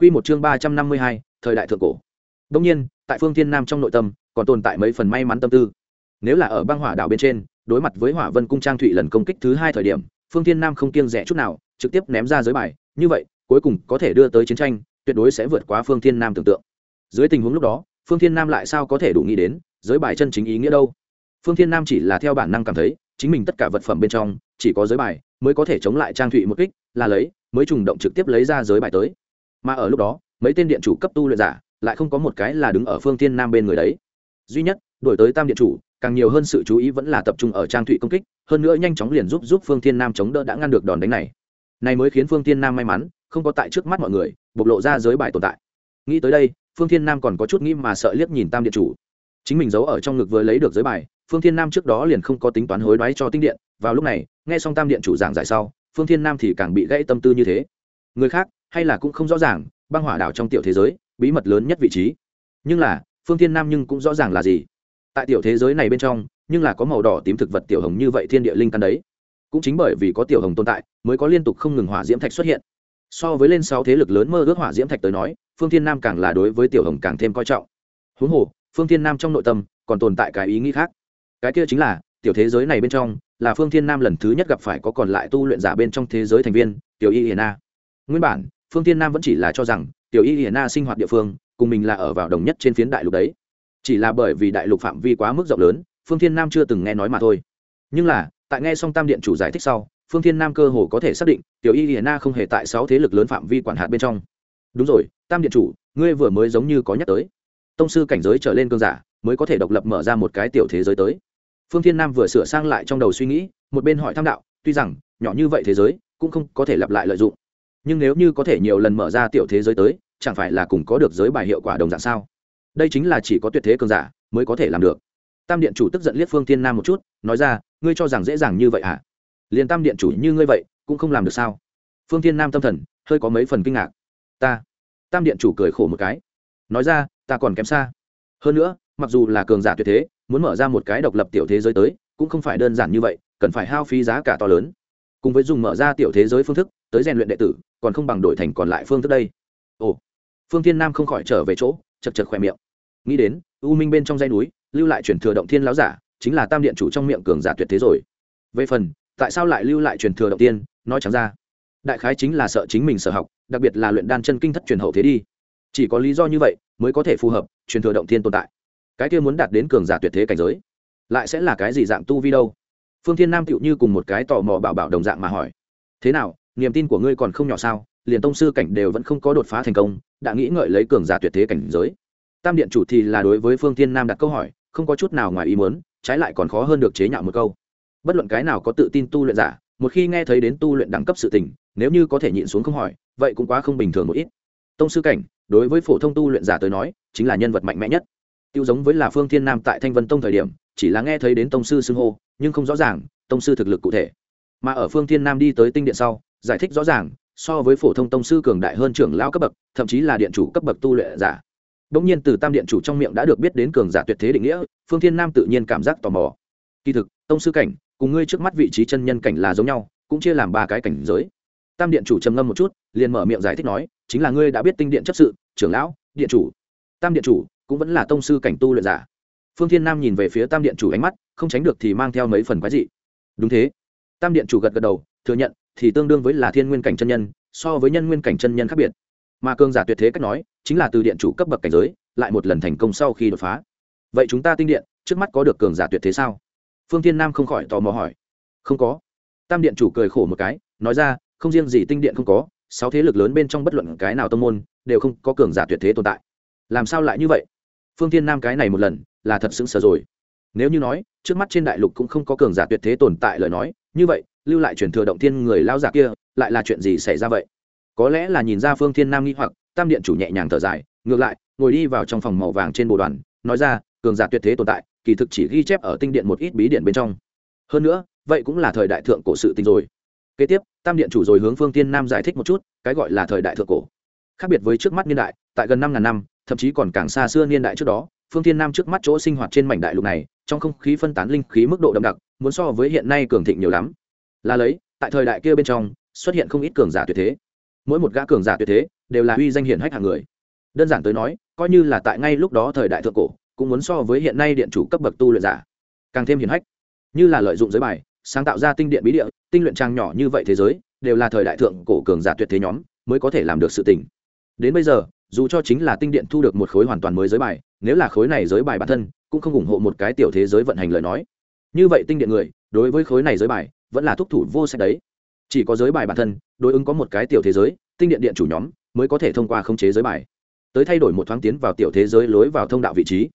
Quy một chương ba trăm năm mươi hai, thời đại thượng cổ. Đương nhiên, tại Phương Thiên Nam trong nội tâm, còn tồn tại mấy phần may mắn tâm tư. Nếu là ở băng hỏa đảo bên trên, đối mặt với Hỏa Vân cung Trang thủy lần công kích thứ hai thời điểm, Phương Thiên Nam không kiêng dè chút nào, trực tiếp ném ra giới bài, như vậy, cuối cùng có thể đưa tới chiến tranh, tuyệt đối sẽ vượt quá Phương Thiên Nam tưởng tượng. Dưới tình huống lúc đó, Phương Thiên Nam lại sao có thể đủ nghĩ đến, giới bài chân chính ý nghĩa đâu? Phương Thiên Nam chỉ là theo bản năng cảm thấy, chính mình tất cả vật phẩm bên trong, chỉ có giới bài mới có thể chống lại Trang thủy một kích, là lấy, mới trùng động trực tiếp lấy ra giới bài tới mà ở lúc đó, mấy tên điện chủ cấp tu luyện giả lại không có một cái là đứng ở phương thiên nam bên người đấy. Duy nhất, đổi tới tam điện chủ, càng nhiều hơn sự chú ý vẫn là tập trung ở trang thụy công kích, hơn nữa nhanh chóng liền giúp giúp phương thiên nam chống đỡ đã ngăn được đòn đánh này. Này mới khiến phương thiên nam may mắn, không có tại trước mắt mọi người, bộc lộ ra giới bài tồn tại. Nghĩ tới đây, phương thiên nam còn có chút nghĩ mà sợ liếc nhìn tam điện chủ. Chính mình giấu ở trong ngực vừa lấy được giới bài, phương thiên nam trước đó liền không có tính toán hối đoái cho tinh điện. Vào lúc này, nghe xong tam điện chủ giảng giải sau, phương thiên nam thì càng bị gãy tâm tư như thế. Người khác hay là cũng không rõ ràng, băng hỏa đảo trong tiểu thế giới, bí mật lớn nhất vị trí. Nhưng là, phương thiên nam nhưng cũng rõ ràng là gì? Tại tiểu thế giới này bên trong, nhưng là có màu đỏ tím thực vật tiểu hồng như vậy thiên địa linh căn đấy. Cũng chính bởi vì có tiểu hồng tồn tại, mới có liên tục không ngừng hỏa diễm thạch xuất hiện. So với lên sáu thế lực lớn mơ ước hỏa diễm thạch tới nói, phương thiên nam càng là đối với tiểu hồng càng thêm coi trọng. Huống hồ, phương thiên nam trong nội tâm, còn tồn tại cái ý nghĩ khác. Cái kia chính là, tiểu thế giới này bên trong, là phương thiên nam lần thứ nhất gặp phải có còn lại tu luyện giả bên trong thế giới thành viên, tiểu y hiền a. Nguyên bản phương thiên nam vẫn chỉ là cho rằng, tiểu y hiền na sinh hoạt địa phương, cùng mình là ở vào đồng nhất trên phiến đại lục đấy. Chỉ là bởi vì đại lục phạm vi quá mức rộng lớn, phương thiên nam chưa từng nghe nói mà thôi. Nhưng là, tại nghe xong tam điện chủ giải thích sau, phương thiên nam cơ hồ có thể xác định, tiểu y hiền na không hề tại sáu thế lực lớn phạm vi quản hạt bên trong. Đúng rồi, tam điện chủ, ngươi vừa mới giống như có nhắc tới. Tông sư cảnh giới trở lên cơn giả, mới có thể độc lập mở ra một cái tiểu thế giới tới. Phương thiên nam vừa sửa sang lại trong đầu suy nghĩ, một bên hỏi tham đạo, tuy rằng, nhỏ như vậy thế giới, cũng không có thể lặp lại lợi dụng nhưng nếu như có thể nhiều lần mở ra tiểu thế giới tới, chẳng phải là cùng có được giới bài hiệu quả đồng dạng sao? Đây chính là chỉ có tuyệt thế cường giả mới có thể làm được. Tam điện chủ tức giận liếc phương thiên nam một chút, nói ra, ngươi cho rằng dễ dàng như vậy à liền tam điện chủ như ngươi vậy, cũng không làm được sao? Phương thiên nam tâm thần, hơi có mấy phần kinh ngạc. Ta, tam điện chủ cười khổ một cái. Nói ra, ta còn kém xa. Hơn nữa, mặc dù là cường giả tuyệt thế, muốn mở ra một cái độc lập tiểu thế giới tới, cũng không phải đơn giản như vậy, cần phải hao phí giá cả to lớn cùng với dùng mở ra tiểu thế giới phương thức tới rèn luyện đệ tử, còn không bằng đổi thành còn lại phương thức đây. Ồ, phương thiên nam không khỏi trở về chỗ, chật chật khỏe miệng. Nghĩ đến, u minh bên trong dây núi, lưu lại truyền thừa động thiên láo giả, chính là tam điện chủ trong miệng cường giả tuyệt thế rồi. Về phần, tại sao lại lưu lại truyền thừa động tiên nói chẳng ra. Đại khái chính là sợ chính mình sở học, đặc biệt là luyện đan chân kinh thất truyền hậu thế đi. Chỉ có lý do như vậy mới có thể phù hợp truyền thừa động thiên tồn tại. Cái kia muốn đạt đến cường giả tuyệt thế cảnh giới, lại sẽ là cái gì dạng tu vi đâu? Phương thiên nam tựu như cùng một cái tò mò bảo bảo đồng dạng mà hỏi. Thế nào, niềm tin của ngươi còn không nhỏ sao? Liền tông sư cảnh đều vẫn không có đột phá thành công, đã nghĩ ngợi lấy cường giả tuyệt thế cảnh giới. Tam điện chủ thì là đối với phương thiên nam đặt câu hỏi, không có chút nào ngoài ý muốn, trái lại còn khó hơn được chế nhạo một câu. Bất luận cái nào có tự tin tu luyện giả, một khi nghe thấy đến tu luyện đẳng cấp sự tình, nếu như có thể nhịn xuống không hỏi, vậy cũng quá không bình thường một ít. Tông sư cảnh, đối với phổ thông tu luyện giả tới nói, chính là nhân vật mạnh mẽ nhất. Tiêu giống với là phương thiên nam tại thanh vân tông thời điểm, chỉ là nghe thấy đến tông sư xưng hô nhưng không rõ ràng tông sư thực lực cụ thể mà ở phương thiên nam đi tới tinh điện sau giải thích rõ ràng so với phổ thông tông sư cường đại hơn trưởng lao cấp bậc thậm chí là điện chủ cấp bậc tu luyện giả Đống nhiên từ tam điện chủ trong miệng đã được biết đến cường giả tuyệt thế định nghĩa, Phương Thiên Nam tự nhiên cảm giác tò mò. Kỳ thực, tông sư cảnh, cùng ngươi trước mắt vị trí chân nhân cảnh là giống nhau, cũng chia làm ba cái cảnh giới. Tam điện chủ trầm ngâm một chút, liền mở miệng giải thích nói, chính là ngươi đã biết tinh điện chấp sự, trưởng lão, điện chủ. Tam điện chủ cũng vẫn là tông sư cảnh tu luyện giả. Phương Thiên Nam nhìn về phía Tam điện chủ ánh mắt, không tránh được thì mang theo mấy phần quái dị. Đúng thế. Tam điện chủ gật gật đầu, thừa nhận, thì tương đương với là thiên nguyên cảnh chân nhân so với nhân nguyên cảnh chân nhân khác biệt. Mà cường giả tuyệt thế cách nói chính là từ điện chủ cấp bậc cảnh giới lại một lần thành công sau khi đột phá. Vậy chúng ta tinh điện trước mắt có được cường giả tuyệt thế sao? Phương thiên nam không khỏi tò mò hỏi. Không có. Tam điện chủ cười khổ một cái nói ra không riêng gì tinh điện không có sáu thế lực lớn bên trong bất luận cái nào tông môn đều không có cường giả tuyệt thế tồn tại. Làm sao lại như vậy? Phương thiên nam cái này một lần, là thật sững sờ rồi. Nếu như nói, trước mắt trên đại lục cũng không có cường giả tuyệt thế tồn tại lời nói, như vậy, lưu lại truyền thừa động thiên người lao giả kia, lại là chuyện gì xảy ra vậy? Có lẽ là nhìn ra phương thiên nam nghi hoặc, tam điện chủ nhẹ nhàng thở dài, ngược lại, ngồi đi vào trong phòng màu vàng trên bộ đoàn, nói ra, cường giả tuyệt thế tồn tại, kỳ thực chỉ ghi chép ở tinh điện một ít bí điện bên trong. Hơn nữa, vậy cũng là thời đại thượng cổ sự tình rồi. Kế tiếp, tam điện chủ rồi hướng phương thiên nam giải thích một chút, cái gọi là thời đại thượng cổ. Khác biệt với trước mắt niên đại, tại gần năm ngàn năm thậm chí còn càng xa xưa niên đại trước đó, phương thiên nam trước mắt chỗ sinh hoạt trên mảnh đại lục này, trong không khí phân tán linh khí mức độ đậm đặc, muốn so với hiện nay cường thịnh nhiều lắm. Là lấy, tại thời đại kia bên trong, xuất hiện không ít cường giả tuyệt thế. Mỗi một gã cường giả tuyệt thế, đều là uy danh hiển hách hàng người. Đơn giản tới nói, coi như là tại ngay lúc đó thời đại thượng cổ, cũng muốn so với hiện nay điện chủ cấp bậc tu luyện giả, càng thêm hiển hách. Như là lợi dụng giới bài, sáng tạo ra tinh điện bí địa, tinh luyện trang nhỏ như vậy thế giới, đều là thời đại thượng cổ cường giả tuyệt thế nhóm, mới có thể làm được sự tình. Đến bây giờ dù cho chính là tinh điện thu được một khối hoàn toàn mới giới bài, nếu là khối này giới bài bản thân, cũng không ủng hộ một cái tiểu thế giới vận hành lời nói. Như vậy tinh điện người, đối với khối này giới bài, vẫn là thúc thủ vô sách đấy. Chỉ có giới bài bản thân, đối ứng có một cái tiểu thế giới, tinh điện điện chủ nhóm, mới có thể thông qua khống chế giới bài. Tới thay đổi một thoáng tiến vào tiểu thế giới lối vào thông đạo vị trí.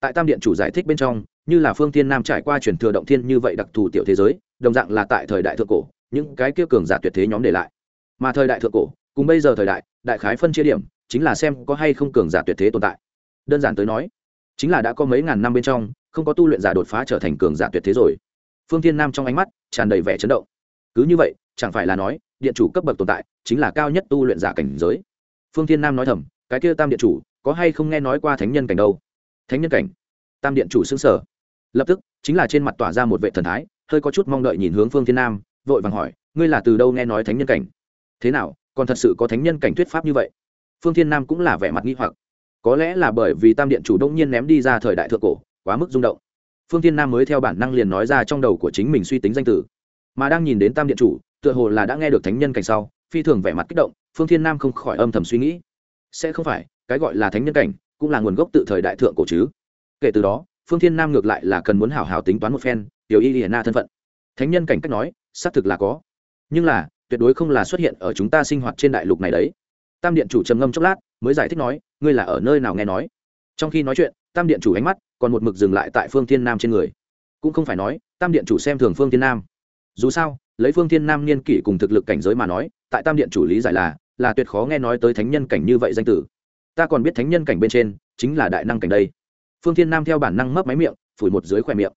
Tại tam điện chủ giải thích bên trong, như là phương thiên nam trải qua truyền thừa động thiên như vậy đặc thù tiểu thế giới, đồng dạng là tại thời đại thượng cổ, những cái kia cường giả tuyệt thế nhóm để lại. Mà thời đại thượng cổ, cùng bây giờ thời đại đại khái phân chia điểm, chính là xem có hay không cường giả tuyệt thế tồn tại. Đơn giản tới nói, chính là đã có mấy ngàn năm bên trong, không có tu luyện giả đột phá trở thành cường giả tuyệt thế rồi. Phương thiên nam trong ánh mắt tràn đầy vẻ chấn động. Cứ như vậy, chẳng phải là nói, điện chủ cấp bậc tồn tại chính là cao nhất tu luyện giả cảnh giới. Phương thiên nam nói thầm, cái kia tam điện chủ có hay không nghe nói qua thánh nhân cảnh đâu? Thánh nhân cảnh? Tam điện chủ xứng sở lập tức, chính là trên mặt tỏa ra một vệ thần thái, hơi có chút mong đợi nhìn hướng phương thiên nam, vội vàng hỏi, ngươi là từ đâu nghe nói thánh nhân cảnh? Thế nào còn thật sự có thánh nhân cảnh thuyết pháp như vậy. Phương thiên nam cũng là vẻ mặt nghi hoặc. Có lẽ là bởi vì tam điện chủ đông nhiên ném đi ra thời đại thượng cổ, quá mức rung động. Phương thiên nam mới theo bản năng liền nói ra trong đầu của chính mình suy tính danh từ. Mà đang nhìn đến tam điện chủ, tựa hồ là đã nghe được thánh nhân cảnh sau, phi thường vẻ mặt kích động, phương thiên nam không khỏi âm thầm suy nghĩ. Sẽ không phải, cái gọi là thánh nhân cảnh, cũng là nguồn gốc tự thời đại thượng cổ chứ? Kể từ đó, phương thiên nam ngược lại là cần muốn hảo hảo tính toán một phen, tiểu y hiền na thân phận. Thánh nhân cảnh cách nói, xác thực là có. Nhưng là tuyệt đối không là xuất hiện ở chúng ta sinh hoạt trên đại lục này đấy. Tam điện chủ trầm ngâm chốc lát, mới giải thích nói, ngươi là ở nơi nào nghe nói? Trong khi nói chuyện, tam điện chủ ánh mắt còn một mực dừng lại tại phương thiên nam trên người. Cũng không phải nói, tam điện chủ xem thường phương thiên nam. Dù sao, lấy phương thiên nam niên kỷ cùng thực lực cảnh giới mà nói, tại tam điện chủ lý giải là là tuyệt khó nghe nói tới thánh nhân cảnh như vậy danh tử. Ta còn biết thánh nhân cảnh bên trên, chính là đại năng cảnh đây. Phương thiên nam theo bản năng mấp máy miệng, phủi một dưới khỏe miệng.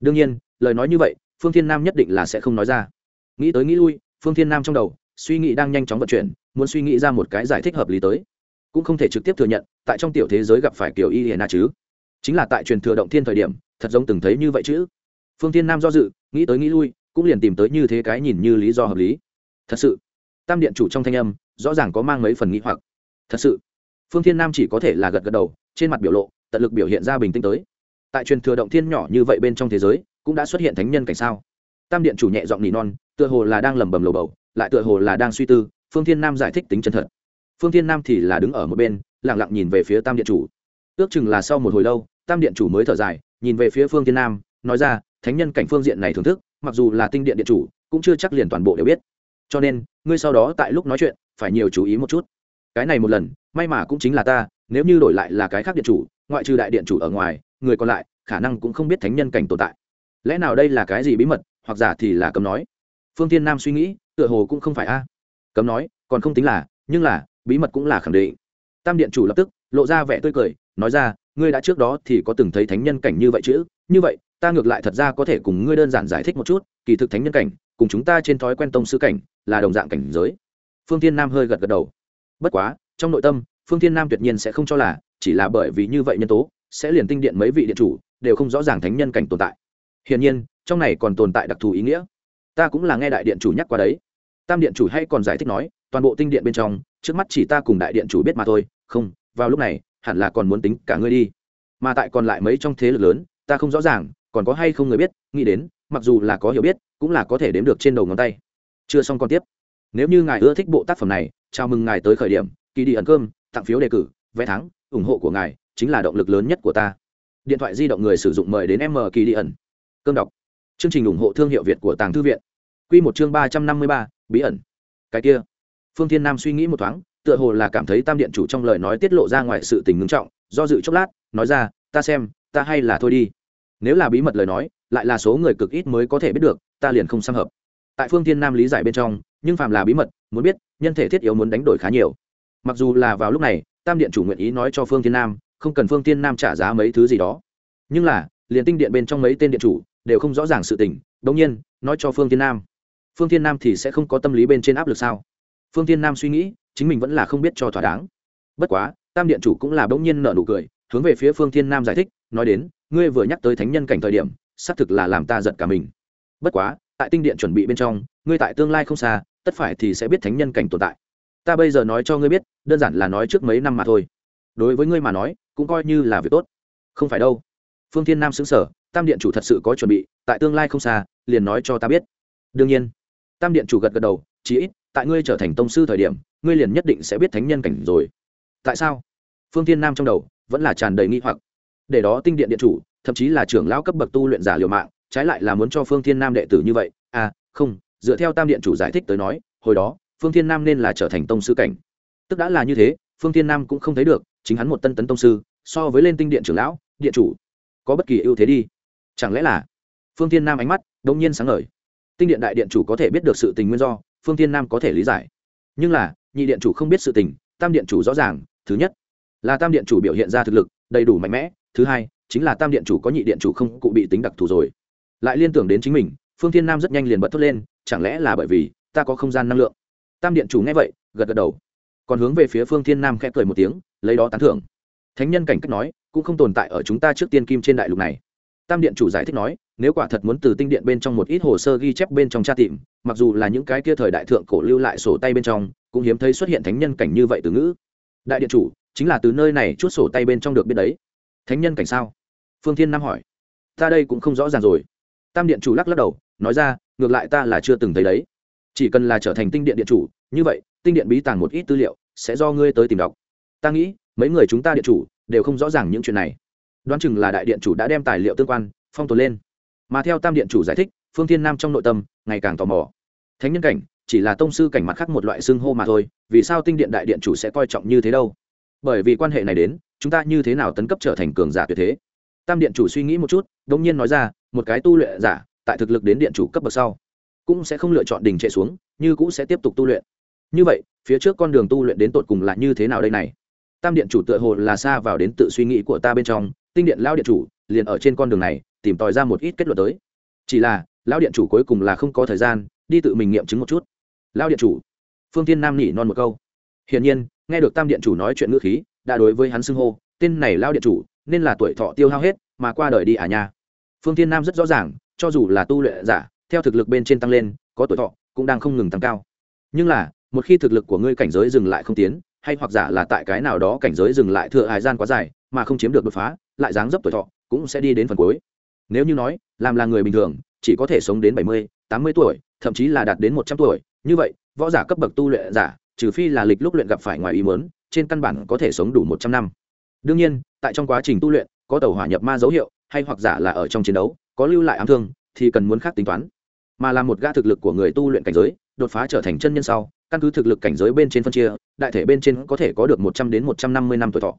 Đương nhiên, lời nói như vậy, phương thiên nam nhất định là sẽ không nói ra. Nghĩ tới nghĩ lui phương thiên nam trong đầu, suy nghĩ đang nhanh chóng vận chuyển, muốn suy nghĩ ra một cái giải thích hợp lý tới. Cũng không thể trực tiếp thừa nhận, tại trong tiểu thế giới gặp phải kiểu y hiền na chứ. Chính là tại truyền thừa động thiên thời điểm, thật giống từng thấy như vậy chứ. Phương thiên nam do dự, nghĩ tới nghĩ lui, cũng liền tìm tới như thế cái nhìn như lý do hợp lý. Thật sự, tam điện chủ trong thanh âm, rõ ràng có mang mấy phần nghĩ hoặc. Thật sự, phương thiên nam chỉ có thể là gật gật đầu, trên mặt biểu lộ, tận lực biểu hiện ra bình tĩnh tới. Tại truyền thừa động thiên nhỏ như vậy bên trong thế giới, cũng đã xuất hiện thánh nhân cảnh sao? Tam điện chủ nhẹ giọng nỉ non tựa hồ là đang lẩm bẩm lầu bầu, lại tựa hồ là đang suy tư, phương thiên nam giải thích tính chân thật. Phương thiên nam thì là đứng ở một bên lẳng lặng nhìn về phía tam điện chủ. Ước chừng là sau một hồi lâu, tam điện chủ mới thở dài, nhìn về phía phương thiên nam, nói ra, thánh nhân cảnh phương diện này thưởng thức, mặc dù là tinh điện điện chủ, cũng chưa chắc liền toàn bộ đều biết. Cho nên, ngươi sau đó tại lúc nói chuyện, phải nhiều chú ý một chút. Cái này một lần, may mà cũng chính là ta, nếu như đổi lại là cái khác điện chủ, ngoại trừ đại điện chủ ở ngoài, người còn lại, khả năng cũng không biết thánh nhân cảnh tồn tại. Lẽ nào đây là cái gì bí mật, hoặc giả thì là cấm nói? Phương tiên nam suy nghĩ, tựa hồ cũng không phải a. Cấm nói, còn không tính là, nhưng là, bí mật cũng là khẳng định. Tam điện chủ lập tức, lộ ra vẻ tươi cười, nói ra, ngươi đã trước đó thì có từng thấy thánh nhân cảnh như vậy chứ? Như vậy, ta ngược lại thật ra có thể cùng ngươi đơn giản giải thích một chút, kỳ thực thánh nhân cảnh, cùng chúng ta trên thói quen tông sư cảnh, là đồng dạng cảnh giới. Phương tiên nam hơi gật gật đầu. Bất quá, trong nội tâm, phương tiên nam tuyệt nhiên sẽ không cho là, chỉ là bởi vì như vậy nhân tố, sẽ liền tinh điện mấy vị điện chủ, đều không rõ ràng thánh nhân cảnh tồn tại. Hiển nhiên, trong này còn tồn tại đặc thù ý nghĩa ta cũng là nghe đại điện chủ nhắc qua đấy. Tam điện chủ hay còn giải thích nói, toàn bộ tinh điện bên trong, trước mắt chỉ ta cùng đại điện chủ biết mà thôi. Không, vào lúc này, hẳn là còn muốn tính cả ngươi đi. Mà tại còn lại mấy trong thế lực lớn, ta không rõ ràng, còn có hay không người biết, nghĩ đến, mặc dù là có hiểu biết, cũng là có thể đếm được trên đầu ngón tay. Chưa xong còn tiếp. Nếu như ngài ưa thích bộ tác phẩm này, chào mừng ngài tới khởi điểm kỳ đi ẩn cơm, tặng phiếu đề cử, vé thắng, ủng hộ của ngài, chính là động lực lớn nhất của ta. Điện thoại di động người sử dụng mời đến m kỳ đi ẩn. Cơm đọc. Chương trình ủng hộ thương hiệu việt của tàng thư viện. Quy một chương ba trăm năm mươi ba, bí ẩn. Cái kia. Phương thiên nam suy nghĩ một thoáng, tựa hồ là cảm thấy tam điện chủ trong lời nói tiết lộ ra ngoài sự tình ngưng trọng, do dự chốc lát, nói ra, ta xem, ta hay là thôi đi. Nếu là bí mật lời nói, lại là số người cực ít mới có thể biết được, ta liền không sang hợp. Tại phương thiên nam lý giải bên trong, nhưng phàm là bí mật, muốn biết, nhân thể thiết yếu muốn đánh đổi khá nhiều. Mặc dù là vào lúc này, tam điện chủ nguyện ý nói cho phương thiên nam, không cần phương thiên nam trả giá mấy thứ gì đó. Nhưng là, liền tinh điện bên trong mấy tên điện chủ, đều không rõ ràng sự tình đương nhiên, nói cho phương thiên nam phương thiên nam thì sẽ không có tâm lý bên trên áp lực sao? Phương thiên nam suy nghĩ, chính mình vẫn là không biết cho thỏa đáng. Bất quá, tam điện chủ cũng là bỗng nhiên nợ nụ cười, hướng về phía phương thiên nam giải thích, nói đến, ngươi vừa nhắc tới thánh nhân cảnh thời điểm, xác thực là làm ta giật cả mình. Bất quá, tại tinh điện chuẩn bị bên trong, ngươi tại tương lai không xa, tất phải thì sẽ biết thánh nhân cảnh tồn tại. Ta bây giờ nói cho ngươi biết, đơn giản là nói trước mấy năm mà thôi. Đối với ngươi mà nói, cũng coi như là việc tốt. Không phải đâu. Phương thiên nam xứng sở tam điện chủ thật sự có chuẩn bị, tại tương lai không xa, liền nói cho ta biết. Đương nhiên tam điện chủ gật gật đầu, chí ít, tại ngươi trở thành tông sư thời điểm, ngươi liền nhất định sẽ biết thánh nhân cảnh rồi. Tại sao? Phương thiên nam trong đầu vẫn là tràn đầy nghi hoặc. Để đó tinh điện điện chủ, thậm chí là trưởng lão cấp bậc tu luyện giả liều mạng, trái lại là muốn cho phương thiên nam đệ tử như vậy. À không, dựa theo tam điện chủ giải thích tới nói, hồi đó, phương thiên nam nên là trở thành tông sư cảnh. Tức đã là như thế, phương thiên nam cũng không thấy được, chính hắn một tân tấn tông sư, so với lên tinh điện trưởng lão, điện chủ, có bất kỳ ưu thế đi. Chẳng lẽ là? Phương thiên nam ánh mắt đông nhiên sáng ngời tinh điện đại điện chủ có thể biết được sự tình nguyên do, phương thiên nam có thể lý giải. Nhưng là, nhị điện chủ không biết sự tình, tam điện chủ rõ ràng, thứ nhất là tam điện chủ biểu hiện ra thực lực đầy đủ mạnh mẽ, thứ hai chính là tam điện chủ có nhị điện chủ không cụ bị tính đặc thù rồi. Lại liên tưởng đến chính mình, phương thiên nam rất nhanh liền bật thốt lên, chẳng lẽ là bởi vì ta có không gian năng lượng? Tam điện chủ nghe vậy, gật gật đầu. Còn hướng về phía phương thiên nam khẽ cười một tiếng, lấy đó tán thưởng. Thánh nhân cảnh cách nói, cũng không tồn tại ở chúng ta trước tiên kim trên đại lục này. Tam điện chủ giải thích nói nếu quả thật muốn từ tinh điện bên trong một ít hồ sơ ghi chép bên trong tra tìm, mặc dù là những cái kia thời đại thượng cổ lưu lại sổ tay bên trong, cũng hiếm thấy xuất hiện thánh nhân cảnh như vậy từ ngữ. Đại điện chủ, chính là từ nơi này chút sổ tay bên trong được biết đấy. Thánh nhân cảnh sao? Phương thiên nam hỏi. Ta đây cũng không rõ ràng rồi. Tam điện chủ lắc lắc đầu, nói ra, ngược lại ta là chưa từng thấy đấy. Chỉ cần là trở thành tinh điện điện chủ, như vậy, tinh điện bí tàng một ít tư liệu, sẽ do ngươi tới tìm đọc. Ta nghĩ, mấy người chúng ta điện chủ, đều không rõ ràng những chuyện này. Đoán chừng là đại điện chủ đã đem tài liệu tương quan, phong tồn lên mà theo tam điện chủ giải thích, phương thiên nam trong nội tâm, ngày càng tò mò. Thánh nhân cảnh, chỉ là tông sư cảnh mặt khác một loại xưng hô mà thôi, vì sao tinh điện đại điện chủ sẽ coi trọng như thế đâu? Bởi vì quan hệ này đến, chúng ta như thế nào tấn cấp trở thành cường giả tuyệt thế? Tam điện chủ suy nghĩ một chút đ ỗ n g nhiên nói ra, một cái tu luyện giả, tại thực lực đến điện chủ cấp bậc sau, cũng sẽ không lựa chọn đình trệ xuống, như cũng sẽ tiếp tục tu luyện. Như vậy, phía trước con đường tu luyện đến tột cùng là như thế nào đây này? Tam điện chủ tựa hồ là xa vào đến tự suy nghĩ của ta bên trong, tinh điện lao điện chủ liền ở trên con đường này, tìm tòi ra một ít kết luận tới. Chỉ là lao điện chủ cuối cùng là không có thời gian, đi tự mình nghiệm chứng một chút. Lao điện chủ, phương tiên nam nỉ non một câu. Hiển nhiên, nghe được tam điện chủ nói chuyện ngữ khí, đã đối với hắn xưng hô, tên này lao điện chủ, nên là tuổi thọ tiêu hao hết, mà qua đời đi à nha. Phương tiên nam rất rõ ràng, cho dù là tu luyện giả, theo thực lực bên trên tăng lên, có tuổi thọ, cũng đang không ngừng tăng cao. Nhưng là, một khi thực lực của ngươi cảnh giới dừng lại không tiến hay hoặc giả là tại cái nào đó cảnh giới dừng lại thừa hải gian quá dài, mà không chiếm được đột phá, lại dáng dấp tuổi thọ, cũng sẽ đi đến phần cuối. Nếu như nói, làm là người bình thường, chỉ có thể sống đến bảy mươi, tám mươi tuổi, thậm chí là đạt đến một trăm tuổi, như vậy, võ giả cấp bậc tu luyện giả, trừ phi là lịch lúc luyện gặp phải ngoài ý muốn, trên căn bản có thể sống đủ một trăm năm. Đương nhiên, tại trong quá trình tu luyện, có tàu hỏa nhập ma dấu hiệu, hay hoặc giả là ở trong chiến đấu, có lưu lại ám thương, thì cần muốn khác tính toán. Mà là một gã thực lực của người tu luyện cảnh giới, đột phá trở thành chân nhân sau căn cứ thực lực cảnh giới bên trên phân chia, đại thể bên trên có thể có được một trăm đến một trăm năm mươi năm tuổi thọ.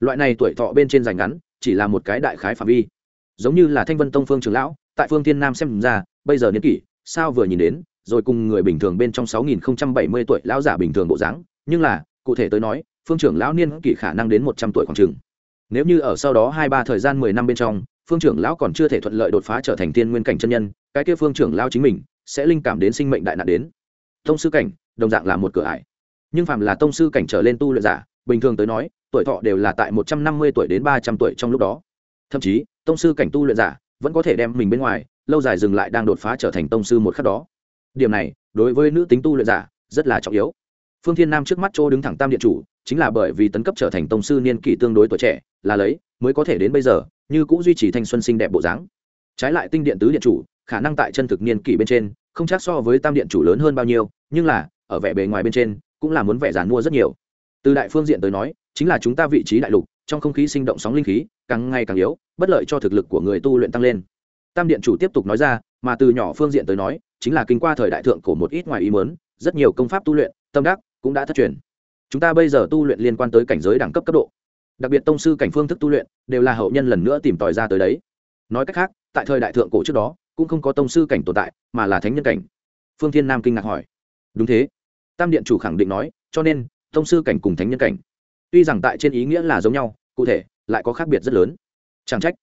Loại này tuổi thọ bên trên dành ngắn, chỉ là một cái đại khái phạm vi. Giống như là thanh vân tông phương trường lão, tại phương thiên nam xem ra, bây giờ niên kỷ, sao vừa nhìn đến, rồi cùng người bình thường bên trong sáu nghìn bảy mươi tuổi lão giả bình thường bộ dáng, nhưng là, cụ thể tới nói, phương trưởng lão niên kỷ khả năng đến một trăm tuổi khoảng chừng. Nếu như ở sau đó hai ba thời gian mười năm bên trong, phương trưởng lão còn chưa thể thuận lợi đột phá trở thành tiên nguyên cảnh chân nhân, cái kia phương trưởng lão chính mình, sẽ linh cảm đến sinh mệnh đại nạn đến. Thông sư cảnh đồng dạng là một cửa ải. Nhưng phạm là tông sư cảnh trở lên tu luyện giả, bình thường tới nói, tuổi thọ đều là tại một trăm năm mươi tuổi đến ba trăm tuổi trong lúc đó. Thậm chí, tông sư cảnh tu luyện giả vẫn có thể đem mình bên ngoài, lâu dài dừng lại đang đột phá trở thành tông sư một khắc đó. Điểm này, đối với nữ tính tu luyện giả, rất là trọng yếu. Phương thiên nam trước mắt chỗ đứng thẳng tam điện chủ, chính là bởi vì tấn cấp trở thành tông sư niên kỷ tương đối tuổi trẻ, là lấy, mới có thể đến bây giờ, như cũng duy trì thanh xuân xinh đẹp bộ dáng. Trái lại tinh điện tứ điện chủ, khả năng tại chân thực niên kỷ bên trên, không chắc so với tam điện chủ lớn hơn bao nhiêu, nhưng là ở vẻ bề ngoài bên trên, cũng là muốn vẻ giàn mua rất nhiều. Từ đại phương diện tới nói, chính là chúng ta vị trí đại lục, trong không khí sinh động sóng linh khí, càng ngày càng yếu, bất lợi cho thực lực của người tu luyện tăng lên. Tam điện chủ tiếp tục nói ra, mà từ nhỏ phương diện tới nói, chính là kinh qua thời đại thượng cổ một ít ngoài ý mớn rất nhiều công pháp tu luyện, tâm đắc cũng đã thất truyền. Chúng ta bây giờ tu luyện liên quan tới cảnh giới đẳng cấp cấp độ. Đặc biệt tông sư cảnh phương thức tu luyện, đều là hậu nhân lần nữa tìm tòi ra tới đấy. Nói cách khác, tại thời đại thượng cổ trước đó, cũng không có tông sư cảnh tồn tại, mà là thánh nhân cảnh. Phương thiên nam kinh ngạc hỏi. Đúng thế tam điện chủ khẳng định nói, cho nên, tông sư cảnh cùng thánh nhân cảnh. Tuy rằng tại trên ý nghĩa là giống nhau, cụ thể, lại có khác biệt rất lớn. Chẳng trách.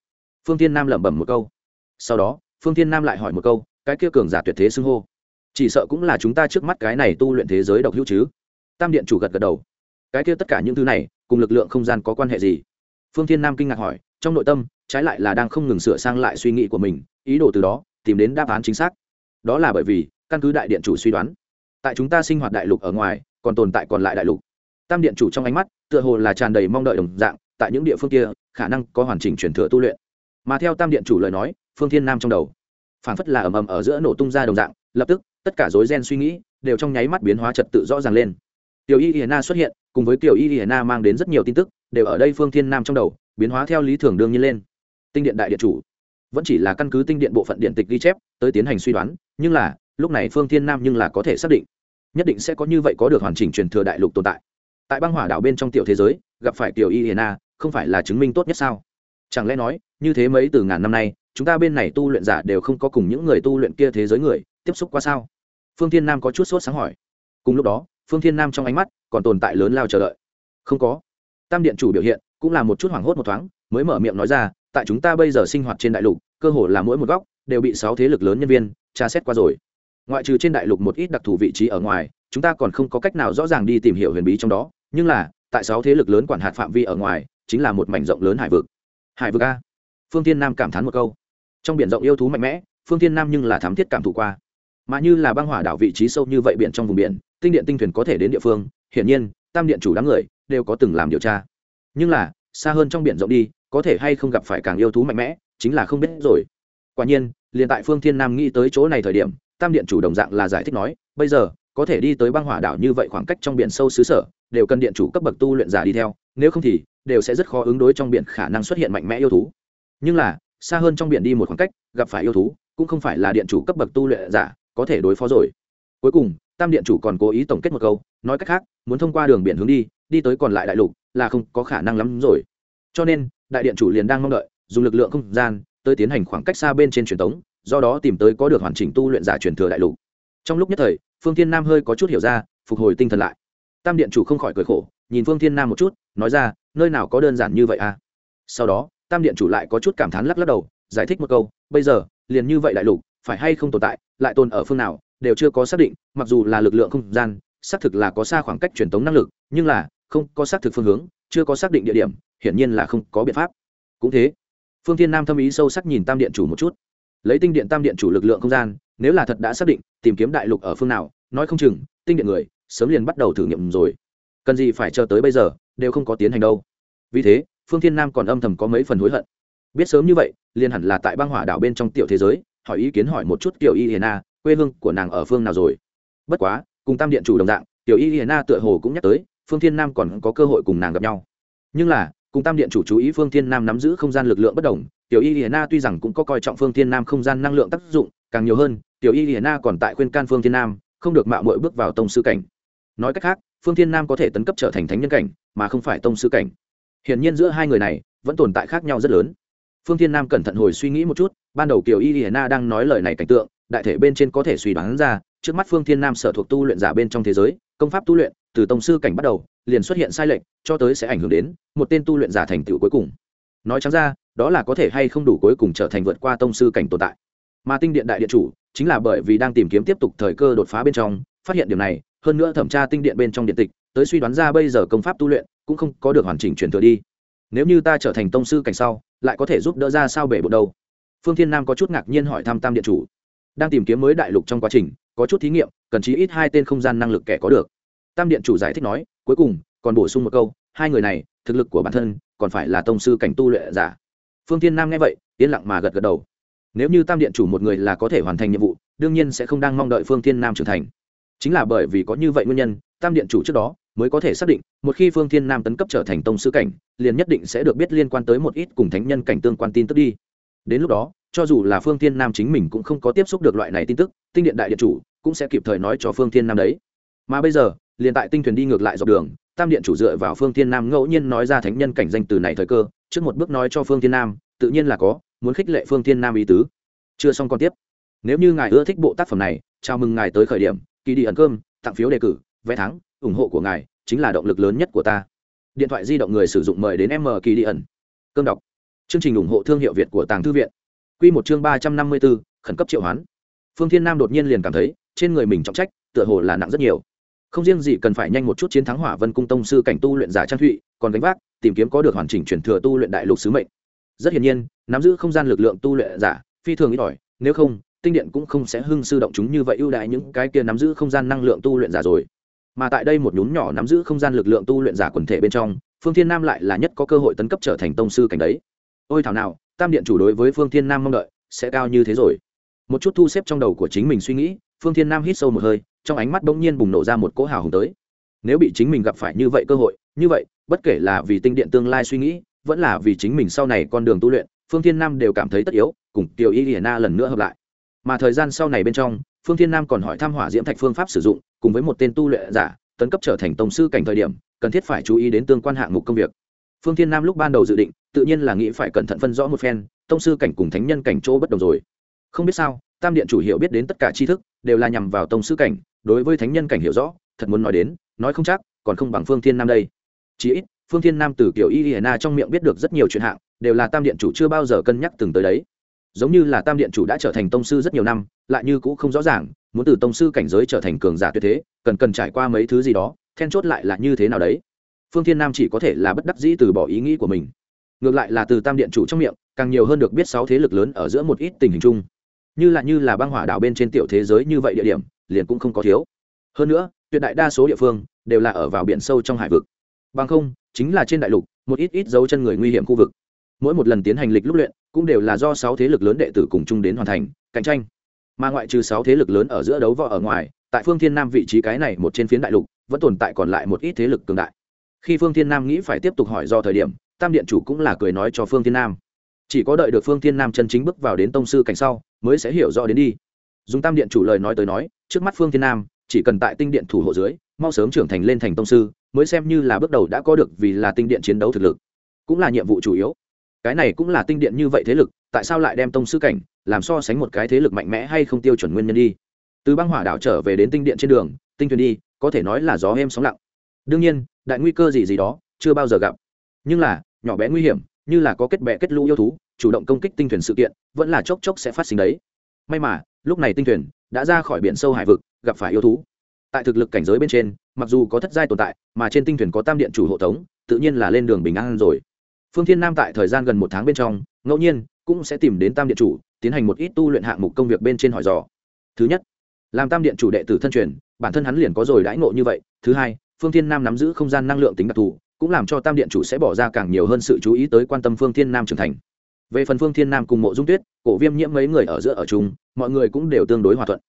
Phương thiên nam lẩm bẩm một câu. Sau đó, phương thiên nam lại hỏi một câu, cái kia cường giả tuyệt thế xưng hô. Chỉ sợ cũng là chúng ta trước mắt cái này tu luyện thế giới độc hữu chứ. Tam điện chủ gật gật đầu. Cái kia tất cả những thứ này, cùng lực lượng không gian có quan hệ gì? Phương thiên nam kinh ngạc hỏi, trong nội tâm, trái lại là đang không ngừng sửa sang lại suy nghĩ của mình, ý đồ từ đó, tìm đến đáp án chính xác. Đó là bởi vì, căn cứ đại điện chủ suy đoán tại chúng ta sinh hoạt đại lục ở ngoài, còn tồn tại còn lại đại lục. Tam điện chủ trong ánh mắt, tựa hồ là tràn đầy mong đợi đồng dạng, tại những địa phương kia, khả năng có hoàn chỉnh truyền thừa tu luyện. Mà theo tam điện chủ lời nói, phương thiên nam trong đầu phản phất là ầm ầm ở giữa nổ tung ra đồng dạng, lập tức, tất cả rối ghen suy nghĩ, đều trong nháy mắt biến hóa trật tự rõ ràng lên. Tiểu y hiền na xuất hiện, cùng với tiểu y hiền na mang đến rất nhiều tin tức, đều ở đây phương thiên nam trong đầu, biến hóa theo lý thường đương nhiên lên. Tinh điện đại điện chủ, vẫn chỉ là căn cứ tinh điện bộ phận điện tịch ghi chép, tới tiến hành suy đoán, nhưng là lúc này phương thiên nam nhưng là có thể xác định nhất định sẽ có như vậy có được hoàn chỉnh truyền thừa đại lục tồn tại tại băng hỏa đảo bên trong tiểu thế giới gặp phải tiểu y hiền a không phải là chứng minh tốt nhất sao chẳng lẽ nói như thế mấy từ ngàn năm nay chúng ta bên này tu luyện giả đều không có cùng những người tu luyện kia thế giới người tiếp xúc qua sao phương thiên nam có chút sốt sáng hỏi cùng lúc đó phương thiên nam trong ánh mắt còn tồn tại lớn lao chờ đợi không có tam điện chủ biểu hiện cũng là một chút hoảng hốt một thoáng mới mở miệng nói ra tại chúng ta bây giờ sinh hoạt trên đại lục cơ hồ là mỗi một góc đều bị sáu thế lực lớn nhân viên tra xét qua rồi ngoại trừ trên đại lục một ít đặc thù vị trí ở ngoài, chúng ta còn không có cách nào rõ ràng đi tìm hiểu huyền bí trong đó. Nhưng là, tại sáu thế lực lớn quản hạt phạm vi ở ngoài, chính là một mảnh rộng lớn hải vực. Hải vực a. Phương tiên nam cảm thán một câu. Trong biển rộng yêu thú mạnh mẽ, phương tiên nam nhưng là thám thiết cảm thụ qua. Mà như là băng hỏa đảo vị trí sâu như vậy biển trong vùng biển, tinh điện tinh thuyền có thể đến địa phương, hiển nhiên, tam điện chủ đám người đều có từng làm điều tra. Nhưng là, xa hơn trong biển rộng đi, có thể hay không gặp phải càng yêu thú mạnh mẽ, chính là không biết rồi. Quả nhiên, liền tại phương thiên nam nghĩ tới chỗ này thời điểm tam điện chủ đồng dạng là giải thích nói, bây giờ, có thể đi tới băng hỏa đảo như vậy khoảng cách trong biển sâu xứ sở, đều cần điện chủ cấp bậc tu luyện giả đi theo, nếu không thì, đều sẽ rất khó ứng đối trong biển khả năng xuất hiện mạnh mẽ yêu thú nhưng là, xa hơn trong biển đi một khoảng cách, gặp phải yêu thú, cũng không phải là điện chủ cấp bậc tu luyện giả, có thể đối phó rồi cuối cùng, tam điện chủ còn cố ý tổng kết một câu, nói cách khác, muốn thông qua đường biển hướng đi đi tới còn lại đại lục, là không có khả năng lắm rồi cho nên, đại điện chủ liền đang mong đợi, dùng lực lượng không gian, tới tiến hành khoảng cách xa bên trên truyền tống do đó tìm tới có được hoàn chỉnh tu luyện giả truyền thừa đại lục. Trong lúc nhất thời, phương thiên nam hơi có chút hiểu ra, phục hồi tinh thần lại. Tam điện chủ không khỏi cười khổ, nhìn phương thiên nam một chút, nói ra, nơi nào có đơn giản như vậy à? Sau đó, tam điện chủ lại có chút cảm thán lắc lắc đầu, giải thích một câu, bây giờ, liền như vậy đại lục, phải hay không tồn tại, lại tồn ở phương nào, đều chưa có xác định, mặc dù là lực lượng không gian, xác thực là có xa khoảng cách truyền tống năng lực, nhưng là, không có xác thực phương hướng, chưa có xác định địa điểm, hiển nhiên là không có biện pháp. Cũng thế, phương thiên nam thâm ý sâu sắc nhìn tam điện chủ một chút lấy tinh điện tam điện chủ lực lượng không gian, nếu là thật đã xác định, tìm kiếm đại lục ở phương nào, nói không chừng, tinh điện người, sớm liền bắt đầu thử nghiệm rồi. Cần gì phải chờ tới bây giờ, đều không có tiến hành đâu. Vì thế, phương thiên nam còn âm thầm có mấy phần hối hận. Biết sớm như vậy, liền hẳn là tại băng hỏa đảo bên trong tiểu thế giới, hỏi ý kiến hỏi một chút kiểu y hiền a, quê hương của nàng ở phương nào rồi. Bất quá, cùng tam điện chủ đồng dạng tiểu y hiền a tựa hồ cũng nhắc tới, phương thiên nam còn có cơ hội cùng nàng gặp nhau. Nhưng là, cùng tam điện chủ chú ý phương thiên nam nắm giữ không gian lực lượng bất đồng tiểu y hiền Na tuy rằng cũng có coi trọng phương thiên nam không gian năng lượng tác dụng, càng nhiều hơn, tiểu y hiền Na còn tại khuyên can phương thiên nam, không được mạo mội bước vào tông sư cảnh. Nói cách khác, phương thiên nam có thể tấn cấp trở thành thánh nhân cảnh, mà không phải tông sư cảnh. Hiển nhiên giữa hai người này, vẫn tồn tại khác nhau rất lớn. Phương thiên nam cẩn thận hồi suy nghĩ một chút, ban đầu kiều y hiền Na đang nói lời này cảnh tượng, đại thể bên trên có thể suy đoán ra, trước mắt phương thiên nam sở thuộc tu luyện giả bên trong thế giới, công pháp tu luyện, từ tông sư cảnh bắt đầu, liền xuất hiện sai lệch, cho tới sẽ ảnh hưởng đến một tên tu luyện giả thành tựu cuối cùng. Nói trắng ra đó là có thể hay không đủ cuối cùng trở thành vượt qua tông sư cảnh tồn tại. Mà tinh điện đại điện chủ chính là bởi vì đang tìm kiếm tiếp tục thời cơ đột phá bên trong, phát hiện điều này, hơn nữa thẩm tra tinh điện bên trong điện tịch, tới suy đoán ra bây giờ công pháp tu luyện cũng không có được hoàn chỉnh truyền thừa đi. Nếu như ta trở thành tông sư cảnh sau, lại có thể giúp đỡ ra sao bể bộ đâu? Phương thiên nam có chút ngạc nhiên hỏi thăm tam điện chủ. Đang tìm kiếm mới đại lục trong quá trình, có chút thí nghiệm, cần chí ít hai tên không gian năng lực kẻ có được. Tam điện chủ giải thích nói, cuối cùng, còn bổ sung một câu, hai người này, thực lực của bản thân, còn phải là tông sư cảnh tu luyện giả phương thiên nam nghe vậy, yên lặng mà gật gật đầu. Nếu như tam điện chủ một người là có thể hoàn thành nhiệm vụ, đương nhiên sẽ không đang mong đợi phương thiên nam trưởng thành. Chính là bởi vì có như vậy nguyên nhân, tam điện chủ trước đó mới có thể xác định, một khi phương thiên nam tấn cấp trở thành tông sư cảnh, liền nhất định sẽ được biết liên quan tới một ít cùng thánh nhân cảnh tương quan tin tức đi. Đến lúc đó, cho dù là phương thiên nam chính mình cũng không có tiếp xúc được loại này tin tức, tinh điện đại điện chủ cũng sẽ kịp thời nói cho phương thiên nam đấy. Mà bây giờ, liền tại tinh thuyền đi ngược lại dọc đường, tam điện chủ dựa vào phương thiên nam ngẫu nhiên nói ra thánh nhân cảnh danh từ này thời cơ trước một bước nói cho phương thiên nam, tự nhiên là có, muốn khích lệ phương thiên nam ý tứ. Chưa xong còn tiếp. Nếu như ngài ưa thích bộ tác phẩm này, chào mừng ngài tới khởi điểm, kỳ đi ẩn cơm, tặng phiếu đề cử, vé thắng, ủng hộ của ngài chính là động lực lớn nhất của ta. Điện thoại di động người sử dụng mời đến m kỳ đi ẩn. Cơm đọc. Chương trình ủng hộ thương hiệu việt của tàng thư viện. Q một chương ba trăm năm mươi bốn khẩn cấp triệu hoán. Phương thiên nam đột nhiên liền cảm thấy, trên người mình trọng trách, tựa hồ là nặng rất nhiều. Không riêng gì cần phải nhanh một chút chiến thắng hỏa vân cung tông sư cảnh tu luyện giả trang thụy, còn gánh vác tìm kiếm có được hoàn chỉnh truyền thừa tu luyện đại lục sứ mệnh. Rất hiển nhiên, nắm giữ không gian lực lượng tu luyện giả, phi thường ít ỏi, nếu không, tinh điện cũng không sẽ hưng sư động chúng như vậy ưu đại những cái kia nắm giữ không gian năng lượng tu luyện giả rồi. Mà tại đây một nhún nhỏ nắm giữ không gian lực lượng tu luyện giả quần thể bên trong, phương thiên nam lại là nhất có cơ hội tấn cấp trở thành tông sư cảnh đấy. Ôi thảo nào, tam điện chủ đối với phương thiên nam mong đợi, sẽ cao như thế rồi. Một chút thu xếp trong đầu của chính mình suy nghĩ, phương thiên nam hít sâu một hơi, trong ánh mắt bỗng nhiên bùng nổ ra một cỗ hào hùng tới. Nếu bị chính mình gặp phải như vậy cơ hội, như vậy bất kể là vì tinh điện tương lai suy nghĩ, vẫn là vì chính mình sau này con đường tu luyện, phương thiên nam đều cảm thấy tất yếu, cùng tiểu y hiển na lần nữa hợp lại. Mà thời gian sau này bên trong, phương thiên nam còn hỏi thăm hỏa diễm thạch phương pháp sử dụng, cùng với một tên tu luyện giả, tấn cấp trở thành tổng sư cảnh thời điểm, cần thiết phải chú ý đến tương quan hạng mục công việc. Phương thiên nam lúc ban đầu dự định, tự nhiên là nghĩ phải cẩn thận phân rõ một phen, tông sư cảnh cùng thánh nhân cảnh chỗ bất đồng rồi. Không biết sao, tam điện chủ hiểu biết đến tất cả tri thức, đều là nhằm vào tông sư cảnh, đối với thánh nhân cảnh hiểu rõ, thật muốn nói đến, nói không chắc, còn không bằng phương thiên nam đây chí ít, phương thiên nam từ kiểu y y na trong miệng biết được rất nhiều chuyện hạng, đều là tam điện chủ chưa bao giờ cân nhắc từng tới đấy. Giống như là tam điện chủ đã trở thành tông sư rất nhiều năm, lại như cũng không rõ ràng, muốn từ tông sư cảnh giới trở thành cường giả tuyệt thế, cần cần trải qua mấy thứ gì đó, then chốt lại là như thế nào đấy. Phương thiên nam chỉ có thể là bất đắc dĩ từ bỏ ý nghĩ của mình. Ngược lại là từ tam điện chủ trong miệng, càng nhiều hơn được biết sáu thế lực lớn ở giữa một ít tình hình chung. Như là như là băng hỏa đảo bên trên tiểu thế giới như vậy địa điểm, liền cũng không có thiếu. Hơn nữa, tuyệt đại đa số địa phương đều là ở vào biển sâu trong hải vực bằng không, chính là trên đại lục, một ít ít dấu chân người nguy hiểm khu vực. Mỗi một lần tiến hành lịch lúc luyện, cũng đều là do sáu thế lực lớn đệ tử cùng chung đến hoàn thành, cạnh tranh. Mà ngoại trừ sáu thế lực lớn ở giữa đấu võ ở ngoài, tại phương thiên nam vị trí cái này một trên phiến đại lục, vẫn tồn tại còn lại một ít thế lực cường đại. Khi phương thiên nam nghĩ phải tiếp tục hỏi do thời điểm, tam điện chủ cũng là cười nói cho phương thiên nam. Chỉ có đợi được phương thiên nam chân chính bước vào đến tông sư cảnh sau, mới sẽ hiểu rõ đến đi. Dùng tam điện chủ lời nói tới nói, trước mắt phương thiên nam, chỉ cần tại tinh điện thủ hộ dưới, mau sớm trưởng thành lên thành tông sư mới xem như là bước đầu đã có được vì là tinh điện chiến đấu thực lực. Cũng là nhiệm vụ chủ yếu. Cái này cũng là tinh điện như vậy thế lực, tại sao lại đem tông sư cảnh làm so sánh một cái thế lực mạnh mẽ hay không tiêu chuẩn nguyên nhân đi? Từ băng hỏa đảo trở về đến tinh điện trên đường, tinh thuyền đi, có thể nói là gió êm sóng lặng. Đương nhiên, đại nguy cơ gì gì đó chưa bao giờ gặp. Nhưng là, nhỏ bé nguy hiểm, như là có kết bè kết lũ yêu thú, chủ động công kích tinh thuyền sự kiện, vẫn là chốc chốc sẽ phát sinh đấy. May mà, lúc này tinh thuyền đã ra khỏi biển sâu hải vực, gặp phải yêu thú. Tại thực lực cảnh giới bên trên mặc dù có thất giai tồn tại, mà trên tinh thuyền có tam điện chủ hộ tống, tự nhiên là lên đường bình an rồi. Phương thiên nam tại thời gian gần một tháng bên trong, ngẫu nhiên cũng sẽ tìm đến tam điện chủ, tiến hành một ít tu luyện hạng mục công việc bên trên hỏi dò. Thứ nhất, làm tam điện chủ đệ tử thân truyền, bản thân hắn liền có rồi đãi ngộ như vậy. Thứ hai, phương thiên nam nắm giữ không gian năng lượng tính đặc thù, cũng làm cho tam điện chủ sẽ bỏ ra càng nhiều hơn sự chú ý tới quan tâm phương thiên nam trưởng thành. Về phần phương thiên nam cùng mộ dung tuyết, cổ viêm nhiễm mấy người ở giữa ở chung, mọi người cũng đều tương đối hòa thuận.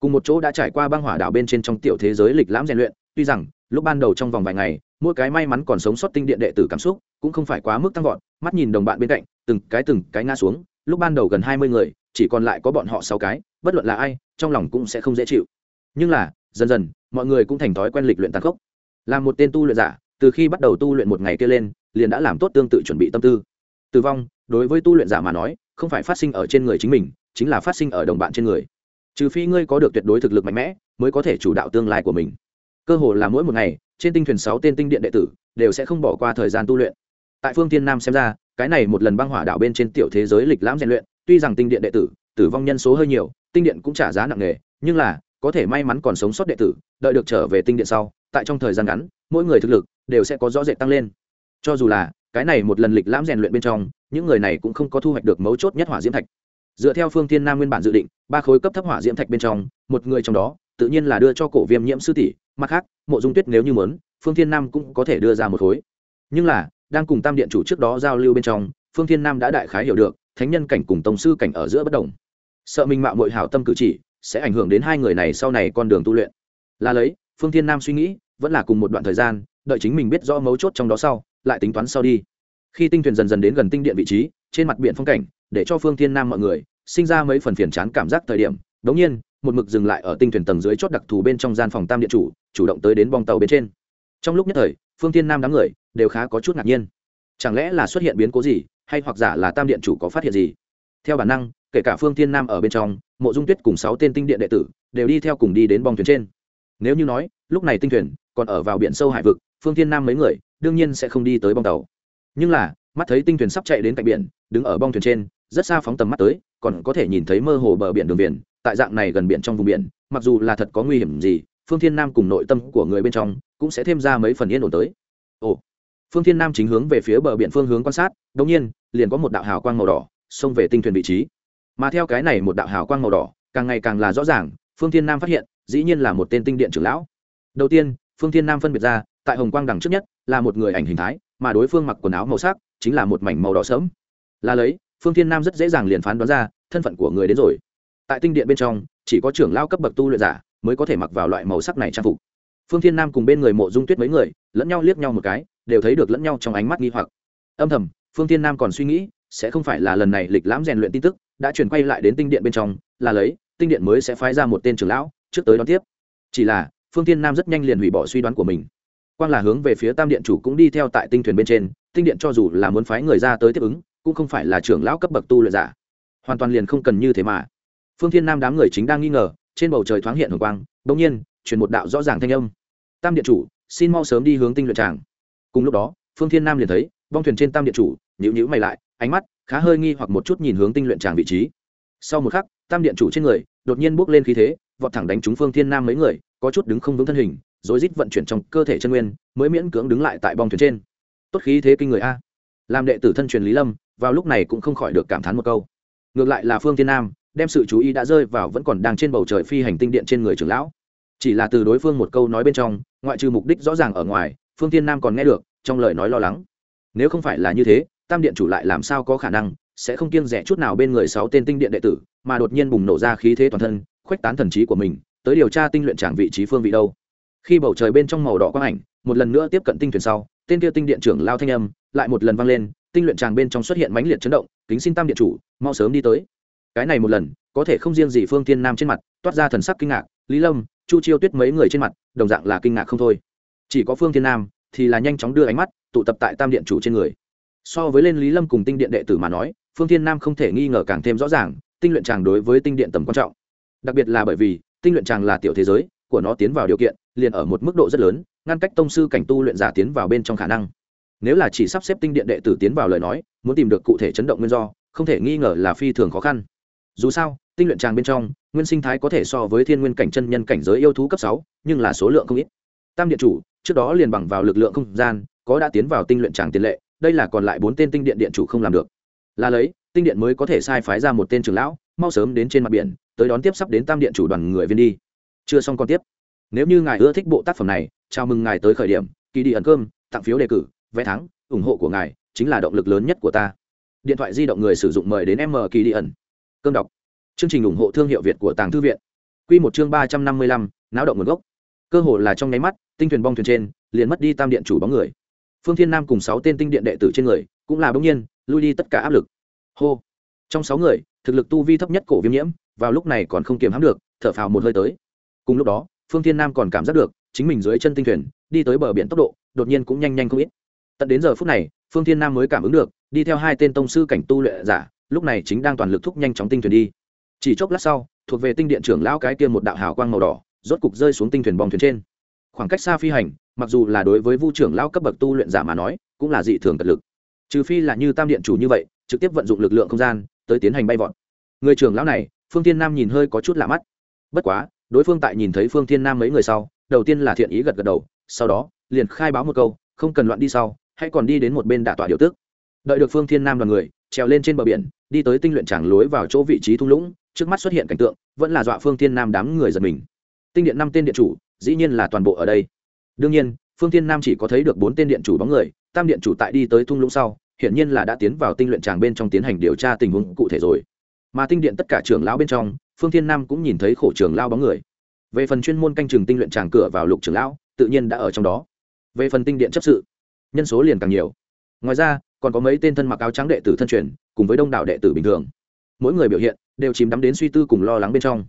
Cùng một chỗ đã trải qua băng hỏa đảo bên trên trong tiểu thế giới lịch lãm rèn luyện tuy rằng, lúc ban đầu trong vòng vài ngày, mỗi cái may mắn còn sống sót tinh điện đệ tử cảm xúc cũng không phải quá mức tăng vọt, mắt nhìn đồng bạn bên cạnh, từng cái từng cái ngã xuống, lúc ban đầu gần hai mươi người, chỉ còn lại có bọn họ sáu cái, bất luận là ai, trong lòng cũng sẽ không dễ chịu. Nhưng là, dần dần, mọi người cũng thành thói quen lịch luyện tàn khốc. Là một tên tu luyện giả, từ khi bắt đầu tu luyện một ngày kia lên, liền đã làm tốt tương tự chuẩn bị tâm tư. Tử vong, đối với tu luyện giả mà nói, không phải phát sinh ở trên người chính mình, chính là phát sinh ở đồng bạn trên người. Trừ phi ngươi có được tuyệt đối thực lực mạnh mẽ, mới có thể chủ đạo tương lai của mình cơ hồ là mỗi một ngày, trên tinh thuyền sáu tên tinh điện đệ tử đều sẽ không bỏ qua thời gian tu luyện. Tại phương tiên nam xem ra, cái này một lần băng hỏa đảo bên trên tiểu thế giới lịch lãm rèn luyện, tuy rằng tinh điện đệ tử tử vong nhân số hơi nhiều, tinh điện cũng trả giá nặng nề, nhưng là, có thể may mắn còn sống sót đệ tử, đợi được trở về tinh điện sau, tại trong thời gian ngắn, mỗi người thực lực đều sẽ có rõ rệt tăng lên. Cho dù là, cái này một lần lịch lãm rèn luyện bên trong, những người này cũng không có thu hoạch được mấu chốt nhất hỏa diễm thạch. Dựa theo phương thiên nam nguyên bản dự định, ba khối cấp thấp hỏa diễm thạch bên trong, một người trong đó tự nhiên là đưa cho cổ viêm nhiễm sư tỷ, mặt khác, mộ dung tuyết nếu như muốn, phương thiên nam cũng có thể đưa ra một khối. Nhưng là, đang cùng tam điện chủ trước đó giao lưu bên trong, phương thiên nam đã đại khái hiểu được, thánh nhân cảnh cùng tổng sư cảnh ở giữa bất đồng. Sợ mình mạo mội hảo tâm cử chỉ, sẽ ảnh hưởng đến hai người này sau này con đường tu luyện. Là lấy, phương thiên nam suy nghĩ, vẫn là cùng một đoạn thời gian, đợi chính mình biết rõ mấu chốt trong đó sau, lại tính toán sau đi. Khi tinh thuyền dần dần đến gần tinh điện vị trí, trên mặt biển phong cảnh, để cho phương thiên nam mọi người, sinh ra mấy phần phiền chán cảm giác thời điểm, đống nhiên một mực dừng lại ở tinh thuyền tầng dưới chót đặc thù bên trong gian phòng tam điện chủ chủ động tới đến bong tàu bên trên. Trong lúc nhất thời, phương thiên nam đám người đều khá có chút ngạc nhiên. Chẳng lẽ là xuất hiện biến cố gì, hay hoặc giả là tam điện chủ có phát hiện gì? Theo bản năng, kể cả phương thiên nam ở bên trong, mộ dung tuyết cùng sáu tên tinh điện đệ tử đều đi theo cùng đi đến bong thuyền trên. Nếu như nói, lúc này tinh thuyền còn ở vào biển sâu hải vực, phương thiên nam mấy người đương nhiên sẽ không đi tới bong tàu. Nhưng là, mắt thấy tinh thuyền sắp chạy đến cạnh biển, đứng ở bong thuyền trên, rất xa phóng tầm mắt tới, còn có thể nhìn thấy mơ hồ bờ biển đường biển tại dạng này gần biển trong vùng biển, mặc dù là thật có nguy hiểm gì, phương thiên nam cùng nội tâm của người bên trong cũng sẽ thêm ra mấy phần yên ổn tới. Ồ, phương thiên nam chính hướng về phía bờ biển phương hướng quan sát đ ỗ n g nhiên, liền có một đạo hào quang màu đỏ xông về tinh thuyền vị trí. Mà theo cái này một đạo hào quang màu đỏ, càng ngày càng là rõ ràng, phương thiên nam phát hiện, dĩ nhiên là một tên tinh điện trưởng lão. Đầu tiên, phương thiên nam phân biệt ra, tại hồng quang đằng trước nhất, là một người ảnh hình thái, mà đối phương mặc quần áo màu sắc, chính là một mảnh màu đỏ sớm là lấy, phương thiên nam rất dễ dàng liền phán đoán ra, thân phận của người đến rồi tại tinh điện bên trong, chỉ có trưởng lao cấp bậc tu luyện giả mới có thể mặc vào loại màu sắc này trang phục. Phương thiên nam cùng bên người mộ dung tuyết mấy người lẫn nhau liếc nhau một cái, đều thấy được lẫn nhau trong ánh mắt nghi hoặc. Âm thầm, phương thiên nam còn suy nghĩ, sẽ không phải là lần này lịch lãm rèn luyện tin tức đã chuyển quay lại đến tinh điện bên trong, là lấy, tinh điện mới sẽ phái ra một tên trưởng lão trước tới đón tiếp. Chỉ là, phương thiên nam rất nhanh liền hủy bỏ suy đoán của mình. Quan là hướng về phía tam điện chủ cũng đi theo tại tinh thuyền bên trên, tinh điện cho dù là muốn phái người ra tới tiếp ứng, cũng không phải là trưởng lão cấp bậc tu luyện giả. Hoàn toàn liền không cần như thế mà phương thiên nam đám người chính đang nghi ngờ, trên bầu trời thoáng hiện hồng quang bỗng nhiên, truyền một đạo rõ ràng thanh âm. Tam điện chủ, xin mau sớm đi hướng tinh luyện tràng. Cùng lúc đó, phương thiên nam liền thấy, bong thuyền trên tam điện chủ nhữ nhữ mày lại, ánh mắt khá hơi nghi hoặc một chút nhìn hướng tinh luyện tràng vị trí. Sau một khắc, tam điện chủ trên người, đột nhiên bước lên khí thế, vọt thẳng đánh trúng phương thiên nam mấy người, có chút đứng không vững thân hình rồi rít vận chuyển trong cơ thể chân nguyên, mới miễn cưỡng đứng lại tại bong thuyền trên. Tốt khí thế kinh người a. Làm đệ tử thân truyền lý lâm, vào lúc này cũng không khỏi được cảm thán một câu. Ngược lại là phương thiên nam đem sự chú ý đã rơi vào vẫn còn đang trên bầu trời phi hành tinh điện trên người trưởng lão. Chỉ là từ đối phương một câu nói bên trong, ngoại trừ mục đích rõ ràng ở ngoài, phương thiên nam còn nghe được, trong lời nói lo lắng. Nếu không phải là như thế, tam điện chủ lại làm sao có khả năng, sẽ không kiêng rẻ chút nào bên người sáu tên tinh điện đệ tử, mà đột nhiên bùng nổ ra khí thế toàn thân, khuếch tán thần trí của mình, tới điều tra tinh luyện tràng vị trí phương vị đâu. Khi bầu trời bên trong màu đỏ quang ảnh, một lần nữa tiếp cận tinh thuyền sau, tên kia tinh điện trưởng lao thanh âm lại một lần vang lên, tinh luyện tràng bên trong xuất hiện mãnh liệt chấn động, kính xin tam điện chủ, mau sớm đi tới cái này một lần, có thể không riêng gì phương tiên nam trên mặt, toát ra thần sắc kinh ngạc, lý lâm, chu chiêu tuyết mấy người trên mặt, đồng dạng là kinh ngạc không thôi. Chỉ có phương tiên nam thì là nhanh chóng đưa ánh mắt tụ tập tại tam điện chủ trên người. So với lên lý lâm cùng tinh điện đệ tử mà nói, phương tiên nam không thể nghi ngờ càng thêm rõ ràng, tinh luyện tràng đối với tinh điện tầm quan trọng. Đặc biệt là bởi vì, tinh luyện tràng là tiểu thế giới, của nó tiến vào điều kiện, liền ở một mức độ rất lớn, ngăn cách tông sư cảnh tu luyện giả tiến vào bên trong khả năng. Nếu là chỉ sắp xếp tinh điện đệ tử tiến vào lời nói, muốn tìm được cụ thể chấn động nguyên do, không thể nghi ngờ là phi thường khó khăn dù sao, tinh luyện tràng bên trong, nguyên sinh thái có thể so với thiên nguyên cảnh chân nhân cảnh giới yêu thú cấp sáu, nhưng là số lượng không ít. Tam điện chủ, trước đó liền bằng vào lực lượng không gian, có đã tiến vào tinh luyện tràng tiền lệ, đây là còn lại bốn tên tinh điện điện chủ không làm được. Là lấy, tinh điện mới có thể sai phái ra một tên trưởng lão, mau sớm đến trên mặt biển, tới đón tiếp sắp đến tam điện chủ đoàn người viên đi. Chưa xong còn tiếp. Nếu như ngài ưa thích bộ tác phẩm này, chào mừng ngài tới khởi điểm, kỳ đi ẩn cơm, tặng phiếu đề cử, vé thắng, ủng hộ của ngài, chính là động lực lớn nhất của ta. Điện thoại di động người sử dụng mời đến m kỳ đi ẩn cơm đọc. Chương trình ủng hộ thương hiệu việt của tàng thư viện. Q một chương ba trăm năm mươi lăm, náo động nguồn gốc. Cơ hồ là trong nháy mắt, tinh thuyền bong thuyền trên, liền mất đi tam điện chủ bóng người. Phương thiên nam cùng sáu tên tinh điện đệ tử trên người, cũng là bỗng nhiên, lui đi tất cả áp lực. Hô. Trong sáu người, thực lực tu vi thấp nhất cổ viêm nhiễm, vào lúc này còn không kiềm hãm được, thở phào một hơi tới. Cùng lúc đó, phương thiên nam còn cảm giác được, chính mình dưới chân tinh thuyền, đi tới bờ biển tốc độ, đột nhiên cũng nhanh nhanh không ít. Tận đến giờ phút này, phương thiên nam mới cảm ứng được, đi theo hai tên tông sư cảnh tu luyện giả lúc này chính đang toàn lực thúc nhanh chóng tinh thuyền đi. Chỉ chốc lát sau, thuộc về tinh điện trưởng lão cái kia một đạo hào quang màu đỏ, rốt cục rơi xuống tinh thuyền bong thuyền trên. Khoảng cách xa phi hành, mặc dù là đối với vu trưởng lão cấp bậc tu luyện giả mà nói, cũng là dị thường cật lực. Trừ phi là như tam điện chủ như vậy, trực tiếp vận dụng lực lượng không gian, tới tiến hành bay vọt. Người trưởng lão này, phương tiên nam nhìn hơi có chút lạ mắt. Bất quá, đối phương tại nhìn thấy phương tiên nam mấy người sau, đầu tiên là thiện ý gật gật đầu, sau đó, liền khai báo một câu, không cần loạn đi sau, hãy còn đi đến một bên đả tọa điều tước đợi được phương thiên nam đoàn người trèo lên trên bờ biển, đi tới tinh luyện tràng lối vào chỗ vị trí thung lũng, trước mắt xuất hiện cảnh tượng, vẫn là dọa phương thiên nam đám người giật mình. Tinh điện năm tên điện chủ, dĩ nhiên là toàn bộ ở đây. Đương nhiên, phương thiên nam chỉ có thấy được bốn tên điện chủ bóng người, tam điện chủ tại đi tới thung lũng sau, hiển nhiên là đã tiến vào tinh luyện tràng bên trong tiến hành điều tra tình huống cụ thể rồi. Mà tinh điện tất cả trưởng lão bên trong, phương thiên nam cũng nhìn thấy khổ trường lao bóng người. Về phần chuyên môn canh chừng tinh luyện tràng cửa vào lục trưởng lão, tự nhiên đã ở trong đó. Về phần tinh điện chấp sự, nhân số liền càng nhiều. Ngoài ra còn có mấy tên thân mặc áo trắng đệ tử thân truyền, cùng với đông đảo đệ tử bình thường. Mỗi người biểu hiện đều chìm đắm đến suy tư cùng lo lắng bên trong.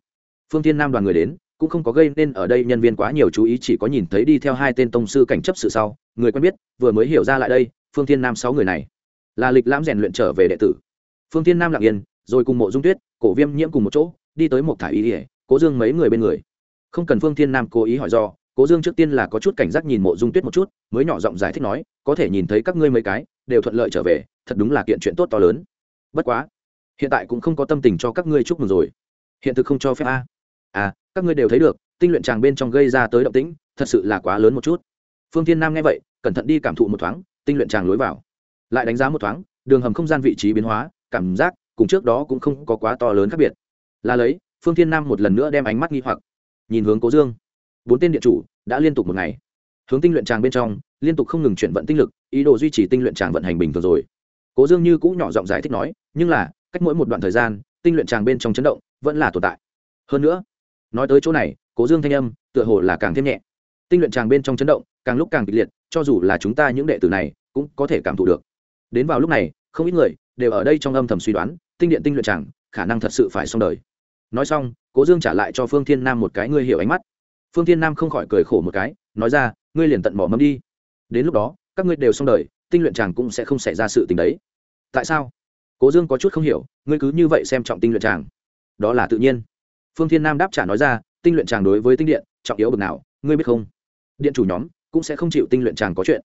Phương thiên nam đoàn người đến, cũng không có gây nên ở đây nhân viên quá nhiều chú ý, chỉ có nhìn thấy đi theo hai tên tông sư cảnh chấp sự sau, người quen biết, vừa mới hiểu ra lại đây, phương thiên nam sáu người này là lịch lãm rèn luyện trở về đệ tử. Phương thiên nam lặng yên, rồi cùng mộ dung tuyết, cổ viêm nhiễm cùng một chỗ, đi tới một thả ý ỉa cố dương mấy người bên người. Không cần phương thiên nam cố ý hỏi do, cố dương trước tiên là có chút cảnh giác nhìn mộ dung tuyết một chút, mới nhỏ giọng giải thích nói, có thể nhìn thấy các ngươi mấy cái đều thuận lợi trở về, thật đúng là kiện chuyện tốt to lớn. Bất quá, hiện tại cũng không có tâm tình cho các ngươi chúc mừng rồi. Hiện thực không cho phép a. À các ngươi đều thấy được, tinh luyện tràng bên trong gây ra tới động tĩnh, thật sự là quá lớn một chút. Phương thiên nam nghe vậy, cẩn thận đi cảm thụ một thoáng, tinh luyện tràng lối vào. Lại đánh giá một thoáng, đường hầm không gian vị trí biến hóa, cảm giác cùng trước đó cũng không có quá to lớn khác biệt. Là lấy, phương thiên nam một lần nữa đem ánh mắt nghi hoặc, nhìn hướng cố dương. Bốn tên địa chủ đã liên tục một ngày hướng tinh luyện tràng bên trong, liên tục không ngừng chuyển vận tinh lực, ý đồ duy trì tinh luyện tràng vận hành bình thường rồi. Cố dương như cũng nhỏ giọng giải thích nói, nhưng là, cách mỗi một đoạn thời gian, tinh luyện tràng bên trong chấn động vẫn là tồn tại. Hơn nữa, nói tới chỗ này, cố dương thanh âm tựa hồ là càng thêm nhẹ. Tinh luyện tràng bên trong chấn động, càng lúc càng kịch liệt, cho dù là chúng ta những đệ tử này, cũng có thể cảm thụ được. Đến vào lúc này, không ít người đều ở đây trong âm thầm suy đoán, tinh điện tinh luyện tràng, khả năng thật sự phải xong đời. Nói xong, cố dương trả lại cho phương thiên nam một cái ngươi hiểu ánh mắt. Phương thiên nam không khỏi cười khổ một cái nói ra ngươi liền tận bỏ mâm đi. Đến lúc đó các ngươi đều xong đời tinh luyện chàng cũng sẽ không xảy ra sự tình đấy. Tại sao? Cố dương có chút không hiểu ngươi cứ như vậy xem trọng tinh luyện chàng. đó là tự nhiên. Phương thiên nam đáp trả nói ra tinh luyện chàng đối với tinh điện trọng yếu bực nào ngươi biết không? Điện chủ nhóm cũng sẽ không chịu tinh luyện chàng có chuyện.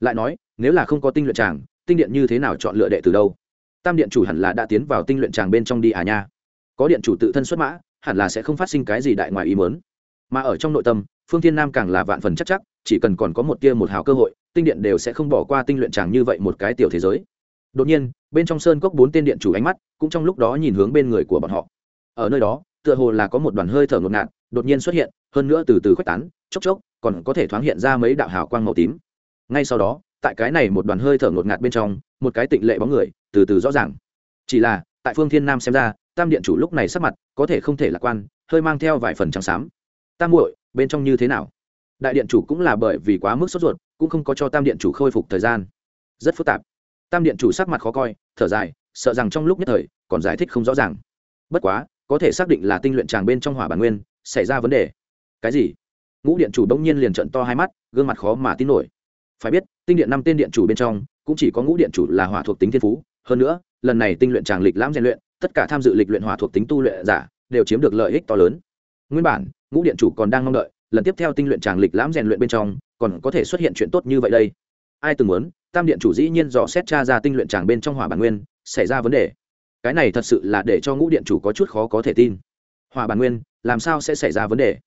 Lại nói nếu là không có tinh luyện chàng, tinh điện như thế nào chọn lựa đệ từ đâu? Tam điện chủ hẳn là đã tiến vào tinh luyện chàng bên trong đi à nha. Có điện chủ tự thân xuất mã hẳn là sẽ không phát sinh cái gì đại ngoài ý mớn mà ở trong nội tâm phương thiên nam càng là vạn phần chắc chắc, chỉ cần còn có một tia một hào cơ hội, tinh điện đều sẽ không bỏ qua tinh luyện chàng như vậy một cái tiểu thế giới. Đột nhiên, bên trong sơn cốc bốn tên điện chủ ánh mắt cũng trong lúc đó nhìn hướng bên người của bọn họ. Ở nơi đó, tựa hồ là có một đoàn hơi thở ngột ngạt, đột nhiên xuất hiện, hơn nữa từ từ khuếch tán, chốc chốc, còn có thể thoáng hiện ra mấy đạo hào quang màu tím. Ngay sau đó, tại cái này một đoàn hơi thở ngột ngạt bên trong, một cái tịnh lệ bóng người, từ từ rõ ràng. Chỉ là, tại phương thiên nam xem ra, tam điện chủ lúc này sắc mặt có thể không thể lạc quan, hơi mang theo vài phần trắng xám. Tam muội bên trong như thế nào? Đại điện chủ cũng là bởi vì quá mức sốt ruột, cũng không có cho tam điện chủ khôi phục thời gian. Rất phức tạp. Tam điện chủ sắc mặt khó coi, thở dài, sợ rằng trong lúc nhất thời, còn giải thích không rõ ràng. Bất quá, có thể xác định là tinh luyện tràng bên trong hỏa bản nguyên, xảy ra vấn đề. Cái gì? Ngũ điện chủ đông nhiên liền trận to hai mắt, gương mặt khó mà tin nổi. Phải biết, tinh điện năm tên điện chủ bên trong, cũng chỉ có ngũ điện chủ là hỏa thuộc tính thiên phú. Hơn nữa, lần này tinh luyện tràng lịch lãm rèn luyện, tất cả tham dự lịch luyện hỏa thuộc tính tu luyện giả, đều chiếm được lợi ích to lớn. Nguyên bản ngũ điện chủ còn đang mong đợi, lần tiếp theo tinh luyện tràng lịch lãm rèn luyện bên trong, còn có thể xuất hiện chuyện tốt như vậy đây. Ai từng muốn, tam điện chủ dĩ nhiên dò xét tra ra tinh luyện tràng bên trong hỏa bản nguyên, xảy ra vấn đề. Cái này thật sự là để cho ngũ điện chủ có chút khó có thể tin. Hỏa bản nguyên, làm sao sẽ xảy ra vấn đề?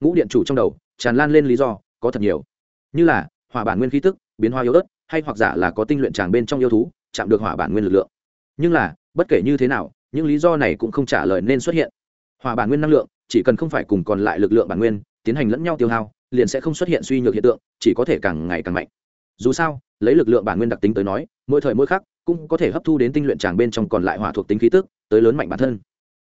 Ngũ điện chủ trong đầu, tràn lan lên lý do, có thật nhiều. Như là, hỏa bản nguyên khí tức, biến hoa yếu ớt, hay hoặc giả là có tinh luyện tràng bên trong yêu thú, chạm được hỏa bản nguyên lực lượng. Nhưng là, bất kể như thế nào, những lý do này cũng không trả lời nên xuất hiện. Hỏa bản nguyên năng lượng chỉ cần không phải cùng còn lại lực lượng bản nguyên, tiến hành lẫn nhau tiêu hao, liền sẽ không xuất hiện suy nhược hiện tượng, chỉ có thể càng ngày càng mạnh. Dù sao, lấy lực lượng bản nguyên đặc tính tới nói, mỗi thời mỗi khắc cũng có thể hấp thu đến tinh luyện tràng bên trong còn lại hỏa thuộc tính khí tức, tới lớn mạnh bản thân.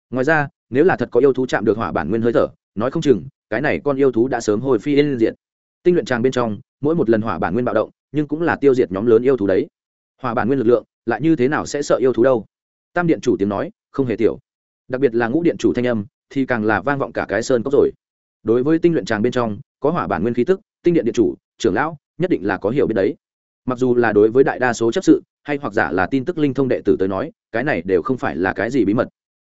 Ngoài ra, nếu là thật có yêu thú chạm được hỏa bản nguyên hơi thở, nói không chừng, cái này con yêu thú đã sớm hồi phi lên diện tinh luyện tràng bên trong, mỗi một lần hỏa bản nguyên bạo động, nhưng cũng là tiêu diệt nhóm lớn yêu thú đấy. Hỏa bản nguyên lực lượng, lại như thế nào sẽ sợ yêu thú đâu? Tam điện chủ tiếng nói, không hề tiểu. Đặc biệt là ngũ điện chủ thanh âm thì càng là vang vọng cả cái sơn cốc rồi. Đối với tinh luyện tràng bên trong, có hỏa bản nguyên khí tức, tinh điện điện chủ, trưởng lão, nhất định là có hiểu biết đấy. Mặc dù là đối với đại đa số chấp sự, hay hoặc giả là tin tức linh thông đệ tử tới nói, cái này đều không phải là cái gì bí mật.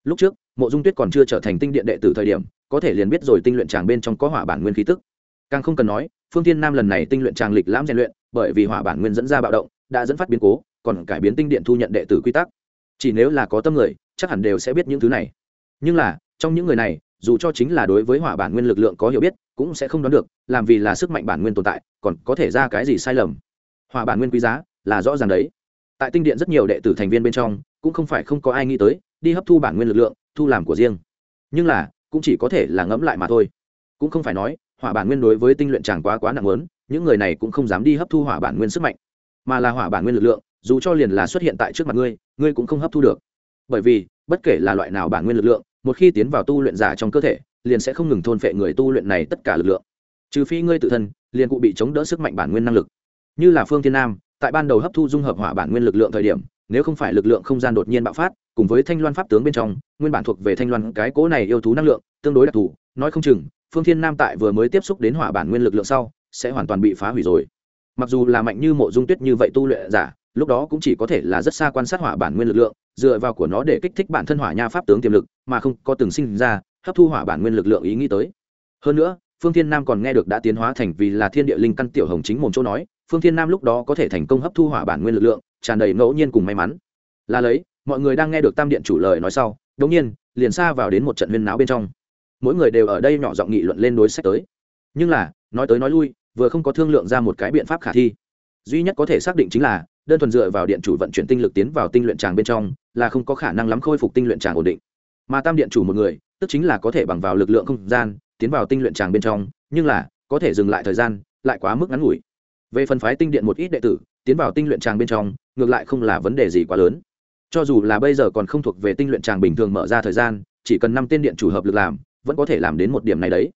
Lúc trước, mộ dung tuyết còn chưa trở thành tinh điện đệ tử thời điểm, có thể liền biết rồi tinh luyện tràng bên trong có hỏa bản nguyên khí tức. Càng không cần nói, phương tiên nam lần này tinh luyện tràng lịch lãm rèn luyện, bởi vì hỏa bản nguyên dẫn ra bạo động, đã dẫn phát biến cố, còn cải biến tinh điện thu nhận đệ tử quy tắc. Chỉ nếu là có tâm người, chắc hẳn đều sẽ biết những thứ này. Nhưng là trong những người này, dù cho chính là đối với hỏa bản nguyên lực lượng có hiểu biết, cũng sẽ không đoán được, làm vì là sức mạnh bản nguyên tồn tại, còn có thể ra cái gì sai lầm. Hỏa bản nguyên quý giá, là rõ ràng đấy. Tại tinh điện rất nhiều đệ tử thành viên bên trong, cũng không phải không có ai nghĩ tới, đi hấp thu bản nguyên lực lượng, thu làm của riêng. Nhưng là, cũng chỉ có thể là ngẫm lại mà thôi. Cũng không phải nói, hỏa bản nguyên đối với tinh luyện chẳng quá quá nặng lớn những người này cũng không dám đi hấp thu hỏa bản nguyên sức mạnh. Mà là hỏa bản nguyên lực lượng, dù cho liền là xuất hiện tại trước mặt ngươi ngươi cũng không hấp thu được. Bởi vì, bất kể là loại nào bản nguyên lực lượng một khi tiến vào tu luyện giả trong cơ thể, liền sẽ không ngừng thôn phệ người tu luyện này tất cả lực lượng. Trừ phi ngươi tự thân, liền cụ bị chống đỡ sức mạnh bản nguyên năng lực. Như là phương thiên nam, tại ban đầu hấp thu dung hợp hỏa bản nguyên lực lượng thời điểm, nếu không phải lực lượng không gian đột nhiên bạo phát, cùng với thanh loan pháp tướng bên trong, nguyên bản thuộc về thanh loan cái cố này yêu thú năng lượng, tương đối đặc thù, nói không chừng, phương thiên nam tại vừa mới tiếp xúc đến hỏa bản nguyên lực lượng sau, sẽ hoàn toàn bị phá hủy rồi. Mặc dù là mạnh như mộ dung tuyết như vậy tu luyện giả lúc đó cũng chỉ có thể là rất xa quan sát hỏa bản nguyên lực lượng, dựa vào của nó để kích thích bản thân hỏa nha pháp tướng tiềm lực, mà không có từng sinh ra, hấp thu hỏa bản nguyên lực lượng ý nghĩ tới. Hơn nữa, phương thiên nam còn nghe được đã tiến hóa thành vì là thiên địa linh căn tiểu hồng chính mồm chỗ nói, phương thiên nam lúc đó có thể thành công hấp thu hỏa bản nguyên lực lượng, tràn đầy ngẫu nhiên cùng may mắn. Là lấy, mọi người đang nghe được tam điện chủ lời nói sau đống nhiên, liền xa vào đến một trận huyên náo bên trong. Mỗi người đều ở đây nhỏ giọng nghị luận lên đối sách tới. Nhưng là, nói tới nói lui, vừa không có thương lượng ra một cái biện pháp khả thi. Duy nhất có thể xác định chính là đơn thuần dựa vào điện chủ vận chuyển tinh lực tiến vào tinh luyện tràng bên trong, là không có khả năng lắm khôi phục tinh luyện tràng ổn định. Mà tam điện chủ một người, tức chính là có thể bằng vào lực lượng không gian, tiến vào tinh luyện tràng bên trong, nhưng là, có thể dừng lại thời gian, lại quá mức ngắn ngủi. Về phần phái tinh điện một ít đệ tử, tiến vào tinh luyện tràng bên trong, ngược lại không là vấn đề gì quá lớn. Cho dù là bây giờ còn không thuộc về tinh luyện tràng bình thường mở ra thời gian, chỉ cần năm tên điện chủ hợp lực làm, vẫn có thể làm đến một điểm này đấy.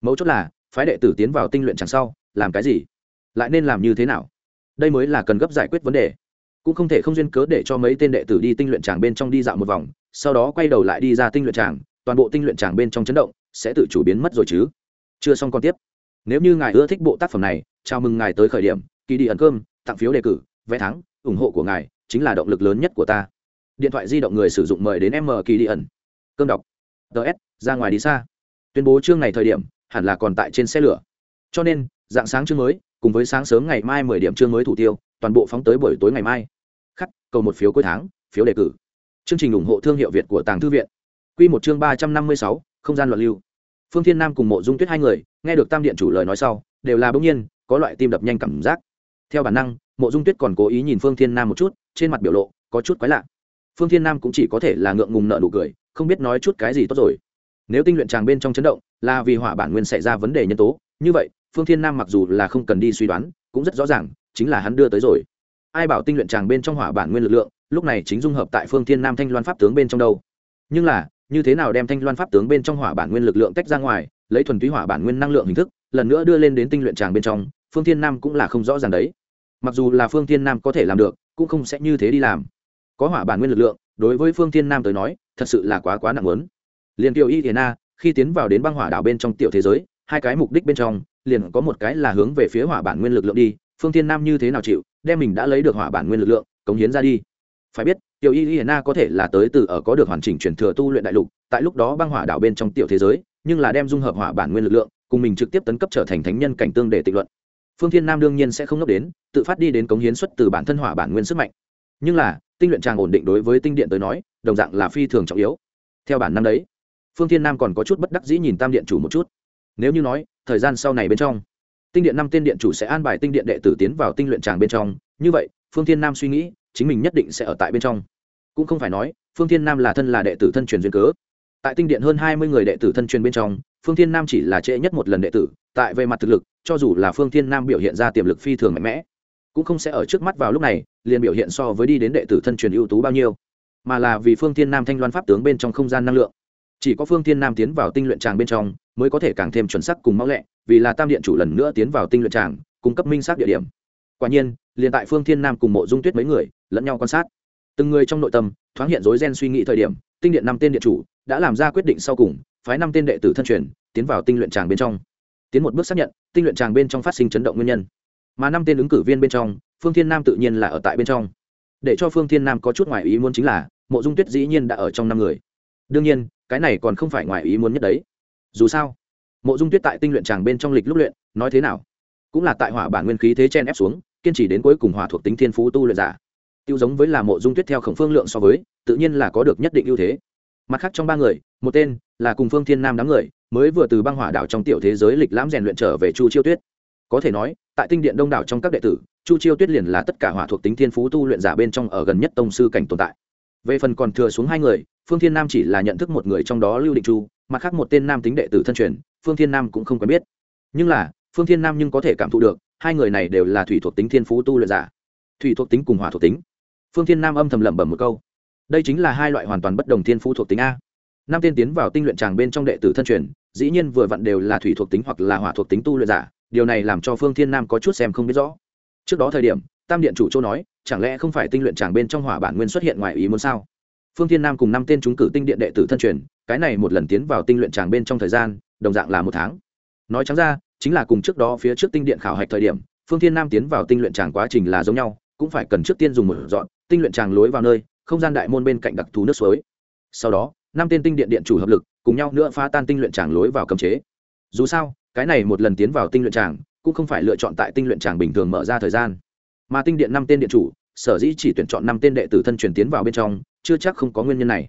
Mấu chốt là, phái đệ tử tiến vào tinh luyện tràng sau, làm cái gì? Lại nên làm như thế nào? Đây mới là cần gấp giải quyết vấn đề. Cũng không thể không duyên cớ để cho mấy tên đệ tử đi tinh luyện tràng bên trong đi dạo một vòng, sau đó quay đầu lại đi ra tinh luyện tràng, toàn bộ tinh luyện tràng bên trong chấn động, sẽ tự chủ biến mất rồi chứ. Chưa xong còn tiếp. Nếu như ngài ưa thích bộ tác phẩm này, chào mừng ngài tới khởi điểm kỳ đi ẩn cơm, tặng phiếu đề cử, vé thắng, ủng hộ của ngài chính là động lực lớn nhất của ta. Điện thoại di động người sử dụng mời đến m kỳ đi ẩn. Cơm đọc. Ts ra ngoài đi xa. Tuyên bố chương này thời điểm, hẳn là còn tại trên xe lửa. Cho nên dạng sáng chương mới, cùng với sáng sớm ngày mai mười điểm chương mới thủ tiêu, toàn bộ phóng tới buổi tối ngày mai. Khắc, cầu một phiếu cuối tháng, phiếu đề cử. Chương trình ủng hộ thương hiệu việt của tàng thư viện. Q một chương ba trăm năm mươi sáu, không gian luận lưu. Phương thiên nam cùng mộ dung tuyết hai người, nghe được tam điện chủ lời nói sau, đều là bỗng nhiên, có loại tim đập nhanh cảm giác. Theo bản năng, mộ dung tuyết còn cố ý nhìn phương thiên nam một chút, trên mặt biểu lộ, có chút quái lạ. Phương thiên nam cũng chỉ có thể là ngượng ngùng nợ nụ cười, không biết nói chút cái gì tốt rồi. Nếu tinh luyện tràng bên trong chấn động, là vì hỏa bản nguyên xảy ra vấn đề nhân tố, như vậy phương thiên nam mặc dù là không cần đi suy đoán, cũng rất rõ ràng, chính là hắn đưa tới rồi. Ai bảo tinh luyện tràng bên trong hỏa bản nguyên lực lượng, lúc này chính dung hợp tại phương thiên nam thanh loan pháp tướng bên trong đâu? Nhưng là, như thế nào đem thanh loan pháp tướng bên trong hỏa bản nguyên lực lượng tách ra ngoài, lấy thuần túy hỏa bản nguyên năng lượng hình thức, lần nữa đưa lên đến tinh luyện tràng bên trong, phương thiên nam cũng là không rõ ràng đấy. Mặc dù là phương thiên nam có thể làm được, cũng không sẽ như thế đi làm. Có hỏa bản nguyên lực lượng, đối với phương thiên nam tới nói, thật sự là quá quá nặng lớn liền tiểu y thiền na khi tiến vào đến băng hỏa đảo bên trong tiểu thế giới, hai cái mục đích bên trong liền có một cái là hướng về phía hỏa bản nguyên lực lượng đi, phương thiên nam như thế nào chịu, đem mình đã lấy được hỏa bản nguyên lực lượng, cống hiến ra đi. Phải biết, tiểu y hiền na có thể là tới từ ở có được hoàn chỉnh truyền thừa tu luyện đại lục, tại lúc đó băng hỏa đảo bên trong tiểu thế giới, nhưng là đem dung hợp hỏa bản nguyên lực lượng, cùng mình trực tiếp tấn cấp trở thành thánh nhân cảnh tương để tịch luận. Phương thiên nam đương nhiên sẽ không ngốc đến, tự phát đi đến cống hiến xuất từ bản thân hỏa bản nguyên sức mạnh. Nhưng là, tinh luyện tràng ổn định đối với tinh điện tới nói, đồng dạng là phi thường trọng yếu. Theo bản năm đấy, phương thiên nam còn có chút bất đắc dĩ nhìn tam điện chủ một chút. Nếu như nói thời gian sau này bên trong. Tinh điện năm tên điện chủ sẽ an bài tinh điện đệ tử tiến vào tinh luyện tràng bên trong. Như vậy, phương thiên nam suy nghĩ, chính mình nhất định sẽ ở tại bên trong. Cũng không phải nói, phương thiên nam là thân là đệ tử thân truyền duyên cớ. Tại tinh điện hơn hai mươi người đệ tử thân truyền bên trong, phương thiên nam chỉ là trễ nhất một lần đệ tử. Tại về mặt thực lực, cho dù là phương thiên nam biểu hiện ra tiềm lực phi thường mạnh mẽ, cũng không sẽ ở trước mắt vào lúc này, liền biểu hiện so với đi đến đệ tử thân truyền ưu tú bao nhiêu. Mà là vì phương thiên nam thanh loan pháp tướng bên trong không gian năng lượng chỉ có phương thiên nam tiến vào tinh luyện tràng bên trong, mới có thể càng thêm chuẩn sắc cùng máu lẹ, vì là tam điện chủ lần nữa tiến vào tinh luyện tràng, cung cấp minh xác địa điểm. Quả nhiên, liền tại phương thiên nam cùng mộ dung tuyết mấy người, lẫn nhau quan sát. Từng người trong nội tâm, thoáng hiện rối ren suy nghĩ thời điểm, tinh điện năm tên điện chủ đã làm ra quyết định sau cùng, phái năm tên đệ tử thân truyền, tiến vào tinh luyện tràng bên trong. Tiến một bước xác nhận, tinh luyện tràng bên trong phát sinh chấn động nguyên nhân. Mà năm tên ứng cử viên bên trong, phương thiên nam tự nhiên là ở tại bên trong. Để cho phương thiên nam có chút ngoài ý muốn chính là, mộ dung tuyết dĩ nhiên đã ở trong năm người. Đương nhiên cái này còn không phải ngoài ý muốn nhất đấy. Dù sao, mộ dung tuyết tại tinh luyện tràng bên trong lịch lúc luyện, nói thế nào? Cũng là tại hỏa bản nguyên khí thế chen ép xuống, kiên trì đến cuối cùng hỏa thuộc tính thiên phú tu luyện giả. Tiêu giống với là mộ dung tuyết theo khổng phương lượng so với, tự nhiên là có được nhất định ưu thế. Mặt khác trong ba người, một tên là cùng phương thiên nam đám người, mới vừa từ băng hỏa đảo trong tiểu thế giới lịch lãm rèn luyện trở về chu chiêu tuyết. Có thể nói, tại tinh điện đông đảo trong các đệ tử, chu chiêu tuyết liền là tất cả hỏa thuộc tính thiên phú tu luyện giả bên trong ở gần nhất tông sư cảnh tồn tại về phần còn thừa xuống hai người, phương thiên nam chỉ là nhận thức một người trong đó lưu định chu, mặt khác một tên nam tính đệ tử thân truyền, phương thiên nam cũng không quen biết. Nhưng là, phương thiên nam nhưng có thể cảm thụ được, hai người này đều là thủy thuộc tính thiên phú tu luyện giả. Thủy thuộc tính cùng hỏa thuộc tính. Phương thiên nam âm thầm lẩm bẩm một câu. Đây chính là hai loại hoàn toàn bất đồng thiên phú thuộc tính a. Năm tiên tiến vào tinh luyện tràng bên trong đệ tử thân truyền, dĩ nhiên vừa vặn đều là thủy thuộc tính hoặc là hỏa thuộc tính tu luyện giả, điều này làm cho phương thiên nam có chút xem không biết rõ. Trước đó thời điểm, tam điện chủ châu nói chẳng lẽ không phải tinh luyện tràng bên trong hỏa bản nguyên xuất hiện ngoài ý muốn sao? Phương thiên nam cùng năm tên chúng cử tinh điện đệ tử thân truyền, cái này một lần tiến vào tinh luyện tràng bên trong thời gian, đồng dạng là một tháng. Nói trắng ra, chính là cùng trước đó phía trước tinh điện khảo hạch thời điểm, phương thiên nam tiến vào tinh luyện tràng quá trình là giống nhau, cũng phải cần trước tiên dùng một dọn, tinh luyện tràng lối vào nơi, không gian đại môn bên cạnh đặc thù nước suối. Sau đó, năm tên tinh điện điện chủ hợp lực, cùng nhau nữa phá tan tinh luyện tràng lối vào cấm chế. Dù sao, cái này một lần tiến vào tinh luyện tràng cũng không phải lựa chọn tại tinh luyện tràng bình thường mở ra thời gian mà tinh điện năm tên điện chủ, sở dĩ chỉ tuyển chọn năm tên đệ tử thân truyền tiến vào bên trong, chưa chắc không có nguyên nhân này.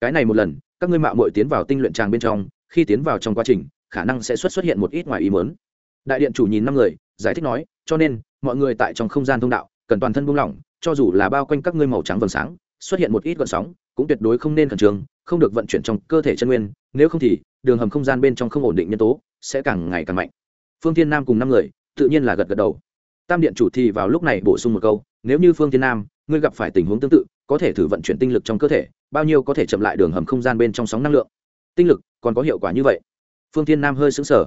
Cái này một lần, các ngươi mạo muội tiến vào tinh luyện tràng bên trong, khi tiến vào trong quá trình, khả năng sẽ xuất xuất hiện một ít ngoài ý muốn. Đại điện chủ nhìn năm người, giải thích nói, cho nên, mọi người tại trong không gian thông đạo, cần toàn thân buông lỏng, cho dù là bao quanh các ngươi màu trắng vầng sáng, xuất hiện một ít gợn sóng, cũng tuyệt đối không nên khẩn trương, không được vận chuyển trong cơ thể chân nguyên, nếu không thì, đường hầm không gian bên trong không ổn định nhân tố, sẽ càng ngày càng mạnh. Phương thiên nam cùng năm người, tự nhiên là gật gật đầu tam điện chủ thì vào lúc này bổ sung một câu, nếu như phương thiên nam, ngươi gặp phải tình huống tương tự, có thể thử vận chuyển tinh lực trong cơ thể, bao nhiêu có thể chậm lại đường hầm không gian bên trong sóng năng lượng. Tinh lực, còn có hiệu quả như vậy. Phương thiên nam hơi xứng sở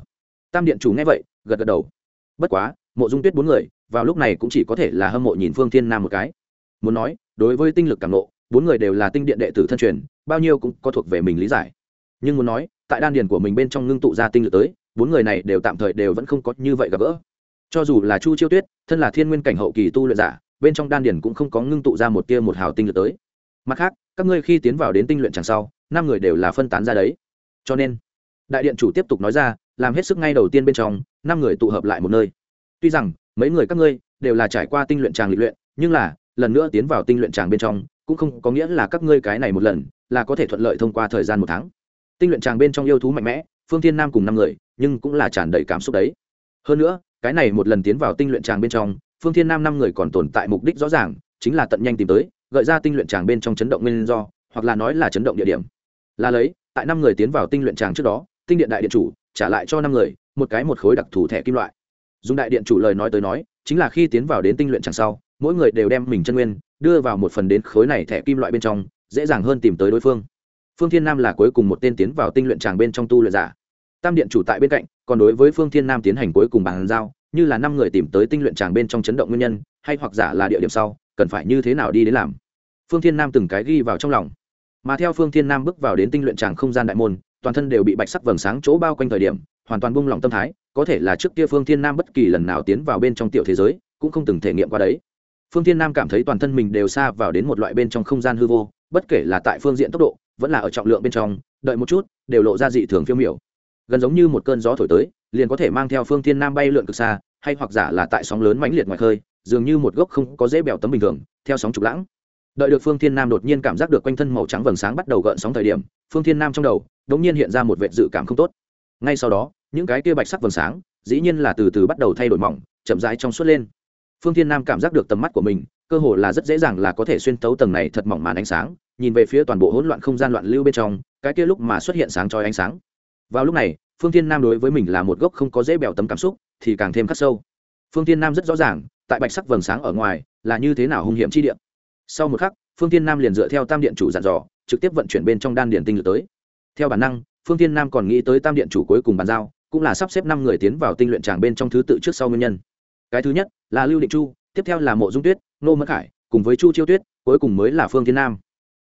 tam điện chủ nghe vậy, gật gật đầu. Bất quá, mộ dung tuyết bốn người, vào lúc này cũng chỉ có thể là hâm mộ nhìn phương thiên nam một cái. Muốn nói, đối với tinh lực cảm nộ bốn người đều là tinh điện đệ tử thân truyền, bao nhiêu cũng có thuộc về mình lý giải. Nhưng muốn nói, tại đan điền của mình bên trong ngưng tụ ra tinh lực tới, bốn người này đều tạm thời đều vẫn không có như vậy gặp gỡ cho dù là chu chiêu tuyết, thân là thiên nguyên cảnh hậu kỳ tu luyện giả, bên trong đan điền cũng không có ngưng tụ ra một tia một hào tinh lực tới. Mặt khác, các ngươi khi tiến vào đến tinh luyện chẳng sau, năm người đều là phân tán ra đấy. Cho nên, đại điện chủ tiếp tục nói ra, làm hết sức ngay đầu tiên bên trong, năm người tụ hợp lại một nơi. Tuy rằng, mấy người các ngươi đều là trải qua tinh luyện tràng lịch luyện, nhưng là, lần nữa tiến vào tinh luyện tràng bên trong, cũng không có nghĩa là các ngươi cái này một lần là có thể thuận lợi thông qua thời gian một tháng. Tinh luyện tràng bên trong yêu thú mạnh mẽ, phương thiên nam cùng năm người, nhưng cũng là tràn đầy cảm xúc đấy. Hơn nữa cái này một lần tiến vào tinh luyện tràng bên trong, phương thiên nam năm người còn tồn tại mục đích rõ ràng, chính là tận nhanh tìm tới, gợi ra tinh luyện tràng bên trong chấn động nguyên do, hoặc là nói là chấn động địa điểm. Là lấy, tại năm người tiến vào tinh luyện tràng trước đó, tinh điện đại điện chủ trả lại cho năm người, một cái một khối đặc thù thẻ kim loại. Dùng đại điện chủ lời nói tới nói, chính là khi tiến vào đến tinh luyện tràng sau, mỗi người đều đem mình chân nguyên, đưa vào một phần đến khối này thẻ kim loại bên trong, dễ dàng hơn tìm tới đối phương. Phương thiên nam là cuối cùng một tên tiến vào tinh luyện tràng bên trong tu luyện giả tam điện chủ tại bên cạnh, còn đối với phương thiên nam tiến hành cuối cùng bàn giao, như là năm người tìm tới tinh luyện tràng bên trong chấn động nguyên nhân, hay hoặc giả là địa điểm sau, cần phải như thế nào đi đến làm. Phương thiên nam từng cái ghi vào trong lòng. Mà theo phương thiên nam bước vào đến tinh luyện tràng không gian đại môn, toàn thân đều bị bạch sắc vầng sáng chỗ bao quanh thời điểm, hoàn toàn buông lỏng tâm thái, có thể là trước kia phương thiên nam bất kỳ lần nào tiến vào bên trong tiểu thế giới, cũng không từng thể nghiệm qua đấy. Phương thiên nam cảm thấy toàn thân mình đều xa vào đến một loại bên trong không gian hư vô, bất kể là tại phương diện tốc độ, vẫn là ở trọng lượng bên trong, đợi một chút, đều lộ ra dị thường phiêu miểu gần giống như một cơn gió thổi tới, liền có thể mang theo phương thiên nam bay lượn cực xa, hay hoặc giả là tại sóng lớn mãnh liệt ngoài khơi, dường như một gốc không có dễ bèo tấm bình thường, theo sóng trục lãng. Đợi được phương thiên nam đột nhiên cảm giác được quanh thân màu trắng vầng sáng bắt đầu gợn sóng thời điểm, phương thiên nam trong đầu, đột nhiên hiện ra một vệ dự cảm không tốt. Ngay sau đó, những cái kia bạch sắc vầng sáng, dĩ nhiên là từ từ bắt đầu thay đổi mỏng, chậm rãi trong suốt lên. Phương thiên nam cảm giác được tầm mắt của mình, cơ hồ là rất dễ dàng là có thể xuyên tấu tầng này thật mỏng màn ánh sáng, nhìn về phía toàn bộ hỗn loạn không gian loạn lưu bên trong, cái kia lúc mà xuất hiện sáng chói ánh sáng vào lúc này, phương thiên nam đối với mình là một gốc không có dễ bèo tấm cảm xúc, thì càng thêm khắc sâu. Phương thiên nam rất rõ ràng, tại bạch sắc vầng sáng ở ngoài, là như thế nào hung hiểm chi điện sau một khắc, phương thiên nam liền dựa theo tam điện chủ dặn dò, trực tiếp vận chuyển bên trong đan điện tinh lực tới. Theo bản năng, phương thiên nam còn nghĩ tới tam điện chủ cuối cùng bàn giao, cũng là sắp xếp năm người tiến vào tinh luyện tràng bên trong thứ tự trước sau nguyên nhân. Cái thứ nhất, là lưu định chu, tiếp theo là mộ dung tuyết, nô mẫn khải, cùng với chu chiêu tuyết, cuối cùng mới là phương thiên nam.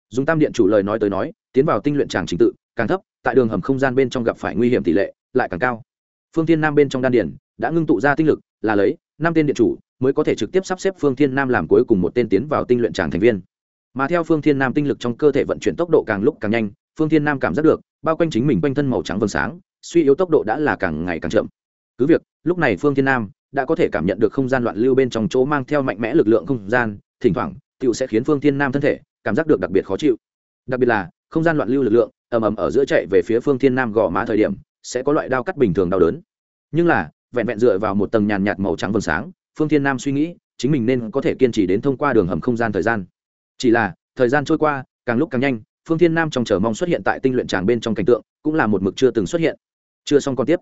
Dùng tam điện chủ lời nói tới nói, tiến vào tinh luyện tràng trình tự càng thấp, tại đường hầm không gian bên trong gặp phải nguy hiểm tỷ lệ lại càng cao. Phương thiên nam bên trong đan điển đã ngưng tụ ra tinh lực, là lấy năm tên điện chủ mới có thể trực tiếp sắp xếp phương thiên nam làm cuối cùng một tên tiến vào tinh luyện tràng thành viên. Mà theo phương thiên nam tinh lực trong cơ thể vận chuyển tốc độ càng lúc càng nhanh, phương thiên nam cảm giác được bao quanh chính mình quanh thân màu trắng vầng sáng, suy yếu tốc độ đã là càng ngày càng chậm. Cứ việc, lúc này phương thiên nam đã có thể cảm nhận được không gian loạn lưu bên trong chỗ mang theo mạnh mẽ lực lượng không gian, thỉnh thoảng, tựu sẽ khiến phương thiên nam thân thể cảm giác được đặc biệt khó chịu. Đặc biệt là, không gian loạn lưu lực lượng ầm ầm ở giữa chạy về phía phương thiên nam gò má thời điểm, sẽ có loại đao cắt bình thường đau đớn. Nhưng là, vẹn vẹn dựa vào một tầng nhàn nhạt màu trắng vầng sáng, phương thiên nam suy nghĩ, chính mình nên có thể kiên trì đến thông qua đường hầm không gian thời gian. Chỉ là, thời gian trôi qua, càng lúc càng nhanh, phương thiên nam trong chờ mong xuất hiện tại tinh luyện tràng bên trong cảnh tượng, cũng là một mực chưa từng xuất hiện. Chưa xong còn tiếp.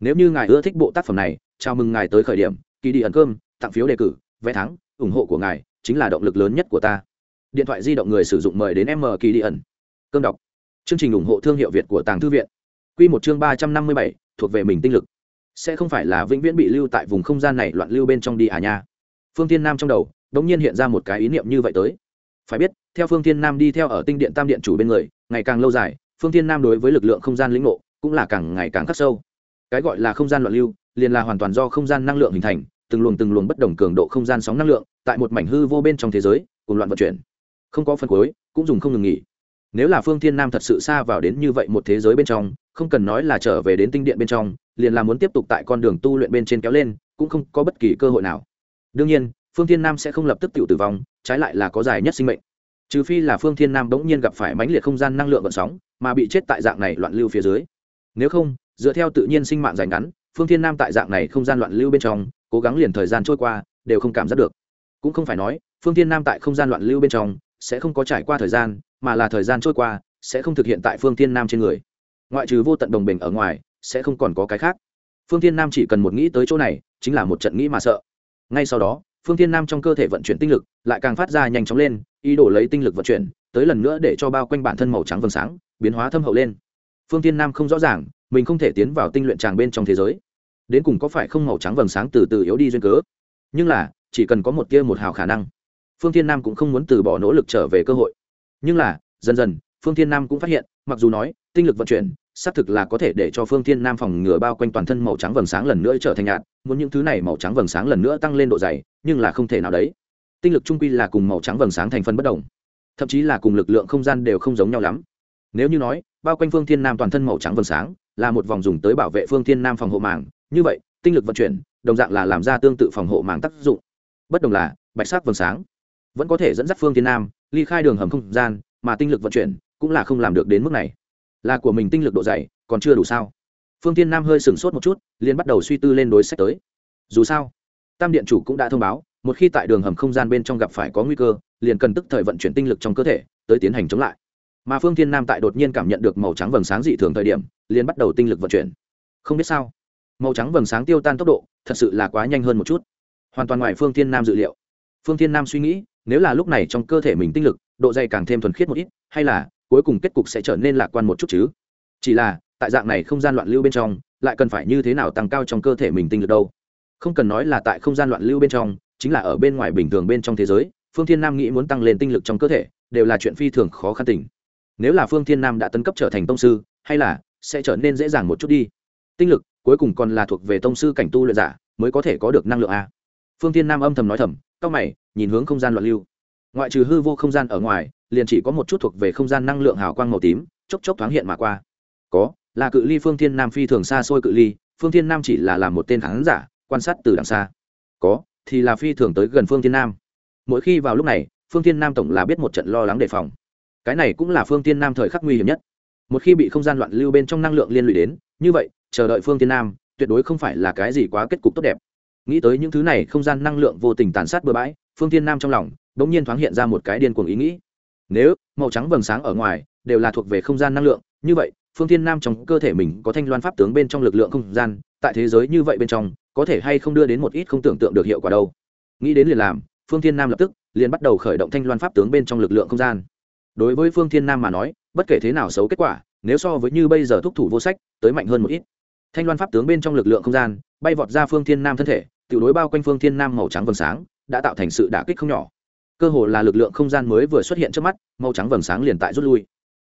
Nếu như ngài ưa thích bộ tác phẩm này, chào mừng ngài tới khởi điểm kỳ đi ẩn cơm, tặng phiếu đề cử, vé thắng, ủng hộ của ngài chính là động lực lớn nhất của ta. Điện thoại di động người sử dụng mời đến m kỳ đi ẩn. Cơm đọc chương trình ủng hộ thương hiệu việt của tàng thư viện. Quy một chương ba trăm năm mươi bảy, thuộc về mình tinh lực. Sẽ không phải là vĩnh viễn bị lưu tại vùng không gian này loạn lưu bên trong đi à nha. Phương Thiên nam trong đầu đột nhiên hiện ra một cái ý niệm như vậy tới. Phải biết, theo phương Thiên nam đi theo ở tinh điện tam điện chủ bên người, ngày càng lâu dài, phương Thiên nam đối với lực lượng không gian lĩnh ngộ cũng là càng ngày càng khắc sâu. Cái gọi là không gian loạn lưu, liền là hoàn toàn do không gian năng lượng hình thành, từng luồng từng luồng bất đồng cường độ không gian sóng năng lượng, tại một mảnh hư vô bên trong thế giới, cùng loạn vận chuyển. Không có phần cuối, cũng dùng không ngừng nghỉ nếu là phương thiên nam thật sự xa vào đến như vậy một thế giới bên trong, không cần nói là trở về đến tinh điện bên trong, liền là muốn tiếp tục tại con đường tu luyện bên trên kéo lên, cũng không có bất kỳ cơ hội nào. Đương nhiên, phương thiên nam sẽ không lập tức tự tử vong, trái lại là có dài nhất sinh mệnh. Trừ phi là phương thiên nam bỗng nhiên gặp phải mãnh liệt không gian năng lượng vận sóng, mà bị chết tại dạng này loạn lưu phía dưới. Nếu không, dựa theo tự nhiên sinh mạng dài ngắn, phương thiên nam tại dạng này không gian loạn lưu bên trong, cố gắng liền thời gian trôi qua, đều không cảm giác được. Cũng không phải nói, phương thiên nam tại không gian loạn lưu bên trong, sẽ không có trải qua thời gian mà là thời gian trôi qua, sẽ không thực hiện tại phương thiên nam trên người. Ngoại trừ vô tận đồng bình ở ngoài, sẽ không còn có cái khác. Phương thiên nam chỉ cần một nghĩ tới chỗ này, chính là một trận nghĩ mà sợ. Ngay sau đó, phương thiên nam trong cơ thể vận chuyển tinh lực lại càng phát ra nhanh chóng lên, ý đồ lấy tinh lực vận chuyển, tới lần nữa để cho bao quanh bản thân màu trắng vầng sáng, biến hóa thâm hậu lên. Phương thiên nam không rõ ràng, mình không thể tiến vào tinh luyện tràng bên trong thế giới. Đến cùng có phải không màu trắng vầng sáng từ từ yếu đi duyên cớ? Nhưng là, chỉ cần có một tia một hào khả năng, phương thiên nam cũng không muốn từ bỏ nỗ lực trở về cơ hội nhưng là, dần dần, phương thiên nam cũng phát hiện, mặc dù nói, tinh lực vận chuyển, xác thực là có thể để cho phương thiên nam phòng ngừa bao quanh toàn thân màu trắng vầng sáng lần nữa trở thành nhạt, muốn những thứ này màu trắng vầng sáng lần nữa tăng lên độ dày, nhưng là không thể nào đấy. Tinh lực trung quy là cùng màu trắng vầng sáng thành phần bất đồng, thậm chí là cùng lực lượng không gian đều không giống nhau lắm. Nếu như nói, bao quanh phương thiên nam toàn thân màu trắng vầng sáng, là một vòng dùng tới bảo vệ phương thiên nam phòng hộ màng, như vậy, tinh lực vận chuyển, đồng dạng là làm ra tương tự phòng hộ màng tác dụng. Bất đồng là, bạch sắc vầng sáng vẫn có thể dẫn dắt phương thiên nam ly khai đường hầm không gian, mà tinh lực vận chuyển cũng là không làm được đến mức này. Là của mình tinh lực độ dày, còn chưa đủ sao? Phương tiên nam hơi sửng sốt một chút, liền bắt đầu suy tư lên đối sách tới. Dù sao, tam điện chủ cũng đã thông báo, một khi tại đường hầm không gian bên trong gặp phải có nguy cơ, liền cần tức thời vận chuyển tinh lực trong cơ thể, tới tiến hành chống lại. Mà phương tiên nam tại đột nhiên cảm nhận được màu trắng vầng sáng dị thường thời điểm, liền bắt đầu tinh lực vận chuyển. Không biết sao, màu trắng vầng sáng tiêu tan tốc độ, thật sự là quá nhanh hơn một chút. Hoàn toàn ngoài phương tiên nam dự liệu. Phương tiên nam suy nghĩ nếu là lúc này trong cơ thể mình tinh lực, độ dày càng thêm thuần khiết một ít, hay là cuối cùng kết cục sẽ trở nên lạc quan một chút chứ? Chỉ là, tại dạng này không gian loạn lưu bên trong, lại cần phải như thế nào tăng cao trong cơ thể mình tinh lực đâu? Không cần nói là tại không gian loạn lưu bên trong, chính là ở bên ngoài bình thường bên trong thế giới, phương thiên nam nghĩ muốn tăng lên tinh lực trong cơ thể, đều là chuyện phi thường khó khăn tình. Nếu là phương thiên nam đã tấn cấp trở thành tông sư, hay là sẽ trở nên dễ dàng một chút đi. Tinh lực cuối cùng còn là thuộc về tông sư cảnh tu luyện giả mới có thể có được năng lượng a. Phương thiên nam âm thầm nói thầm cao mày, nhìn hướng không gian loạn lưu. Ngoại trừ hư vô không gian ở ngoài, liền chỉ có một chút thuộc về không gian năng lượng hào quang màu tím, chốc chốc thoáng hiện mà qua. Có, là cự ly phương thiên nam phi thường xa xôi cự ly, phương thiên nam chỉ là làm một tên khán giả, quan sát từ đằng xa. Có, thì là phi thường tới gần phương thiên nam. Mỗi khi vào lúc này, phương thiên nam tổng là biết một trận lo lắng đề phòng. Cái này cũng là phương thiên nam thời khắc nguy hiểm nhất. Một khi bị không gian loạn lưu bên trong năng lượng liên lụy đến, như vậy, chờ đợi phương thiên nam, tuyệt đối không phải là cái gì quá kết cục tốt đẹp nghĩ tới những thứ này, không gian năng lượng vô tình tàn sát bừa bãi, phương thiên nam trong lòng đ ỗ n g nhiên thoáng hiện ra một cái điên cuồng ý nghĩ. Nếu, màu trắng vầng sáng ở ngoài, đều là thuộc về không gian năng lượng, như vậy, phương thiên nam trong cơ thể mình có thanh loan pháp tướng bên trong lực lượng không gian, tại thế giới như vậy bên trong, có thể hay không đưa đến một ít không tưởng tượng được hiệu quả đâu. Nghĩ đến liền làm, phương thiên nam lập tức, liền bắt đầu khởi động thanh loan pháp tướng bên trong lực lượng không gian. Đối với phương thiên nam mà nói, bất kể thế nào xấu kết quả, nếu so với như bây giờ thúc thủ vô sách, tới mạnh hơn một ít. Thanh loan pháp tướng bên trong lực lượng không gian, bay vọt ra phương thiên nam thân thể tiểu đối bao quanh phương thiên nam màu trắng vầng sáng, đã tạo thành sự đả kích không nhỏ. Cơ hồ là lực lượng không gian mới vừa xuất hiện trước mắt, màu trắng vầng sáng liền tại rút lui.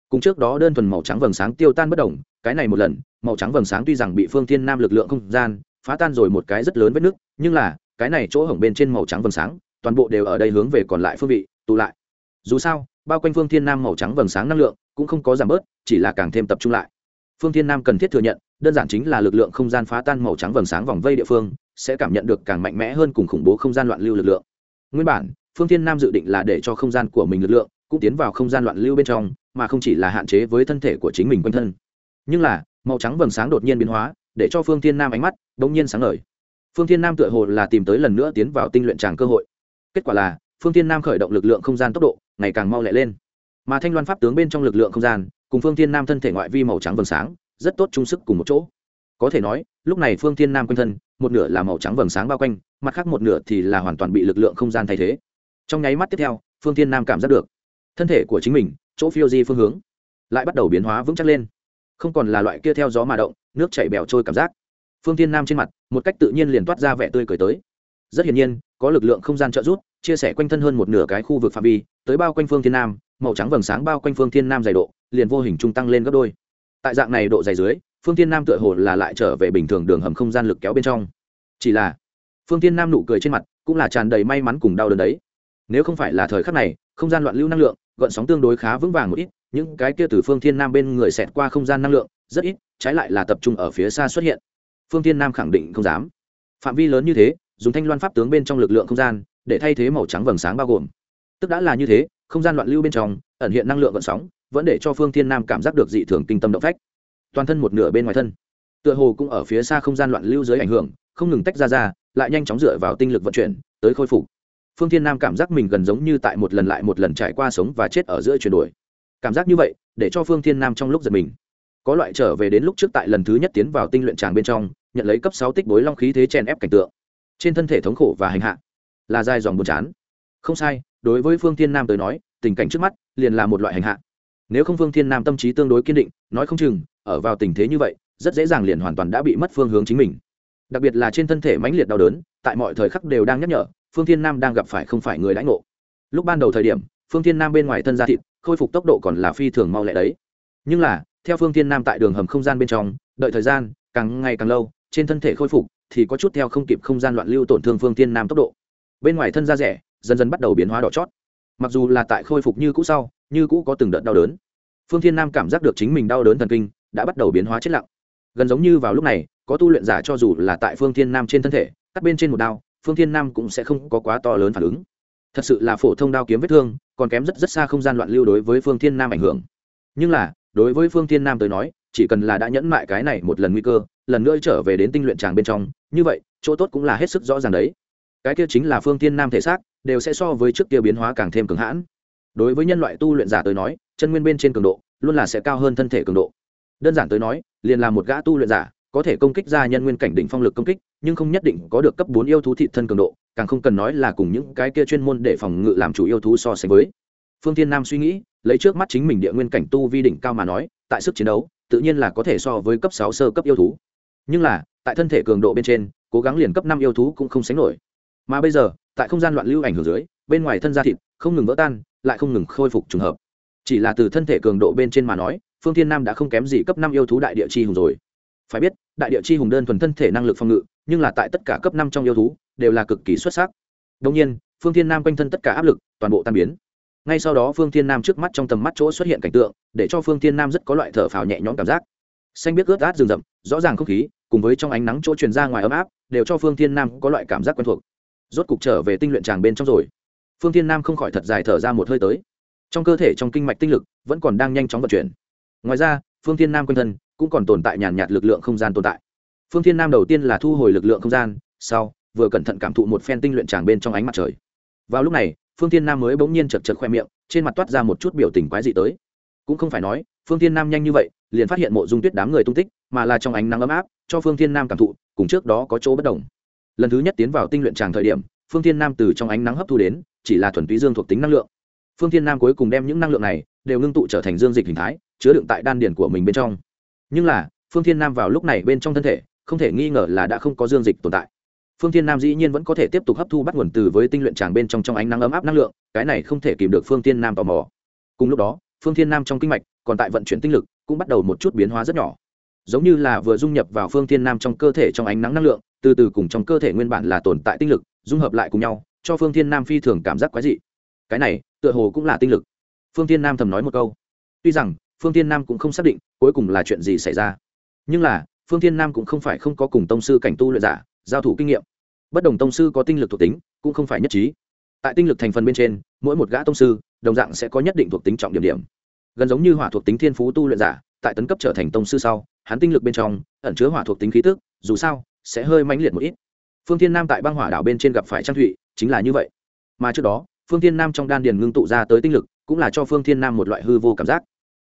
Cùng trước đó đơn thuần màu trắng vầng sáng tiêu tan bất đồng cái này một lần, màu trắng vầng sáng tuy rằng bị phương thiên nam lực lượng không gian phá tan rồi một cái rất lớn vết nước nhưng là, cái này chỗ hổng bên trên màu trắng vầng sáng, toàn bộ đều ở đây hướng về còn lại phương vị, tụ lại. Dù sao, bao quanh phương thiên nam màu trắng vầng sáng năng lượng cũng không có giảm bớt, chỉ là càng thêm tập trung lại. Phương thiên nam cần thiết thừa nhận đơn giản chính là lực lượng không gian phá tan màu trắng vầng sáng vòng vây địa phương, sẽ cảm nhận được càng mạnh mẽ hơn cùng khủng bố không gian loạn lưu lực lượng. Nguyên bản, phương thiên nam dự định là để cho không gian của mình lực lượng, cũng tiến vào không gian loạn lưu bên trong, mà không chỉ là hạn chế với thân thể của chính mình quanh thân. Nhưng là, màu trắng vầng sáng đột nhiên biến hóa, để cho phương thiên nam ánh mắt đ ỗ n g nhiên sáng ngời. Phương thiên nam tựa hồ là tìm tới lần nữa tiến vào tinh luyện tràng cơ hội. Kết quả là, phương thiên nam khởi động lực lượng không gian tốc độ, ngày càng mau lẹ lên. Mà thanh loan pháp tướng bên trong lực lượng không gian, cùng phương thiên nam thân thể ngoại vi màu trắng vầng sáng rất tốt chung sức cùng một chỗ. Có thể nói, lúc này phương thiên nam quanh thân, một nửa là màu trắng vầng sáng bao quanh, mặt khác một nửa thì là hoàn toàn bị lực lượng không gian thay thế. Trong nháy mắt tiếp theo, phương thiên nam cảm giác được, thân thể của chính mình, chỗ phiêu di phương hướng, lại bắt đầu biến hóa vững chắc lên. Không còn là loại kia theo gió mà động, nước chảy bèo trôi cảm giác. Phương thiên nam trên mặt, một cách tự nhiên liền toát ra vẻ tươi cười tới. Rất hiển nhiên, có lực lượng không gian trợ giúp, chia sẻ quanh thân hơn một nửa cái khu vực phạm vi, tới bao quanh phương thiên nam, màu trắng vầng sáng bao quanh phương thiên nam dày độ, liền vô hình trung tăng lên gấp đôi tại dạng này độ dày dưới, phương tiên nam tựa hồ là lại trở về bình thường đường hầm không gian lực kéo bên trong. Chỉ là, phương tiên nam nụ cười trên mặt cũng là tràn đầy may mắn cùng đau đớn đấy. Nếu không phải là thời khắc này, không gian loạn lưu năng lượng, gợn sóng tương đối khá vững vàng một ít, những cái kia từ phương thiên nam bên người xẹt qua không gian năng lượng, rất ít, trái lại là tập trung ở phía xa xuất hiện. Phương thiên nam khẳng định không dám. Phạm vi lớn như thế, dùng thanh loan pháp tướng bên trong lực lượng không gian, để thay thế màu trắng vầng sáng bao gồm. Tức đã là như thế, không gian loạn lưu bên trong, ẩn hiện năng lượng gợn sóng vẫn để cho phương thiên nam cảm giác được dị thường kinh tâm động phách. Toàn thân một nửa bên ngoài thân, tựa hồ cũng ở phía xa không gian loạn lưu dưới ảnh hưởng, không ngừng tách ra ra, lại nhanh chóng dựa vào tinh lực vận chuyển, tới khôi phục. Phương thiên nam cảm giác mình gần giống như tại một lần lại một lần trải qua sống và chết ở giữa chuyển đổi. Cảm giác như vậy, để cho phương thiên nam trong lúc giật mình. Có loại trở về đến lúc trước tại lần thứ nhất tiến vào tinh luyện tràng bên trong, nhận lấy cấp sáu tích bối long khí thế chèn ép cảnh tượng. Trên thân thể thống khổ và hành hạ, là dài dòng buồn chán. Không sai, đối với phương thiên nam tới nói, tình cảnh trước mắt liền là một loại hành hạ nếu không phương thiên nam tâm trí tương đối kiên định, nói không chừng, ở vào tình thế như vậy, rất dễ dàng liền hoàn toàn đã bị mất phương hướng chính mình. Đặc biệt là trên thân thể mãnh liệt đau đớn, tại mọi thời khắc đều đang nhắc nhở, phương thiên nam đang gặp phải không phải người đãi ngộ. Lúc ban đầu thời điểm, phương thiên nam bên ngoài thân da thịt, khôi phục tốc độ còn là phi thường mau lẹ đấy. Nhưng là, theo phương thiên nam tại đường hầm không gian bên trong, đợi thời gian, càng ngày càng lâu, trên thân thể khôi phục, thì có chút theo không kịp không gian loạn lưu tổn thương phương thiên nam tốc độ. Bên ngoài thân da rẻ, dần dần bắt đầu biến hóa đỏ chót. Mặc dù là tại khôi phục như cũ sau như cũ có từng đợt đau đớn. Phương thiên nam cảm giác được chính mình đau đớn thần kinh, đã bắt đầu biến hóa chết lặng. Gần giống như vào lúc này, có tu luyện giả cho dù là tại phương thiên nam trên thân thể, cắt bên trên một đao, phương thiên nam cũng sẽ không có quá to lớn phản ứng. Thật sự là phổ thông đao kiếm vết thương, còn kém rất rất xa không gian loạn lưu đối với phương thiên nam ảnh hưởng. Nhưng là, đối với phương thiên nam tới nói, chỉ cần là đã nhẫn mại cái này một lần nguy cơ, lần nữa trở về đến tinh luyện tràng bên trong, như vậy, chỗ tốt cũng là hết sức rõ ràng đấy. Cái kia chính là phương thiên nam thể xác, đều sẽ so với trước kia biến hóa càng thêm cứng hãn đối với nhân loại tu luyện giả tới nói, chân nguyên bên trên cường độ luôn là sẽ cao hơn thân thể cường độ. Đơn giản tới nói, liền là một gã tu luyện giả có thể công kích ra nhân nguyên cảnh đỉnh phong lực công kích, nhưng không nhất định có được cấp bốn yêu thú thị thân cường độ, càng không cần nói là cùng những cái kia chuyên môn để phòng ngự làm chủ yêu thú so sánh với. Phương thiên nam suy nghĩ, lấy trước mắt chính mình địa nguyên cảnh tu vi đỉnh cao mà nói, tại sức chiến đấu, tự nhiên là có thể so với cấp sáu sơ cấp yêu thú. Nhưng là, tại thân thể cường độ bên trên, cố gắng liền cấp năm yêu thú cũng không sánh nổi. Mà bây giờ, tại không gian loạn lưu ảnh hưởng dưới, bên ngoài thân da thịt không ngừng vỡ tan lại không ngừng khôi phục trùng hợp. Chỉ là từ thân thể cường độ bên trên mà nói, phương thiên nam đã không kém gì cấp năm yêu thú đại địa chi hùng rồi. Phải biết, đại địa chi hùng đơn thuần thân thể năng lực phòng ngự, nhưng là tại tất cả cấp năm trong yêu thú, đều là cực kỳ xuất sắc. Đương nhiên, phương thiên nam quanh thân tất cả áp lực, toàn bộ tan biến. Ngay sau đó phương thiên nam trước mắt trong tầm mắt chỗ xuất hiện cảnh tượng, để cho phương thiên nam rất có loại thở phào nhẹ nhõm cảm giác. Xanh biết ướt át rừng rậm, rõ ràng không khí, cùng với trong ánh nắng chỗ truyền ra ngoài ấm áp, đều cho phương thiên nam có loại cảm giác quen thuộc. Rốt cục trở về tinh luyện tràng bên trong rồi phương thiên nam không khỏi thật dài thở ra một hơi tới. Trong cơ thể trong kinh mạch tinh lực vẫn còn đang nhanh chóng vận chuyển. Ngoài ra, phương thiên nam quanh thân cũng còn tồn tại nhàn nhạt lực lượng không gian tồn tại. Phương thiên nam đầu tiên là thu hồi lực lượng không gian, sau, vừa cẩn thận cảm thụ một phen tinh luyện tràng bên trong ánh mặt trời. Vào lúc này, phương thiên nam mới bỗng nhiên chật chật khoe miệng, trên mặt toát ra một chút biểu tình quái dị tới. Cũng không phải nói, phương thiên nam nhanh như vậy, liền phát hiện mộ dung tuyết đám người tung tích, mà là trong ánh nắng ấm áp, cho phương thiên nam cảm thụ, cùng trước đó có chỗ bất đồng. Lần thứ nhất tiến vào tinh luyện tràng thời điểm phương thiên nam từ trong ánh nắng hấp thu đến, chỉ là thuần túy dương thuộc tính năng lượng. Phương thiên nam cuối cùng đem những năng lượng này đều ngưng tụ trở thành dương dịch hình thái, chứa đựng tại đan điển của mình bên trong. Nhưng là, phương thiên nam vào lúc này bên trong thân thể, không thể nghi ngờ là đã không có dương dịch tồn tại. Phương thiên nam dĩ nhiên vẫn có thể tiếp tục hấp thu bắt nguồn từ với tinh luyện tràng bên trong trong ánh nắng ấm áp năng lượng, cái này không thể kìm được phương thiên nam tò mò. Cùng lúc đó, phương thiên nam trong kinh mạch, còn tại vận chuyển tinh lực, cũng bắt đầu một chút biến hóa rất nhỏ giống như là vừa dung nhập vào phương thiên nam trong cơ thể trong ánh nắng năng lượng, từ từ cùng trong cơ thể nguyên bản là tồn tại tinh lực, dung hợp lại cùng nhau, cho phương thiên nam phi thường cảm giác quái dị. Cái này, tựa hồ cũng là tinh lực. Phương thiên nam thầm nói một câu. Tuy rằng, phương thiên nam cũng không xác định cuối cùng là chuyện gì xảy ra. Nhưng là, phương thiên nam cũng không phải không có cùng tông sư cảnh tu luyện giả, giao thủ kinh nghiệm. Bất đồng tông sư có tinh lực thuộc tính, cũng không phải nhất trí. Tại tinh lực thành phần bên trên, mỗi một gã tông sư, đồng dạng sẽ có nhất định thuộc tính trọng điểm điểm. Gần giống như hỏa thuộc tính thiên phú tu luyện giả tại tấn cấp trở thành tông sư sau, hắn tinh lực bên trong, ẩn chứa hỏa thuộc tính khí tức, dù sao, sẽ hơi mãnh liệt một ít. Phương thiên nam tại băng hỏa đảo bên trên gặp phải trang thụy, chính là như vậy. Mà trước đó, phương thiên nam trong đan điền ngưng tụ ra tới tinh lực, cũng là cho phương thiên nam một loại hư vô cảm giác.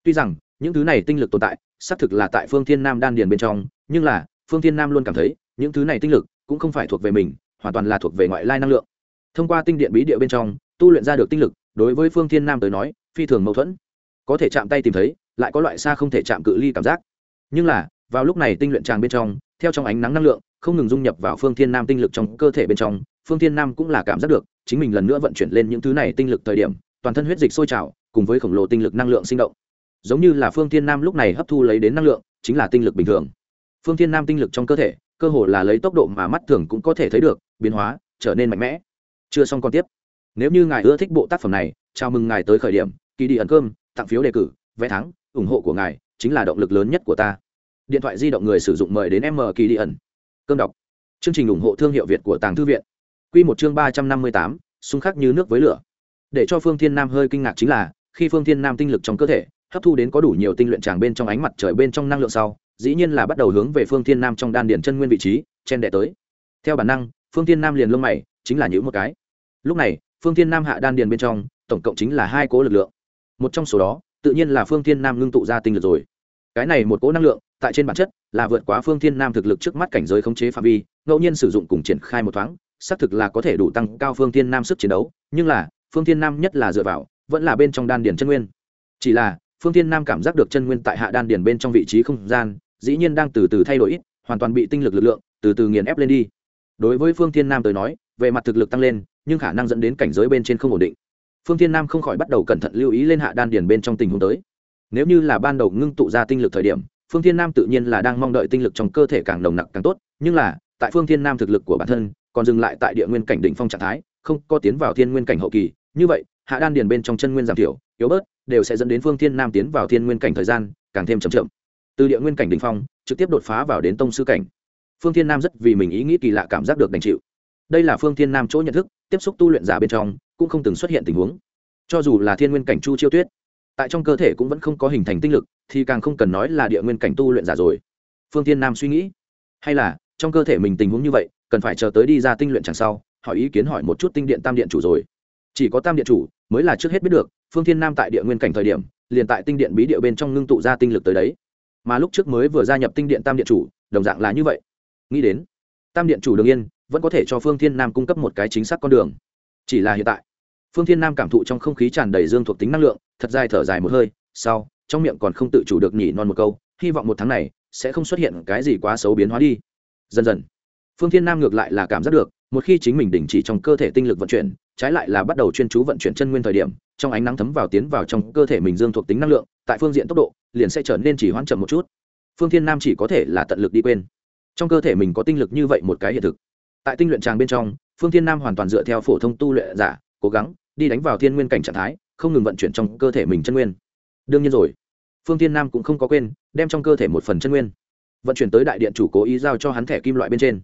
Tuy rằng, những thứ này tinh lực tồn tại, xác thực là tại phương thiên nam đan điền bên trong, nhưng là, phương thiên nam luôn cảm thấy, những thứ này tinh lực cũng không phải thuộc về mình, hoàn toàn là thuộc về ngoại lai năng lượng. Thông qua tinh điện bí địa bên trong, tu luyện ra được tinh lực, đối với phương thiên nam tới nói, phi thường mâu thuẫn. Có thể chạm tay tìm thấy lại có loại xa không thể chạm cự ly cảm giác. Nhưng là, vào lúc này tinh luyện tràng bên trong, theo trong ánh nắng năng lượng, không ngừng dung nhập vào phương thiên nam tinh lực trong cơ thể bên trong, phương thiên nam cũng là cảm giác được, chính mình lần nữa vận chuyển lên những thứ này tinh lực thời điểm, toàn thân huyết dịch sôi trào, cùng với khổng lồ tinh lực năng lượng sinh động. Giống như là phương thiên nam lúc này hấp thu lấy đến năng lượng, chính là tinh lực bình thường. Phương thiên nam tinh lực trong cơ thể, cơ hồ là lấy tốc độ mà mắt thường cũng có thể thấy được, biến hóa, trở nên mạnh mẽ. Chưa xong còn tiếp. Nếu như ngài ưa thích bộ tác phẩm này, chào mừng ngài tới khởi điểm kỳ đi ẩn cơm, tặng phiếu đề cử vé thắng, ủng hộ của ngài chính là động lực lớn nhất của ta. Điện thoại di động người sử dụng mời đến m kỳ đi ẩn. Cơm đọc. Chương trình ủng hộ thương hiệu việt của tàng thư viện. Q một chương ba trăm năm mươi tám, xung khắc như nước với lửa. Để cho phương thiên nam hơi kinh ngạc chính là, khi phương thiên nam tinh lực trong cơ thể, hấp thu đến có đủ nhiều tinh luyện tràng bên trong ánh mặt trời bên trong năng lượng sau, dĩ nhiên là bắt đầu hướng về phương thiên nam trong đan điển chân nguyên vị trí, chen đệ tới. Theo bản năng, phương thiên nam liền lông mày, chính là những một cái. Lúc này, phương thiên nam hạ đan điền bên trong, tổng cộng chính là hai cố lực lượng. Một trong số đó tự nhiên là phương thiên nam ngưng tụ ra tinh lực rồi. Cái này một cỗ năng lượng, tại trên bản chất, là vượt quá phương thiên nam thực lực trước mắt cảnh giới khống chế phạm vi, ngẫu nhiên sử dụng cùng triển khai một thoáng, xác thực là có thể đủ tăng cao phương thiên nam sức chiến đấu, nhưng là, phương thiên nam nhất là dựa vào, vẫn là bên trong đan điền chân nguyên. Chỉ là, phương thiên nam cảm giác được chân nguyên tại hạ đan điền bên trong vị trí không gian, dĩ nhiên đang từ từ thay đổi ít, hoàn toàn bị tinh lực lực lượng, từ từ nghiền ép lên đi. Đối với phương thiên nam tới nói, về mặt thực lực tăng lên, nhưng khả năng dẫn đến cảnh giới bên trên không ổn định phương thiên nam không khỏi bắt đầu cẩn thận lưu ý lên hạ đan điền bên trong tình huống tới. Nếu như là ban đầu ngưng tụ ra tinh lực thời điểm, phương thiên nam tự nhiên là đang mong đợi tinh lực trong cơ thể càng nồng nặc càng tốt, nhưng là, tại phương thiên nam thực lực của bản thân, còn dừng lại tại địa nguyên cảnh đỉnh phong trạng thái, không có tiến vào thiên nguyên cảnh hậu kỳ, như vậy, hạ đan điền bên trong chân nguyên giảm thiểu, yếu bớt, đều sẽ dẫn đến phương thiên nam tiến vào thiên nguyên cảnh thời gian càng thêm chậm chậm. Từ địa nguyên cảnh đỉnh phong, trực tiếp đột phá vào đến tông sư cảnh. Phương thiên nam rất vì mình ý nghĩ kỳ lạ cảm giác được đành chịu. Đây là phương thiên nam chỗ nhận thức tiếp xúc tu luyện giả bên trong, cũng không từng xuất hiện tình huống. Cho dù là thiên nguyên cảnh chu chiêu tuyết, tại trong cơ thể cũng vẫn không có hình thành tinh lực, thì càng không cần nói là địa nguyên cảnh tu luyện giả rồi. Phương thiên nam suy nghĩ, hay là trong cơ thể mình tình huống như vậy, cần phải chờ tới đi ra tinh luyện chẳng sau, hỏi ý kiến hỏi một chút tinh điện tam điện chủ rồi. Chỉ có tam điện chủ mới là trước hết biết được, phương thiên nam tại địa nguyên cảnh thời điểm, liền tại tinh điện bí địa bên trong ngưng tụ ra tinh lực tới đấy. Mà lúc trước mới vừa gia nhập tinh điện tam điện chủ, đồng dạng là như vậy. Nghĩ đến, tam điện chủ đương yên vẫn có thể cho phương thiên nam cung cấp một cái chính xác con đường. Chỉ là hiện tại, phương thiên nam cảm thụ trong không khí tràn đầy dương thuộc tính năng lượng, thật dài thở dài một hơi, sau, trong miệng còn không tự chủ được nhỉ non một câu, hy vọng một tháng này sẽ không xuất hiện cái gì quá xấu biến hóa đi. Dần dần, phương thiên nam ngược lại là cảm giác được, một khi chính mình đình chỉ trong cơ thể tinh lực vận chuyển, trái lại là bắt đầu chuyên chú vận chuyển chân nguyên thời điểm, trong ánh nắng thấm vào tiến vào trong cơ thể mình dương thuộc tính năng lượng, tại phương diện tốc độ, liền sẽ trở nên chỉ hoãn chậm một chút. Phương thiên nam chỉ có thể là tận lực đi quên. Trong cơ thể mình có tinh lực như vậy một cái hiện thực tại tinh luyện tràng bên trong, phương thiên nam hoàn toàn dựa theo phổ thông tu luyện giả, cố gắng đi đánh vào thiên nguyên cảnh trạng thái, không ngừng vận chuyển trong cơ thể mình chân nguyên. Đương nhiên rồi, phương thiên nam cũng không có quên, đem trong cơ thể một phần chân nguyên, vận chuyển tới đại điện chủ cố ý giao cho hắn thẻ kim loại bên trên.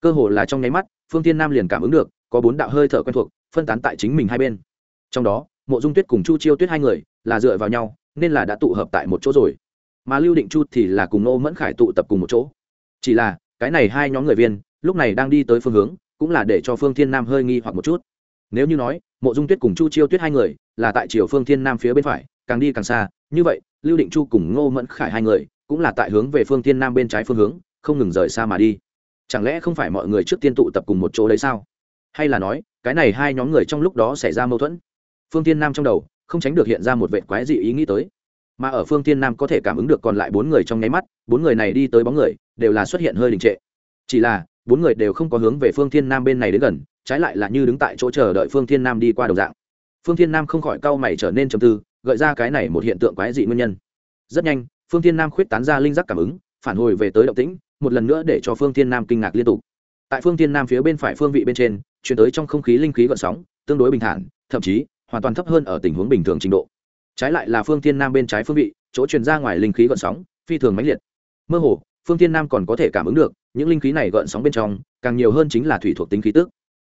Cơ hồ là trong nháy mắt, phương thiên nam liền cảm ứng được, có bốn đạo hơi thở quen thuộc, phân tán tại chính mình hai bên. Trong đó, mộ dung tuyết cùng chu chiêu tuyết hai người là dựa vào nhau, nên là đã tụ hợp tại một chỗ rồi. Mà lưu định chu thì là cùng nô mẫn khải tụ tập cùng một chỗ. Chỉ là, cái này hai nhóm người viên lúc này đang đi tới phương hướng, cũng là để cho phương thiên nam hơi nghi hoặc một chút. Nếu như nói, mộ dung tuyết cùng chu chiêu tuyết hai người, là tại chiều phương thiên nam phía bên phải, càng đi càng xa, như vậy, lưu định chu cùng ngô mẫn khải hai người, cũng là tại hướng về phương thiên nam bên trái phương hướng, không ngừng rời xa mà đi. Chẳng lẽ không phải mọi người trước tiên tụ tập cùng một chỗ đấy sao? Hay là nói, cái này hai nhóm người trong lúc đó xảy ra mâu thuẫn? Phương thiên nam trong đầu, không tránh được hiện ra một vệ quái dị ý nghĩ tới. Mà ở phương thiên nam có thể cảm ứng được còn lại bốn người trong nháy mắt, bốn người này đi tới bóng người, đều là xuất hiện hơi đình trệ. Chỉ là bốn người đều không có hướng về phương thiên nam bên này đến gần, trái lại là như đứng tại chỗ chờ đợi phương thiên nam đi qua đầu dạng. Phương thiên nam không khỏi cau mày trở nên trầm tư, gợi ra cái này một hiện tượng quái dị nguyên nhân. Rất nhanh, phương thiên nam khuyết tán ra linh giác cảm ứng, phản hồi về tới động tĩnh, một lần nữa để cho phương thiên nam kinh ngạc liên tục. Tại phương thiên nam phía bên phải phương vị bên trên chuyển tới trong không khí linh khí gợn sóng, tương đối bình thản, thậm chí, hoàn toàn thấp hơn ở tình huống bình thường trình độ. Trái lại là phương thiên nam bên trái phương vị, chỗ truyền ra ngoài linh khí gợn sóng, phi thường mãnh liệt. Mơ hồ, phương thiên nam còn có thể cảm ứng được những linh khí này gợn sóng bên trong, càng nhiều hơn chính là thủy thuộc tính khí tức.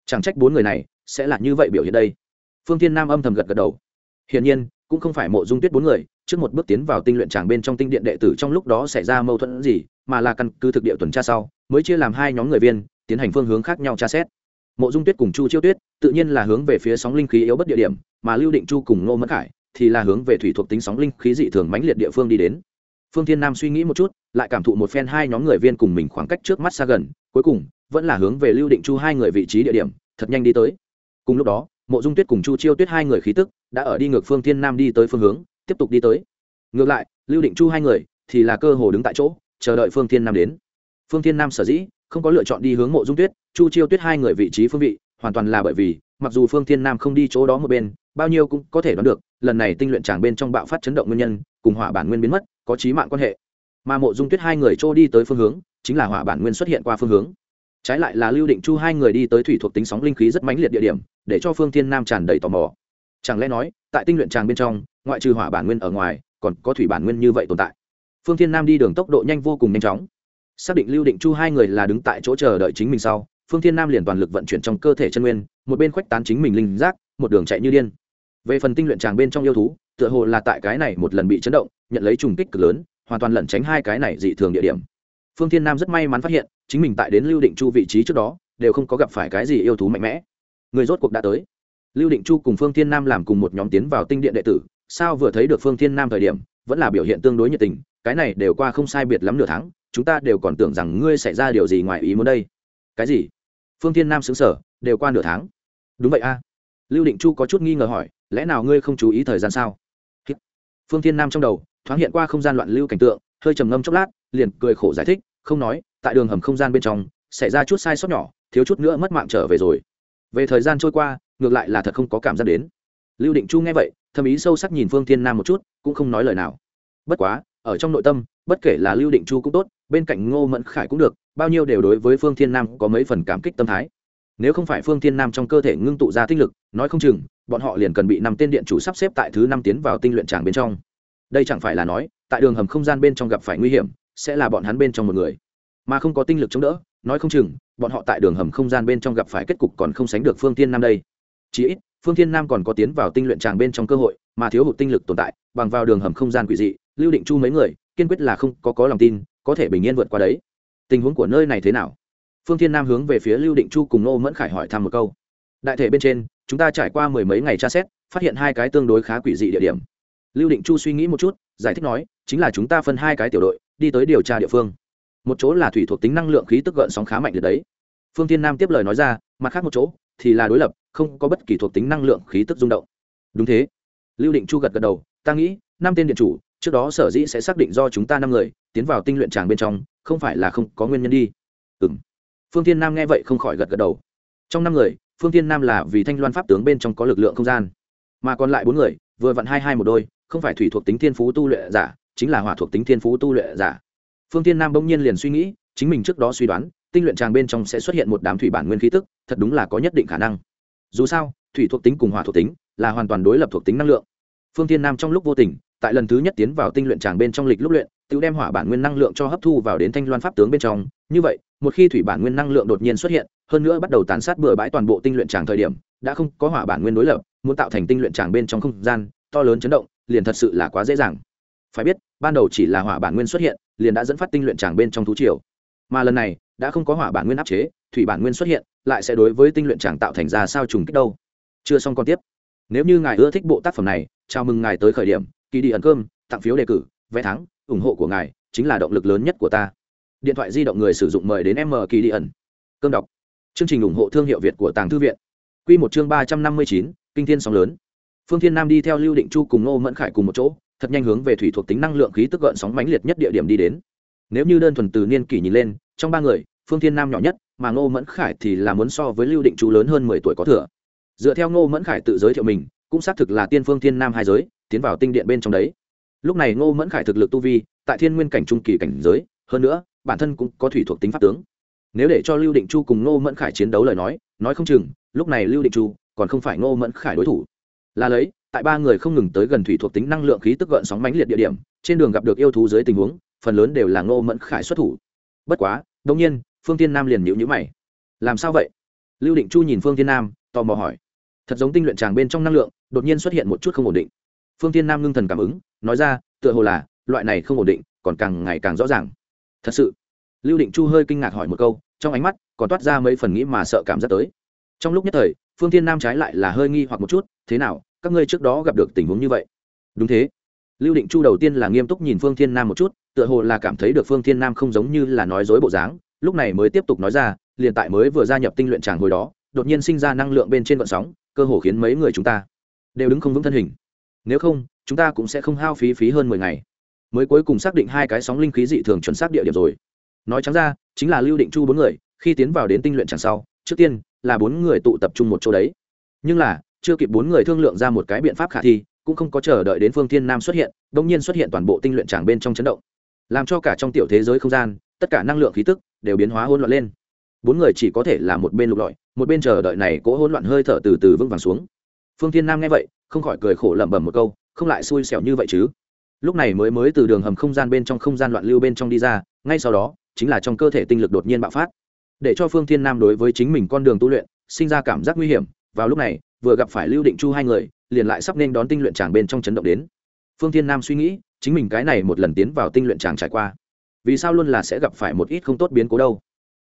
Chẳng trách bốn người này sẽ là như vậy biểu hiện đây. Phương thiên nam âm thầm gật gật đầu. Hiển nhiên, cũng không phải mộ dung tuyết bốn người, trước một bước tiến vào tinh luyện tràng bên trong tinh điện đệ tử trong lúc đó xảy ra mâu thuẫn gì, mà là căn cứ thực địa tuần tra sau, mới chia làm hai nhóm người viên, tiến hành phương hướng khác nhau tra xét. Mộ dung tuyết cùng chu chiêu tuyết tự nhiên là hướng về phía sóng linh khí yếu bất địa điểm, mà lưu định chu cùng ngô mẫn khải thì là hướng về thủy thuộc tính sóng linh khí dị thường mãnh liệt địa phương đi đến phương thiên nam suy nghĩ một chút, lại cảm thụ một phen hai nhóm người viên cùng mình khoảng cách trước mắt xa gần, cuối cùng, vẫn là hướng về lưu định chu hai người vị trí địa điểm, thật nhanh đi tới. Cùng lúc đó, mộ dung tuyết cùng chu chiêu tuyết hai người khí tức đã ở đi ngược phương thiên nam đi tới phương hướng, tiếp tục đi tới. Ngược lại, lưu định chu hai người thì là cơ hồ đứng tại chỗ, chờ đợi phương thiên nam đến. Phương thiên nam sở dĩ không có lựa chọn đi hướng mộ dung tuyết, chu chiêu tuyết hai người vị trí phương vị, hoàn toàn là bởi vì, mặc dù phương thiên nam không đi chỗ đó một bên, bao nhiêu cũng có thể đoán được lần này tinh luyện tràng bên trong bạo phát chấn động nguyên nhân, cùng hỏa bản nguyên biến mất, có trí mạng quan hệ. Mà mộ dung tuyết hai người trôi đi tới phương hướng, chính là hỏa bản nguyên xuất hiện qua phương hướng. Trái lại là lưu định chu hai người đi tới thủy thuộc tính sóng linh khí rất mãnh liệt địa điểm, để cho phương thiên nam tràn đầy tò mò. Chẳng lẽ nói, tại tinh luyện tràng bên trong, ngoại trừ hỏa bản nguyên ở ngoài, còn có thủy bản nguyên như vậy tồn tại? Phương thiên nam đi đường tốc độ nhanh vô cùng nhanh chóng. Xác định lưu định chu hai người là đứng tại chỗ chờ đợi chính mình sau, phương thiên nam liền toàn lực vận chuyển trong cơ thể chân nguyên, một bên khuếch tán chính mình linh giác, một đường chạy như điên về phần tinh luyện tràng bên trong yêu thú, tựa hồ là tại cái này một lần bị chấn động, nhận lấy trùng kích cực lớn, hoàn toàn lẩn tránh hai cái này dị thường địa điểm. Phương thiên nam rất may mắn phát hiện, chính mình tại đến lưu định chu vị trí trước đó, đều không có gặp phải cái gì yêu thú mạnh mẽ. Người rốt cuộc đã tới. Lưu định chu cùng phương thiên nam làm cùng một nhóm tiến vào tinh điện đệ tử, sao vừa thấy được phương thiên nam thời điểm, vẫn là biểu hiện tương đối nhiệt tình, cái này đều qua không sai biệt lắm nửa tháng, chúng ta đều còn tưởng rằng ngươi xảy ra điều gì ngoài ý muốn đây. Cái gì? Phương thiên nam xứng sở đều qua nửa tháng. Đúng vậy a. Lưu định chu có chút nghi ngờ hỏi lẽ nào ngươi không chú ý thời gian sao? Phương thiên nam trong đầu, thoáng hiện qua không gian loạn lưu cảnh tượng, hơi trầm ngâm chốc lát, liền cười khổ giải thích, không nói, tại đường hầm không gian bên trong, xảy ra chút sai sót nhỏ, thiếu chút nữa mất mạng trở về rồi. Về thời gian trôi qua, ngược lại là thật không có cảm giác đến. Lưu định chu nghe vậy, thầm ý sâu sắc nhìn phương thiên nam một chút, cũng không nói lời nào. Bất quá, ở trong nội tâm, bất kể là lưu định chu cũng tốt, bên cạnh ngô mẫn khải cũng được, bao nhiêu đều đối với phương thiên nam có mấy phần cảm kích tâm thái nếu không phải phương thiên nam trong cơ thể ngưng tụ ra tinh lực, nói không chừng, bọn họ liền cần bị năm tên điện chủ sắp xếp tại thứ năm tiến vào tinh luyện tràng bên trong. Đây chẳng phải là nói, tại đường hầm không gian bên trong gặp phải nguy hiểm, sẽ là bọn hắn bên trong một người. Mà không có tinh lực chống đỡ, nói không chừng, bọn họ tại đường hầm không gian bên trong gặp phải kết cục còn không sánh được phương thiên nam đây. Chí ít, phương thiên nam còn có tiến vào tinh luyện tràng bên trong cơ hội, mà thiếu hụt tinh lực tồn tại, bằng vào đường hầm không gian quỷ dị, lưu định chu mấy người, kiên quyết là không có có lòng tin, có thể bình yên vượt qua đấy. Tình huống của nơi này thế nào? Phương thiên nam hướng về phía lưu định chu cùng nô mẫn khải hỏi thăm một câu. Đại thể bên trên, chúng ta trải qua mười mấy ngày tra xét, phát hiện hai cái tương đối khá quỷ dị địa điểm. Lưu định chu suy nghĩ một chút, giải thích nói, chính là chúng ta phân hai cái tiểu đội, đi tới điều tra địa phương. Một chỗ là thủy thuộc tính năng lượng khí tức gợn sóng khá mạnh liệt đấy. Phương tiên nam tiếp lời nói ra, mặt khác một chỗ thì là đối lập, không có bất kỳ thuộc tính năng lượng khí tức rung động. Đúng thế. Lưu định chu gật gật đầu, ta nghĩ, năm tên điện chủ, trước đó sở dĩ sẽ xác định do chúng ta năm người, tiến vào tinh luyện tràng bên trong, không phải là không có nguyên nhân đi phương Thiên nam nghe vậy không khỏi gật gật đầu. Trong năm người, phương Thiên nam là vì thanh loan pháp tướng bên trong có lực lượng không gian. Mà còn lại bốn người, vừa vặn hai hai một đôi, không phải thủy thuộc tính thiên phú tu luyện giả, chính là hỏa thuộc tính thiên phú tu luyện giả. Phương Thiên nam bỗng nhiên liền suy nghĩ, chính mình trước đó suy đoán, tinh luyện tràng bên trong sẽ xuất hiện một đám thủy bản nguyên khí tức, thật đúng là có nhất định khả năng. Dù sao, thủy thuộc tính cùng hỏa thuộc tính là hoàn toàn đối lập thuộc tính năng lượng. Phương Thiên nam trong lúc vô tình, tại lần thứ nhất tiến vào tinh luyện tràng bên trong lịch lúc luyện, tự đem hỏa bản nguyên năng lượng cho hấp thu vào đến thanh loan pháp tướng bên trong. Như vậy một khi thủy bản nguyên năng lượng đột nhiên xuất hiện, hơn nữa bắt đầu tàn sát bừa bãi toàn bộ tinh luyện tràng thời điểm, đã không có hỏa bản nguyên đối lập, muốn tạo thành tinh luyện tràng bên trong không gian, to lớn chấn động, liền thật sự là quá dễ dàng. Phải biết, ban đầu chỉ là hỏa bản nguyên xuất hiện, liền đã dẫn phát tinh luyện tràng bên trong thú triều. Mà lần này, đã không có hỏa bản nguyên áp chế, thủy bản nguyên xuất hiện, lại sẽ đối với tinh luyện tràng tạo thành ra sao trùng kích đâu. Chưa xong còn tiếp. Nếu như ngài ưa thích bộ tác phẩm này, chào mừng ngài tới khởi điểm kỳ đi ẩn cơm tặng phiếu đề cử, vé thắng, ủng hộ của ngài, chính là động lực lớn nhất của ta điện thoại di động người sử dụng mời đến m kỳ đi ẩn. Cơm đọc. Chương trình ủng hộ thương hiệu việt của tàng thư viện. Q một chương ba trăm năm mươi chín, kinh thiên sóng lớn. Phương thiên nam đi theo lưu định chu cùng ngô mẫn khải cùng một chỗ, thật nhanh hướng về thủy thuộc tính năng lượng khí tức gợn sóng mãnh liệt nhất địa điểm đi đến. Nếu như đơn thuần từ niên kỷ nhìn lên, trong ba người, phương thiên nam nhỏ nhất, mà ngô mẫn khải thì là muốn so với lưu định chu lớn hơn mười tuổi có thừa. Dựa theo ngô mẫn khải tự giới thiệu mình, cũng xác thực là tiên phương thiên nam hai giới, tiến vào tinh điện bên trong đấy. Lúc này ngô mẫn khải thực lực tu vi, tại thiên nguyên cảnh trung kỳ cảnh giới, hơn nữa bản thân cũng có thủy thuộc tính pháp tướng. Nếu để cho lưu định chu cùng ngô mẫn khải chiến đấu lời nói nói không chừng, lúc này lưu định chu còn không phải ngô mẫn khải đối thủ. Là lấy, tại ba người không ngừng tới gần thủy thuộc tính năng lượng khí tức gợn sóng mãnh liệt địa điểm, trên đường gặp được yêu thú dưới tình huống, phần lớn đều là ngô mẫn khải xuất thủ. Bất quá đông nhiên, phương tiên nam liền nhịu nhữ mày. Làm sao vậy? Lưu định chu nhìn phương tiên nam, tò mò hỏi. Thật giống tinh luyện tràng bên trong năng lượng, đột nhiên xuất hiện một chút không ổn định. Phương tiên nam ngưng thần cảm ứng, nói ra, tựa hồ là, loại này không ổn định, còn càng ngày càng rõ ràng thật sự. Lưu định chu hơi kinh ngạc hỏi một câu, trong ánh mắt còn toát ra mấy phần nghĩ mà sợ cảm giác tới. Trong lúc nhất thời, phương tiên nam trái lại là hơi nghi hoặc một chút, thế nào, các ngươi trước đó gặp được tình huống như vậy? Đúng thế. Lưu định chu đầu tiên là nghiêm túc nhìn phương thiên nam một chút, tựa hồ là cảm thấy được phương thiên nam không giống như là nói dối bộ dáng, lúc này mới tiếp tục nói ra, liền tại mới vừa gia nhập tinh luyện tràng hồi đó, đột nhiên sinh ra năng lượng bên trên vận sóng, cơ hồ khiến mấy người chúng ta đều đứng không vững thân hình. Nếu không, chúng ta cũng sẽ không hao phí phí hơn mười ngày mới cuối cùng xác định hai cái sóng linh khí dị thường chuẩn xác địa điểm rồi. Nói trắng ra, chính là lưu định chu bốn người, khi tiến vào đến tinh luyện tràng sau, trước tiên là bốn người tụ tập trung một chỗ đấy. Nhưng là, chưa kịp bốn người thương lượng ra một cái biện pháp khả thi, cũng không có chờ đợi đến phương thiên nam xuất hiện đ ỗ n g nhiên xuất hiện toàn bộ tinh luyện tràng bên trong chấn động. Làm cho cả trong tiểu thế giới không gian, tất cả năng lượng khí tức đều biến hóa hỗn loạn lên. Bốn người chỉ có thể là một bên lục lọi, một bên chờ đợi này cỗ hỗn loạn hơi thở từ từ vững vàng xuống. Phương thiên nam nghe vậy, không khỏi cười khổ lẩm bẩm một câu, không lại xui xẻo như vậy chứ lúc này mới mới từ đường hầm không gian bên trong không gian loạn lưu bên trong đi ra, ngay sau đó, chính là trong cơ thể tinh lực đột nhiên bạo phát. Để cho phương thiên nam đối với chính mình con đường tu luyện, sinh ra cảm giác nguy hiểm. Vào lúc này, vừa gặp phải lưu định chu hai người, liền lại sắp nên đón tinh luyện tràng bên trong chấn động đến. Phương thiên nam suy nghĩ, chính mình cái này một lần tiến vào tinh luyện tràng trải qua, vì sao luôn là sẽ gặp phải một ít không tốt biến cố đâu?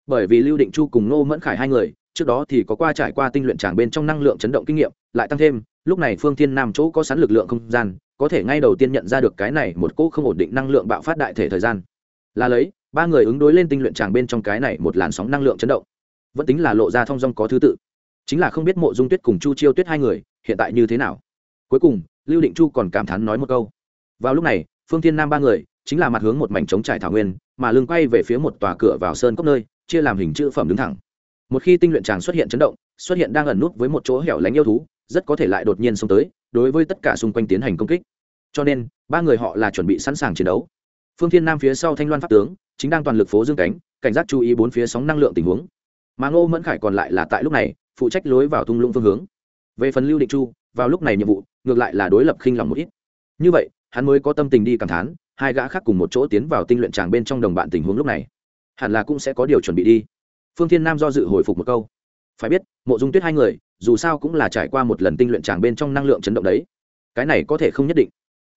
Bởi vì lưu định chu cùng nô mẫn khải hai người trước đó thì có qua trải qua tinh luyện tràng bên trong năng lượng chấn động kinh nghiệm, lại tăng thêm, lúc này phương thiên nam chỗ có sẵn lực lượng không gian, có thể ngay đầu tiên nhận ra được cái này một cỗ không ổn định năng lượng bạo phát đại thể thời gian. Là lấy, ba người ứng đối lên tinh luyện tràng bên trong cái này một làn sóng năng lượng chấn động. Vẫn tính là lộ ra thong dong có thứ tự. Chính là không biết mộ dung tuyết cùng chu chiêu tuyết hai người, hiện tại như thế nào? Cuối cùng, lưu định chu còn cảm thán nói một câu. Vào lúc này, phương thiên nam ba người, chính là mặt hướng một mảnh trống trải thảo nguyên, mà lưng quay về phía một tòa cửa vào sơn cốc nơi, chia làm hình chữ phẩm đứng thẳng một khi tinh luyện tràng xuất hiện chấn động, xuất hiện đang ẩn nút với một chỗ hẻo lánh yêu thú, rất có thể lại đột nhiên xông tới, đối với tất cả xung quanh tiến hành công kích. Cho nên, ba người họ là chuẩn bị sẵn sàng chiến đấu. Phương thiên nam phía sau thanh loan pháp tướng, chính đang toàn lực phố dương cánh, cảnh giác chú ý bốn phía sóng năng lượng tình huống. Mà ngô mẫn khải còn lại là tại lúc này, phụ trách lối vào thung lũng phương hướng. Về phần lưu định chu, vào lúc này nhiệm vụ, ngược lại là đối lập khinh lòng một ít. Như vậy, hắn mới có tâm tình đi cảm thán, hai gã khác cùng một chỗ tiến vào tinh luyện tràng bên trong đồng bạn tình huống lúc này. Hẳn là cũng sẽ có điều chuẩn bị đi phương thiên nam do dự hồi phục một câu. Phải biết mộ dung tuyết hai người dù sao cũng là trải qua một lần tinh luyện tràng bên trong năng lượng chấn động đấy. Cái này có thể không nhất định.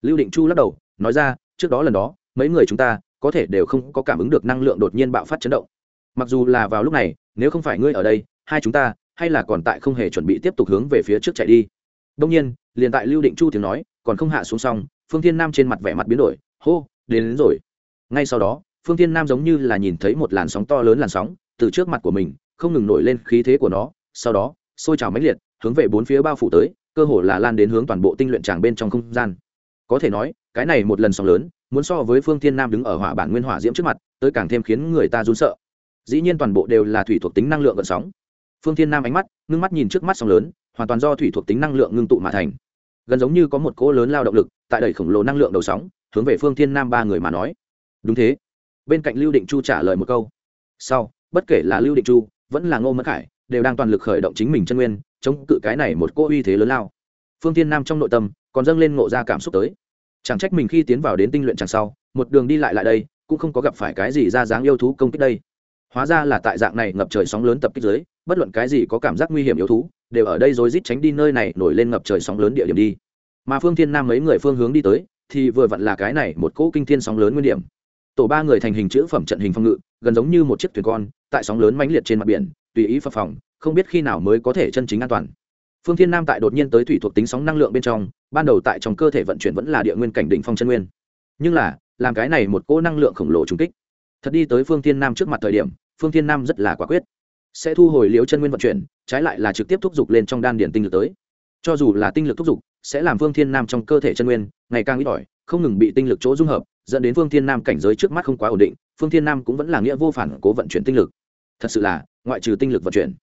Lưu định chu lắc đầu nói ra trước đó lần đó mấy người chúng ta có thể đều không có cảm ứng được năng lượng đột nhiên bạo phát chấn động. Mặc dù là vào lúc này nếu không phải ngươi ở đây hai chúng ta hay là còn tại không hề chuẩn bị tiếp tục hướng về phía trước chạy đi. Đông nhiên liền tại lưu định chu tiếng nói còn không hạ xuống xong phương thiên nam trên mặt vẻ mặt biến đổi hô đến, đến rồi. Ngay sau đó phương thiên nam giống như là nhìn thấy một làn sóng to lớn làn sóng từ trước mặt của mình, không ngừng nổi lên khí thế của nó, sau đó, sôi trào mãnh liệt, hướng về bốn phía bao phủ tới, cơ hồ là lan đến hướng toàn bộ tinh luyện tràng bên trong không gian. Có thể nói, cái này một lần sóng lớn, muốn so với phương thiên nam đứng ở hỏa bản nguyên hỏa diễm trước mặt, tới càng thêm khiến người ta run sợ. Dĩ nhiên toàn bộ đều là thủy thuộc tính năng lượng gợn sóng. Phương thiên nam ánh mắt, ngưng mắt nhìn trước mắt sóng lớn, hoàn toàn do thủy thuộc tính năng lượng ngưng tụ mà thành. Gần giống như có một cỗ lớn lao động lực, tại đầy khổng lồ năng lượng đầu sóng, hướng về phương thiên nam ba người mà nói. Đúng thế. Bên cạnh lưu định chu trả lời một câu. Sau bất kể là lưu định chu, vẫn là ngô mẫn khải, đều đang toàn lực khởi động chính mình chân nguyên, chống cự cái này một cỗ uy thế lớn lao. Phương thiên nam trong nội tâm, còn dâng lên ngộ ra cảm xúc tới. Chẳng trách mình khi tiến vào đến tinh luyện chẳng sau, một đường đi lại lại đây, cũng không có gặp phải cái gì ra dáng yêu thú công kích đây. Hóa ra là tại dạng này ngập trời sóng lớn tập kích dưới, bất luận cái gì có cảm giác nguy hiểm yêu thú, đều ở đây rồi rít tránh đi nơi này nổi lên ngập trời sóng lớn địa điểm đi. Mà phương thiên nam mấy người phương hướng đi tới, thì vừa vặn là cái này một cỗ kinh thiên sóng lớn nguyên điểm. Tổ ba người thành hình chữ phẩm trận hình phong ngự gần giống như một chiếc thuyền con, tại sóng lớn mãnh liệt trên mặt biển, tùy ý phập phòng không biết khi nào mới có thể chân chính an toàn. Phương thiên nam tại đột nhiên tới thủy thuộc tính sóng năng lượng bên trong, ban đầu tại trong cơ thể vận chuyển vẫn là địa nguyên cảnh đỉnh phong chân nguyên. Nhưng là, làm cái này một cỗ năng lượng khổng lồ trùng kích. Thật đi tới phương thiên nam trước mặt thời điểm, phương thiên nam rất là quả quyết. Sẽ thu hồi liễu chân nguyên vận chuyển, trái lại là trực tiếp thúc giục lên trong đan điển tinh lực tới. Cho dù là tinh lực thúc giục, sẽ làm phương thiên nam trong cơ thể chân nguyên ngày càng ít ỏi, không ngừng bị tinh lực chỗ dung hợp dẫn đến phương thiên nam cảnh giới trước mắt không quá ổn định, phương thiên nam cũng vẫn là nghĩa vô phản cố vận chuyển tinh lực. Thật sự là, ngoại trừ tinh lực vận chuyển,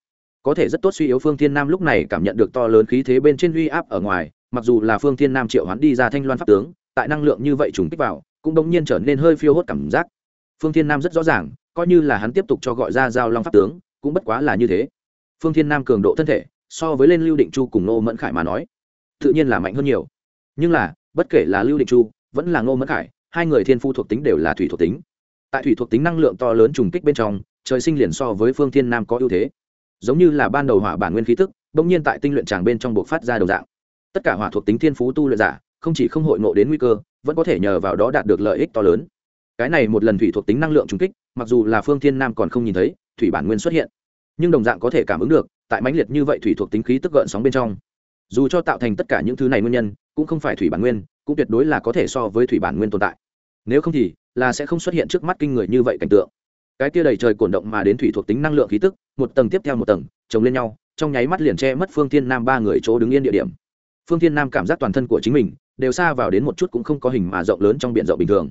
có thể rất tốt suy yếu phương thiên nam lúc này cảm nhận được to lớn khí thế bên trên uy áp ở ngoài, mặc dù là phương thiên nam triệu hoán đi ra thanh loan pháp tướng, tại năng lượng như vậy trùng kích vào, cũng đống nhiên trở nên hơi phiêu hốt cảm giác. Phương thiên nam rất rõ ràng, coi như là hắn tiếp tục cho gọi ra giao long pháp tướng, cũng bất quá là như thế. Phương thiên nam cường độ thân thể, so với lên lưu định chu cùng nô mẫn khải mà nói, tự nhiên là mạnh hơn nhiều. Nhưng là, bất kể là lưu định chu, vẫn là ngô mẫn khải hai người thiên phu thuộc tính đều là thủy thuộc tính. Tại thủy thuộc tính năng lượng to lớn trùng kích bên trong, trời sinh liền so với phương thiên nam có ưu thế. Giống như là ban đầu hỏa bản nguyên khí tức, bỗng nhiên tại tinh luyện tràng bên trong buộc phát ra đầu dạng. Tất cả hỏa thuộc tính thiên phú tu luyện giả, không chỉ không hội ngộ đến nguy cơ, vẫn có thể nhờ vào đó đạt được lợi ích to lớn. Cái này một lần thủy thuộc tính năng lượng trùng kích, mặc dù là phương thiên nam còn không nhìn thấy, thủy bản nguyên xuất hiện. Nhưng đồng dạng có thể cảm ứng được, tại mãnh liệt như vậy thủy thuộc tính khí tức gợn sóng bên trong. Dù cho tạo thành tất cả những thứ này nguyên nhân, cũng không phải thủy bản nguyên cũng tuyệt đối là có thể so với thủy bản nguyên tồn tại. Nếu không thì, là sẽ không xuất hiện trước mắt kinh người như vậy cảnh tượng. Cái tia đầy trời cổn động mà đến thủy thuộc tính năng lượng khí tức, một tầng tiếp theo một tầng, chồng lên nhau, trong nháy mắt liền che mất phương thiên nam ba người chỗ đứng yên địa điểm. Phương thiên nam cảm giác toàn thân của chính mình, đều xa vào đến một chút cũng không có hình mà rộng lớn trong b i ể n rộng bình thường.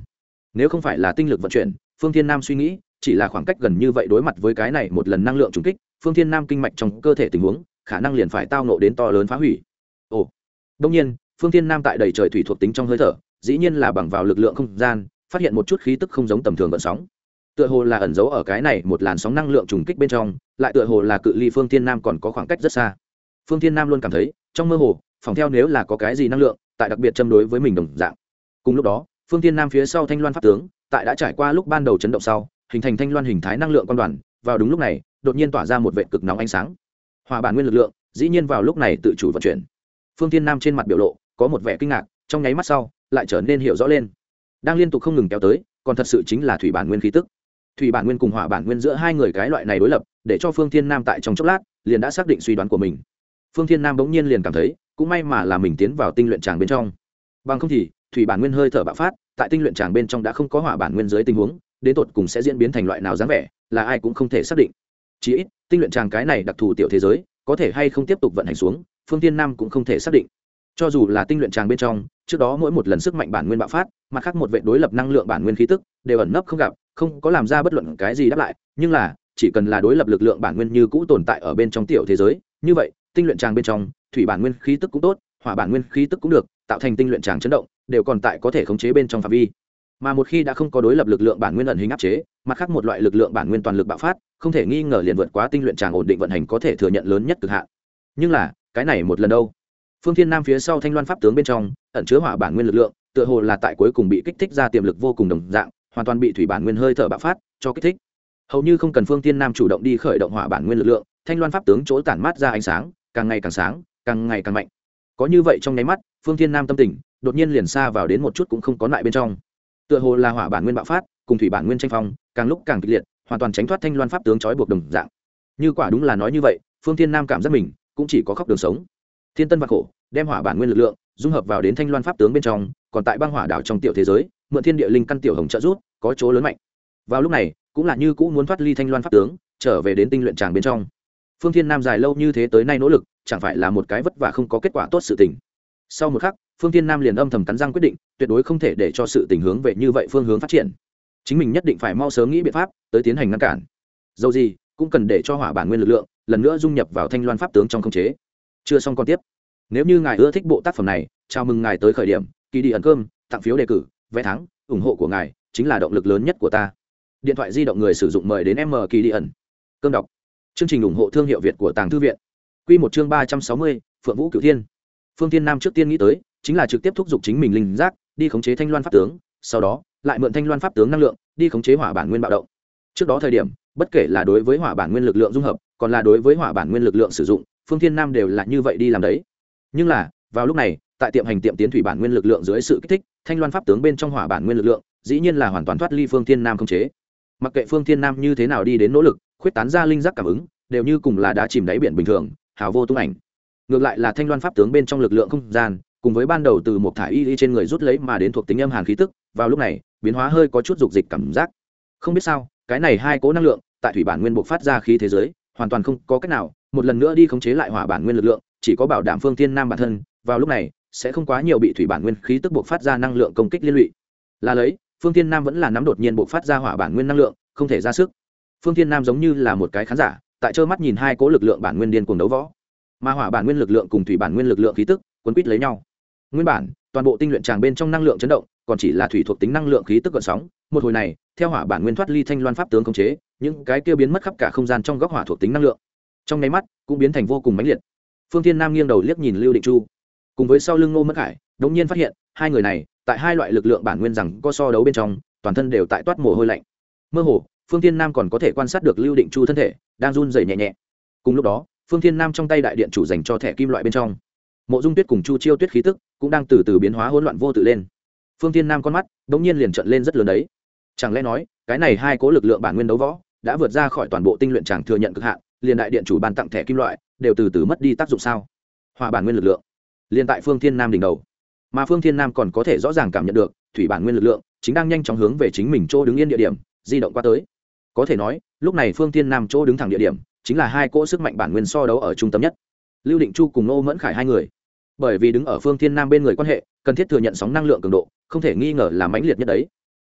Nếu không phải là tinh lực vận chuyển, phương thiên nam suy nghĩ, chỉ là khoảng cách gần như vậy đối mặt với cái này một lần năng lượng trùng kích, phương thiên nam kinh mạch trong cơ thể tình huống, khả năng liền phải tao nộ đến to lớn phá hủy. Ồ đông nhiên phương thiên nam tại đầy trời thủy thuộc tính trong hơi thở, dĩ nhiên là bằng vào lực lượng không gian, phát hiện một chút khí tức không giống tầm thường vận sóng. Tựa hồ là ẩn giấu ở cái này một làn sóng năng lượng trùng kích bên trong, lại tựa hồ là cự ly phương thiên nam còn có khoảng cách rất xa. Phương thiên nam luôn cảm thấy, trong mơ hồ, phòng theo nếu là có cái gì năng lượng, tại đặc biệt châm đối với mình đồng dạng. Cùng lúc đó, phương thiên nam phía sau thanh loan pháp tướng, tại đã trải qua lúc ban đầu chấn động sau, hình thành thanh loan hình thái năng lượng quan đoàn, vào đúng lúc này, đột nhiên tỏa ra một vệ cực nóng ánh sáng. Hòa bản nguyên lực lượng, dĩ nhiên vào lúc này tự chủ vận chuyển. Phương thiên nam trên mặt biểu lộ có một vẻ kinh ngạc, trong nháy mắt sau, lại trở nên hiểu rõ lên. Đang liên tục không ngừng kéo tới, còn thật sự chính là thủy bản nguyên khí tức. Thủy bản nguyên cùng hỏa bản nguyên giữa hai người cái loại này đối lập, để cho phương thiên nam tại trong chốc lát, liền đã xác định suy đoán của mình. Phương thiên nam bỗng nhiên liền cảm thấy, cũng may mà là mình tiến vào tinh luyện tràng bên trong. Bằng không thì, thủy bản nguyên hơi thở bạo phát, tại tinh luyện tràng bên trong đã không có hỏa bản nguyên dưới tình huống, đến tột cùng sẽ diễn biến thành loại nào dáng vẻ, là ai cũng không thể xác định. Chí ít, tinh luyện tràng cái này đặc thù tiểu thế giới, có thể hay không tiếp tục vận hành xuống, phương tiên nam cũng không thể xác định cho dù là tinh luyện tràng bên trong, trước đó mỗi một lần sức mạnh bản nguyên bạo phát, mặt khác một vệ đối lập năng lượng bản nguyên khí tức, đều ẩn nấp không gặp, không có làm ra bất luận cái gì đáp lại, nhưng là, chỉ cần là đối lập lực lượng bản nguyên như cũ tồn tại ở bên trong tiểu thế giới, như vậy, tinh luyện tràng bên trong, thủy bản nguyên khí tức cũng tốt, hỏa bản nguyên khí tức cũng được, tạo thành tinh luyện tràng chấn động, đều còn tại có thể khống chế bên trong phạm vi. Mà một khi đã không có đối lập lực lượng bản nguyên ẩn hình áp chế, mặt khác một loại lực lượng bản nguyên toàn lực bạo phát, không thể nghi ngờ liền vượt quá tinh luyện tràng ổn định vận hành có thể thừa nhận lớn nhất cực hạn. Nhưng là, cái này một lần đâu? Phương thiên nam phía sau thanh loan pháp tướng bên trong, ẩn chứa hỏa bản nguyên lực lượng, tựa hồ là tại cuối cùng bị kích thích ra tiềm lực vô cùng đồng dạng, hoàn toàn bị thủy bản nguyên hơi thở bạo phát, cho kích thích. Hầu như không cần phương thiên nam chủ động đi khởi động hỏa bản nguyên lực lượng, thanh loan pháp tướng chỗ tản mát ra ánh sáng, càng ngày càng sáng, càng ngày càng mạnh. Có như vậy trong nháy mắt, phương thiên nam tâm tình, đột nhiên liền xa vào đến một chút cũng không có lại bên trong. Tựa hồ là hỏa bản nguyên bạo phát, cùng thủy bản nguyên tranh phong, càng lúc càng kịch liệt, hoàn toàn tránh thoát thanh loan pháp tướng trói buộc đồng dạng. Như quả đúng là nói như vậy, phương thiên nam cảm giác mình cũng chỉ có khóc đường sống thiên tân và khổ, đem hỏa bản nguyên lực lượng dung hợp vào đến thanh loan pháp tướng bên trong, còn tại băng hỏa đảo trong tiểu thế giới, mượn thiên địa linh căn tiểu hồng trợ rút có chỗ lớn mạnh. Vào lúc này, cũng là như cũ muốn thoát ly thanh loan pháp tướng, trở về đến tinh luyện tràng bên trong. Phương thiên nam dài lâu như thế tới nay nỗ lực, chẳng phải là một cái vất vả không có kết quả tốt sự tình. Sau một khắc, phương thiên nam liền âm thầm cắn răng quyết định, tuyệt đối không thể để cho sự tình hướng về như vậy phương hướng phát triển. Chính mình nhất định phải mau sớm nghĩ biện pháp, tới tiến hành ngăn cản. Dầu gì, cũng cần để cho hỏa bản nguyên lực lượng lần nữa dung nhập vào thanh loan pháp tướng trong khống chế chưa xong còn tiếp. Nếu như ngài ưa thích bộ tác phẩm này, chào mừng ngài tới khởi điểm, kỳ đi ẩn cơm, tặng phiếu đề cử, vé thắng, ủng hộ của ngài chính là động lực lớn nhất của ta. Điện thoại di động người sử dụng mời đến m kỳ đi ẩn. Cơm đọc. Chương trình ủng hộ thương hiệu việt của tàng thư viện. Q một chương ba trăm sáu mươi, phượng vũ cửu thiên. Phương tiên nam trước tiên nghĩ tới, chính là trực tiếp thúc giục chính mình linh giác, đi khống chế thanh loan pháp tướng, sau đó, lại mượn thanh loan pháp tướng năng lượng, đi khống chế hỏa bản nguyên bạo động. Trước đó thời điểm, bất kể là đối với hỏa bản nguyên lực lượng dung hợp, còn là đối với hỏa bản nguyên lực lượng sử dụng phương thiên nam đều là như vậy đi làm đấy. Nhưng là, vào lúc này, tại tiệm hành tiệm tiến thủy bản nguyên lực lượng dưới sự kích thích, thanh loan pháp tướng bên trong hỏa bản nguyên lực lượng, dĩ nhiên là hoàn toàn thoát ly phương thiên nam không chế. Mặc kệ phương thiên nam như thế nào đi đến nỗ lực, khuyết tán ra linh giác cảm ứng, đều như cùng là đá chìm đáy biển bình thường, hào vô tung ảnh. Ngược lại là thanh loan pháp tướng bên trong lực lượng không gian, cùng với ban đầu từ một thải y y trên người rút lấy mà đến thuộc tính âm hàn khí tức, vào lúc này, biến hóa hơi có chút dục dịch cảm giác. Không biết sao, cái này hai cố năng lượng, tại thủy bản nguyên buộc phát ra khí thế giới hoàn toàn không có cách nào, một lần nữa đi khống chế lại hỏa bản nguyên lực lượng, chỉ có bảo đảm phương thiên nam bản thân, vào lúc này, sẽ không quá nhiều bị thủy bản nguyên khí tức buộc phát ra năng lượng công kích liên lụy. Là lấy, phương thiên nam vẫn là nắm đột nhiên buộc phát ra hỏa bản nguyên năng lượng, không thể ra sức. Phương thiên nam giống như là một cái khán giả, tại trơ mắt nhìn hai cố lực lượng bản nguyên điên cuồng đấu võ. Mà hỏa bản nguyên lực lượng cùng thủy bản nguyên lực lượng khí tức, quấn quýt lấy nhau. Nguyên bản, toàn bộ tinh luyện tràng bên trong năng lượng chấn động, còn chỉ là thủy thuộc tính năng lượng khí tức gợn sóng. Một hồi này, theo hỏa bản nguyên thoát ly thanh loan pháp tướng khống chế những cái kia biến mất khắp cả không gian trong góc hỏa thuộc tính năng lượng. Trong nháy mắt, cũng biến thành vô cùng mãnh liệt. Phương thiên nam nghiêng đầu liếc nhìn lưu định chu. Cùng với sau lưng ngô mất khải, đống nhiên phát hiện, hai người này, tại hai loại lực lượng bản nguyên rằng có so đấu bên trong, toàn thân đều tại toát mồ hôi lạnh. Mơ hồ, phương thiên nam còn có thể quan sát được lưu định chu thân thể, đang run rẩy nhẹ nhẹ. Cùng lúc đó, phương thiên nam trong tay đại điện chủ dành cho thẻ kim loại bên trong. Mộ dung tuyết cùng chu chiêu tuyết khí tức cũng đang từ từ biến hóa hỗn loạn vô tự lên. Phương thiên nam con mắt đống nhiên liền trận lên rất lớn đấy. Chẳng lẽ nói, cái này hai cố lực lượng bản nguyên đấu võ đã vượt ra khỏi toàn bộ tinh luyện chẳng thừa nhận cực hạn, liền đại điện chủ ban tặng thẻ kim loại đều từ từ mất đi tác dụng sao? Hòa bản nguyên lực lượng. Liền tại phương thiên nam đỉnh đầu. Mà phương thiên nam còn có thể rõ ràng cảm nhận được, thủy bản nguyên lực lượng chính đang nhanh chóng hướng về chính mình chỗ đứng yên địa điểm, di động qua tới. Có thể nói, lúc này phương thiên nam chỗ đứng thẳng địa điểm chính là hai cỗ sức mạnh bản nguyên so đấu ở trung tâm nhất. Lưu định chu cùng nô mẫn khải hai người. Bởi vì đứng ở phương thiên nam bên người quan hệ, cần thiết thừa nhận sóng năng lượng cường độ, không thể nghi ngờ là mãnh liệt nhất đấy.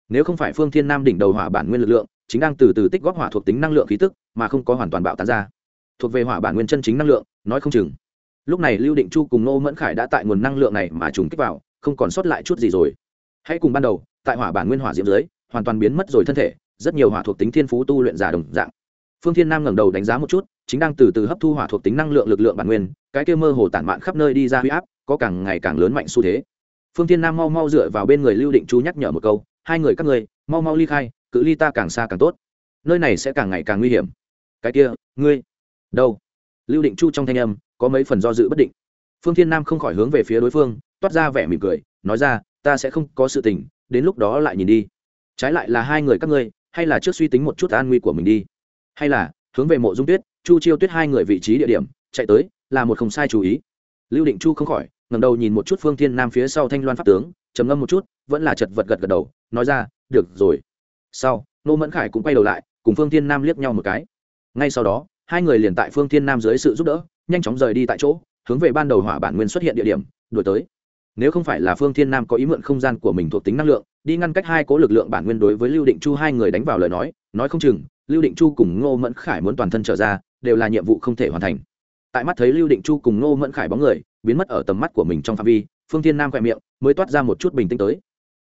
Nếu không phải phương thiên nam đỉnh đầu hỏa bản nguyên lực lượng chính đang từ từ tích góp hỏa thuộc tính năng lượng khí tức, mà không có hoàn toàn bạo tán ra. Thuộc về hỏa bản nguyên chân chính năng lượng, nói không chừng. Lúc này lưu định chu cùng nô mẫn khải đã tại nguồn năng lượng này mà trùng kích vào, không còn sót lại chút gì rồi. Hãy cùng ban đầu, tại hỏa bản nguyên hỏa diễm dưới, hoàn toàn biến mất rồi thân thể, rất nhiều hỏa thuộc tính thiên phú tu luyện giả đồng dạng. Phương thiên nam ngẩng đầu đánh giá một chút, chính đang từ từ hấp thu hỏa thuộc tính năng lượng lực lượng bản nguyên, cái kia mơ hồ tản mạn khắp nơi đi ra huy áp, có càng ngày càng lớn mạnh xu thế. Phương thiên nam mau mau dựa vào bên người lưu định chu nhắc nhở một câu, hai người các ngươi, mau mau ly khai cự ly ta càng xa càng tốt. Nơi này sẽ càng ngày càng nguy hiểm. Cái kia, ngươi, đâu? Lưu định chu trong thanh âm có mấy phần do dự bất định. Phương thiên nam không khỏi hướng về phía đối phương, toát ra vẻ mỉm cười, nói ra, ta sẽ không có sự tình, đến lúc đó lại nhìn đi. Trái lại là hai người các ngươi, hay là trước suy tính một chút an nguy của mình đi. Hay là hướng về mộ dung tuyết, chu chiêu tuyết hai người vị trí địa điểm, chạy tới, là một không sai chú ý. Lưu định chu không khỏi ngẩng đầu nhìn một chút phương thiên nam phía sau thanh loan pháp tướng, trầm ngâm một chút, vẫn là chật vật gật gật đầu, nói ra, được rồi sau nô mẫn khải cũng quay đầu lại, cùng phương thiên nam liếc nhau một cái. Ngay sau đó, hai người liền tại phương thiên nam dưới sự giúp đỡ, nhanh chóng rời đi tại chỗ, hướng về ban đầu hỏa bản nguyên xuất hiện địa điểm đổi tới. Nếu không phải là phương thiên nam có ý mượn không gian của mình thuộc tính năng lượng, đi ngăn cách hai cố lực lượng bản nguyên đối với lưu định chu hai người đánh vào lời nói nói không chừng, lưu định chu cùng ngô mẫn khải muốn toàn thân trở ra, đều là nhiệm vụ không thể hoàn thành. Tại mắt thấy lưu định chu cùng ngô mẫn khải bóng người, biến mất ở tầm mắt của mình trong phạm vi, phương thiên nam khoe miệng, mới toát ra một chút bình tĩnh tới.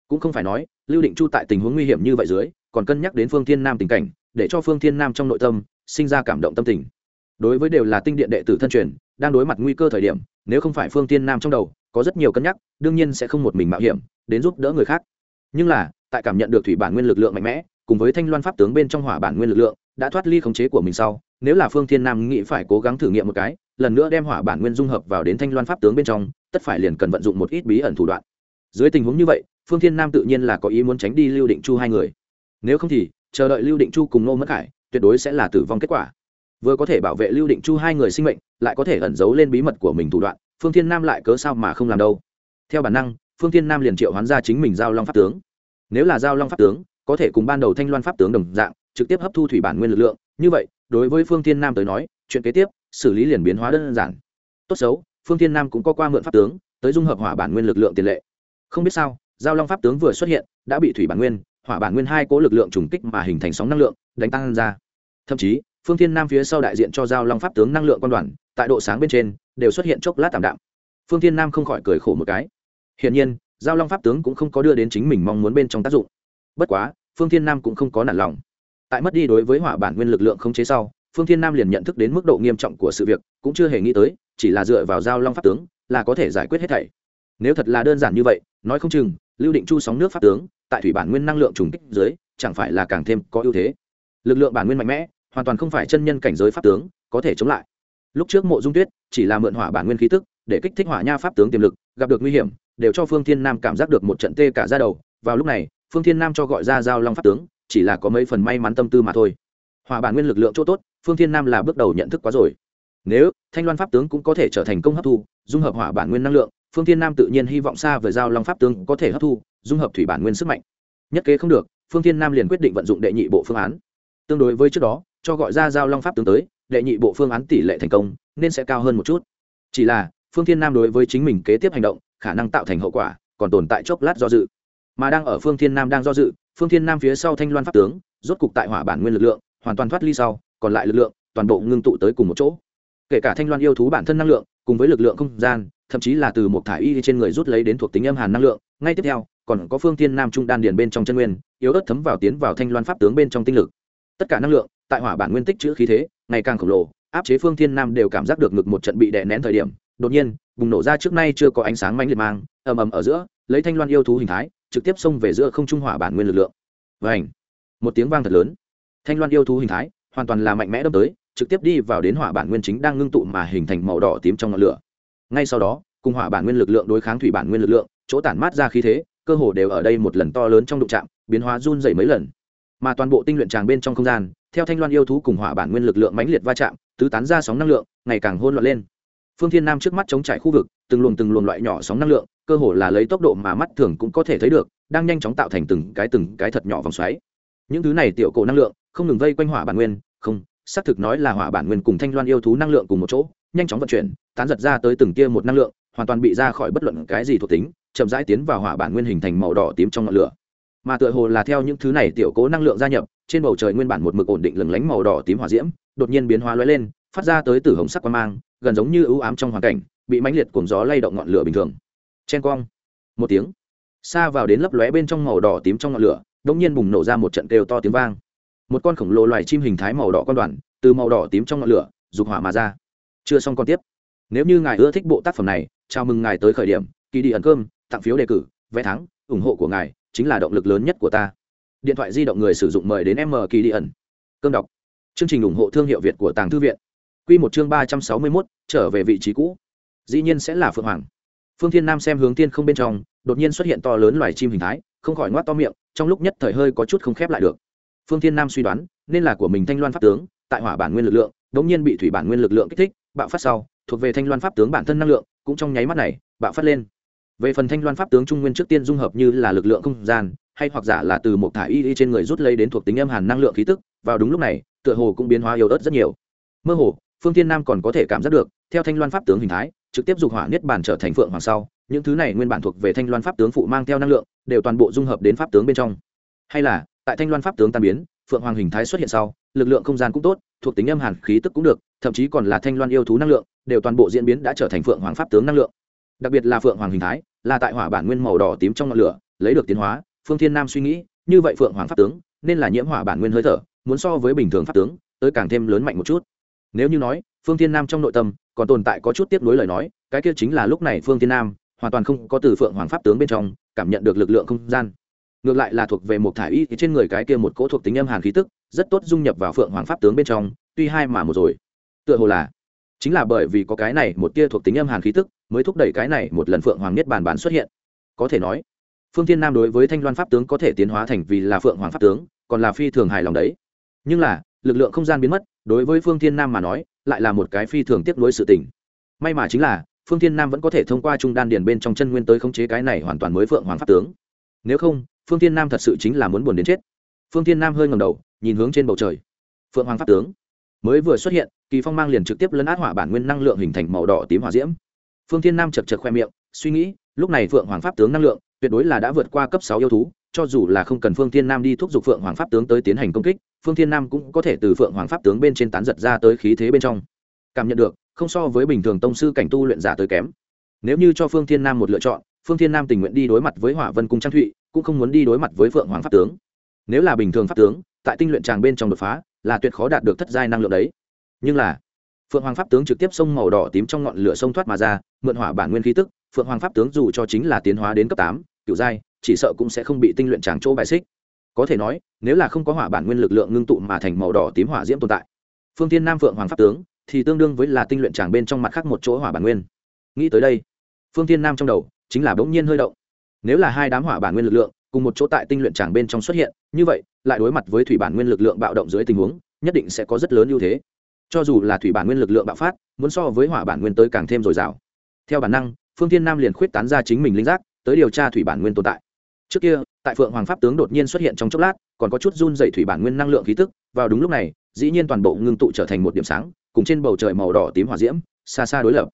Cũng không phải nói, lưu định chu tại tình huống nguy hiểm như vậy dưới còn cân nhắc đến phương thiên nam tình cảnh, để cho phương thiên nam trong nội tâm sinh ra cảm động tâm tình. Đối với đều là tinh điện đệ tử thân truyền, đang đối mặt nguy cơ thời điểm, nếu không phải phương thiên nam trong đầu, có rất nhiều cân nhắc, đương nhiên sẽ không một mình mạo hiểm, đến giúp đỡ người khác. Nhưng là, tại cảm nhận được thủy bản nguyên lực lượng mạnh mẽ, cùng với thanh loan pháp tướng bên trong hỏa bản nguyên lực lượng, đã thoát ly khống chế của mình sau, nếu là phương thiên nam nghĩ phải cố gắng thử nghiệm một cái, lần nữa đem hỏa bản nguyên dung hợp vào đến thanh loan pháp tướng bên trong, tất phải liền cần vận dụng một ít bí ẩn thủ đoạn. Dưới tình huống như vậy, phương thiên nam tự nhiên là có ý muốn tránh đi lưu định chu hai người nếu không thì, chờ đợi lưu định chu cùng nô mất khải, tuyệt đối sẽ là tử vong kết quả. Vừa có thể bảo vệ lưu định chu hai người sinh mệnh, lại có thể ẩn giấu lên bí mật của mình thủ đoạn, phương thiên nam lại cớ sao mà không làm đâu? Theo bản năng, phương thiên nam liền triệu hoán ra chính mình giao long pháp tướng. Nếu là giao long pháp tướng, có thể cùng ban đầu thanh loan pháp tướng đồng dạng, trực tiếp hấp thu thủy bản nguyên lực lượng. Như vậy, đối với phương thiên nam tới nói, chuyện kế tiếp, xử lý liền biến hóa đơn giản. Tốt xấu, phương thiên nam cũng có qua mượn pháp tướng, tới dung hợp hỏa bản nguyên lực lượng tiền lệ. Không biết sao, giao long pháp tướng vừa xuất hiện, đã bị thủy bản nguyên hỏa bản nguyên hai cố lực lượng trùng kích mà hình thành sóng năng lượng, đánh tăng ra. Thậm chí, phương thiên nam phía sau đại diện cho giao long pháp tướng năng lượng quan đoàn, tại độ sáng bên trên, đều xuất hiện chốc lát tạm đạm. Phương thiên nam không khỏi cười khổ một cái. Hiển nhiên, giao long pháp tướng cũng không có đưa đến chính mình mong muốn bên trong tác dụng. Bất quá, phương thiên nam cũng không có nản lòng. Tại mất đi đối với hỏa bản nguyên lực lượng khống chế sau, phương thiên nam liền nhận thức đến mức độ nghiêm trọng của sự việc, cũng chưa hề nghĩ tới, chỉ là dựa vào giao long pháp tướng là có thể giải quyết hết thảy. Nếu thật là đơn giản như vậy, nói không chừng, lưu định chu sóng nước pháp tướng tại thủy bản nguyên năng lượng trùng kích dưới, chẳng phải là càng thêm có ưu thế. Lực lượng bản nguyên mạnh mẽ, hoàn toàn không phải chân nhân cảnh giới pháp tướng có thể chống lại. Lúc trước mộ dung tuyết chỉ là mượn hỏa bản nguyên khí tức, để kích thích hỏa nha pháp tướng tiềm lực, gặp được nguy hiểm, đều cho phương thiên nam cảm giác được một trận tê cả ra đầu. Vào lúc này, phương thiên nam cho gọi ra giao long pháp tướng, chỉ là có mấy phần may mắn tâm tư mà thôi. Hỏa bản nguyên lực lượng chỗ tốt, phương thiên nam là bước đầu nhận thức quá rồi. Nếu thanh loan pháp tướng cũng có thể trở thành công hấp thu, dung hợp hỏa bản nguyên năng lượng, phương thiên nam tự nhiên hy vọng xa về giao long pháp tướng có thể hấp thu dung hợp thủy bản nguyên sức mạnh. Nhất kế không được, phương thiên nam liền quyết định vận dụng đệ nhị bộ phương án. Tương đối với trước đó, cho gọi ra giao long pháp tướng tới, đệ nhị bộ phương án tỷ lệ thành công, nên sẽ cao hơn một chút. Chỉ là, phương thiên nam đối với chính mình kế tiếp hành động, khả năng tạo thành hậu quả, còn tồn tại chốc lát do dự. Mà đang ở phương thiên nam đang do dự, phương thiên nam phía sau thanh loan pháp tướng, rốt cục tại hỏa bản nguyên lực lượng, hoàn toàn thoát ly sau, còn lại lực lượng, toàn bộ ngưng tụ tới cùng một chỗ. Kể cả thanh loan yêu thú bản thân năng lượng, cùng với lực lượng không gian, thậm chí là từ một thải y trên người rút lấy đến thuộc tính âm hàn năng lượng, ngay tiếp theo còn có phương thiên nam trung đan điền bên trong chân nguyên, yếu ớt thấm vào tiến vào thanh loan pháp tướng bên trong tinh lực. Tất cả năng lượng, tại hỏa bản nguyên tích chữ khí thế, ngày càng khổng lồ, áp chế phương thiên nam đều cảm giác được ngực một trận bị đè nén thời điểm. Đột nhiên, bùng nổ ra trước nay chưa có ánh sáng mãnh liệt mang, ầm ầm ở giữa, lấy thanh loan yêu thú hình thái, trực tiếp xông về giữa không trung hỏa bản nguyên lực lượng. Vảnh một tiếng vang thật lớn. Thanh loan yêu thú hình thái, hoàn toàn là mạnh mẽ đâm tới, trực tiếp đi vào đến hỏa bản nguyên chính đang ngưng tụ mà hình thành màu đỏ tím trong ngọn lửa. Ngay sau đó, cùng hỏa bản nguyên lực lượng đối kháng thủy bản nguyên lực lượng, chỗ tản mát ra khí thế cơ hồ đều ở đây một lần to lớn trong đụng chạm, biến hóa run dày mấy lần. Mà toàn bộ tinh luyện tràng bên trong không gian, theo thanh loan yêu thú cùng hỏa bản nguyên lực lượng mãnh liệt va chạm, tứ tán ra sóng năng lượng, ngày càng hôn loạn lên. Phương thiên nam trước mắt chống trải khu vực, từng luồng từng luồng loại nhỏ sóng năng lượng, cơ hồ là lấy tốc độ mà mắt thường cũng có thể thấy được, đang nhanh chóng tạo thành từng cái từng cái thật nhỏ vòng xoáy. Những thứ này tiểu cổ năng lượng, không ngừng vây quanh hỏa bản nguyên, không, xác thực nói là hỏa bản nguyên cùng thanh loan yêu thú năng lượng cùng một chỗ, nhanh chóng vận chuyển, tán giật ra tới từng tia một năng lượng, hoàn toàn bị ra khỏi bất luận cái gì thuộc tính chậm rãi tiến vào hỏa bản nguyên hình thành màu đỏ tím trong ngọn lửa. Mà tựa hồ là theo những thứ này tiểu cố năng lượng gia nhập, trên bầu trời nguyên bản một mực ổn định lừng lánh màu đỏ tím hỏa diễm, đột nhiên biến hóa lóe lên, phát ra tới từ hồng sắc quang mang, gần giống như ưu ám trong hoàn cảnh, bị mãnh liệt cuồng gió lay động ngọn lửa bình thường. Chen cong. Một tiếng. Xa vào đến lấp lóe bên trong màu đỏ tím trong ngọn lửa, đột nhiên bùng nổ ra một trận kêu to tiếng vang. Một con khổng lồ loài chim hình thái màu đỏ con đoàn, từ màu đỏ tím trong ngọn lửa, dục hỏa mà ra. Chưa xong con tiếp. Nếu như ngài ưa thích bộ tác phẩm này, chào mừng ngài tới khởi điểm kỳ đi ẩn cơm tặng phiếu đề cử, vé thắng, ủng hộ của ngài chính là động lực lớn nhất của ta. Điện thoại di động người sử dụng mời đến m kỳ đi ẩn. Cơm đọc. Chương trình ủng hộ thương hiệu việt của tàng thư viện. Q một chương ba trăm sáu mươi mốt, trở về vị trí cũ. Dĩ nhiên sẽ là phượng hoàng. Phương thiên nam xem hướng tiên không bên trong, đột nhiên xuất hiện to lớn loài chim hình thái, không khỏi ngoác to miệng, trong lúc nhất thời hơi có chút không khép lại được. Phương thiên nam suy đoán, nên là của mình thanh loan pháp tướng, tại hỏa bản nguyên lực lượng đ ỗ n g nhiên bị thủy bản nguyên lực lượng kích thích, bạo phát sau, thuộc về thanh loan pháp tướng bản thân năng lượng, cũng trong nháy mắt này, bạo phát lên về phần thanh loan pháp tướng trung nguyên trước tiên dung hợp như là lực lượng không gian, hay hoặc giả là từ một thả y y trên người rút lấy đến thuộc tính âm hàn năng lượng khí tức, vào đúng lúc này, tựa hồ cũng biến hóa yếu ớt rất nhiều. Mơ hồ, phương tiên nam còn có thể cảm giác được, theo thanh loan pháp tướng hình thái, trực tiếp dục hỏa niết bàn trở thành phượng hoàng sau, những thứ này nguyên bản thuộc về thanh loan pháp tướng phụ mang theo năng lượng, đều toàn bộ dung hợp đến pháp tướng bên trong. Hay là, tại thanh loan pháp tướng tan biến, phượng hoàng hình thái xuất hiện sau, lực lượng không gian cũng tốt, thuộc tính âm hàn khí tức cũng được, thậm chí còn là thanh loan yêu thú năng lượng, đều toàn bộ diễn biến đã trở thành phượng hoàng pháp tướng năng lượng. Đặc biệt là phượng hoàng hình thái là tại hỏa bản nguyên màu đỏ tím trong ngọn lửa, lấy được tiến hóa, phương thiên nam suy nghĩ, như vậy phượng hoàng pháp tướng, nên là nhiễm hỏa bản nguyên hơi thở, muốn so với bình thường pháp tướng, tới càng thêm lớn mạnh một chút. Nếu như nói, phương thiên nam trong nội tâm, còn tồn tại có chút tiếp nối lời nói, cái kia chính là lúc này phương thiên nam, hoàn toàn không có từ phượng hoàng pháp tướng bên trong, cảm nhận được lực lượng không gian. Ngược lại là thuộc về một thải y trên người cái kia một cỗ thuộc tính âm hàn khí tức, rất tốt dung nhập vào phượng hoàng pháp tướng bên trong, tuy hai mà một rồi. Tựa hồ là chính là bởi vì có cái này một tia thuộc tính âm hàn khí tức, mới thúc đẩy cái này một lần phượng hoàng nhất bàn bán xuất hiện. Có thể nói, phương thiên nam đối với thanh loan pháp tướng có thể tiến hóa thành vì là phượng hoàng pháp tướng, còn là phi thường hài lòng đấy. Nhưng là, lực lượng không gian biến mất, đối với phương thiên nam mà nói, lại là một cái phi thường tiếp nối sự tình. May mà chính là, phương thiên nam vẫn có thể thông qua trung đan điền bên trong chân nguyên tới khống chế cái này hoàn toàn mới phượng hoàng pháp tướng. Nếu không, phương thiên nam thật sự chính là muốn buồn đến chết. Phương thiên nam hơi ngầm đầu, nhìn hướng trên bầu trời. Phượng hoàng pháp tướng mới vừa xuất hiện kỳ phong mang liền trực tiếp lấn át hỏa bản nguyên năng lượng hình thành màu đỏ tím hỏa diễm. Phương thiên nam chật chật khoe miệng, suy nghĩ, lúc này phượng hoàng pháp tướng năng lượng, tuyệt đối là đã vượt qua cấp sáu yêu thú, cho dù là không cần phương thiên nam đi thúc giục phượng hoàng pháp tướng tới tiến hành công kích, phương thiên nam cũng có thể từ phượng hoàng pháp tướng bên trên tán giật ra tới khí thế bên trong. Cảm nhận được, không so với bình thường tông sư cảnh tu luyện giả tới kém. Nếu như cho phương thiên nam một lựa chọn, phương thiên nam tình nguyện đi đối mặt với hỏa vân cung trang thụy, cũng không muốn đi đối mặt với phượng hoàng pháp tướng. Nếu là bình thường pháp tướng, tại tinh luyện tràng bên trong đột phá, là tuyệt khó đạt được thất giai năng lượng đấy nhưng là, phượng hoàng pháp tướng trực tiếp sông màu đỏ tím trong ngọn lửa sông thoát mà ra, mượn hỏa bản nguyên khí tức, phượng hoàng pháp tướng dù cho chính là tiến hóa đến cấp tám cựu giai, chỉ sợ cũng sẽ không bị tinh luyện tràng chỗ bài xích. Có thể nói, nếu là không có hỏa bản nguyên lực lượng ngưng tụ mà thành màu đỏ tím hỏa diễm tồn tại, phương tiên nam phượng hoàng pháp tướng thì tương đương với là tinh luyện tràng bên trong mặt khác một chỗ hỏa bản nguyên. Nghĩ tới đây, phương tiên nam trong đầu chính là bỗng nhiên hơi động. Nếu là hai đám hỏa bản nguyên lực lượng cùng một chỗ tại tinh luyện tràng bên trong xuất hiện, như vậy, lại đối mặt với thủy bản nguyên lực lượng bạo động dưới tình huống, nhất định sẽ có rất lớn ưu thế cho dù là thủy bản nguyên lực lượng bạo phát, muốn so với hỏa bản nguyên tới càng thêm dồi dào. Theo bản năng, phương thiên nam liền khuyết tán ra chính mình linh giác, tới điều tra thủy bản nguyên tồn tại. Trước kia, tại phượng hoàng pháp tướng đột nhiên xuất hiện trong chốc lát, còn có chút run dày thủy bản nguyên năng lượng khí tức, vào đúng lúc này, dĩ nhiên toàn bộ ngưng tụ trở thành một điểm sáng, cùng trên bầu trời màu đỏ tím hỏa diễm, xa xa đối lập.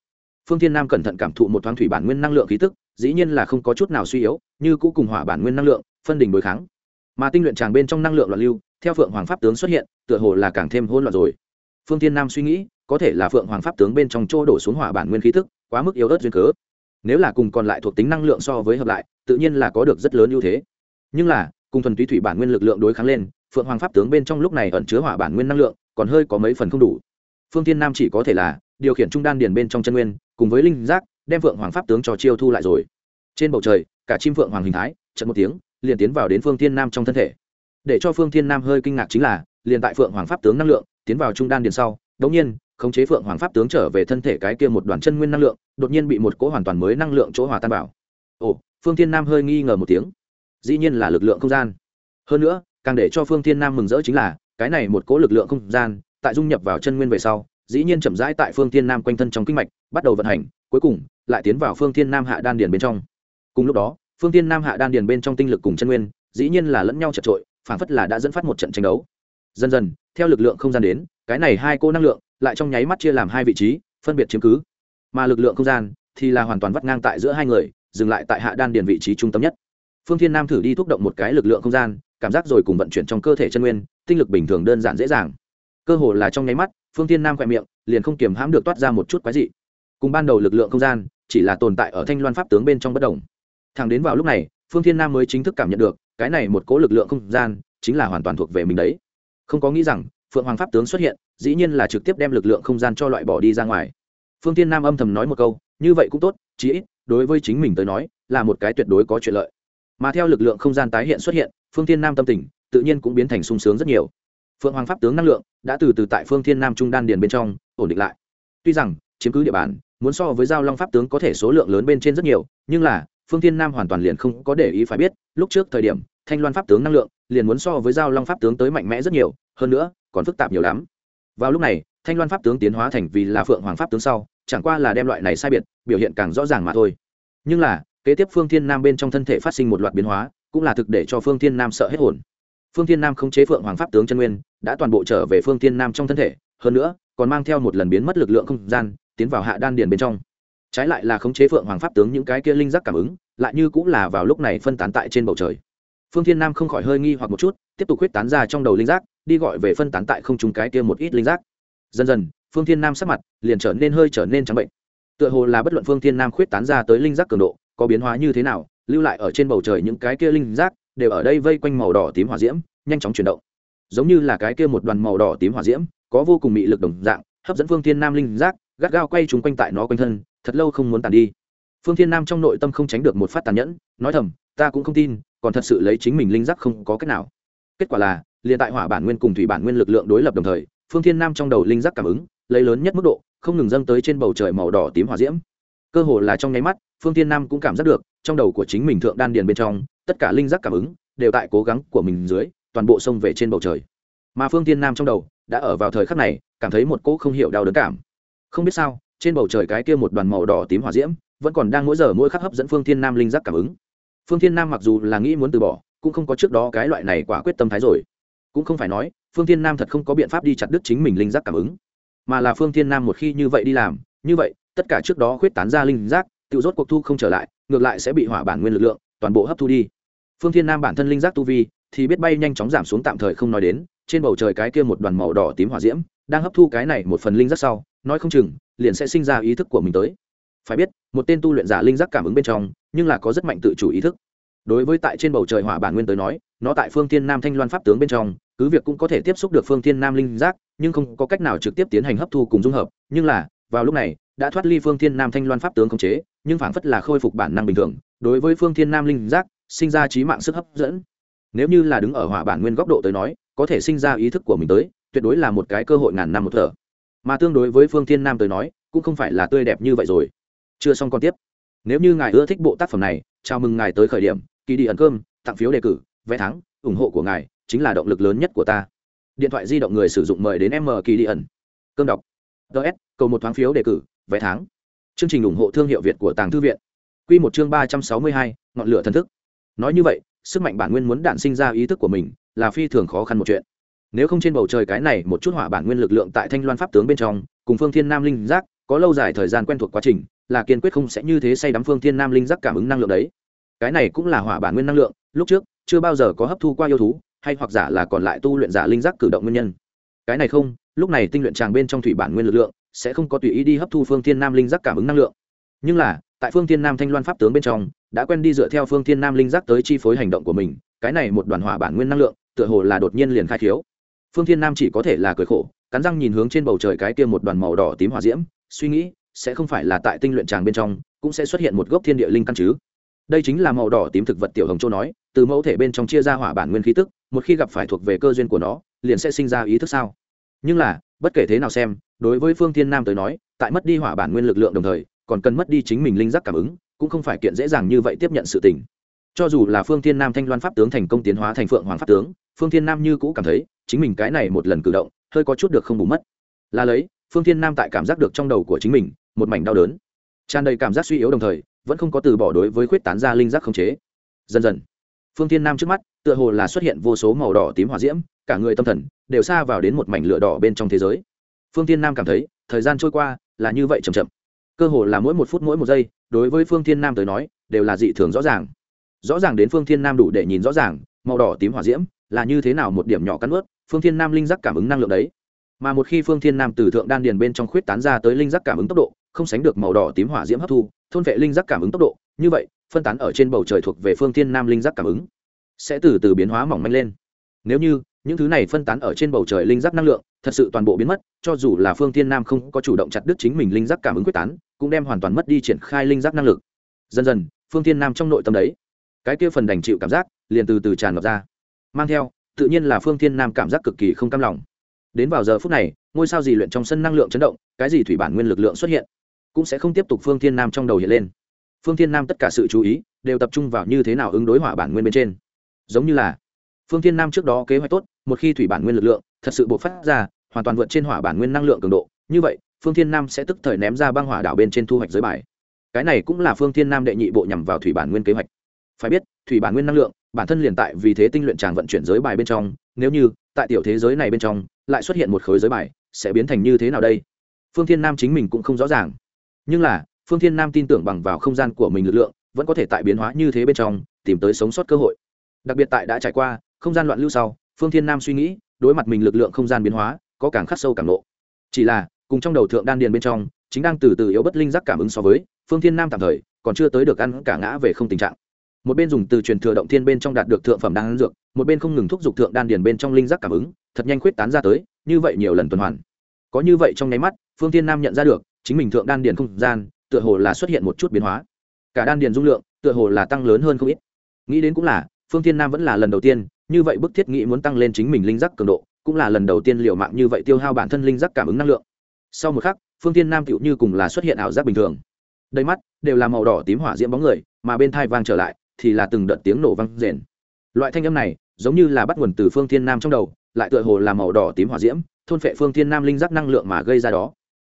Phương thiên nam cẩn thận cảm thụ một thoáng thủy bản nguyên năng lượng khí tức, dĩ nhiên là không có chút nào suy yếu, như cũ cùng hỏa bản nguyên năng lượng, phân đỉnh đối kháng. Mà tinh luyện tràng bên trong năng lượng loạn lưu, theo phượng hoàng pháp tướng xuất hiện, tựa hồ là càng thêm hỗn loạn rồi phương thiên nam suy nghĩ, có thể là phượng hoàng pháp tướng bên trong chỗ đổ xuống hỏa bản nguyên khí tức quá mức yếu ớt duyên cớ. Nếu là cùng còn lại thuộc tính năng lượng so với hợp lại, tự nhiên là có được rất lớn ưu thế. Nhưng là, cùng thuần túy thủy bản nguyên lực lượng đối kháng lên, phượng hoàng pháp tướng bên trong lúc này ẩn chứa hỏa bản nguyên năng lượng, còn hơi có mấy phần không đủ. Phương tiên nam chỉ có thể là, điều khiển trung đan điền bên trong chân nguyên, cùng với linh giác, đem phượng hoàng pháp tướng cho chiêu thu lại rồi. Trên bầu trời, cả chim phượng hoàng hình thái trận một tiếng, liền tiến vào đến phương tiên nam trong thân thể. Để cho phương tiên nam hơi kinh ngạc chính là, liền tại phượng hoàng pháp tướng năng lượng tiến vào trung đan điền sau đống nhiên, khống chế phượng hoàng pháp tướng trở về thân thể cái kia một đoàn chân nguyên năng lượng, đột nhiên bị một cỗ hoàn toàn mới năng lượng chỗ hòa tan bảo ồ, phương thiên nam hơi nghi ngờ một tiếng. Dĩ nhiên là lực lượng không gian. Hơn nữa, càng để cho phương thiên nam mừng rỡ chính là, cái này một cỗ lực lượng không gian, tại dung nhập vào chân nguyên về sau, dĩ nhiên chậm rãi tại phương thiên nam quanh thân trong kinh mạch, bắt đầu vận hành, cuối cùng, lại tiến vào phương thiên nam hạ đan điền bên trong. Cùng lúc đó, phương thiên nam hạ đan điền bên trong tinh lực cùng chân nguyên, dĩ nhiên là lẫn nhau chật trội, phản phất là đã dẫn phát một trận tranh đấu dần dần, theo lực lượng không gian đến, cái này hai cô năng lượng lại trong nháy mắt chia làm hai vị trí, phân biệt chiếm cứ. Mà lực lượng không gian thì là hoàn toàn vắt ngang tại giữa hai người, dừng lại tại hạ đan điền vị trí trung tâm nhất. Phương thiên nam thử đi thúc động một cái lực lượng không gian, cảm giác rồi cùng vận chuyển trong cơ thể chân nguyên, tinh lực bình thường đơn giản dễ dàng. Cơ hồ là trong nháy mắt, phương thiên nam khỏe miệng liền không kiềm hãm được toát ra một chút quái dị. Cùng ban đầu lực lượng không gian chỉ là tồn tại ở thanh loan pháp tướng bên trong bất đồng. Thẳng đến vào lúc này, phương thiên nam mới chính thức cảm nhận được, cái này một cố lực lượng không gian chính là hoàn toàn thuộc về mình đấy không có nghĩ rằng, phượng hoàng pháp tướng xuất hiện, dĩ nhiên là trực tiếp đem lực lượng không gian cho loại bỏ đi ra ngoài. Phương tiên nam âm thầm nói một câu, như vậy cũng tốt, chí ít, đối với chính mình tới nói, là một cái tuyệt đối có chuyện lợi. Mà theo lực lượng không gian tái hiện xuất hiện, phương tiên nam tâm tình, tự nhiên cũng biến thành sung sướng rất nhiều. Phượng hoàng pháp tướng năng lượng, đã từ từ tại phương thiên nam trung đan điền bên trong, ổn định lại. Tuy rằng, chiếm cứ địa bàn, muốn so với giao long pháp tướng có thể số lượng lớn bên trên rất nhiều, nhưng là, phương thiên nam hoàn toàn liền không có để ý phải biết, lúc trước thời điểm, thanh loan pháp tướng năng lượng liền muốn so với giao long pháp tướng tới mạnh mẽ rất nhiều, hơn nữa, còn phức tạp nhiều lắm. Vào lúc này, thanh loan pháp tướng tiến hóa thành vì là phượng hoàng pháp tướng sau, chẳng qua là đem loại này sai biệt, biểu hiện càng rõ ràng mà thôi. Nhưng là, kế tiếp phương thiên nam bên trong thân thể phát sinh một loạt biến hóa, cũng là thực để cho phương thiên nam sợ hết hồn. Phương thiên nam không chế phượng hoàng pháp tướng chân nguyên, đã toàn bộ trở về phương thiên nam trong thân thể, hơn nữa, còn mang theo một lần biến mất lực lượng không gian, tiến vào hạ đan điền bên trong. Trái lại là khống chế phượng hoàng pháp tướng những cái kia linh giác cảm ứng, lại như cũng là vào lúc này phân tán tại trên bầu trời phương thiên nam không khỏi hơi nghi hoặc một chút, tiếp tục huyết tán ra trong đầu linh giác, đi gọi về phân tán tại không trùng cái kia một ít linh giác. Dần dần, phương thiên nam sắc mặt liền trở nên hơi trở nên trắng bệnh. Tựa hồ là bất luận phương thiên nam khuyết tán ra tới linh giác cường độ, có biến hóa như thế nào, lưu lại ở trên bầu trời những cái kia linh giác, đều ở đây vây quanh màu đỏ tím hỏa diễm, nhanh chóng chuyển động. Giống như là cái kia một đoàn màu đỏ tím hỏa diễm, có vô cùng mị lực đồng dạng, hấp dẫn phương thiên nam linh giác, gắt gao quay chúng quanh tại nó quanh thân, thật lâu không muốn tàn đi. Phương thiên nam trong nội tâm không tránh được một phát tàn nhẫn, nói thầm, ta cũng không tin còn thật sự lấy chính mình linh giác không có cách nào. Kết quả là, liền tại hỏa bản nguyên cùng thủy bản nguyên lực lượng đối lập đồng thời, phương thiên nam trong đầu linh giác cảm ứng, lấy lớn nhất mức độ, không ngừng dâng tới trên bầu trời màu đỏ tím hỏa diễm. Cơ hồ là trong nháy mắt, phương thiên nam cũng cảm giác được, trong đầu của chính mình thượng đan điền bên trong, tất cả linh giác cảm ứng, đều tại cố gắng của mình dưới, toàn bộ xông về trên bầu trời. Mà phương thiên nam trong đầu, đã ở vào thời khắc này, cảm thấy một cỗ không hiểu đau đớn cảm. Không biết sao, trên bầu trời cái kia một đoàn màu đỏ tím hỏa diễm, vẫn còn đang mỗi giờ mỗi khắc hấp dẫn phương thiên nam linh giác cảm ứng phương thiên nam mặc dù là nghĩ muốn từ bỏ, cũng không có trước đó cái loại này quả quyết tâm thái rồi. Cũng không phải nói, phương thiên nam thật không có biện pháp đi chặt đứt chính mình linh giác cảm ứng. Mà là phương thiên nam một khi như vậy đi làm, như vậy, tất cả trước đó khuyết tán ra linh giác, tự rốt cuộc thu không trở lại, ngược lại sẽ bị hỏa bản nguyên lực lượng, toàn bộ hấp thu đi. Phương thiên nam bản thân linh giác tu vi, thì biết bay nhanh chóng giảm xuống tạm thời không nói đến, trên bầu trời cái kia một đoàn màu đỏ tím hỏa diễm, đang hấp thu cái này một phần linh giác sau, nói không chừng, liền sẽ sinh ra ý thức của mình tới phải biết, một tên tu luyện giả linh giác cảm ứng bên trong, nhưng là có rất mạnh tự chủ ý thức. Đối với tại trên bầu trời hỏa bản nguyên tới nói, nó tại phương thiên nam thanh loan pháp tướng bên trong, cứ việc cũng có thể tiếp xúc được phương thiên nam linh giác, nhưng không có cách nào trực tiếp tiến hành hấp thu cùng dung hợp. Nhưng là, vào lúc này, đã thoát ly phương thiên nam thanh loan pháp tướng khống chế, nhưng phảng phất là khôi phục bản năng bình thường. Đối với phương thiên nam linh giác, sinh ra trí mạng sức hấp dẫn. Nếu như là đứng ở hỏa bản nguyên góc độ tới nói, có thể sinh ra ý thức của mình tới, tuyệt đối là một cái cơ hội ngàn năm một thở. Mà tương đối với phương thiên nam tới nói, cũng không phải là tươi đẹp như vậy rồi chưa xong còn tiếp. Nếu như ngài ưa thích bộ tác phẩm này, chào mừng ngài tới khởi điểm, kỳ đi ẩn cơm, tặng phiếu đề cử, vé thắng, ủng hộ của ngài chính là động lực lớn nhất của ta. Điện thoại di động người sử dụng mời đến m kỳ đi ẩn. Cơm đọc. Ts cầu một thoáng phiếu đề cử, vé tháng chương trình ủng hộ thương hiệu việt của tàng thư viện. Q một chương ba trăm sáu mươi hai, ngọn lửa thần thức. Nói như vậy, sức mạnh bản nguyên muốn đạn sinh ra ý thức của mình là phi thường khó khăn một chuyện. Nếu không trên bầu trời cái này một chút hỏa bản nguyên lực lượng tại thanh loan pháp tướng bên trong, cùng phương thiên nam linh giác, có lâu dài thời gian quen thuộc quá trình là kiên quyết không sẽ như thế say đắm phương thiên nam linh giác cảm ứng năng lượng đấy. Cái này cũng là hỏa bản nguyên năng lượng, lúc trước, chưa bao giờ có hấp thu qua yêu thú, hay hoặc giả là còn lại tu luyện giả linh giác cử động nguyên nhân. Cái này không, lúc này tinh luyện tràng bên trong thủy bản nguyên lực lượng, sẽ không có tùy ý đi hấp thu phương thiên nam linh giác cảm ứng năng lượng. Nhưng là, tại phương thiên nam thanh loan pháp tướng bên trong, đã quen đi dựa theo phương thiên nam linh giác tới chi phối hành động của mình, cái này một đoàn hỏa bản nguyên năng lượng, tựa hồ là đột nhiên liền khai thiếu phương thiên nam chỉ có thể là cười khổ, cắn răng nhìn hướng trên bầu trời cái kia một đoàn màu đỏ tím hỏa diễm, suy nghĩ sẽ không phải là tại tinh luyện tràng bên trong, cũng sẽ xuất hiện một gốc thiên địa linh căn chứ. Đây chính là màu đỏ tím thực vật tiểu hồng châu nói, từ mẫu thể bên trong chia ra hỏa bản nguyên khí tức, một khi gặp phải thuộc về cơ duyên của nó, liền sẽ sinh ra ý thức sao? Nhưng là, bất kể thế nào xem, đối với phương thiên nam tới nói, tại mất đi hỏa bản nguyên lực lượng đồng thời, còn cần mất đi chính mình linh giác cảm ứng, cũng không phải kiện dễ dàng như vậy tiếp nhận sự tình. Cho dù là phương thiên nam thanh loan pháp tướng thành công tiến hóa thành phượng hoàng pháp tướng, phương thiên nam như cũ cảm thấy, chính mình cái này một lần cử động, hơi có chút được không bù mất. Là lấy, phương thiên nam tại cảm giác được trong đầu của chính mình một mảnh đau đớn. Tràn đầy cảm giác suy yếu đồng thời, vẫn không có từ bỏ đối với khuyết tán ra linh giác không chế. Dần dần, phương thiên nam trước mắt, tựa hồ là xuất hiện vô số màu đỏ tím hỏa diễm, cả người tâm thần đều xa vào đến một mảnh lửa đỏ bên trong thế giới. Phương thiên nam cảm thấy, thời gian trôi qua, là như vậy chậm chậm. Cơ hồ là mỗi một phút mỗi một giây, đối với phương thiên nam tới nói, đều là dị thường rõ ràng. Rõ ràng đến phương thiên nam đủ để nhìn rõ ràng, màu đỏ tím hỏa diễm là như thế nào một điểm nhỏ cắn ướt, phương thiên nam linh giác cảm ứng năng lượng đấy. Mà một khi phương thiên nam từ thượng đan điền bên trong khuyết tán ra tới linh giác cảm ứng tốc độ không sánh được màu đỏ tím hỏa diễm hấp thu, thôn vệ linh giác cảm ứng tốc độ, như vậy, phân tán ở trên bầu trời thuộc về phương thiên nam linh giác cảm ứng, sẽ từ từ biến hóa mỏng manh lên. Nếu như, những thứ này phân tán ở trên bầu trời linh giác năng lượng, thật sự toàn bộ biến mất, cho dù là phương thiên nam không có chủ động chặt đứt chính mình linh giác cảm ứng quyết tán, cũng đem hoàn toàn mất đi triển khai linh giác năng lực. Dần dần, phương thiên nam trong nội tâm đấy, cái kia phần đành chịu cảm giác, liền từ từ tràn ngập ra. Mang theo, tự nhiên là phương thiên nam cảm giác cực kỳ không cam lòng. Đến vào giờ phút này, ngôi sao gì luyện trong sân năng lượng chấn động, cái gì thủy bản nguyên lực lượng xuất hiện? Cũng sẽ không tiếp tục phương thiên nam trong đầu hiện lên. Phương thiên nam tất cả sự chú ý đều tập trung vào như thế nào ứng đối hỏa bản nguyên bên trên. Giống như là, phương thiên nam trước đó kế hoạch tốt, một khi thủy bản nguyên lực lượng thật sự buộc phát ra, hoàn toàn vượt trên hỏa bản nguyên năng lượng cường độ, như vậy, phương thiên nam sẽ tức thời ném ra băng hỏa đảo bên trên thu hoạch giới bài. Cái này cũng là phương thiên nam đệ nhị bộ nhằm vào thủy bản nguyên kế hoạch. Phải biết, thủy bản nguyên năng lượng, bản thân liền tại vì thế tinh luyện tràng vận chuyển giới bài bên trong, nếu như, tại tiểu thế giới này bên trong, lại xuất hiện một khối giới bài, sẽ biến thành như thế nào đây? Phương thiên nam chính mình cũng không rõ ràng nhưng là, phương thiên nam tin tưởng bằng vào không gian của mình lực lượng, vẫn có thể tại biến hóa như thế bên trong, tìm tới sống sót cơ hội. Đặc biệt tại đã trải qua, không gian loạn lưu sau, phương thiên nam suy nghĩ, đối mặt mình lực lượng không gian biến hóa, có càng khắc sâu càng lộ. Chỉ là, cùng trong đầu thượng đan điền bên trong, chính đang từ từ yếu bất linh giác cảm ứng so với, phương thiên nam tạm thời, còn chưa tới được ăn cả ngã về không tình trạng. Một bên dùng từ truyền thừa động thiên bên trong đạt được thượng phẩm đan dược, một bên không ngừng thúc giục thượng đan điền bên trong linh giác cảm ứng, thật nhanh khuyết tán ra tới, như vậy nhiều lần tuần hoàn. Có như vậy trong nháy mắt, phương thiên nam nhận ra được chính mình thượng đan điền không gian, tựa hồ là xuất hiện một chút biến hóa. Cả đan điền dung lượng, tựa hồ là tăng lớn hơn không ít. Nghĩ đến cũng là, phương thiên nam vẫn là lần đầu tiên, như vậy bức thiết nghĩ muốn tăng lên chính mình linh giác cường độ, cũng là lần đầu tiên liệu mạng như vậy tiêu hao bản thân linh giác cảm ứng năng lượng. Sau một khắc, phương thiên nam tựu như cùng là xuất hiện ảo giác bình thường. Đầy mắt, đều là màu đỏ tím hỏa diễm bóng người, mà bên thai vang trở lại, thì là từng đợt tiếng nổ vang rền. Loại thanh âm này, giống như là bắt nguồn từ phương thiên nam trong đầu, lại tựa hồ là màu đỏ tím hỏa diễm, thôn phệ phương thiên nam linh giác năng lượng mà gây ra đó.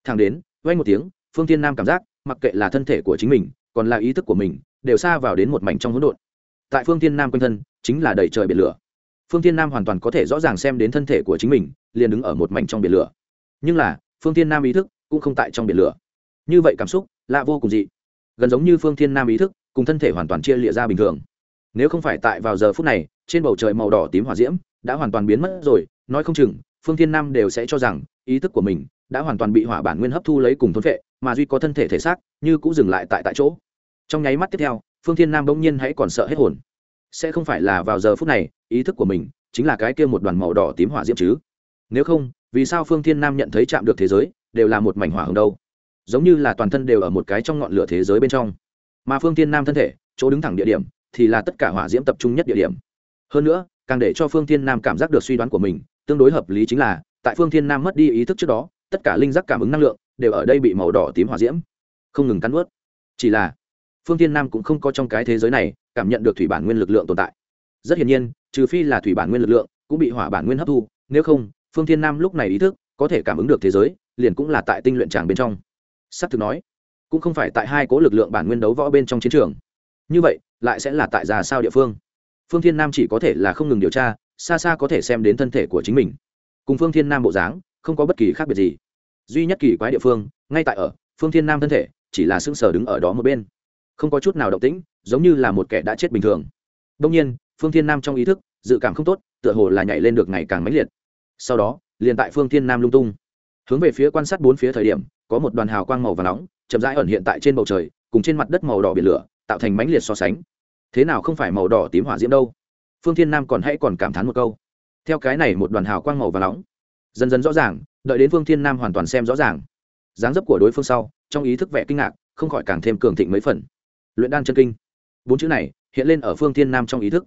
Thẳng đến vay một tiếng, phương thiên nam cảm giác, mặc kệ là thân thể của chính mình, còn là ý thức của mình, đều xa vào đến một mảnh trong hỗn độn. Tại phương thiên nam quanh thân, chính là đầy trời biển lửa. Phương thiên nam hoàn toàn có thể rõ ràng xem đến thân thể của chính mình, liền đứng ở một mảnh trong biển lửa. Nhưng là, phương thiên nam ý thức cũng không tại trong biển lửa. Như vậy cảm xúc, lạ vô cùng dị. Gần giống như phương thiên nam ý thức, cùng thân thể hoàn toàn chia lịa ra bình thường. Nếu không phải tại vào giờ phút này, trên bầu trời màu đỏ tím hỏa diễm đã hoàn toàn biến mất rồi, nói không chừng, phương thiên nam đều sẽ cho rằng, ý thức của mình đã hoàn toàn bị hỏa bản nguyên hấp thu lấy cùng thôn vệ, mà duy có thân thể thể xác, như cũng dừng lại tại tại chỗ. Trong nháy mắt tiếp theo, phương thiên nam bỗng nhiên hãy còn sợ hết hồn. Sẽ không phải là vào giờ phút này, ý thức của mình chính là cái kia một đoàn màu đỏ tím hỏa diễm chứ. Nếu không, vì sao phương thiên nam nhận thấy chạm được thế giới, đều là một mảnh hỏa hồng đâu? Giống như là toàn thân đều ở một cái trong ngọn lửa thế giới bên trong. Mà phương thiên nam thân thể, chỗ đứng thẳng địa điểm, thì là tất cả hỏa diễm tập trung nhất địa điểm. Hơn nữa, càng để cho phương thiên nam cảm giác được suy đoán của mình, tương đối hợp lý chính là, tại phương thiên nam mất đi ý thức trước đó tất cả linh giác cảm ứng năng lượng đều ở đây bị màu đỏ tím hỏa diễm không ngừng cắn ướt chỉ là, phương thiên nam cũng không có trong cái thế giới này cảm nhận được thủy bản nguyên lực lượng tồn tại. Rất hiển nhiên, trừ phi là thủy bản nguyên lực lượng cũng bị hỏa bản nguyên hấp thu, nếu không, phương thiên nam lúc này ý thức có thể cảm ứng được thế giới, liền cũng là tại tinh luyện tràng bên trong. S ắ c thực nói, cũng không phải tại hai cố lực lượng bản nguyên đấu võ bên trong chiến trường. Như vậy, lại sẽ là tại ra sao địa phương? Phương thiên nam chỉ có thể là không ngừng điều tra, xa xa có thể xem đến thân thể của chính mình. Cùng phương thiên nam bộ dáng không có bất kỳ khác biệt gì. Duy nhất kỳ quái địa phương, ngay tại ở, phương thiên nam thân thể, chỉ là sững sờ đứng ở đó một bên. Không có chút nào động tĩnh, giống như là một kẻ đã chết bình thường. Đông nhiên, phương thiên nam trong ý thức, dự cảm không tốt, tựa hồ là nhảy lên được ngày càng mãnh liệt. Sau đó, liền tại phương thiên nam lung tung. Hướng về phía quan sát bốn phía thời điểm, có một đoàn hào quang màu và nóng, chậm rãi ẩn hiện tại trên bầu trời, cùng trên mặt đất màu đỏ biển lửa, tạo thành mãnh liệt so sánh. Thế nào không phải màu đỏ tím hỏa diễm đâu? Phương thiên nam còn hãy còn cảm thán một câu. Theo cái này một đoàn hào quang màu và nóng dần dần rõ ràng, đợi đến phương thiên nam hoàn toàn xem rõ ràng. Dáng dấp của đối phương sau, trong ý thức vẻ kinh ngạc, không khỏi càng thêm cường thịnh mấy phần. Luyện đan chân kinh. Bốn chữ này hiện lên ở phương thiên nam trong ý thức.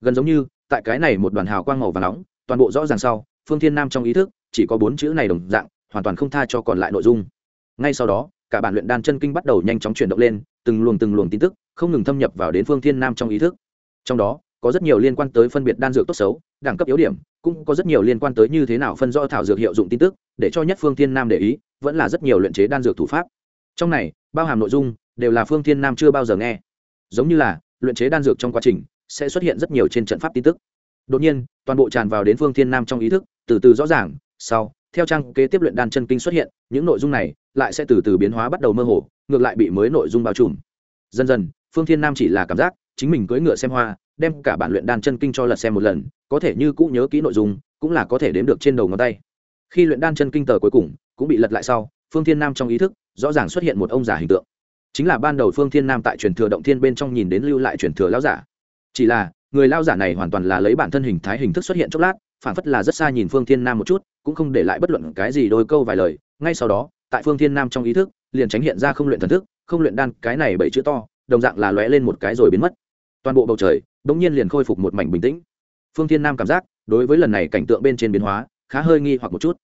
Gần giống như, tại cái này một đoàn hào quang màu và nóng, toàn bộ rõ ràng sau, phương thiên nam trong ý thức, chỉ có bốn chữ này đồng dạng, hoàn toàn không tha cho còn lại nội dung. Ngay sau đó, cả bản luyện đan chân kinh bắt đầu nhanh chóng chuyển động lên, từng luồng từng luồng tin tức, không ngừng thâm nhập vào đến phương thiên nam trong ý thức. Trong đó, có rất nhiều liên quan tới phân biệt đan dược tốt xấu, đẳng cấp yếu điểm cũng có rất nhiều liên quan tới như thế nào phân rõ thảo dược hiệu dụng tin tức, để cho nhất phương thiên nam để ý, vẫn là rất nhiều luyện chế đan dược thủ pháp. Trong này, bao hàm nội dung, đều là phương thiên nam chưa bao giờ nghe. Giống như là, luyện chế đan dược trong quá trình, sẽ xuất hiện rất nhiều trên trận pháp tin tức. Đột nhiên, toàn bộ tràn vào đến phương thiên nam trong ý thức, từ từ rõ ràng, sau, theo trang kế tiếp luyện đan chân kinh xuất hiện, những nội dung này lại sẽ từ từ biến hóa bắt đầu mơ hồ, ngược lại bị mới nội dung bao trùm. Dần dần, phương thiên nam chỉ là cảm giác chính mình cưỡi ngựa xem hoa, đem cả bản luyện đan chân kinh cho lật xem một lần, có thể như cũ nhớ kỹ nội dung, cũng là có thể đếm được trên đầu ngón tay. Khi luyện đan chân kinh tờ cuối cùng cũng bị lật lại sau, phương thiên nam trong ý thức rõ ràng xuất hiện một ông già hình tượng. Chính là ban đầu phương thiên nam tại truyền thừa động thiên bên trong nhìn đến lưu lại truyền thừa lão giả. Chỉ là, người lao giả này hoàn toàn là lấy bản thân hình thái hình thức xuất hiện chốc lát phản phất là rất xa nhìn phương thiên nam một chút, cũng không để lại bất luận cái gì đôi câu vài lời. Ngay sau đó, tại phương thiên nam trong ý thức, liền tránh hiện ra không luyện thần thức, không luyện đan, cái này bảy chữ to, đồng dạng là lóe lên một cái rồi biến mất toàn bộ bầu trời bỗng nhiên liền khôi phục một mảnh bình tĩnh. Phương thiên nam cảm giác, đối với lần này cảnh tượng bên trên biến hóa, khá hơi nghi hoặc một chút.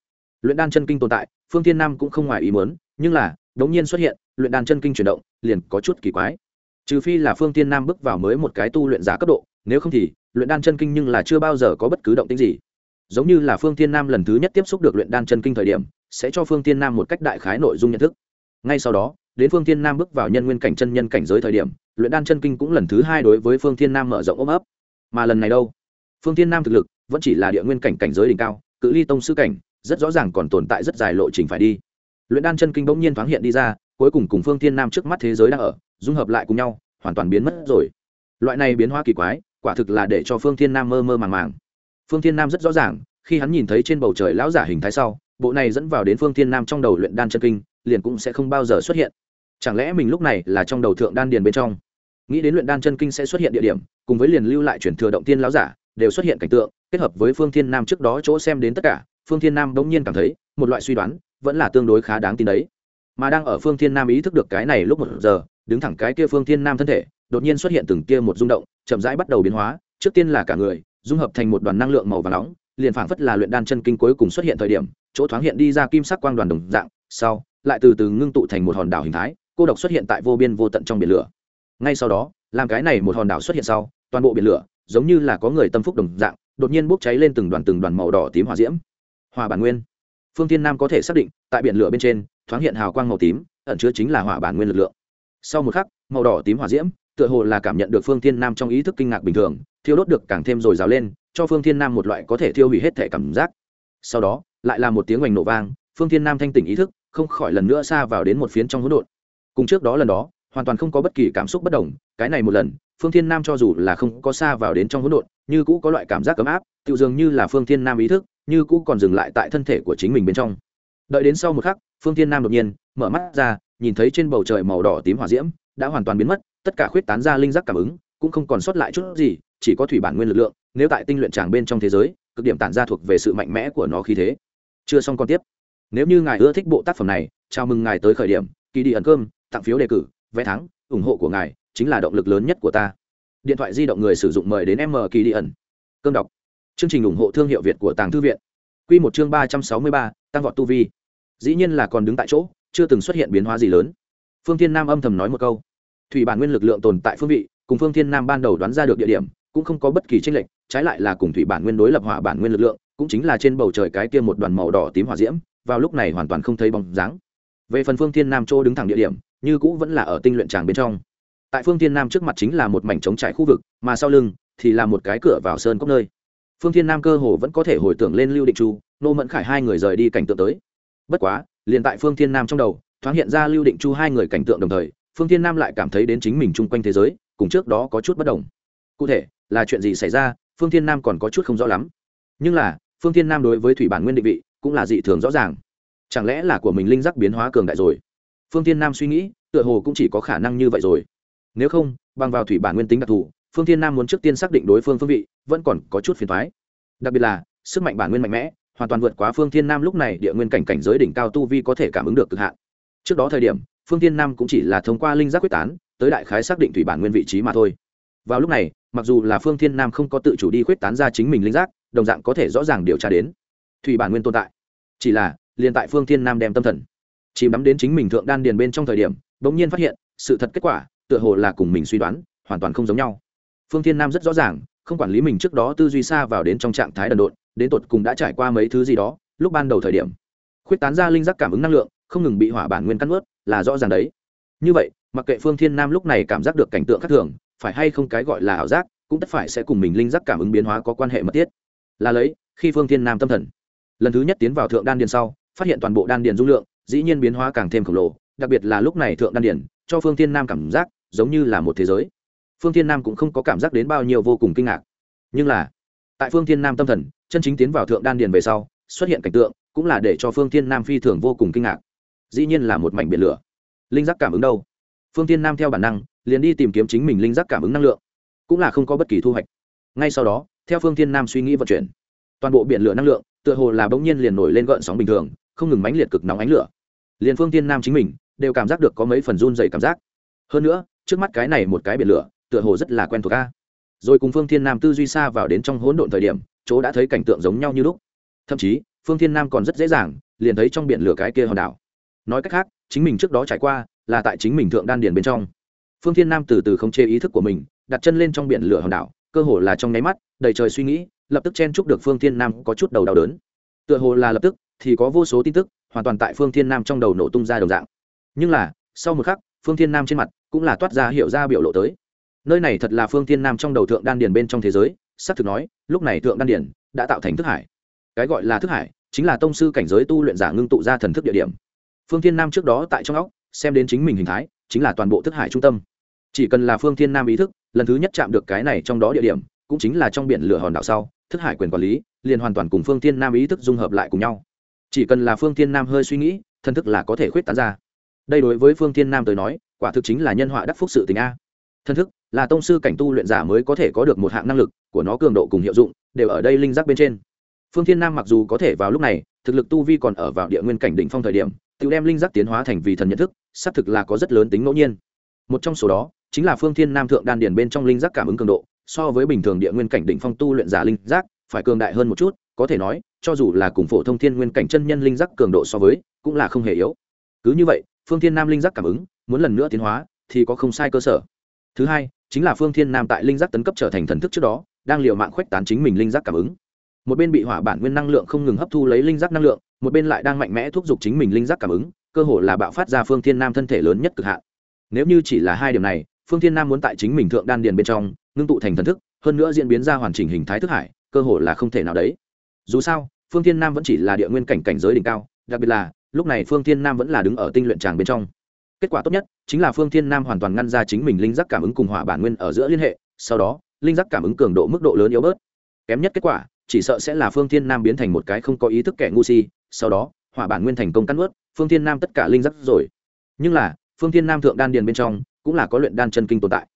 Luyện đan chân kinh tồn tại, phương thiên nam cũng không ngoài ý muốn, nhưng là đống nhiên xuất hiện, luyện đan chân kinh chuyển động, liền có chút kỳ quái. Trừ phi là phương thiên nam bước vào mới một cái tu luyện giả cấp độ, nếu không thì, luyện đan chân kinh nhưng là chưa bao giờ có bất cứ động tĩnh gì. Giống như là phương thiên nam lần thứ nhất tiếp xúc được luyện đan chân kinh thời điểm, sẽ cho phương thiên nam một cách đại khái nội dung nhận thức. Ngay sau đó, đến phương thiên nam bước vào nhân nguyên cảnh chân nhân cảnh giới thời điểm luyện đan chân kinh cũng lần thứ hai đối với phương thiên nam mở rộng ôm ấp. Mà lần này đâu? Phương thiên nam thực lực vẫn chỉ là địa nguyên cảnh cảnh giới đỉnh cao, cự ly tông sư cảnh, rất rõ ràng còn tồn tại rất dài lộ trình phải đi. Luyện đan chân kinh bỗng nhiên thoáng hiện đi ra, cuối cùng cùng phương thiên nam trước mắt thế giới đang ở, dung hợp lại cùng nhau, hoàn toàn biến mất rồi. Loại này biến hóa kỳ quái, quả thực là để cho phương thiên nam mơ mơ màng màng. Phương thiên nam rất rõ ràng, khi hắn nhìn thấy trên bầu trời lão giả hình thái sau, bộ này dẫn vào đến phương thiên nam trong đầu luyện đan chân kinh, liền cũng sẽ không bao giờ xuất hiện chẳng lẽ mình lúc này là trong đầu thượng đan điền bên trong? Nghĩ đến luyện đan chân kinh sẽ xuất hiện địa điểm, cùng với liền lưu lại chuyển thừa động tiên lão giả, đều xuất hiện cảnh tượng, kết hợp với phương thiên nam trước đó chỗ xem đến tất cả, phương thiên nam bỗng nhiên cảm thấy, một loại suy đoán, vẫn là tương đối khá đáng tin đấy. Mà đang ở phương thiên nam ý thức được cái này lúc một giờ, đứng thẳng cái kia phương thiên nam thân thể, đột nhiên xuất hiện từng kia một rung động, chậm rãi bắt đầu biến hóa, trước tiên là cả người, dung hợp thành một đoàn năng lượng màu vàng nóng, liền phảng phất là luyện đan chân kinh cuối cùng xuất hiện thời điểm, chỗ thoáng hiện đi ra kim sắc quang đoàn đồng dạng, sau, lại từ từ ngưng tụ thành một hòn đảo hình thái cô độc xuất hiện tại vô biên vô tận trong biển lửa. Ngay sau đó, làm cái này một hòn đảo xuất hiện sau, toàn bộ biển lửa, giống như là có người tâm phúc đồng dạng, đột nhiên bốc cháy lên từng đoàn từng đoàn màu đỏ tím hỏa diễm. Hòa bản nguyên. Phương tiên nam có thể xác định, tại biển lửa bên trên, thoáng hiện hào quang màu tím, ẩn chứa chính là hỏa bản nguyên lực lượng. Sau một khắc, màu đỏ tím hỏa diễm, tựa hồ là cảm nhận được phương thiên nam trong ý thức kinh ngạc bình thường, thiêu đốt được càng thêm dồi dào lên, cho phương thiên nam một loại có thể thiêu hủy hết thể cảm giác. Sau đó, lại là một tiếng oành nổ vang, phương thiên nam thanh tỉnh ý thức, không khỏi lần nữa xa vào đến một phiến trong hỗn độn cùng trước đó lần đó, hoàn toàn không có bất kỳ cảm xúc bất đồng, cái này một lần, phương thiên nam cho dù là không có xa vào đến trong hỗn độn, như cũ có loại cảm giác ấm áp tự dường như là phương thiên nam ý thức, như cũ còn dừng lại tại thân thể của chính mình bên trong. Đợi đến sau một khắc, phương thiên nam đột nhiên mở mắt ra, nhìn thấy trên bầu trời màu đỏ tím hỏa diễm, đã hoàn toàn biến mất, tất cả khuyết tán ra linh giác cảm ứng, cũng không còn sót lại chút gì, chỉ có thủy bản nguyên lực lượng, nếu tại tinh luyện tràng bên trong thế giới, cực điểm tản ra thuộc về sự mạnh mẽ của nó khí thế. Chưa xong còn tiếp. Nếu như ngài ưa thích bộ tác phẩm này, chào mừng ngài tới khởi điểm kỳ đi ẩn cơm tặng phiếu đề cử, vé thắng, ủng hộ của ngài chính là động lực lớn nhất của ta. Điện thoại di động người sử dụng mời đến m kỳ đi ẩn. Cơm đọc. Chương trình ủng hộ thương hiệu việt của tàng thư viện. Q một chương ba trăm sáu mươi ba, tăng vọt tu vi. Dĩ nhiên là còn đứng tại chỗ, chưa từng xuất hiện biến hóa gì lớn. Phương thiên nam âm thầm nói một câu. Thủy bản nguyên lực lượng tồn tại phương vị, cùng phương thiên nam ban đầu đoán ra được địa điểm, cũng không có bất kỳ tranh lệch, trái lại là cùng thủy bản nguyên đối lập hỏa bản nguyên lực lượng, cũng chính là trên bầu trời cái kia một đoàn màu đỏ tím hỏa diễm, vào lúc này hoàn toàn không thấy bóng dáng. Về phần phương thiên nam chỗ đứng thẳng địa điểm như cũ vẫn là ở tinh luyện tràng bên trong. Tại phương thiên nam trước mặt chính là một mảnh trống trải khu vực, mà sau lưng thì là một cái cửa vào sơn cốc nơi. Phương thiên nam cơ hồ vẫn có thể hồi tưởng lên lưu định chu, nô mẫn khải hai người rời đi cảnh tượng tới. Bất quá, liền tại phương thiên nam trong đầu, thoáng hiện ra lưu định chu hai người cảnh tượng đồng thời, phương thiên nam lại cảm thấy đến chính mình chung quanh thế giới, cùng trước đó có chút bất đồng. Cụ thể, là chuyện gì xảy ra, phương thiên nam còn có chút không rõ lắm. Nhưng là, phương thiên nam đối với thủy bản nguyên định vị cũng là dị thường rõ ràng. Chẳng lẽ là của mình linh giác biến hóa cường đại rồi? Phương thiên nam suy nghĩ, tựa hồ cũng chỉ có khả năng như vậy rồi. Nếu không, bằng vào thủy bản nguyên tính đặc thù, phương thiên nam muốn trước tiên xác định đối phương phương vị, vẫn còn có chút phiền thoái đặc biệt là, sức mạnh bản nguyên mạnh mẽ, hoàn toàn vượt quá phương thiên nam lúc này địa nguyên cảnh cảnh giới đỉnh cao tu vi có thể cảm ứng được cực hạn. Trước đó thời điểm, phương thiên nam cũng chỉ là thông qua linh giác quyết tán, tới đại khái xác định thủy bản nguyên vị trí mà thôi. Vào lúc này, mặc dù là phương thiên nam không có tự chủ đi quyết tán ra chính mình linh giác, đồng dạng có thể rõ ràng điều tra đến thủy bản nguyên tồn tại. Chỉ là, liền tại phương thiên nam đem tâm thần chìm đắm đến chính mình thượng đan điền bên trong thời điểm, bỗng nhiên phát hiện, sự thật kết quả, tựa hồ là cùng mình suy đoán, hoàn toàn không giống nhau. Phương thiên nam rất rõ ràng, không quản lý mình trước đó tư duy xa vào đến trong trạng thái đần độn, đến tột cùng đã trải qua mấy thứ gì đó, lúc ban đầu thời điểm, khuyết tán ra linh giác cảm ứng năng lượng, không ngừng bị hỏa bản nguyên cắt ướt là rõ ràng đấy. Như vậy, mặc kệ phương thiên nam lúc này cảm giác được cảnh tượng khác thường, phải hay không cái gọi là ảo giác, cũng tất phải sẽ cùng mình linh giác cảm ứng biến hóa có quan hệ mật thiết. Là lấy, khi phương thiên nam tâm thần, lần thứ nhất tiến vào thượng đan điền sau, phát hiện toàn bộ đan điền dung lượng dĩ nhiên biến hóa càng thêm khổng lồ, đặc biệt là lúc này thượng đan điển, cho phương thiên nam cảm giác giống như là một thế giới. Phương thiên nam cũng không có cảm giác đến bao nhiêu vô cùng kinh ngạc. Nhưng là, tại phương thiên nam tâm thần, chân chính tiến vào thượng đan điền về sau, xuất hiện cảnh tượng cũng là để cho phương thiên nam phi thường vô cùng kinh ngạc. Dĩ nhiên là một mảnh biển lửa. Linh giác cảm ứng đâu? Phương thiên nam theo bản năng, liền đi tìm kiếm chính mình linh giác cảm ứng năng lượng. Cũng là không có bất kỳ thu hoạch. Ngay sau đó, theo phương thiên nam suy nghĩ vận chuyển, toàn bộ biển lửa năng lượng tựa hồ là bỗng nhiên liền nổi lên gợn sóng bình thường, không ngừng mãnh liệt cực nóng ánh lửa liền phương thiên nam chính mình đều cảm giác được có mấy phần run dày cảm giác. Hơn nữa, trước mắt cái này một cái biển lửa, tựa hồ rất là quen thuộc a. Rồi cùng phương thiên nam tư duy xa vào đến trong hỗn độn thời điểm, chỗ đã thấy cảnh tượng giống nhau như lúc. Thậm chí, phương thiên nam còn rất dễ dàng, liền thấy trong biển lửa cái kia hòn đảo. Nói cách khác, chính mình trước đó trải qua, là tại chính mình thượng đan điền bên trong. Phương thiên nam từ từ không chê ý thức của mình, đặt chân lên trong biển lửa hòn đảo, cơ hồ là trong nháy mắt, đầy trời suy nghĩ, lập tức chen chúc được phương thiên nam có chút đầu đau đớn. Tựa hồ là lập tức, thì có vô số tin tức hoàn toàn tại phương thiên nam trong đầu nổ tung ra đồng dạng. Nhưng là, sau một khắc, phương thiên nam trên mặt cũng là toát ra hiểu ra biểu lộ tới. Nơi này thật là phương thiên nam trong đầu thượng đan điền bên trong thế giới s ắ c thực nói, lúc này thượng đan điền đã tạo thành thức hải. Cái gọi là thức hải, chính là tông sư cảnh giới tu luyện giả ngưng tụ ra thần thức địa điểm. Phương thiên nam trước đó tại trong óc, xem đến chính mình hình thái, chính là toàn bộ thức hải trung tâm. Chỉ cần là phương thiên nam ý thức, lần thứ nhất chạm được cái này trong đó địa điểm, cũng chính là trong biển lửa hòn đảo sau, thức hải quyền quản lý, liền hoàn toàn cùng phương thiên nam ý thức dung hợp lại cùng nhau chỉ cần là phương thiên nam hơi suy nghĩ thân thức là có thể khuyết tán ra. Đây đối với phương thiên nam tới nói, quả thực chính là nhân họa đắc phúc sự tình a. Thân thức là tông sư cảnh tu luyện giả mới có thể có được một hạng năng lực, của nó cường độ cùng hiệu dụng đều ở đây linh giác bên trên. Phương thiên nam mặc dù có thể vào lúc này, thực lực tu vi còn ở vào địa nguyên cảnh đỉnh phong thời điểm, tự đem linh giác tiến hóa thành vì thần nhận thức, xác thực là có rất lớn tính ngẫu nhiên. Một trong số đó chính là phương thiên nam thượng đan điền bên trong linh giác cảm ứng cường độ, so với bình thường địa nguyên cảnh đỉnh phong tu luyện giả linh giác, phải cường đại hơn một chút, có thể nói cho dù là cùng phổ thông thiên nguyên cảnh chân nhân linh giác cường độ so với, cũng là không hề yếu. Cứ như vậy, phương thiên nam linh giác cảm ứng, muốn lần nữa tiến hóa, thì có không sai cơ sở. Thứ hai, chính là phương thiên nam tại linh giác tấn cấp trở thành thần thức trước đó, đang liều mạng khuếch tán chính mình linh giác cảm ứng. Một bên bị hỏa bản nguyên năng lượng không ngừng hấp thu lấy linh giác năng lượng, một bên lại đang mạnh mẽ thúc giục chính mình linh giác cảm ứng, cơ hồ là bạo phát ra phương thiên nam thân thể lớn nhất cực hạn. Nếu như chỉ là hai điểm này, phương thiên nam muốn tại chính mình thượng đan điền bên trong, ngưng tụ thành thần thức, hơn nữa diễn biến ra hoàn chỉnh hình thái thức hải, cơ hồ là không thể nào đấy dù sao, phương thiên nam vẫn chỉ là địa nguyên cảnh cảnh giới đỉnh cao, đặc biệt là, lúc này phương thiên nam vẫn là đứng ở tinh luyện tràng bên trong. Kết quả tốt nhất chính là phương thiên nam hoàn toàn ngăn ra chính mình linh giác cảm ứng cùng hỏa bản nguyên ở giữa liên hệ, sau đó, linh giác cảm ứng cường độ mức độ lớn yếu bớt. Kém nhất kết quả, chỉ sợ sẽ là phương thiên nam biến thành một cái không có ý thức kẻ ngu si, sau đó, hỏa bản nguyên thành công cắt ướt phương thiên nam tất cả linh giác rồi. Nhưng là, phương thiên nam thượng đan điền bên trong, cũng là có luyện đan chân kinh tồn tại.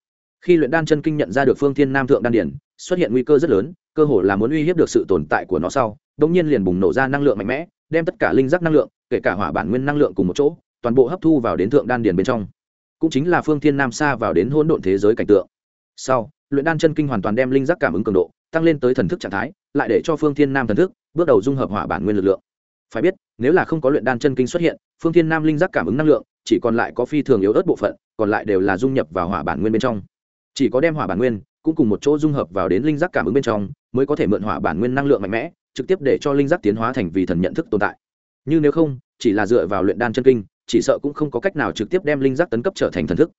Khi luyện đan chân kinh nhận ra được phương thiên nam thượng đan điền, xuất hiện nguy cơ rất lớn cơ hồ là muốn uy hiếp được sự tồn tại của nó sau đông nhiên liền bùng nổ ra năng lượng mạnh mẽ, đem tất cả linh giác năng lượng, kể cả hỏa bản nguyên năng lượng cùng một chỗ, toàn bộ hấp thu vào đến thượng đan điền bên trong. Cũng chính là phương thiên nam xa vào đến hỗn độn thế giới cảnh tượng. Sau, luyện đan chân kinh hoàn toàn đem linh giác cảm ứng cường độ, tăng lên tới thần thức trạng thái, lại để cho phương thiên nam thần thức bước đầu dung hợp hỏa bản nguyên lực lượng. Phải biết, nếu là không có luyện đan chân kinh xuất hiện, phương thiên nam linh giác cảm ứng năng lượng, chỉ còn lại có phi thường yếu ớt bộ phận, còn lại đều là dung nhập vào hỏa bản nguyên bên trong. Chỉ có đem hỏa bản nguyên cũng cùng một chỗ dung hợp vào đến linh giác cảm ứng bên trong mới có thể mượn hỏa bản nguyên năng lượng mạnh mẽ, trực tiếp để cho linh giác tiến hóa thành vì thần nhận thức tồn tại. Nhưng nếu không, chỉ là dựa vào luyện đan chân kinh, chỉ sợ cũng không có cách nào trực tiếp đem linh giác tấn cấp trở thành thần thức.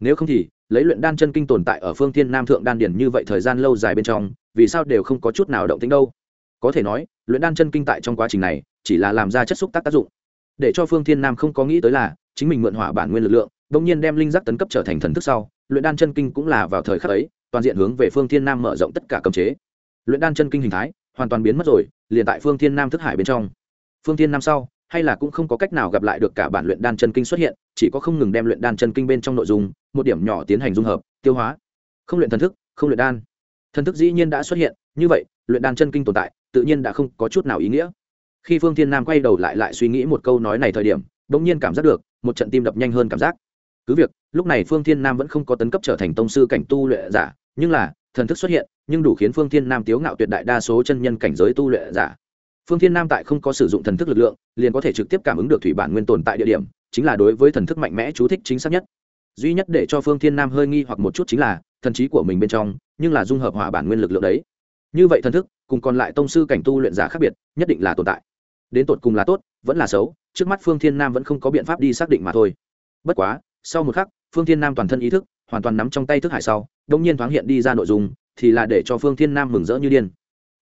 Nếu không thì, lấy luyện đan chân kinh tồn tại ở phương thiên nam thượng đan điển như vậy thời gian lâu dài bên trong, vì sao đều không có chút nào động tính đâu? Có thể nói, luyện đan chân kinh tại trong quá trình này, chỉ là làm ra chất xúc tác tác dụng. Để cho phương thiên nam không có nghĩ tới là, chính mình mượn hỏa bản nguyên lực lượng đ ỗ n g nhiên đem linh giác tấn cấp trở thành thần thức sau, luyện đan chân kinh cũng là vào thời khắc ấy, toàn diện hướng về phương thiên nam mở rộng tất cả cấm chế luyện đan chân kinh hình thái hoàn toàn biến mất rồi, liền tại phương thiên nam thức hải bên trong. Phương thiên nam sau, hay là cũng không có cách nào gặp lại được cả bản luyện đan chân kinh xuất hiện, chỉ có không ngừng đem luyện đan chân kinh bên trong nội dung, một điểm nhỏ tiến hành dung hợp, tiêu hóa. Không luyện thần thức, không luyện đan. Thần thức dĩ nhiên đã xuất hiện, như vậy, luyện đan chân kinh tồn tại, tự nhiên đã không có chút nào ý nghĩa. Khi phương thiên nam quay đầu lại lại suy nghĩ một câu nói này thời điểm đ ỗ n g nhiên cảm giác được, một trận tim đập nhanh hơn cảm giác. Cứ việc, lúc này phương thiên nam vẫn không có tấn cấp trở thành tông sư cảnh tu luyện giả, nhưng là, thần thức xuất hiện nhưng đủ khiến phương thiên nam tiếu ngạo tuyệt đại đa số chân nhân cảnh giới tu luyện giả. Phương thiên nam tại không có sử dụng thần thức lực lượng, liền có thể trực tiếp cảm ứng được thủy bản nguyên tồn tại địa điểm, chính là đối với thần thức mạnh mẽ chú thích chính xác nhất. Duy nhất để cho phương thiên nam hơi nghi hoặc một chút chính là thần trí của mình bên trong, nhưng là dung hợp hỏa bản nguyên lực lượng đấy. Như vậy thần thức, cùng còn lại tông sư cảnh tu luyện giả khác biệt, nhất định là tồn tại. Đến tột cùng là tốt, vẫn là xấu, trước mắt phương thiên nam vẫn không có biện pháp đi xác định mà thôi. Bất quá, sau một khắc, phương thiên nam toàn thân ý thức, hoàn toàn nắm trong tay thức hải sau đông nhiên thoáng hiện đi ra nội dung thì là để cho phương thiên nam mừng rỡ như điên.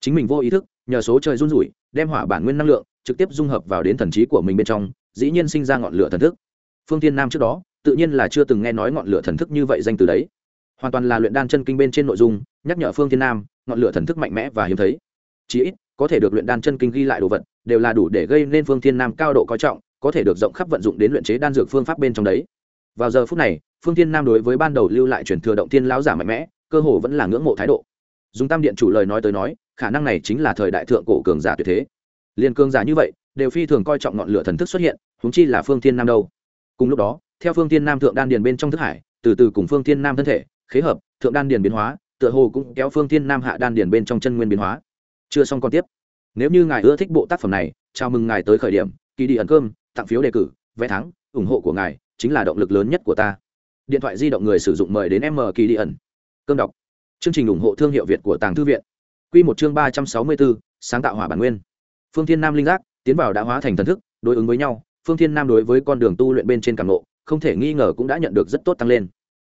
Chính mình vô ý thức, nhờ số trời run rủi, đem hỏa bản nguyên năng lượng trực tiếp dung hợp vào đến thần trí của mình bên trong, dĩ nhiên sinh ra ngọn lửa thần thức. Phương Thiên nam trước đó, tự nhiên là chưa từng nghe nói ngọn lửa thần thức như vậy danh từ đấy. Hoàn toàn là luyện đan chân kinh bên trên nội dung, nhắc nhở phương Thiên nam, ngọn lửa thần thức mạnh mẽ và hiếm thấy. Chí ít, có thể được luyện đan chân kinh ghi lại đồ vật, đều là đủ để gây nên phương Thiên nam cao độ coi trọng, có thể được rộng khắp vận dụng đến luyện chế đan dược phương pháp bên trong đấy. Vào giờ phút này, phương Thiên nam đối với ban đầu lưu lại truyền thừa động tiên lão giả mạnh mẽ cơ hồ vẫn là ngưỡng mộ thái độ. Dùng tam điện chủ lời nói tới nói, khả năng này chính là thời đại thượng cổ cường giả tuyệt thế. Liền cường giả như vậy, đều phi thường coi trọng ngọn lửa thần thức xuất hiện húng chi là phương thiên nam đâu. Cùng lúc đó, theo phương thiên nam thượng đan điền bên trong thức hải, từ từ cùng phương thiên nam thân thể, khế hợp, thượng đan điền biến hóa, tựa hồ cũng kéo phương thiên nam hạ đan điền bên trong chân nguyên biến hóa. Chưa xong còn tiếp. Nếu như ngài ưa thích bộ tác phẩm này, chào mừng ngài tới khởi điểm kỳ đi ẩn cơm, tặng phiếu đề cử, vé thắng, ủng hộ của ngài chính là động lực lớn nhất của ta. Điện thoại di động người sử dụng mời đến m kỳ đi ẩn cơm đọc chương trình ủng hộ thương hiệu việt của tàng thư viện Quy một chương ba trăm sáu mươi bốn sáng tạo hỏa bản nguyên. Phương Thiên Nam linh giác tiến vào đã hóa thành thần thức, đối ứng với nhau, Phương Thiên Nam đối với con đường tu luyện bên trên càng ngộ, không thể nghi ngờ cũng đã nhận được rất tốt tăng lên.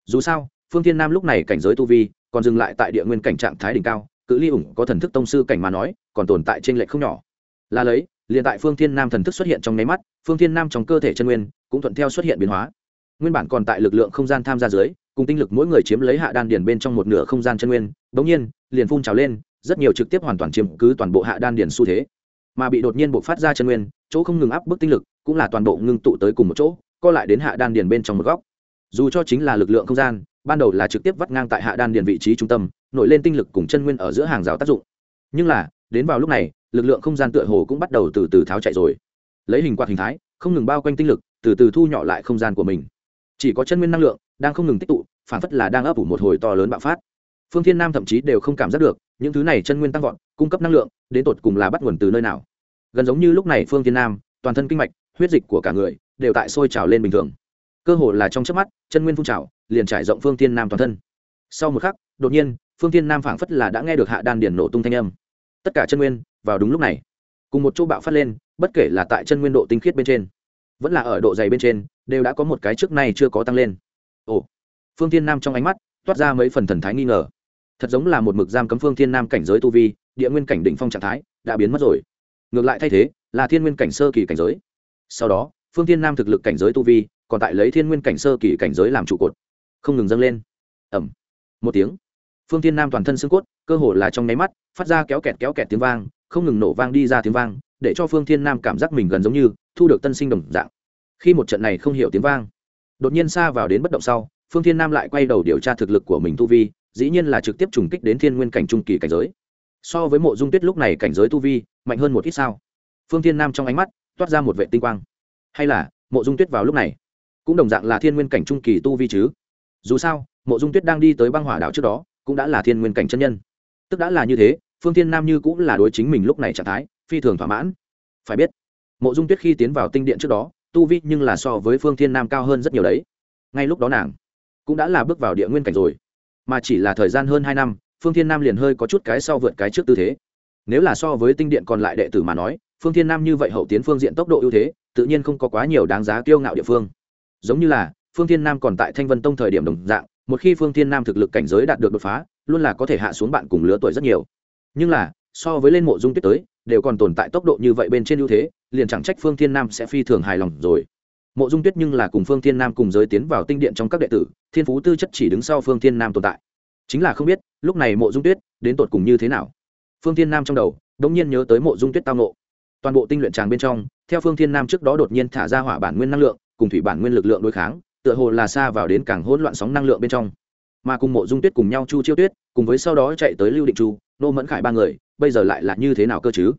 Dù sao, Phương Thiên Nam lúc này cảnh giới tu vi, còn dừng lại tại địa nguyên cảnh trạng thái đỉnh cao, cự ly ủng có thần thức tông sư cảnh mà nói, còn tồn tại trên lệch không nhỏ. Là lấy, liền tại Phương Thiên Nam thần thức xuất hiện trong nháy mắt, Phương Thiên Nam trong cơ thể chân nguyên cũng thuận theo xuất hiện biến hóa. Nguyên bản còn tại lực lượng không gian tham gia dưới, cùng tinh lực mỗi người chiếm lấy hạ đan điền bên trong một nửa không gian chân nguyên, bỗng nhiên, liền phun trào lên, rất nhiều trực tiếp hoàn toàn chiếm cứ toàn bộ hạ đan điền xu thế. Mà bị đột nhiên bộc phát ra chân nguyên, chỗ không ngừng áp bức tinh lực, cũng là toàn bộ ngưng tụ tới cùng một chỗ, co lại đến hạ đan điền bên trong một góc. Dù cho chính là lực lượng không gian, ban đầu là trực tiếp vắt ngang tại hạ đan điền vị trí trung tâm, nổi lên tinh lực cùng chân nguyên ở giữa hàng rào tác dụng. Nhưng là, đến vào lúc này, lực lượng không gian tựa hồ cũng bắt đầu từ từ tháo chạy rồi. Lấy hình quạt hình thái, không ngừng bao quanh tinh lực, từ từ thu nhỏ lại không gian của mình. Chỉ có chân nguyên năng lượng đang không ngừng tích tụ, phản phất là đang ấp ủ một hồi to lớn bạo phát. Phương thiên nam thậm chí đều không cảm giác được những thứ này chân nguyên tăng vọt cung cấp năng lượng đến tột cùng là bắt nguồn từ nơi nào. Gần giống như lúc này phương thiên nam toàn thân kinh mạch huyết dịch của cả người đều tại sôi trào lên bình thường. Cơ hồ là trong chớp mắt chân nguyên phun trào liền trải rộng phương thiên nam toàn thân. Sau một khắc đột nhiên phương thiên nam phảng phất là đã nghe được hạ đan điển nổ tung thanh âm. Tất cả chân nguyên vào đúng lúc này cùng một chỗ bạo phát lên bất kể là tại chân nguyên độ tinh khiết bên trên vẫn là ở độ dày bên trên đều đã có một cái trước nay chưa có tăng lên ồ. Phương thiên nam trong ánh mắt toát ra mấy phần thần thái nghi ngờ. Thật giống là một mực giam cấm phương thiên nam cảnh giới tu vi, địa nguyên cảnh đỉnh phong trạng thái, đã biến mất rồi. Ngược lại thay thế, là thiên nguyên cảnh sơ kỳ cảnh giới. Sau đó, phương thiên nam thực lực cảnh giới tu vi còn tại lấy thiên nguyên cảnh sơ kỳ cảnh giới làm trụ cột. Không ngừng dâng lên. Ẩm một tiếng. Phương thiên nam toàn thân xương cốt, cơ hồ là trong nháy mắt, phát ra kéo kẹt kéo kẹt tiếng vang, không ngừng nổ vang đi ra tiếng vang, để cho phương thiên nam cảm giác mình gần giống như thu được tân sinh đồng dạng. Khi một trận này không hiểu tiếng vang đột nhiên xa vào đến bất động sau, phương thiên nam lại quay đầu điều tra thực lực của mình tu vi, dĩ nhiên là trực tiếp trùng kích đến thiên nguyên cảnh trung kỳ cảnh giới. So với mộ dung tuyết lúc này cảnh giới tu vi, mạnh hơn một ít sao? Phương thiên nam trong ánh mắt toát ra một vệ tinh quang. Hay là, mộ dung tuyết vào lúc này, cũng đồng dạng là thiên nguyên cảnh trung kỳ tu vi chứ? Dù sao, mộ dung tuyết đang đi tới băng hỏa đảo trước đó, cũng đã là thiên nguyên cảnh chân nhân. Tức đã là như thế, phương thiên nam như cũng là đối chính mình lúc này trạng thái, phi thường thỏa mãn. Phải biết, mộ dung tuyết khi tiến vào tinh điện trước đó tu vi nhưng là so với phương thiên nam cao hơn rất nhiều đấy. Ngay lúc đó nàng cũng đã là bước vào địa nguyên cảnh rồi. Mà chỉ là thời gian hơn hai năm, phương thiên nam liền hơi có chút cái sau vượt cái trước tư thế. Nếu là so với tinh điện còn lại đệ tử mà nói, phương thiên nam như vậy hậu tiến phương diện tốc độ ưu thế, tự nhiên không có quá nhiều đáng giá kiêu ngạo địa phương. Giống như là, phương thiên nam còn tại thanh vân tông thời điểm đồng dạng, một khi phương thiên nam thực lực cảnh giới đạt được đột phá, luôn là có thể hạ xuống bạn cùng lứa tuổi rất nhiều. Nhưng là, so với lên mộ dung tuyết tới đều còn tồn tại tốc độ như vậy bên trên ưu thế, liền chẳng trách phương thiên nam sẽ phi thường hài lòng rồi. Mộ dung tuyết nhưng là cùng phương thiên nam cùng giới tiến vào tinh điện trong các đệ tử, thiên phú tư chất chỉ đứng sau phương thiên nam tồn tại. Chính là không biết, lúc này mộ dung tuyết đến tột cùng như thế nào. Phương thiên nam trong đầu đ ỗ n g nhiên nhớ tới mộ dung tuyết tao nộ toàn bộ tinh luyện tràng bên trong, theo phương thiên nam trước đó đột nhiên thả ra hỏa bản nguyên năng lượng, cùng thủy bản nguyên lực lượng đối kháng, tựa hồ là xa vào đến cảng hỗn loạn sóng năng lượng bên trong. Mà cùng mộ dung tuyết cùng nhau chu chiêu tuyết, cùng với sau đó chạy tới lưu định chu, nô mẫn khải ba người bây giờ lại là như thế nào cơ chứ?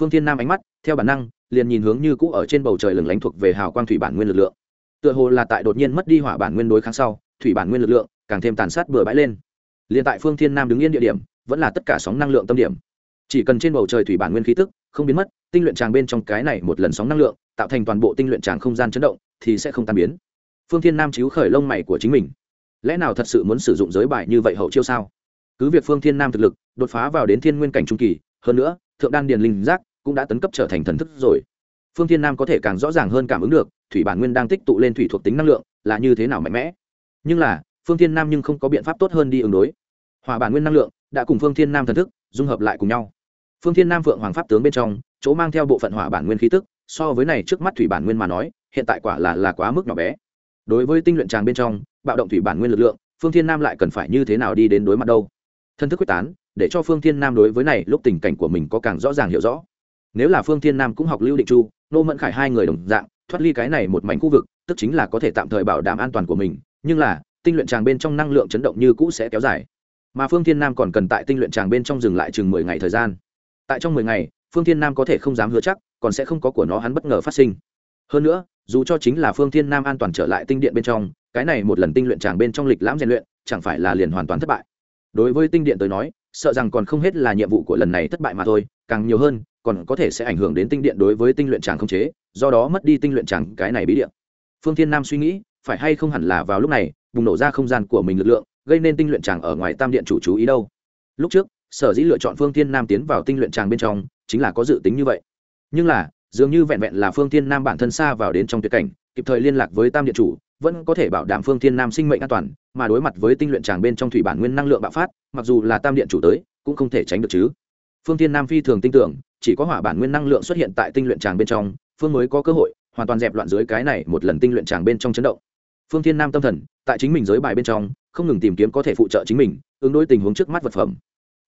Phương thiên nam ánh mắt, theo bản năng, liền nhìn hướng như cũ ở trên bầu trời lừng lánh thuộc về hào quang thủy bản nguyên lực lượng. Tựa hồ là tại đột nhiên mất đi hỏa bản nguyên đối kháng sau, thủy bản nguyên lực lượng càng thêm tàn sát bừa bãi lên. Liền tại phương thiên nam đứng yên địa điểm, vẫn là tất cả sóng năng lượng tâm điểm. Chỉ cần trên bầu trời thủy bản nguyên khí tức không biến mất, tinh luyện tràng bên trong cái này một lần sóng năng lượng, tạo thành toàn bộ tinh luyện tràng không gian chấn động, thì sẽ không tan biến. Phương thiên nam chiếu khởi lông mày của chính mình. Lẽ nào thật sự muốn sử dụng giới bài như vậy hậu chiêu sao? Cứ việc phương thiên nam thực lực đột phá vào đến thiên nguyên cảnh trung kỳ, hơn nữa, thượng đan điền linh giác cũng đã tấn cấp trở thành thần thức rồi. Phương thiên nam có thể càng rõ ràng hơn cảm ứng được, thủy bản nguyên đang tích tụ lên thủy thuộc tính năng lượng là như thế nào mạnh mẽ. Nhưng là, phương thiên nam nhưng không có biện pháp tốt hơn đi ứng đối. Hỏa bản nguyên năng lượng đã cùng phương thiên nam thần thức dung hợp lại cùng nhau. Phương thiên nam vượng hoàng pháp tướng bên trong, chỗ mang theo bộ phận hỏa bản nguyên khí tức, so với này trước mắt thủy bản nguyên mà nói, hiện tại quả là là quá mức nhỏ bé. Đối với tinh luyện tràng bên trong, bạo động thủy bản nguyên lực lượng, phương thiên nam lại cần phải như thế nào đi đến đối mặt đâu? Thân thức quyết tán, để cho phương thiên nam đối với này lúc tình cảnh của mình có càng rõ ràng hiểu rõ. Nếu là phương thiên nam cũng học lưu định chu, nô mẫn khải hai người đồng dạng, thoát ly cái này một mảnh khu vực, tức chính là có thể tạm thời bảo đảm an toàn của mình, nhưng là, tinh luyện tràng bên trong năng lượng chấn động như cũ sẽ kéo dài. Mà phương thiên nam còn cần tại tinh luyện tràng bên trong dừng lại chừng mười ngày thời gian. Tại trong mười ngày, phương thiên nam có thể không dám hứa chắc, còn sẽ không có của nó hắn bất ngờ phát sinh. Hơn nữa, dù cho chính là phương thiên nam an toàn trở lại tinh điện bên trong, cái này một lần tinh luyện tràng bên trong lịch lãm rèn luyện, chẳng phải là liền hoàn toàn thất bại đối với tinh điện tới nói, sợ rằng còn không hết là nhiệm vụ của lần này thất bại mà thôi, càng nhiều hơn, còn có thể sẽ ảnh hưởng đến tinh điện đối với tinh luyện tràng không chế, do đó mất đi tinh luyện tràng cái này bí điện phương thiên nam suy nghĩ, phải hay không hẳn là vào lúc này, bùng nổ ra không gian của mình lực lượng, gây nên tinh luyện tràng ở ngoài tam điện chủ chú ý đâu. Lúc trước, sở dĩ lựa chọn phương thiên nam tiến vào tinh luyện tràng bên trong, chính là có dự tính như vậy. Nhưng là, dường như vẹn vẹn là phương thiên nam bản thân xa vào đến trong tuyệt cảnh, kịp thời liên lạc với tam điện chủ vẫn có thể bảo đảm phương thiên nam sinh mệnh an toàn, mà đối mặt với tinh luyện tràng bên trong thủy bản nguyên năng lượng bạo phát, mặc dù là tam điện chủ tới, cũng không thể tránh được chứ. Phương thiên nam phi thường tin tưởng, chỉ có hỏa bản nguyên năng lượng xuất hiện tại tinh luyện tràng bên trong, phương mới có cơ hội, hoàn toàn dẹp loạn dưới cái này một lần tinh luyện tràng bên trong chấn động. Phương thiên nam tâm thần, tại chính mình giới bài bên trong, không ngừng tìm kiếm có thể phụ trợ chính mình, ứng đối tình huống trước mắt vật phẩm.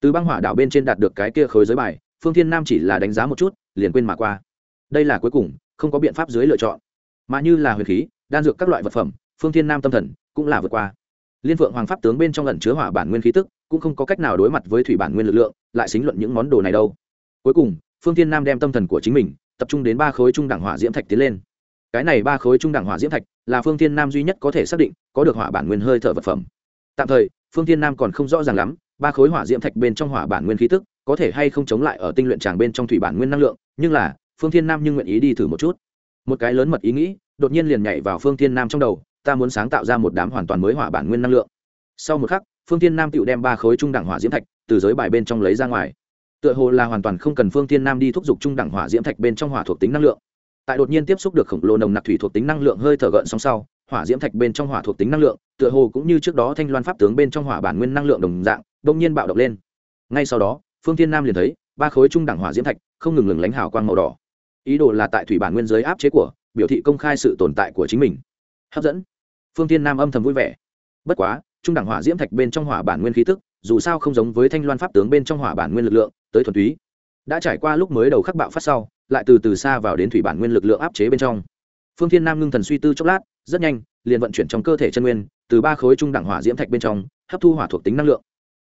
Từ băng hỏa đảo bên trên đạt được cái kia khối giới bài, phương thiên nam chỉ là đánh giá một chút, liền quên mà qua. Đây là cuối cùng, không có biện pháp dưới lựa chọn mà như là huyền khí, đan dược các loại vật phẩm, phương thiên nam tâm thần cũng là vượt qua. Liên phượng hoàng pháp tướng bên trong lần chứa hỏa bản nguyên khí tức, cũng không có cách nào đối mặt với thủy bản nguyên lực lượng, lại xính luận những món đồ này đâu. Cuối cùng, phương thiên nam đem tâm thần của chính mình tập trung đến ba khối trung đẳng hỏa diễm thạch tiến lên. Cái này ba khối trung đẳng hỏa diễm thạch là phương thiên nam duy nhất có thể xác định có được hỏa bản nguyên hơi thở vật phẩm. Tạm thời, phương thiên nam còn không rõ ràng lắm, ba khối hỏa diễm thạch bên trong hỏa bản nguyên khí tức có thể hay không chống lại ở tinh luyện tràng bên trong thủy bản nguyên năng lượng, nhưng là, phương thiên nam nhưng nguyện ý đi thử một chút một cái lớn mật ý nghĩ, đột nhiên liền nhảy vào phương thiên nam trong đầu, ta muốn sáng tạo ra một đám hoàn toàn mới hỏa bản nguyên năng lượng. Sau một khắc, phương thiên nam tự đem ba khối trung đẳng hỏa diễm thạch từ giới bài bên trong lấy ra ngoài. Tựa hồ là hoàn toàn không cần phương thiên nam đi thúc giục trung đẳng hỏa diễm thạch bên trong hỏa thuộc tính năng lượng. Tại đột nhiên tiếp xúc được khổng lồ nồng nặc thủy thuộc tính năng lượng hơi thở gợn song sau, hỏa diễm thạch bên trong hỏa thuộc tính năng lượng, tựa hồ cũng như trước đó thanh loan pháp tướng bên trong hỏa bản nguyên năng lượng đồng dạng đông nhiên bạo động lên. Ngay sau đó, phương thiên nam liền thấy, ba khối trung đẳng hỏa diễm thạch không ngừng ngừng lánh hào quang màu đỏ ý đồ là tại thủy bản nguyên giới áp chế của, biểu thị công khai sự tồn tại của chính mình. Hấp dẫn. Phương thiên nam âm thầm vui vẻ. Bất quá, trung đẳng hỏa diễm thạch bên trong hỏa bản nguyên khí tức, dù sao không giống với thanh loan pháp tướng bên trong hỏa bản nguyên lực lượng, tới thuần túy. Đã trải qua lúc mới đầu khắc bạo phát sau, lại từ từ xa vào đến thủy bản nguyên lực lượng áp chế bên trong. Phương thiên nam ngưng thần suy tư chốc lát, rất nhanh, liền vận chuyển trong cơ thể chân nguyên, từ ba khối trung đẳng hỏa diễm thạch bên trong, hấp thu hỏa thuộc tính năng lượng.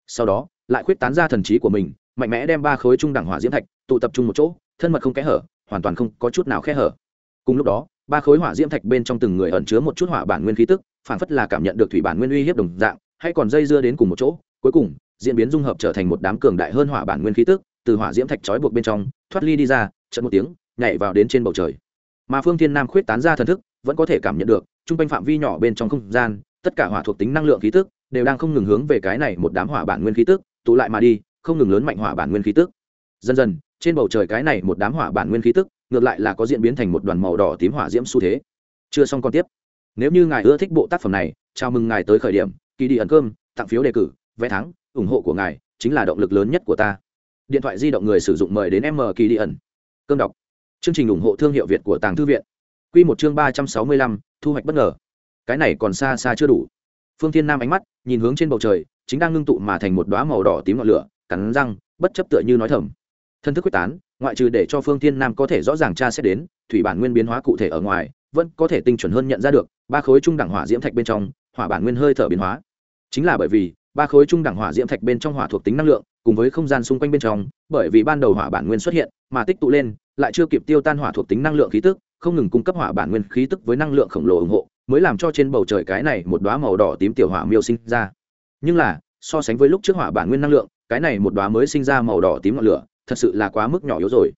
Sau đó, lại khuyết tán ra thần trí của mình, mạnh mẽ đem ba khối trung đẳng hỏa diễm thạch tụ tập trung một chỗ, thân mật không kẽ hở hoàn toàn không có chút nào khe hở. Cùng lúc đó, ba khối hỏa diễm thạch bên trong từng người ẩn chứa một chút hỏa bản nguyên khí tức, phản phất là cảm nhận được thủy bản nguyên uy hiếp đồng dạng, hay còn dây dưa đến cùng một chỗ, cuối cùng, diễn biến dung hợp trở thành một đám cường đại hơn hỏa bản nguyên khí tức, từ hỏa diễm thạch trói buộc bên trong, thoát ly đi ra trận một tiếng, nhảy vào đến trên bầu trời. Mà phương thiên nam khuyết tán ra thần thức, vẫn có thể cảm nhận được, trung quanh phạm vi nhỏ bên trong không gian, tất cả hỏa thuộc tính năng lượng khí tức, đều đang không ngừng hướng về cái này một đám hỏa bản nguyên khí tức, tụ lại mà đi, không ngừng lớn mạnh hỏa bản nguyên khí tức. Dần dần trên bầu trời cái này một đám hỏa bản nguyên khí tức, ngược lại là có diễn biến thành một đoàn màu đỏ tím hỏa diễm xu thế. Chưa xong còn tiếp. Nếu như ngài ưa thích bộ tác phẩm này, chào mừng ngài tới khởi điểm, kỳ đi ẩn cơm, tặng phiếu đề cử, vé thắng, ủng hộ của ngài chính là động lực lớn nhất của ta. Điện thoại di động người sử dụng mời đến m kỳ đi ẩn. Cơm đọc. Chương trình ủng hộ thương hiệu việt của tàng thư viện. Q một chương ba trăm sáu mươi lăm, thu hoạch bất ngờ. Cái này còn xa xa chưa đủ. Phương thiên nam ánh mắt, nhìn hướng trên bầu trời, chính đang ngưng tụ mà thành một đoá màu đỏ tím ngọn lửa, cắn răng, bất chấp tựa như nói thầm thân thức quyết tán, ngoại trừ để cho phương thiên nam có thể rõ ràng tra xét đến, thủy bản nguyên biến hóa cụ thể ở ngoài, vẫn có thể tinh chuẩn hơn nhận ra được, ba khối trung đẳng hỏa diễm thạch bên trong, hỏa bản nguyên hơi thở biến hóa. Chính là bởi vì, ba khối trung đẳng hỏa diễm thạch bên trong hỏa thuộc tính năng lượng, cùng với không gian xung quanh bên trong, bởi vì ban đầu hỏa bản nguyên xuất hiện, mà tích tụ lên, lại chưa kịp tiêu tan hỏa thuộc tính năng lượng khí tức, không ngừng cung cấp hỏa bản nguyên khí tức với năng lượng khổng lồ ủng hộ, mới làm cho trên bầu trời cái này một đóa màu đỏ tím tiểu hỏa miêu sinh ra. Nhưng là, so sánh với lúc trước hỏa bản nguyên năng lượng, cái này một đóa mới sinh ra màu đỏ tím ngọn lửa thật sự là quá mức nhỏ yếu rồi.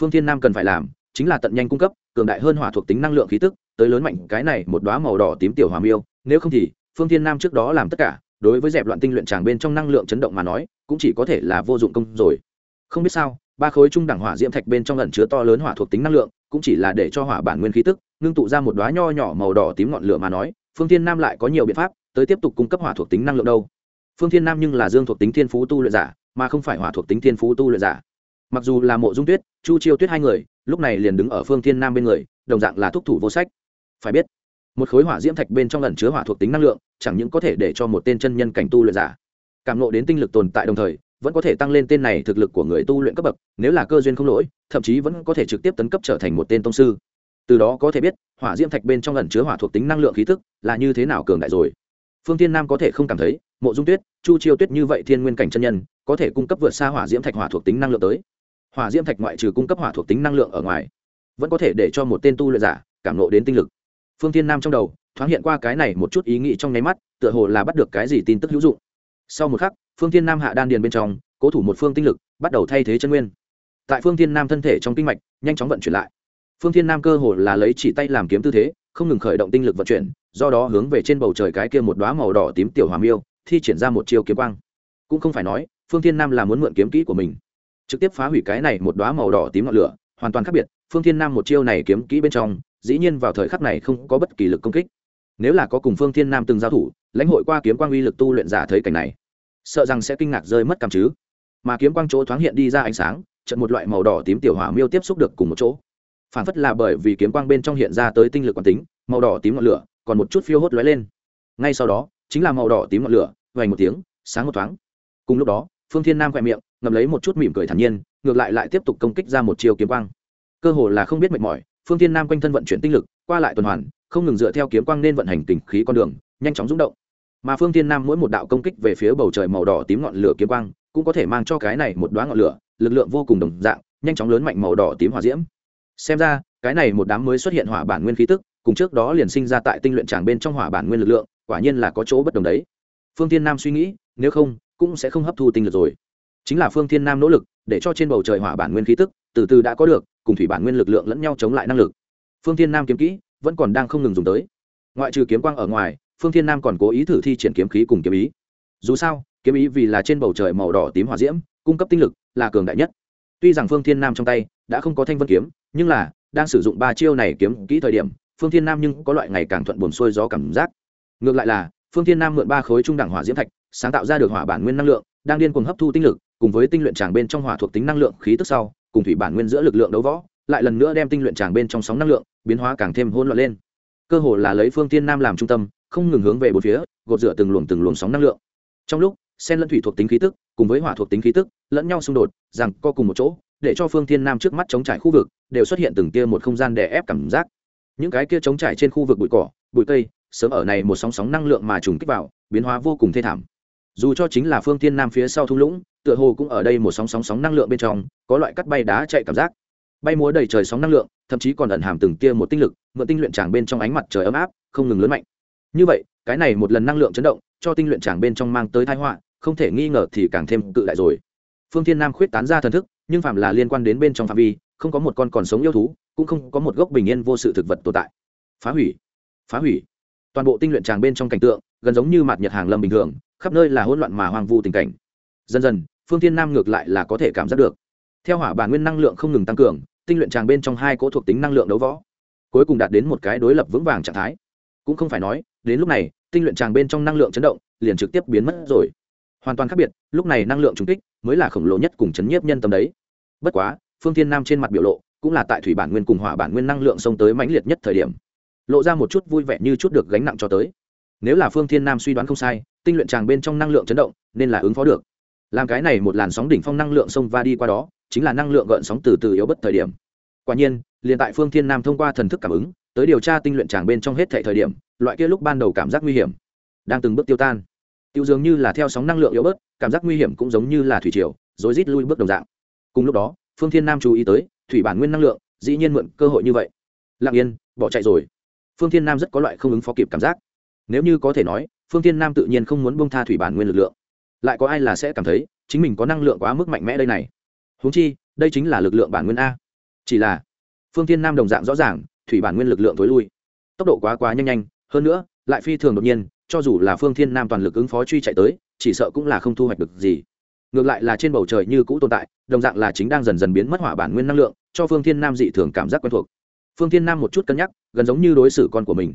Phương thiên nam cần phải làm chính là tận nhanh cung cấp, cường đại hơn hỏa thuộc tính năng lượng khí tức, tới lớn mạnh, cái này một đóa màu đỏ tím tiểu hỏa miêu, nếu không thì phương thiên nam trước đó làm tất cả, đối với dẹp loạn tinh luyện tràng bên trong năng lượng chấn động mà nói, cũng chỉ có thể là vô dụng công rồi. Không biết sao, ba khối trung đẳng hỏa diễm thạch bên trong ẩn chứa to lớn hỏa thuộc tính năng lượng, cũng chỉ là để cho hỏa bản nguyên khí tức ngưng tụ ra một đóa nho nhỏ màu đỏ tím ngọn lửa mà nói, phương thiên nam lại có nhiều biện pháp tới tiếp tục cung cấp hỏa thuộc tính năng lượng đâu. Phương thiên nam nhưng là dương thuộc tính thiên phú tu luyện giả, mà không phải hỏa thuộc tính thiên phú tu luyện giả mặc dù là mộ dung tuyết, chu chiêu tuyết hai người, lúc này liền đứng ở phương thiên nam bên người, đồng dạng là thúc thủ vô sách. Phải biết, một khối hỏa diễm thạch bên trong lần chứa hỏa thuộc tính năng lượng, chẳng những có thể để cho một tên chân nhân cảnh tu luyện giả cảm nộ đến tinh lực tồn tại đồng thời, vẫn có thể tăng lên tên này thực lực của người tu luyện cấp bậc, nếu là cơ duyên không lỗi, thậm chí vẫn có thể trực tiếp tấn cấp trở thành một tên tông sư. Từ đó có thể biết, hỏa diễm thạch bên trong lần chứa hỏa thuộc tính năng lượng khí tức là như thế nào cường đại rồi. Phương tiên nam có thể không cảm thấy, mộ dung tuyết, chu chiêu tuyết như vậy thiên nguyên cảnh chân nhân, có thể cung cấp vượt xa hỏa diễm thạch hỏa thuộc tính năng lượng tới hỏa diễm thạch ngoại trừ cung cấp hỏa thuộc tính năng lượng ở ngoài, vẫn có thể để cho một tên tu luyện giả cảm nộ đến tinh lực. Phương Thiên nam trong đầu thoáng hiện qua cái này một chút ý nghĩ trong nháy mắt, tựa hồ là bắt được cái gì tin tức hữu dụng. Sau một khắc, phương Thiên nam hạ đan điền bên trong, cố thủ một phương tinh lực, bắt đầu thay thế chân nguyên. Tại phương Thiên nam thân thể trong kinh mạch, nhanh chóng vận chuyển lại. Phương Thiên nam cơ hồ là lấy chỉ tay làm kiếm tư thế, không ngừng khởi động tinh lực vận chuyển, do đó hướng về trên bầu trời cái kia một đoá màu đỏ tím tiểu hòa miêu, thi triển ra một chiêu kiếm quang. Cũng không phải nói, phương thiên nam là muốn mượn kiếm kỹ của mình trực tiếp phá hủy cái này một đoá màu đỏ tím ngọn lửa, hoàn toàn khác biệt, phương thiên nam một chiêu này kiếm kỹ bên trong, dĩ nhiên vào thời khắc này không có bất kỳ lực công kích. Nếu là có cùng phương thiên nam từng giao thủ, lãnh hội qua kiếm quang uy lực tu luyện giả thấy cảnh này, sợ rằng sẽ kinh ngạc rơi mất cảm chứ. Mà kiếm quang chỗ thoáng hiện đi ra ánh sáng trận một loại màu đỏ tím tiểu hỏa miêu tiếp xúc được cùng một chỗ. Phản phất là bởi vì kiếm quang bên trong hiện ra tới tinh lực quán tính, màu đỏ tím ngọn lửa, còn một chút phiêu hốt lóe lên. Ngay sau đó, chính là màu đỏ tím ngọn lửa vành một tiếng, sáng một thoáng. Cùng lúc đó phương thiên nam khoe miệng, ngậm lấy một chút mỉm cười thản nhiên, ngược lại lại tiếp tục công kích ra một chiều kiếm quang. Cơ hồ là không biết mệt mỏi, phương thiên nam quanh thân vận chuyển tinh lực, qua lại tuần hoàn, không ngừng dựa theo kiếm quang nên vận hành tình khí con đường, nhanh chóng rung động. Mà phương thiên nam mỗi một đạo công kích về phía bầu trời màu đỏ tím ngọn lửa kiếm quang, cũng có thể mang cho cái này một đoá ngọn lửa, lực lượng vô cùng đồng dạng, nhanh chóng lớn mạnh màu đỏ tím hỏa diễm. Xem ra, cái này một đám mới xuất hiện hỏa bản nguyên khí tức, cùng trước đó liền sinh ra tại tinh luyện tràng bên trong hỏa bản nguyên lực lượng, quả nhiên là có chỗ bất đồng đấy. Phương thiên nam suy nghĩ, nếu không cũng sẽ không hấp thu tinh lực rồi. Chính là phương thiên nam nỗ lực, để cho trên bầu trời hỏa bản nguyên khí tức, từ từ đã có được, cùng thủy bản nguyên lực lượng lẫn nhau chống lại năng lực. Phương thiên nam kiếm kỹ, vẫn còn đang không ngừng dùng tới. Ngoại trừ kiếm quang ở ngoài, phương thiên nam còn cố ý thử thi triển kiếm khí cùng kiếm ý. Dù sao, kiếm ý vì là trên bầu trời màu đỏ tím hỏa diễm, cung cấp tinh lực là cường đại nhất. Tuy rằng phương thiên nam trong tay đã không có thanh vân kiếm, nhưng là, đang sử dụng ba chiêu này kiếm kỹ thời điểm, phương thiên nam nhưng có loại ngày càng thuận buồn xuôi gió cảm giác. Ngược lại là, phương thiên nam mượn ba khối trung đẳng hỏa diễm thạch sáng tạo ra được hỏa bản nguyên năng lượng, đang điên cuồng hấp thu tinh lực, cùng với tinh luyện tràng bên trong hỏa thuộc tính năng lượng khí tức sau, cùng thủy bản nguyên giữa lực lượng đấu võ, lại lần nữa đem tinh luyện tràng bên trong sóng năng lượng, biến hóa càng thêm hỗn loạn lên. Cơ hồ là lấy phương thiên nam làm trung tâm, không ngừng hướng về bốn phía, gột rửa từng luồng từng luồng sóng năng lượng. Trong lúc sen lẫn thủy thuộc tính khí tức, cùng với hỏa thuộc tính khí tức, lẫn nhau xung đột, rằng co cùng một chỗ, để cho phương thiên nam trước mắt chống trải khu vực, đều xuất hiện từng tia một không gian đè ép cảm giác. Những cái kia chống trải trên khu vực bụi cỏ, bụi cây, sớm ở này một sóng sóng năng lượng mà trùng kích vào, biến hóa vô cùng thê thảm dù cho chính là phương thiên nam phía sau thung lũng, tựa hồ cũng ở đây một sóng sóng sóng năng lượng bên trong, có loại cắt bay đá chạy cảm giác. Bay múa đầy trời sóng năng lượng, thậm chí còn ẩn hàm từng tia một tinh lực, mượn tinh luyện tràng bên trong ánh mặt trời ấm áp, không ngừng lớn mạnh. Như vậy, cái này một lần năng lượng chấn động, cho tinh luyện tràng bên trong mang tới thái họa, không thể nghi ngờ thì càng thêm cự đại rồi. Phương thiên nam khuyết tán ra thần thức, nhưng phạm là liên quan đến bên trong phạm vi, không có một con còn sống yêu thú, cũng không có một gốc bình yên vô sự thực vật tồn tại. Phá hủy phá hủy. Toàn bộ tinh luyện tràng bên trong cảnh tượng, gần giống như mặt nhật hàng lâm bình thường khắp nơi là hỗn loạn mà hoang vu tình cảnh. Dần dần, phương thiên nam ngược lại là có thể cảm giác được. Theo hỏa bản nguyên năng lượng không ngừng tăng cường, tinh luyện tràng bên trong hai cỗ thuộc tính năng lượng đấu võ, cuối cùng đạt đến một cái đối lập vững vàng trạng thái. Cũng không phải nói, đến lúc này, tinh luyện tràng bên trong năng lượng chấn động, liền trực tiếp biến mất rồi. Hoàn toàn khác biệt, lúc này năng lượng trùng kích mới là khổng lồ nhất cùng chấn nhiếp nhân tâm đấy. Bất quá, phương thiên nam trên mặt biểu lộ cũng là tại thủy bản nguyên cùng hỏa bản nguyên năng lượng xông tới mãnh liệt nhất thời điểm, lộ ra một chút vui vẻ như chút được gánh nặng cho tới. Nếu là phương thiên nam suy đoán không sai tinh luyện tràng bên trong năng lượng chấn động, nên là ứng phó được. Làm cái này một làn sóng đỉnh phong năng lượng xông va đi qua đó, chính là năng lượng gợn sóng từ từ yếu bất thời điểm. Quả nhiên, liền tại phương thiên nam thông qua thần thức cảm ứng, tới điều tra tinh luyện tràng bên trong hết thể thời điểm, loại kia lúc ban đầu cảm giác nguy hiểm đang từng bước tiêu tan. Tiêu dường như là theo sóng năng lượng yếu bớt, cảm giác nguy hiểm cũng giống như là thủy triều, rối rít lui bước đồng dạng. Cùng lúc đó, phương thiên nam chú ý tới, thủy bản nguyên năng lượng, dĩ nhiên mượn cơ hội như vậy. Lặng yên, bỏ chạy rồi. Phương thiên nam rất có loại không ứng phó kịp cảm giác. Nếu như có thể nói phương thiên nam tự nhiên không muốn buông tha thủy bản nguyên lực lượng. Lại có ai là sẽ cảm thấy chính mình có năng lượng quá mức mạnh mẽ đây này? Huống chi, đây chính là lực lượng bản nguyên a. Chỉ là, phương thiên nam đồng dạng rõ ràng, thủy bản nguyên lực lượng tối lui. Tốc độ quá quá nhanh nhanh, hơn nữa, lại phi thường đột nhiên, cho dù là phương thiên nam toàn lực ứng phó truy chạy tới, chỉ sợ cũng là không thu hoạch được gì. Ngược lại là trên bầu trời như cũ tồn tại, đồng dạng là chính đang dần dần biến mất hỏa bản nguyên năng lượng, cho phương thiên nam dị thường cảm giác quen thuộc. Phương thiên nam một chút cân nhắc, gần giống như đối xử con của mình.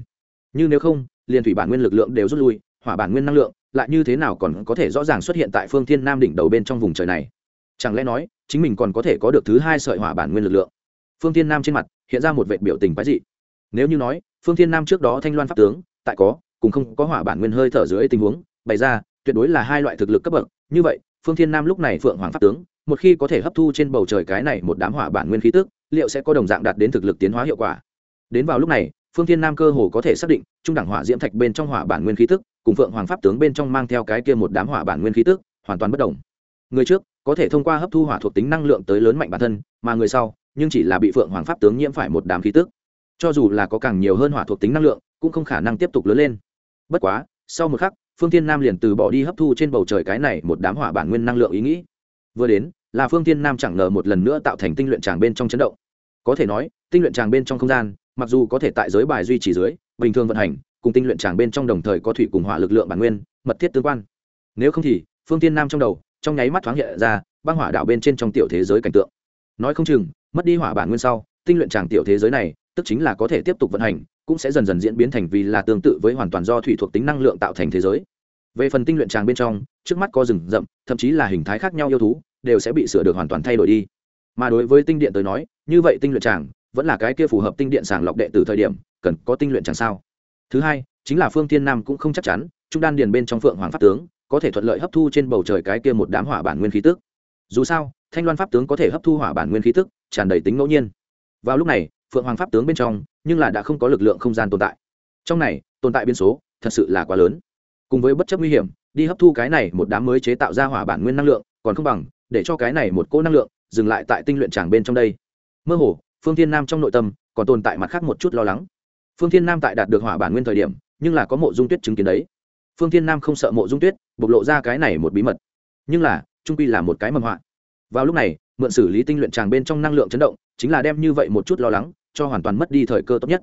Nhưng nếu không liền thủy bản nguyên lực lượng đều rút lui, hỏa bản nguyên năng lượng lại như thế nào còn có thể rõ ràng xuất hiện tại phương thiên nam đỉnh đầu bên trong vùng trời này? Chẳng lẽ nói, chính mình còn có thể có được thứ hai sợi hỏa bản nguyên lực lượng? Phương thiên nam trên mặt hiện ra một vệ biểu tình quái dị. Nếu như nói, phương thiên nam trước đó thanh loan pháp tướng, tại có, cùng không có hỏa bản nguyên hơi thở dưới tình huống, bày ra, tuyệt đối là hai loại thực lực cấp bậc. Như vậy, phương thiên nam lúc này phượng hoàng pháp tướng, một khi có thể hấp thu trên bầu trời cái này một đám hỏa bản nguyên khí tức, liệu sẽ có đồng dạng đạt đến thực lực tiến hóa hiệu quả? Đến vào lúc này phương thiên nam cơ hồ có thể xác định, trung đẳng hỏa diễm thạch bên trong hỏa bản nguyên khí tức, cùng phượng hoàng pháp tướng bên trong mang theo cái kia một đám hỏa bản nguyên khí tức, hoàn toàn bất đồng. Người trước, có thể thông qua hấp thu hỏa thuộc tính năng lượng tới lớn mạnh bản thân, mà người sau, nhưng chỉ là bị phượng hoàng pháp tướng nhiễm phải một đám khí tức. Cho dù là có càng nhiều hơn hỏa thuộc tính năng lượng, cũng không khả năng tiếp tục lớn lên. Bất quá, sau một khắc, phương thiên nam liền từ bỏ đi hấp thu trên bầu trời cái này một đám hỏa bản nguyên năng lượng ý nghĩ. Vừa đến, là phương thiên nam chẳng ngờ một lần nữa tạo thành tinh luyện tràng bên trong chấn động. Có thể nói, tinh luyện tràng bên trong không gian mặc dù có thể tại giới bài duy trì dưới, bình thường vận hành, cùng tinh luyện tràng bên trong đồng thời có thủy cùng hỏa lực lượng bản nguyên, mật thiết tương quan. Nếu không thì, phương tiên nam trong đầu, trong nháy mắt thoáng hiện ra, băng hỏa đảo bên trên trong tiểu thế giới cảnh tượng. Nói không chừng, mất đi hỏa bản nguyên sau, tinh luyện tràng tiểu thế giới này, tức chính là có thể tiếp tục vận hành, cũng sẽ dần dần diễn biến thành vì là tương tự với hoàn toàn do thủy thuộc tính năng lượng tạo thành thế giới. Về phần tinh luyện tràng bên trong, trước mắt có rừng rậm, thậm chí là hình thái khác nhau yêu thú, đều sẽ bị sửa được hoàn toàn thay đổi đi. Mà đối với tinh điện tới nói, như vậy tinh luyện tràng vẫn là cái kia phù hợp tinh điện sàng lọc đệ từ thời điểm, cần có tinh luyện chẳng sao. Thứ hai, chính là phương thiên nam cũng không chắc chắn, trung đan điền bên trong phượng hoàng pháp tướng, có thể thuận lợi hấp thu trên bầu trời cái kia một đám hỏa bản nguyên khí tức. Dù sao, thanh loan pháp tướng có thể hấp thu hỏa bản nguyên khí tức, tràn đầy tính ngẫu nhiên. Vào lúc này, phượng hoàng pháp tướng bên trong, nhưng là đã không có lực lượng không gian tồn tại. Trong này, tồn tại biến số, thật sự là quá lớn. Cùng với bất chấp nguy hiểm, đi hấp thu cái này một đám mới chế tạo ra hỏa bản nguyên năng lượng, còn không bằng, để cho cái này một cỗ năng lượng, dừng lại tại tinh luyện tràng bên trong đây. Mơ hồ phương thiên nam trong nội tâm còn tồn tại mặt khác một chút lo lắng. Phương thiên nam tại đạt được hỏa bản nguyên thời điểm, nhưng là có mộ dung tuyết chứng kiến đấy. Phương thiên nam không sợ mộ dung tuyết, bộc lộ ra cái này một bí mật. Nhưng là, trung quy là một cái mầm họa. Vào lúc này, mượn xử lý tinh luyện tràng bên trong năng lượng chấn động, chính là đem như vậy một chút lo lắng cho hoàn toàn mất đi thời cơ tốt nhất.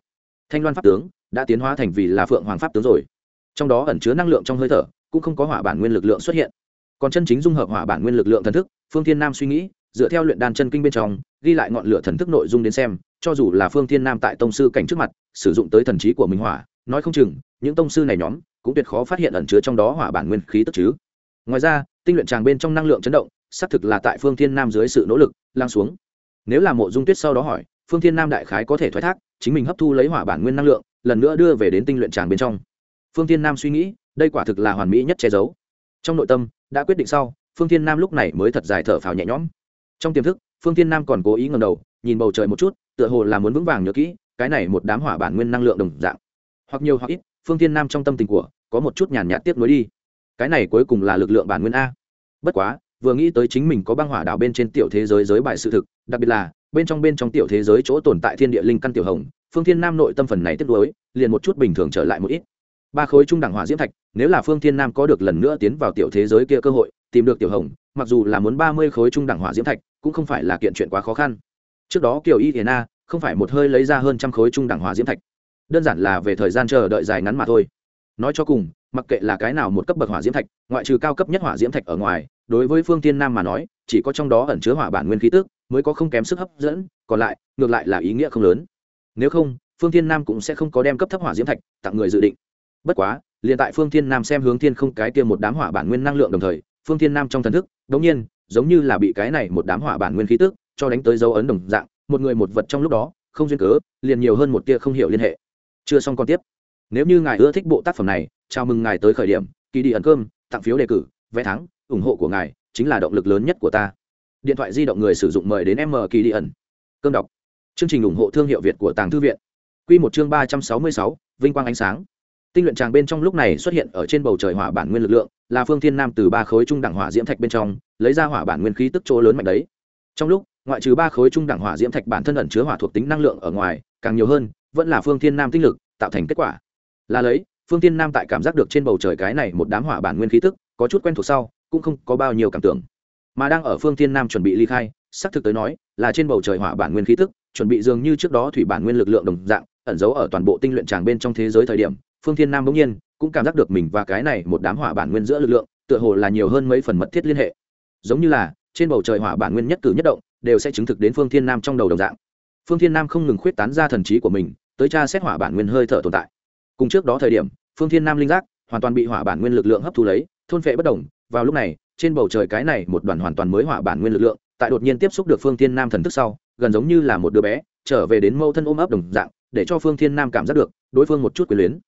Thanh loan pháp tướng đã tiến hóa thành vì là phượng hoàng pháp tướng rồi. Trong đó ẩn chứa năng lượng trong hơi thở, cũng không có hỏa bản nguyên lực lượng xuất hiện. Còn chân chính dung hợp hỏa bản nguyên lực lượng thần thức, phương thiên nam suy nghĩ dựa theo luyện đan chân kinh bên trong, ghi lại ngọn lửa thần thức nội dung đến xem, cho dù là phương thiên nam tại tông sư cảnh trước mặt, sử dụng tới thần trí của minh hỏa, nói không chừng, những tông sư này nhóm cũng tuyệt khó phát hiện ẩn chứa trong đó hỏa bản nguyên khí tức chứ. Ngoài ra, tinh luyện tràng bên trong năng lượng chấn động, xác thực là tại phương thiên nam dưới sự nỗ lực lan xuống. Nếu là mộ dung tuyết sau đó hỏi, phương thiên nam đại khái có thể thoái thác, chính mình hấp thu lấy hỏa bản nguyên năng lượng, lần nữa đưa về đến tinh luyện tràng bên trong. Phương thiên nam suy nghĩ, đây quả thực là hoàn mỹ nhất che giấu. Trong nội tâm, đã quyết định sau, phương thiên nam lúc này mới thật dài thở phào nhẹ nhõm trong tiềm thức, phương thiên nam còn cố ý ngầm đầu, nhìn bầu trời một chút, tựa hồ là muốn vững vàng nhớ kỹ, cái này một đám hỏa bản nguyên năng lượng đồng dạng. Hoặc nhiều hoặc ít, phương thiên nam trong tâm tình của, có một chút nhàn nhạt tiếp nối đi. Cái này cuối cùng là lực lượng bản nguyên a. Bất quá, vừa nghĩ tới chính mình có băng hỏa đảo bên trên tiểu thế giới giới bại sự thực, đặc biệt là, bên trong bên trong tiểu thế giới chỗ tồn tại thiên địa linh căn tiểu hồng, phương thiên nam nội tâm phần này tiếp nối liền một chút bình thường trở lại một ít. Ba khối trung đẳng hỏa diễm thạch, nếu là phương thiên nam có được lần nữa tiến vào tiểu thế giới kia cơ hội tìm được tiểu hồng, mặc dù là muốn ba mươi khối trung đẳng hỏa diễm thạch, cũng không phải là kiện chuyện quá khó khăn. Trước đó kiều y thiền na không phải một hơi lấy ra hơn trăm khối trung đẳng hỏa diễm thạch. Đơn giản là về thời gian chờ đợi dài ngắn mà thôi. Nói cho cùng, mặc kệ là cái nào một cấp bậc hỏa diễm thạch, ngoại trừ cao cấp nhất hỏa diễm thạch ở ngoài, đối với phương tiên nam mà nói, chỉ có trong đó ẩn chứa hỏa bản nguyên khí tức, mới có không kém sức hấp dẫn, còn lại, ngược lại là ý nghĩa không lớn. Nếu không, phương tiên nam cũng sẽ không có đem cấp thấp hỏa diễm thạch tặng người dự định. Bất quá, liền tại phương thiên nam xem hướng thiên không cái kia một đám hỏa bản nguyên năng lượng đồng thời phương thiên nam trong thần thức đống nhiên, giống như là bị cái này một đám hỏa bản nguyên khí tức cho đánh tới dấu ấn đồng dạng, một người một vật trong lúc đó, không duyên cớ, liền nhiều hơn một tia không hiểu liên hệ. Chưa xong còn tiếp. Nếu như ngài ưa thích bộ tác phẩm này, chào mừng ngài tới khởi điểm, kỳ đi ẩn cơm, tặng phiếu đề cử, vé thắng, ủng hộ của ngài chính là động lực lớn nhất của ta. Điện thoại di động người sử dụng mời đến m kỳ đi ẩn. Cơm đọc. Chương trình ủng hộ thương hiệu việt của tàng thư viện. Q một chương ba trăm sáu mươi sáu, vinh quang ánh sáng tinh luyện tràng bên trong lúc này xuất hiện ở trên bầu trời hỏa bản nguyên lực lượng, là phương thiên nam từ ba khối trung đẳng hỏa diễm thạch bên trong, lấy ra hỏa bản nguyên khí tức chỗ lớn mạnh đấy. Trong lúc, ngoại trừ ba khối trung đẳng hỏa diễm thạch bản thân ẩn chứa hỏa thuộc tính năng lượng ở ngoài, càng nhiều hơn, vẫn là phương thiên nam tinh lực, tạo thành kết quả. Là lấy, phương thiên nam tại cảm giác được trên bầu trời cái này một đám hỏa bản nguyên khí tức, có chút quen thuộc sau, cũng không có bao nhiêu cảm tưởng. Mà đang ở phương thiên nam chuẩn bị ly khai, xác thực tới nói, là trên bầu trời hỏa bản nguyên khí tức, chuẩn bị dường như trước đó thủy bản nguyên lực lượng đồng dạng, ẩn giấu ở toàn bộ tinh luyện tràng bên trong thế giới thời điểm phương thiên nam bỗng nhiên cũng cảm giác được mình và cái này một đám hỏa bản nguyên giữa lực lượng, tựa hồ là nhiều hơn mấy phần mật thiết liên hệ. Giống như là trên bầu trời hỏa bản nguyên nhất cử nhất động đều sẽ chứng thực đến phương thiên nam trong đầu đồng dạng. Phương thiên nam không ngừng khuyết tán ra thần trí của mình, tới tra xét hỏa bản nguyên hơi thở tồn tại. Cùng trước đó thời điểm, phương thiên nam linh giác hoàn toàn bị hỏa bản nguyên lực lượng hấp thu lấy, thôn phệ bất đồng vào lúc này, trên bầu trời cái này một đoàn hoàn toàn mới hỏa bản nguyên lực lượng, tại đột nhiên tiếp xúc được phương thiên nam thần thức sau, gần giống như là một đứa bé, trở về đến mâu thân ôm ấp đồng dạng, để cho phương thiên nam cảm giác được đối phương một chút quyền luyến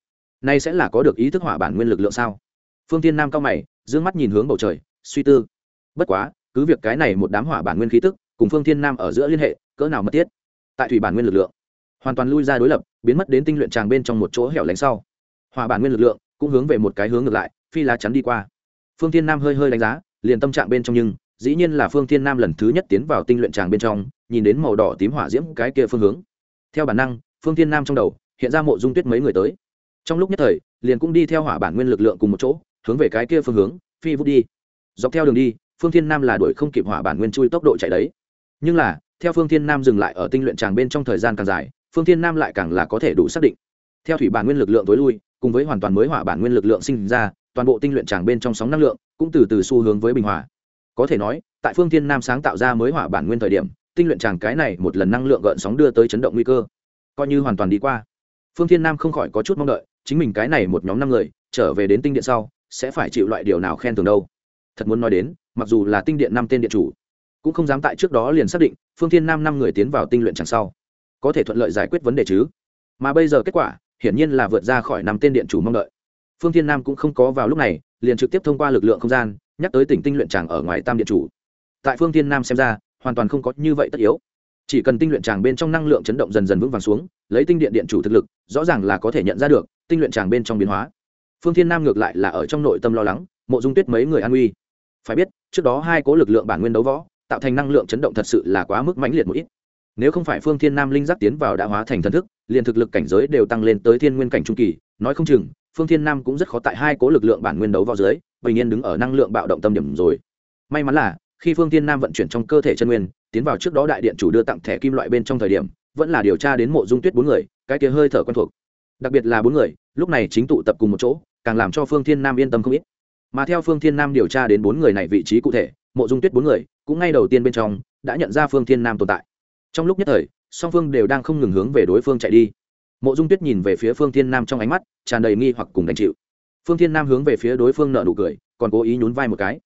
nay sẽ là có được ý thức hỏa bản nguyên lực lượng sao? Phương thiên nam cao mày d mắt nhìn hướng bầu trời, suy tư. Bất quá, cứ việc cái này một đám hỏa bản nguyên khí tức cùng phương thiên nam ở giữa liên hệ, cỡ nào mất tiết tại thủy bản nguyên lực lượng, hoàn toàn lui ra đối lập, biến mất đến tinh luyện tràng bên trong một chỗ hẻo lánh sau. Hỏa bản nguyên lực lượng cũng hướng về một cái hướng ngược lại, phi lá chắn đi qua. Phương thiên nam hơi hơi đánh giá, liền tâm trạng bên trong nhưng, dĩ nhiên là phương thiên nam lần thứ nhất tiến vào tinh luyện tràng bên trong, nhìn đến màu đỏ tím hỏa diễm cái kia phương hướng. Theo bản năng, phương thiên nam trong đầu, hiện ra mộ dung tuyết mấy người tới trong lúc nhất thời, liền cũng đi theo hỏa bản nguyên lực lượng cùng một chỗ, hướng về cái kia phương hướng, phi vút đi. Dọc theo đường đi, phương thiên nam là đuổi không kịp hỏa bản nguyên chui tốc độ chạy đấy. Nhưng là, theo phương thiên nam dừng lại ở tinh luyện tràng bên trong thời gian càng dài, phương thiên nam lại càng là có thể đủ xác định. Theo thủy bản nguyên lực lượng tối lui, cùng với hoàn toàn mới hỏa bản nguyên lực lượng sinh ra, toàn bộ tinh luyện tràng bên trong sóng năng lượng cũng từ từ xu hướng với bình hòa. Có thể nói, tại phương thiên nam sáng tạo ra mới hỏa bản nguyên thời điểm, tinh luyện tràng cái này một lần năng lượng gợn sóng đưa tới chấn động nguy cơ, coi như hoàn toàn đi qua. Phương thiên nam không khỏi có chút mong đợi chính mình cái này một nhóm năm người, trở về đến tinh điện sau, sẽ phải chịu loại điều nào khen thường đâu? Thật muốn nói đến, mặc dù là tinh điện năm tên điện chủ, cũng không dám tại trước đó liền xác định, phương thiên nam năm người tiến vào tinh luyện chẳng sau. Có thể thuận lợi giải quyết vấn đề chứ? Mà bây giờ kết quả, hiển nhiên là vượt ra khỏi năm tên điện chủ mong đợi. Phương thiên nam cũng không có vào lúc này, liền trực tiếp thông qua lực lượng không gian, nhắc tới tỉnh tinh luyện tràng ở ngoài tam điện chủ. Tại phương thiên nam xem ra, hoàn toàn không có như vậy tất yếu. Chỉ cần tinh luyện tràng bên trong năng lượng chấn động dần dần vững vàng xuống, lấy tinh điện điện chủ thực lực, rõ ràng là có thể nhận ra được tinh luyện tràng bên trong biến hóa. Phương thiên nam ngược lại là ở trong nội tâm lo lắng, mộ dung tuyết mấy người an uy phải biết, trước đó hai cố lực lượng bản nguyên đấu võ, tạo thành năng lượng chấn động thật sự là quá mức mãnh liệt một ít. Nếu không phải phương thiên nam linh giác tiến vào đã hóa thành thần thức, liền thực lực cảnh giới đều tăng lên tới thiên nguyên cảnh trung kỳ, nói không chừng, phương thiên nam cũng rất khó tại hai cố lực lượng bản nguyên đấu vào dưới, bình yên đứng ở năng lượng bạo động tâm điểm rồi. May mắn là, khi phương thiên nam vận chuyển trong cơ thể chân nguyên, tiến vào trước đó đại điện chủ đưa tặng thẻ kim loại bên trong thời điểm, vẫn là điều tra đến mộ dung tuyết bốn người, cái kia hơi thở quen thuộc đặc biệt là bốn người, lúc này chính tụ tập cùng một chỗ, càng làm cho phương thiên nam yên tâm không ít. Mà theo phương thiên nam điều tra đến bốn người này vị trí cụ thể, mộ dung tuyết bốn người, cũng ngay đầu tiên bên trong, đã nhận ra phương thiên nam tồn tại. Trong lúc nhất thời, song phương đều đang không ngừng hướng về đối phương chạy đi. Mộ dung tuyết nhìn về phía phương thiên nam trong ánh mắt, tràn đầy nghi hoặc cùng đánh chịu. Phương thiên nam hướng về phía đối phương nợ nụ cười, còn cố ý nhún vai một cái.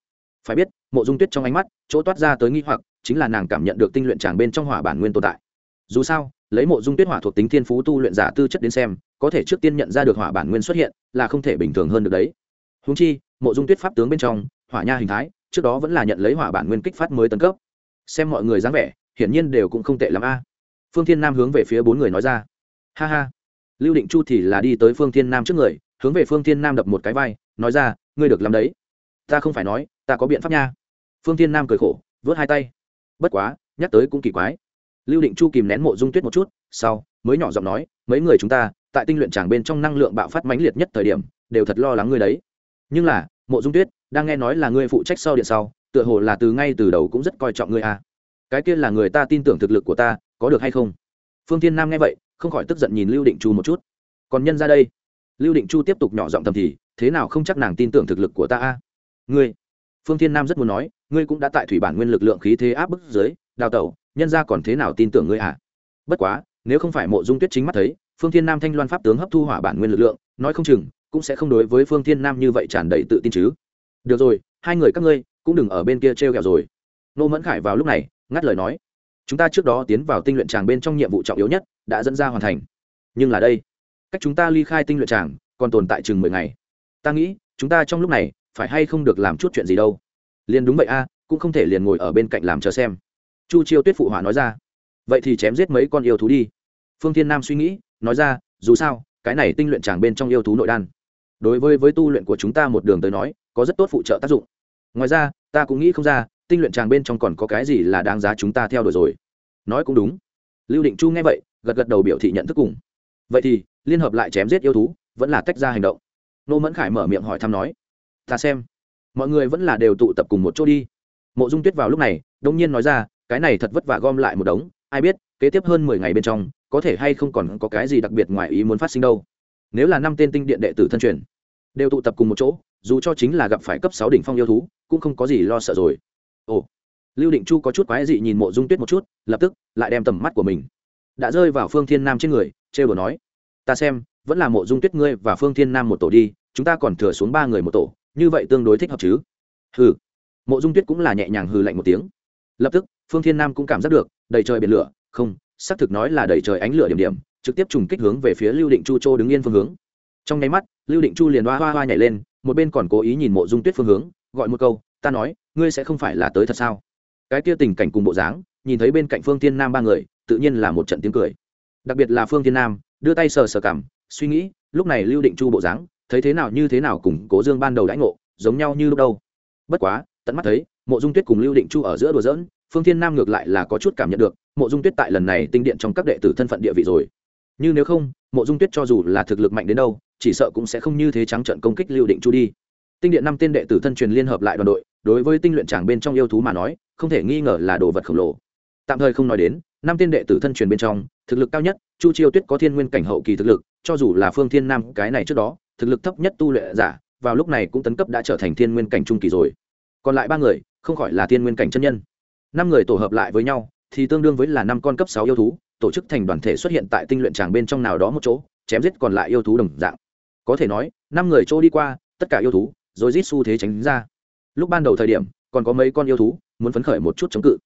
Phải biết, mộ dung tuyết trong ánh mắt, chỗ toát ra tới nghi hoặc, chính là nàng cảm nhận được tinh luyện tràng bên trong hỏa bản nguyên tồn tại. Dù sao, lấy mộ dung tuyết hỏa thuộc tính thiên phú tu luyện giả tư chất đến xem có thể trước tiên nhận ra được hỏa bản nguyên xuất hiện là không thể bình thường hơn được đấy. Húng chi, mộ dung tuyết pháp tướng bên trong, hỏa nha hình thái, trước đó vẫn là nhận lấy hỏa bản nguyên kích phát mới tấn cấp. Xem mọi người dáng vẻ, hiển nhiên đều cũng không tệ l a. Phương thiên nam hướng về phía bốn người nói ra. Ha ha. Lưu định chu thì là đi tới phương thiên nam trước người, hướng về phương thiên nam đập một cái vai, nói ra, ngươi được làm đấy. Ta không phải nói, ta có biện pháp nha. Phương thiên nam cười khổ, vớt hai tay. Bất quá, nhắc tới cũng kỳ quái. Lưu định chu kìm nén mộ dung tuyết một chút, sau, mới nhỏ giọng nói, mấy người chúng ta tại tinh luyện tràng bên trong năng lượng bạo phát mãnh liệt nhất thời điểm, đều thật lo lắng ngươi đấy. Nhưng là, mộ dung tuyết, đang nghe nói là ngươi phụ trách sau điện sau, tựa hồ là từ ngay từ đầu cũng rất coi trọng ngươi à. cái kia là người ta tin tưởng thực lực của ta, có được hay không? Phương thiên nam nghe vậy, không khỏi tức giận nhìn lưu định chu một chút. Còn nhân ra đây? Lưu định chu tiếp tục nhỏ giọng thầm thì, thế nào không chắc nàng tin tưởng thực lực của ta a ngươi? Phương thiên nam rất muốn nói, ngươi cũng đã tại thủy bản nguyên lực lượng khí thế áp bức dưới, đào tẩu, nhân ra còn thế nào tin tưởng ngươi à? Bất quá, nếu không phải mộ dung tuyết chính mắt thấy phương thiên nam thanh loan pháp tướng hấp thu hỏa bản nguyên lực lượng, nói không chừng, cũng sẽ không đối với phương thiên nam như vậy tràn đầy tự tin chứ. Được rồi, hai người các ngươi, cũng đừng ở bên kia t r e o kẹo rồi. Nô mẫn khải vào lúc này, ngắt lời nói. Chúng ta trước đó tiến vào tinh luyện tràng bên trong nhiệm vụ trọng yếu nhất, đã dẫn ra hoàn thành. Nhưng là đây, cách chúng ta ly khai tinh luyện tràng, còn tồn tại chừng mười ngày. Ta nghĩ, chúng ta trong lúc này, phải hay không được làm chút chuyện gì đâu. Liền đúng vậy a, cũng không thể liền ngồi ở bên cạnh làm chờ xem. Chu chiêu tuyết phụ hỏa nói ra. Vậy thì chém giết mấy con yêu thú đi. Phương thiên nam suy nghĩ nói ra, dù sao, cái này tinh luyện tràng bên trong yêu thú nội đan. Đối với với tu luyện của chúng ta một đường tới nói, có rất tốt phụ trợ tác dụng. Ngoài ra, ta cũng nghĩ không ra, tinh luyện tràng bên trong còn có cái gì là đáng giá chúng ta theo đuổi rồi. Nói cũng đúng. Lưu định chu nghe vậy, gật gật đầu biểu thị nhận thức cùng. Vậy thì, liên hợp lại chém giết yêu thú, vẫn là tách ra hành động. Nô mẫn khải mở miệng hỏi thăm nói, ta xem, mọi người vẫn là đều tụ tập cùng một chỗ đi. Mộ dung tuyết vào lúc này, đông nhiên nói ra, cái này thật vất vả gom lại một đống, ai biết, kế tiếp hơn mười ngày bên trong có thể hay không còn có cái gì đặc biệt ngoài ý muốn phát sinh đâu. Nếu là năm tên tinh điện đệ tử thân truyền, đều tụ tập cùng một chỗ, dù cho chính là gặp phải cấp sáu đỉnh phong yêu thú, cũng không có gì lo sợ rồi. Ồ, lưu định chu có chút quái dị nhìn mộ dung tuyết một chút, lập tức lại đem tầm mắt của mình đã rơi vào phương thiên nam trên người, trêu bừa nói, ta xem, vẫn là mộ dung tuyết ngươi và phương thiên nam một tổ đi, chúng ta còn thừa xuống ba người một tổ, như vậy tương đối thích hợp chứ? Hừ. Mộ dung tuyết cũng là nhẹ nhàng hừ lạnh một tiếng. Lập tức, phương thiên nam cũng cảm giác được, đầy trời biển lửa, không xác thực nói là đẩy trời ánh lửa điểm điểm, trực tiếp trùng kích hướng về phía lưu định chu châu đứng yên phương hướng. Trong nháy mắt, lưu định chu liền hoa hoa hoa nhảy lên, một bên còn cố ý nhìn mộ dung tuyết phương hướng, gọi một câu, ta nói, ngươi sẽ không phải là tới thật sao? Cái kia tình cảnh cùng bộ dáng, nhìn thấy bên cạnh phương tiên nam ba người, tự nhiên là một trận tiếng cười. Đặc biệt là phương tiên nam, đưa tay sờ sờ cảm suy nghĩ, lúc này lưu định chu bộ dáng, thấy thế nào như thế nào cùng cố dương ban đầu đãi ngộ, giống nhau như lúc đâu. Bất quá, tận mắt thấy, mộ dung tuyết cùng lưu định chu ở giữa đùa dỡn phương thiên nam ngược lại là có chút cảm nhận được, mộ dung tuyết tại lần này tinh điện trong các đệ tử thân phận địa vị rồi. Như nếu không, mộ dung tuyết cho dù là thực lực mạnh đến đâu, chỉ sợ cũng sẽ không như thế trắng trận công kích lưu định chu đi. Tinh điện năm tên đệ tử thân truyền liên hợp lại đoàn đội, đối với tinh luyện tràng bên trong yêu thú mà nói, không thể nghi ngờ là đồ vật khổng lồ. Tạm thời không nói đến, năm tên đệ tử thân truyền bên trong, thực lực cao nhất, chu chiêu tuyết có thiên nguyên cảnh hậu kỳ thực lực, cho dù là phương thiên nam cái này trước đó, thực lực thấp nhất tu luyện giả, vào lúc này cũng tấn cấp đã trở thành thiên nguyên cảnh trung kỳ rồi. Còn lại ba người, không khỏi là thiên nguyên cảnh chân nhân năm người tổ hợp lại với nhau, thì tương đương với là năm con cấp sáu yêu thú, tổ chức thành đoàn thể xuất hiện tại tinh luyện tràng bên trong nào đó một chỗ, chém giết còn lại yêu thú đồng dạng. Có thể nói, năm người chỗ đi qua, tất cả yêu thú rồi rít xu thế tránh ra. Lúc ban đầu thời điểm, còn có mấy con yêu thú muốn phấn khởi một chút chống cự.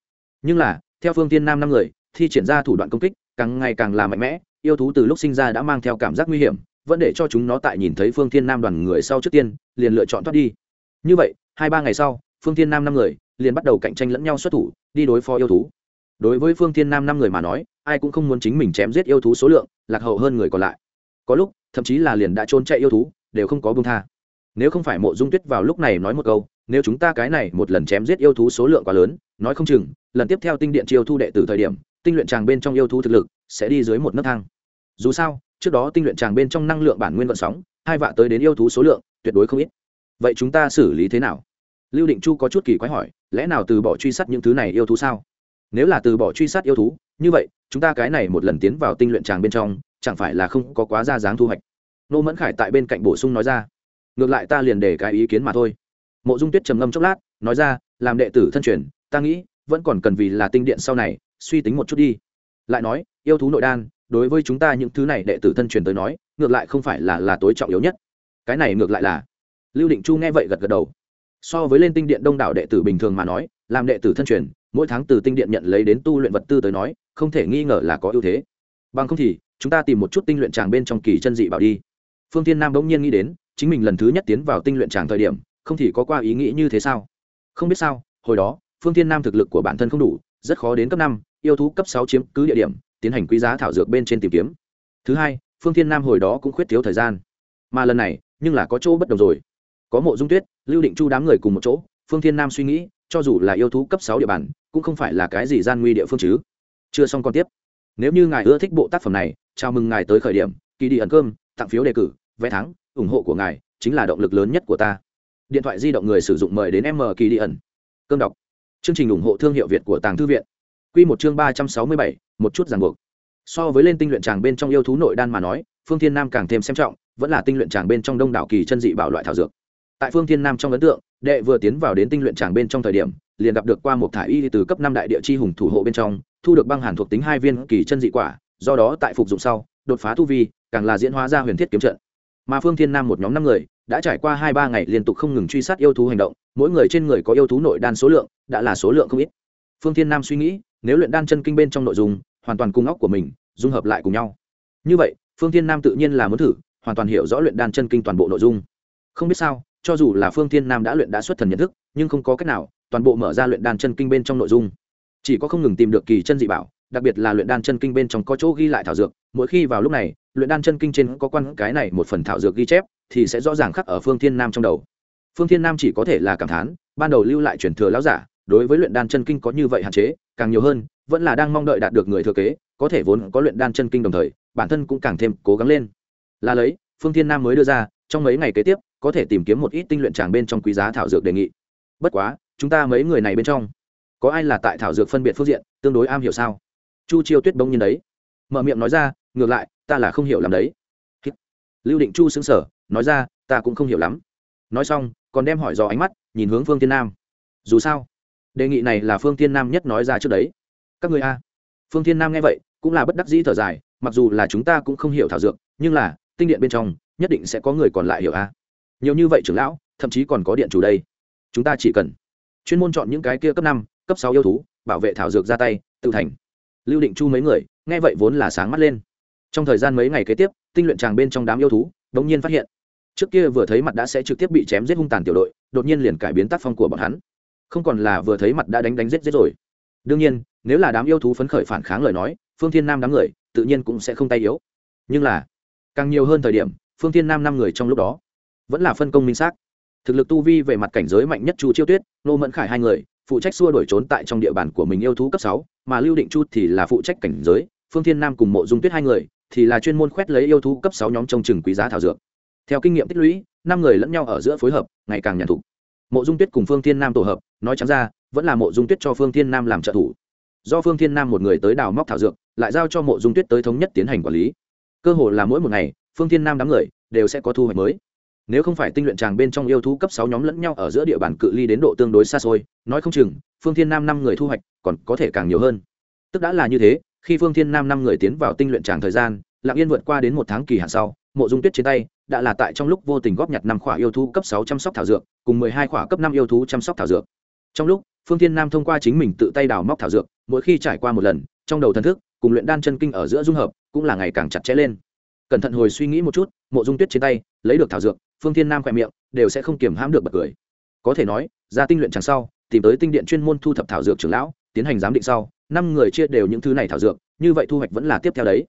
Nhưng là, theo phương tiên nam năm người, thi triển ra thủ đoạn công kích, càng ngày càng là mạnh mẽ, yêu thú từ lúc sinh ra đã mang theo cảm giác nguy hiểm, vẫn để cho chúng nó tại nhìn thấy phương thiên nam đoàn người sau trước tiên, liền lựa chọn thoát đi. Như vậy, hai ba ngày sau, phương thiên nam năm người liền bắt đầu cạnh tranh lẫn nhau xuất thủ, đi đối phó yêu thú. Đối với phương thiên nam năm người mà nói, ai cũng không muốn chính mình chém giết yêu thú số lượng, lạc hậu hơn người còn lại. Có lúc, thậm chí là liền đã trốn chạy yêu thú, đều không có bông tha. Nếu không phải mộ dung tuyết vào lúc này nói một câu, nếu chúng ta cái này một lần chém giết yêu thú số lượng quá lớn, nói không chừng, lần tiếp theo tinh điện chiêu thu đệ tử thời điểm, tinh luyện tràng bên trong yêu thú thực lực sẽ đi dưới một nấc thang. Dù sao, trước đó tinh luyện tràng bên trong năng lượng bản nguyên vận sóng, hai vạ tới đến yêu thú số lượng, tuyệt đối không ít. Vậy chúng ta xử lý thế nào? Lưu định chu có chút kỳ quái hỏi lẽ nào từ bỏ truy sát những thứ này yêu thú sao? Nếu là từ bỏ truy sát yêu thú, như vậy, chúng ta cái này một lần tiến vào tinh luyện tràng bên trong, chẳng phải là không có quá ra dáng thu hoạch? Nô mẫn khải tại bên cạnh bổ sung nói ra. Ngược lại ta liền để cái ý kiến mà thôi. Mộ dung tuyết trầm ngâm chốc lát, nói ra, làm đệ tử thân truyền, ta nghĩ, vẫn còn cần vì là tinh điện sau này, suy tính một chút đi. Lại nói, yêu thú nội đan, đối với chúng ta những thứ này đệ tử thân truyền tới nói, ngược lại không phải là là tối trọng yếu nhất. Cái này ngược lại là. Lưu định chu nghe vậy gật gật đầu so với lên tinh điện đông đảo đệ tử bình thường mà nói, làm đệ tử thân truyền, mỗi tháng từ tinh điện nhận lấy đến tu luyện vật tư tới nói, không thể nghi ngờ là có ưu thế. Bằng không thì, chúng ta tìm một chút tinh luyện tràng bên trong kỳ chân dị bảo đi. Phương tiên nam bỗng nhiên nghĩ đến, chính mình lần thứ nhất tiến vào tinh luyện tràng thời điểm, không thì có qua ý nghĩ như thế sao? Không biết sao, hồi đó, phương tiên nam thực lực của bản thân không đủ, rất khó đến cấp năm, yêu thú cấp sáu chiếm cứ địa điểm, tiến hành quý giá thảo dược bên trên tìm kiếm. Thứ hai, phương thiên nam hồi đó cũng khuyết thiếu thời gian. Mà lần này, nhưng là có chỗ bất đồng rồi có mộ dung tuyết, lưu định chu đám người cùng một chỗ, phương thiên nam suy nghĩ, cho dù là yêu thú cấp sáu địa bàn, cũng không phải là cái gì gian nguy địa phương chứ. Chưa xong còn tiếp. Nếu như ngài ưa thích bộ tác phẩm này, chào mừng ngài tới khởi điểm kỳ đi ẩn cơm, tặng phiếu đề cử, vé thắng, ủng hộ của ngài chính là động lực lớn nhất của ta. Điện thoại di động người sử dụng mời đến m kỳ đi ẩn. Cơm đọc. Chương trình ủng hộ thương hiệu việt của tàng thư viện. Q một chương ba trăm sáu mươi bảy, một chút ràng buộc. So với lên tinh luyện tràng bên trong yêu thú nội đan mà nói, phương thiên nam càng thêm xem trọng, vẫn là tinh luyện tràng bên trong đông đảo kỳ chân dị bảo loại thảo dược tại phương thiên nam trong ấn tượng, đệ vừa tiến vào đến tinh luyện tràng bên trong thời điểm, liền gặp được qua một thải y từ cấp năm đại địa chi hùng thủ hộ bên trong, thu được băng hàn thuộc tính hai viên kỳ chân dị quả, do đó tại phục dụng sau, đột phá tu vi, càng là diễn hóa ra huyền thiết kiếm trận. Mà phương thiên nam một nhóm năm người, đã trải qua hai ba ngày liên tục không ngừng truy sát yêu thú hành động, mỗi người trên người có yêu thú nội đan số lượng, đã là số lượng không ít. Phương thiên nam suy nghĩ, nếu luyện đan chân kinh bên trong nội dung, hoàn toàn cung óc của mình, dung hợp lại cùng nhau. Như vậy, phương thiên nam tự nhiên là muốn thử, hoàn toàn hiểu rõ luyện đan chân kinh toàn bộ nội dung. Không biết sao cho dù là phương thiên nam đã luyện đã xuất thần nhận thức, nhưng không có cách nào, toàn bộ mở ra luyện đan chân kinh bên trong nội dung. Chỉ có không ngừng tìm được kỳ chân dị bảo, đặc biệt là luyện đan chân kinh bên trong có chỗ ghi lại thảo dược, mỗi khi vào lúc này, luyện đan chân kinh trên có quan cái này một phần thảo dược ghi chép, thì sẽ rõ ràng khắc ở phương thiên nam trong đầu. Phương thiên nam chỉ có thể là cảm thán, ban đầu lưu lại truyền thừa lão giả, đối với luyện đan chân kinh có như vậy hạn chế, càng nhiều hơn, vẫn là đang mong đợi đạt được người thừa kế, có thể vốn có luyện đan chân kinh đồng thời, bản thân cũng càng thêm cố gắng lên. Là lấy, phương thiên nam mới đưa ra trong mấy ngày kế tiếp, có thể tìm kiếm một ít tinh luyện tràng bên trong quý giá thảo dược đề nghị. Bất quá, chúng ta mấy người này bên trong, có ai là tại thảo dược phân biệt phương diện, tương đối am hiểu sao? Chu chiêu tuyết bỗng nhiên đấy, mở miệng nói ra, ngược lại, ta là không hiểu làm đấy. Lưu định chu xứng sở nói ra, ta cũng không hiểu lắm. Nói xong, còn đem hỏi dò ánh mắt, nhìn hướng phương tiên nam. Dù sao, đề nghị này là phương tiên nam nhất nói ra trước đấy. Các người a. Phương tiên nam nghe vậy, cũng là bất đắc dĩ thở dài, mặc dù là chúng ta cũng không hiểu thảo dược, nhưng là, tinh điện bên trong nhất định sẽ có người còn lại hiểu a. Nhiều như vậy trưởng lão, thậm chí còn có điện chủ đây. Chúng ta chỉ cần chuyên môn chọn những cái kia cấp năm, cấp sáu yêu thú, bảo vệ thảo dược ra tay, tự thành. Lưu định chu mấy người, nghe vậy vốn là sáng mắt lên. Trong thời gian mấy ngày kế tiếp, tinh luyện tràng bên trong đám yêu thú đ nhiên phát hiện. Trước kia vừa thấy mặt đã sẽ trực tiếp bị chém giết hung tàn tiểu đội, đột nhiên liền cải biến tác phong của bọn hắn. Không còn là vừa thấy mặt đã đánh đánh giết giết rồi. Đương nhiên, nếu là đám yêu thú phấn khởi phản kháng lời nói, phương thiên nam đám người, tự nhiên cũng sẽ không tay yếu. Nhưng là, càng nhiều hơn thời điểm phương thiên nam năm người trong lúc đó vẫn là phân công minh xác. Thực lực tu vi về mặt cảnh giới mạnh nhất chu chiêu tuyết nô mẫn khải hai người, phụ trách xua đổi trốn tại trong địa bàn của mình yêu thú cấp sáu, mà lưu định chu thì là phụ trách cảnh giới, phương thiên nam cùng mộ dung tuyết hai người thì là chuyên môn khoét lấy yêu thú cấp sáu nhóm trong chừng quý giá thảo dược. Theo kinh nghiệm tích lũy, năm người lẫn nhau ở giữa phối hợp, ngày càng nhàn thục mộ dung tuyết cùng phương thiên nam tổ hợp, nói chẳng ra, vẫn là mộ dung tuyết cho phương thiên nam làm trợ thủ. Do phương thiên nam một người tới đào móc thảo dược, lại giao cho mộ dung tuyết tới thống nhất tiến hành quản lý. Cơ hồ là mỗi một ngày phương thiên nam đám người đều sẽ có thu hoạch mới. Nếu không phải tinh luyện tràng bên trong yêu thú cấp sáu nhóm lẫn nhau ở giữa địa bàn cự ly đến độ tương đối xa xôi, nói không chừng, phương thiên nam năm người thu hoạch còn có thể càng nhiều hơn. Tức đã là như thế, khi phương thiên nam năm người tiến vào tinh luyện tràng thời gian, lặng yên vượt qua đến một tháng kỳ hạn sau, mộ dung tuyết trên tay đã là tại trong lúc vô tình góp nhặt năm khỏa yêu thú cấp sáu chăm sóc thảo dược, cùng mười hai khỏa cấp năm yêu thú chăm sóc thảo dược. Trong lúc, phương thiên nam thông qua chính mình tự tay đào móc thảo dược, mỗi khi trải qua một lần, trong đầu thần thức, cùng luyện đan chân kinh ở giữa dung hợp, cũng là ngày càng chặt chẽ lên cẩn thận hồi suy nghĩ một chút, mộ dung tuyết trên tay, lấy được thảo dược, phương thiên nam khỏe miệng, đều sẽ không kiềm hãm được bật cười. Có thể nói, ra tinh luyện chẳng sau, tìm tới tinh điện chuyên môn thu thập thảo dược trưởng lão, tiến hành giám định sau, năm người chia đều những thứ này thảo dược, như vậy thu hoạch vẫn là tiếp theo đấy.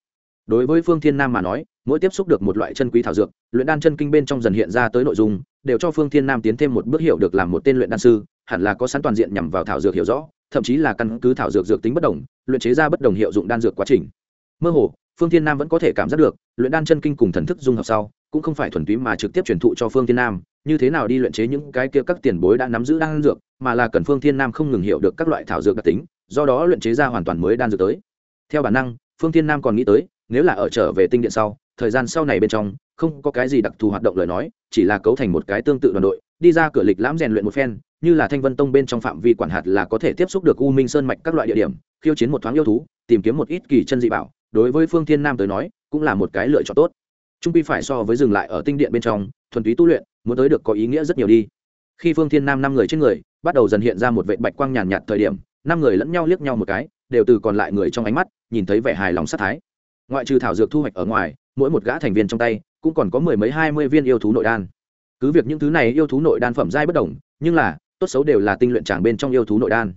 Đối với phương thiên nam mà nói, mỗi tiếp xúc được một loại chân quý thảo dược, luyện đan chân kinh bên trong dần hiện ra tới nội dung, đều cho phương thiên nam tiến thêm một bước hiểu được làm một tên luyện đan sư, hẳn là có sẵn toàn diện nhằm vào thảo dược hiểu rõ, thậm chí là căn cứ thảo dược dược tính bất đồng, luyện chế ra bất đồng hiệu dụng đan dược quá trình mơ hồ, phương thiên nam vẫn có thể cảm giác được, luyện đan chân kinh cùng thần thức dung hợp sau, cũng không phải thuần túy mà trực tiếp truyền thụ cho phương thiên nam. Như thế nào đi luyện chế những cái kia các tiền bối đã nắm giữ đan dược, mà là cần phương thiên nam không ngừng hiểu được các loại thảo dược đặc tính, do đó luyện chế ra hoàn toàn mới đan dược tới. Theo bản năng, phương thiên nam còn nghĩ tới, nếu là ở trở về tinh điện sau, thời gian sau này bên trong, không có cái gì đặc thù hoạt động lời nói, chỉ là cấu thành một cái tương tự đoàn đội, đi ra cửa lịch lãm rèn luyện một phen, như là thanh vân tông bên trong phạm vi quản hạt là có thể tiếp xúc được u minh sơn mạch các loại địa điểm, khiêu chiến một thoáng yêu thú, tìm kiếm một ít kỳ chân dị bảo đối với phương thiên nam tới nói, cũng là một cái lựa chọn tốt. Trung pi phải so với dừng lại ở tinh điện bên trong, thuần túy tu luyện, muốn tới được có ý nghĩa rất nhiều đi. Khi phương thiên nam năm người trên người, bắt đầu dần hiện ra một vệ bạch quang nhàn nhạt thời điểm, năm người lẫn nhau liếc nhau một cái, đều từ còn lại người trong ánh mắt, nhìn thấy vẻ hài lòng sát thái. Ngoại trừ thảo dược thu hoạch ở ngoài, mỗi một gã thành viên trong tay, cũng còn có mười mấy hai mươi viên yêu thú nội đan. Cứ việc những thứ này yêu thú nội đan phẩm giai bất đồng, nhưng là, tốt xấu đều là tinh luyện tràng bên trong yêu thú nội đan.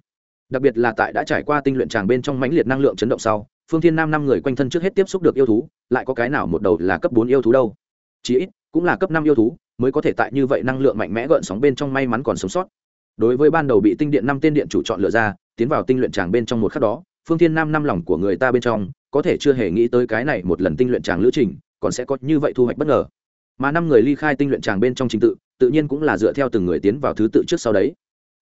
Đặc biệt là tại đã trải qua tinh luyện tràng bên trong mãnh liệt năng lượng chấn động sau phương thiên nam năm người quanh thân trước hết tiếp xúc được yêu thú, lại có cái nào một đầu là cấp bốn yêu thú đâu? Chí ít, cũng là cấp năm yêu thú, mới có thể tại như vậy năng lượng mạnh mẽ gợn sóng bên trong may mắn còn sống sót. Đối với ban đầu bị tinh điện năm tên điện chủ chọn lựa ra, tiến vào tinh luyện tràng bên trong một khắc đó, phương thiên nam năm lòng của người ta bên trong, có thể chưa hề nghĩ tới cái này một lần tinh luyện tràng lữ trình, còn sẽ có như vậy thu hoạch bất ngờ. Mà năm người ly khai tinh luyện tràng bên trong trình tự tự nhiên cũng là dựa theo từng người tiến vào thứ tự trước sau đấy.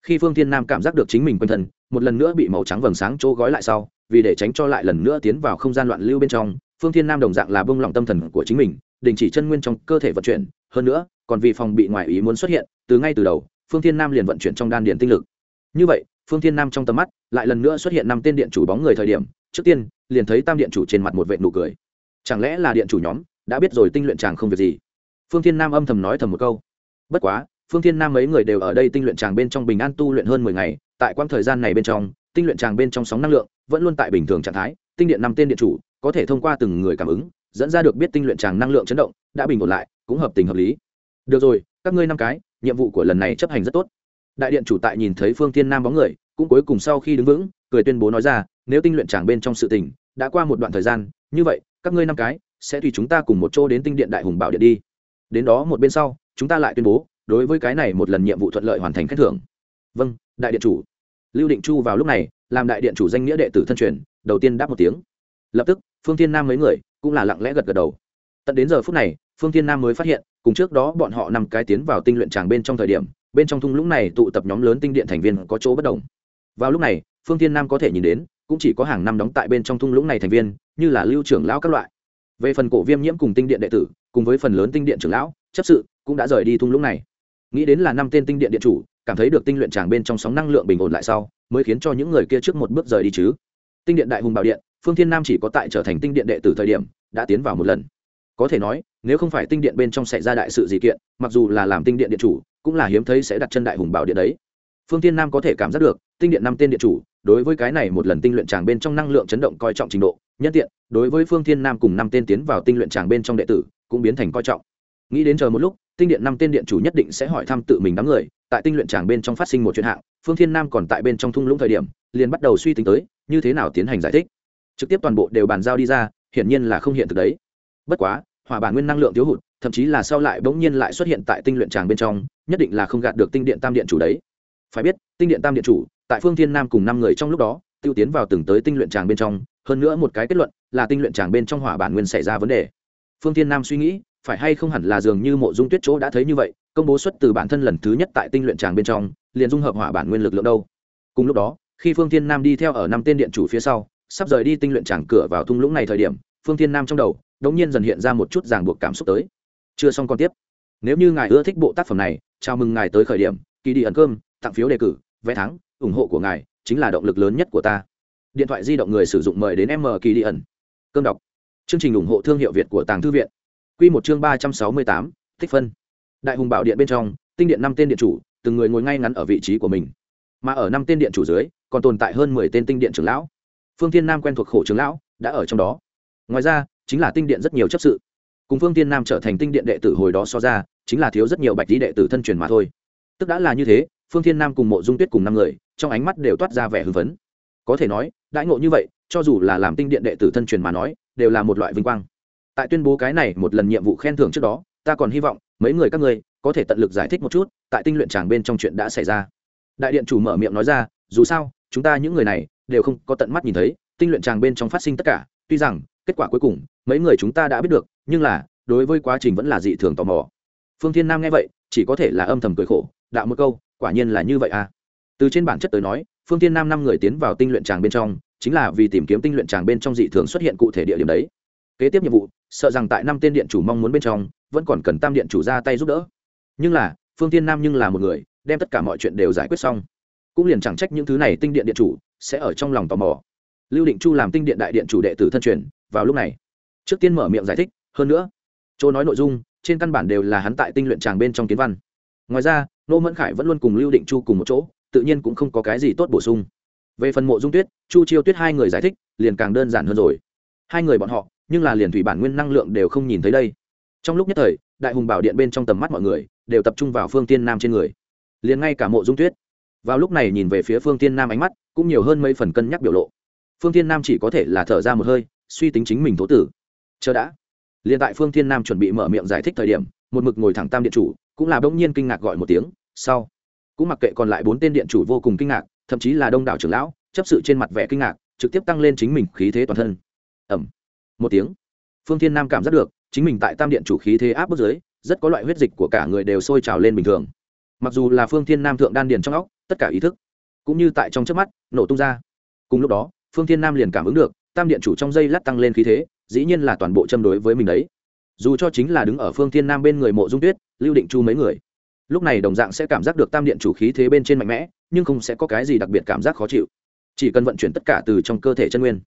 Khi phương thiên nam cảm giác được chính mình quanh thân, một lần nữa bị màu trắng vầng sáng chỗ gói lại sau vì để tránh cho lại lần nữa tiến vào không gian loạn lưu bên trong, phương thiên nam đồng dạng là bông lòng tâm thần của chính mình, đình chỉ chân nguyên trong cơ thể vận chuyển. Hơn nữa, còn vì phòng bị ngoại ý muốn xuất hiện, từ ngay từ đầu, phương thiên nam liền vận chuyển trong đan điện tinh lực. Như vậy, phương thiên nam trong tầm mắt, lại lần nữa xuất hiện năm tên điện chủ bóng người thời điểm, trước tiên, liền thấy tam điện chủ trên mặt một vệ nụ cười. Chẳng lẽ là điện chủ nhóm đã biết rồi tinh luyện chàng không việc gì? Phương thiên nam âm thầm nói thầm một câu. Bất quá, phương thiên nam mấy người đều ở đây tinh luyện chàng bên trong bình an tu luyện hơn mười ngày, tại quãng thời gian này bên trong tinh luyện tràng bên trong sóng năng lượng vẫn luôn tại bình thường trạng thái, tinh điện năm tên điện chủ có thể thông qua từng người cảm ứng, dẫn ra được biết tinh luyện tràng năng lượng chấn động, đã bình ổn lại, cũng hợp tình hợp lý. Được rồi, các ngươi năm cái, nhiệm vụ của lần này chấp hành rất tốt. Đại điện chủ tại nhìn thấy phương thiên nam bóng người, cũng cuối cùng sau khi đứng vững, cười tuyên bố nói ra, nếu tinh luyện tràng bên trong sự tình đã qua một đoạn thời gian, như vậy, các ngươi năm cái sẽ tùy chúng ta cùng một chỗ đến tinh điện đại hùng bảo điện đi. Đến đó một bên sau, chúng ta lại tuyên bố, đối với cái này một lần nhiệm vụ thuận lợi hoàn thành khen thưởng. Vâng đại điện chủ lưu định chu vào lúc này, làm đại điện chủ danh nghĩa đệ tử thân truyền, đầu tiên đáp một tiếng. Lập tức, phương thiên nam mấy người cũng là lặng lẽ gật gật đầu. Tận đến giờ phút này, phương thiên nam mới phát hiện, cùng trước đó bọn họ nằm cái tiến vào tinh luyện tràng bên trong thời điểm, bên trong thung lũng này tụ tập nhóm lớn tinh điện thành viên có chỗ bất đồng. Vào lúc này, phương thiên nam có thể nhìn đến, cũng chỉ có hàng năm đóng tại bên trong thung lũng này thành viên, như là lưu trưởng lão các loại. Về phần cổ viêm nhiễm cùng tinh điện đệ tử, cùng với phần lớn tinh điện trưởng lão, chấp sự, cũng đã rời đi thung lũng này. Nghĩ đến là năm tên tinh điện điện chủ cảm thấy được tinh luyện tràng bên trong sóng năng lượng bình ổn lại sau, mới khiến cho những người kia trước một bước rời đi chứ. Tinh điện đại hùng bảo điện, phương thiên nam chỉ có tại trở thành tinh điện đệ tử thời điểm, đã tiến vào một lần. Có thể nói, nếu không phải tinh điện bên trong xảy ra đại sự gì kiện, mặc dù là làm tinh điện điện chủ, cũng là hiếm thấy sẽ đặt chân đại hùng bảo điện đấy. Phương thiên nam có thể cảm giác được, tinh điện năm tên điện chủ, đối với cái này một lần tinh luyện tràng bên trong năng lượng chấn động coi trọng trình độ, nhân tiện, đối với phương thiên nam cùng năm tên tiến vào tinh luyện tràng bên trong đệ tử, cũng biến thành coi trọng nghĩ đến chờ một lúc, tinh điện năm tên điện chủ nhất định sẽ hỏi thăm tự mình đám người, tại tinh luyện tràng bên trong phát sinh một chuyện hạng, phương thiên nam còn tại bên trong thung lũng thời điểm, liền bắt đầu suy tính tới, như thế nào tiến hành giải thích. Trực tiếp toàn bộ đều bàn giao đi ra, hiển nhiên là không hiện thực đấy. Bất quá, hỏa bản nguyên năng lượng thiếu hụt, thậm chí là sau lại bỗng nhiên lại xuất hiện tại tinh luyện tràng bên trong, nhất định là không gạt được tinh điện tam điện chủ đấy. Phải biết, tinh điện tam điện chủ, tại phương thiên nam cùng năm người trong lúc đó, tiêu tiến vào từng tới tinh luyện tràng bên trong, hơn nữa một cái kết luận là tinh luyện tràng bên trong hỏa bản nguyên xảy ra vấn đề. Phương thiên nam suy nghĩ phải hay không hẳn là dường như mộ dung tuyết chỗ đã thấy như vậy, công bố xuất từ bản thân lần thứ nhất tại tinh luyện tràng bên trong, liền dung hợp hỏa bản nguyên lực lượng đâu. Cùng lúc đó, khi phương thiên nam đi theo ở năm tên điện chủ phía sau, sắp rời đi tinh luyện tràng cửa vào thung lũng này thời điểm, phương thiên nam trong đầu, đống nhiên dần hiện ra một chút ràng buộc cảm xúc tới. Chưa xong còn tiếp. Nếu như ngài ưa thích bộ tác phẩm này, chào mừng ngài tới khởi điểm kỳ đi ẩn cơm, tặng phiếu đề cử, vé thắng, ủng hộ của ngài chính là động lực lớn nhất của ta. Điện thoại di động người sử dụng mời đến m kỳ đi ẩn. Cơm đọc. Chương trình ủng hộ thương hiệu việt của tàng thư viện. Quy một chương ba trăm sáu mươi tám, tích phân. Đại hùng bảo điện bên trong, tinh điện năm tên điện chủ, từng người ngồi ngay ngắn ở vị trí của mình. Mà ở năm tên điện chủ dưới, còn tồn tại hơn mười tên tinh điện trưởng lão. Phương thiên nam quen thuộc khổ trưởng lão, đã ở trong đó. Ngoài ra, chính là tinh điện rất nhiều chấp sự. Cùng phương thiên nam trở thành tinh điện đệ tử hồi đó so ra, chính là thiếu rất nhiều bạch lý đệ tử thân truyền mà thôi. Tức đã là như thế, phương thiên nam cùng mộ dung tuyết cùng năm người, trong ánh mắt đều toát ra vẻ hưng phấn. Có thể nói, đãi ngộ như vậy, cho dù là làm tinh điện đệ tử thân truyền mà nói, đều là một loại vinh quang tại tuyên bố cái này một lần nhiệm vụ khen thưởng trước đó, ta còn hy vọng mấy người các ngươi có thể tận lực giải thích một chút tại tinh luyện tràng bên trong chuyện đã xảy ra. Đại điện chủ mở miệng nói ra, dù sao, chúng ta những người này đều không có tận mắt nhìn thấy, tinh luyện tràng bên trong phát sinh tất cả, tuy rằng, kết quả cuối cùng, mấy người chúng ta đã biết được, nhưng là, đối với quá trình vẫn là dị thường tò mò. Phương thiên nam nghe vậy, chỉ có thể là âm thầm cười khổ, đạo một câu, quả nhiên là như vậy à. Từ trên bản chất tới nói, phương thiên nam năm người tiến vào tinh luyện tràng bên trong, chính là vì tìm kiếm tinh luyện tràng bên trong dị thường xuất hiện cụ thể địa điểm đấy kế tiếp nhiệm vụ, sợ rằng tại năm tên điện chủ mong muốn bên trong, vẫn còn cần tam điện chủ ra tay giúp đỡ. Nhưng là, phương thiên nam nhưng là một người, đem tất cả mọi chuyện đều giải quyết xong. Cũng liền chẳng trách những thứ này tinh điện điện chủ sẽ ở trong lòng tò mò. Lưu định chu làm tinh điện đại điện chủ đệ tử thân truyền, vào lúc này, trước tiên mở miệng giải thích, hơn nữa, chỗ nói nội dung, trên căn bản đều là hắn tại tinh luyện tràng bên trong kiến văn. Ngoài ra nô mẫn khải vẫn luôn cùng lưu định chu cùng một chỗ, tự nhiên cũng không có cái gì tốt bổ sung. Về phần mộ dung tuyết, chu chiêu tuyết hai người giải thích, liền càng đơn giản hơn rồi. Hai người bọn họ nhưng là liền thủy bản nguyên năng lượng đều không nhìn thấy đây. Trong lúc nhất thời, đại hùng bảo điện bên trong tầm mắt mọi người đều tập trung vào phương tiên nam trên người. Liền ngay cả mộ dung tuyết, vào lúc này nhìn về phía phương tiên nam ánh mắt cũng nhiều hơn mấy phần cân nhắc biểu lộ. Phương tiên nam chỉ có thể là thở ra một hơi, suy tính chính mình thố tử. Chờ đã. Liền tại phương tiên nam chuẩn bị mở miệng giải thích thời điểm, một mực ngồi thẳng tam điện chủ cũng là bỗng nhiên kinh ngạc gọi một tiếng, sau. Cũng mặc kệ còn lại bốn tên điện chủ vô cùng kinh ngạc, thậm chí là đông đảo trưởng lão, chấp sự trên mặt vẻ kinh ngạc, trực tiếp tăng lên chính mình khí thế toàn thân. Ẩm một tiếng. Phương thiên nam cảm giác được, chính mình tại tam điện chủ khí thế áp bức dưới, rất có loại huyết dịch của cả người đều sôi trào lên bình thường. Mặc dù là phương thiên nam thượng đan điền trong óc, tất cả ý thức, cũng như tại trong trước mắt, nổ tung ra. Cùng lúc đó, phương thiên nam liền cảm ứng được, tam điện chủ trong dây lát tăng lên khí thế, dĩ nhiên là toàn bộ châm đối với mình đấy. Dù cho chính là đứng ở phương thiên nam bên người mộ dung tuyết, lưu định chu mấy người, lúc này đồng dạng sẽ cảm giác được tam điện chủ khí thế bên trên mạnh mẽ, nhưng không sẽ có cái gì đặc biệt cảm giác khó chịu. Chỉ cần vận chuyển tất cả từ trong cơ thể chân nguyên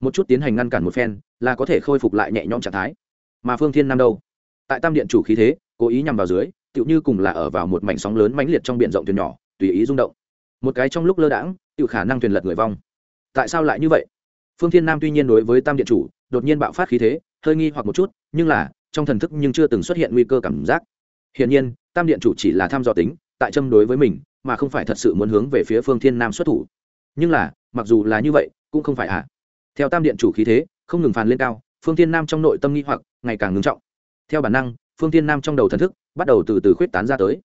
một chút tiến hành ngăn cản một phen, là có thể khôi phục lại nhẹ nhõm trạng thái. Mà phương thiên nam đâu? Tại tam điện chủ khí thế, cố ý nhằm vào dưới, tựu như cùng là ở vào một mảnh sóng lớn mãnh liệt trong biển rộng thuyền nhỏ, tùy ý rung động. Một cái trong lúc lơ đãng tự khả năng thuyền lật người vong. Tại sao lại như vậy? Phương thiên nam tuy nhiên đối với tam điện chủ, đột nhiên bạo phát khí thế, hơi nghi hoặc một chút, nhưng là, trong thần thức nhưng chưa từng xuất hiện nguy cơ cảm giác. Hiển nhiên, tam điện chủ chỉ là tham dò tính, tại châm đối với mình, mà không phải thật sự muốn hướng về phía phương thiên nam xuất thủ. Nhưng là, mặc dù là như vậy, cũng không phải ạ à theo tam điện chủ khí thế, không ngừng phàn lên cao, phương thiên nam trong nội tâm nghi hoặc, ngày càng ngưng trọng. Theo bản năng, phương thiên nam trong đầu thần thức bắt đầu từ từ khuyết tán ra tới.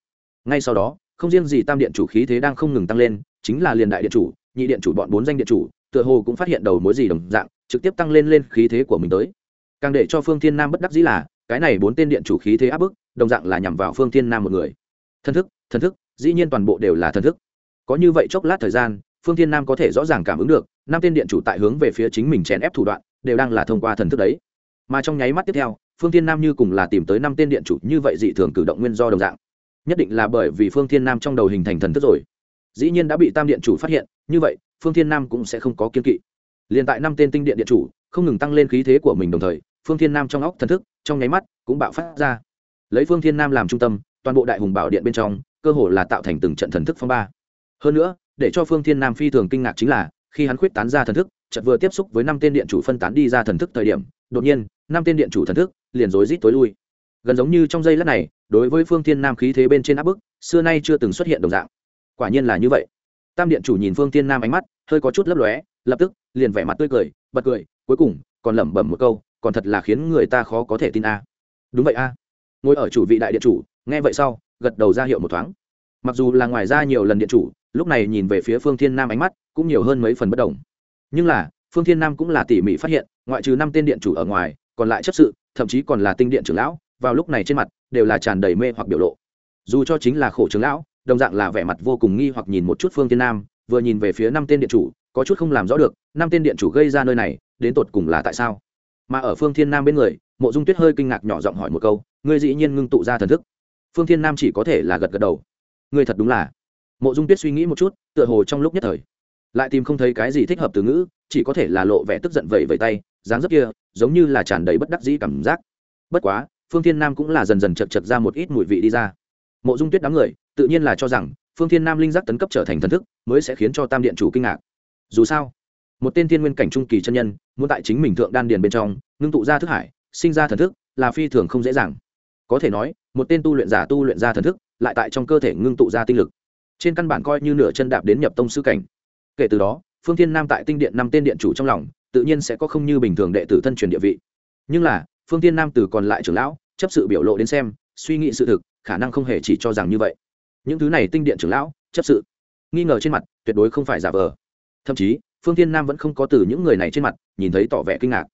Ngay sau đó, không riêng gì tam điện chủ khí thế đang không ngừng tăng lên, chính là liền đại điện chủ, nhị điện chủ bọn bốn danh điện chủ, tựa hồ cũng phát hiện đầu mối gì đồng dạng, trực tiếp tăng lên lên khí thế của mình tới. Càng để cho phương thiên nam bất đắc dĩ là, cái này bốn tên điện chủ khí thế áp bức, đồng dạng là nhằm vào phương thiên nam một người. Thân thức thân thức, dĩ nhiên toàn bộ đều là thân thức. Có như vậy chốc lát thời gian phương thiên nam có thể rõ ràng cảm ứng được, năm tên điện chủ tại hướng về phía chính mình chèn ép thủ đoạn, đều đang là thông qua thần thức đấy. Mà trong nháy mắt tiếp theo, phương thiên nam như cùng là tìm tới năm tên điện chủ như vậy dị thường cử động nguyên do đồng dạng. Nhất định là bởi vì phương thiên nam trong đầu hình thành thần thức rồi. Dĩ nhiên đã bị tam điện chủ phát hiện, như vậy, phương thiên nam cũng sẽ không có kiên kỵ. Liền tại năm tên tinh điện điện chủ, không ngừng tăng lên khí thế của mình đồng thời, phương thiên nam trong óc thần thức, trong nháy mắt, cũng bạo phát ra. Lấy phương thiên nam làm trung tâm, toàn bộ đại hùng bảo điện bên trong, cơ hồ là tạo thành từng trận thần thức phong ba. Hơn nữa để cho phương thiên nam phi thường kinh ngạc chính là, khi hắn khuyết tán ra thần thức, chợt vừa tiếp xúc với năm tên điện chủ phân tán đi ra thần thức thời điểm, đột nhiên, năm tên điện chủ thần thức liền rối rít tối lui. Gần giống như trong giây lát này, đối với phương thiên nam khí thế bên trên áp bức, xưa nay chưa từng xuất hiện đồng dạng. Quả nhiên là như vậy. Tam điện chủ nhìn phương thiên nam ánh mắt, hơi có chút lấp lóe, lập tức liền vẻ mặt tươi cười, bật cười, cuối cùng còn lẩm bẩm một câu, còn thật là khiến người ta khó có thể tin a. Đúng vậy a. Ngồi ở chủ vị đại điện chủ, nghe vậy sau, gật đầu ra hiệu một thoáng. Mặc dù là ngoài ra nhiều lần điện chủ lúc này nhìn về phía phương thiên nam ánh mắt cũng nhiều hơn mấy phần bất đồng. Nhưng là, phương thiên nam cũng là tỉ mỉ phát hiện, ngoại trừ năm tên điện chủ ở ngoài, còn lại chấp sự, thậm chí còn là tinh điện trưởng lão, vào lúc này trên mặt đều là tràn đầy mê hoặc biểu lộ. Dù cho chính là khổ trưởng lão, đồng dạng là vẻ mặt vô cùng nghi hoặc nhìn một chút phương thiên nam, vừa nhìn về phía năm tên điện chủ, có chút không làm rõ được, năm tên điện chủ gây ra nơi này, đến tột cùng là tại sao? Mà ở phương thiên nam bên người, mộ dung tuyết hơi kinh ngạc nhỏ giọng hỏi một câu, ngươi dĩ nhiên ngưng tụ ra thần thức. Phương thiên nam chỉ có thể là gật gật đầu. Ngươi thật đúng là mộ dung tuyết suy nghĩ một chút, tựa hồ trong lúc nhất thời, lại tìm không thấy cái gì thích hợp từ ngữ, chỉ có thể là lộ vẻ tức giận vẩy vẩy tay, dáng dấp kia, giống như là tràn đầy bất đắc dĩ cảm giác. Bất quá, phương thiên nam cũng là dần dần chật chật ra một ít mùi vị đi ra. Mộ dung tuyết đám người, tự nhiên là cho rằng, phương thiên nam linh giác tấn cấp trở thành thần thức, mới sẽ khiến cho tam điện chủ kinh ngạc. Dù sao, một tên thiên nguyên cảnh trung kỳ chân nhân, muốn tại chính mình thượng đan điền bên trong, ngưng tụ ra thức hải, sinh ra thần thức, là phi thường không dễ dàng. Có thể nói, một tên tu luyện giả tu luyện ra thần thức, lại tại trong cơ thể ngưng tụ ra tinh lực trên căn bản coi như nửa chân đạp đến nhập tông sư cảnh. Kể từ đó, phương thiên nam tại tinh điện năm tên điện chủ trong lòng, tự nhiên sẽ có không như bình thường đệ tử thân truyền địa vị. Nhưng là, phương thiên nam từ còn lại trưởng lão, chấp sự biểu lộ đến xem, suy nghĩ sự thực, khả năng không hề chỉ cho rằng như vậy. Những thứ này tinh điện trưởng lão, chấp sự. Nghi ngờ trên mặt, tuyệt đối không phải giả vờ. Thậm chí, phương thiên nam vẫn không có từ những người này trên mặt, nhìn thấy tỏ vẻ kinh ngạc.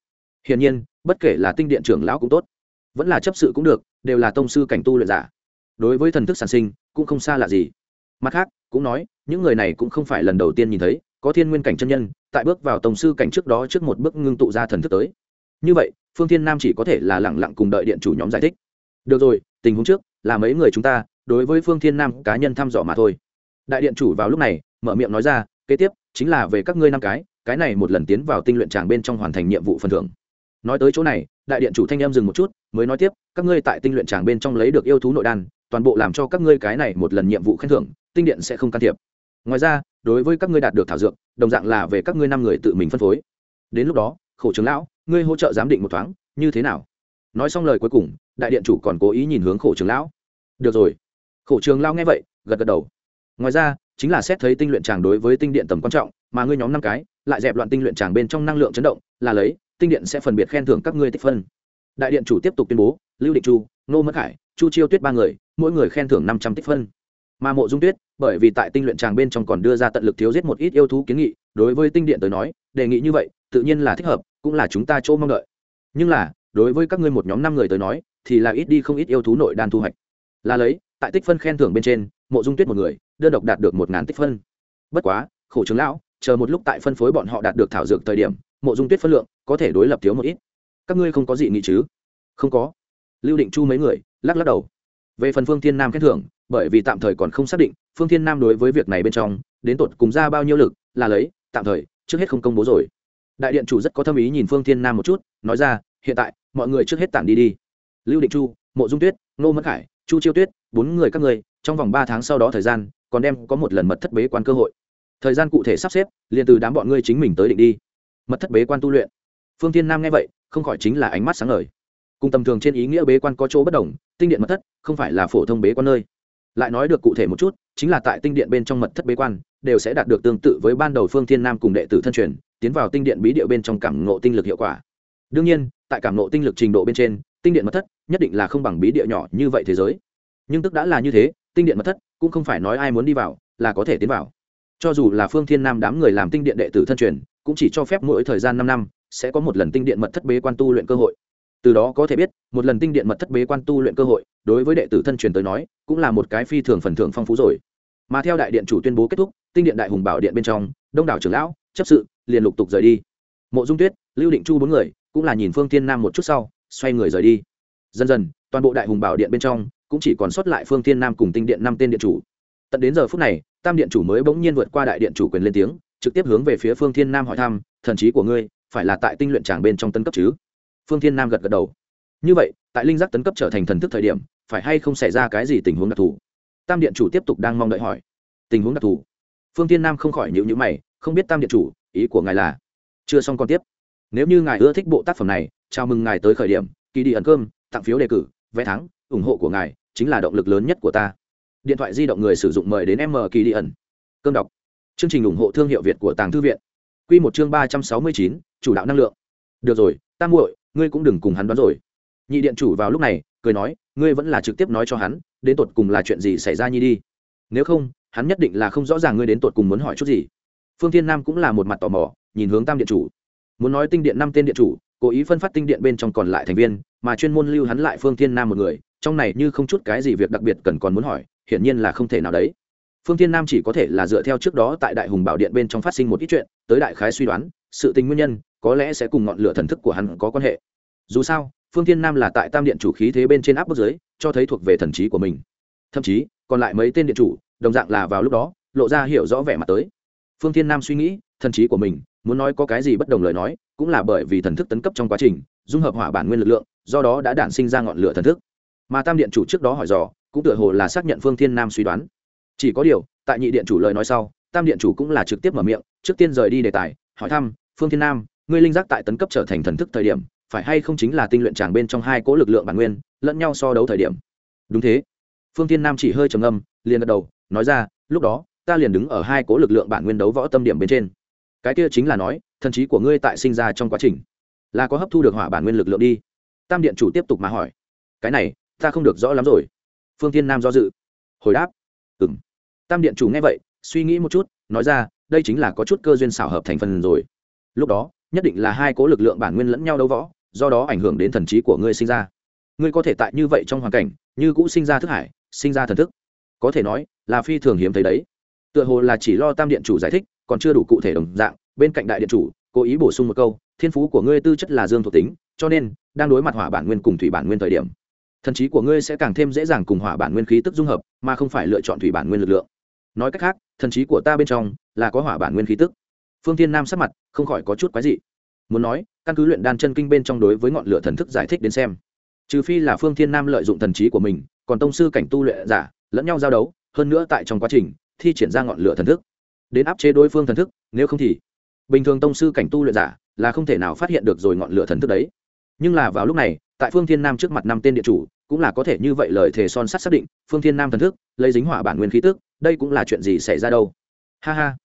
Hiển nhiên, bất kể là tinh điện trưởng lão cũng tốt. Vẫn là chấp sự cũng được, đều là tông sư cảnh tu luyện giả. Đối với thần thức sản sinh, cũng không xa lạ gì mặt khác, cũng nói, những người này cũng không phải lần đầu tiên nhìn thấy, có thiên nguyên cảnh chân nhân, tại bước vào tổng sư cảnh trước đó trước một bước ngưng tụ ra thần thức tới. Như vậy, phương thiên nam chỉ có thể là lẳng lặng cùng đợi điện chủ nhóm giải thích. Được rồi, tình huống trước, là mấy người chúng ta, đối với phương thiên nam cá nhân thăm dò mà thôi. Đại điện chủ vào lúc này, mở miệng nói ra, kế tiếp, chính là về các ngươi năm cái cái này một lần tiến vào tinh luyện tràng bên trong hoàn thành nhiệm vụ phần thưởng. Nói tới chỗ này, đại điện chủ thanh em dừng một chút, mới nói tiếp, các ngươi tại tinh luyện tràng bên trong lấy được yêu thú nội đan, toàn bộ làm cho các ngươi cái này một lần nhiệm vụ khen thưởng tinh điện sẽ không can thiệp. Ngoài ra, đối với các ngươi đạt được thảo dược, đồng dạng là về các ngươi năm người tự mình phân phối. Đến lúc đó, khổ trưởng lão, ngươi hỗ trợ giám định một thoáng, như thế nào? Nói xong lời cuối cùng, đại điện chủ còn cố ý nhìn hướng khổ trưởng lão. Được rồi. Khổ trường lão nghe vậy, gật gật đầu. Ngoài ra, chính là xét thấy tinh luyện tràng đối với tinh điện tầm quan trọng, mà ngươi nhóm năm cái, lại dẹp loạn tinh luyện tràng bên trong năng lượng chấn động, là lấy, tinh điện sẽ phân biệt khen thưởng các ngươi tích phân. Đại điện chủ tiếp tục tuyên bố, lưu định chu nô mất khải, chu chiêu tuyết ba người, mỗi người khen thưởng năm trăm tích phân mà mộ dung tuyết, bởi vì tại tinh luyện tràng bên trong còn đưa ra tận lực thiếu giết một ít yêu thú kiến nghị, đối với tinh điện tới nói, đề nghị như vậy, tự nhiên là thích hợp, cũng là chúng ta chỗ mong đợi. Nhưng là, đối với các ngươi một nhóm năm người tới nói, thì là ít đi không ít yêu thú nội đan thu hoạch. Là lấy, tại tích phân khen thưởng bên trên, mộ dung tuyết một người, đơn độc đạt được một ngàn tích phân. Bất quá, khổ chứng lão, chờ một lúc tại phân phối bọn họ đạt được thảo dược thời điểm, mộ dung tuyết phân lượng có thể đối lập thiếu một ít. Các ngươi không có gì nghị chứ? Không có. Lưu định chu mấy người, lắc lắc đầu. Về phần phương thiên nam khen thưởng bởi vì tạm thời còn không xác định phương thiên nam đối với việc này bên trong đến tột cùng ra bao nhiêu lực là lấy tạm thời trước hết không công bố rồi đại điện chủ rất có tâm ý nhìn phương thiên nam một chút nói ra hiện tại mọi người trước hết tản đi đi lưu định chu mộ dung tuyết nô mất khải chu chiêu tuyết bốn người các người trong vòng ba tháng sau đó thời gian còn đem có một lần mật thất bế quan cơ hội thời gian cụ thể sắp xếp liền từ đám bọn ngươi chính mình tới định đi mật thất bế quan tu luyện phương thiên nam nghe vậy không khỏi chính là ánh mắt sáng ngời cùng tầm thường trên ý nghĩa bế quan có chỗ bất đồng tinh điện mật thất không phải là phổ thông bế quan nơi lại nói được cụ thể một chút, chính là tại tinh điện bên trong mật thất bế quan, đều sẽ đạt được tương tự với ban đầu phương thiên nam cùng đệ tử thân truyền, tiến vào tinh điện bí địa bên trong cảm ngộ tinh lực hiệu quả. Đương nhiên, tại cảm ngộ tinh lực trình độ bên trên, tinh điện mật thất nhất định là không bằng bí địa nhỏ như vậy thế giới. Nhưng tức đã là như thế, tinh điện mật thất cũng không phải nói ai muốn đi vào, là có thể tiến vào. Cho dù là phương thiên nam đám người làm tinh điện đệ tử thân truyền, cũng chỉ cho phép mỗi thời gian năm năm, sẽ có một lần tinh điện mật thất bế quan tu luyện cơ hội từ đó có thể biết, một lần tinh điện mật thất bế quan tu luyện cơ hội, đối với đệ tử thân truyền tới nói, cũng là một cái phi thường phần thưởng phong phú rồi. Mà theo đại điện chủ tuyên bố kết thúc, tinh điện đại hùng bảo điện bên trong, đông đảo trưởng lão, chấp sự, liền lục tục rời đi. Mộ dung tuyết, lưu định chu bốn người, cũng là nhìn phương thiên nam một chút sau, xoay người rời đi. Dần dần, toàn bộ đại hùng bảo điện bên trong, cũng chỉ còn sót lại phương thiên nam cùng tinh điện năm tên điện chủ. Tận đến giờ phút này, tam điện chủ mới bỗng nhiên vượt qua đại điện chủ quyền lên tiếng, trực tiếp hướng về phía phương thiên nam hỏi thăm, thần trí của ngươi, phải là tại tinh luyện tràng bên trong tân cấp chứ? Phương thiên nam gật gật đầu. Như vậy, tại linh giác tấn cấp trở thành thần thức thời điểm, phải hay không xảy ra cái gì tình huống đặc thù? Tam điện chủ tiếp tục đang mong đợi hỏi. Tình huống đặc thù? Phương thiên nam không khỏi nhịu nhữ mày, không biết tam điện chủ, ý của ngài là? Chưa xong còn tiếp. Nếu như ngài ưa thích bộ tác phẩm này, chào mừng ngài tới khởi điểm, kỳ đi ẩn cơm, tặng phiếu đề cử, vé thắng, ủng hộ của ngài chính là động lực lớn nhất của ta. Điện thoại di động người sử dụng mời đến m kỳ đi ẩn. Cơm đọc. Chương trình ủng hộ thương hiệu việt của tàng thư viện. Q một chương ba trăm sáu mươi chín, chủ đạo năng lượng. Được rồi tam muội ngươi cũng đừng cùng hắn đoán rồi. Nhị điện chủ vào lúc này, cười nói, ngươi vẫn là trực tiếp nói cho hắn, đến tột cùng là chuyện gì xảy ra nhi đi. Nếu không, hắn nhất định là không rõ ràng ngươi đến tột cùng muốn hỏi chút gì. Phương thiên nam cũng là một mặt tò mò, nhìn hướng tam điện chủ. Muốn nói tinh điện năm tên điện chủ, cố ý phân phát tinh điện bên trong còn lại thành viên, mà chuyên môn lưu hắn lại phương thiên nam một người, trong này như không chút cái gì việc đặc biệt cần còn muốn hỏi, hiển nhiên là không thể nào đấy. Phương thiên nam chỉ có thể là dựa theo trước đó tại đại hùng bảo điện bên trong phát sinh một ít chuyện, tới đại khái suy đoán, sự tình nguyên nhân có lẽ sẽ cùng ngọn lửa thần thức của hắn có quan hệ. Dù sao, phương thiên nam là tại tam điện chủ khí thế bên trên áp bức giới, cho thấy thuộc về thần trí của mình. Thậm chí, còn lại mấy tên điện chủ, đồng dạng là vào lúc đó, lộ ra hiểu rõ vẻ mặt tới. Phương thiên nam suy nghĩ, thần trí của mình, muốn nói có cái gì bất đồng lời nói, cũng là bởi vì thần thức tấn cấp trong quá trình, dung hợp hỏa bản nguyên lực lượng, do đó đã đản sinh ra ngọn lửa thần thức. Mà tam điện chủ trước đó hỏi dò, cũng tựa hồ là xác nhận phương thiên nam suy đoán. Chỉ có điều, tại nhị điện chủ lời nói sau, tam điện chủ cũng là trực tiếp mở miệng, trước tiên rời đi đề tài, hỏi thăm, phương thiên nam ngươi linh giác tại tấn cấp trở thành thần thức thời điểm, phải hay không chính là tinh luyện tràng bên trong hai cỗ lực lượng bản nguyên, lẫn nhau so đấu thời điểm? Đúng thế. Phương thiên nam chỉ hơi trầm âm liền gật đầu, nói ra, lúc đó, ta liền đứng ở hai cỗ lực lượng bản nguyên đấu võ tâm điểm bên trên. Cái kia chính là nói, thần trí của ngươi tại sinh ra trong quá trình. Là có hấp thu được hỏa bản nguyên lực lượng đi. Tam điện chủ tiếp tục mà hỏi, cái này, ta không được rõ lắm rồi. Phương thiên nam do dự, hồi đáp ừng tam điện chủ nghe vậy, suy nghĩ một chút, nói ra, đây chính là có chút cơ duyên xảo hợp thành phần rồi. Lúc đó nhất định là hai cố lực lượng bản nguyên lẫn nhau đấu võ, do đó ảnh hưởng đến thần trí của ngươi sinh ra. Ngươi có thể tại như vậy trong hoàn cảnh, như cũ sinh ra thức hải, sinh ra thần thức. Có thể nói, là phi thường hiếm thấy đấy. Tựa hồ là chỉ lo tam điện chủ giải thích, còn chưa đủ cụ thể đồng dạng, bên cạnh đại điện chủ, cố ý bổ sung một câu, thiên phú của ngươi tư chất là dương thuộc tính, cho nên, đang đối mặt hỏa bản nguyên cùng thủy bản nguyên thời điểm, thần trí của ngươi sẽ càng thêm dễ dàng cùng hỏa bản nguyên khí tức dung hợp, mà không phải lựa chọn thủy bản nguyên lực lượng. Nói cách khác, thần trí của ta bên trong là có hỏa bản nguyên khí tức phương Thiên nam sắc mặt không khỏi có chút quái dị. Muốn nói, căn cứ luyện đan chân kinh bên trong đối với ngọn lửa thần thức giải thích đến xem, trừ phi là phương thiên nam lợi dụng thần trí của mình, còn tông sư cảnh tu luyện giả, lẫn nhau giao đấu, hơn nữa tại trong quá trình, thi triển ra ngọn lửa thần thức. Đến áp chế đối phương thần thức, nếu không thì, bình thường tông sư cảnh tu luyện giả là không thể nào phát hiện được rồi ngọn lửa thần thức đấy. Nhưng là vào lúc này, tại phương thiên nam trước mặt năm tên địa chủ, cũng là có thể như vậy lời thề son sắt xác định, phương thiên nam thần thức, lấy dính hỏa bản nguyên khí tức, đây cũng là chuyện gì xảy ra đâu? Ha ha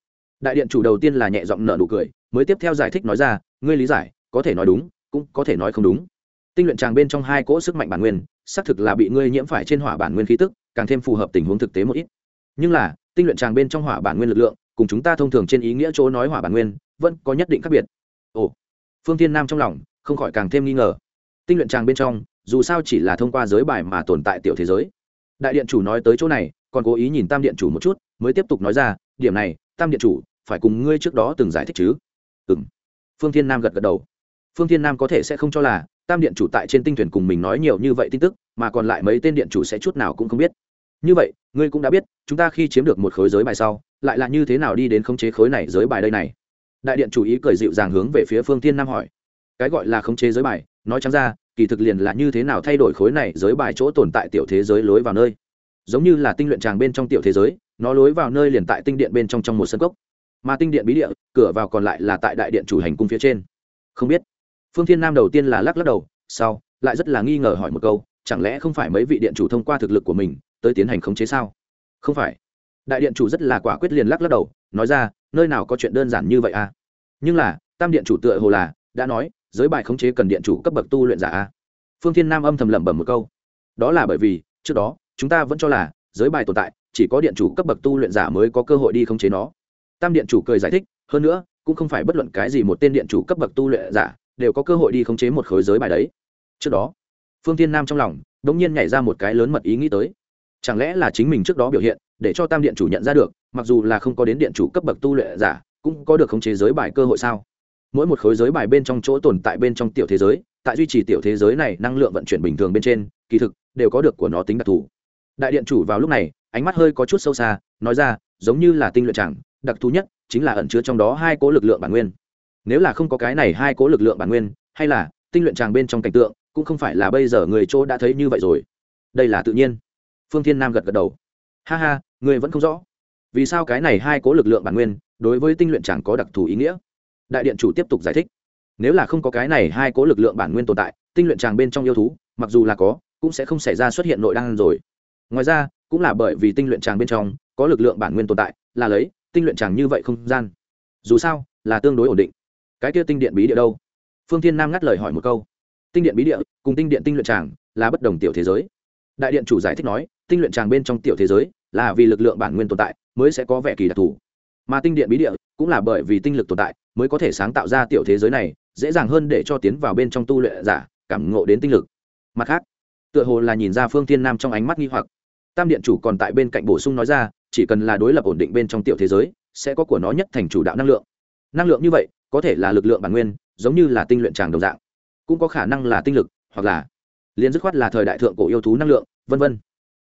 đại điện chủ đầu tiên là nhẹ giọng nở nụ cười, mới tiếp theo giải thích nói ra, ngươi lý giải, có thể nói đúng, cũng có thể nói không đúng. Tinh luyện tràng bên trong hai cỗ sức mạnh bản nguyên, xác thực là bị ngươi nhiễm phải trên hỏa bản nguyên khí tức, càng thêm phù hợp tình huống thực tế một ít. Nhưng là, tinh luyện tràng bên trong hỏa bản nguyên lực lượng, cùng chúng ta thông thường trên ý nghĩa chỗ nói hỏa bản nguyên, vẫn có nhất định khác biệt. Ồ. Phương thiên nam trong lòng không khỏi càng thêm nghi ngờ. Tinh luyện tràng bên trong, dù sao chỉ là thông qua giới bài mà tồn tại tiểu thế giới. Đại điện chủ nói tới chỗ này, còn cố ý nhìn tam điện chủ một chút, mới tiếp tục nói ra, điểm này, tam điện chủ phải cùng ngươi trước đó từng giải thích chứ? Ừng phương thiên nam gật gật đầu. Phương thiên nam có thể sẽ không cho là tam điện chủ tại trên tinh thuyền cùng mình nói nhiều như vậy tin tức, mà còn lại mấy tên điện chủ sẽ chút nào cũng không biết. Như vậy, ngươi cũng đã biết, chúng ta khi chiếm được một khối giới bài sau, lại là như thế nào đi đến khống chế khối này giới bài đây này? Đại điện chủ ý cười dịu dàng hướng về phía phương thiên nam hỏi. Cái gọi là khống chế giới bài, nói chẳng ra, kỳ thực liền là như thế nào thay đổi khối này giới bài chỗ tồn tại tiểu thế giới lối vào nơi. Giống như là tinh luyện tràng bên trong tiểu thế giới, nó lối vào nơi liền tại tinh điện bên trong trong một sân cốc mà tinh điện bí địa, cửa vào còn lại là tại đại điện chủ hành cung phía trên. Không biết. Phương thiên nam đầu tiên là lắc lắc đầu sau lại rất là nghi ngờ hỏi một câu, chẳng lẽ không phải mấy vị điện chủ thông qua thực lực của mình, tới tiến hành khống chế sao? Không phải. Đại điện chủ rất là quả quyết liền lắc lắc đầu, nói ra, nơi nào có chuyện đơn giản như vậy à? Nhưng là, tam điện chủ tựa hồ là, đã nói, giới bài khống chế cần điện chủ cấp bậc tu luyện giả a phương thiên nam âm thầm lẩm bẩm một câu. Đó là bởi vì, trước đó, chúng ta vẫn cho là, giới bài tồn tại, chỉ có điện chủ cấp bậc tu luyện giả mới có cơ hội đi khống chế nó tam điện chủ cười giải thích, hơn nữa, cũng không phải bất luận cái gì một tên điện chủ cấp bậc tu luyện giả đều có cơ hội đi khống chế một khối giới bài đấy. Trước đó, phương thiên nam trong lòng đ ỗ n g nhiên nhảy ra một cái lớn mật ý nghĩ tới. Chẳng lẽ là chính mình trước đó biểu hiện, để cho tam điện chủ nhận ra được, mặc dù là không có đến điện chủ cấp bậc tu luyện giả, cũng có được khống chế giới bài cơ hội sao? Mỗi một khối giới bài bên trong chỗ tồn tại bên trong tiểu thế giới, tại duy trì tiểu thế giới này năng lượng vận chuyển bình thường bên trên, kỳ thực đều có được của nó tính đặc thù. Đại điện chủ vào lúc này, ánh mắt hơi có chút sâu xa, nói ra, giống như là tinh luyện chẳng đặc thù nhất chính là ẩn chứa trong đó hai cố lực lượng bản nguyên. Nếu là không có cái này hai cố lực lượng bản nguyên, hay là tinh luyện tràng bên trong cảnh tượng, cũng không phải là bây giờ người chỗ đã thấy như vậy rồi. Đây là tự nhiên. Phương thiên nam gật gật đầu. Ha ha, người vẫn không rõ. Vì sao cái này hai cố lực lượng bản nguyên đối với tinh luyện chẳng có đặc thù ý nghĩa? Đại điện chủ tiếp tục giải thích. Nếu là không có cái này hai cố lực lượng bản nguyên tồn tại, tinh luyện tràng bên trong yêu thú, mặc dù là có, cũng sẽ không xảy ra xuất hiện nội đan rồi. Ngoài ra, cũng là bởi vì tinh luyện tràng bên trong có lực lượng bản nguyên tồn tại, là lấy tinh luyện tràng như vậy không gian. Dù sao, là tương đối ổn định. Cái kia tinh điện bí địa đâu? Phương thiên nam ngắt lời hỏi một câu. Tinh điện bí địa, cùng tinh điện tinh luyện tràng, là bất đồng tiểu thế giới. Đại điện chủ giải thích nói, tinh luyện tràng bên trong tiểu thế giới, là vì lực lượng bản nguyên tồn tại, mới sẽ có vẻ kỳ đặc thù. Mà tinh điện bí địa, cũng là bởi vì tinh lực tồn tại, mới có thể sáng tạo ra tiểu thế giới này, dễ dàng hơn để cho tiến vào bên trong tu luyện giả, cảm ngộ đến tinh lực. Mặt khác, tựa hồ là nhìn ra phương thiên nam trong ánh mắt nghi hoặc. Tam điện chủ còn tại bên cạnh bổ sung nói ra chỉ cần là đối lập ổn định bên trong tiểu thế giới, sẽ có của nó nhất thành chủ đạo năng lượng. Năng lượng như vậy, có thể là lực lượng bản nguyên, giống như là tinh luyện tràng đồng dạng. Cũng có khả năng là tinh lực, hoặc là liền dứt khoát là thời đại thượng cổ yêu thú năng lượng, vân vân.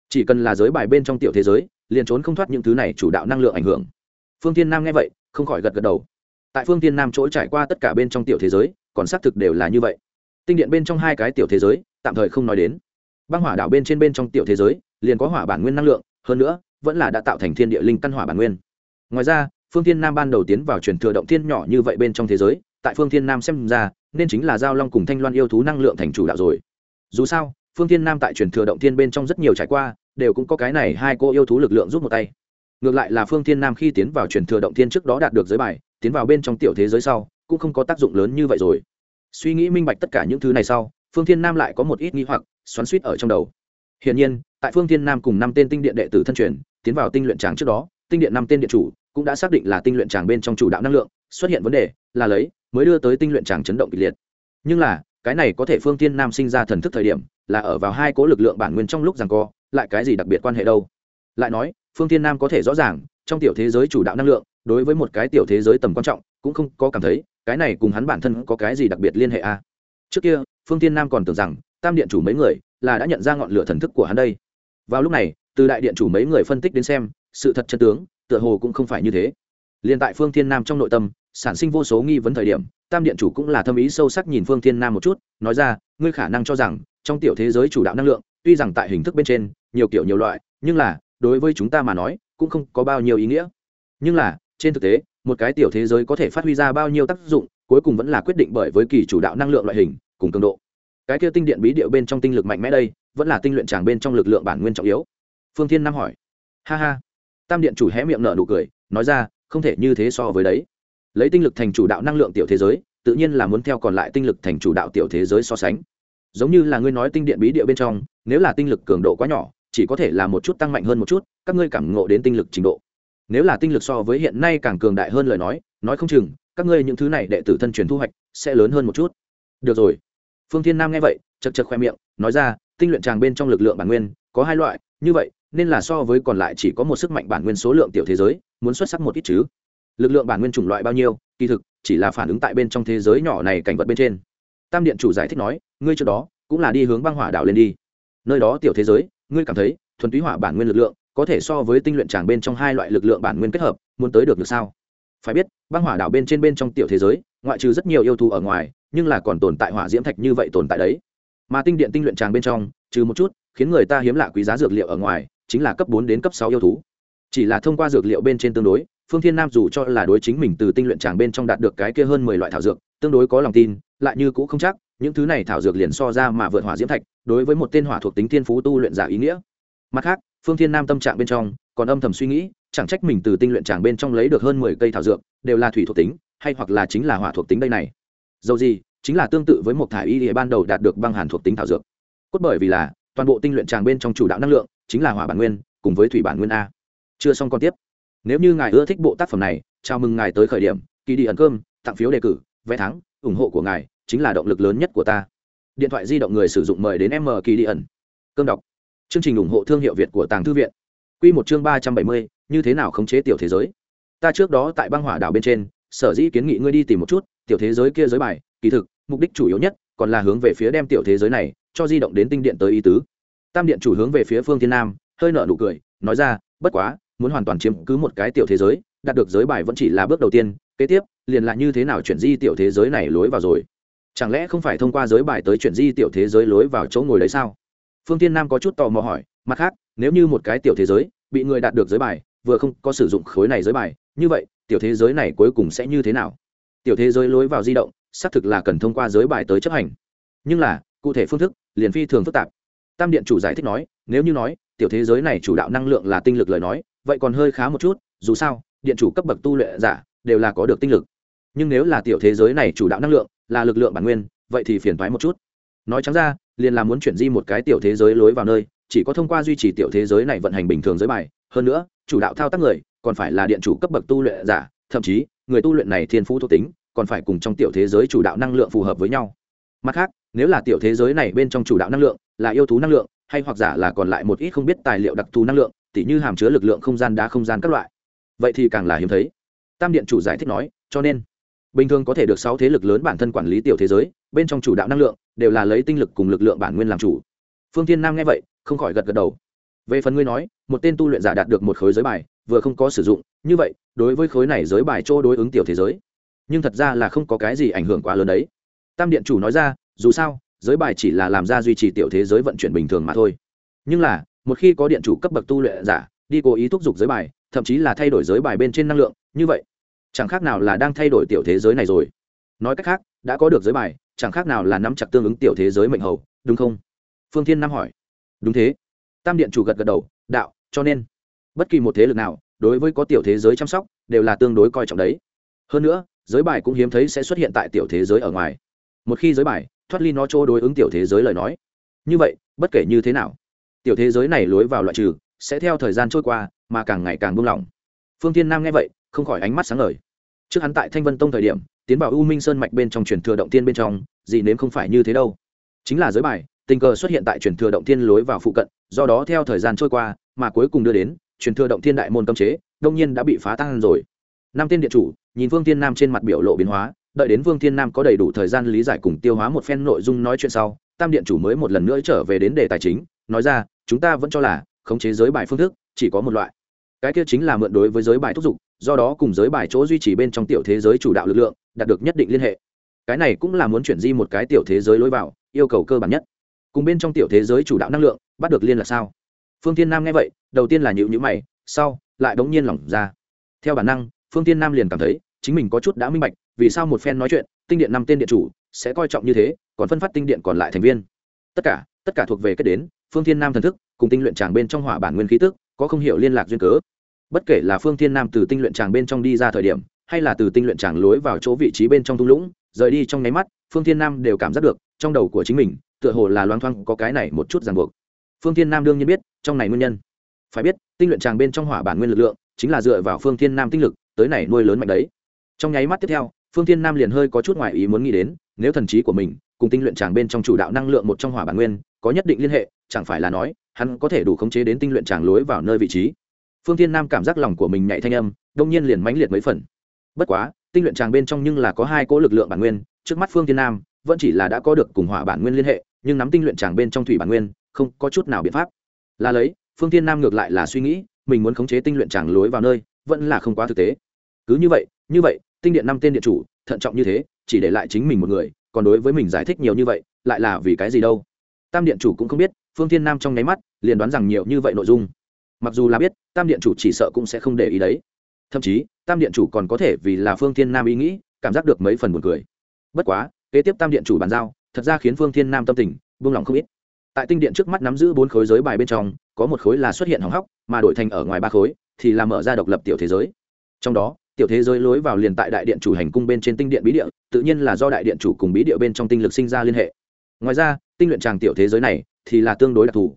Chỉ cần là giới bài bên trong tiểu thế giới, liền trốn không thoát những thứ này chủ đạo năng lượng ảnh hưởng. Phương tiên nam nghe vậy, không khỏi gật gật đầu. Tại phương tiên nam chỗ trải qua tất cả bên trong tiểu thế giới, còn xác thực đều là như vậy. Tinh điện bên trong hai cái tiểu thế giới, tạm thời không nói đến. Băng hỏa đảo bên trên bên trong tiểu thế giới, liền có hỏa bản nguyên năng lượng, hơn nữa vẫn là đã tạo thành thiên địa linh căn hỏa bản nguyên. Ngoài ra, phương thiên nam ban đầu tiến vào truyền thừa động thiên nhỏ như vậy bên trong thế giới, tại phương thiên nam xem ra, nên chính là giao long cùng thanh loan yêu thú năng lượng thành chủ đạo rồi. Dù sao, phương thiên nam tại truyền thừa động thiên bên trong rất nhiều trải qua, đều cũng có cái này hai cô yêu thú lực lượng giúp một tay. Ngược lại là phương thiên nam khi tiến vào truyền thừa động thiên trước đó đạt được giới bài, tiến vào bên trong tiểu thế giới sau, cũng không có tác dụng lớn như vậy rồi. Suy nghĩ minh bạch tất cả những thứ này sau, phương thiên nam lại có một ít nghi hoặc, xoắn suýt ở trong đầu. Hiển nhiên, tại phương thiên nam cùng năm tên tinh điện đệ tử thân truyền tiến vào tinh luyện tràng trước đó, tinh điện năm tên điện chủ cũng đã xác định là tinh luyện tràng bên trong chủ đạo năng lượng, xuất hiện vấn đề là lấy, mới đưa tới tinh luyện tràng chấn động kịch liệt. Nhưng là, cái này có thể phương tiên nam sinh ra thần thức thời điểm, là ở vào hai cố lực lượng bản nguyên trong lúc rằng co, lại cái gì đặc biệt quan hệ đâu? Lại nói, phương tiên nam có thể rõ ràng, trong tiểu thế giới chủ đạo năng lượng, đối với một cái tiểu thế giới tầm quan trọng, cũng không có cảm thấy, cái này cùng hắn bản thân có cái gì đặc biệt liên hệ a à. trước kia, phương tiên nam còn tưởng rằng, tam điện chủ mấy người là đã nhận ra ngọn lửa thần thức của hắn đây. Vào lúc này từ đại điện chủ mấy người phân tích đến xem, sự thật chân tướng, tựa hồ cũng không phải như thế. Liền tại phương thiên nam trong nội tâm, sản sinh vô số nghi vấn thời điểm, tam điện chủ cũng là thâm ý sâu sắc nhìn phương thiên nam một chút, nói ra, ngươi khả năng cho rằng, trong tiểu thế giới chủ đạo năng lượng, tuy rằng tại hình thức bên trên, nhiều kiểu nhiều loại, nhưng là, đối với chúng ta mà nói, cũng không có bao nhiêu ý nghĩa. Nhưng là, trên thực tế, một cái tiểu thế giới có thể phát huy ra bao nhiêu tác dụng, cuối cùng vẫn là quyết định bởi với kỳ chủ đạo năng lượng loại hình, cùng cường độ. Cái kia tinh điện bí điệu bên trong tinh lực mạnh mẽ đây, vẫn là tinh luyện tràng bên trong lực lượng bản nguyên trọng yếu phương thiên nam hỏi. Ha ha. Tam điện chủ hé miệng nở nụ cười, nói ra, không thể như thế so với đấy. Lấy tinh lực thành chủ đạo năng lượng tiểu thế giới, tự nhiên là muốn theo còn lại tinh lực thành chủ đạo tiểu thế giới so sánh. Giống như là ngươi nói tinh điện bí địa bên trong, nếu là tinh lực cường độ quá nhỏ, chỉ có thể là một chút tăng mạnh hơn một chút, các ngươi cảm ngộ đến tinh lực trình độ. Nếu là tinh lực so với hiện nay càng cường đại hơn lời nói nói không chừng, các ngươi những thứ này đệ tử thân truyền thu hoạch sẽ lớn hơn một chút. Được rồi. Phương thiên nam nghe vậy, chật chật khoe miệng, nói ra, tinh luyện tràng bên trong lực lượng bản nguyên, có hai loại, như vậy nên là so với còn lại chỉ có một sức mạnh bản nguyên số lượng tiểu thế giới, muốn xuất sắc một ít chứ. Lực lượng bản nguyên chủng loại bao nhiêu, kỳ thực, chỉ là phản ứng tại bên trong thế giới nhỏ này cảnh vật bên trên. Tam điện chủ giải thích nói, ngươi trước đó cũng là đi hướng băng hỏa đảo lên đi. Nơi đó tiểu thế giới, ngươi cảm thấy, thuần túy hỏa bản nguyên lực lượng, có thể so với tinh luyện tràng bên trong hai loại lực lượng bản nguyên kết hợp, muốn tới được được sao? Phải biết, băng hỏa đảo bên trên bên trong tiểu thế giới, ngoại trừ rất nhiều yêu thú ở ngoài, nhưng là còn tồn tại hỏa diễm thạch như vậy tồn tại đấy. Mà tinh điện tinh luyện tràng bên trong, trừ một chút, khiến người ta hiếm lạ quý giá dược liệu ở ngoài chính là cấp bốn đến cấp sáu yêu thú. Chỉ là thông qua dược liệu bên trên tương đối, phương thiên nam dù cho là đối chính mình từ tinh luyện tràng bên trong đạt được cái kia hơn mười loại thảo dược, tương đối có lòng tin, lại như cũng không chắc, những thứ này thảo dược liền so ra mà vượt hỏa diễm thạch, đối với một tên hỏa thuộc tính thiên phú tu luyện giả ý nghĩa. Mặt khác, phương thiên nam tâm trạng bên trong, còn âm thầm suy nghĩ, chẳng trách mình từ tinh luyện tràng bên trong lấy được hơn mười cây thảo dược, đều là thủy thuộc tính, hay hoặc là chính là hỏa thuộc tính đây này. Dầu gì, chính là tương tự với một thải y địa ban đầu đạt được băng hàn thuộc tính thảo dược. Cốt bởi vì là, toàn bộ tinh luyện tràng bên trong chủ đạo năng lượng chính là hỏa bản nguyên, cùng với thủy bản nguyên a. Chưa xong còn tiếp. Nếu như ngài ưa thích bộ tác phẩm này, chào mừng ngài tới khởi điểm kỳ đi ẩn cơm, tặng phiếu đề cử, vé thắng, ủng hộ của ngài chính là động lực lớn nhất của ta. Điện thoại di động người sử dụng mời đến m kỳ đi ẩn. Cơm đọc. Chương trình ủng hộ thương hiệu việt của tàng thư viện. Q một chương ba trăm bảy mươi, như thế nào khống chế tiểu thế giới? Ta trước đó tại băng hỏa đảo bên trên, sở dĩ kiến nghị ngươi đi tìm một chút, tiểu thế giới kia giới bài, kỳ thực, mục đích chủ yếu nhất còn là hướng về phía đem tiểu thế giới này cho di động đến tinh điện tới ý tứ tam điện chủ hướng về phía phương thiên nam, hơi nở nụ cười, nói ra, bất quá, muốn hoàn toàn chiếm cứ một cái tiểu thế giới, đạt được giới bài vẫn chỉ là bước đầu tiên, kế tiếp, liền là như thế nào chuyển di tiểu thế giới này lối vào rồi? Chẳng lẽ không phải thông qua giới bài tới chuyển di tiểu thế giới lối vào chỗ ngồi đấy sao? Phương tiên nam có chút tò mò hỏi, mặt khác, nếu như một cái tiểu thế giới bị người đạt được giới bài, vừa không có sử dụng khối này giới bài, như vậy, tiểu thế giới này cuối cùng sẽ như thế nào? Tiểu thế giới lối vào di động, xác thực là cần thông qua giới bài tới chấp hành. Nhưng là, cụ thể phương thức liền phi thường phức tạp tam điện chủ giải thích nói, nếu như nói, tiểu thế giới này chủ đạo năng lượng là tinh lực lời nói, vậy còn hơi khá một chút, dù sao, điện chủ cấp bậc tu luyện giả đều là có được tinh lực. Nhưng nếu là tiểu thế giới này chủ đạo năng lượng là lực lượng bản nguyên, vậy thì phiền thoái một chút. Nói trắng ra, liền là muốn chuyển di một cái tiểu thế giới lối vào nơi, chỉ có thông qua duy trì tiểu thế giới này vận hành bình thường giới bài. Hơn nữa, chủ đạo thao tác người còn phải là điện chủ cấp bậc tu luyện giả, thậm chí, người tu luyện này thiên phú thuộc tính còn phải cùng trong tiểu thế giới chủ đạo năng lượng phù hợp với nhau mặt khác, nếu là tiểu thế giới này bên trong chủ đạo năng lượng là yêu thú năng lượng, hay hoặc giả là còn lại một ít không biết tài liệu đặc thù năng lượng, tỉ như hàm chứa lực lượng không gian đá không gian các loại. Vậy thì càng là hiếm thấy. Tam điện chủ giải thích nói, cho nên, bình thường có thể được sáu thế lực lớn bản thân quản lý tiểu thế giới, bên trong chủ đạo năng lượng đều là lấy tinh lực cùng lực lượng bản nguyên làm chủ. Phương tiên nam nghe vậy, không khỏi gật gật đầu. Về phần ngươi nói, một tên tu luyện giả đạt được một khối giới bài, vừa không có sử dụng, như vậy, đối với khối này giới bài chỗ đối ứng tiểu thế giới, nhưng thật ra là không có cái gì ảnh hưởng quá lớn đấy tam điện chủ nói ra, dù sao, giới bài chỉ là làm ra duy trì tiểu thế giới vận chuyển bình thường mà thôi. Nhưng là, một khi có điện chủ cấp bậc tu luyện giả, đi cố ý thúc giục giới bài, thậm chí là thay đổi giới bài bên trên năng lượng, như vậy, chẳng khác nào là đang thay đổi tiểu thế giới này rồi. Nói cách khác, đã có được giới bài, chẳng khác nào là nắm chặt tương ứng tiểu thế giới mệnh hầu, đúng không? Phương thiên nam hỏi. Đúng thế. Tam điện chủ gật gật đầu, đạo, cho nên, bất kỳ một thế lực nào, đối với có tiểu thế giới chăm sóc, đều là tương đối coi trọng đấy. Hơn nữa, giới bài cũng hiếm thấy sẽ xuất hiện tại tiểu thế giới ở ngoài một khi giới bài, thoát ly nó chỗ đối ứng tiểu thế giới lời nói. Như vậy, bất kể như thế nào, tiểu thế giới này lối vào loại trừ, sẽ theo thời gian trôi qua, mà càng ngày càng buông lỏng. Phương tiên nam nghe vậy, không khỏi ánh mắt sáng ngời. Trước hắn tại thanh vân tông thời điểm, tiến vào u minh sơn mạch bên trong truyền thừa động tiên bên trong, gì nếm không phải như thế đâu. Chính là giới bài, tình cờ xuất hiện tại truyền thừa động tiên lối vào phụ cận, do đó theo thời gian trôi qua, mà cuối cùng đưa đến, truyền thừa động thiên đại môn cấm chế, đông nhiên đã bị phá tan rồi. Năm tên điện chủ, nhìn phương thiên nam trên mặt biểu lộ biến hóa đợi đến vương thiên nam có đầy đủ thời gian lý giải cùng tiêu hóa một phen nội dung nói chuyện sau, tam điện chủ mới một lần nữa trở về đến đề tài chính, nói ra, chúng ta vẫn cho là khống chế giới bài phương thức chỉ có một loại. Cái kia chính là mượn đối với giới bài thúc giục, do đó cùng giới bài chỗ duy trì bên trong tiểu thế giới chủ đạo lực lượng, đạt được nhất định liên hệ. Cái này cũng là muốn chuyển di một cái tiểu thế giới lối vào, yêu cầu cơ bản nhất. Cùng bên trong tiểu thế giới chủ đạo năng lượng, bắt được liên là sao? Phương tiên nam nghe vậy, đầu tiên là nhịu nhữ mày, sau lại đống nhiên lỏng ra. Theo bản năng, phương tiên nam liền cảm thấy chính mình có chút đã minh bạch vì sao một phen nói chuyện, tinh điện năm tên điện chủ sẽ coi trọng như thế, còn phân phát tinh điện còn lại thành viên. Tất cả tất cả thuộc về kết đến, phương thiên nam thần thức, cùng tinh luyện tràng bên trong hỏa bản nguyên khí tức, có không hiểu liên lạc duyên cớ. Bất kể là phương thiên nam từ tinh luyện tràng bên trong đi ra thời điểm, hay là từ tinh luyện tràng lối vào chỗ vị trí bên trong thung lũng, rời đi trong nháy mắt, phương thiên nam đều cảm giác được, trong đầu của chính mình, tựa hồ là loang thoang có cái này một chút ràng buộc. Phương thiên nam đương nhiên biết, trong này nguyên nhân. Phải biết, tinh luyện tràng bên trong hỏa bản nguyên lực lượng, chính là dựa vào phương thiên nam tinh lực, tới này nuôi lớn mạnh đấy. Trong nháy mắt tiếp theo phương thiên nam liền hơi có chút ngoại ý muốn nghĩ đến, nếu thần trí của mình cùng tinh luyện tràng bên trong chủ đạo năng lượng một trong hỏa bản nguyên, có nhất định liên hệ, chẳng phải là nói, hắn có thể đủ khống chế đến tinh luyện tràng lối vào nơi vị trí. Phương thiên nam cảm giác lòng của mình nhạy thanh âm, đông nhiên liền mãnh liệt mấy phần. Bất quá, tinh luyện tràng bên trong nhưng là có hai cỗ lực lượng bản nguyên, trước mắt phương thiên nam vẫn chỉ là đã có được cùng hỏa bản nguyên liên hệ, nhưng nắm tinh luyện tràng bên trong thủy bản nguyên, không có chút nào biện pháp. Là lấy, phương thiên nam ngược lại là suy nghĩ, mình muốn khống chế tinh luyện tràng lối vào nơi, vẫn là không quá thực tế. Cứ như vậy như vậy tinh điện năm tên điện chủ, thận trọng như thế, chỉ để lại chính mình một người, còn đối với mình giải thích nhiều như vậy, lại là vì cái gì đâu? Tam điện chủ cũng không biết, phương thiên nam trong nháy mắt, liền đoán rằng nhiều như vậy nội dung. Mặc dù là biết, tam điện chủ chỉ sợ cũng sẽ không để ý đấy. Thậm chí, tam điện chủ còn có thể vì là phương thiên nam ý nghĩ, cảm giác được mấy phần buồn cười. Bất quá, kế tiếp tam điện chủ bàn giao, thật ra khiến phương thiên nam tâm tình, buông lòng không ít. Tại tinh điện trước mắt nắm giữ bốn khối giới bài bên trong, có một khối là xuất hiện hỏng hóc, mà đổi thành ở ngoài ba khối, thì là mở ra độc lập tiểu thế giới. Trong đó tiểu thế giới lối vào liền tại đại điện chủ hành cung bên trên tinh điện bí địa, tự nhiên là do đại điện chủ cùng bí địa bên trong tinh lực sinh ra liên hệ. Ngoài ra, tinh luyện tràng tiểu thế giới này thì là tương đối đặc thù.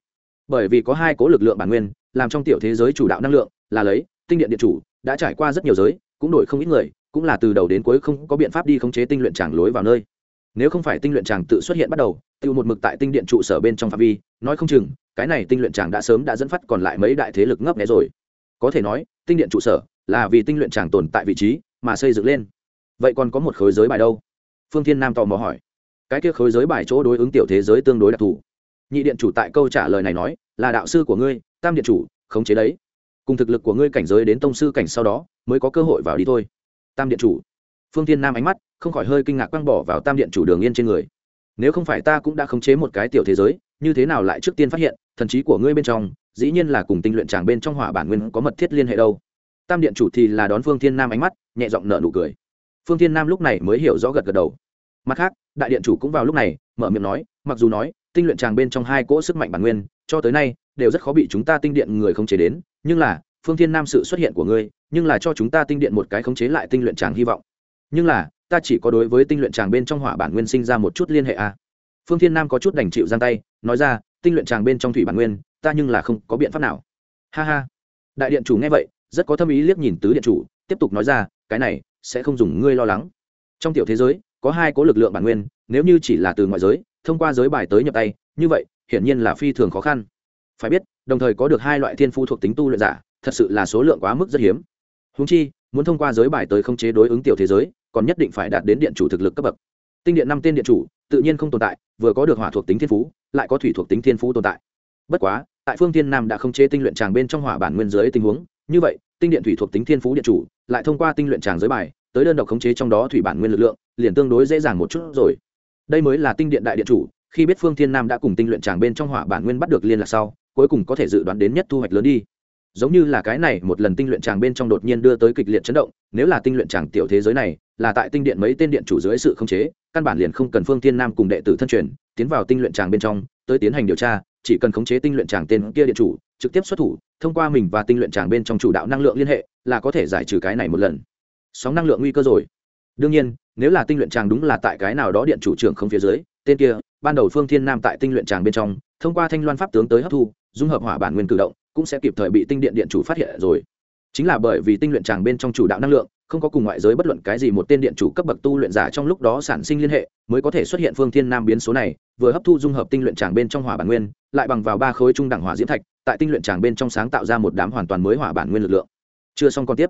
Bởi vì có hai cố lực lượng bản nguyên, làm trong tiểu thế giới chủ đạo năng lượng là lấy, tinh điện điện chủ đã trải qua rất nhiều giới, cũng đổi không ít người, cũng là từ đầu đến cuối không có biện pháp đi khống chế tinh luyện tràng lối vào nơi. Nếu không phải tinh luyện tràng tự xuất hiện bắt đầu, tiêu một mực tại tinh điện trụ sở bên trong phạm vi, nói không chừng, cái này tinh luyện tràng đã sớm đã dẫn phát còn lại mấy đại thế lực ngấp nghé rồi. Có thể nói, tinh điện trụ sở là vì tinh luyện chàng tồn tại vị trí mà xây dựng lên. Vậy còn có một khối giới bài đâu? Phương thiên nam tò mò hỏi. Cái kia khối giới bài chỗ đối ứng tiểu thế giới tương đối đặc thù. Nhị điện chủ tại câu trả lời này nói, là đạo sư của ngươi, tam điện chủ, khống chế đấy. Cùng thực lực của ngươi cảnh giới đến tông sư cảnh sau đó, mới có cơ hội vào đi thôi. Tam điện chủ. Phương tiên nam ánh mắt, không khỏi hơi kinh ngạc quăng bỏ vào tam điện chủ đường yên trên người. Nếu không phải ta cũng đã khống chế một cái tiểu thế giới, như thế nào lại trước tiên phát hiện, thần trí của ngươi bên trong, dĩ nhiên là cùng tinh luyện tràng bên trong hỏa bản nguyên có mật thiết liên hệ đâu? Tam điện chủ thì là đón phương thiên nam ánh mắt, nhẹ giọng nở nụ cười. Phương thiên nam lúc này mới hiểu rõ gật gật đầu. Mặt khác, đại điện chủ cũng vào lúc này, mở miệng nói, mặc dù nói, tinh luyện tràng bên trong hai cỗ sức mạnh bản nguyên, cho tới nay, đều rất khó bị chúng ta tinh điện người không chế đến, nhưng là, phương thiên nam sự xuất hiện của ngươi, nhưng là cho chúng ta tinh điện một cái khống chế lại tinh luyện tràng hy vọng. Nhưng là, ta chỉ có đối với tinh luyện tràng bên trong hỏa bản nguyên sinh ra một chút liên hệ a à. phương thiên nam có chút đành chịu giang tay, nói ra, tinh luyện tràng bên trong thủy bản nguyên, ta nhưng là không có biện pháp nào. Ha ha. Đại điện chủ nghe vậy rất có tâm ý liếc nhìn tứ điện chủ, tiếp tục nói ra, cái này sẽ không dùng ngươi lo lắng. Trong tiểu thế giới, có hai cố lực lượng bản nguyên, nếu như chỉ là từ ngoại giới, thông qua giới bài tới nhập tay, như vậy, hiển nhiên là phi thường khó khăn. Phải biết, đồng thời có được hai loại thiên phu thuộc tính tu luyện giả, thật sự là số lượng quá mức rất hiếm. Húng chi, muốn thông qua giới bài tới không chế đối ứng tiểu thế giới, còn nhất định phải đạt đến điện chủ thực lực cấp bậc. Tinh điện năm tên điện chủ, tự nhiên không tồn tại, vừa có được hỏa thuộc tính thiên phú, lại có thủy thuộc tính thiên phú tồn tại. Bất quá, tại phương tiên nam đã không chế tinh luyện tràng bên trong hỏa bản nguyên giới tình huống như vậy, tinh điện thủy thuộc tính thiên phú điện chủ, lại thông qua tinh luyện tràng giới bài, tới đơn độc khống chế trong đó thủy bản nguyên lực lượng, liền tương đối dễ dàng một chút rồi. Đây mới là tinh điện đại điện chủ, khi biết phương thiên nam đã cùng tinh luyện tràng bên trong hỏa bản nguyên bắt được liên lạc sau, cuối cùng có thể dự đoán đến nhất thu hoạch lớn đi. Giống như là cái này, một lần tinh luyện tràng bên trong đột nhiên đưa tới kịch liệt chấn động, nếu là tinh luyện tràng tiểu thế giới này, là tại tinh điện mấy tên điện chủ dưới sự khống chế, căn bản liền không cần phương thiên nam cùng đệ tử thân truyền, tiến vào tinh luyện tràng bên trong, tới tiến hành điều tra, chỉ cần khống chế tinh luyện tràng tên kia điện chủ trực tiếp xuất thủ, thông qua mình và tinh luyện tràng bên trong chủ đạo năng lượng liên hệ, là có thể giải trừ cái này một lần. Sóng năng lượng nguy cơ rồi. Đương nhiên, nếu là tinh luyện tràng đúng là tại cái nào đó điện chủ trưởng không phía dưới, tên kia, ban đầu phương thiên nam tại tinh luyện tràng bên trong, thông qua thanh loan pháp tướng tới hấp thu, dung hợp hỏa bản nguyên cử động, cũng sẽ kịp thời bị tinh điện điện chủ phát hiện rồi. Chính là bởi vì tinh luyện tràng bên trong chủ đạo năng lượng, không có cùng ngoại giới bất luận cái gì một tên điện chủ cấp bậc tu luyện giả trong lúc đó sản sinh liên hệ, mới có thể xuất hiện phương thiên nam biến số này, vừa hấp thu dung hợp tinh luyện tràng bên trong hỏa bản nguyên lại bằng vào ba khối trung đẳng hỏa diễm thạch, tại tinh luyện tràng bên trong sáng tạo ra một đám hoàn toàn mới hỏa bản nguyên lực lượng. Chưa xong còn tiếp.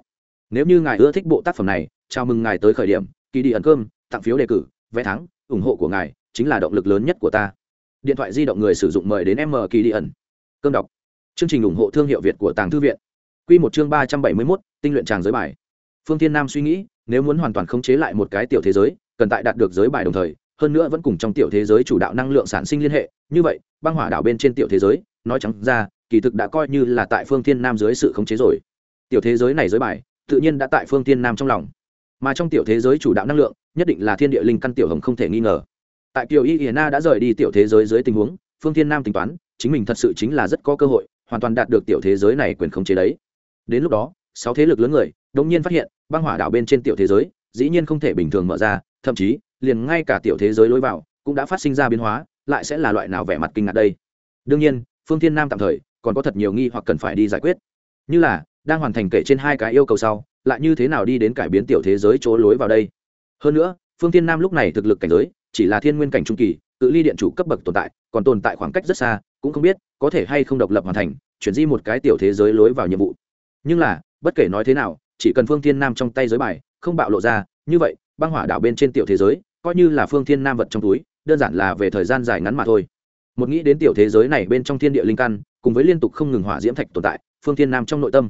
Nếu như ngài ưa thích bộ tác phẩm này, chào mừng ngài tới khởi điểm kỳ đi ẩn cơm, tặng phiếu đề cử, vé thắng, ủng hộ của ngài chính là động lực lớn nhất của ta. Điện thoại di động người sử dụng mời đến m kỳ đi ẩn. Cơm đọc. Chương trình ủng hộ thương hiệu việt của tàng thư viện. Q một chương ba trăm bảy mươi mốt, tinh luyện tràng giới bài. Phương thiên nam suy nghĩ, nếu muốn hoàn toàn khống chế lại một cái tiểu thế giới, cần tại đạt được giới bài đồng thời hơn nữa vẫn cùng trong tiểu thế giới chủ đạo năng lượng sản sinh liên hệ. Như vậy, băng hỏa đảo bên trên tiểu thế giới, nói trắng ra, kỳ thực đã coi như là tại phương thiên nam dưới sự khống chế rồi. Tiểu thế giới này giới bài, tự nhiên đã tại phương thiên nam trong lòng. Mà trong tiểu thế giới chủ đạo năng lượng, nhất định là thiên địa linh căn tiểu hồng không thể nghi ngờ. Tại kiều y hiền na đã rời đi tiểu thế giới dưới tình huống, phương thiên nam tính toán, chính mình thật sự chính là rất có cơ hội, hoàn toàn đạt được tiểu thế giới này quyền khống chế đấy. Đến lúc đó, sáu thế lực lớn người, đột nhiên phát hiện, băng hỏa đảo bên trên tiểu thế giới dĩ nhiên không thể bình thường mở ra, thậm chí, liền ngay cả tiểu thế giới lối vào cũng đã phát sinh ra biến hóa, lại sẽ là loại nào vẻ mặt kinh ngạc đây? Đương nhiên, phương thiên nam tạm thời còn có thật nhiều nghi hoặc cần phải đi giải quyết. Như là, đang hoàn thành kể trên hai cái yêu cầu sau, lại như thế nào đi đến cải biến tiểu thế giới chỗ lối vào đây? Hơn nữa, phương thiên nam lúc này thực lực cảnh giới, chỉ là thiên nguyên cảnh trung kỳ tự ly điện chủ cấp bậc tồn tại, còn tồn tại khoảng cách rất xa, cũng không biết có thể hay không độc lập hoàn thành, chuyển di một cái tiểu thế giới lối vào nhiệm vụ. Nhưng là, bất kể nói thế nào, chỉ cần phương thiên nam trong tay giới bài không bạo lộ ra, như vậy, băng hỏa đảo bên trên tiểu thế giới, coi như là phương thiên nam vật trong túi, đơn giản là về thời gian dài ngắn mà thôi. Một nghĩ đến tiểu thế giới này bên trong thiên địa linh căn, cùng với liên tục không ngừng hỏa diễm thạch tồn tại, phương thiên nam trong nội tâm,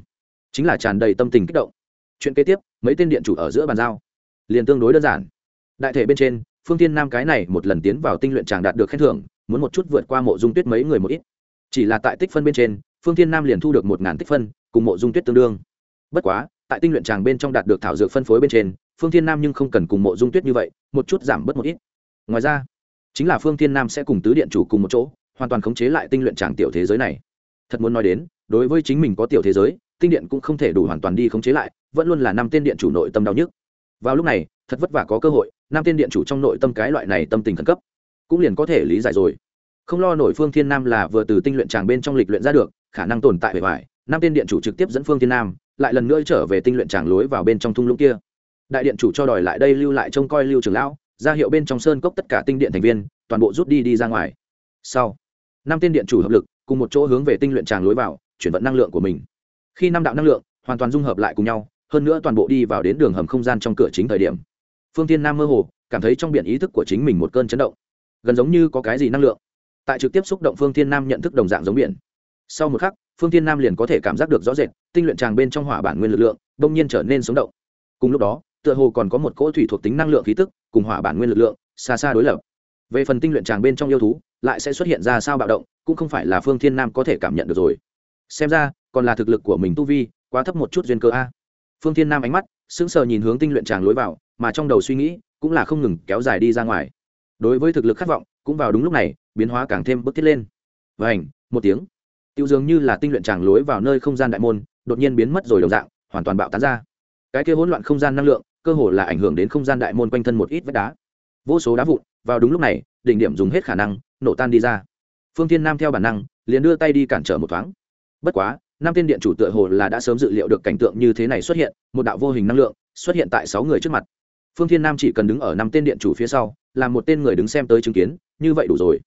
chính là tràn đầy tâm tình kích động. Chuyện kế tiếp, mấy tên điện chủ ở giữa bàn giao. Liền tương đối đơn giản. Đại thể bên trên, phương thiên nam cái này một lần tiến vào tinh luyện chàng đạt được khen thưởng, muốn một chút vượt qua mộ dung tuyết mấy người một ít. Chỉ là tại tích phân bên trên, phương thiên nam liền thu được một ngàn tích phân, cùng mộ dung tuyết tương đương. Bất quá tại tinh luyện tràng bên trong đạt được thảo dược phân phối bên trên, phương thiên nam nhưng không cần cùng mộ dung tuyết như vậy, một chút giảm bớt một ít. Ngoài ra, chính là phương thiên nam sẽ cùng tứ điện chủ cùng một chỗ, hoàn toàn khống chế lại tinh luyện tràng tiểu thế giới này. Thật muốn nói đến, đối với chính mình có tiểu thế giới, tinh điện cũng không thể đủ hoàn toàn đi khống chế lại, vẫn luôn là năm tên điện chủ nội tâm đau nhức. Vào lúc này, thật vất vả có cơ hội, năm tên điện chủ trong nội tâm cái loại này tâm tình khẩn cấp, cũng liền có thể lý giải rồi. Không lo nổi phương thiên nam là vừa từ tinh luyện tràng bên trong lịch luyện ra được, khả năng tồn tại bề ngoài, năm tên điện chủ trực tiếp dẫn phương thiên nam lại lần nữa trở về tinh luyện tràng lối vào bên trong thung lũng kia. Đại điện chủ cho đòi lại đây lưu lại trông coi lưu trường lão, ra hiệu bên trong sơn cốc tất cả tinh điện thành viên, toàn bộ rút đi đi ra ngoài. Sau, năm tên điện chủ hợp lực, cùng một chỗ hướng về tinh luyện tràng lối vào, chuyển vận năng lượng của mình. Khi năm đạo năng lượng hoàn toàn dung hợp lại cùng nhau, hơn nữa toàn bộ đi vào đến đường hầm không gian trong cửa chính thời điểm, phương tiên nam mơ hồ, cảm thấy trong biển ý thức của chính mình một cơn chấn động, gần giống như có cái gì năng lượng. Tại trực tiếp xúc động phương tiên nam nhận thức đồng dạng giống biển sau một khắc, phương tiên nam liền có thể cảm giác được rõ rệt, tinh luyện tràng bên trong hỏa bản nguyên lực lượng đông nhiên trở nên sống động. Cùng lúc đó, tựa hồ còn có một cỗ thủy thuộc tính năng lượng khí tức, cùng hỏa bản nguyên lực lượng, xa xa đối lập. Về phần tinh luyện tràng bên trong yêu thú, lại sẽ xuất hiện ra sao bạo động, cũng không phải là phương thiên nam có thể cảm nhận được rồi. Xem ra, còn là thực lực của mình tu vi, quá thấp một chút duyên cơ a. Phương thiên nam ánh mắt, sững sờ nhìn hướng tinh luyện tràng lối vào, mà trong đầu suy nghĩ, cũng là không ngừng kéo dài đi ra ngoài. Đối với thực lực khát vọng, cũng vào đúng lúc này, biến hóa càng thêm bức thiết lên. Vảnh một tiếng tiêu dường như là tinh luyện tràng lối vào nơi không gian đại môn, đột nhiên biến mất rồi đồng dạng, hoàn toàn bạo tán ra. Cái kia hỗn loạn không gian năng lượng, cơ hồ là ảnh hưởng đến không gian đại môn quanh thân một ít vách đá. Vô số đá vụn, vào đúng lúc này, đỉnh điểm dùng hết khả năng, nổ tan đi ra. Phương thiên nam theo bản năng, liền đưa tay đi cản trở một thoáng. Bất quá Nam tiên điện chủ tựa hồ là đã sớm dự liệu được cảnh tượng như thế này xuất hiện, một đạo vô hình năng lượng xuất hiện tại sáu người trước mặt. Phương thiên nam chỉ cần đứng ở năm tên điện chủ phía sau, là một tên người đứng xem tới chứng kiến, như vậy đủ rồi.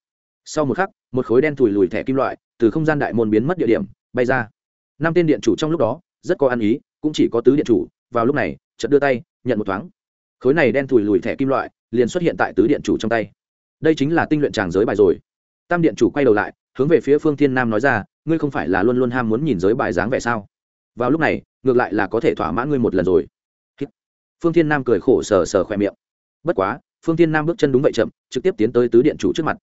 Sau một khắc, một khối đen thùi lùi thẻ kim loại từ không gian đại môn biến mất địa điểm, bay ra. Năm tên điện chủ trong lúc đó, rất có ăn ý, cũng chỉ có tứ điện chủ, vào lúc này, chợt đưa tay, nhận một thoáng. Khối này đen thùi lùi thẻ kim loại, liền xuất hiện tại tứ điện chủ trong tay. Đây chính là tinh luyện tràng giới bài rồi. Tam điện chủ quay đầu lại, hướng về phía phương thiên nam nói ra, ngươi không phải là luôn luôn ham muốn nhìn giới bài dáng vẻ sao? Vào lúc này, ngược lại là có thể thỏa mãn ngươi một lần rồi. Phương thiên nam cười khổ sờ sờ khỏe miệng. Bất quá, phương thiên nam bước chân đúng vậy chậm, trực tiếp tiến tới tứ điện chủ trước mặt.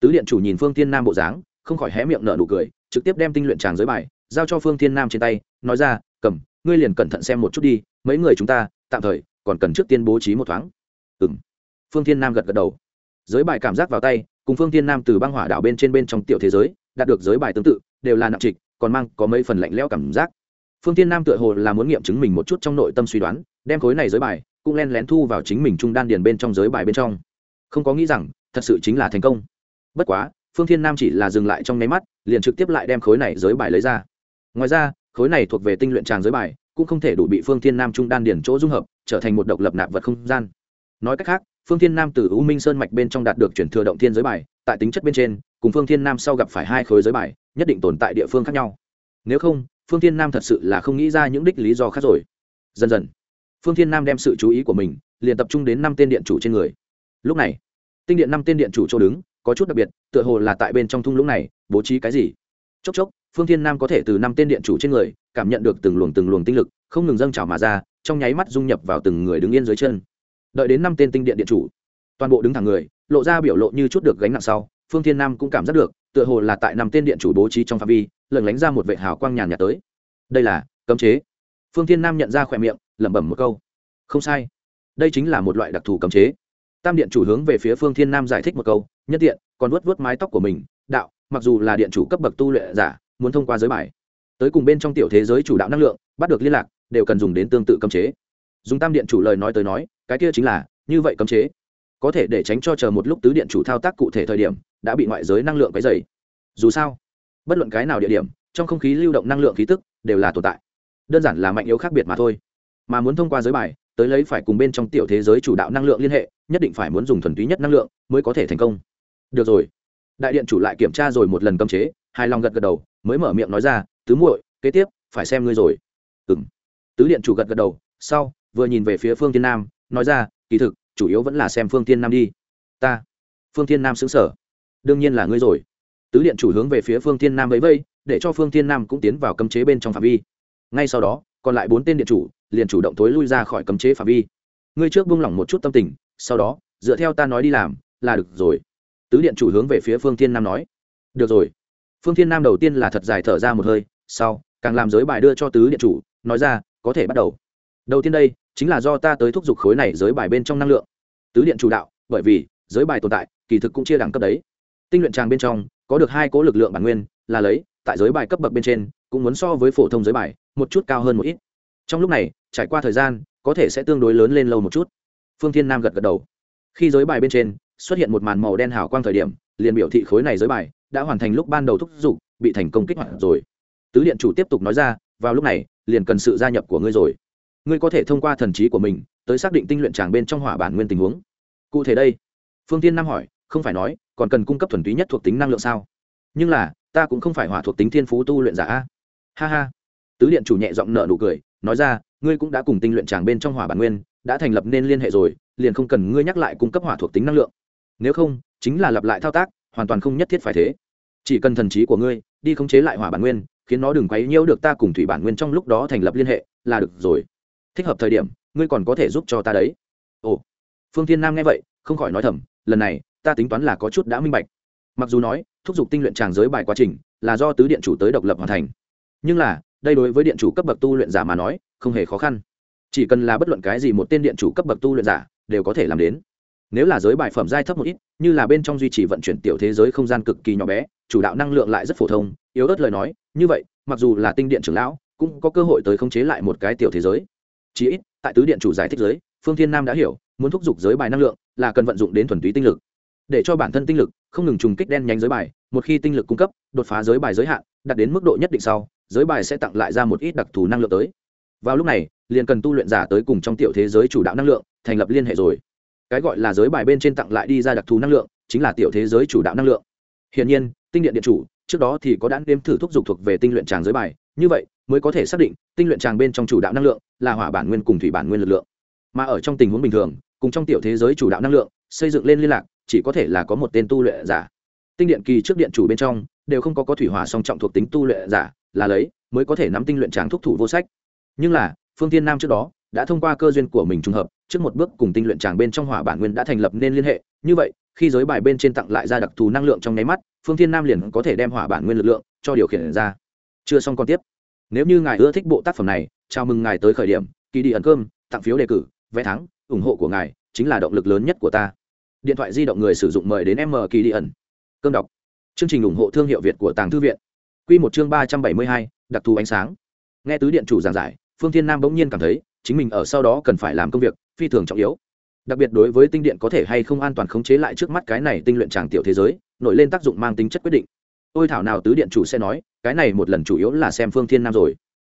Tứ điện chủ nhìn phương thiên nam bộ dáng không khỏi hé miệng nở nụ cười, trực tiếp đem tinh luyện tràng giới bài, giao cho phương thiên nam trên tay, nói ra, cầm, ngươi liền cẩn thận xem một chút đi, mấy người chúng ta, tạm thời, còn cần trước tiên bố trí một thoáng. Ừ m phương thiên nam gật gật đầu. Giới bài cảm giác vào tay, cùng phương thiên nam từ băng hỏa đảo bên trên bên trong tiểu thế giới, đạt được giới bài tương tự, đều là nặng trịch, còn mang có mấy phần lạnh lẽo cảm giác. Phương thiên nam tựa hồ là muốn nghiệm chứng mình một chút trong nội tâm suy đoán, đem khối này giới bài cũng len lén thu vào chính mình trung đan điền bên trong giới bài bên trong. Không có nghĩ rằng, thật sự chính là thành công. Bất quá phương thiên nam chỉ là dừng lại trong nháy mắt, liền trực tiếp lại đem khối này giới bài lấy ra. Ngoài ra, khối này thuộc về tinh luyện tràng giới bài, cũng không thể đủ bị phương thiên nam trung đan điển chỗ dung hợp, trở thành một độc lập nạp vật không gian. Nói cách khác, phương thiên nam từ u minh sơn mạch bên trong đạt được chuyển thừa động thiên giới bài, tại tính chất bên trên, cùng phương thiên nam sau gặp phải hai khối giới bài, nhất định tồn tại địa phương khác nhau. Nếu không, phương thiên nam thật sự là không nghĩ ra những đích lý do khác rồi. Dần dần, phương thiên nam đem sự chú ý của mình, liền tập trung đến năm tên điện chủ trên người. Lúc này, tinh điện năm tên điện chủ chỗ đứng có chút đặc biệt, tựa hồ là tại bên trong thung lũng này, bố trí cái gì? Chốc chốc, phương thiên nam có thể từ năm tên điện chủ trên người, cảm nhận được từng luồng từng luồng tinh lực, không ngừng dâng trào mà ra, trong nháy mắt dung nhập vào từng người đứng yên dưới chân. Đợi đến năm tên tinh điện điện chủ, toàn bộ đứng thẳng người, lộ ra biểu lộ như chút được gánh nặng sau, phương thiên nam cũng cảm giác được, tựa hồ là tại năm tên điện chủ bố trí trong phạm vi lần lánh ra một vệ hào quang nhàn nhạt tới. Đây là cấm chế. Phương thiên nam nhận ra khỏe miệng, lẩm bẩm một câu. Không sai. Đây chính là một loại đặc thù cấm chế. Tam điện chủ hướng về phía phương thiên nam giải thích một câu nhất tiện, còn vuốt vuốt mái tóc của mình, đạo, mặc dù là điện chủ cấp bậc tu luyện giả, muốn thông qua giới bài, tới cùng bên trong tiểu thế giới chủ đạo năng lượng, bắt được liên lạc, đều cần dùng đến tương tự cấm chế. Dùng tam điện chủ lời nói tới nói, cái kia chính là, như vậy cấm chế. Có thể để tránh cho chờ một lúc tứ điện chủ thao tác cụ thể thời điểm, đã bị ngoại giới năng lượng cái dày dù sao, bất luận cái nào địa điểm, trong không khí lưu động năng lượng khí tức đều là tồn tại. Đơn giản là mạnh yếu khác biệt mà thôi. Mà muốn thông qua giới bài, tới lấy phải cùng bên trong tiểu thế giới chủ đạo năng lượng liên hệ, nhất định phải muốn dùng thuần túy nhất năng lượng mới có thể thành công được rồi. Đại điện chủ lại kiểm tra rồi một lần cấm chế, hài lòng gật gật đầu, mới mở miệng nói ra, tứ muội, kế tiếp, phải xem ngươi rồi. Ừng tứ điện chủ gật gật đầu, sau, vừa nhìn về phía phương tiên nam, nói ra, kỳ thực, chủ yếu vẫn là xem phương tiên nam đi. Ta. Phương tiên nam xứng sở đương nhiên là ngươi rồi. Tứ điện chủ hướng về phía phương tiên nam vẫy vây để cho phương tiên nam cũng tiến vào cấm chế bên trong phạm vi. Ngay sau đó, còn lại bốn tên điện chủ, liền chủ động thối lui ra khỏi cấm chế phạm vi. Ngươi trước buông lỏng một chút tâm tình, sau đó, dựa theo ta nói đi làm, là được rồi tứ điện chủ hướng về phía phương thiên nam nói, được rồi. Phương thiên nam đầu tiên là thật dài thở ra một hơi, sau, càng làm giới bài đưa cho tứ điện chủ, nói ra, có thể bắt đầu. Đầu tiên đây, chính là do ta tới thúc giục khối này giới bài bên trong năng lượng. Tứ điện chủ đạo, bởi vì, giới bài tồn tại, kỳ thực cũng chia đẳng cấp đấy. Tinh luyện tràng bên trong, có được hai cố lực lượng bản nguyên, là lấy, tại giới bài cấp bậc bên trên, cũng muốn so với phổ thông giới bài, một chút cao hơn một ít. Trong lúc này, trải qua thời gian, có thể sẽ tương đối lớn lên lâu một chút. Phương thiên nam gật gật đầu. Khi giới bài bên trên xuất hiện một màn màu đen hào quang thời điểm, liền biểu thị khối này giới bài đã hoàn thành lúc ban đầu thúc giục, bị thành công kích hoạt rồi. Tứ điện chủ tiếp tục nói ra, vào lúc này, liền cần sự gia nhập của ngươi rồi. Ngươi có thể thông qua thần trí của mình tới xác định tinh luyện tràng bên trong hỏa bản nguyên tình huống. Cụ thể đây, phương tiên nam hỏi, không phải nói, còn cần cung cấp thuần túy nhất thuộc tính năng lượng sao? Nhưng là, ta cũng không phải hỏa thuộc tính thiên phú tu luyện giả a. Ha ha. Tứ điện chủ nhẹ giọng nợ nụ cười, nói ra, ngươi cũng đã cùng tinh luyện tràng bên trong hỏa bản nguyên đã thành lập nên liên hệ rồi, liền không cần ngươi nhắc lại cung cấp hỏa thuộc tính năng lượng nếu không, chính là lặp lại thao tác, hoàn toàn không nhất thiết phải thế. Chỉ cần thần trí của ngươi đi khống chế lại hỏa bản nguyên, khiến nó đừng quấy nhiễu được ta cùng thủy bản nguyên trong lúc đó thành lập liên hệ, là được rồi. Thích hợp thời điểm, ngươi còn có thể giúp cho ta đấy. Ồ. Phương thiên nam nghe vậy, không khỏi nói thầm, lần này, ta tính toán là có chút đã minh bạch. Mặc dù nói, thúc giục tinh luyện tràng giới bài quá trình, là do tứ điện chủ tới độc lập hoàn thành. Nhưng là, đây đối với điện chủ cấp bậc tu luyện giả mà nói, không hề khó khăn. Chỉ cần là bất luận cái gì một tên điện chủ cấp bậc tu luyện giả, đều có thể làm đến nếu là giới bài phẩm giai thấp một ít, như là bên trong duy trì vận chuyển tiểu thế giới không gian cực kỳ nhỏ bé, chủ đạo năng lượng lại rất phổ thông, yếu ớt lời nói, như vậy, mặc dù là tinh điện trưởng lão, cũng có cơ hội tới khống chế lại một cái tiểu thế giới. Chí ít, tại tứ điện chủ giải thích giới, phương thiên nam đã hiểu, muốn thúc giục giới bài năng lượng, là cần vận dụng đến thuần túy tinh lực. Để cho bản thân tinh lực không ngừng trùng kích đen nhánh giới bài, một khi tinh lực cung cấp, đột phá giới bài giới hạn, đạt đến mức độ nhất định sau, giới bài sẽ tặng lại ra một ít đặc thù năng lượng tới. Vào lúc này, liền cần tu luyện giả tới cùng trong tiểu thế giới chủ đạo năng lượng, thành lập liên hệ rồi cái gọi là giới bài bên trên tặng lại đi ra đặc thù năng lượng, chính là tiểu thế giới chủ đạo năng lượng. Hiển nhiên, tinh điện điện chủ, trước đó thì có đã nếm thử thúc giục thuộc về tinh luyện tràng giới bài, như vậy mới có thể xác định tinh luyện tràng bên trong chủ đạo năng lượng là hỏa bản nguyên cùng thủy bản nguyên lực lượng. Mà ở trong tình huống bình thường, cùng trong tiểu thế giới chủ đạo năng lượng, xây dựng lên liên lạc, chỉ có thể là có một tên tu luyện giả. Tinh điện kỳ trước điện chủ bên trong, đều không có có thủy hỏa song trọng thuộc tính tu luyện giả, là lấy, mới có thể nắm tinh luyện tràng thúc thủ vô sách. Nhưng là, phương tiên nam trước đó đã thông qua cơ duyên của mình trùng hợp, trước một bước cùng tinh luyện tràng bên trong hỏa bản nguyên đã thành lập nên liên hệ. Như vậy, khi giới bài bên trên tặng lại ra đặc thù năng lượng trong nháy mắt, phương thiên nam liền có thể đem hỏa bản nguyên lực lượng cho điều khiển ra. Chưa xong còn tiếp. Nếu như ngài ưa thích bộ tác phẩm này, chào mừng ngài tới khởi điểm. Kỳ đi ẩn cơm, tặng phiếu đề cử, vé thắng, ủng hộ của ngài chính là động lực lớn nhất của ta. Điện thoại di động người sử dụng mời đến m kỳ đi ẩn. Cơm đọc. Chương trình ủng hộ thương hiệu việt của tàng thư viện. Q một chương ba trăm bảy mươi hai, đặc thù ánh sáng. Nghe tứ điện chủ giảng giải, phương thiên nam bỗng nhiên cảm thấy chính mình ở sau đó cần phải làm công việc phi thường trọng yếu. Đặc biệt đối với tinh điện có thể hay không an toàn khống chế lại trước mắt cái này tinh luyện tràng tiểu thế giới, nổi lên tác dụng mang tính chất quyết định. Ôi thảo nào tứ điện chủ sẽ nói, cái này một lần chủ yếu là xem phương thiên nam rồi.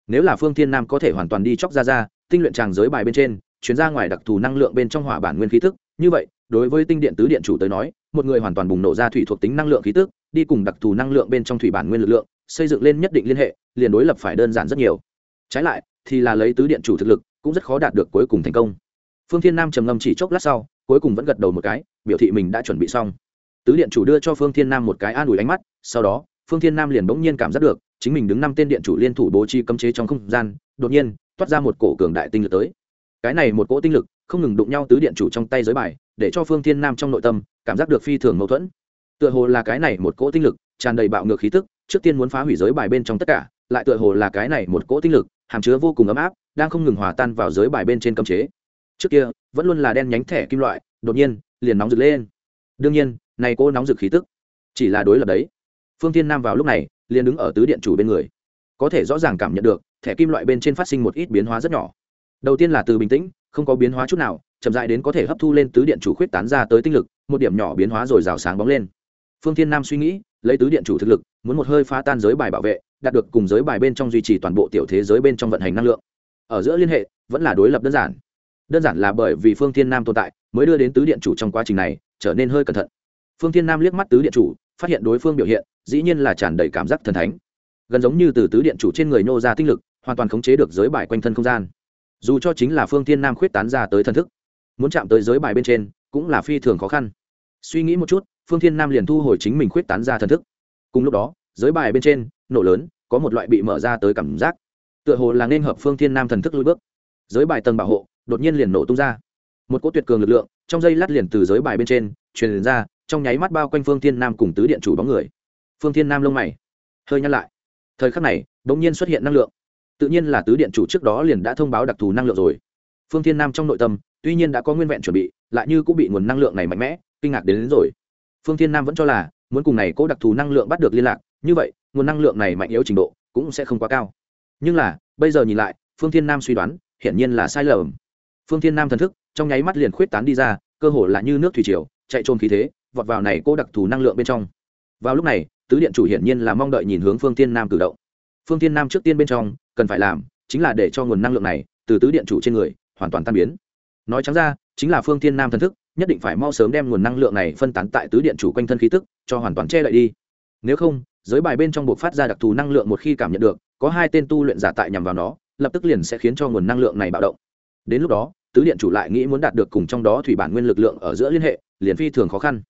Nếu là phương thiên nam có thể hoàn toàn đi chóc ra ra, tinh luyện tràng giới bài bên trên, chuyến ra ngoài đặc thù năng lượng bên trong hỏa bản nguyên khí tức, như vậy, đối với tinh điện tứ điện chủ tới nói, một người hoàn toàn bùng nổ ra thủy thuộc tính năng lượng khí tức, đi cùng đặc thù năng lượng bên trong thủy bản nguyên lực lượng, xây dựng lên nhất định liên hệ, liền đối lập phải đơn giản rất nhiều. Trái lại, thì là lấy tứ điện chủ thực lực cũng rất khó đạt được cuối cùng thành công. Phương thiên nam trầm ngâm chỉ chốc lát sau, cuối cùng vẫn gật đầu một cái, biểu thị mình đã chuẩn bị xong. Tứ điện chủ đưa cho phương thiên nam một cái an ủi ánh mắt, sau đó, phương thiên nam liền bỗng nhiên cảm giác được, chính mình đứng năm tên điện chủ liên thủ bố trí cấm chế trong không gian, đột nhiên, toát ra một cổ cường đại tinh lực tới. Cái này một cỗ tinh lực, không ngừng đụng nhau tứ điện chủ trong tay giới bài, để cho phương thiên nam trong nội tâm, cảm giác được phi thường mâu thuẫn. Tựa hồ là cái này một cỗ tinh lực, tràn đầy bạo ngược khí tức, trước tiên muốn phá hủy giới bài bên trong tất cả, lại tựa hồ là cái này một cỗ tinh lực, hàm chứa vô cùng ấm áp đang không ngừng hòa tan vào giới bài bên trên cấm chế. Trước kia, vẫn luôn là đen nhánh thẻ kim loại, đột nhiên, liền nóng rực lên. Đương nhiên, này cô nóng rực khí tức, chỉ là đối lập đấy. Phương tiên nam vào lúc này, liền đứng ở tứ điện chủ bên người. Có thể rõ ràng cảm nhận được, thẻ kim loại bên trên phát sinh một ít biến hóa rất nhỏ. Đầu tiên là từ bình tĩnh, không có biến hóa chút nào, chậm dại đến có thể hấp thu lên tứ điện chủ khuyết tán ra tới tinh lực, một điểm nhỏ biến hóa rồi rào sáng bóng lên. Phương thiên nam suy nghĩ, lấy tứ điện chủ thực lực, muốn một hơi phá tan giới bài bảo vệ, đạt được cùng giới bài bên trong duy trì toàn bộ tiểu thế giới bên trong vận hành năng lượng ở giữa liên hệ, vẫn là đối lập đơn giản. Đơn giản là bởi vì phương thiên nam tồn tại, mới đưa đến tứ điện chủ trong quá trình này, trở nên hơi cẩn thận. Phương thiên nam liếc mắt tứ điện chủ, phát hiện đối phương biểu hiện, dĩ nhiên là tràn đầy cảm giác thần thánh. Gần giống như từ tứ điện chủ trên người nô ra tinh lực, hoàn toàn khống chế được giới bài quanh thân không gian. Dù cho chính là phương thiên nam khuyết tán ra tới thần thức, muốn chạm tới giới bài bên trên, cũng là phi thường khó khăn. Suy nghĩ một chút, phương thiên nam liền thu hồi chính mình khuyết tán ra thần thức. Cùng lúc đó, giới bài bên trên, nổ lớn, có một loại bị mở ra tới cảm giác tựa hồ là nên hợp phương thiên nam thần thức lui bước. Giới bài tầng bảo hộ đột nhiên liền nổ tung ra. Một cỗ tuyệt cường lực lượng trong dây lát liền từ giới bài bên trên truyền ra trong nháy mắt bao quanh phương thiên nam cùng tứ điện chủ bóng người. Phương thiên nam lông mày hơi nhăn lại. Thời khắc này đ ỗ n g nhiên xuất hiện năng lượng. Tự nhiên là tứ điện chủ trước đó liền đã thông báo đặc thù năng lượng rồi. Phương thiên nam trong nội tâm tuy nhiên đã có nguyên vẹn chuẩn bị lại như cũng bị nguồn năng lượng này mạnh mẽ kinh ngạc đến, đến rồi. Phương thiên nam vẫn cho là muốn cùng này cố đặc thù năng lượng bắt được liên lạc như vậy nguồn năng lượng này mạnh yếu trình độ cũng sẽ không quá cao nhưng là, bây giờ nhìn lại, phương thiên nam suy đoán, hiển nhiên là sai lầm. Phương thiên nam thần thức, trong nháy mắt liền khuyết tán đi ra, cơ hồ là như nước thủy triều, chạy trôn khí thế, vọt vào này cô đặc thù năng lượng bên trong. Vào lúc này, tứ điện chủ hiển nhiên là mong đợi nhìn hướng phương thiên nam cử động. Phương thiên nam trước tiên bên trong, cần phải làm, chính là để cho nguồn năng lượng này, từ tứ điện chủ trên người, hoàn toàn tan biến. Nói trắng ra, chính là phương thiên nam thần thức, nhất định phải mau sớm đem nguồn năng lượng này phân tán tại tứ điện chủ quanh thân khí tức, cho hoàn toàn che lại đi. Nếu không giới bài bên trong buộc phát ra đặc thù năng lượng một khi cảm nhận được, có hai tên tu luyện giả tại nhằm vào nó, lập tức liền sẽ khiến cho nguồn năng lượng này bạo động. Đến lúc đó, tứ điện chủ lại nghĩ muốn đạt được cùng trong đó thủy bản nguyên lực lượng ở giữa liên hệ, liền phi thường khó khăn.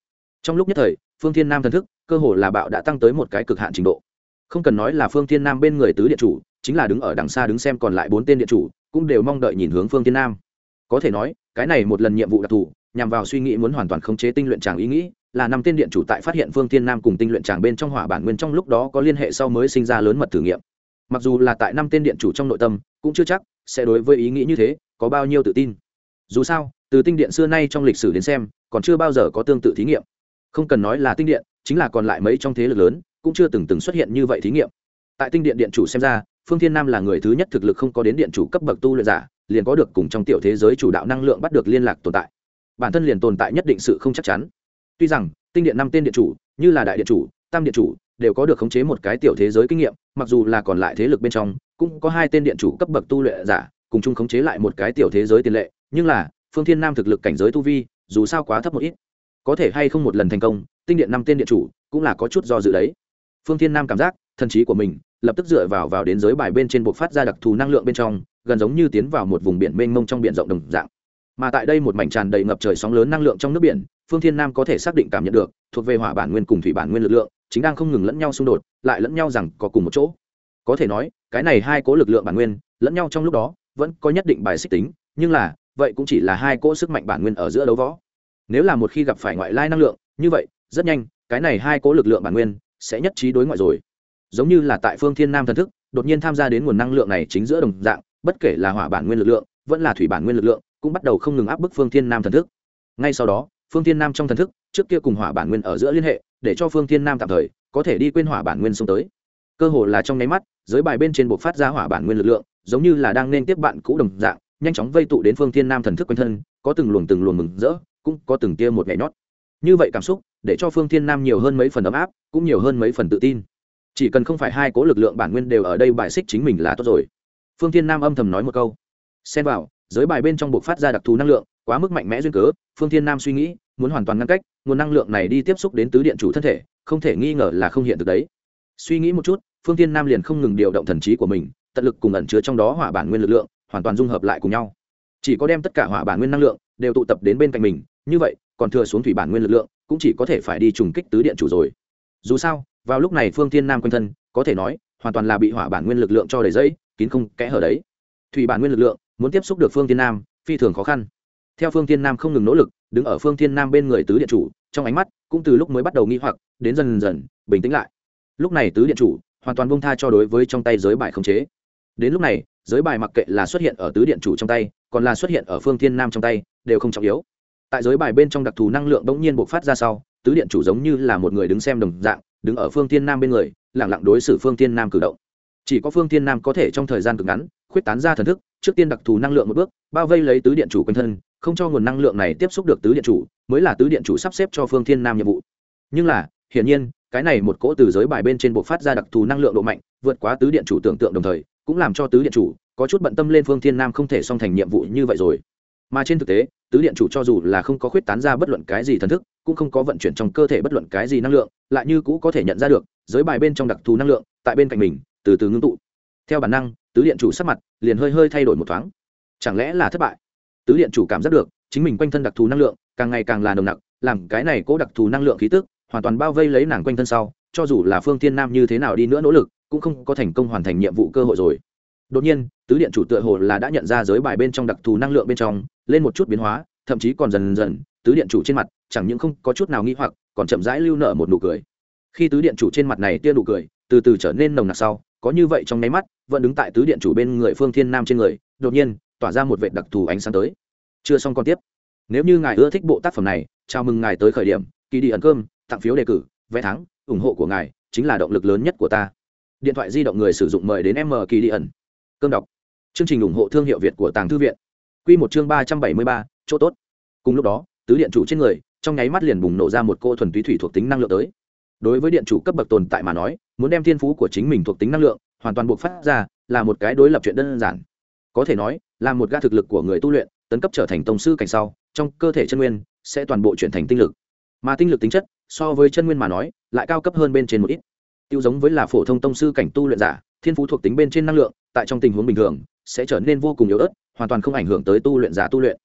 Trong lúc nhất thời, phương thiên nam thần thức, cơ hồ là bạo đã tăng tới một cái cực hạn trình độ. Không cần nói là phương thiên nam bên người tứ điện chủ, chính là đứng ở đằng xa đứng xem còn lại bốn tên điện chủ, cũng đều mong đợi nhìn hướng phương thiên nam. Có thể nói, cái này một lần nhiệm vụ đặc thù, nhằm vào suy nghĩ muốn hoàn toàn khống chế tinh luyện tràng ý nghĩ là năm tên điện chủ tại phát hiện phương thiên nam cùng tinh luyện tràng bên trong hỏa bản nguyên trong lúc đó có liên hệ sau mới sinh ra lớn mật thử nghiệm. Mặc dù là tại năm tên điện chủ trong nội tâm, cũng chưa chắc sẽ đối với ý nghĩ như thế có bao nhiêu tự tin. Dù sao, từ tinh điện xưa nay trong lịch sử đến xem, còn chưa bao giờ có tương tự thí nghiệm. Không cần nói là tinh điện, chính là còn lại mấy trong thế lực lớn, cũng chưa từng từng xuất hiện như vậy thí nghiệm. Tại tinh điện điện chủ xem ra, phương thiên nam là người thứ nhất thực lực không có đến điện chủ cấp bậc tu luyện giả, liền có được cùng trong tiểu thế giới chủ đạo năng lượng bắt được liên lạc tồn tại. Bản thân liền tồn tại nhất định sự không chắc chắn tuy rằng, tinh điện năm tên điện chủ, như là đại điện chủ, tam điện chủ, đều có được khống chế một cái tiểu thế giới kinh nghiệm, mặc dù là còn lại thế lực bên trong, cũng có hai tên điện chủ cấp bậc tu luyện giả, cùng chung khống chế lại một cái tiểu thế giới tiền lệ. Nhưng là, phương thiên nam thực lực cảnh giới tu vi, dù sao quá thấp một ít. Có thể hay không một lần thành công, tinh điện năm tên điện chủ, cũng là có chút do dự đấy. Phương thiên nam cảm giác, thần trí của mình, lập tức dựa vào vào đến giới bài bên trên buộc phát ra đặc thù năng lượng bên trong, gần giống như tiến vào một vùng biển mênh mông trong biển rộng đồng dạng. Mà tại đây một mảnh tràn đầy ngập trời sóng lớn năng lượng trong nước biển phương thiên nam có thể xác định cảm nhận được, thuộc về hỏa bản nguyên cùng thủy bản nguyên lực lượng, chính đang không ngừng lẫn nhau xung đột, lại lẫn nhau rằng có cùng một chỗ. Có thể nói, cái này hai cố lực lượng bản nguyên, lẫn nhau trong lúc đó, vẫn có nhất định bài xích tính, nhưng là, vậy cũng chỉ là hai cỗ sức mạnh bản nguyên ở giữa đấu võ. Nếu là một khi gặp phải ngoại lai năng lượng, như vậy, rất nhanh, cái này hai cỗ lực lượng bản nguyên sẽ nhất trí đối ngoại rồi. Giống như là tại phương thiên nam thần thức, đột nhiên tham gia đến nguồn năng lượng này chính giữa đồng dạng, bất kể là hỏa bản nguyên lực lượng, vẫn là thủy bản nguyên lực lượng, cũng bắt đầu không ngừng áp bức phương thiên nam thần thức. Ngay sau đó phương thiên nam trong thần thức, trước kia cùng hỏa bản nguyên ở giữa liên hệ, để cho phương thiên nam tạm thời có thể đi quên hỏa bản nguyên xuống tới. Cơ hồ là trong nháy mắt, giới bài bên trên buộc phát ra hỏa bản nguyên lực lượng, giống như là đang nên tiếp bạn cũ đồng dạng, nhanh chóng vây tụ đến phương thiên nam thần thức quanh thân, có từng luồng từng luồng mừng rỡ, cũng có từng tia một nhảy nhót. Như vậy cảm xúc, để cho phương thiên nam nhiều hơn mấy phần ấm áp, cũng nhiều hơn mấy phần tự tin. Chỉ cần không phải hai cố lực lượng bản nguyên đều ở đây bài xích chính mình là tốt rồi. Phương thiên nam âm thầm nói một câu. Xen vào, giới bài bên trong buộc phát ra đặc thù năng lượng quá mức mạnh mẽ duyên cớ, phương thiên nam suy nghĩ, muốn hoàn toàn ngăn cách, nguồn năng lượng này đi tiếp xúc đến tứ điện chủ thân thể, không thể nghi ngờ là không hiện thực đấy. Suy nghĩ một chút, phương thiên nam liền không ngừng điều động thần trí của mình, tận lực cùng ẩn chứa trong đó hỏa bản nguyên lực lượng, hoàn toàn dung hợp lại cùng nhau. Chỉ có đem tất cả hỏa bản nguyên năng lượng đều tụ tập đến bên cạnh mình, như vậy, còn thừa xuống thủy bản nguyên lực lượng, cũng chỉ có thể phải đi trùng kích tứ điện chủ rồi. Dù sao, vào lúc này phương thiên nam quanh thân, có thể nói, hoàn toàn là bị hỏa bản nguyên lực lượng cho đầy dây kín không kẽ hở đấy. Thủy bản nguyên lực lượng, muốn tiếp xúc được phương thiên nam, phi thường khó khăn theo phương thiên nam không ngừng nỗ lực, đứng ở phương thiên nam bên người tứ điện chủ, trong ánh mắt cũng từ lúc mới bắt đầu nghi hoặc, đến dần dần bình tĩnh lại. Lúc này tứ điện chủ hoàn toàn bông tha cho đối với trong tay giới bài khống chế. Đến lúc này, giới bài mặc kệ là xuất hiện ở tứ điện chủ trong tay, còn là xuất hiện ở phương thiên nam trong tay, đều không trọng yếu. Tại giới bài bên trong đặc thù năng lượng bỗng nhiên bộc phát ra sau, tứ điện chủ giống như là một người đứng xem đồng dạng, đứng ở phương thiên nam bên người lẳng lặng đối xử phương thiên nam cử động. Chỉ có phương thiên nam có thể trong thời gian cực ngắn, khuyết tán ra thần thức, trước tiên đặc thù năng lượng một bước, bao vây lấy tứ điện chủ quanh thân không cho nguồn năng lượng này tiếp xúc được tứ điện chủ, mới là tứ điện chủ sắp xếp cho phương thiên nam nhiệm vụ. Nhưng là, hiển nhiên, cái này một cỗ từ giới bài bên trên bộc phát ra đặc thù năng lượng độ mạnh, vượt quá tứ điện chủ tưởng tượng đồng thời, cũng làm cho tứ điện chủ có chút bận tâm lên phương thiên nam không thể song thành nhiệm vụ như vậy rồi. Mà trên thực tế, tứ điện chủ cho dù là không có khuyết tán ra bất luận cái gì thần thức, cũng không có vận chuyển trong cơ thể bất luận cái gì năng lượng, lại như cũ có thể nhận ra được, giới bài bên trong đặc thù năng lượng, tại bên cạnh mình, từ từ ngưng tụ. Theo bản năng, tứ điện chủ sắc mặt liền hơi hơi thay đổi một thoáng. Chẳng lẽ là thất bại? Tứ điện chủ cảm giác được, chính mình quanh thân đặc thù năng lượng càng ngày càng là nồng nặc, làm cái này cố đặc thù năng lượng khí tức hoàn toàn bao vây lấy nàng quanh thân sau, cho dù là phương tiên nam như thế nào đi nữa nỗ lực, cũng không có thành công hoàn thành nhiệm vụ cơ hội rồi. Đột nhiên, tứ điện chủ tựa hồ là đã nhận ra giới bài bên trong đặc thù năng lượng bên trong, lên một chút biến hóa, thậm chí còn dần dần, tứ điện chủ trên mặt chẳng những không có chút nào nghi hoặc, còn chậm rãi lưu nợ một nụ cười. Khi tứ điện chủ trên mặt này tia nụ cười, từ từ trở nên nồng nặc sau, có như vậy trong nháy mắt, vẫn đứng tại tứ điện chủ bên người phương thiên nam trên người, đột nhiên tỏa ra một vệ đặc thù ánh sáng tới. Chưa xong còn tiếp. Nếu như ngài ưa thích bộ tác phẩm này, chào mừng ngài tới khởi điểm kỳ đi ẩn cơm, tặng phiếu đề cử, vé thắng, ủng hộ của ngài chính là động lực lớn nhất của ta. Điện thoại di động người sử dụng mời đến m kỳ đi ẩn. Cơm đọc. Chương trình ủng hộ thương hiệu việt của tàng thư viện. Q một chương ba trăm bảy mươi ba, chỗ tốt. Cùng lúc đó, tứ điện chủ trên người, trong nháy mắt liền bùng nổ ra một cô thuần túy thủy thuộc tính năng lượng tới. Đối với điện chủ cấp bậc tồn tại mà nói, muốn đem thiên phú của chính mình thuộc tính năng lượng hoàn toàn buộc phát ra là một cái đối lập chuyện đơn giản có thể nói là một ga thực lực của người tu luyện, tấn cấp trở thành tông sư cảnh sau, trong cơ thể chân nguyên sẽ toàn bộ chuyển thành tinh lực. Mà tinh lực tính chất, so với chân nguyên mà nói, lại cao cấp hơn bên trên một ít. Tiêu giống với là phổ thông tông sư cảnh tu luyện giả, thiên phú thuộc tính bên trên năng lượng, tại trong tình huống bình thường, sẽ trở nên vô cùng yếu ớt, hoàn toàn không ảnh hưởng tới tu luyện giả tu luyện.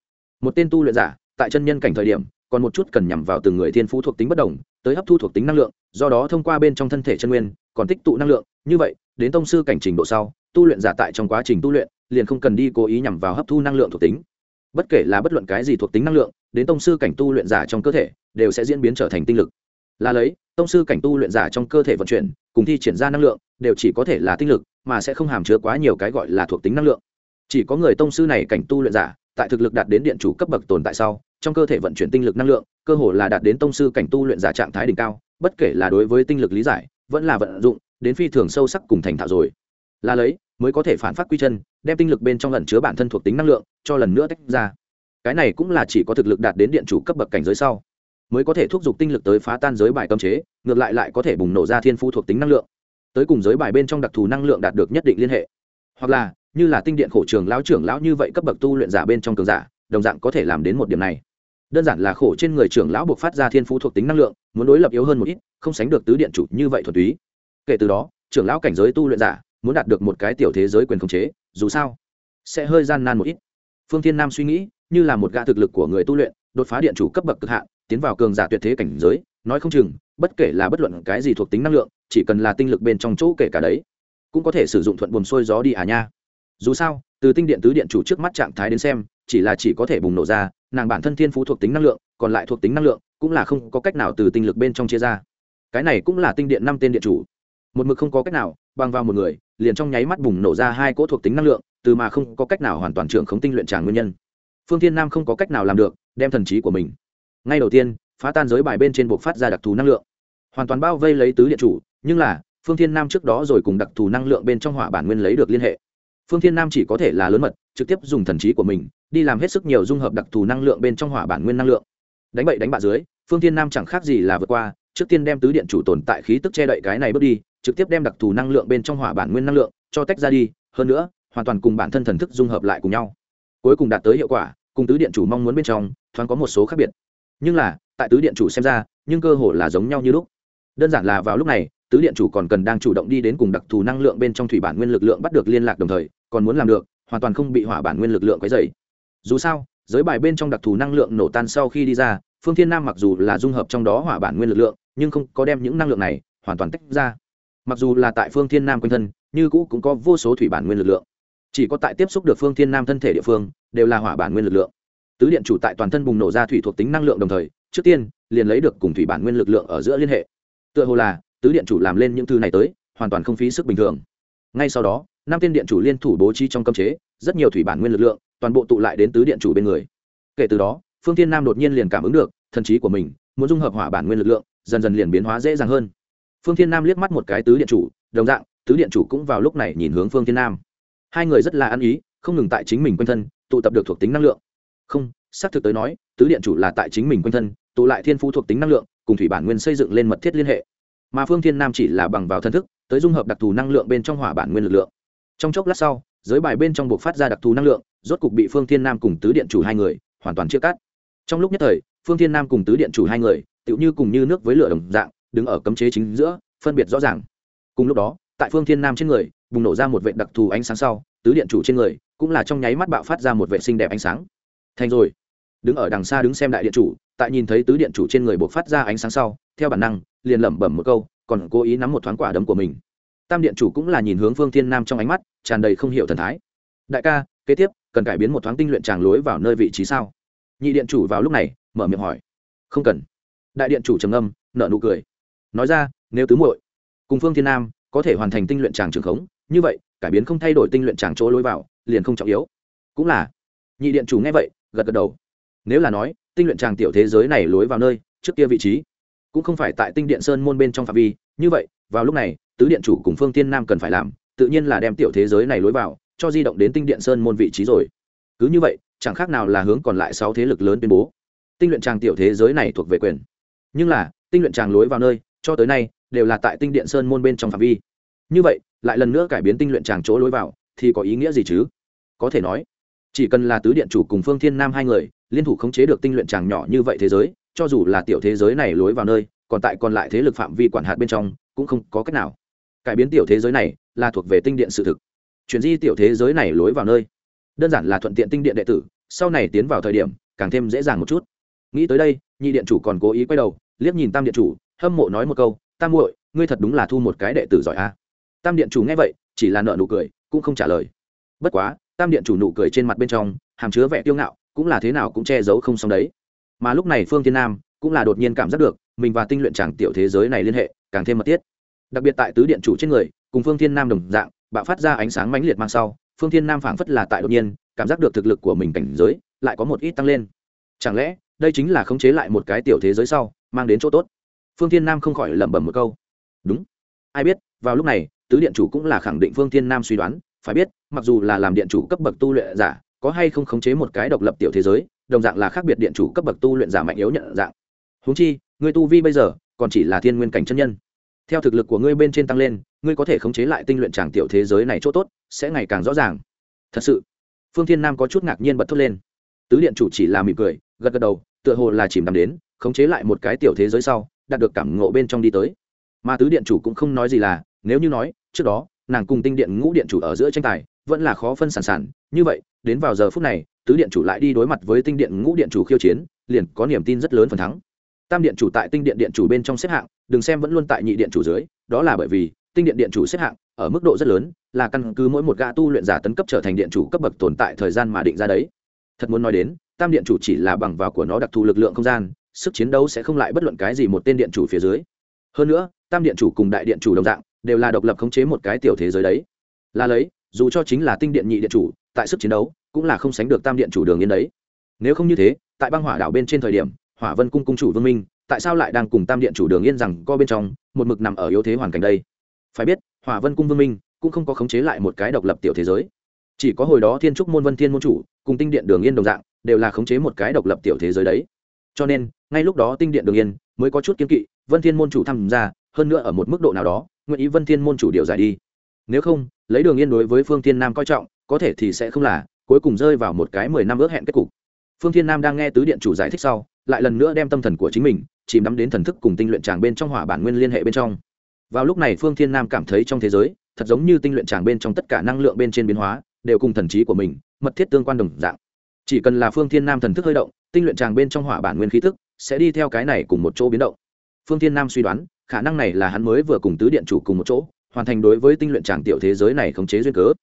Một tên tu luyện giả, tại chân nhân cảnh thời điểm, còn một chút cần nhằm vào từng người thiên phú thuộc tính bất đồng, tới hấp thu thuộc tính năng lượng, do đó thông qua bên trong thân thể chân nguyên, còn tích tụ năng lượng. Như vậy, đến tông sư cảnh trình độ sau, tu luyện giả tại trong quá trình tu luyện liền không cần đi cố ý nhằm vào hấp thu năng lượng thuộc tính. Bất kể là bất luận cái gì thuộc tính năng lượng, đến tông sư cảnh tu luyện giả trong cơ thể, đều sẽ diễn biến trở thành tinh lực. Là lấy, tông sư cảnh tu luyện giả trong cơ thể vận chuyển, cùng thi triển ra năng lượng, đều chỉ có thể là tinh lực, mà sẽ không hàm chứa quá nhiều cái gọi là thuộc tính năng lượng. Chỉ có người tông sư này cảnh tu luyện giả, tại thực lực đạt đến điện chủ cấp bậc tồn tại sau, trong cơ thể vận chuyển tinh lực năng lượng, cơ hồ là đạt đến tông sư cảnh tu luyện giả trạng thái đỉnh cao, bất kể là đối với tinh lực lý giải, vẫn là vận dụng, đến phi thường sâu sắc cùng thành thạo rồi. Là lấy mới có thể phản phát quy chân, đem tinh lực bên trong lần chứa bản thân thuộc tính năng lượng cho lần nữa tách ra. Cái này cũng là chỉ có thực lực đạt đến điện chủ cấp bậc cảnh giới sau, mới có thể thúc giục tinh lực tới phá tan giới bài cấm chế, ngược lại lại có thể bùng nổ ra thiên phu thuộc tính năng lượng. Tới cùng giới bài bên trong đặc thù năng lượng đạt được nhất định liên hệ. Hoặc là, như là tinh điện khổ trường lão trưởng lão như vậy cấp bậc tu luyện giả bên trong cường giả, đồng dạng có thể làm đến một điểm này. Đơn giản là khổ trên người trưởng lão buộc phát ra thiên phú thuộc tính năng lượng, muốn đối lập yếu hơn một ít, không sánh được tứ điện chủ như vậy thuần túy. Kể từ đó, trưởng lão cảnh giới tu luyện giả muốn đạt được một cái tiểu thế giới quyền khống chế, dù sao, sẽ hơi gian nan một ít. Phương thiên nam suy nghĩ, như là một gã thực lực của người tu luyện, đột phá điện chủ cấp bậc cực hạn, tiến vào cường giả tuyệt thế cảnh giới, nói không chừng, bất kể là bất luận cái gì thuộc tính năng lượng, chỉ cần là tinh lực bên trong chỗ kể cả đấy, cũng có thể sử dụng thuận buồm xuôi gió đi à nha. Dù sao, từ tinh điện tứ điện chủ trước mắt trạng thái đến xem, chỉ là chỉ có thể bùng nổ ra, nàng bản thân thiên phú thuộc tính năng lượng, còn lại thuộc tính năng lượng, cũng là không có cách nào từ tinh lực bên trong chia ra. Cái này cũng là tinh điện năm tên điện chủ. Một mực không có cách nào băng vào một người liền trong nháy mắt bùng nổ ra hai cỗ thuộc tính năng lượng, từ mà không có cách nào hoàn toàn trưởng khống tinh luyện tràng nguyên nhân. Phương thiên nam không có cách nào làm được, đem thần trí của mình. Ngay đầu tiên, phá tan giới bài bên trên buộc phát ra đặc thù năng lượng. Hoàn toàn bao vây lấy tứ điện chủ, nhưng là, phương thiên nam trước đó rồi cùng đặc thù năng lượng bên trong hỏa bản nguyên lấy được liên hệ. Phương thiên nam chỉ có thể là lớn mật, trực tiếp dùng thần trí của mình, đi làm hết sức nhiều dung hợp đặc thù năng lượng bên trong hỏa bản nguyên năng lượng. Đánh bậy đánh bạ dưới, phương thiên nam chẳng khác gì là vượt qua trước tiên đem tứ điện chủ tồn tại khí tức che đậy cái này bước đi, trực tiếp đem đặc thù năng lượng bên trong hỏa bản nguyên năng lượng cho tách ra đi, hơn nữa, hoàn toàn cùng bản thân thần thức dung hợp lại cùng nhau. Cuối cùng đạt tới hiệu quả, cùng tứ điện chủ mong muốn bên trong, thoáng có một số khác biệt. Nhưng là, tại tứ điện chủ xem ra, nhưng cơ hồ là giống nhau như lúc. Đơn giản là vào lúc này, tứ điện chủ còn cần đang chủ động đi đến cùng đặc thù năng lượng bên trong thủy bản nguyên lực lượng bắt được liên lạc đồng thời, còn muốn làm được, hoàn toàn không bị hỏa bản nguyên lực lượng quấy dày dù sao, giới bài bên trong đặc thù năng lượng nổ tan sau khi đi ra phương thiên nam mặc dù là dung hợp trong đó hỏa bản nguyên lực lượng, nhưng không có đem những năng lượng này hoàn toàn tách ra. Mặc dù là tại phương thiên nam quanh thân, như cũ cũng có vô số thủy bản nguyên lực lượng. Chỉ có tại tiếp xúc được phương thiên nam thân thể địa phương, đều là hỏa bản nguyên lực lượng. Tứ điện chủ tại toàn thân bùng nổ ra thủy thuộc tính năng lượng đồng thời, trước tiên, liền lấy được cùng thủy bản nguyên lực lượng ở giữa liên hệ. Tựa hồ là, tứ điện chủ làm lên những thứ này tới, hoàn toàn không phí sức bình thường. Ngay sau đó, năm tiên điện chủ liên thủ bố trí trong cơm chế, rất nhiều thủy bản nguyên lực lượng, toàn bộ tụ lại đến tứ điện chủ bên người. Kể từ đó phương thiên nam đột nhiên liền cảm ứng được, thần trí của mình, muốn dung hợp hỏa bản nguyên lực lượng, dần dần liền biến hóa dễ dàng hơn. Phương thiên nam liếc mắt một cái tứ điện chủ, đồng dạng, tứ điện chủ cũng vào lúc này nhìn hướng phương thiên nam. Hai người rất là ăn ý, không ngừng tại chính mình quanh thân, tụ tập được thuộc tính năng lượng. Không, xác thực tới nói, tứ điện chủ là tại chính mình quanh thân, tụ lại thiên phú thuộc tính năng lượng, cùng thủy bản nguyên xây dựng lên mật thiết liên hệ. Mà phương thiên nam chỉ là bằng vào thân thức, tới dung hợp đặc thù năng lượng bên trong hỏa bản nguyên lực lượng. Trong chốc lát sau, giới bài bên trong buộc phát ra đặc thù năng lượng, rốt cục bị phương thiên nam cùng tứ điện chủ hai người hoàn toàn chia cắt trong lúc nhất thời, phương thiên nam cùng tứ điện chủ hai người, tựu như cùng như nước với lửa đồng dạng, đứng ở cấm chế chính giữa, phân biệt rõ ràng. Cùng lúc đó, tại phương thiên nam trên người, bùng nổ ra một vệ đặc thù ánh sáng sau, tứ điện chủ trên người cũng là trong nháy mắt bạo phát ra một vệ sinh đẹp ánh sáng. Thành rồi. Đứng ở đằng xa đứng xem đại điện chủ, tại nhìn thấy tứ điện chủ trên người buộc phát ra ánh sáng sau, theo bản năng, liền lẩm bẩm một câu, còn cố ý nắm một thoáng quả đấm của mình. Tam điện chủ cũng là nhìn hướng phương thiên nam trong ánh mắt, tràn đầy không hiểu thần thái. Đại ca, kế tiếp, cần cải biến một thoáng tinh luyện tràng lối vào nơi vị trí sao? Nhị điện chủ vào lúc này, mở miệng hỏi. Không cần. Đại điện chủ trầm âm nợ nụ cười. Nói ra, nếu tứ muội cùng phương thiên nam có thể hoàn thành tinh luyện tràng trường khống, như vậy, cải biến không thay đổi tinh luyện tràng chỗ lối vào, liền không trọng yếu. Cũng là, nhị điện chủ nghe vậy, gật gật đầu. Nếu là nói, tinh luyện tràng tiểu thế giới này lối vào nơi, trước kia vị trí, cũng không phải tại tinh điện sơn môn bên trong phạm vi, như vậy, vào lúc này, tứ điện chủ cùng phương tiên nam cần phải làm, tự nhiên là đem tiểu thế giới này lối vào, cho di động đến tinh điện sơn môn vị trí rồi. Cứ như vậy chẳng khác nào là hướng còn lại sáu thế lực lớn tuyên bố. Tinh luyện tràng tiểu thế giới này thuộc về quyền. Nhưng là, tinh luyện tràng lối vào nơi, cho tới nay, đều là tại tinh điện sơn môn bên trong phạm vi. Như vậy, lại lần nữa cải biến tinh luyện tràng chỗ lối vào, thì có ý nghĩa gì chứ? Có thể nói, chỉ cần là tứ điện chủ cùng phương thiên nam hai người, liên thủ khống chế được tinh luyện tràng nhỏ như vậy thế giới, cho dù là tiểu thế giới này lối vào nơi, còn tại còn lại thế lực phạm vi quản hạt bên trong, cũng không có cách nào. Cải biến tiểu thế giới này là thuộc về tinh điện sự thực. Chuyển di tiểu thế giới này lối vào nơi đơn giản là thuận tiện tinh điện đệ tử, sau này tiến vào thời điểm, càng thêm dễ dàng một chút. Nghĩ tới đây, nhị điện chủ còn cố ý quay đầu, liếc nhìn tam điện chủ, hâm mộ nói một câu, tam muội, ngươi thật đúng là thu một cái đệ tử giỏi a. Tam điện chủ nghe vậy, chỉ là nợ nụ cười, cũng không trả lời. Bất quá, tam điện chủ nụ cười trên mặt bên trong, hàm chứa vẻ kiêu ngạo, cũng là thế nào cũng che giấu không xong đấy. Mà lúc này phương thiên nam cũng là đột nhiên cảm giác được, mình và tinh luyện chàng tiểu thế giới này liên hệ, càng thêm mật thiết. Đặc biệt tại tứ điện chủ trên người, cùng phương thiên nam đồng dạng, bạo phát ra ánh sáng mãnh liệt mang sau phương thiên nam phảng phất là tại đột nhiên, cảm giác được thực lực của mình cảnh giới lại có một ít tăng lên. Chẳng lẽ, đây chính là khống chế lại một cái tiểu thế giới sau, mang đến chỗ tốt? Phương thiên nam không khỏi lẩm bẩm một câu. Đúng. Ai biết, vào lúc này, tứ điện chủ cũng là khẳng định phương thiên nam suy đoán, phải biết, mặc dù là làm điện chủ cấp bậc tu luyện giả, có hay không khống chế một cái độc lập tiểu thế giới, đồng dạng là khác biệt điện chủ cấp bậc tu luyện giả mạnh yếu nhận dạng. Huống chi, người tu vi bây giờ, còn chỉ là thiên nguyên cảnh chân nhân theo thực lực của ngươi bên trên tăng lên, ngươi có thể khống chế lại tinh luyện tràng tiểu thế giới này chỗ tốt, sẽ ngày càng rõ ràng. Thật sự, phương thiên nam có chút ngạc nhiên bật thốt lên. Tứ điện chủ chỉ là mỉm cười, gật gật đầu, tựa hồ là chìm đắm đến, khống chế lại một cái tiểu thế giới sau, đạt được cảm ngộ bên trong đi tới. Mà tứ điện chủ cũng không nói gì là, nếu như nói, trước đó, nàng cùng tinh điện ngũ điện chủ ở giữa tranh tài, vẫn là khó phân sản sản, như vậy, đến vào giờ phút này, tứ điện chủ lại đi đối mặt với tinh điện ngũ điện chủ khiêu chiến, liền có niềm tin rất lớn phần thắng. Tam điện chủ tại tinh điện điện chủ bên trong xếp hạng đừng xem vẫn luôn tại nhị điện chủ dưới, đó là bởi vì, tinh điện điện chủ xếp hạng, ở mức độ rất lớn, là căn cứ mỗi một gã tu luyện giả tấn cấp trở thành điện chủ cấp bậc tồn tại thời gian mà định ra đấy. Thật muốn nói đến, tam điện chủ chỉ là bằng vào của nó đặc thù lực lượng không gian, sức chiến đấu sẽ không lại bất luận cái gì một tên điện chủ phía dưới. Hơn nữa, tam điện chủ cùng đại điện chủ đồng dạng, đều là độc lập khống chế một cái tiểu thế giới đấy. Là lấy, dù cho chính là tinh điện nhị điện chủ, tại sức chiến đấu, cũng là không sánh được tam điện chủ đường yên đấy. Nếu không như thế, tại băng hỏa đảo bên trên thời điểm, hỏa vân cung cung chủ vương minh tại sao lại đang cùng tam điện chủ đường yên rằng co bên trong, một mực nằm ở yếu thế hoàn cảnh đây? Phải biết, hỏa vân cung vương minh cũng không có khống chế lại một cái độc lập tiểu thế giới. Chỉ có hồi đó thiên trúc môn vân thiên môn chủ cùng tinh điện đường yên đồng dạng, đều là khống chế một cái độc lập tiểu thế giới đấy. Cho nên, ngay lúc đó tinh điện đường yên mới có chút kiên kỵ, vân thiên môn chủ tham gia, hơn nữa ở một mức độ nào đó, nguyện ý vân thiên môn chủ điều giải đi. Nếu không, lấy đường yên đối với phương thiên nam coi trọng, có thể thì sẽ không là, cuối cùng rơi vào một cái mười năm ước hẹn kết cục. Phương thiên nam đang nghe tứ điện chủ giải thích sau, lại lần nữa đem tâm thần của chính mình chìm đắm đến thần thức cùng tinh luyện tràng bên trong hỏa bản nguyên liên hệ bên trong. Vào lúc này phương thiên nam cảm thấy trong thế giới, thật giống như tinh luyện tràng bên trong tất cả năng lượng bên trên biến hóa, đều cùng thần trí của mình, mật thiết tương quan đồng dạng. Chỉ cần là phương thiên nam thần thức hơi động, tinh luyện tràng bên trong hỏa bản nguyên khí thức sẽ đi theo cái này cùng một chỗ biến động. Phương thiên nam suy đoán, khả năng này là hắn mới vừa cùng tứ điện chủ cùng một chỗ, hoàn thành đối với tinh luyện tràng tiểu thế giới này khống chế duyên cớ.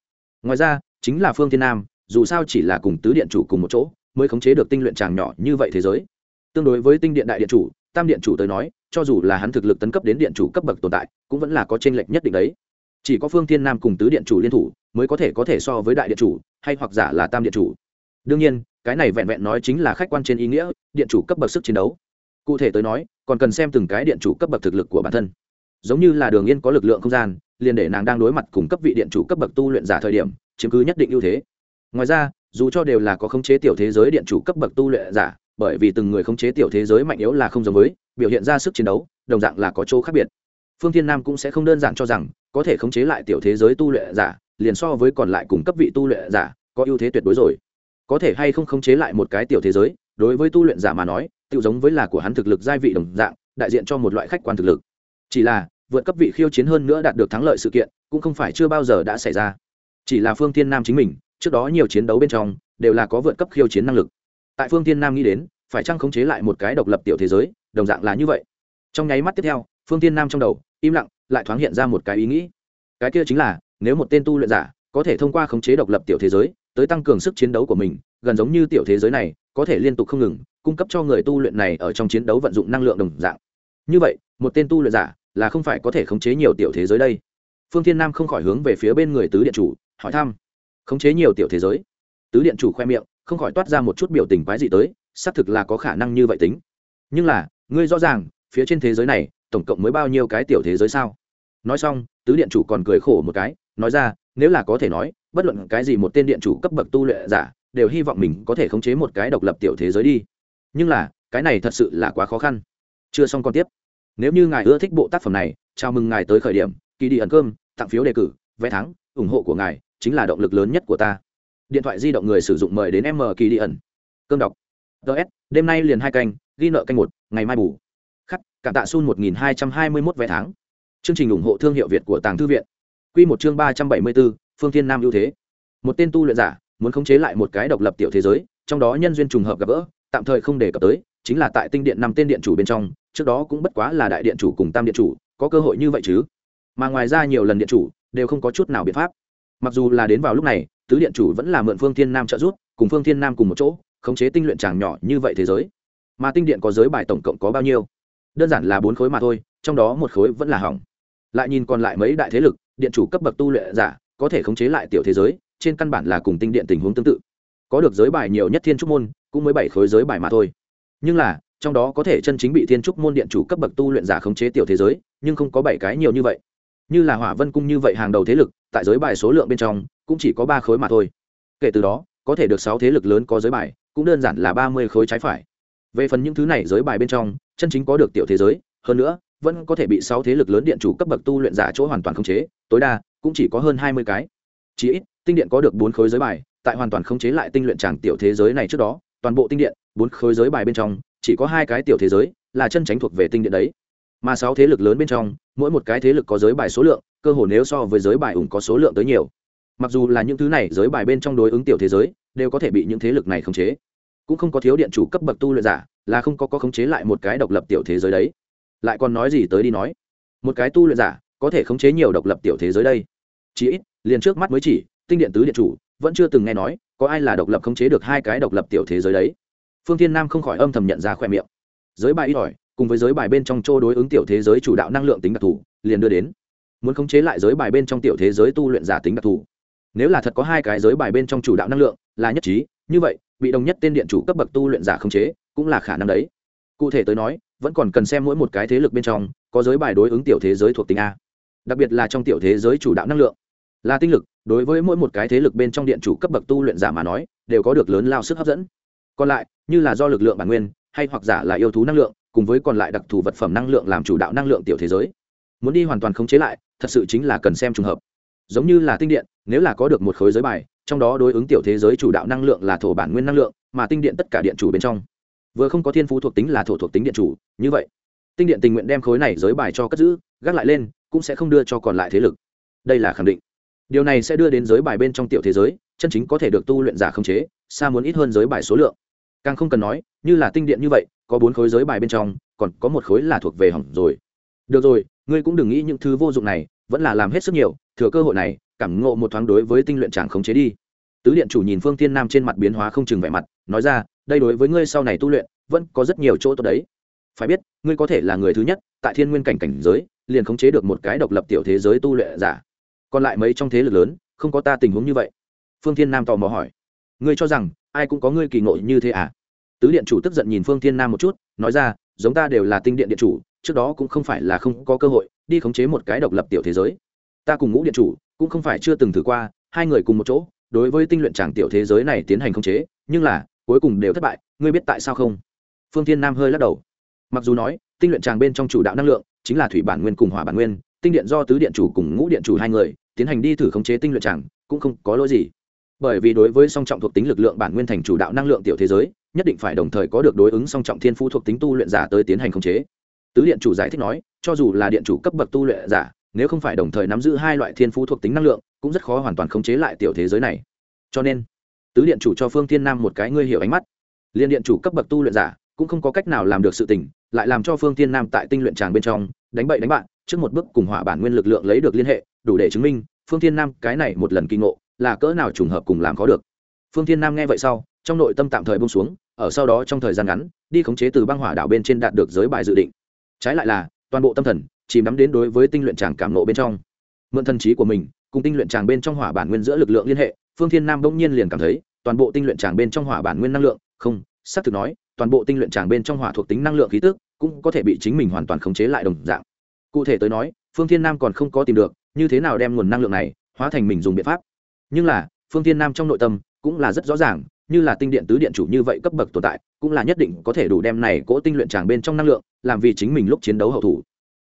Ngoài ra, chính là phương thiên nam, dù sao chỉ là cùng tứ điện chủ cùng một chỗ, mới khống chế được tinh luyện tràng nhỏ như vậy thế giới. Tương đối với tinh điện đại điện chủ tam điện chủ tới nói, cho dù là hắn thực lực tấn cấp đến điện chủ cấp bậc tồn tại, cũng vẫn là có tranh lệch nhất định đấy. Chỉ có phương thiên nam cùng tứ điện chủ liên thủ mới có thể có thể so với đại điện chủ, hay hoặc giả là tam điện chủ. Đương nhiên, cái này vẹn vẹn nói chính là khách quan trên ý nghĩa, điện chủ cấp bậc sức chiến đấu. Cụ thể tới nói, còn cần xem từng cái điện chủ cấp bậc thực lực của bản thân. Giống như là đường yên có lực lượng không gian, liền để nàng đang đối mặt cùng cấp vị điện chủ cấp bậc tu luyện giả thời điểm, chiếm cứ nhất định ưu thế. Ngoài ra, dù cho đều là có khống chế tiểu thế giới điện chủ cấp bậc tu luyện giả bởi vì từng người khống chế tiểu thế giới mạnh yếu là không giống với, biểu hiện ra sức chiến đấu, đồng dạng là có chỗ khác biệt. Phương thiên nam cũng sẽ không đơn giản cho rằng, có thể khống chế lại tiểu thế giới tu luyện giả, liền so với còn lại cùng cấp vị tu luyện giả, có ưu thế tuyệt đối rồi. Có thể hay không khống chế lại một cái tiểu thế giới, đối với tu luyện giả mà nói tự giống với là của hắn thực lực giai vị đồng dạng, đại diện cho một loại khách quan thực lực. Chỉ là, vượt cấp vị khiêu chiến hơn nữa đạt được thắng lợi sự kiện, cũng không phải chưa bao giờ đã xảy ra. Chỉ là phương thiên nam chính mình, trước đó nhiều chiến đấu bên trong, đều là có vượt cấp khiêu chiến năng lực. Tại phương thiên nam nghĩ đến phải chăng khống chế lại một cái độc lập tiểu thế giới, đồng dạng là như vậy. Trong nháy mắt tiếp theo, phương thiên nam trong đầu, im lặng, lại thoáng hiện ra một cái ý nghĩ. Cái kia chính là, nếu một tên tu luyện giả có thể thông qua khống chế độc lập tiểu thế giới, tới tăng cường sức chiến đấu của mình, gần giống như tiểu thế giới này, có thể liên tục không ngừng, cung cấp cho người tu luyện này ở trong chiến đấu vận dụng năng lượng đồng dạng. Như vậy, một tên tu luyện giả là không phải có thể khống chế nhiều tiểu thế giới đây. Phương thiên nam không khỏi hướng về phía bên người tứ điện chủ, hỏi thăm. Khống chế nhiều tiểu thế giới? Tứ điện chủ khoe miệng, không khỏi toát ra một chút biểu tình quái dị tới xác thực là có khả năng như vậy tính. Nhưng là, ngươi rõ ràng, phía trên thế giới này, tổng cộng mới bao nhiêu cái tiểu thế giới sao? Nói xong, tứ điện chủ còn cười khổ một cái, nói ra, nếu là có thể nói, bất luận cái gì một tên điện chủ cấp bậc tu luyện giả, đều hy vọng mình có thể khống chế một cái độc lập tiểu thế giới đi. Nhưng là, cái này thật sự là quá khó khăn. Chưa xong còn tiếp. Nếu như ngài ưa thích bộ tác phẩm này, chào mừng ngài tới khởi điểm kỳ đi ẩn cơm, tặng phiếu đề cử, vé thắng, ủng hộ của ngài chính là động lực lớn nhất của ta. Điện thoại di động người sử dụng mời đến m kỳ đi ẩn. Cơm đọc ts đêm nay liền hai canh, ghi nợ canh một, ngày mai bù. Khắc cả tạ sun một nghìn hai trăm hai mươi mốt vé tháng. Chương trình ủng hộ thương hiệu việt của tàng thư viện. Q một chương ba trăm bảy mươi bốn phương thiên nam ưu thế. Một tên tu luyện giả, muốn khống chế lại một cái độc lập tiểu thế giới, trong đó nhân duyên trùng hợp gặp gỡ, tạm thời không đề cập tới, chính là tại tinh điện năm tên điện chủ bên trong, trước đó cũng bất quá là đại điện chủ cùng tam điện chủ, có cơ hội như vậy chứ? Mà ngoài ra nhiều lần điện chủ, đều không có chút nào biện pháp. Mặc dù là đến vào lúc này, tứ điện chủ vẫn là mượn phương thiên nam trợ giúp, cùng phương thiên nam cùng một chỗ khống chế tinh luyện tràng nhỏ như vậy thế giới. Mà tinh điện có giới bài tổng cộng có bao nhiêu? Đơn giản là bốn khối mà thôi, trong đó một khối vẫn là hỏng. Lại nhìn còn lại mấy đại thế lực, điện chủ cấp bậc tu luyện giả, có thể khống chế lại tiểu thế giới, trên căn bản là cùng tinh điện tình huống tương tự. Có được giới bài nhiều nhất thiên trúc môn, cũng mới bảy khối giới bài mà thôi. Nhưng là, trong đó có thể chân chính bị thiên trúc môn điện chủ cấp bậc tu luyện giả khống chế tiểu thế giới, nhưng không có bảy cái nhiều như vậy. Như là hỏa vân cung như vậy hàng đầu thế lực, tại giới bài số lượng bên trong, cũng chỉ có ba khối mà thôi. Kể từ đó, có thể được sáu thế lực lớn có giới bài cũng đơn giản là ba mươi khối trái phải. Về phần những thứ này giới bài bên trong, chân chính có được tiểu thế giới, hơn nữa, vẫn có thể bị sáu thế lực lớn điện chủ cấp bậc tu luyện giả chỗ hoàn toàn khống chế, tối đa cũng chỉ có hơn hai mươi cái. Chỉ ít, tinh điện có được bốn khối giới bài, tại hoàn toàn khống chế lại tinh luyện tràng tiểu thế giới này trước đó, toàn bộ tinh điện, bốn khối giới bài bên trong, chỉ có hai cái tiểu thế giới là chân tránh thuộc về tinh điện đấy. Mà sáu thế lực lớn bên trong, mỗi một cái thế lực có giới bài số lượng, cơ hồ nếu so với giới bài ủng có số lượng tới nhiều. Mặc dù là những thứ này giới bài bên trong đối ứng tiểu thế giới đều có thể bị những thế lực này khống chế. Cũng không có thiếu điện chủ cấp bậc tu luyện giả, là không có có khống chế lại một cái độc lập tiểu thế giới đấy. Lại còn nói gì tới đi nói. Một cái tu luyện giả, có thể khống chế nhiều độc lập tiểu thế giới đây. Chỉ ít, liền trước mắt mới chỉ, tinh điện tứ điện chủ, vẫn chưa từng nghe nói, có ai là độc lập khống chế được hai cái độc lập tiểu thế giới đấy. Phương thiên nam không khỏi âm thầm nhận ra khoe miệng. Giới bài ít ỏi, cùng với giới bài bên trong chỗ đối ứng tiểu thế giới chủ đạo năng lượng tính đặc thù, liền đưa đến. Muốn khống chế lại giới bài bên trong tiểu thế giới tu luyện giả tính đặc thù nếu là thật có hai cái giới bài bên trong chủ đạo năng lượng, là nhất trí, như vậy, bị đồng nhất tên điện chủ cấp bậc tu luyện giả khống chế, cũng là khả năng đấy. Cụ thể tới nói, vẫn còn cần xem mỗi một cái thế lực bên trong, có giới bài đối ứng tiểu thế giới thuộc tính a. Đặc biệt là trong tiểu thế giới chủ đạo năng lượng. Là tinh lực, đối với mỗi một cái thế lực bên trong điện chủ cấp bậc tu luyện giả mà nói, đều có được lớn lao sức hấp dẫn. Còn lại, như là do lực lượng bản nguyên, hay hoặc giả là yêu thú năng lượng, cùng với còn lại đặc thù vật phẩm năng lượng làm chủ đạo năng lượng tiểu thế giới. Muốn đi hoàn toàn khống chế lại, thật sự chính là cần xem trùng hợp giống như là tinh điện, nếu là có được một khối giới bài, trong đó đối ứng tiểu thế giới chủ đạo năng lượng là thổ bản nguyên năng lượng, mà tinh điện tất cả điện chủ bên trong. Vừa không có thiên phú thuộc tính là thổ thuộc tính điện chủ, như vậy, tinh điện tình nguyện đem khối này giới bài cho cất giữ, gác lại lên, cũng sẽ không đưa cho còn lại thế lực. Đây là khẳng định. Điều này sẽ đưa đến giới bài bên trong tiểu thế giới, chân chính có thể được tu luyện giả khống chế, xa muốn ít hơn giới bài số lượng. Càng không cần nói, như là tinh điện như vậy, có bốn khối giới bài bên trong, còn có một khối là thuộc về hỏng rồi. Được rồi, ngươi cũng đừng nghĩ những thứ vô dụng này vẫn là làm hết sức nhiều, thừa cơ hội này, cảm ngộ một thoáng đối với tinh luyện chàng khống chế đi. Tứ điện chủ nhìn phương tiên nam trên mặt biến hóa không chừng vẻ mặt, nói ra, đây đối với ngươi sau này tu luyện, vẫn có rất nhiều chỗ tốt đấy. Phải biết, ngươi có thể là người thứ nhất, tại thiên nguyên cảnh cảnh giới, liền khống chế được một cái độc lập tiểu thế giới tu luyện giả. Còn lại mấy trong thế lực lớn, không có ta tình huống như vậy. Phương thiên nam tò mò hỏi, ngươi cho rằng, ai cũng có ngươi kỳ ngộ như thế à? Tứ điện chủ tức giận nhìn phương thiên nam một chút, nói ra, giống ta đều là tinh điện điện chủ trước đó cũng không phải là không có cơ hội đi khống chế một cái độc lập tiểu thế giới. Ta cùng ngũ điện chủ cũng không phải chưa từng thử qua, hai người cùng một chỗ, đối với tinh luyện tràng tiểu thế giới này tiến hành khống chế, nhưng là, cuối cùng đều thất bại, ngươi biết tại sao không? Phương thiên nam hơi lắc đầu. Mặc dù nói, tinh luyện tràng bên trong chủ đạo năng lượng chính là thủy bản nguyên cùng hỏa bản nguyên, tinh điện do tứ điện chủ cùng ngũ điện chủ hai người tiến hành đi thử khống chế tinh luyện tràng cũng không có lỗi gì. Bởi vì đối với song trọng thuộc tính lực lượng bản nguyên thành chủ đạo năng lượng tiểu thế giới, nhất định phải đồng thời có được đối ứng song trọng thiên phú thuộc tính tu luyện giả tới tiến hành khống chế tứ điện chủ giải thích nói, cho dù là điện chủ cấp bậc tu luyện giả, nếu không phải đồng thời nắm giữ hai loại thiên phú thuộc tính năng lượng, cũng rất khó hoàn toàn khống chế lại tiểu thế giới này. Cho nên, tứ điện chủ cho phương thiên nam một cái ngươi hiểu ánh mắt. Liên điện chủ cấp bậc tu luyện giả, cũng không có cách nào làm được sự tình, lại làm cho phương thiên nam tại tinh luyện tràng bên trong, đánh bậy đánh bạn, trước một bước cùng hỏa bản nguyên lực lượng lấy được liên hệ, đủ để chứng minh, phương thiên nam cái này một lần kinh ngộ, là cỡ nào trùng hợp cùng làm có được. Phương thiên nam nghe vậy sau, trong nội tâm tạm thời bông xuống, ở sau đó trong thời gian ngắn, đi khống chế từ băng hỏa đảo bên trên đạt được giới bài dự định trái lại là, toàn bộ tâm thần, chìm đắm đến đối với tinh luyện tràng cảm nộ bên trong. Mượn thần trí của mình, cùng tinh luyện tràng bên trong hỏa bản nguyên giữa lực lượng liên hệ, phương thiên nam bỗng nhiên liền cảm thấy, toàn bộ tinh luyện tràng bên trong hỏa bản nguyên năng lượng, không, xác thực nói, toàn bộ tinh luyện tràng bên trong hỏa thuộc tính năng lượng khí tức, cũng có thể bị chính mình hoàn toàn khống chế lại đồng dạng. Cụ thể tới nói, phương thiên nam còn không có tìm được, như thế nào đem nguồn năng lượng này, hóa thành mình dùng biện pháp. Nhưng là, phương thiên nam trong nội tâm, cũng là rất rõ ràng như là tinh điện tứ điện chủ như vậy cấp bậc tồn tại, cũng là nhất định có thể đủ đem này cỗ tinh luyện tràng bên trong năng lượng, làm vì chính mình lúc chiến đấu hậu thủ.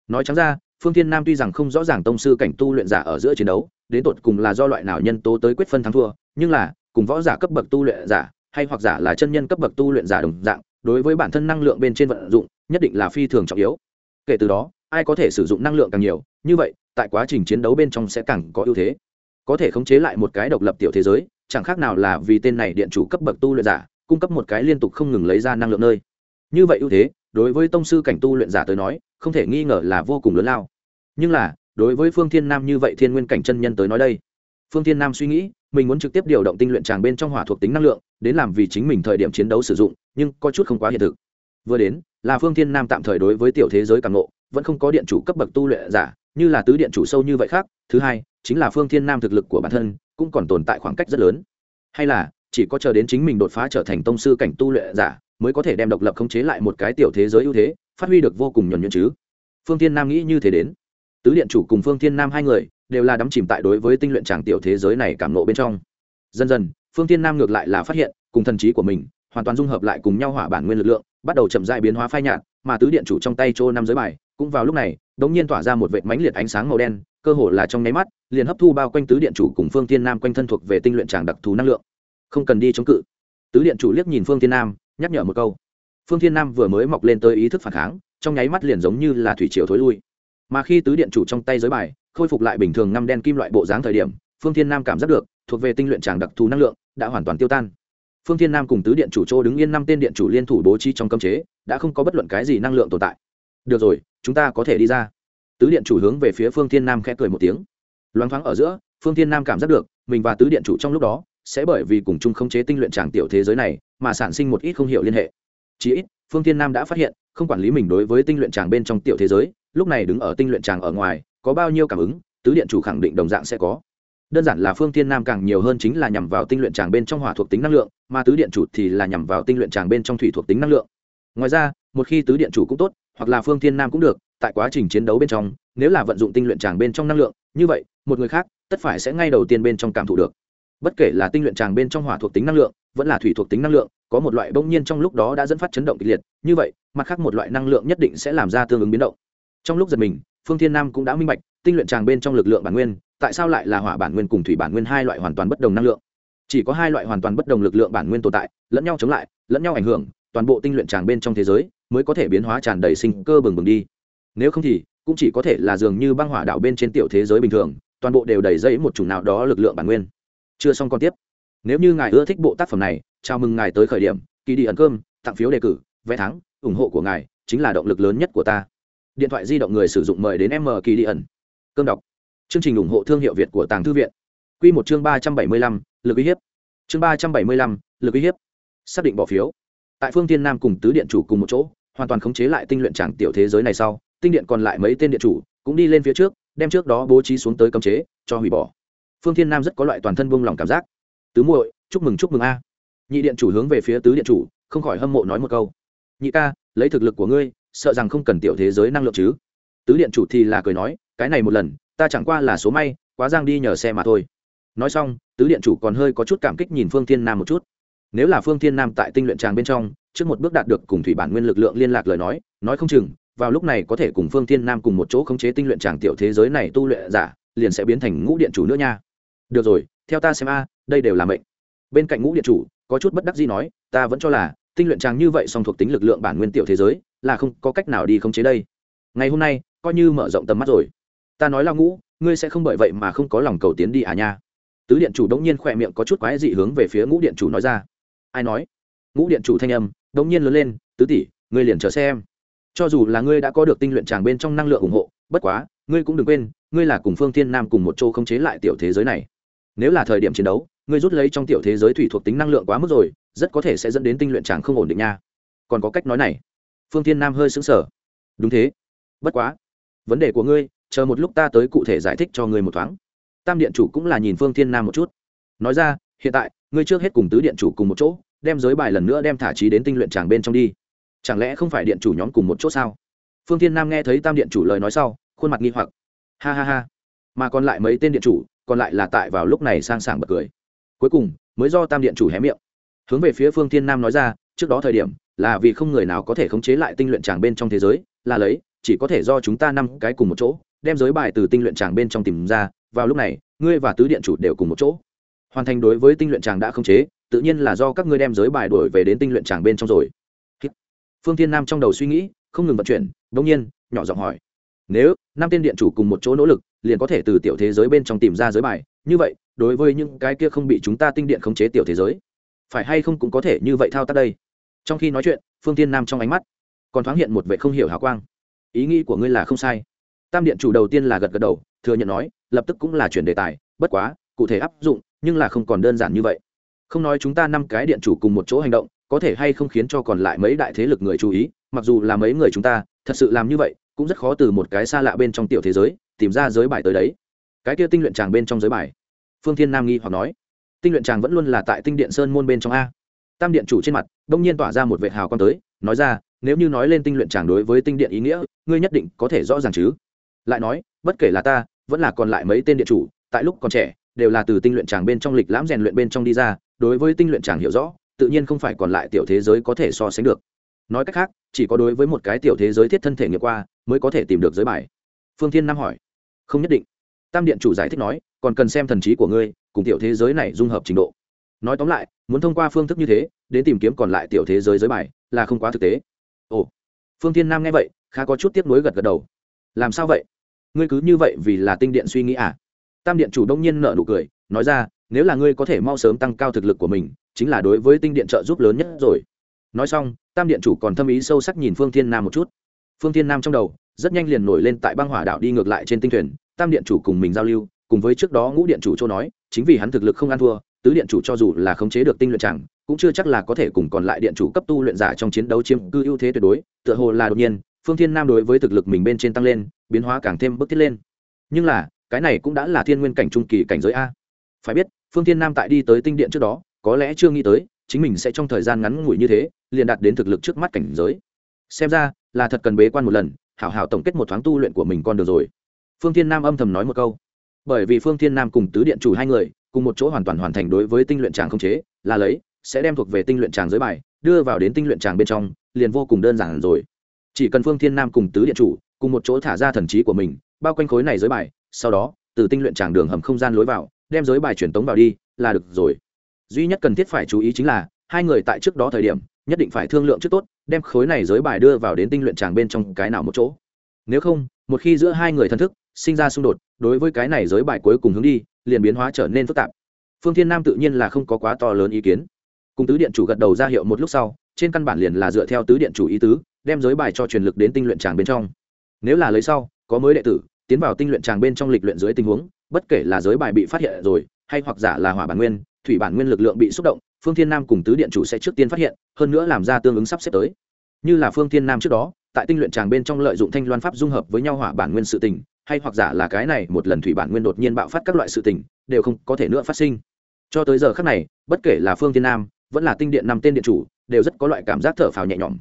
Nói trắng ra, phương thiên nam tuy rằng không rõ ràng tông sư cảnh tu luyện giả ở giữa chiến đấu, đến tột cùng là do loại nào nhân tố tới quyết phân thắng thua, nhưng là, cùng võ giả cấp bậc tu luyện giả, hay hoặc giả là chân nhân cấp bậc tu luyện giả đồng dạng, đối với bản thân năng lượng bên trên vận dụng, nhất định là phi thường trọng yếu. Kể từ đó, ai có thể sử dụng năng lượng càng nhiều, như vậy, tại quá trình chiến đấu bên trong sẽ càng có ưu thế. Có thể khống chế lại một cái độc lập tiểu thế giới chẳng khác nào là vì tên này điện chủ cấp bậc tu luyện giả, cung cấp một cái liên tục không ngừng lấy ra năng lượng nơi. Như vậy ưu thế, đối với tông sư cảnh tu luyện giả tới nói, không thể nghi ngờ là vô cùng lớn lao. Nhưng là, đối với phương thiên nam như vậy thiên nguyên cảnh chân nhân tới nói đây, phương thiên nam suy nghĩ, mình muốn trực tiếp điều động tinh luyện tràng bên trong hỏa thuộc tính năng lượng, đến làm vì chính mình thời điểm chiến đấu sử dụng, nhưng có chút không quá hiện thực. Vừa đến, là phương thiên nam tạm thời đối với tiểu thế giới càng ngộ, vẫn không có điện chủ cấp bậc tu luyện giả, như là tứ điện chủ sâu như vậy khác. Thứ hai chính là phương thiên nam thực lực của bản thân, cũng còn tồn tại khoảng cách rất lớn. Hay là, chỉ có chờ đến chính mình đột phá trở thành tông sư cảnh tu luyện giả, mới có thể đem độc lập khống chế lại một cái tiểu thế giới ưu thế, phát huy được vô cùng nhuẩn nhuyễn chứ? Phương thiên nam nghĩ như thế đến. Tứ điện chủ cùng phương thiên nam hai người, đều là đắm chìm tại đối với tinh luyện tràng tiểu thế giới này cảm nộ bên trong. Dần dần, phương thiên nam ngược lại là phát hiện, cùng thần trí của mình, hoàn toàn dung hợp lại cùng nhau hỏa bản nguyên lực lượng, bắt đầu chậm dại biến hóa phai nhạt, mà tứ điện chủ trong tay trô năm giới bài, cũng vào lúc này đống nhiên tỏa ra một vệt mánh liệt ánh sáng màu đen cơ hồ là trong nháy mắt, liền hấp thu bao quanh tứ điện chủ cùng phương thiên nam quanh thân thuộc về tinh luyện tràng đặc thù năng lượng. Không cần đi chống cự. Tứ điện chủ liếc nhìn phương thiên nam, nhắc nhở một câu. Phương thiên nam vừa mới mọc lên tới ý thức phản kháng, trong nháy mắt liền giống như là thủy triều thối lui. Mà khi tứ điện chủ trong tay giới bài, khôi phục lại bình thường ngăm đen kim loại bộ dáng thời điểm, phương thiên nam cảm giác được, thuộc về tinh luyện tràng đặc thù năng lượng, đã hoàn toàn tiêu tan. Phương thiên nam cùng tứ điện chủ chỗ đứng yên năm tên điện chủ liên thủ bố trí trong cấm chế, đã không có bất luận cái gì năng lượng tồn tại. Được rồi, chúng ta có thể đi ra tứ điện chủ hướng về phía phương thiên nam khẽ cười một tiếng. Loáng thoáng ở giữa, phương thiên nam cảm giác được, mình và tứ điện chủ trong lúc đó, sẽ bởi vì cùng chung khống chế tinh luyện tràng tiểu thế giới này, mà sản sinh một ít không hiểu liên hệ. Chỉ ít, phương thiên nam đã phát hiện, không quản lý mình đối với tinh luyện tràng bên trong tiểu thế giới, lúc này đứng ở tinh luyện tràng ở ngoài, có bao nhiêu cảm ứng, tứ điện chủ khẳng định đồng dạng sẽ có. Đơn giản là phương thiên nam càng nhiều hơn chính là nhằm vào tinh luyện tràng bên trong hỏa thuộc tính năng lượng, mà tứ điện chủ thì là nhằm vào tinh luyện tràng bên trong thủy thuộc tính năng lượng. Ngoài ra, một khi tứ điện chủ cũng tốt, hoặc là phương thiên nam cũng được tại quá trình chiến đấu bên trong, nếu là vận dụng tinh luyện tràng bên trong năng lượng, như vậy, một người khác tất phải sẽ ngay đầu tiên bên trong cảm thụ được. Bất kể là tinh luyện tràng bên trong hỏa thuộc tính năng lượng, vẫn là thủy thuộc tính năng lượng, có một loại bỗng nhiên trong lúc đó đã dẫn phát chấn động kịch liệt, như vậy, mặt khác một loại năng lượng nhất định sẽ làm ra tương ứng biến động. Trong lúc giật mình, phương thiên nam cũng đã minh bạch, tinh luyện tràng bên trong lực lượng bản nguyên, tại sao lại là hỏa bản nguyên cùng thủy bản nguyên hai loại hoàn toàn bất đồng năng lượng? Chỉ có hai loại hoàn toàn bất đồng lực lượng bản nguyên tồn tại, lẫn nhau chống lại, lẫn nhau ảnh hưởng, toàn bộ tinh luyện tràng bên trong thế giới mới có thể biến hóa tràn đầy sinh cơ bừng bừng đi nếu không thì cũng chỉ có thể là dường như băng hỏa đảo bên trên tiểu thế giới bình thường, toàn bộ đều đầy dây một chủng nào đó lực lượng bản nguyên. Chưa xong còn tiếp. Nếu như ngài ưa thích bộ tác phẩm này, chào mừng ngài tới khởi điểm kỳ đi ẩn cơm, tặng phiếu đề cử vé thắng, ủng hộ của ngài chính là động lực lớn nhất của ta. Điện thoại di động người sử dụng mời đến m kỳ đi ẩn. Cơm đọc. Chương trình ủng hộ thương hiệu việt của tàng thư viện. Q một chương ba trăm bảy mươi lăm, lực uy hiếp. Chương ba trăm bảy mươi lăm, lực uy hiếp. Xác định bỏ phiếu. Tại phương tiên nam cùng tứ điện chủ cùng một chỗ, hoàn toàn khống chế lại tinh luyện tràng tiểu thế giới này sau tinh điện còn lại mấy tên điện chủ cũng đi lên phía trước, đem trước đó bố trí xuống tới cấm chế, cho hủy bỏ. Phương thiên nam rất có loại toàn thân buông lòng cảm giác. Tứ muội, chúc mừng chúc mừng a. Nhị điện chủ hướng về phía tứ điện chủ, không khỏi hâm mộ nói một câu. Nhị ca, lấy thực lực của ngươi, sợ rằng không cần tiểu thế giới năng lượng chứ. Tứ điện chủ thì là cười nói, cái này một lần, ta chẳng qua là số may, quá giang đi nhờ xe mà thôi. Nói xong, tứ điện chủ còn hơi có chút cảm kích nhìn phương thiên nam một chút. Nếu là phương thiên nam tại tinh luyện tràng bên trong, trước một bước đạt được cùng thủy bản nguyên lực lượng liên lạc lời nói nói không chừng vào lúc này có thể cùng phương thiên nam cùng một chỗ khống chế tinh luyện tràng tiểu thế giới này tu luyện giả, liền sẽ biến thành ngũ điện chủ nữa nha. Được rồi, theo ta xem a, đây đều là mệnh. Bên cạnh ngũ điện chủ, có chút bất đắc gì nói, ta vẫn cho là, tinh luyện tràng như vậy song thuộc tính lực lượng bản nguyên tiểu thế giới, là không có cách nào đi khống chế đây. Ngày hôm nay, coi như mở rộng tầm mắt rồi. Ta nói là ngũ, ngươi sẽ không bởi vậy mà không có lòng cầu tiến đi à nha. Tứ điện chủ đống nhiên khỏe miệng có chút quái dị hướng về phía ngũ điện chủ nói ra. Ai nói? Ngũ điện chủ thanh âm đống nhiên lớn lên, tứ tỷ, ngươi liền chờ xem cho dù là ngươi đã có được tinh luyện tràng bên trong năng lượng ủng hộ, bất quá, ngươi cũng đừng quên, ngươi là cùng phương thiên nam cùng một chỗ không chế lại tiểu thế giới này. Nếu là thời điểm chiến đấu, ngươi rút lấy trong tiểu thế giới thủy thuộc tính năng lượng quá mức rồi, rất có thể sẽ dẫn đến tinh luyện tràng không ổn định nha. Còn có cách nói này. Phương thiên nam hơi xứng sở đúng thế. Bất quá, vấn đề của ngươi, chờ một lúc ta tới cụ thể giải thích cho ngươi một thoáng. Tam điện chủ cũng là nhìn phương thiên nam một chút. Nói ra, hiện tại, ngươi trước hết cùng tứ điện chủ cùng một chỗ, đem giới bài lần nữa đem thả trí đến tinh luyện tràng bên trong đi chẳng lẽ không phải điện chủ nhóm cùng một chỗ sao? Phương thiên nam nghe thấy tam điện chủ lời nói sau, khuôn mặt nghi hoặc. Ha ha ha. Mà còn lại mấy tên điện chủ, còn lại là tại vào lúc này sang sảng bật cười. Cuối cùng, mới do tam điện chủ hé miệng. Hướng về phía phương thiên nam nói ra, trước đó thời điểm, là vì không người nào có thể khống chế lại tinh luyện tràng bên trong thế giới, là lấy, chỉ có thể do chúng ta năm cái cùng một chỗ, đem giới bài từ tinh luyện tràng bên trong tìm ra, vào lúc này, ngươi và tứ điện chủ đều cùng một chỗ. Hoàn thành đối với tinh luyện tràng đã khống chế, tự nhiên là do các ngươi đem giới bài đổi về đến tinh luyện tràng bên trong rồi phương thiên nam trong đầu suy nghĩ, không ngừng vận chuyển đ nhiên, nhỏ giọng hỏi. Nếu năm tên điện chủ cùng một chỗ nỗ lực, liền có thể từ tiểu thế giới bên trong tìm ra giới bài. Như vậy, đối với những cái kia không bị chúng ta tinh điện khống chế tiểu thế giới, phải hay không cũng có thể như vậy thao tác đây? Trong khi nói chuyện, phương tiên nam trong ánh mắt, còn thoáng hiện một vệ không hiểu hào quang. Ý nghĩ của ngươi là không sai. Tam điện chủ đầu tiên là gật gật đầu, thừa nhận nói, lập tức cũng là chuyển đề tài, bất quá, cụ thể áp dụng, nhưng là không còn đơn giản như vậy. Không nói chúng ta năm cái điện chủ cùng một chỗ hành động có thể hay không khiến cho còn lại mấy đại thế lực người chú ý, mặc dù là mấy người chúng ta, thật sự làm như vậy, cũng rất khó từ một cái xa lạ bên trong tiểu thế giới, tìm ra giới bài tới đấy. Cái kia tinh luyện tràng bên trong giới bài. Phương thiên nam nghi hoặc nói. Tinh luyện tràng vẫn luôn là tại tinh điện sơn môn bên trong a. Tam điện chủ trên mặt đông nhiên tỏa ra một vệ hào con tới, nói ra, nếu như nói lên tinh luyện tràng đối với tinh điện ý nghĩa, ngươi nhất định có thể rõ ràng chứ. Lại nói, bất kể là ta, vẫn là còn lại mấy tên điện chủ, tại lúc còn trẻ, đều là từ tinh luyện tràng bên trong lịch lãm rèn luyện bên trong đi ra, đối với tinh luyện tràng hiểu rõ tự nhiên không phải còn lại tiểu thế giới có thể so sánh được. Nói cách khác, chỉ có đối với một cái tiểu thế giới thiết thân thể nghiệm qua, mới có thể tìm được giới bài. Phương thiên nam hỏi. Không nhất định. Tam điện chủ giải thích nói, còn cần xem thần trí của ngươi, cùng tiểu thế giới này dung hợp trình độ. Nói tóm lại, muốn thông qua phương thức như thế, đến tìm kiếm còn lại tiểu thế giới giới bài, là không quá thực tế. Ồ. Phương thiên nam nghe vậy, khá có chút tiếc nuối gật gật đầu. Làm sao vậy? Ngươi cứ như vậy vì là tinh điện suy nghĩ à? Tam điện chủ đông nhiên nợ nụ cười, nói ra nếu là ngươi có thể mau sớm tăng cao thực lực của mình, chính là đối với tinh điện trợ giúp lớn nhất rồi. Nói xong, tam điện chủ còn thâm ý sâu sắc nhìn phương thiên nam một chút. Phương thiên nam trong đầu, rất nhanh liền nổi lên tại băng hỏa đạo đi ngược lại trên tinh thuyền, tam điện chủ cùng mình giao lưu, cùng với trước đó ngũ điện chủ châu nói, chính vì hắn thực lực không ăn thua, tứ điện chủ cho dù là khống chế được tinh luyện chẳng, cũng chưa chắc là có thể cùng còn lại điện chủ cấp tu luyện giả trong chiến đấu chiếm cư ưu thế tuyệt đối, tựa hồ là đột nhiên, phương thiên nam đối với thực lực mình bên trên tăng lên, biến hóa càng thêm bức thiết lên. Nhưng là, cái này cũng đã là thiên nguyên cảnh trung kỳ cảnh giới a. Phải biết phương thiên nam tại đi tới tinh điện trước đó, có lẽ chưa nghĩ tới, chính mình sẽ trong thời gian ngắn ngủi như thế, liền đạt đến thực lực trước mắt cảnh giới. Xem ra, là thật cần bế quan một lần, hảo hảo tổng kết một thoáng tu luyện của mình con được rồi. Phương thiên nam âm thầm nói một câu. Bởi vì phương thiên nam cùng tứ điện chủ hai người, cùng một chỗ hoàn toàn hoàn thành đối với tinh luyện tràng không chế, là lấy, sẽ đem thuộc về tinh luyện tràng giới bài, đưa vào đến tinh luyện tràng bên trong, liền vô cùng đơn giản rồi. Chỉ cần phương thiên nam cùng tứ điện chủ, cùng một chỗ thả ra thần trí của mình, bao quanh khối này giới bài, sau đó, từ tinh luyện tràng đường hầm không gian lối vào đem giới bài truyền tống vào đi, là được rồi. Duy nhất cần thiết phải chú ý chính là, hai người tại trước đó thời điểm, nhất định phải thương lượng trước tốt, đem khối này giới bài đưa vào đến tinh luyện tràng bên trong cái nào một chỗ. Nếu không, một khi giữa hai người thân thức, sinh ra xung đột, đối với cái này giới bài cuối cùng hướng đi, liền biến hóa trở nên phức tạp. Phương thiên nam tự nhiên là không có quá to lớn ý kiến. Cùng tứ điện chủ gật đầu ra hiệu một lúc sau, trên căn bản liền là dựa theo tứ điện chủ ý tứ, đem giới bài cho truyền lực đến tinh luyện tràng bên trong. Nếu là lấy sau, có mới đệ tử, tiến vào tinh luyện tràng bên trong lịch luyện dưới tình huống bất kể là giới bài bị phát hiện rồi, hay hoặc giả là hỏa bản nguyên, thủy bản nguyên lực lượng bị xúc động, phương thiên nam cùng tứ điện chủ sẽ trước tiên phát hiện, hơn nữa làm ra tương ứng sắp xếp tới. Như là phương thiên nam trước đó, tại tinh luyện tràng bên trong lợi dụng thanh loan pháp dung hợp với nhau hỏa bản nguyên sự tình, hay hoặc giả là cái này, một lần thủy bản nguyên đột nhiên bạo phát các loại sự tình, đều không có thể nữa phát sinh. Cho tới giờ khác này, bất kể là phương thiên nam, vẫn là tinh điện năm tên điện chủ, đều rất có loại cảm giác thở phào nhẹ nhõm.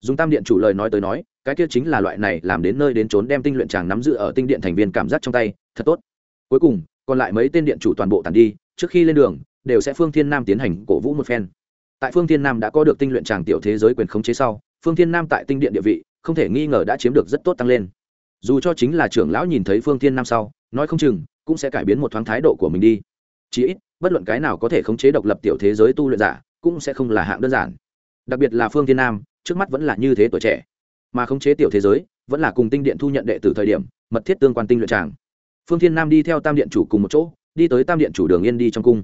Dùng tam điện chủ lời nói tới nói, cái kia chính là loại này làm đến nơi đến trốn đem tinh luyện tràng nắm giữ ở tinh điện thành viên cảm giác trong tay, thật tốt cuối cùng, còn lại mấy tên điện chủ toàn bộ tàn đi, trước khi lên đường, đều sẽ phương thiên nam tiến hành cổ vũ một phen. Tại phương thiên nam đã có được tinh luyện tràng tiểu thế giới quyền khống chế sau, phương thiên nam tại tinh điện địa vị, không thể nghi ngờ đã chiếm được rất tốt tăng lên. Dù cho chính là trưởng lão nhìn thấy phương thiên nam sau, nói không chừng, cũng sẽ cải biến một thoáng thái độ của mình đi. Chí ít, bất luận cái nào có thể khống chế độc lập tiểu thế giới tu luyện giả, cũng sẽ không là hạng đơn giản. Đặc biệt là phương thiên nam, trước mắt vẫn là như thế tuổi trẻ. Mà khống chế tiểu thế giới, vẫn là cùng tinh điện thu nhận đệ từ thời điểm, mật thiết tương quan tinh luyện tràng phương thiên nam đi theo tam điện chủ cùng một chỗ, đi tới tam điện chủ đường yên đi trong cung.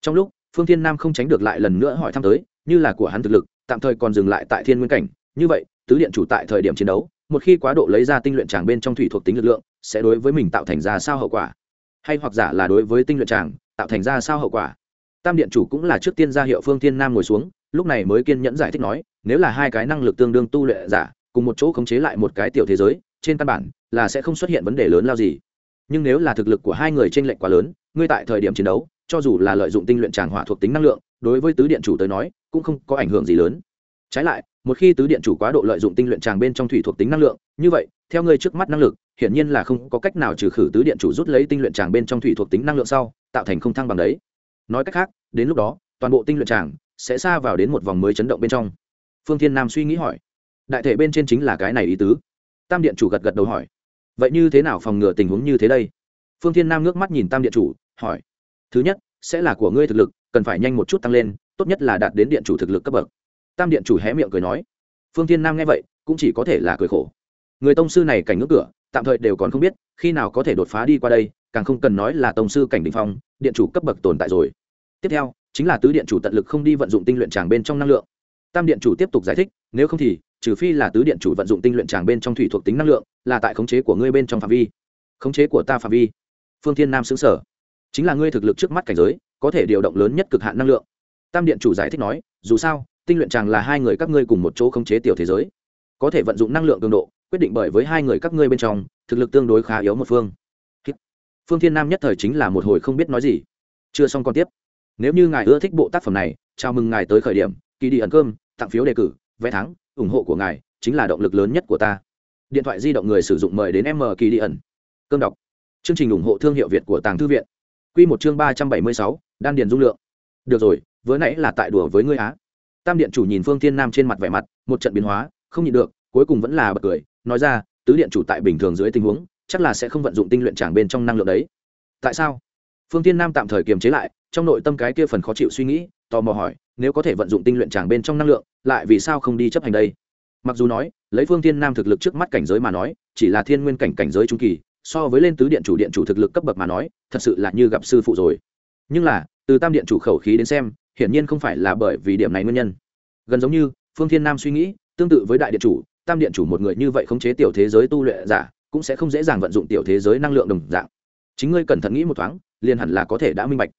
Trong lúc, phương thiên nam không tránh được lại lần nữa hỏi thăm tới, như là của hắn thực lực, tạm thời còn dừng lại tại thiên nguyên cảnh. Như vậy, tứ điện chủ tại thời điểm chiến đấu, một khi quá độ lấy ra tinh luyện tràng bên trong thủy thuộc tính lực lượng, sẽ đối với mình tạo thành ra sao hậu quả? Hay hoặc giả là đối với tinh luyện tràng, tạo thành ra sao hậu quả? Tam điện chủ cũng là trước tiên ra hiệu phương thiên nam ngồi xuống, lúc này mới kiên nhẫn giải thích nói, nếu là hai cái năng lực tương đương tu luyện giả, cùng một chỗ khống chế lại một cái tiểu thế giới, trên căn bản là sẽ không xuất hiện vấn đề lớn lao gì nhưng nếu là thực lực của hai người t r ê n lệch quá lớn, ngươi tại thời điểm chiến đấu, cho dù là lợi dụng tinh luyện tràng hỏa thuộc tính năng lượng, đối với tứ điện chủ tới nói, cũng không có ảnh hưởng gì lớn. Trái lại, một khi tứ điện chủ quá độ lợi dụng tinh luyện tràng bên trong thủy thuộc tính năng lượng, như vậy, theo ngươi trước mắt năng lực, hiển nhiên là không có cách nào trừ khử tứ điện chủ rút lấy tinh luyện tràng bên trong thủy thuộc tính năng lượng sau, tạo thành không thăng bằng đấy. Nói cách khác, đến lúc đó, toàn bộ tinh luyện tràng sẽ xa vào đến một vòng mới chấn động bên trong. Phương thiên nam suy nghĩ hỏi, đại thể bên trên chính là cái này ý tứ? Tam điện chủ gật gật đầu hỏi vậy như thế nào phòng ngừa tình huống như thế đây? Phương thiên nam ngước mắt nhìn tam điện chủ, hỏi. Thứ nhất, sẽ là của ngươi thực lực, cần phải nhanh một chút tăng lên, tốt nhất là đạt đến điện chủ thực lực cấp bậc. Tam điện chủ hé miệng cười nói. Phương thiên nam nghe vậy, cũng chỉ có thể là cười khổ. Người tông sư này cảnh ngưỡng cửa, tạm thời đều còn không biết, khi nào có thể đột phá đi qua đây, càng không cần nói là tông sư cảnh đình phong, điện chủ cấp bậc tồn tại rồi. Tiếp theo, chính là tứ điện chủ tận lực không đi vận dụng tinh luyện tràng bên trong năng lượng. Tam điện chủ tiếp tục giải thích, nếu không thì trừ phi là tứ điện chủ vận dụng tinh luyện tràng bên trong thủy thuộc tính năng lượng, là tại khống chế của ngươi bên trong phạm vi. Khống chế của ta phạm vi. Phương thiên nam xứng sở chính là ngươi thực lực trước mắt cảnh giới, có thể điều động lớn nhất cực hạn năng lượng. Tam điện chủ giải thích nói, dù sao, tinh luyện tràng là hai người các ngươi cùng một chỗ khống chế tiểu thế giới. Có thể vận dụng năng lượng cường độ, quyết định bởi với hai người các ngươi bên trong, thực lực tương đối khá yếu một phương. Phương thiên nam nhất thời chính là một hồi không biết nói gì. Chưa xong còn tiếp. Nếu như ngài ưa thích bộ tác phẩm này, chào mừng ngài tới khởi điểm kỳ đi ẩn cơm, tặng phiếu đề cử vé thắng ủng hộ của ngài chính là động lực lớn nhất của ta. Điện thoại di động người sử dụng mời đến m kỳ đi ẩn. Cơm đọc. Chương trình ủng hộ thương hiệu việt của tàng thư viện. Q một chương ba trăm bảy mươi sáu, đan điền dung lượng. Được rồi, vừa nãy là tại đùa với ngươi á. Tam điện chủ nhìn phương thiên nam trên mặt vẻ mặt, một trận biến hóa, không nhịn được, cuối cùng vẫn là bật cười, nói ra, tứ điện chủ tại bình thường dưới tình huống, chắc là sẽ không vận dụng tinh luyện tràng bên trong năng lượng đấy. Tại sao? Phương Thiên nam tạm thời kiềm chế lại, trong nội tâm cái kia phần khó chịu suy nghĩ, tò mò hỏi nếu có thể vận dụng tinh luyện tràng bên trong năng lượng, lại vì sao không đi chấp hành đây? Mặc dù nói, lấy phương thiên nam thực lực trước mắt cảnh giới mà nói, chỉ là thiên nguyên cảnh cảnh giới trung kỳ, so với lên tứ điện chủ điện chủ thực lực cấp bậc mà nói, thật sự là như gặp sư phụ rồi. Nhưng là, từ tam điện chủ khẩu khí đến xem, hiển nhiên không phải là bởi vì điểm này nguyên nhân. Gần giống như, phương thiên nam suy nghĩ, tương tự với đại điện chủ, tam điện chủ một người như vậy khống chế tiểu thế giới tu luyện giả, cũng sẽ không dễ dàng vận dụng tiểu thế giới năng lượng đồng dạng. Chính ngươi cẩn thận nghĩ một thoáng, liền hẳn là có thể đã minh bạch.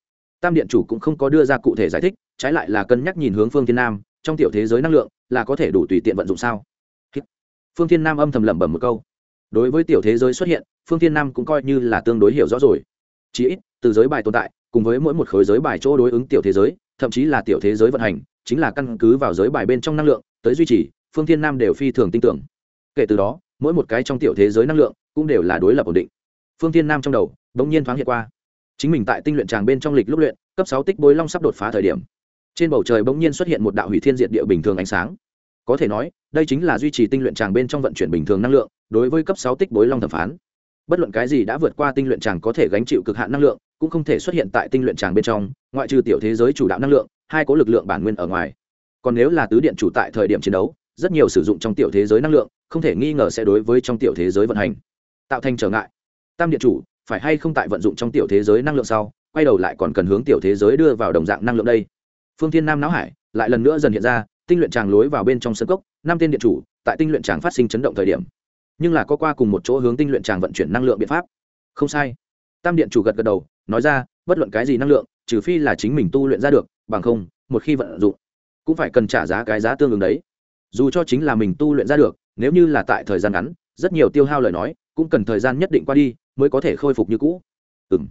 Tam điện chủ cũng không có đưa ra cụ thể giải thích trái lại là cân nhắc nhìn hướng phương thiên nam, trong tiểu thế giới năng lượng là có thể đủ tùy tiện vận dụng sao? Phương thiên nam âm thầm lẩm bẩm một câu. Đối với tiểu thế giới xuất hiện, phương thiên nam cũng coi như là tương đối hiểu rõ rồi. Chỉ ít, từ giới bài tồn tại, cùng với mỗi một khối giới bài chỗ đối ứng tiểu thế giới, thậm chí là tiểu thế giới vận hành, chính là căn cứ vào giới bài bên trong năng lượng, tới duy trì, phương thiên nam đều phi thường tin tưởng. Kể từ đó, mỗi một cái trong tiểu thế giới năng lượng cũng đều là đối lập ổn định. Phương thiên nam trong đầu bỗng nhiên thoáng hiện qua. Chính mình tại tinh luyện tràng bên trong lịch lúc luyện, cấp sáu tích bối long sắp đột phá thời điểm trên bầu trời bỗng nhiên xuất hiện một đạo hủy thiên diện địa bình thường ánh sáng. Có thể nói, đây chính là duy trì tinh luyện tràng bên trong vận chuyển bình thường năng lượng, đối với cấp sáu tích bối long thẩm phán. Bất luận cái gì đã vượt qua tinh luyện tràng có thể gánh chịu cực hạn năng lượng, cũng không thể xuất hiện tại tinh luyện tràng bên trong, ngoại trừ tiểu thế giới chủ đạo năng lượng, hai có lực lượng bản nguyên ở ngoài. Còn nếu là tứ điện chủ tại thời điểm chiến đấu, rất nhiều sử dụng trong tiểu thế giới năng lượng, không thể nghi ngờ sẽ đối với trong tiểu thế giới vận hành tạo thành trở ngại. Tam điện chủ, phải hay không tại vận dụng trong tiểu thế giới năng lượng sau, quay đầu lại còn cần hướng tiểu thế giới đưa vào đồng dạng năng lượng đây? Phương thiên nam não hải, lại lần nữa dần hiện ra, tinh luyện tràng lối vào bên trong sân cốc, năm tên điện chủ, tại tinh luyện tràng phát sinh chấn động thời điểm. Nhưng là có qua cùng một chỗ hướng tinh luyện tràng vận chuyển năng lượng biện pháp. Không sai. Tam điện chủ gật gật đầu, nói ra, bất luận cái gì năng lượng, trừ phi là chính mình tu luyện ra được, bằng không, một khi vận dụng, cũng phải cần trả giá cái giá tương ứng đấy. Dù cho chính là mình tu luyện ra được, nếu như là tại thời gian ngắn, rất nhiều tiêu hao lời nói, cũng cần thời gian nhất định qua đi, mới có thể khôi phục như cũ. Ừ m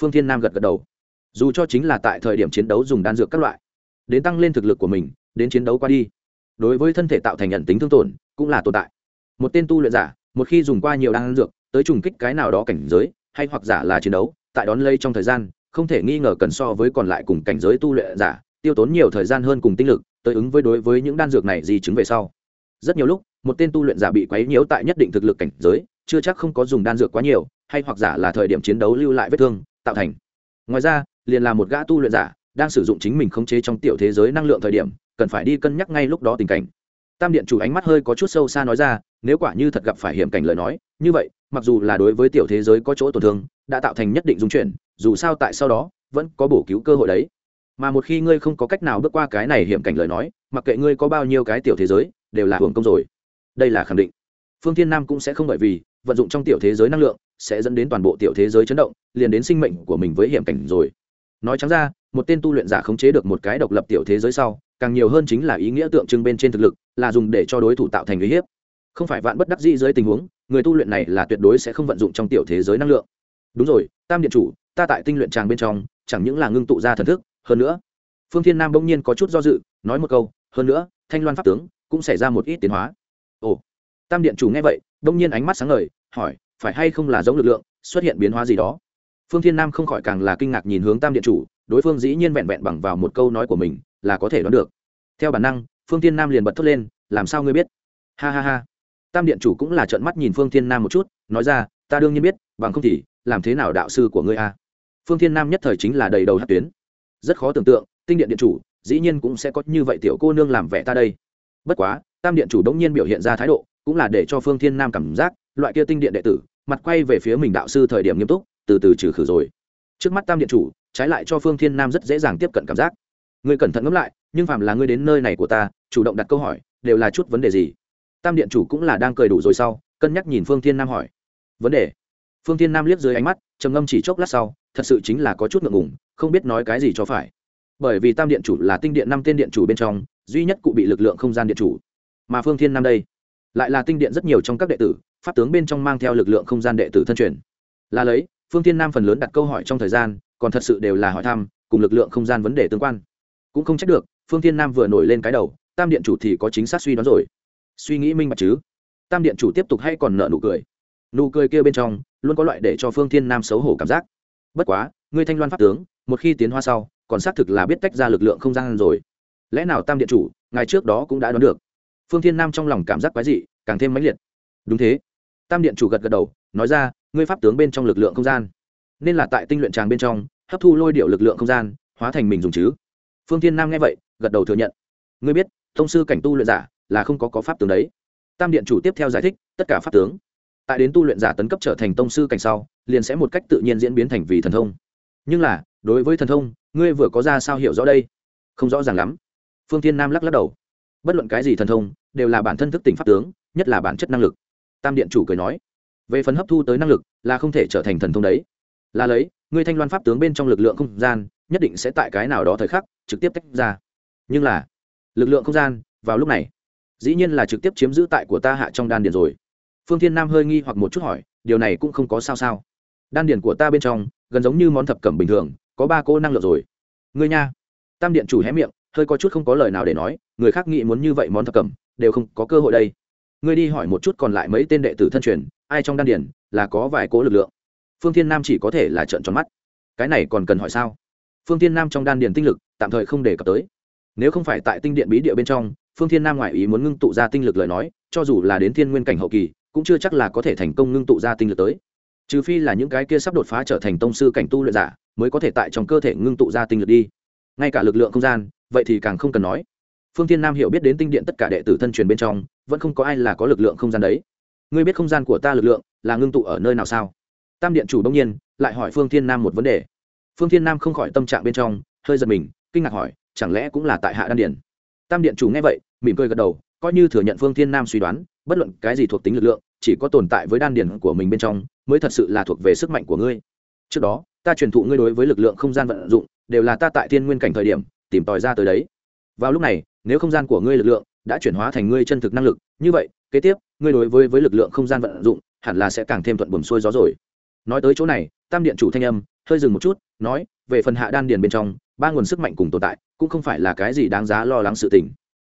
phương thiên nam gật gật đầu dù cho chính là tại thời điểm chiến đấu dùng đan dược các loại, đến tăng lên thực lực của mình, đến chiến đấu qua đi, đối với thân thể tạo thành nhận tính thương tổn cũng là tồn tại. Một tên tu luyện giả, một khi dùng qua nhiều đan dược, tới trùng kích cái nào đó cảnh giới, hay hoặc giả là chiến đấu, tại đón lây trong thời gian, không thể nghi ngờ cần so với còn lại cùng cảnh giới tu luyện giả, tiêu tốn nhiều thời gian hơn cùng tinh lực, tới ứng với đối với những đan dược này di chứng về sau. Rất nhiều lúc, một tên tu luyện giả bị quấy nhiễu tại nhất định thực lực cảnh giới, chưa chắc không có dùng đan dược quá nhiều, hay hoặc giả là thời điểm chiến đấu lưu lại vết thương, tạo thành. Ngoài ra liền là một gã tu luyện giả, đang sử dụng chính mình khống chế trong tiểu thế giới năng lượng thời điểm, cần phải đi cân nhắc ngay lúc đó tình cảnh. Tam điện chủ ánh mắt hơi có chút sâu xa nói ra, nếu quả như thật gặp phải hiểm cảnh lời nói, như vậy, mặc dù là đối với tiểu thế giới có chỗ tổn thương, đã tạo thành nhất định dung chuyển, dù sao tại sau đó, vẫn có bổ cứu cơ hội đấy. Mà một khi ngươi không có cách nào bước qua cái này hiểm cảnh lời nói, mặc kệ ngươi có bao nhiêu cái tiểu thế giới, đều là hưởng công rồi. Đây là khẳng định. Phương thiên nam cũng sẽ không bởi vì vận dụng trong tiểu thế giới năng lượng, sẽ dẫn đến toàn bộ tiểu thế giới chấn động, liền đến sinh mệnh của mình với hiểm cảnh rồi nói trắng ra, một tên tu luyện giả khống chế được một cái độc lập tiểu thế giới sau, càng nhiều hơn chính là ý nghĩa tượng trưng bên trên thực lực, là dùng để cho đối thủ tạo thành uy hiếp. Không phải vạn bất đắc dĩ dưới tình huống, người tu luyện này là tuyệt đối sẽ không vận dụng trong tiểu thế giới năng lượng. Đúng rồi, tam điện chủ, ta tại tinh luyện tràng bên trong, chẳng những là ngưng tụ ra thần thức, hơn nữa, phương thiên nam bỗng nhiên có chút do dự, nói một câu, hơn nữa, thanh loan pháp tướng cũng xảy ra một ít tiến hóa. Ồ, tam điện chủ nghe vậy, bỗng nhiên ánh mắt sáng ngời, hỏi, phải hay không là giống lực lượng, xuất hiện biến hóa gì đó? Phương thiên nam không khỏi càng là kinh ngạc nhìn hướng tam điện chủ, đối phương dĩ nhiên vẹn vẹn bằng vào một câu nói của mình là có thể đoán được. Theo bản năng, phương thiên nam liền bật thốt lên, làm sao ngươi biết? Ha ha ha. Tam điện chủ cũng là trợn mắt nhìn phương thiên nam một chút, nói ra, ta đương nhiên biết, bằng không thì làm thế nào đạo sư của ngươi a? Phương thiên nam nhất thời chính là đầy đầu hát tuyến. Rất khó tưởng tượng, tinh điện điện chủ dĩ nhiên cũng sẽ có như vậy tiểu cô nương làm vẻ ta đây. Bất quá, tam điện chủ đống nhiên biểu hiện ra thái độ, cũng là để cho phương thiên nam cảm giác, loại kia tinh điện đệ tử, mặt quay về phía mình đạo sư thời điểm nghiêm túc từ từ trừ khử rồi. Trước mắt tam điện chủ, trái lại cho phương thiên nam rất dễ dàng tiếp cận cảm giác. Ngươi cẩn thận ngẫm lại, nhưng phạm là ngươi đến nơi này của ta, chủ động đặt câu hỏi, đều là chút vấn đề gì? Tam điện chủ cũng là đang cười đủ rồi sau, cân nhắc nhìn phương thiên nam hỏi. Vấn đề? Phương thiên nam liếc dưới ánh mắt, trầm ngâm chỉ chốc lát sau, thật sự chính là có chút ngượng ngùng, không biết nói cái gì cho phải. Bởi vì tam điện chủ là tinh điện năm tên điện chủ bên trong, duy nhất cụ bị lực lượng không gian điện chủ. Mà phương thiên nam đây, lại là tinh điện rất nhiều trong các đệ tử, pháp tướng bên trong mang theo lực lượng không gian đệ tử thân truyền. Là lấy phương thiên nam phần lớn đặt câu hỏi trong thời gian, còn thật sự đều là hỏi thăm, cùng lực lượng không gian vấn đề tương quan. Cũng không trách được, phương thiên nam vừa nổi lên cái đầu, tam điện chủ thì có chính xác suy đoán rồi. Suy nghĩ minh bạch chứ? Tam điện chủ tiếp tục hay còn nợ nụ cười? Nụ cười kia bên trong, luôn có loại để cho phương thiên nam xấu hổ cảm giác. Bất quá, ngươi thanh loan pháp tướng, một khi tiến hoa sau, còn xác thực là biết tách ra lực lượng không gian rồi. Lẽ nào tam điện chủ ngày trước đó cũng đã đoán được? Phương thiên nam trong lòng cảm giác quái dị, càng thêm mãnh liệt. Đúng thế. Tam điện chủ gật gật đầu, nói ra ngươi pháp tướng bên trong lực lượng không gian. Nên là tại tinh luyện tràng bên trong, hấp thu lôi điệu lực lượng không gian, hóa thành mình dùng chứ. Phương thiên nam nghe vậy, gật đầu thừa nhận. Ngươi biết thông sư cảnh tu luyện giả là không có có pháp tướng đấy. Tam điện chủ tiếp theo giải thích, tất cả pháp tướng, tại đến tu luyện giả tấn cấp trở thành tông sư cảnh sau, liền sẽ một cách tự nhiên diễn biến thành vì thần thông. Nhưng là, đối với thần thông, ngươi vừa có ra sao hiểu rõ đây? Không rõ ràng lắm. Phương thiên nam lắc lắc đầu. Bất luận cái gì thần thông, đều là bản thân thức tỉnh pháp tướng, nhất là bản chất năng lực. Tam điện chủ cười nói về phần hấp thu tới năng lực là không thể trở thành thần thông đấy. Là lấy, ngươi thanh loan pháp tướng bên trong lực lượng không gian, nhất định sẽ tại cái nào đó thời khắc trực tiếp tách ra. Nhưng là, lực lượng không gian, vào lúc này, dĩ nhiên là trực tiếp chiếm giữ tại của ta hạ trong đan điền rồi. Phương thiên nam hơi nghi hoặc một chút hỏi, điều này cũng không có sao sao. Đan điền của ta bên trong, gần giống như món thập cẩm bình thường, có ba cô năng lượng rồi. Ngươi nha. Tam điện chủ hé miệng, hơi có chút không có lời nào để nói, người khác nghĩ muốn như vậy món thập cẩm, đều không có cơ hội đây ngươi đi hỏi một chút còn lại mấy tên đệ tử thân truyền, ai trong đan điển là có vài cố lực lượng? Phương thiên nam chỉ có thể là trợn tròn mắt. Cái này còn cần hỏi sao? Phương thiên nam trong đan điển tinh lực tạm thời không đề cập tới. Nếu không phải tại tinh điện bí địa bên trong, phương thiên nam ngoại ý muốn ngưng tụ ra tinh lực lời nói, cho dù là đến thiên nguyên cảnh hậu kỳ, cũng chưa chắc là có thể thành công ngưng tụ ra tinh lực tới. Trừ phi là những cái kia sắp đột phá trở thành tông sư cảnh tu luyện giả, mới có thể tại trong cơ thể ngưng tụ ra tinh lực đi. Ngay cả lực lượng không gian, vậy thì càng không cần nói phương thiên nam hiểu biết đến tinh điện tất cả đệ tử thân truyền bên trong, vẫn không có ai là có lực lượng không gian đấy. Ngươi biết không gian của ta lực lượng là ngưng tụ ở nơi nào sao? Tam điện chủ đông nhiên lại hỏi phương thiên nam một vấn đề. Phương thiên nam không khỏi tâm trạng bên trong, hơi giật mình, kinh ngạc hỏi, chẳng lẽ cũng là tại hạ đan điển tam điện chủ nghe vậy, mỉm cười gật đầu, coi như thừa nhận phương thiên nam suy đoán, bất luận cái gì thuộc tính lực lượng, chỉ có tồn tại với đan điển của mình bên trong, mới thật sự là thuộc về sức mạnh của ngươi. Trước đó, ta truyền thụ ngươi đối với lực lượng không gian vận dụng, đều là ta tại thiên nguyên cảnh thời điểm, tìm tòi ra tới đấy. Vào lúc này nếu không gian của ngươi lực lượng đã chuyển hóa thành ngươi chân thực năng lực, như vậy, kế tiếp, ngươi đối với với lực lượng không gian vận dụng, hẳn là sẽ càng thêm thuận buồm xuôi gió rồi. Nói tới chỗ này, tam điện chủ thanh âm, hơi dừng một chút, nói, về phần hạ đan điền bên trong, ba nguồn sức mạnh cùng tồn tại, cũng không phải là cái gì đáng giá lo lắng sự tình.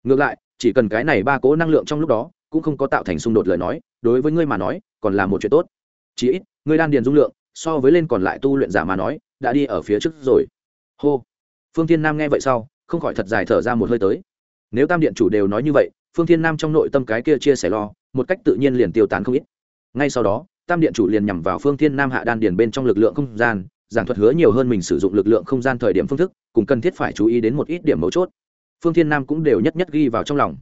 Ngược lại, chỉ cần cái này ba cố năng lượng trong lúc đó, cũng không có tạo thành xung đột lời nói, đối với ngươi mà nói, còn là một chuyện tốt. Chỉ ít, ngươi đan điền dung lượng, so với lên còn lại tu luyện giả mà nói, đã đi ở phía trước rồi. Hô. Phương thiên nam nghe vậy sau, không khỏi thật dài thở ra một hơi tới nếu tam điện chủ đều nói như vậy, phương thiên nam trong nội tâm cái kia chia sẻ lo, một cách tự nhiên liền tiêu tán không ít. Ngay sau đó, tam điện chủ liền nhằm vào phương thiên nam hạ đan điền bên trong lực lượng không gian, giảng thuật hứa nhiều hơn mình sử dụng lực lượng không gian thời điểm phương thức, cùng cần thiết phải chú ý đến một ít điểm mấu chốt. Phương thiên nam cũng đều nhất nhất ghi vào trong lòng.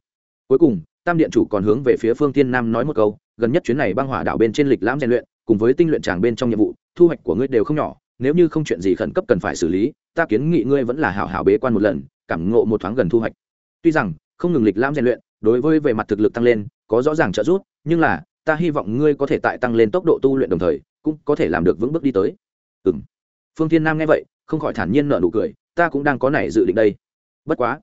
Cuối cùng, tam điện chủ còn hướng về phía phương thiên nam nói một câu, gần nhất chuyến này băng hỏa đảo bên trên lịch lãm rèn luyện, cùng với tinh luyện tràng bên trong nhiệm vụ, thu hoạch của ngươi đều không nhỏ, nếu như không chuyện gì khẩn cấp cần phải xử lý, ta kiến nghị ngươi vẫn là hảo hảo bế quan một lần, cảm ngộ một thoáng gần thu hoạch tuy rằng, không ngừng lịch lãm rèn luyện, đối với về mặt thực lực tăng lên, có rõ ràng trợ giúp, nhưng là, ta hy vọng ngươi có thể tại tăng lên tốc độ tu luyện đồng thời, cũng có thể làm được vững bước đi tới. Ừ m phương thiên nam nghe vậy, không khỏi thản nhiên nợ nụ cười, ta cũng đang có này dự định đây. Bất quá.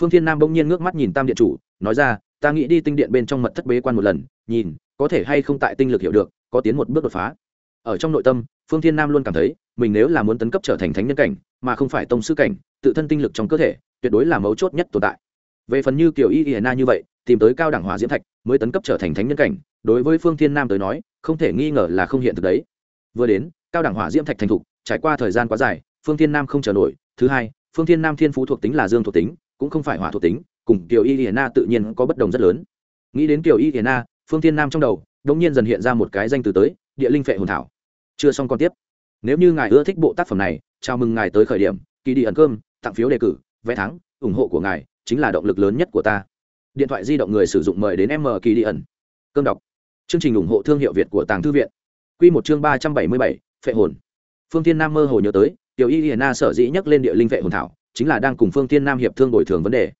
Phương thiên nam bỗng nhiên ngước mắt nhìn tam điện chủ, nói ra, ta nghĩ đi tinh điện bên trong mật thất bế quan một lần, nhìn, có thể hay không tại tinh lực hiểu được, có tiến một bước đột phá. Ở trong nội tâm, phương thiên nam luôn cảm thấy, mình nếu là muốn tấn cấp trở thành thánh nhân cảnh, mà không phải tông sư cảnh, tự thân tinh lực trong cơ thể, tuyệt đối là mấu chốt nhất tồn tại về phần như kiểu y y na như vậy, tìm tới cao đẳng hỏa diễm thạch mới tấn cấp trở thành thánh nhân cảnh, đối với phương thiên nam tới nói, không thể nghi ngờ là không hiện thực đấy. Vừa đến, cao đẳng hỏa diễm thạch thành thục, trải qua thời gian quá dài, phương thiên nam không chờ nổi. Thứ hai, phương thiên nam thiên phú thuộc tính là dương thuộc tính, cũng không phải hỏa thuộc tính, cùng kiểu y y na tự nhiên có bất đồng rất lớn. Nghĩ đến kiểu y y na phương thiên nam trong đầu đống nhiên dần hiện ra một cái danh từ tới, địa linh phệ hồn thảo. Chưa xong còn tiếp. Nếu như ngài ưa thích bộ tác phẩm này, chào mừng ngài tới khởi điểm, kỳ đi ẩn cơm, tặng phiếu đề cử, vé thắng, ủng hộ của ngài chính là động lực lớn nhất của ta. Điện thoại di động người sử dụng mời đến m kỳ đi ẩn. Cơm đọc. Chương trình ủng hộ thương hiệu việt của tàng thư viện. Q một chương ba trăm bảy mươi bảy, phệ hồn. Phương tiên nam mơ hồ nhớ tới, tiểu y hiền na sở dĩ nhắc lên địa linh phệ hồn thảo, chính là đang cùng phương tiên nam hiệp thương bồi thường vấn đề.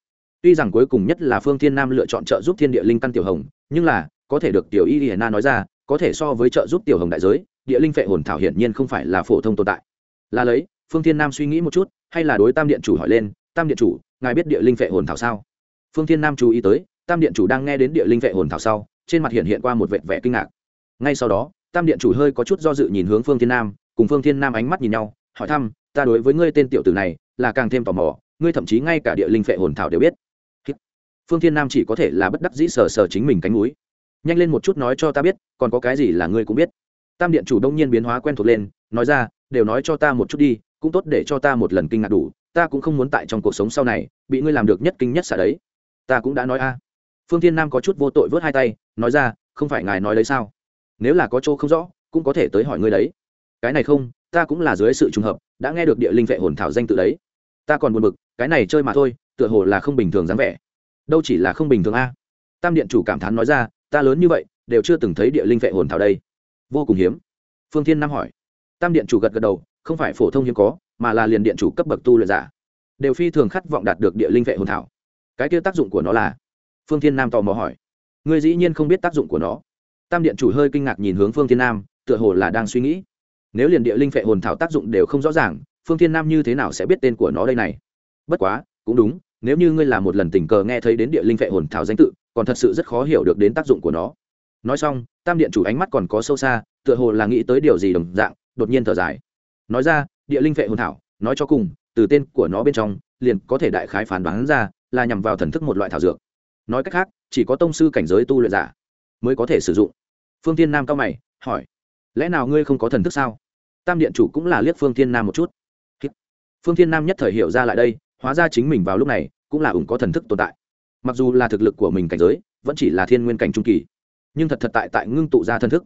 Tuy rằng cuối cùng nhất là phương tiên nam lựa chọn trợ giúp thiên địa linh căn tiểu hồng, nhưng là, có thể được tiểu y hiền na nói ra, có thể so với trợ giúp tiểu hồng đại giới, địa linh phệ hồn thảo hiển nhiên không phải là phổ thông tồn tại. Là lấy, phương tiên nam suy nghĩ một chút, hay là đối tam điện chủ hỏi lên tam điện chủ, ngài biết địa linh vệ hồn thảo sao? Phương Thiên nam chú ý tới, tam điện chủ đang nghe đến địa linh vệ hồn thảo sau, trên mặt hiện hiện qua một vẻ vẻ kinh ngạc. Ngay sau đó, tam điện chủ hơi có chút do dự nhìn hướng phương thiên nam, cùng phương thiên nam ánh mắt nhìn nhau, hỏi thăm, ta đối với ngươi tên tiểu tử này là càng thêm tò mò, ngươi thậm chí ngay cả địa linh vệ hồn thảo đều biết. Phương thiên nam chỉ có thể là bất đắc dĩ sờ sờ chính mình cánh núi nhanh lên một chút nói cho ta biết, còn có cái gì là ngươi cũng biết. Tam điện chủ đông nhiên biến hóa quen thuộc lên, nói ra, đều nói cho ta một chút đi, cũng tốt để cho ta một lần kinh ngạc đủ ta cũng không muốn tại trong cuộc sống sau này, bị ngươi làm được nhất kinh nhất xả đấy. Ta cũng đã nói a. Phương thiên nam có chút vô tội vớt hai tay, nói ra, không phải ngài nói đấy sao? Nếu là có chỗ không rõ, cũng có thể tới hỏi ngươi đấy. Cái này không, ta cũng là dưới sự trùng hợp, đã nghe được địa linh vệ hồn thảo danh tự đấy. Ta còn buồn bực, cái này chơi mà thôi, tựa hồ là không bình thường dáng vẻ. Đâu chỉ là không bình thường a. Tam điện chủ cảm thán nói ra, ta lớn như vậy, đều chưa từng thấy địa linh vệ hồn thảo đây. Vô cùng hiếm. Phương thiên nam hỏi. Tam điện chủ gật gật đầu, không phải phổ thông hiếm có mà là liền điện chủ cấp bậc tu luyện giả, đều phi thường khát vọng đạt được địa linh vệ hồn thảo. Cái kia tác dụng của nó là? Phương thiên nam tò mò hỏi. Ngươi dĩ nhiên không biết tác dụng của nó. Tam điện chủ hơi kinh ngạc nhìn hướng phương thiên nam, tựa hồ là đang suy nghĩ. Nếu liền địa linh vệ hồn thảo tác dụng đều không rõ ràng, phương thiên nam như thế nào sẽ biết tên của nó đây này? Bất quá, cũng đúng, nếu như ngươi là một lần tình cờ nghe thấy đến địa linh vệ hồn thảo danh tự, còn thật sự rất khó hiểu được đến tác dụng của nó. Nói xong, tam điện chủ ánh mắt còn có sâu xa, tựa hồ là nghĩ tới điều gì đồng dạng, đột nhiên thở dài. Nói ra địa linh vệ hồn thảo, nói cho cùng, từ tên của nó bên trong, liền có thể đại khái phán đoán ra là nhằm vào thần thức một loại thảo dược. Nói cách khác, chỉ có tông sư cảnh giới tu luyện giả mới có thể sử dụng. Phương tiên nam cao mày, hỏi, lẽ nào ngươi không có thần thức sao? Tam điện chủ cũng là liếc phương tiên nam một chút. Phương tiên nam nhất thời hiểu ra lại đây, hóa ra chính mình vào lúc này cũng là ủng có thần thức tồn tại. Mặc dù là thực lực của mình cảnh giới, vẫn chỉ là thiên nguyên cảnh trung kỳ, nhưng thật thật tại tại ngưng tụ ra thần thức.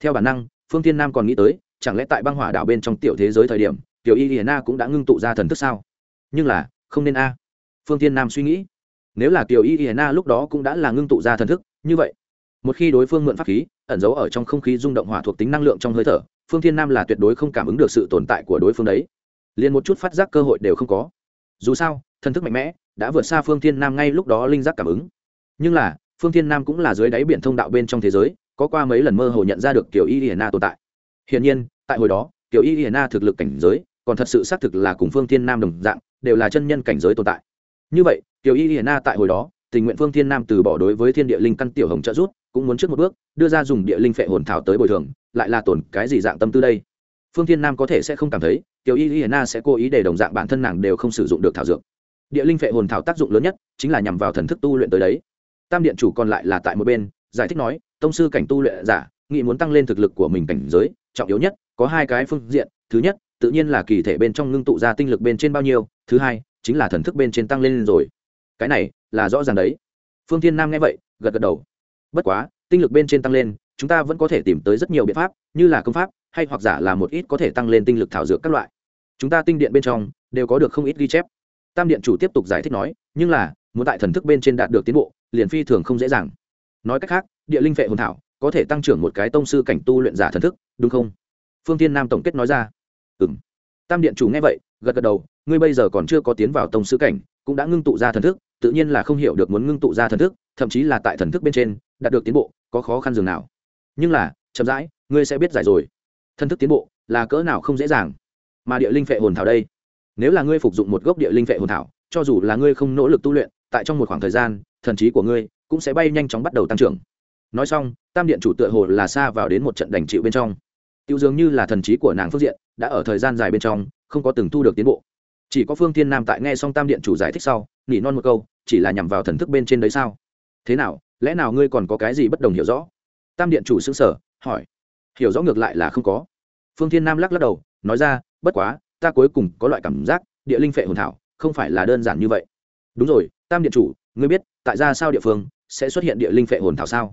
Theo bản năng, phương tiên nam còn nghĩ tới chẳng lẽ tại băng hỏa đảo bên trong tiểu thế giới thời điểm, tiểu y hiền na cũng đã ngưng tụ ra thần thức sao? Nhưng là, không nên a. Phương tiên nam suy nghĩ. Nếu là tiểu y hiền na lúc đó cũng đã là ngưng tụ ra thần thức, như vậy, một khi đối phương mượn pháp khí, ẩn giấu ở trong không khí rung động hỏa thuộc tính năng lượng trong hơi thở, phương thiên nam là tuyệt đối không cảm ứng được sự tồn tại của đối phương đấy. Liền một chút phát giác cơ hội đều không có. Dù sao, thần thức mạnh mẽ, đã vượt xa phương thiên nam ngay lúc đó linh giác cảm ứng. Nhưng là, phương thiên nam cũng là dưới đáy biển thông đạo bên trong thế giới, có qua mấy lần mơ hồ nhận ra được kiểu y hiền na tồn tại hiển nhiên, tại hồi đó, Tiểu y hiền na thực lực cảnh giới, còn thật sự xác thực là cùng phương thiên nam đồng dạng, đều là chân nhân cảnh giới tồn tại. Như vậy, Tiểu y hiền na tại hồi đó, tình nguyện phương thiên nam từ bỏ đối với thiên địa linh căn tiểu hồng trợ rút cũng muốn trước một bước, đưa ra dùng địa linh phệ hồn thảo tới bồi thường, lại là tổn cái gì dạng tâm tư đây? Phương thiên nam có thể sẽ không cảm thấy, tiểu y hiền na sẽ cố ý để đồng dạng bản thân nàng đều không sử dụng được thảo dược. Địa linh phệ hồn thảo tác dụng lớn nhất, chính là nhằm vào thần thức tu luyện tới đấy. Tam điện chủ còn lại là tại một bên, giải thích nói, tông sư cảnh tu luyện giả nghĩ muốn tăng lên thực lực của mình cảnh giới trọng yếu nhất, có hai cái phương diện, thứ nhất, tự nhiên là kỳ thể bên trong ngưng tụ ra tinh lực bên trên bao nhiêu, thứ hai, chính là thần thức bên trên tăng lên rồi. Cái này là rõ ràng đấy. Phương thiên nam nghe vậy, gật gật đầu. Bất quá, tinh lực bên trên tăng lên, chúng ta vẫn có thể tìm tới rất nhiều biện pháp, như là công pháp, hay hoặc giả là một ít có thể tăng lên tinh lực thảo dược các loại. Chúng ta tinh điện bên trong, đều có được không ít ghi chép. Tam điện chủ tiếp tục giải thích nói, nhưng là, muốn tại thần thức bên trên đạt được tiến bộ, liền phi thường không dễ dàng. Nói cách khác, địa linh vệ hồn thảo có thể tăng trưởng một cái tông sư cảnh tu luyện giả thần thức, đúng không? Phương tiên nam tổng kết nói ra. Ừ m tam điện chủ nghe vậy, gật gật đầu, ngươi bây giờ còn chưa có tiến vào tông sư cảnh, cũng đã ngưng tụ ra thần thức, tự nhiên là không hiểu được muốn ngưng tụ ra thần thức, thậm chí là tại thần thức bên trên, đạt được tiến bộ, có khó khăn dường nào. Nhưng là, chậm rãi, ngươi sẽ biết giải rồi. Thần thức tiến bộ, là cỡ nào không dễ dàng. Mà địa linh phệ hồn thảo đây, nếu là ngươi phục dụng một gốc địa linh phệ hồn thảo, cho dù là ngươi không nỗ lực tu luyện, tại trong một khoảng thời gian, thần trí của ngươi cũng sẽ bay nhanh chóng bắt đầu tăng trưởng nói xong, tam điện chủ tựa hồ là xa vào đến một trận đành chịu bên trong. Tiêu dường như là thần trí của nàng phước diện, đã ở thời gian dài bên trong, không có từng thu được tiến bộ. Chỉ có phương thiên nam tại nghe xong tam điện chủ giải thích sau, nỉ non một câu, chỉ là nhằm vào thần thức bên trên đấy sao? Thế nào, lẽ nào ngươi còn có cái gì bất đồng hiểu rõ? Tam điện chủ xứng sở hỏi. Hiểu rõ ngược lại là không có. Phương thiên nam lắc lắc đầu, nói ra, bất quá, ta cuối cùng có loại cảm giác, địa linh phệ hồn thảo, không phải là đơn giản như vậy. Đúng rồi, tam điện chủ, ngươi biết, tại ra sao địa phương, sẽ xuất hiện địa linh phệ hồn thảo sao?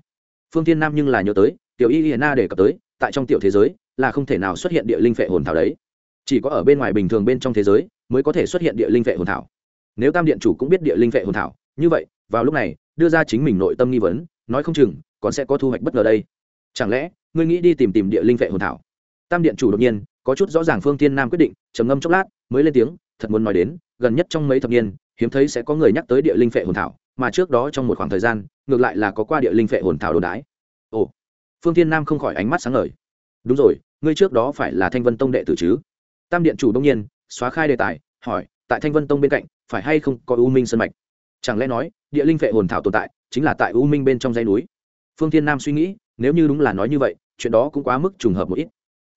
Phương thiên nam nhưng là nhớ tới, tiểu y hiena đề cập tới, tại trong tiểu thế giới, là không thể nào xuất hiện địa linh phệ hồn thảo đấy. Chỉ có ở bên ngoài bình thường bên trong thế giới, mới có thể xuất hiện địa linh phệ hồn thảo. Nếu tam điện chủ cũng biết địa linh phệ hồn thảo, như vậy, vào lúc này, đưa ra chính mình nội tâm nghi vấn, nói không chừng, còn sẽ có thu hoạch bất ngờ đây. Chẳng lẽ, ngươi nghĩ đi tìm tìm địa linh phệ hồn thảo? Tam điện chủ đột nhiên, có chút rõ ràng phương tiên nam quyết định, trầm ngâm chốc lát, mới lên tiếng, thật muốn nói đến, gần nhất trong mấy thập niên, hiếm thấy sẽ có người nhắc tới địa linh phệ hồn thảo mà trước đó trong một khoảng thời gian, ngược lại là có qua địa linh phệ hồn thảo đồn đái. Ồ, phương thiên nam không khỏi ánh mắt sáng ngời. Đúng rồi, ngươi trước đó phải là thanh vân tông đệ tử chứ? Tam điện chủ đông nhiên, xóa khai đề tài, hỏi, tại thanh vân tông bên cạnh, phải hay không có u minh sân mạch? Chẳng lẽ nói, địa linh phệ hồn thảo tồn tại, chính là tại u minh bên trong dãy núi? Phương thiên nam suy nghĩ, nếu như đúng là nói như vậy, chuyện đó cũng quá mức trùng hợp một ít.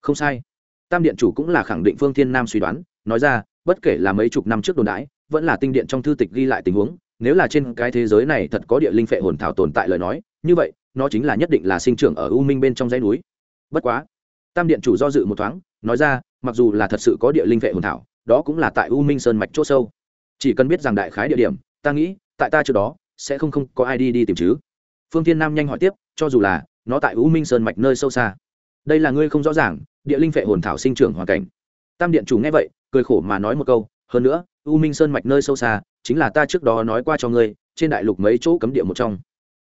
Không sai. Tam điện chủ cũng là khẳng định phương thiên nam suy đoán, nói ra, bất kể là mấy chục năm trước đồn đãi, vẫn là tinh điện trong thư tịch ghi lại tình huống nếu là trên cái thế giới này thật có địa linh phệ hồn thảo tồn tại lời nói, như vậy, nó chính là nhất định là sinh trưởng ở u minh bên trong dãy núi. Bất quá, tam điện chủ do dự một thoáng, nói ra, mặc dù là thật sự có địa linh phệ hồn thảo, đó cũng là tại u minh sơn mạch c h ỗ sâu. Chỉ cần biết rằng đại khái địa điểm, ta nghĩ, tại ta trước đó, sẽ không không có ai đi đi tìm chứ. Phương tiên nam nhanh hỏi tiếp, cho dù là, nó tại u minh sơn mạch nơi sâu xa. Đây là ngươi không rõ ràng, địa linh phệ hồn thảo sinh trưởng hoàn cảnh. Tam điện chủ nghe vậy, cười khổ mà nói một câu, hơn nữa, u minh sơn mạch nơi sâu xa chính là ta trước đó nói qua cho ngươi, trên đại lục mấy chỗ cấm địa một trong.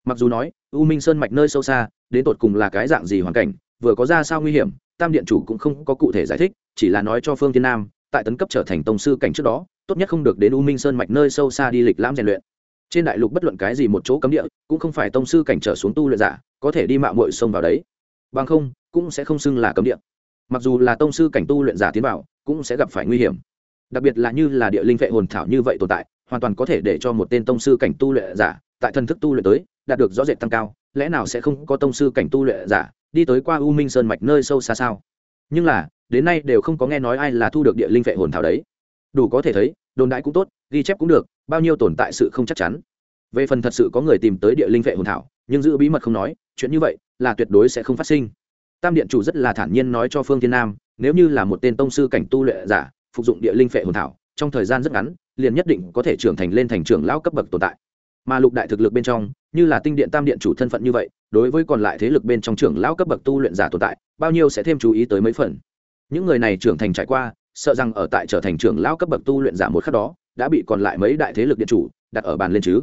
Mặc dù nói, u minh sơn mạch nơi sâu xa, đến tột cùng là cái dạng gì hoàn cảnh, vừa có ra sao nguy hiểm, tam điện chủ cũng không có cụ thể giải thích, chỉ là nói cho phương thiên nam, tại tấn cấp trở thành tông sư cảnh trước đó, tốt nhất không được đến u minh sơn mạch nơi sâu xa đi lịch lãm rèn luyện. Trên đại lục bất luận cái gì một chỗ cấm địa, cũng không phải tông sư cảnh trở xuống tu luyện giả, có thể đi mạo muội sông vào đấy. Bằng không, cũng sẽ không xưng là cấm địa. Mặc dù là tông sư cảnh tu luyện giả tiến vào, cũng sẽ gặp phải nguy hiểm. Đặc biệt là như là địa linh vệ hồn thảo như vậy tồn tại hoàn toàn có thể để cho một tên tông sư cảnh tu luyện giả tại thần thức tu luyện tới, đạt được rõ rệt tăng cao, lẽ nào sẽ không có tông sư cảnh tu luyện giả đi tới qua u minh sơn mạch nơi sâu xa sao? Nhưng là, đến nay đều không có nghe nói ai là thu được địa linh vệ hồn thảo đấy. Đủ có thể thấy, đồn đại cũng tốt, ghi chép cũng được, bao nhiêu tồn tại sự không chắc chắn. Về phần thật sự có người tìm tới địa linh vệ hồn thảo, nhưng giữ bí mật không nói, chuyện như vậy là tuyệt đối sẽ không phát sinh. Tam điện chủ rất là thản nhiên nói cho phương thiên nam, nếu như là một tên tông sư cảnh tu luyện giả, phục dụng địa linh vệ hồn thảo, trong thời gian rất ngắn liền nhất định có thể trưởng thành lên thành trưởng lão cấp bậc tồn tại. Mà lục đại thực lực bên trong, như là tinh điện tam điện chủ thân phận như vậy, đối với còn lại thế lực bên trong trưởng lão cấp bậc tu luyện giả tồn tại, bao nhiêu sẽ thêm chú ý tới mấy phần. Những người này trưởng thành trải qua, sợ rằng ở tại trở thành trưởng lão cấp bậc tu luyện giả một khắc đó, đã bị còn lại mấy đại thế lực điện chủ đặt ở bàn lên chứ.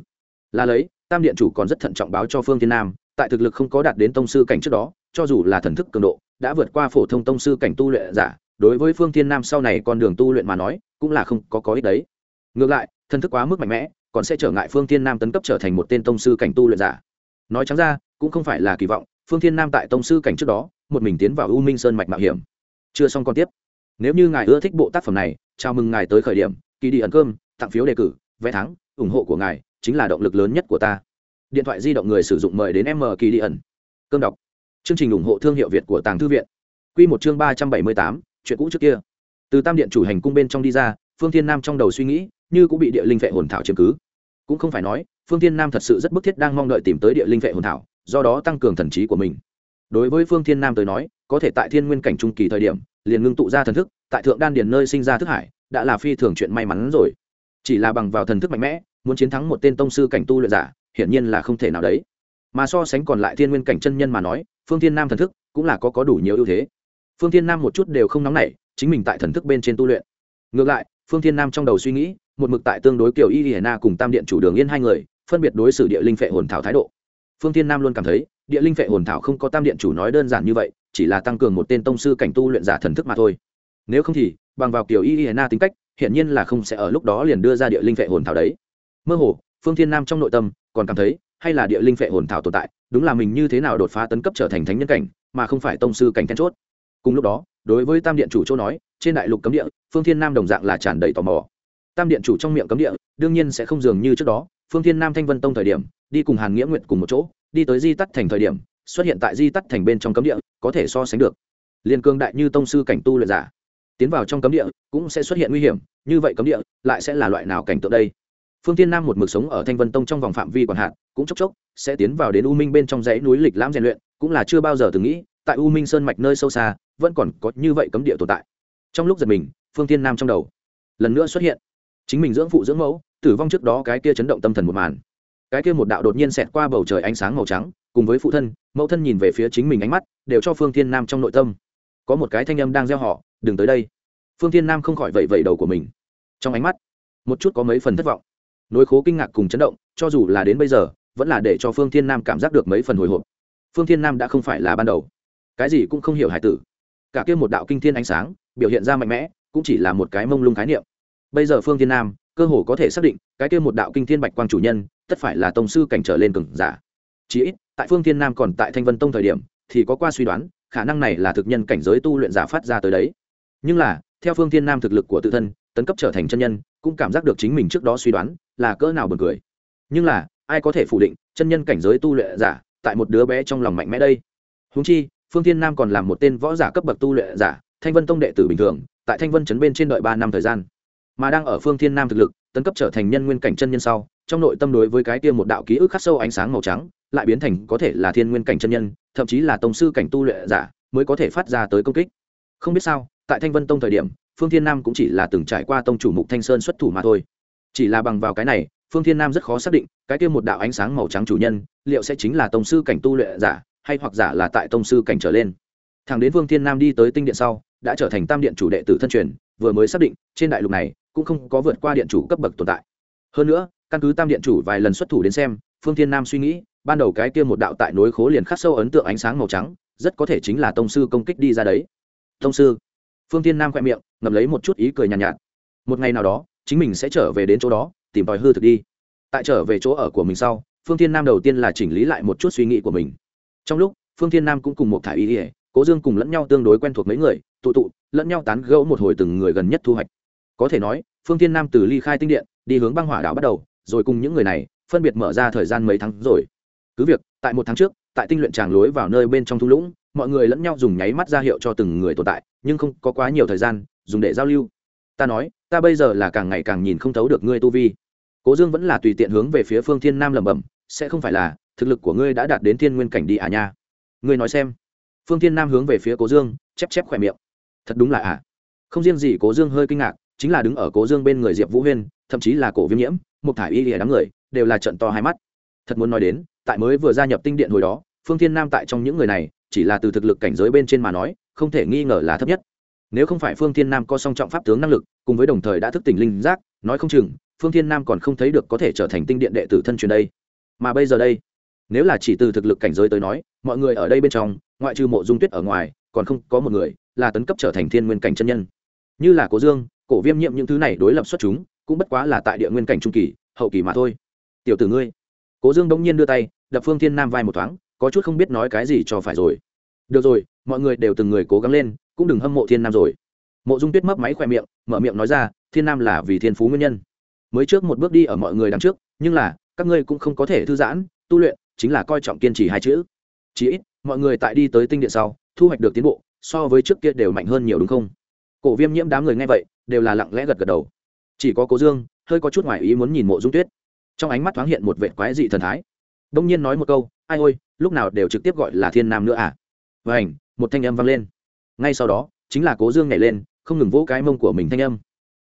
Là lấy, tam điện chủ còn rất thận trọng báo cho phương thiên nam, tại thực lực không có đạt đến tông sư cảnh trước đó, cho dù là thần thức cường độ, đã vượt qua phổ thông tông sư cảnh tu luyện giả, đối với phương thiên nam sau này con đường tu luyện mà nói, cũng là không có có ích đấy ngược lại, thân thức quá mức mạnh mẽ, còn sẽ trở ngại phương thiên nam tấn cấp trở thành một tên tông sư cảnh tu luyện giả. Nói trắng ra, cũng không phải là kỳ vọng, phương thiên nam tại tông sư cảnh trước đó, một mình tiến vào u minh sơn mạch mạo hiểm. Chưa xong còn tiếp. Nếu như ngài ưa thích bộ tác phẩm này, chào mừng ngài tới khởi điểm kỳ đi ẩn cơm, tặng phiếu đề cử, vé thắng, ủng hộ của ngài chính là động lực lớn nhất của ta. Điện thoại di động người sử dụng mời đến m kỳ đi ẩn. Cơm đọc. Chương trình ủng hộ thương hiệu việt của tàng thư viện. Q một chương ba trăm bảy mươi tám, chuyện cũ trước kia. Từ tam điện chủ hành cung bên trong đi ra, phương thiên nam trong đầu suy nghĩ như cũng bị địa linh vệ hồn thảo chiếm cứ. Cũng không phải nói, phương thiên nam thật sự rất bức thiết đang mong đợi tìm tới địa linh vệ hồn thảo, do đó tăng cường thần trí của mình. Đối với phương thiên nam tới nói, có thể tại thiên nguyên cảnh trung kỳ thời điểm, liền ngưng tụ ra thần thức, tại thượng đan điền nơi sinh ra thức hải, đã là phi thường chuyện may mắn rồi. Chỉ là bằng vào thần thức mạnh mẽ, muốn chiến thắng một tên tông sư cảnh tu luyện giả, hiển nhiên là không thể nào đấy. Mà so sánh còn lại thiên nguyên cảnh chân nhân mà nói, phương thiên nam thần thức cũng là có có đủ nhiều ưu thế. Phương thiên nam một chút đều không nóng nảy, chính mình tại thần thức bên trên tu luyện. Ngược lại phương thiên nam trong đầu suy nghĩ, một mực tại tương đối kiểu y hiển na cùng tam điện chủ đường yên hai người, phân biệt đối xử địa linh phệ hồn thảo thái độ. Phương thiên nam luôn cảm thấy, địa linh phệ hồn thảo không có tam điện chủ nói đơn giản như vậy, chỉ là tăng cường một tên tông sư cảnh tu luyện giả thần thức mà thôi. Nếu không thì, bằng vào kiểu y hiển na tính cách, hiển nhiên là không sẽ ở lúc đó liền đưa ra địa linh phệ hồn thảo đấy. Mơ hồ, phương thiên nam trong nội tâm còn cảm thấy, hay là địa linh phệ hồn thảo tồn tại, đúng là mình như thế nào đột phá tấn cấp trở thành thánh nhân cảnh, mà không phải tông sư cảnh then chốt. Cùng lúc đó, đối với tam điện chủ chỗ nói trên đại lục cấm địa, phương thiên nam đồng dạng là tràn đầy tò mò. Tam điện chủ trong miệng cấm địa, đương nhiên sẽ không dường như trước đó, phương thiên nam thanh vân tông thời điểm, đi cùng hàn nghĩa nguyện cùng một chỗ, đi tới di tắt thành thời điểm, xuất hiện tại di tắt thành bên trong cấm địa, có thể so sánh được. Liên cương đại như tông sư cảnh tu luyện giả, tiến vào trong cấm địa, cũng sẽ xuất hiện nguy hiểm, như vậy cấm địa, lại sẽ là loại nào cảnh tượng đây? Phương tiên nam một mực sống ở thanh vân tông trong vòng phạm vi còn hạn, cũng chốc chốc sẽ tiến vào đến u minh bên trong dãy núi lịch lãm rèn luyện, cũng là chưa bao giờ từng nghĩ, tại u minh sơn mạch nơi sâu xa, vẫn còn có như vậy cấm địa tồn tại trong lúc giật mình, phương tiên nam trong đầu lần nữa xuất hiện. Chính mình dưỡng phụ dưỡng mẫu, tử vong trước đó cái kia chấn động tâm thần một màn. Cái kia một đạo đột nhiên xẹt qua bầu trời ánh sáng màu trắng, cùng với phụ thân, mẫu thân nhìn về phía chính mình ánh mắt, đều cho phương thiên nam trong nội tâm có một cái thanh âm đang gieo họ đừng tới đây. Phương thiên nam không khỏi vẫy vẫy đầu của mình. Trong ánh mắt, một chút có mấy phần thất vọng. Nỗi khố kinh ngạc cùng chấn động, cho dù là đến bây giờ, vẫn là để cho phương thiên nam cảm giác được mấy phần hồi hộp. Phương thiên nam đã không phải là ban đầu. Cái gì cũng không hiểu hải tử. Cả kia một đạo kinh thiên ánh sáng biểu hiện ra mạnh mẽ, cũng chỉ là một cái mông lung khái niệm. Bây giờ phương thiên nam, cơ hồ có thể xác định, cái kia một đạo kinh thiên bạch quang chủ nhân, tất phải là tông sư cảnh trở lên cường giả. Chỉ ít, tại phương thiên nam còn tại thanh vân tông thời điểm, thì có qua suy đoán, khả năng này là thực nhân cảnh giới tu luyện giả phát ra tới đấy. Nhưng là, theo phương thiên nam thực lực của tự thân, tấn cấp trở thành chân nhân, cũng cảm giác được chính mình trước đó suy đoán, là cỡ nào buồn cười. Nhưng là, ai có thể phủ định, chân nhân cảnh giới tu luyện giả, tại một đứa bé trong lòng mạnh mẽ đây? Húng chi, phương thiên nam còn là một tên võ giả cấp bậc tu luyện giả thanh vân tông đệ tử bình thường, tại thanh vân chấn bên trên đợi ba năm thời gian, mà đang ở phương thiên nam thực lực, tấn cấp trở thành nhân nguyên cảnh chân nhân sau, trong nội tâm đối với cái kia một đạo ký ức khắc sâu ánh sáng màu trắng, lại biến thành có thể là thiên nguyên cảnh chân nhân, thậm chí là tông sư cảnh tu luyện giả, mới có thể phát ra tới công kích. Không biết sao, tại thanh vân tông thời điểm, phương thiên nam cũng chỉ là từng trải qua tông chủ mục thanh sơn xuất thủ mà thôi. Chỉ là bằng vào cái này, phương thiên nam rất khó xác định, cái kia một đạo ánh sáng màu trắng chủ nhân, liệu sẽ chính là tông sư cảnh tu luyện giả, hay hoặc giả là tại tông sư cảnh trở lên thằng đến Vương thiên nam đi tới tinh điện sau đã trở thành tam điện chủ đệ tử thân truyền vừa mới xác định trên đại lục này cũng không có vượt qua điện chủ cấp bậc tồn tại. Hơn nữa căn cứ tam điện chủ vài lần xuất thủ đến xem phương thiên nam suy nghĩ ban đầu cái kia một đạo tại nối khố liền khắc sâu ấn tượng ánh sáng màu trắng rất có thể chính là tông sư công kích đi ra đấy. Tông sư? Phương Thiên nam khoe miệng ngầm lấy một chút ý cười nhàn nhạt, nhạt. Một ngày nào đó chính mình sẽ trở về đến chỗ đó tìm tòi hư thực đi. Tại trở về chỗ ở của mình sau phương Thiên nam đầu tiên là chỉnh lý lại một chút suy nghĩ của mình. Trong lúc phương Thiên nam cũng cùng một thả ý ỉa cố dương cùng lẫn nhau tương đối quen thuộc mấy người, tụ tụ, lẫn nhau tán gẫu một hồi từng người gần nhất thu hoạch. Có thể nói, phương tiên nam từ ly khai tinh điện, đi hướng băng hỏa đảo bắt đầu, rồi cùng những người này phân biệt mở ra thời gian mấy tháng rồi. Cứ việc, tại một tháng trước, tại tinh luyện tràng lối vào nơi bên trong thung lũng, mọi người lẫn nhau dùng nháy mắt ra hiệu cho từng người tồn tại, nhưng không có quá nhiều thời gian, dùng để giao lưu. Ta nói, ta bây giờ là càng ngày càng nhìn không thấu được ngươi tu vi. Cố dương vẫn là tùy tiện hướng về phía phương thiên nam lẩm bẩm, sẽ không phải là, thực lực của ngươi đã đạt đến thiên nguyên cảnh đi à nha. Ngươi nói xem phương thiên nam hướng về phía cố dương, chép chép khỏe miệng. Thật đúng là à không riêng gì cố dương hơi kinh ngạc, chính là đứng ở cố dương bên người diệp vũ huyên, thậm chí là cổ viêm nhiễm một thải y lìa đám người, đều là trận to hai mắt. Thật muốn nói đến, tại mới vừa gia nhập tinh điện hồi đó, phương thiên nam tại trong những người này, chỉ là từ thực lực cảnh giới bên trên mà nói, không thể nghi ngờ là thấp nhất. Nếu không phải phương thiên nam có song trọng pháp tướng năng lực, cùng với đồng thời đã thức tỉnh linh giác, nói không chừng, phương thiên nam còn không thấy được có thể trở thành tinh điện đệ tử thân truyền đây. Mà bây giờ đây, nếu là chỉ từ thực lực cảnh giới tới nói, mọi người ở đây bên trong ngoại trừ mộ dung tuyết ở ngoài, còn không có một người là tấn cấp trở thành thiên nguyên cảnh chân nhân. Như là cố dương, cổ viêm nhiệm những thứ này đối lập xuất chúng, cũng bất quá là tại địa nguyên cảnh trung kỳ, hậu kỳ mà thôi. Tiểu tử ngươi. Cố dương bỗng nhiên đưa tay, đập phương thiên nam vai một thoáng, có chút không biết nói cái gì cho phải rồi. Được rồi, mọi người đều từng người cố gắng lên, cũng đừng hâm mộ thiên nam rồi. Mộ dung tuyết mấp máy khoe miệng, mở miệng nói ra, thiên nam là vì thiên phú nguyên nhân. Mới trước một bước đi ở mọi người đằng trước, nhưng là, các ngươi cũng không có thể thư giãn, tu luyện, chính là coi trọng kiên trì hai chữ chí ít, mọi người tại đi tới tinh điện sau, thu hoạch được tiến bộ, so với trước kia đều mạnh hơn nhiều đúng không? Cổ viêm nhiễm đám người nghe vậy, đều là lặng lẽ gật gật đầu. Chỉ có cố dương, hơi có chút ngoài ý muốn nhìn mộ dung tuyết. Trong ánh mắt thoáng hiện một vệ quái dị thần thái. Đông nhiên nói một câu, ai ôi, lúc nào đều trực tiếp gọi là thiên nam nữa à? Và ảnh một thanh âm vang lên. Ngay sau đó, chính là cố dương nhảy lên, không ngừng vỗ cái mông của mình thanh âm.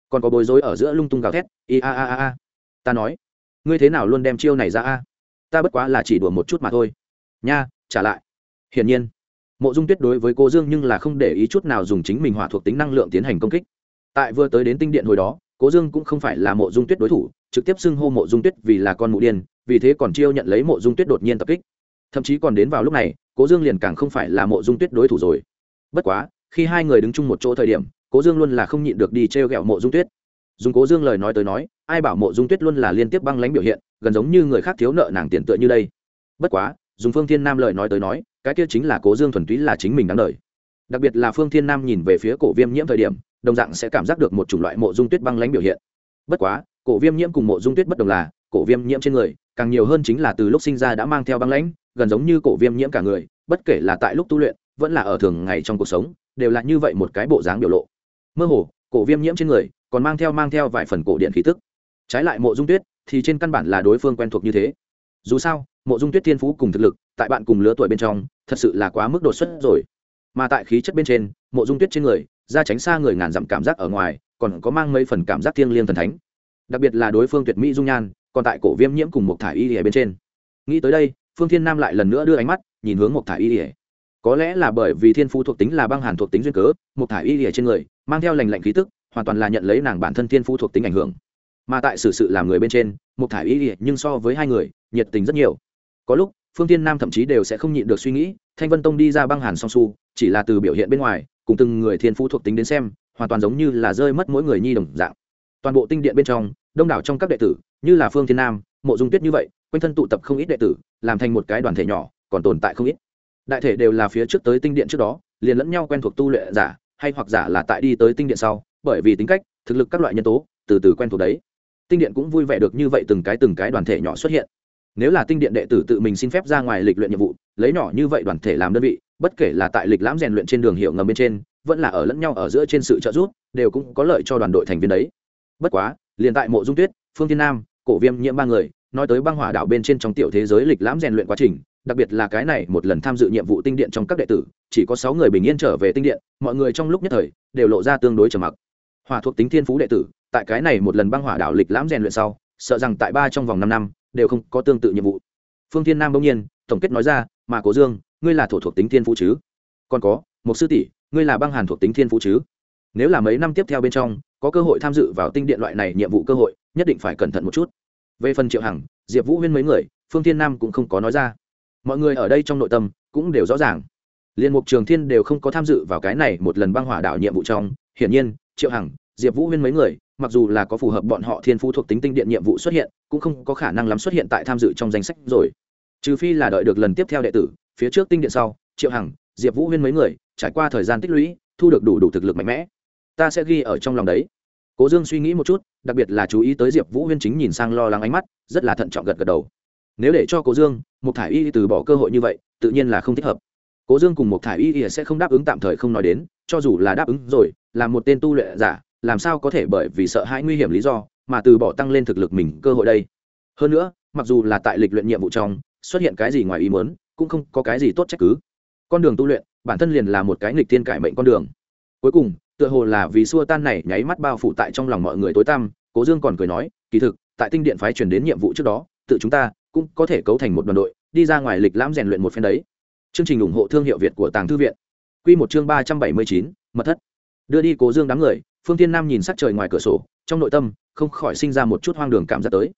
Còn có bối rối ở giữa lung tung gào thét i a a a a. Ta nói, ngươi thế nào luôn đem chiêu này ra a? Ta bất quá là chỉ đùa một chút mà thôi. Nha trả lại. Hiển nhiên, mộ dung tuyết đối với cô dương nhưng là không để ý chút nào dùng chính mình hỏa thuộc tính năng lượng tiến hành công kích. Tại vừa tới đến tinh điện hồi đó, cố dương cũng không phải là mộ dung tuyết đối thủ, trực tiếp xưng hô mộ dung tuyết vì là con mụ điên, vì thế còn chiêu nhận lấy mộ dung tuyết đột nhiên tập kích. Thậm chí còn đến vào lúc này, cố dương liền càng không phải là mộ dung tuyết đối thủ rồi. Bất quá, khi hai người đứng chung một chỗ thời điểm, cố dương luôn là không nhịn được đi t r e o g ẹ o mộ dung tuyết. Dùng cố dương lời nói tới nói, ai bảo mộ dung tuyết luôn là liên tiếp băng lánh biểu hiện, gần giống như người khác thiếu nợ nàng tiền tựa như đây. Bất quá dùng phương thiên nam lời nói tới nói, cái kia chính là cố dương thuần túy là chính mình đáng lời đặc biệt là phương thiên nam nhìn về phía cổ viêm nhiễm thời điểm, đồng dạng sẽ cảm giác được một chủng loại mộ dung tuyết băng lánh biểu hiện. Bất quá, cổ viêm nhiễm cùng mộ dung tuyết bất đồng là, cổ viêm nhiễm trên người, càng nhiều hơn chính là từ lúc sinh ra đã mang theo băng lãnh, gần giống như cổ viêm nhiễm cả người, bất kể là tại lúc tu luyện, vẫn là ở thường ngày trong cuộc sống, đều là như vậy một cái bộ dáng biểu lộ. Mơ hồ, cổ viêm nhiễm trên người, còn mang theo mang theo vài phần cổ điện khí tức. Trái lại mộ dung tuyết, thì trên căn bản là đối phương quen thuộc như thế. Dù sao mộ dung tuyết thiên phú cùng thực lực, tại bạn cùng lứa tuổi bên trong, thật sự là quá mức đột xuất rồi. Mà tại khí chất bên trên, mộ dung tuyết trên người ra tránh xa người ngàn dặm cảm giác ở ngoài, còn có mang mấy phần cảm giác thiêng liêng thần thánh. Đặc biệt là đối phương tuyệt mỹ dung nhan, còn tại cổ viêm nhiễm cùng một thả y ỉa bên trên. Nghĩ tới đây, phương thiên nam lại lần nữa đưa ánh mắt, nhìn hướng một thả y ỉa có lẽ là bởi vì thiên phú thuộc tính là băng hàn thuộc tính duyên cớ một thả y ỉa trên người, mang theo lành lạnh khí tức, hoàn toàn là nhận lấy nàng bản thân thiên phú thuộc tính ảnh hưởng. Mà tại sự sự làm người bên trên một thả y ỉa nhưng so với hai người, nhiệt tình rất nhiều có lúc, phương tiên nam thậm chí đều sẽ không nhịn được suy nghĩ, thanh vân tông đi ra băng hàn song su, chỉ là từ biểu hiện bên ngoài, cùng từng người thiên phú thuộc tính đến xem, hoàn toàn giống như là rơi mất mỗi người nhi đồng dạng. Toàn bộ tinh điện bên trong, đông đảo trong các đệ tử, như là phương thiên nam, mộ dung tuyết như vậy, quanh thân tụ tập không ít đệ tử, làm thành một cái đoàn thể nhỏ, còn tồn tại không ít. Đại thể đều là phía trước tới tinh điện trước đó, liền lẫn nhau quen thuộc tu luyện giả, hay hoặc giả là tại đi tới tinh điện sau, bởi vì tính cách, thực lực các loại nhân tố, từ từ quen thuộc đấy. Tinh điện cũng vui vẻ được như vậy từng cái từng cái đoàn thể nhỏ xuất hiện nếu là tinh điện đệ tử tự mình xin phép ra ngoài lịch luyện nhiệm vụ, lấy nhỏ như vậy đoàn thể làm đơn vị, bất kể là tại lịch lãm rèn luyện trên đường hiệu ngầm bên trên, vẫn là ở lẫn nhau ở giữa trên sự trợ giúp, đều cũng có lợi cho đoàn đội thành viên đấy. Bất quá, liền tại mộ dung tuyết, phương thiên nam, cổ viêm nhiễm ba người, nói tới băng hỏa đảo bên trên trong tiểu thế giới lịch lãm rèn luyện quá trình, đặc biệt là cái này một lần tham dự nhiệm vụ tinh điện trong các đệ tử, chỉ có sáu người bình yên trở về tinh điện, mọi người trong lúc nhất thời, đều lộ ra tương đối trầm mặc. Hỏa thuộc tính thiên phú đệ tử, tại cái này một lần băng hỏa đảo lịch lãm rèn luyện sau, sợ rằng tại ba trong vòng năm năm đều không có tương tự nhiệm vụ. Phương thiên nam bỗng nhiên, tổng kết nói ra, mà cố dương, ngươi là thổ thuộc tính thiên phú chứ? Còn có một sư tỷ, ngươi là băng hàn thuộc tính thiên phú chứ? Nếu là mấy năm tiếp theo bên trong, có cơ hội tham dự vào tinh điện loại này nhiệm vụ cơ hội, nhất định phải cẩn thận một chút. Về phần triệu hằng, diệp vũ huyên mấy người, phương thiên nam cũng không có nói ra. Mọi người ở đây trong nội tâm cũng đều rõ ràng. Liên mục trường thiên đều không có tham dự vào cái này một lần băng hỏa đảo nhiệm vụ trong. Hiển nhiên, triệu hằng, diệp vũ huyên mấy người mặc dù là có phù hợp bọn họ thiên phú thuộc tính tinh điện nhiệm vụ xuất hiện, cũng không có khả năng lắm xuất hiện tại tham dự trong danh sách rồi. Trừ phi là đợi được lần tiếp theo đệ tử, phía trước tinh điện sau, triệu hằng, diệp vũ huyên mấy người, trải qua thời gian tích lũy, thu được đủ đủ thực lực mạnh mẽ. Ta sẽ ghi ở trong lòng đấy. Cố dương suy nghĩ một chút, đặc biệt là chú ý tới diệp vũ huyên chính nhìn sang lo lắng ánh mắt, rất là thận trọng gật gật đầu. Nếu để cho cố dương một thả y từ bỏ cơ hội như vậy, tự nhiên là không thích hợp. Cố dương cùng một thả y sẽ không đáp ứng tạm thời không nói đến, cho dù là đáp ứng rồi, là một tên tu luyện giả làm sao có thể bởi vì sợ hãi nguy hiểm lý do mà từ bỏ tăng lên thực lực mình cơ hội đây? Hơn nữa, mặc dù là tại lịch luyện nhiệm vụ trong, xuất hiện cái gì ngoài ý muốn, cũng không có cái gì tốt trách cứ. Con đường tu luyện, bản thân liền là một cái nghịch thiên cải mệnh con đường. Cuối cùng, tựa hồ là vì xua tan này nháy mắt bao phủ tại trong lòng mọi người tối tăm, cố dương còn cười nói, kỳ thực, tại tinh điện phái truyền đến nhiệm vụ trước đó, tự chúng ta cũng có thể cấu thành một đoàn đội, đi ra ngoài lịch lãm rèn luyện một phen đấy. Chương trình ủng hộ thương hiệu việt của tàng thư viện. Q một chương ba trăm bảy mươi chín, mật thất. Đưa đi cố dương đám người phương tiên nam nhìn sát trời ngoài cửa sổ, trong nội tâm không khỏi sinh ra một chút hoang đường cảm giác tới.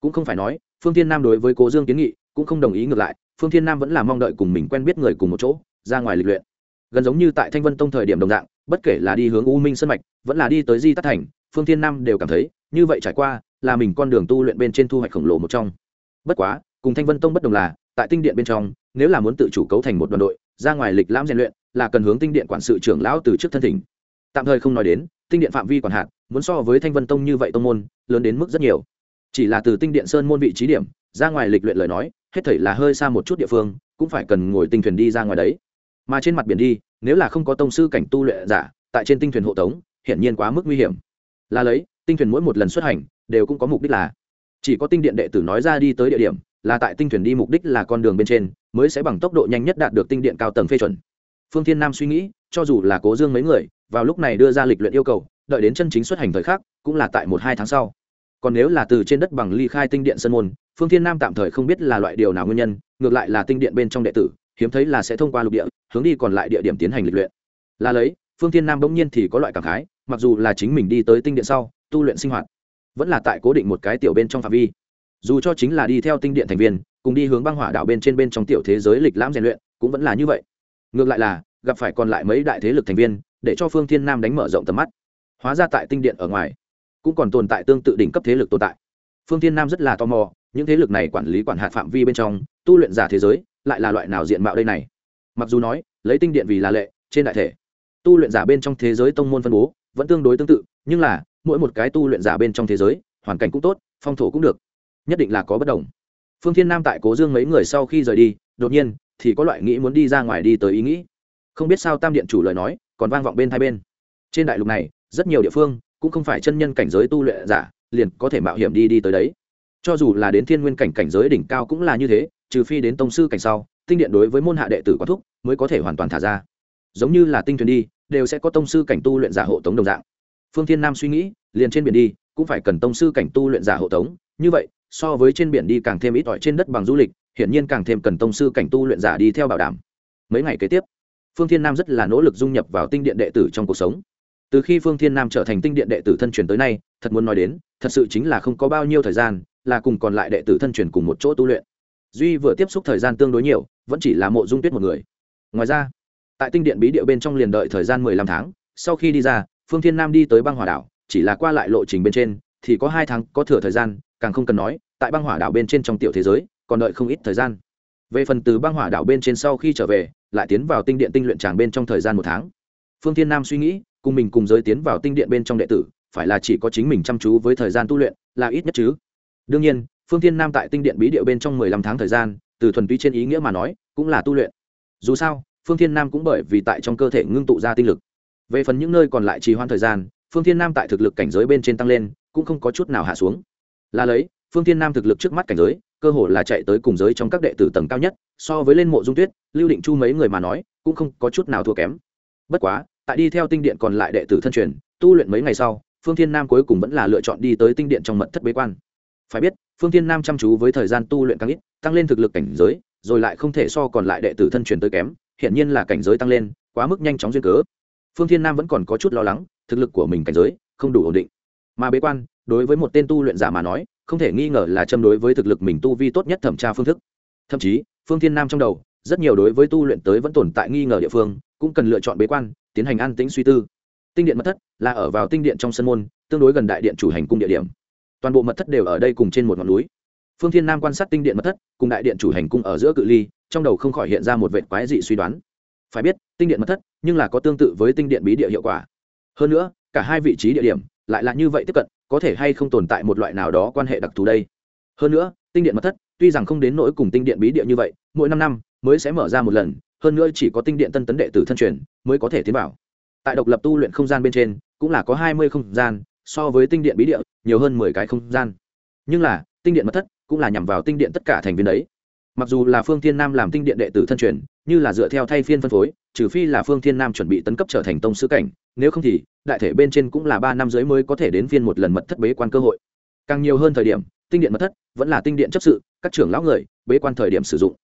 Cũng không phải nói, phương tiên nam đối với cố dương kiến nghị cũng không đồng ý ngược lại, phương tiên nam vẫn là mong đợi cùng mình quen biết người cùng một chỗ, ra ngoài lịch luyện. Gần giống như tại thanh vân tông thời điểm đồng dạng, bất kể là đi hướng u minh sân mạch, vẫn là đi tới di tắc thành, phương thiên nam đều cảm thấy, như vậy trải qua là mình con đường tu luyện bên trên thu hoạch khổng lồ một trong. Bất quá, cùng thanh vân tông bất đồng là, tại tinh điện bên trong, nếu là muốn tự chủ cấu thành một đoàn đội, ra ngoài lịch lãm rèn luyện là cần hướng tinh điện quản sự trưởng lão từ trước thân thỉnh. Tạm thời không nói đến tinh điện phạm vi còn hạn, muốn so với thanh vân tông như vậy tông môn lớn đến mức rất nhiều. Chỉ là từ tinh điện sơn môn vị trí điểm ra ngoài lịch luyện lời nói hết thảy là hơi xa một chút địa phương cũng phải cần ngồi tinh thuyền đi ra ngoài đấy. Mà trên mặt biển đi nếu là không có tông sư cảnh tu luyện giả tại trên tinh thuyền hộ tống hiển nhiên quá mức nguy hiểm. Là lấy tinh thuyền mỗi một lần xuất hành đều cũng có mục đích là. Chỉ có tinh điện đệ tử nói ra đi tới địa điểm là tại tinh thuyền đi mục đích là con đường bên trên mới sẽ bằng tốc độ nhanh nhất đạt được tinh điện cao tầng phê chuẩn. Phương thiên nam suy nghĩ cho dù là cố dương mấy người vào lúc này đưa ra lịch luyện yêu cầu, đợi đến chân chính xuất hành thời khắc, cũng là tại một hai tháng sau. Còn nếu là từ trên đất bằng ly khai tinh điện sân môn, phương thiên nam tạm thời không biết là loại điều nào nguyên nhân, ngược lại là tinh điện bên trong đệ tử, hiếm thấy là sẽ thông qua lục địa, hướng đi còn lại địa điểm tiến hành lịch luyện. Là lấy, phương thiên nam bỗng nhiên thì có loại cảm khái, mặc dù là chính mình đi tới tinh điện sau, tu luyện sinh hoạt, vẫn là tại cố định một cái tiểu bên trong phạm vi. Dù cho chính là đi theo tinh điện thành viên, cùng đi hướng băng hỏa đạo bên trên bên trong tiểu thế giới lịch lãm rèn luyện, cũng vẫn là như vậy. Ngược lại là, gặp phải còn lại mấy đại thế lực thành viên để cho phương thiên nam đánh mở rộng tầm mắt. Hóa ra tại tinh điện ở ngoài, cũng còn tồn tại tương tự đỉnh cấp thế lực tồn tại. Phương thiên nam rất là tò mò, những thế lực này quản lý quản hạt phạm vi bên trong, tu luyện giả thế giới, lại là loại nào diện mạo đây này? Mặc dù nói, lấy tinh điện vì là lệ, trên đại thể, tu luyện giả bên trong thế giới tông môn phân bố vẫn tương đối tương tự, nhưng là, mỗi một cái tu luyện giả bên trong thế giới, hoàn cảnh cũng tốt, phong thổ cũng được, nhất định là có bất đồng. Phương thiên nam tại cố dương mấy người sau khi rời đi, đột nhiên thì có loại nghĩ muốn đi ra ngoài đi tới ý nghĩ. Không biết sao tam điện chủ lời nói còn vang vọng bên hai bên. Trên đại lục này, rất nhiều địa phương cũng không phải chân nhân cảnh giới tu luyện giả liền có thể mạo hiểm đi đi tới đấy. Cho dù là đến thiên nguyên cảnh cảnh giới đỉnh cao cũng là như thế, trừ phi đến tông sư cảnh sau, tinh điện đối với môn hạ đệ tử có thúc mới có thể hoàn toàn thả ra. Giống như là tinh thuyền đi, đều sẽ có tông sư cảnh tu luyện giả hộ tống đồng dạng. Phương thiên nam suy nghĩ, liền trên biển đi, cũng phải cần tông sư cảnh tu luyện giả hộ tống. Như vậy, so với trên biển đi càng thêm ít ỏi trên đất bằng du lịch, hiển nhiên càng thêm cần tông sư cảnh tu luyện giả đi theo bảo đảm. Mấy ngày kế tiếp phương thiên nam rất là nỗ lực dung nhập vào tinh điện đệ tử trong cuộc sống. Từ khi phương thiên nam trở thành tinh điện đệ tử thân truyền tới nay, thật muốn nói đến, thật sự chính là không có bao nhiêu thời gian, là cùng còn lại đệ tử thân truyền cùng một chỗ tu luyện. Duy vừa tiếp xúc thời gian tương đối nhiều, vẫn chỉ là mộ dung tuyết một người. Ngoài ra, tại tinh điện bí địa bên trong liền đợi thời gian mười lăm tháng, sau khi đi ra, phương thiên nam đi tới băng hỏa đảo, chỉ là qua lại lộ trình bên trên, thì có hai tháng, có thừa thời gian, càng không cần nói, tại băng hỏa đảo bên trên trong tiểu thế giới, còn đợi không ít thời gian. Về phần từ băng hỏa đảo bên trên sau khi trở về lại tiến vào tinh điện tinh luyện tràng bên trong thời gian một tháng. Phương thiên nam suy nghĩ, cùng mình cùng giới tiến vào tinh điện bên trong đệ tử, phải là chỉ có chính mình chăm chú với thời gian tu luyện là ít nhất chứ. Đương nhiên, phương thiên nam tại tinh điện bí điệu bên trong mười lăm tháng thời gian, từ thuần túy trên ý nghĩa mà nói, cũng là tu luyện. Dù sao, phương thiên nam cũng bởi vì tại trong cơ thể ngưng tụ ra tinh lực. Về phần những nơi còn lại trì hoãn thời gian, phương thiên nam tại thực lực cảnh giới bên trên tăng lên, cũng không có chút nào hạ xuống. Là lấy, phương thiên nam thực lực trước mắt cảnh giới cơ hồ là chạy tới cùng giới trong các đệ tử tầng cao nhất, so với lên mộ dung tuyết, lưu định chu mấy người mà nói, cũng không có chút nào thua kém. Bất quá, tại đi theo tinh điện còn lại đệ tử thân truyền, tu luyện mấy ngày sau, phương thiên nam cuối cùng vẫn là lựa chọn đi tới tinh điện trong mật thất bế quan. Phải biết, phương thiên nam chăm chú với thời gian tu luyện càng ít, tăng lên thực lực cảnh giới, rồi lại không thể so còn lại đệ tử thân truyền tới kém hiện nhiên là cảnh giới tăng lên, quá mức nhanh chóng duyên cớ. Phương thiên nam vẫn còn có chút lo lắng, thực lực của mình cảnh giới không đủ ổn định. Mà bế quan, đối với một tên tu luyện giả mà nói không thể nghi ngờ là châm đối với thực lực mình tu vi tốt nhất thẩm tra phương thức. Thậm chí, phương thiên nam trong đầu, rất nhiều đối với tu luyện tới vẫn tồn tại nghi ngờ địa phương, cũng cần lựa chọn bế quan, tiến hành an tĩnh suy tư. Tinh điện mật thất là ở vào tinh điện trong sân môn, tương đối gần đại điện chủ hành cung địa điểm. Toàn bộ mật thất đều ở đây cùng trên một ngọn núi. Phương thiên nam quan sát tinh điện mật thất, cùng đại điện chủ hành cung ở giữa cự ly, trong đầu không khỏi hiện ra một vệt quái dị suy đoán. Phải biết, tinh điện mật thất, nhưng là có tương tự với tinh điện bí địa hiệu quả. Hơn nữa, cả hai vị trí địa điểm lại là như vậy tiếp cận có thể hay không tồn tại một loại nào đó quan hệ đặc thù đây? Hơn nữa, tinh điện mật thất, tuy rằng không đến nỗi cùng tinh điện bí địa như vậy, mỗi năm năm mới sẽ mở ra một lần, hơn nữa chỉ có tinh điện tân tấn đệ tử thân truyền mới có thể tiến vào. Tại độc lập tu luyện không gian bên trên, cũng là có hai mươi không gian, so với tinh điện bí địa, nhiều hơn mười cái không gian. Nhưng là, tinh điện mật thất cũng là nhằm vào tinh điện tất cả thành viên đấy. Mặc dù là phương thiên nam làm tinh điện đệ tử thân truyền, như là dựa theo thay phiên phân phối, trừ phi là phương thiên nam chuẩn bị tấn cấp trở thành tông sứ cảnh nếu không thì, đại thể bên trên cũng là ba năm dưới mới có thể đến phiên một lần mật thất bế quan cơ hội. Càng nhiều hơn thời điểm, tinh điện mật thất vẫn là tinh điện chấp sự, các trưởng lão người, bế quan thời điểm sử dụng.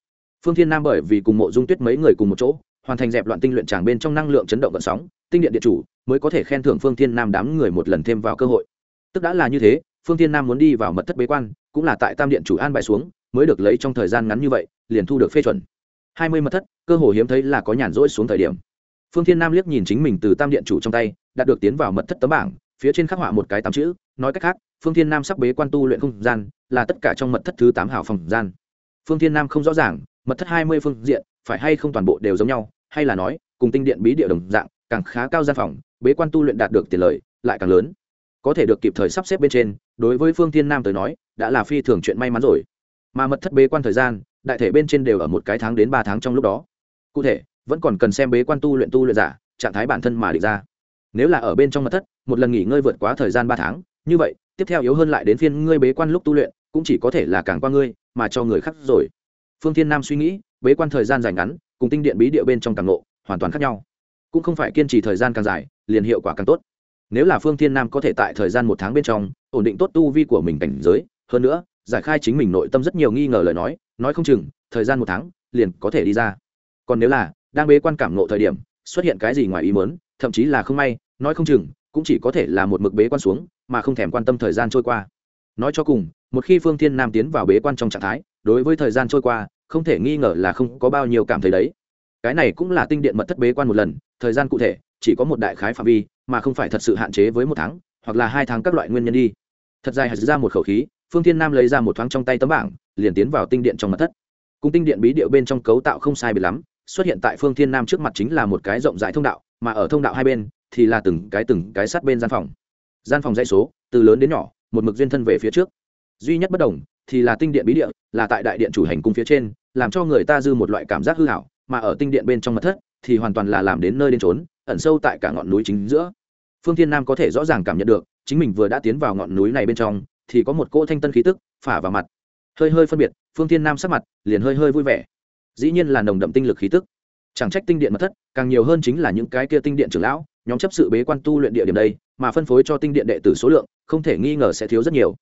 Phương thiên nam bởi vì cùng mộ dung tuyết mấy người cùng một chỗ, hoàn thành dẹp loạn tinh luyện tràng bên trong năng lượng chấn động vận sóng, tinh điện điện chủ mới có thể khen thưởng phương thiên nam đám người một lần thêm vào cơ hội. Tức đã là như thế, phương thiên nam muốn đi vào mật thất bế quan, cũng là tại tam điện chủ an bài xuống, mới được lấy trong thời gian ngắn như vậy, liền thu được phê chuẩn. Hai mươi mật thất, cơ hồ hiếm thấy là có nhàn rỗi xuống thời điểm phương thiên nam liếc nhìn chính mình từ tam điện chủ trong tay đạt được tiến vào mật thất tấm bảng, phía trên khắc họa một cái tám chữ, nói cách khác, phương thiên nam sắp bế quan tu luyện không gian, là tất cả trong mật thất thứ tám hảo phòng gian. Phương thiên nam không rõ ràng, mật thất hai mươi phương diện, phải hay không toàn bộ đều giống nhau, hay là nói, cùng tinh điện bí địa đồng dạng, càng khá cao gian phòng, bế quan tu luyện đạt được tiền lợi lại càng lớn. Có thể được kịp thời sắp xếp bên trên, đối với phương thiên nam tới nói, đã là phi thường chuyện may mắn rồi. Mà mật thất bế quan thời gian, đại thể bên trên đều ở một cái tháng đến ba tháng trong lúc đó. Cụ thể vẫn còn cần xem bế quan tu luyện tu luyện giả, trạng thái bản thân mà định ra. Nếu là ở bên trong mật thất, một lần nghỉ ngơi vượt quá thời gian ba tháng, như vậy, tiếp theo yếu hơn lại đến phiên ngươi bế quan lúc tu luyện, cũng chỉ có thể là càng qua ngươi, mà cho người khác rồi. Phương thiên nam suy nghĩ, bế quan thời gian dài ngắn, cùng tinh điện bí địa bên trong càng ngộ, hoàn toàn khác nhau. Cũng không phải kiên trì thời gian càng dài, liền hiệu quả càng tốt. Nếu là phương thiên nam có thể tại thời gian một tháng bên trong, ổn định tốt tu vi của mình cảnh giới, hơn nữa, giải khai chính mình nội tâm rất nhiều nghi ngờ lời nói nói không chừng, thời gian một tháng, liền có thể đi ra. Còn nếu là đang bế quan cảm nộ thời điểm, xuất hiện cái gì ngoài ý mớn thậm chí là không may, nói không chừng, cũng chỉ có thể là một mực bế quan xuống, mà không thèm quan tâm thời gian trôi qua. Nói cho cùng, một khi phương thiên nam tiến vào bế quan trong trạng thái, đối với thời gian trôi qua, không thể nghi ngờ là không có bao nhiêu cảm thấy đấy. Cái này cũng là tinh điện mật thất bế quan một lần, thời gian cụ thể, chỉ có một đại khái phạm vi, mà không phải thật sự hạn chế với một tháng, hoặc là hai tháng các loại nguyên nhân đi. Thật dài hạt ra một khẩu khí, phương thiên nam lấy ra một thoáng trong tay tấm bảng, liền tiến vào tinh điện trong mật thất. Cùng tinh điện bí điệu bên trong cấu tạo không sai biệt lắm xuất hiện tại phương thiên nam trước mặt chính là một cái rộng rãi thông đạo, mà ở thông đạo hai bên thì là từng cái từng cái sát bên gian phòng. Gian phòng dãy số, từ lớn đến nhỏ, một mực duyên thân về phía trước. Duy nhất bất đồng thì là tinh điện bí địa, là tại đại điện chủ hành cung phía trên, làm cho người ta dư một loại cảm giác hư hảo, mà ở tinh điện bên trong mật thất thì hoàn toàn là làm đến nơi đến trốn ẩn sâu tại cả ngọn núi chính giữa. Phương thiên nam có thể rõ ràng cảm nhận được, chính mình vừa đã tiến vào ngọn núi này bên trong, thì có một cỗ thanh tân khí tức phả vào mặt. Hơi hơi phân biệt, phương thiên nam sắc mặt liền hơi hơi vui vẻ dĩ nhiên là nồng đậm tinh lực khí tức. Chẳng trách tinh điện mật thất, càng nhiều hơn chính là những cái kia tinh điện trưởng lão, nhóm chấp sự bế quan tu luyện địa điểm đây, mà phân phối cho tinh điện đệ tử số lượng, không thể nghi ngờ sẽ thiếu rất nhiều.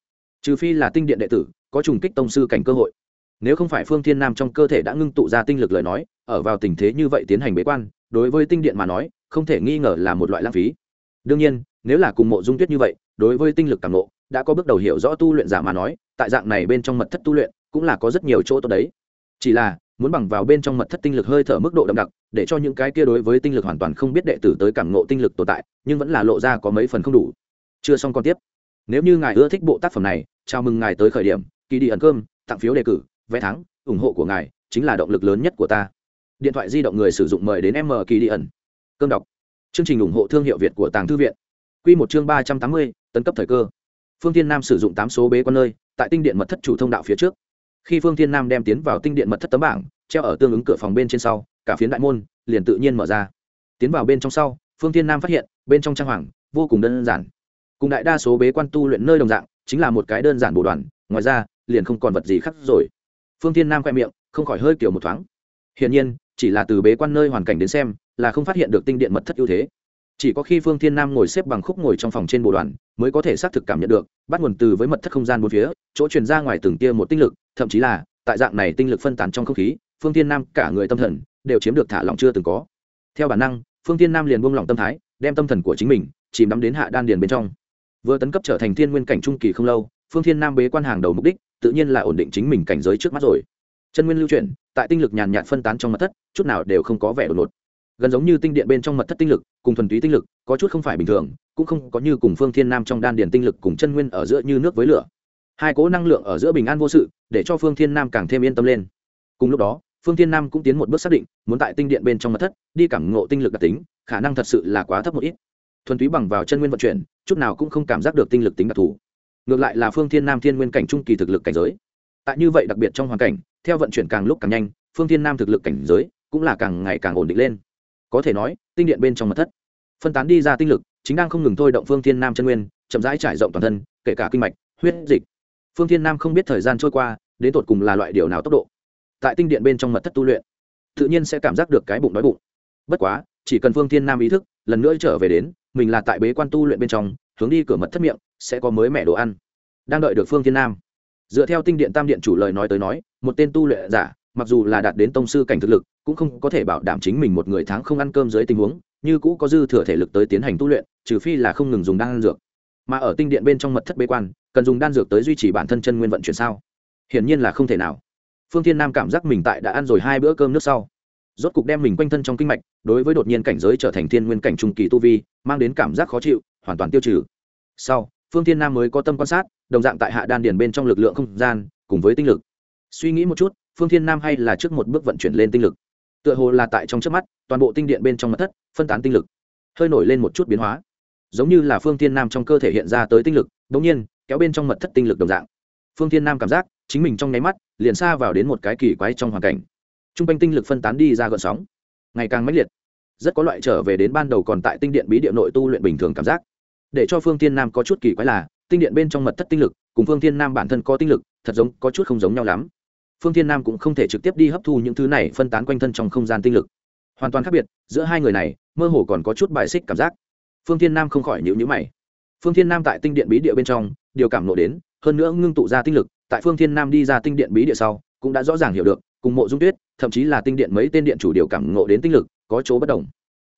Trừ phi là tinh điện đệ tử, có trùng kích tông sư cảnh cơ hội. Nếu không phải phương thiên nam trong cơ thể đã ngưng tụ ra tinh lực lời nói, ở vào tình thế như vậy tiến hành bế quan, đối với tinh điện mà nói, không thể nghi ngờ là một loại lãng phí. Đương nhiên, nếu là cùng mộ dung tuyết như vậy, đối với tinh lực càng ngộ, đã có bước đầu hiểu rõ tu luyện giả mà nói, tại dạng này bên trong mật thất tu luyện, cũng là có rất nhiều chỗ tốt đấy. Chỉ là muốn bằng vào bên trong mật thất tinh lực hơi thở mức độ đậm đặc, để cho những cái kia đối với tinh lực hoàn toàn không biết đệ tử tới cảm ngộ tinh lực tồn tại, nhưng vẫn là lộ ra có mấy phần không đủ. Chưa xong còn tiếp. Nếu như ngài ưa thích bộ tác phẩm này, chào mừng ngài tới khởi điểm. Kỳ đi ẩn cơm, tặng phiếu đề cử, vé thắng, ủng hộ của ngài chính là động lực lớn nhất của ta. Điện thoại di động người sử dụng mời đến m kỳ đi ẩn. Cơm đọc. Chương trình ủng hộ thương hiệu việt của tàng thư viện. Q một chương ba trăm tám mươi, tấn cấp thời cơ. Phương tiên nam sử dụng tám số bế quan nơi, tại tinh điện mật thất chủ thông đạo phía trước khi phương thiên nam đem tiến vào tinh điện mật thất tấm bảng, treo ở tương ứng cửa phòng bên trên sau, cả phiến đại môn liền tự nhiên mở ra. Tiến vào bên trong sau, phương thiên nam phát hiện, bên trong trang hoàng vô cùng đơn giản. Cùng đại đa số bế quan tu luyện nơi đồng dạng, chính là một cái đơn giản bổ đoàn, ngoài ra, liền không còn vật gì khác rồi. Phương thiên nam khoe miệng, không khỏi hơi kiểu một thoáng. Hiển nhiên, chỉ là từ bế quan nơi hoàn cảnh đến xem, là không phát hiện được tinh điện mật thất ưu thế chỉ có khi phương thiên nam ngồi xếp bằng khúc ngồi trong phòng trên bộ đoàn, mới có thể xác thực cảm nhận được, bắt nguồn từ với mật thất không gian bốn phía, chỗ truyền ra ngoài từng tia một tinh lực, thậm chí là, tại dạng này tinh lực phân tán trong không khí, phương thiên nam cả người tâm thần, đều chiếm được thả lỏng chưa từng có. Theo bản năng, phương thiên nam liền buông lỏng tâm thái, đem tâm thần của chính mình, chìm đắm đến hạ đan điền bên trong. Vừa tấn cấp trở thành thiên nguyên cảnh trung kỳ không lâu, phương thiên nam bế quan hàng đầu mục đích, tự nhiên là ổn định chính mình cảnh giới trước mắt rồi. Chân nguyên lưu chuyển, tại tinh lực nhàn nhạt phân tán trong mật thất, chút nào đều không có vẻ đột ngột gần giống như tinh điện bên trong mật thất tinh lực, cùng thuần túy tinh lực, có chút không phải bình thường, cũng không có như cùng phương thiên nam trong đan điền tinh lực cùng chân nguyên ở giữa như nước với lửa. Hai cố năng lượng ở giữa bình an vô sự, để cho phương thiên nam càng thêm yên tâm lên. Cùng lúc đó, phương thiên nam cũng tiến một bước xác định, muốn tại tinh điện bên trong mật thất, đi cảm ngộ tinh lực đặc tính, khả năng thật sự là quá thấp một ít. Thuần túy bằng vào chân nguyên vận chuyển, chút nào cũng không cảm giác được tinh lực tính đặc thù. Ngược lại là phương thiên nam thiên nguyên cảnh trung kỳ thực lực cảnh giới. Tại như vậy đặc biệt trong hoàn cảnh, theo vận chuyển càng lúc càng nhanh, phương thiên nam thực lực cảnh giới cũng là càng ngày càng ổn định lên có thể nói, tinh điện bên trong mật thất. Phân tán đi ra tinh lực, chính đang không ngừng thôi động phương thiên nam chân nguyên, chậm rãi trải rộng toàn thân, kể cả kinh mạch, huyết dịch. Phương thiên nam không biết thời gian trôi qua, đến tột cùng là loại điều nào tốc độ. Tại tinh điện bên trong mật thất tu luyện, tự nhiên sẽ cảm giác được cái bụng đói bụng. Bất quá, chỉ cần phương thiên nam ý thức, lần nữa trở về đến, mình là tại bế quan tu luyện bên trong, hướng đi cửa mật thất miệng, sẽ có mới mẻ đồ ăn. Đang đợi được phương thiên nam. Dựa theo tinh điện tam điện chủ lời nói tới nói, một tên tu luyện giả mặc dù là đạt đến tông sư cảnh thực lực, cũng không có thể bảo đảm chính mình một người tháng không ăn cơm dưới tình huống, như cũ có dư thừa thể lực tới tiến hành tu luyện, trừ phi là không ngừng dùng đan dược. Mà ở tinh điện bên trong mật thất bế quan, cần dùng đan dược tới duy trì bản thân chân nguyên vận chuyển sao? Hiển nhiên là không thể nào. Phương thiên nam cảm giác mình tại đã ăn rồi hai bữa cơm nước sau, rốt cục đem mình quanh thân trong kinh mạch, đối với đột nhiên cảnh giới trở thành thiên nguyên cảnh trung kỳ tu vi, mang đến cảm giác khó chịu, hoàn toàn tiêu trừ. Sau, phương thiên nam mới có tâm quan sát, đồng dạng tại hạ đan điền bên trong lực lượng không gian, cùng với tinh lực. Suy nghĩ một chút phương thiên nam hay là trước một bước vận chuyển lên tinh lực? Tựa hồ là tại trong trước mắt, toàn bộ tinh điện bên trong mặt thất, phân tán tinh lực. Hơi nổi lên một chút biến hóa. Giống như là phương thiên nam trong cơ thể hiện ra tới tinh lực đ ỗ n g nhiên, kéo bên trong mật thất tinh lực đồng dạng. Phương thiên nam cảm giác, chính mình trong nháy mắt, liền xa vào đến một cái kỳ quái trong hoàn cảnh. T r u n g quanh tinh lực phân tán đi ra gợn sóng. Ngày càng mãnh liệt. Rất có loại trở về đến ban đầu còn tại tinh điện bí địa nội tu luyện bình thường cảm giác. Để cho phương thiên nam có chút kỳ quái là, tinh điện bên trong mật thất tinh lực, cùng phương thiên nam bản thân có tinh lực, thật giống, có chút không giống nhau lắm phương thiên nam cũng không thể trực tiếp đi hấp thu những thứ này phân tán quanh thân trong không gian tinh lực. Hoàn toàn khác biệt, giữa hai người này, mơ hồ còn có chút bài xích cảm giác. Phương thiên nam không khỏi nhịu nhữ mày. Phương thiên nam tại tinh điện bí địa bên trong, điều cảm nộ đến, hơn nữa ngưng tụ ra tinh lực, tại phương thiên nam đi ra tinh điện bí địa sau, cũng đã rõ ràng hiểu được, cùng mộ dung tuyết, thậm chí là tinh điện mấy tên điện chủ điều cảm nộ đến tinh lực, có chỗ bất đồng.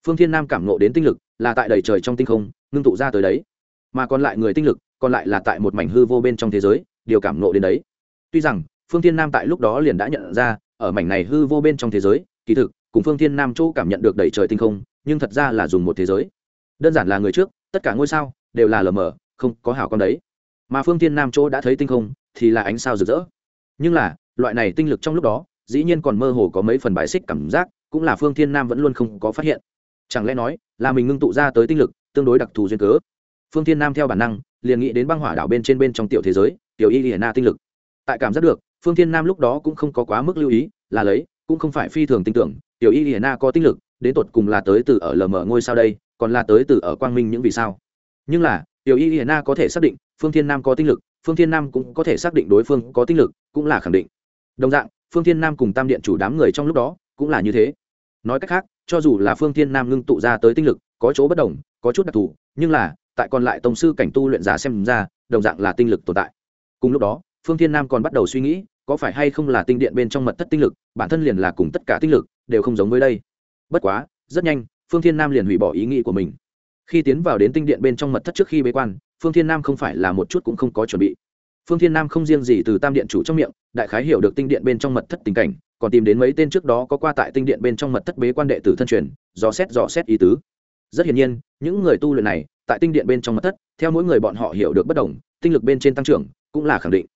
Phương thiên nam cảm nộ đến tinh lực, là tại đầy trời trong tinh không, ngưng tụ ra tới đấy. Mà còn lại người tinh lực, còn lại là tại một mảnh hư vô bên trong thế giới điều cảm nộ đến đấy. Tuy rằng phương thiên nam tại lúc đó liền đã nhận ra, ở mảnh này hư vô bên trong thế giới, kỳ thực, cùng phương thiên nam chỗ cảm nhận được đầy trời tinh không, nhưng thật ra là dùng một thế giới. Đơn giản là người trước, tất cả ngôi sao đều là lờ mờ, không có hào con đấy. Mà phương thiên nam chỗ đã thấy tinh không, thì là ánh sao rực rỡ. Nhưng là, loại này tinh lực trong lúc đó, dĩ nhiên còn mơ hồ có mấy phần bài xích cảm giác, cũng là phương thiên nam vẫn luôn không có phát hiện. Chẳng lẽ nói, là mình ngưng tụ ra tới tinh lực, tương đối đặc thù duyên cớ? Phương thiên nam theo bản năng, liền nghĩ đến băng hỏa đảo bên trên bên trong tiểu thế giới, tiểu y hiển na tinh lực. Tại cảm giác được phương thiên nam lúc đó cũng không có quá mức lưu ý, là lấy, cũng không phải phi thường tin tưởng, tiểu y hiển na có tinh lực, đến tột cùng là tới từ ở lờ mờ ngôi sao đây, còn là tới từ ở quang minh những vì sao. Nhưng là, tiểu y hiển na có thể xác định, phương thiên nam có tinh lực, phương thiên nam cũng có thể xác định đối phương có tinh lực, cũng là khẳng định. Đồng dạng, phương thiên nam cùng tam điện chủ đám người trong lúc đó, cũng là như thế. Nói cách khác, cho dù là phương thiên nam ngưng tụ ra tới tinh lực, có chỗ bất đồng, có chút đặc thù, nhưng là, tại còn lại tổng sư cảnh tu luyện giả xem ra, đồng dạng là tinh lực tồn tại. Cùng lúc đó phương thiên nam còn bắt đầu suy nghĩ, có phải hay không là tinh điện bên trong mật thất tinh lực, bản thân liền là cùng tất cả tinh lực, đều không giống với đây. Bất quá, rất nhanh, phương thiên nam liền hủy bỏ ý nghĩ của mình. Khi tiến vào đến tinh điện bên trong mật thất trước khi bế quan, phương thiên nam không phải là một chút cũng không có chuẩn bị. Phương thiên nam không riêng gì từ tam điện chủ trong miệng, đại khái hiểu được tinh điện bên trong mật thất tình cảnh, còn tìm đến mấy tên trước đó có qua tại tinh điện bên trong mật thất bế quan đệ tử thân truyền, dò xét dò xét ý tứ. Rất hiển nhiên, những người tu luyện này, tại tinh điện bên trong mật thất, theo mỗi người bọn họ hiểu được bất đồng, tinh lực bên trên tăng trưởng, cũng là khẳng định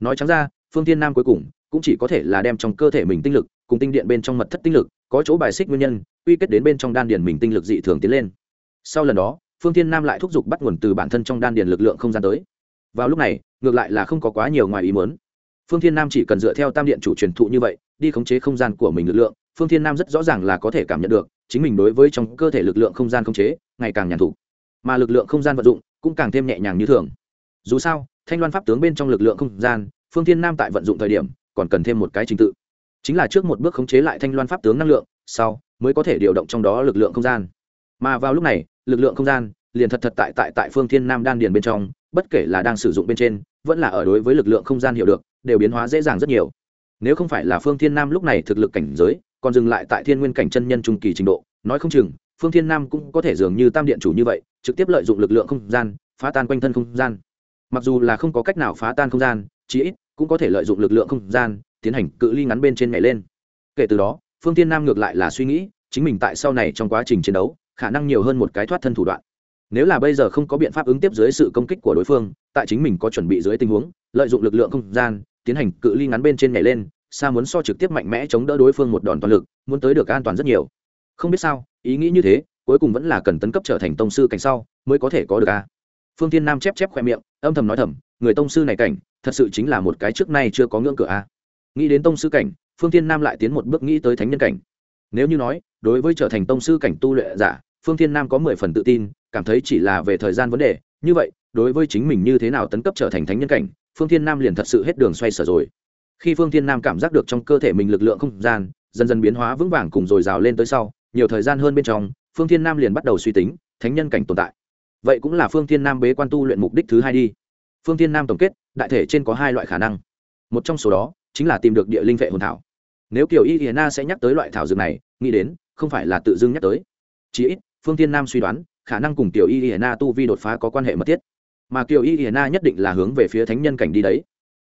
nói trắng ra, phương tiên nam cuối cùng cũng chỉ có thể là đem trong cơ thể mình tinh lực cùng tinh điện bên trong mật thất tinh lực, có chỗ bài xích nguyên nhân, quy kết đến bên trong đan điền mình tinh lực dị thường tiến lên. Sau lần đó, phương tiên nam lại thúc giục bắt nguồn từ bản thân trong đan điền lực lượng không gian tới. Vào lúc này, ngược lại là không có quá nhiều ngoài ý muốn. Phương thiên nam chỉ cần dựa theo tam điện chủ truyền thụ như vậy, đi khống chế không gian của mình lực lượng, phương thiên nam rất rõ ràng là có thể cảm nhận được, chính mình đối với trong cơ thể lực lượng không gian khống chế, ngày càng nhàn thủ mà lực lượng không gian vận dụng cũng càng thêm nhẹ nhàng như thường. Dù sao thanh loan pháp tướng bên trong lực lượng không gian, phương thiên nam tại vận dụng thời điểm, còn cần thêm một cái trình tự. Chính là trước một bước khống chế lại thanh loan pháp tướng năng lượng, sau, mới có thể điều động trong đó lực lượng không gian. Mà vào lúc này, lực lượng không gian liền thật thật tại tại tại phương thiên nam đan điền bên trong, bất kể là đang sử dụng bên trên, vẫn là ở đối với lực lượng không gian hiểu được, đều biến hóa dễ dàng rất nhiều. Nếu không phải là phương thiên nam lúc này thực lực cảnh giới, còn dừng lại tại thiên nguyên cảnh chân nhân trung kỳ trình độ, nói không chừng, phương thiên nam cũng có thể dường như tam điện chủ như vậy, trực tiếp lợi dụng lực lượng không gian, phá tan quanh thân không gian mặc dù là không có cách nào phá tan không gian, chí ít cũng có thể lợi dụng lực lượng không gian, tiến hành cự ly ngắn bên trên nhảy lên. Kể từ đó, phương tiên nam ngược lại là suy nghĩ, chính mình tại sau này trong quá trình chiến đấu, khả năng nhiều hơn một cái thoát thân thủ đoạn. Nếu là bây giờ không có biện pháp ứng tiếp dưới sự công kích của đối phương, tại chính mình có chuẩn bị dưới tình huống, lợi dụng lực lượng không gian, tiến hành cự ly ngắn bên trên nhảy lên xa muốn so trực tiếp mạnh mẽ chống đỡ đối phương một đòn toàn lực, muốn tới được an toàn rất nhiều. Không biết sao, ý nghĩ như thế, cuối cùng vẫn là cần tấn cấp trở thành tông sư cảnh sau, mới có thể có được a. Phương tiên nam chép chép khoe miệng âm thầm nói thầm, người tông sư này cảnh, thật sự chính là một cái trước nay chưa có ngưỡng cửa a. Nghĩ đến tông sư cảnh, phương thiên nam lại tiến một bước nghĩ tới thánh nhân cảnh. Nếu như nói, đối với trở thành tông sư cảnh tu luyện giả, phương thiên nam có mười phần tự tin, cảm thấy chỉ là về thời gian vấn đề. Như vậy, đối với chính mình như thế nào tấn cấp trở thành thánh nhân cảnh, phương thiên nam liền thật sự hết đường xoay sở rồi. Khi phương thiên nam cảm giác được trong cơ thể mình lực lượng không gian, dần dần biến hóa vững vàng cùng dồi dào lên tới sau, nhiều thời gian hơn bên trong, phương thiên nam liền bắt đầu suy tính, thánh nhân cảnh tồn tại vậy cũng là phương thiên nam bế quan tu luyện mục đích thứ hai đi. Phương thiên nam tổng kết, đại thể trên có hai loại khả năng. Một trong số đó, chính là tìm được địa linh vệ hồn thảo. Nếu kiều y hiền na sẽ nhắc tới loại thảo dược này, nghĩ đến, không phải là tự dưng nhắc tới. Chí ít, phương thiên nam suy đoán, khả năng cùng tiểu y hiền na tu vi đột phá có quan hệ mật thiết. Mà kiều y hiền na nhất định là hướng về phía thánh nhân cảnh đi đấy.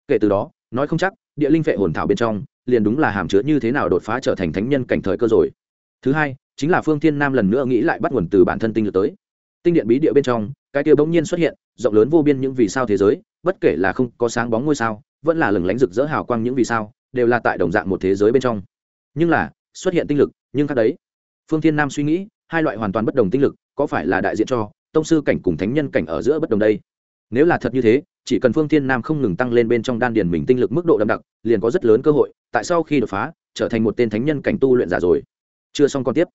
Kể từ đó, nói không chắc, địa linh vệ hồn thảo bên trong, liền đúng là hàm chứa như thế nào đột phá trở thành thánh nhân cảnh thời cơ rồi. Thứ hai, chính là phương thiên nam lần nữa nghĩ lại bắt nguồn từ bản thân tinh lực tới tinh điện bí địa bên trong, cái kia bỗng nhiên xuất hiện, rộng lớn vô biên những vì sao thế giới, bất kể là không có sáng bóng ngôi sao, vẫn là lừng lánh rực rỡ hào quang những vì sao, đều là tại đồng dạng một thế giới bên trong. Nhưng là, xuất hiện tinh lực, nhưng khác đấy. Phương thiên nam suy nghĩ, hai loại hoàn toàn bất đồng tinh lực, có phải là đại diện cho tông sư cảnh cùng thánh nhân cảnh ở giữa bất đồng đây? Nếu là thật như thế, chỉ cần phương thiên nam không ngừng tăng lên bên trong đan điền mình tinh lực mức độ đậm đặc, liền có rất lớn cơ hội, tại sau khi đột phá, trở thành một tên thánh nhân cảnh tu luyện giả rồi. Chưa xong còn tiếp.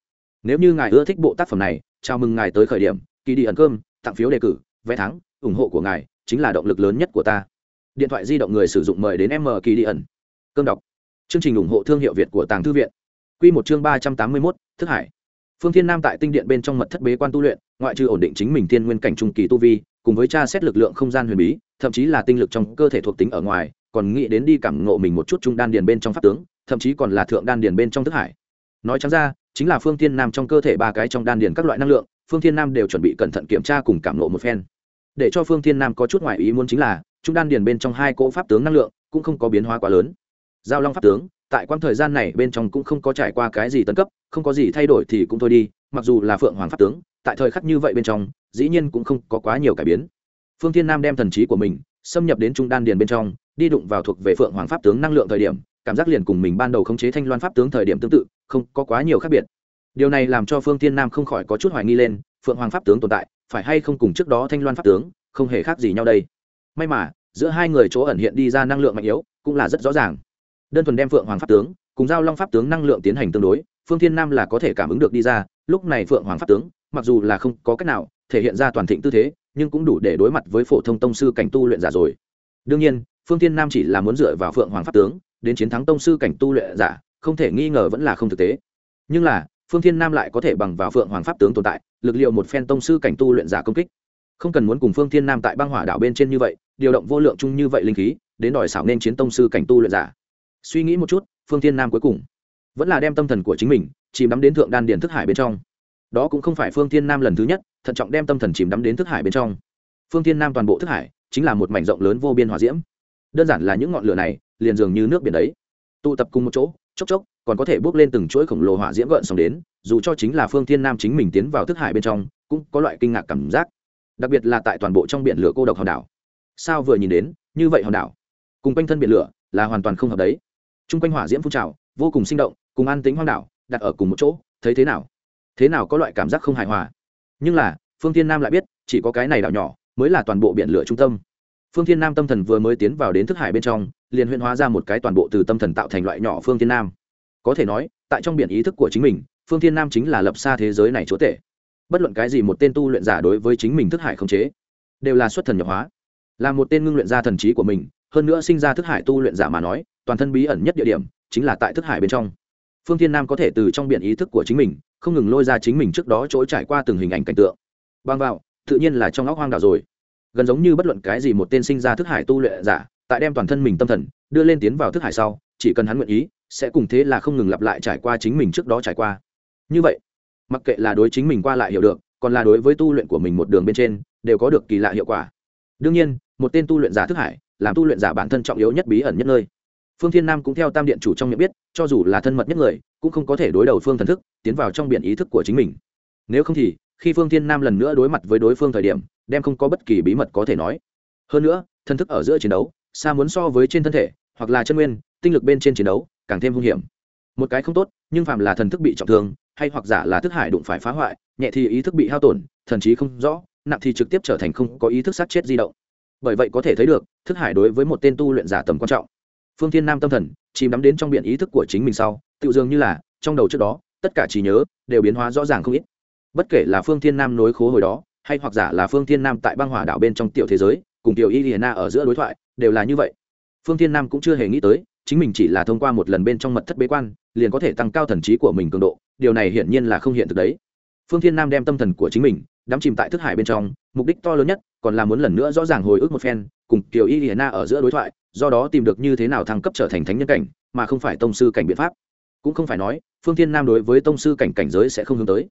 Nếu như ngài ưa thích bộ tác phẩm này, chào mừng ngài tới khởi điểm kỳ đi ẩn cơm, tặng phiếu đề cử, vé thắng, ủng hộ của ngài, chính là động lực lớn nhất của ta. Điện thoại di động người sử dụng mời đến m kỳ đi ẩn. Cơm đọc. Chương trình ủng hộ thương hiệu việt của tàng thư viện. Q một chương ba trăm tám mươi mốt, thức hải. Phương thiên nam tại tinh điện bên trong mật thất bế quan tu luyện, ngoại trừ ổn định chính mình thiên nguyên cảnh trung kỳ tu vi, cùng với tra xét lực lượng không gian huyền bí, thậm chí là tinh lực trong cơ thể thuộc tính ở ngoài, còn nghĩ đến đi cảm ngộ mình một chút trung đan điền bên trong pháp tướng, thậm chí còn là thượng đan điền bên trong thức hải. Nói chẳng ra, chính là phương thiên nam trong cơ thể ba cái trong đan điền các loại năng lượng phương thiên nam đều chuẩn bị cẩn thận kiểm tra cùng cảm ngộ một phen. Để cho phương thiên nam có chút ngoại ý muốn chính là, trung đan điền bên trong hai cỗ pháp tướng năng lượng cũng không có biến hóa quá lớn. Giao long pháp tướng, tại quãng thời gian này bên trong cũng không có trải qua cái gì tấn cấp, không có gì thay đổi thì cũng thôi đi, mặc dù là phượng hoàng pháp tướng, tại thời khắc như vậy bên trong, dĩ nhiên cũng không có quá nhiều cải biến. Phương thiên nam đem thần trí của mình xâm nhập đến trung đan điền bên trong, đi đụng vào thuộc về phượng hoàng pháp tướng năng lượng thời điểm, cảm giác liền cùng mình ban đầu khống chế thanh loan pháp tướng thời điểm tương tự, không có quá nhiều khác biệt điều này làm cho phương thiên nam không khỏi có chút hoài nghi lên, phượng hoàng pháp tướng tồn tại, phải hay không cùng trước đó thanh loan pháp tướng, không hề khác gì nhau đây? May mà, giữa hai người chỗ ẩn hiện đi ra năng lượng mạnh yếu, cũng là rất rõ ràng. Đơn thuần đem phượng hoàng pháp tướng cùng giao long pháp tướng năng lượng tiến hành tương đối, phương thiên nam là có thể cảm ứng được đi ra, lúc này phượng hoàng pháp tướng, mặc dù là không có cách nào thể hiện ra toàn thịnh tư thế, nhưng cũng đủ để đối mặt với phổ thông tông sư cảnh tu luyện giả rồi. Đương nhiên, phương thiên nam chỉ là muốn dựa vào phượng hoàng pháp tướng, đến chiến thắng tông sư cảnh tu luyện giả, không thể nghi ngờ vẫn là không thực tế. Nhưng là phương thiên nam lại có thể bằng vào phượng hoàng pháp tướng tồn tại, lực liệu một phen tông sư cảnh tu luyện giả công kích. Không cần muốn cùng phương thiên nam tại băng hỏa đảo bên trên như vậy, điều động vô lượng chung như vậy linh khí, đến đòi xảo nên chiến tông sư cảnh tu luyện giả. Suy nghĩ một chút, phương thiên nam cuối cùng vẫn là đem tâm thần của chính mình chìm đắm đến thượng đan điển thức hải bên trong. Đó cũng không phải phương thiên nam lần thứ nhất thận trọng đem tâm thần chìm đắm đến thức hải bên trong. Phương thiên nam toàn bộ thức hải chính là một mảnh rộng lớn vô biên hòa diễm. Đơn giản là những ngọn lửa này liền dường như nước biển đấy. Tụ tập cùng một chỗ, chốc chốc còn có thể bước lên từng chuỗi khổng lồ hỏa diễm gợn sóng đến, dù cho chính là phương thiên nam chính mình tiến vào thức hải bên trong, cũng có loại kinh ngạc cảm giác. Đặc biệt là tại toàn bộ trong biển lửa cô độc hòn đảo. Sao vừa nhìn đến, như vậy hòn đảo? Cùng quanh thân biển lửa, là hoàn toàn không hợp đấy. Trung quanh hỏa diễm phun trào, vô cùng sinh động, cùng an tính hoang đảo, đặt ở cùng một chỗ, thấy thế nào? Thế nào có loại cảm giác không hài hòa? Nhưng là, phương thiên nam lại biết, chỉ có cái này đảo nhỏ, mới là toàn bộ biển lửa trung tâm. Phương thiên nam tâm thần vừa mới tiến vào đến thức hải bên trong, liền huyễn hóa ra một cái toàn bộ từ tâm thần tạo thành loại nhỏ phương thiên nam có thể nói, tại trong biển ý thức của chính mình, phương thiên nam chính là lập xa thế giới này chúa tể. Bất luận cái gì một tên tu luyện giả đối với chính mình thức hải không chế, đều là xuất thần nhập hóa. Là một tên ngưng luyện ra thần trí của mình, hơn nữa sinh ra thức hải tu luyện giả mà nói, toàn thân bí ẩn nhất địa điểm, chính là tại thức hải bên trong. Phương thiên nam có thể từ trong biển ý thức của chính mình, không ngừng lôi ra chính mình trước đó chỗ trải qua từng hình ảnh cảnh tượng. Băng vào, tự nhiên là trong óc hoang đảo rồi. Gần giống như bất luận cái gì một tên sinh ra thức hải tu luyện giả, tại đem toàn thân mình tâm thần đưa lên tiến vào thức hải sau, chỉ cần hắn nguyện ý sẽ cùng thế là không ngừng lặp lại trải qua chính mình trước đó trải qua. Như vậy, mặc kệ là đối chính mình qua lại hiểu được, còn là đối với tu luyện của mình một đường bên trên, đều có được kỳ lạ hiệu quả. Đương nhiên, một tên tu luyện giả thức hải, làm tu luyện giả bản thân trọng yếu nhất bí ẩn nhất nơi. Phương thiên nam cũng theo tam điện chủ trong miệng biết, cho dù là thân mật nhất người, cũng không có thể đối đầu phương thần thức, tiến vào trong biển ý thức của chính mình. Nếu không thì, khi phương thiên nam lần nữa đối mặt với đối phương thời điểm, đem không có bất kỳ bí mật có thể nói. Hơn nữa thân thức ở giữa chiến đấu, xa muốn so với trên thân thể, hoặc là chân nguyên, tinh lực bên trên chiến đấu càng thêm hung hiểm. Một cái không tốt, nhưng phạm là thần thức bị trọng thương, hay hoặc giả là thức hải đụng phải phá hoại, nhẹ thì ý thức bị hao tổn, thần trí không rõ, nặng thì trực tiếp trở thành không có ý thức sát chết di động. Bởi vậy có thể thấy được, thức hải đối với một tên tu luyện giả tầm quan trọng. Phương thiên nam tâm thần, chìm đắm đến trong biển ý thức của chính mình sau, tự dường như là, trong đầu trước đó, tất cả trí nhớ, đều biến hóa rõ ràng không ít. Bất kể là phương thiên nam nối khố hồi đó, hay hoặc giả là phương thiên nam tại băng hỏa đảo bên trong tiểu thế giới, cùng tiểu y hiền ở giữa đối thoại, đều là như vậy. Phương thiên nam cũng chưa hề nghĩ tới chính mình chỉ là thông qua một lần bên trong mật thất bế quan, liền có thể tăng cao thần trí của mình cường độ, điều này hiển nhiên là không hiện thực đấy. Phương thiên nam đem tâm thần của chính mình đắm chìm tại thức hải bên trong, mục đích to lớn nhất còn là muốn lần nữa rõ ràng hồi ức một phen, cùng tiểu y hiền ở giữa đối thoại, do đó tìm được như thế nào thăng cấp trở thành thánh nhân cảnh, mà không phải tông sư cảnh biện pháp. Cũng không phải nói, phương thiên nam đối với tông sư cảnh cảnh giới sẽ không hướng tới.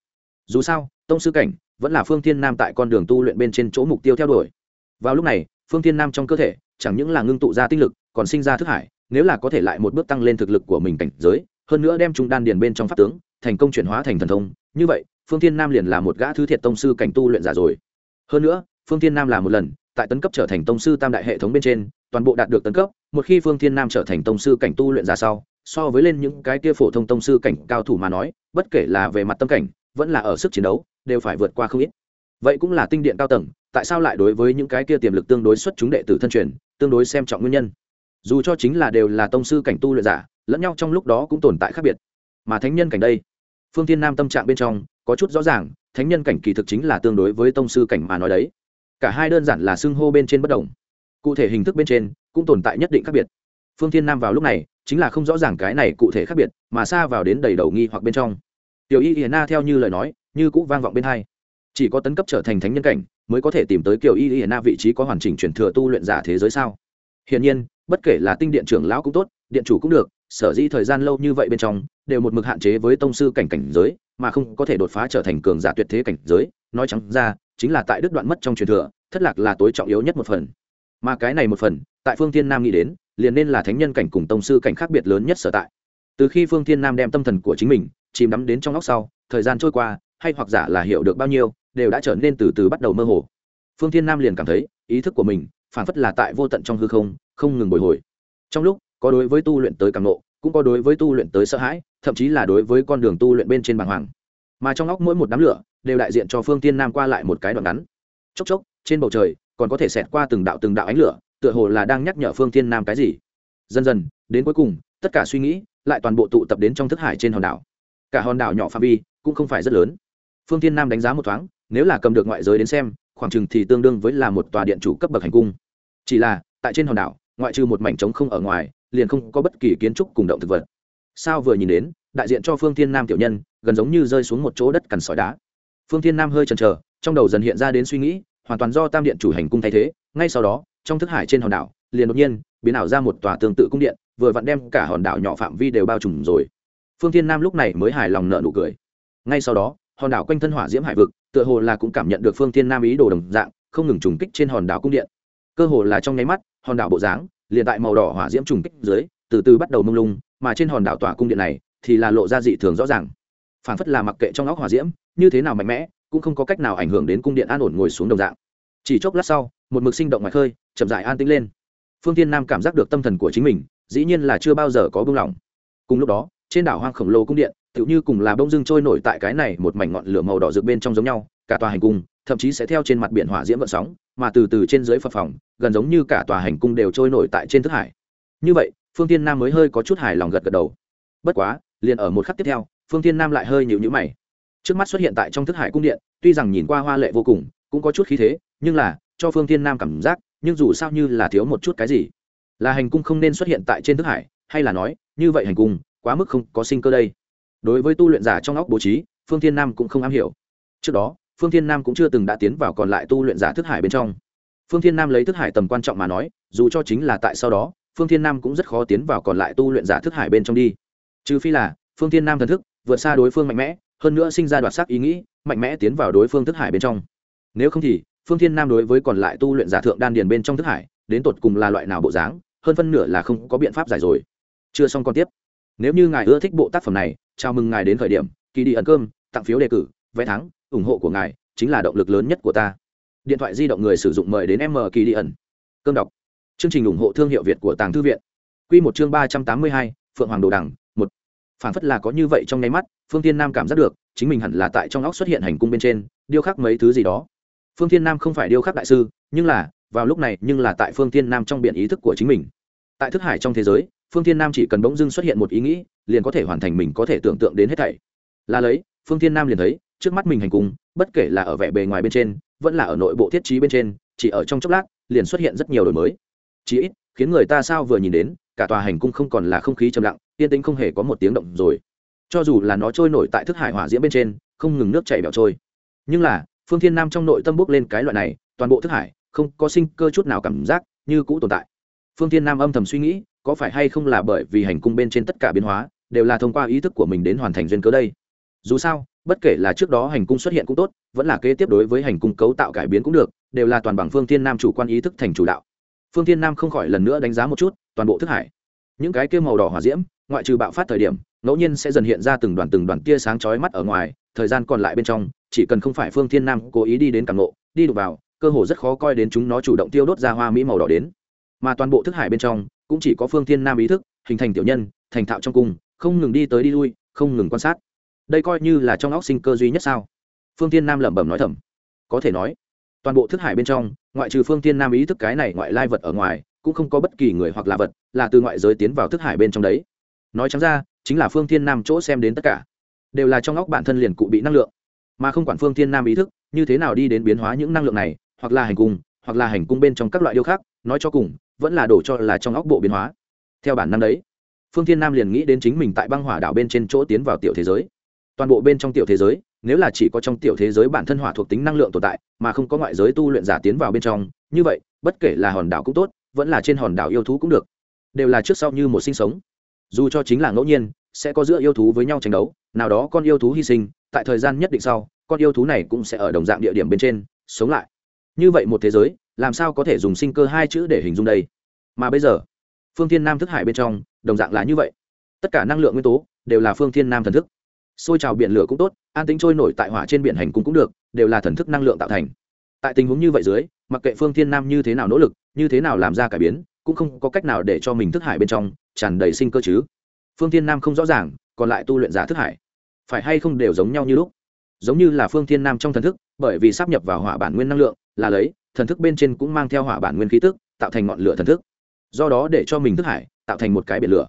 Dù sao, tông sư cảnh vẫn là phương thiên nam tại con đường tu luyện bên trên chỗ mục tiêu theo đuổi. Vào lúc này, phương thiên nam trong cơ thể chẳng những là ngưng tụ ra tinh lực, còn sinh ra thức hải nếu là có thể lại một bước tăng lên thực lực của mình cảnh giới, hơn nữa đem chúng đan điền bên trong pháp tướng thành công chuyển hóa thành thần thông, như vậy, phương thiên nam liền là một gã thứ thiệt tông sư cảnh tu luyện giả rồi. Hơn nữa, phương thiên nam là một lần, tại tấn cấp trở thành tông sư tam đại hệ thống bên trên, toàn bộ đạt được tấn cấp, một khi phương thiên nam trở thành tông sư cảnh tu luyện giả sau, so với lên những cái kia phổ thông tông sư cảnh cao thủ mà nói, bất kể là về mặt tâm cảnh, vẫn là ở sức chiến đấu, đều phải vượt qua không ít. Vậy cũng là tinh điện cao tầng, tại sao lại đối với những cái kia tiềm lực tương đối xuất chúng đệ tử thân truyền, tương đối xem trọng nguyên nhân? Dù cho chính là đều là tông sư cảnh tu luyện giả, lẫn nhau trong lúc đó cũng tồn tại khác biệt. Mà thánh nhân cảnh đây, phương tiên nam tâm trạng bên trong có chút rõ ràng, thánh nhân cảnh kỳ thực chính là tương đối với tông sư cảnh mà nói đấy. Cả hai đơn giản là xưng hô bên trên bất đồng. Cụ thể hình thức bên trên cũng tồn tại nhất định khác biệt. Phương tiên nam vào lúc này chính là không rõ ràng cái này cụ thể khác biệt, mà xa vào đến đầy đầu nghi hoặc bên trong. Tiểu y hiền na theo như lời nói, như cũng vang vọng bên hai. Chỉ có tấn cấp trở thành thánh nhân cảnh mới có thể tìm tới kiểu y hiền na vị trí có hoàn chỉnh chuyển thừa tu luyện giả thế giới sao? Hiển nhiên bất kể là tinh điện trưởng lão cũng tốt, điện chủ cũng được, sở dĩ thời gian lâu như vậy bên trong, đều một mực hạn chế với tông sư cảnh cảnh giới, mà không có thể đột phá trở thành cường giả tuyệt thế cảnh giới. Nói trắng ra, chính là tại đứt đoạn mất trong truyền thừa, thất lạc là tối trọng yếu nhất một phần. Mà cái này một phần, tại phương thiên nam nghĩ đến, liền nên là thánh nhân cảnh cùng tông sư cảnh khác biệt lớn nhất sở tại. Từ khi phương thiên nam đem tâm thần của chính mình chìm đắm đến trong óc sau, thời gian trôi qua, hay hoặc giả là hiểu được bao nhiêu, đều đã trở nên từ từ bắt đầu mơ hồ. Phương thiên nam liền cảm thấy, ý thức của mình phản phất là tại vô tận trong hư không không ngừng bồi hồi. Trong lúc, có đối với tu luyện tới càng nộ, cũng có đối với tu luyện tới sợ hãi, thậm chí là đối với con đường tu luyện bên trên bàng hoàng. Mà trong óc mỗi một đám lửa, đều đại diện cho phương tiên nam qua lại một cái đoạn ngắn. Chốc chốc, trên bầu trời, còn có thể xẹt qua từng đạo từng đạo ánh lửa, tựa hồ là đang nhắc nhở phương tiên nam cái gì. Dần dần, đến cuối cùng, tất cả suy nghĩ lại toàn bộ tụ tập đến trong thức hải trên hòn đảo. Cả hòn đảo nhỏ phạm vi cũng không phải rất lớn. Phương tiên nam đánh giá một thoáng, nếu là cầm được ngoại giới đến xem, khoảng chừng thì tương đương với là một tòa điện chủ cấp bậc hành cung. Chỉ là, tại trên hòn đảo ngoại trừ một mảnh trống không ở ngoài, liền không có bất kỳ kiến trúc cùng động thực vật. Sao vừa nhìn đến, đại diện cho phương thiên nam tiểu nhân, gần giống như rơi xuống một chỗ đất cằn sỏi đá. Phương thiên nam hơi chần chờ, trong đầu dần hiện ra đến suy nghĩ, hoàn toàn do tam điện chủ hành cung thay thế, ngay sau đó, trong thức hải trên hòn đảo, liền đột nhiên biến ảo ra một tòa tương tự cung điện, vừa vặn đem cả hòn đảo nhỏ phạm vi đều bao trùm rồi. Phương thiên nam lúc này mới hài lòng nợ nụ cười. Ngay sau đó, hòn đảo quanh thân hỏa diễm hải vực, tựa hồ là cũng cảm nhận được phương thiên nam ý đồ đồng dạng, không ngừng trùng kích trên hòn đảo cung điện. Cơ hồ là trong nháy mắt hòn đảo bộ dáng, liền tại màu đỏ hỏa diễm trùng kích dưới, từ từ bắt đầu mông lung, mà trên hòn đảo tỏa cung điện này thì là lộ ra dị thường rõ ràng. Phản phất là mặc kệ trong óc hỏa diễm, như thế nào mạnh mẽ, cũng không có cách nào ảnh hưởng đến cung điện an ổn ngồi xuống đồng dạng. Chỉ chốc lát sau, một mực sinh động ngoài khơi, chậm dại an tĩnh lên. Phương tiên nam cảm giác được tâm thần của chính mình, dĩ nhiên là chưa bao giờ có buông lỏng. Cùng lúc đó, trên đảo hoang khổng lồ cung điện, tựu như cùng là bông dưng trôi nổi tại cái này một mảnh ngọn lửa màu đỏ rực bên trong giống nhau, cả tòa hành cung thậm chí sẽ theo trên mặt biển hỏa diễm vận sóng, mà từ từ trên dưới phập phòng gần giống như cả tòa hành cung đều trôi nổi tại trên thức hải. Như vậy, phương tiên nam mới hơi có chút hài lòng gật gật đầu. Bất quá, liền ở một khắc tiếp theo, phương tiên nam lại hơi nhịu nhữ mày. Trước mắt xuất hiện tại trong thức hải cung điện, tuy rằng nhìn qua hoa lệ vô cùng, cũng có chút khí thế, nhưng là, cho phương tiên nam cảm giác, nhưng dù sao như là thiếu một chút cái gì. Là hành cung không nên xuất hiện tại trên thức hải, hay là nói, như vậy hành cung, quá mức không có sinh cơ đây. Đối với tu luyện giả trong óc bố trí, phương tiên nam cũng không am hiểu. Trước đó phương thiên nam cũng chưa từng đã tiến vào còn lại tu luyện giả thức hải bên trong. Phương thiên nam lấy thức hải tầm quan trọng mà nói, dù cho chính là tại sau đó, phương thiên nam cũng rất khó tiến vào còn lại tu luyện giả thức hải bên trong đi. Trừ phi là, phương thiên nam thần thức, vượt xa đối phương mạnh mẽ, hơn nữa sinh ra đoạt sắc ý nghĩ, mạnh mẽ tiến vào đối phương thức hải bên trong. Nếu không thì, phương thiên nam đối với còn lại tu luyện giả thượng đan điền bên trong thức hải, đến tột cùng là loại nào bộ dáng, hơn phân nửa là không có biện pháp giải rồi. Chưa xong còn tiếp. Nếu như ngài ưa thích bộ tác phẩm này, chào mừng ngài đến khởi điểm kỳ đi ẩn cơm, tặng phiếu đề cử, vé thắng ủng hộ của ngài chính là động lực lớn nhất của ta. Điện thoại di động người sử dụng mời đến m kỳ đi ẩn. Cơm đọc. Chương trình ủng hộ thương hiệu việt của tàng thư viện. Q một chương ba trăm tám mươi hai, phượng hoàng đồ đằng, một. Phản phất là có như vậy trong nháy mắt, phương tiên nam cảm giác được, chính mình hẳn là tại trong óc xuất hiện hành cung bên trên, điêu khắc mấy thứ gì đó. Phương tiên nam không phải điêu khắc đại sư, nhưng là, vào lúc này, nhưng là tại phương tiên nam trong biển ý thức của chính mình. Tại thức hải trong thế giới, phương tiên nam chỉ cần bỗng dưng xuất hiện một ý nghĩ, liền có thể hoàn thành mình có thể tưởng tượng đến hết thảy. Là lấy, phương tiên nam liền thấy trước mắt mình hành cung bất kể là ở vẻ bề ngoài bên trên, vẫn là ở nội bộ thiết trí bên trên, chỉ ở trong chốc lát, liền xuất hiện rất nhiều đổi mới. Chỉ ít, khiến người ta sao vừa nhìn đến, cả tòa hành cung không còn là không khí trầm lặng, yên tĩnh không hề có một tiếng động rồi. Cho dù là nó trôi nổi tại thức hải hỏa diễm bên trên, không ngừng nước chảy bẻo trôi. Nhưng là, phương thiên nam trong nội tâm bốc lên cái loại này, toàn bộ thức hải, không có sinh cơ chút nào cảm giác như cũ tồn tại. Phương thiên nam âm thầm suy nghĩ, có phải hay không là bởi vì hành cung bên trên tất cả biến hóa, đều là thông qua ý thức của mình đến hoàn thành duyên cớ đây? Dù sao bất kể là trước đó hành cung xuất hiện cũng tốt vẫn là kế tiếp đối với hành cung cấu tạo cải biến cũng được đều là toàn bằng phương thiên nam chủ quan ý thức thành chủ đạo. Phương thiên nam không khỏi lần nữa đánh giá một chút toàn bộ thức hải. Những cái kia màu đỏ hỏa diễm ngoại trừ bạo phát thời điểm ngẫu nhiên sẽ dần hiện ra từng đoàn từng đoàn tia sáng chói mắt ở ngoài thời gian còn lại bên trong chỉ cần không phải phương thiên nam cố ý đi đến càng ngộ, đi đục vào cơ hồ rất khó coi đến chúng nó chủ động tiêu đốt ra hoa mỹ màu đỏ đến. Mà toàn bộ thức hải bên trong cũng chỉ có phương thiên nam ý thức hình thành tiểu nhân thành thạo trong cung không ngừng đi tới đi lui không ngừng quan sát đây coi như là trong óc sinh cơ duy nhất sao? Phương thiên nam lẩm bẩm nói thầm. Có thể nói, toàn bộ thức hải bên trong, ngoại trừ phương thiên nam ý thức cái này ngoại lai vật ở ngoài, cũng không có bất kỳ người hoặc là vật là từ ngoại giới tiến vào thức hải bên trong đấy. Nói chẳng ra, chính là phương thiên nam chỗ xem đến tất cả, đều là trong óc bản thân liền cụ bị năng lượng. Mà không quản phương thiên nam ý thức, như thế nào đi đến biến hóa những năng lượng này, hoặc là hành cung, hoặc là hành cung bên trong các loại điêu khác nói cho cùng, vẫn là đổ cho là trong óc bộ biến hóa. Theo bản năng đấy, phương thiên nam liền nghĩ đến chính mình tại băng hỏa đảo bên trên chỗ tiến vào tiểu thế giới toàn bộ bên trong tiểu thế giới, nếu là chỉ có trong tiểu thế giới bản thân hỏa thuộc tính năng lượng tồn tại, mà không có ngoại giới tu luyện giả tiến vào bên trong, như vậy, bất kể là hòn đảo cũng tốt, vẫn là trên hòn đảo yêu thú cũng được. Đều là trước sau như một sinh sống. Dù cho chính là ngẫu nhiên, sẽ có giữa yêu thú với nhau tranh đấu, nào đó con yêu thú hy sinh, tại thời gian nhất định sau, con yêu thú này cũng sẽ ở đồng dạng địa điểm bên trên, sống lại. Như vậy một thế giới, làm sao có thể dùng sinh cơ hai chữ để hình dung đây? Mà bây giờ, phương thiên nam thức hải bên trong, đồng dạng là như vậy. Tất cả năng lượng nguyên tố đều là phương thiên nam thần thức xôi trào biển lửa cũng tốt, an tính trôi nổi tại hỏa trên biển hành cung cũng được, đều là thần thức năng lượng tạo thành. Tại tình huống như vậy dưới, mặc kệ phương thiên nam như thế nào nỗ lực, như thế nào làm ra cải biến, cũng không có cách nào để cho mình thức hải bên trong tràn đầy sinh cơ chứ. Phương thiên nam không rõ ràng, còn lại tu luyện giả thức hải, phải hay không đều giống nhau như lúc? Giống như là phương thiên nam trong thần thức, bởi vì sắp nhập vào hỏa bản nguyên năng lượng, là lấy, thần thức bên trên cũng mang theo hỏa bản nguyên khí tức, tạo thành ngọn lửa thần thức. Do đó để cho mình thức hải, tạo thành một cái biển lửa.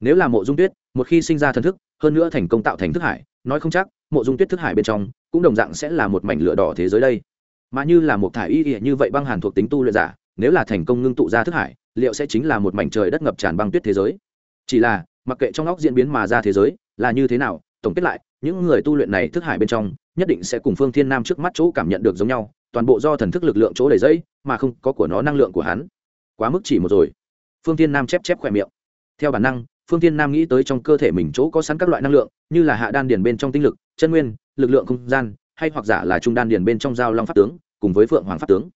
Nếu là mộ dung tuyết, một khi sinh ra thần thức hơn nữa thành công tạo thành thức hải, nói không chắc, mộ dung tuyết thức hải bên trong, cũng đồng dạng sẽ là một mảnh lửa đỏ thế giới đây. Mà như là một thải y ỉa như vậy băng hàn thuộc tính tu luyện giả, nếu là thành công ngưng tụ ra thức hải, liệu sẽ chính là một mảnh trời đất ngập tràn băng tuyết thế giới? Chỉ là, mặc kệ trong óc diễn biến mà ra thế giới, là như thế nào, tổng kết lại, những người tu luyện này thức hải bên trong, nhất định sẽ cùng phương thiên nam trước mắt chỗ cảm nhận được giống nhau, toàn bộ do thần thức lực lượng chỗ đầy dẫy, mà không có của nó năng lượng của hắn. Quá mức chỉ một rồi. Phương thiên nam chép chép khỏe miệng. Theo bản năng phương thiên nam nghĩ tới trong cơ thể mình chỗ có sẵn các loại năng lượng, như là hạ đan điền bên trong tinh lực, chân nguyên, lực lượng không gian, hay hoặc giả là trung đan điền bên trong giao long pháp tướng, cùng với phượng hoàng pháp tướng.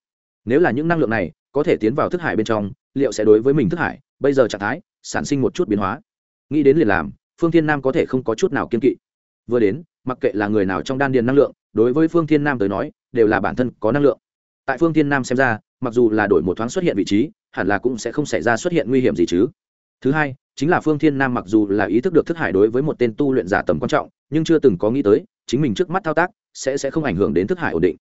Nếu là những năng lượng này có thể tiến vào thức hải bên trong, liệu sẽ đối với mình thức hải, bây giờ trạng thái, sản sinh một chút biến hóa? Nghĩ đến liền làm, phương thiên nam có thể không có chút nào kiên kỵ. Vừa đến, mặc kệ là người nào trong đan điền năng lượng, đối với phương thiên nam tới nói, đều là bản thân có năng lượng. Tại phương thiên nam xem ra, mặc dù là đổi một thoáng xuất hiện vị trí, hẳn là cũng sẽ không xảy ra xuất hiện nguy hiểm gì chứ. Thứ hai chính là phương thiên nam mặc dù là ý thức được thức hải đối với một tên tu luyện giả tầm quan trọng, nhưng chưa từng có nghĩ tới, chính mình trước mắt thao tác sẽ sẽ không ảnh hưởng đến thức hải ổn định.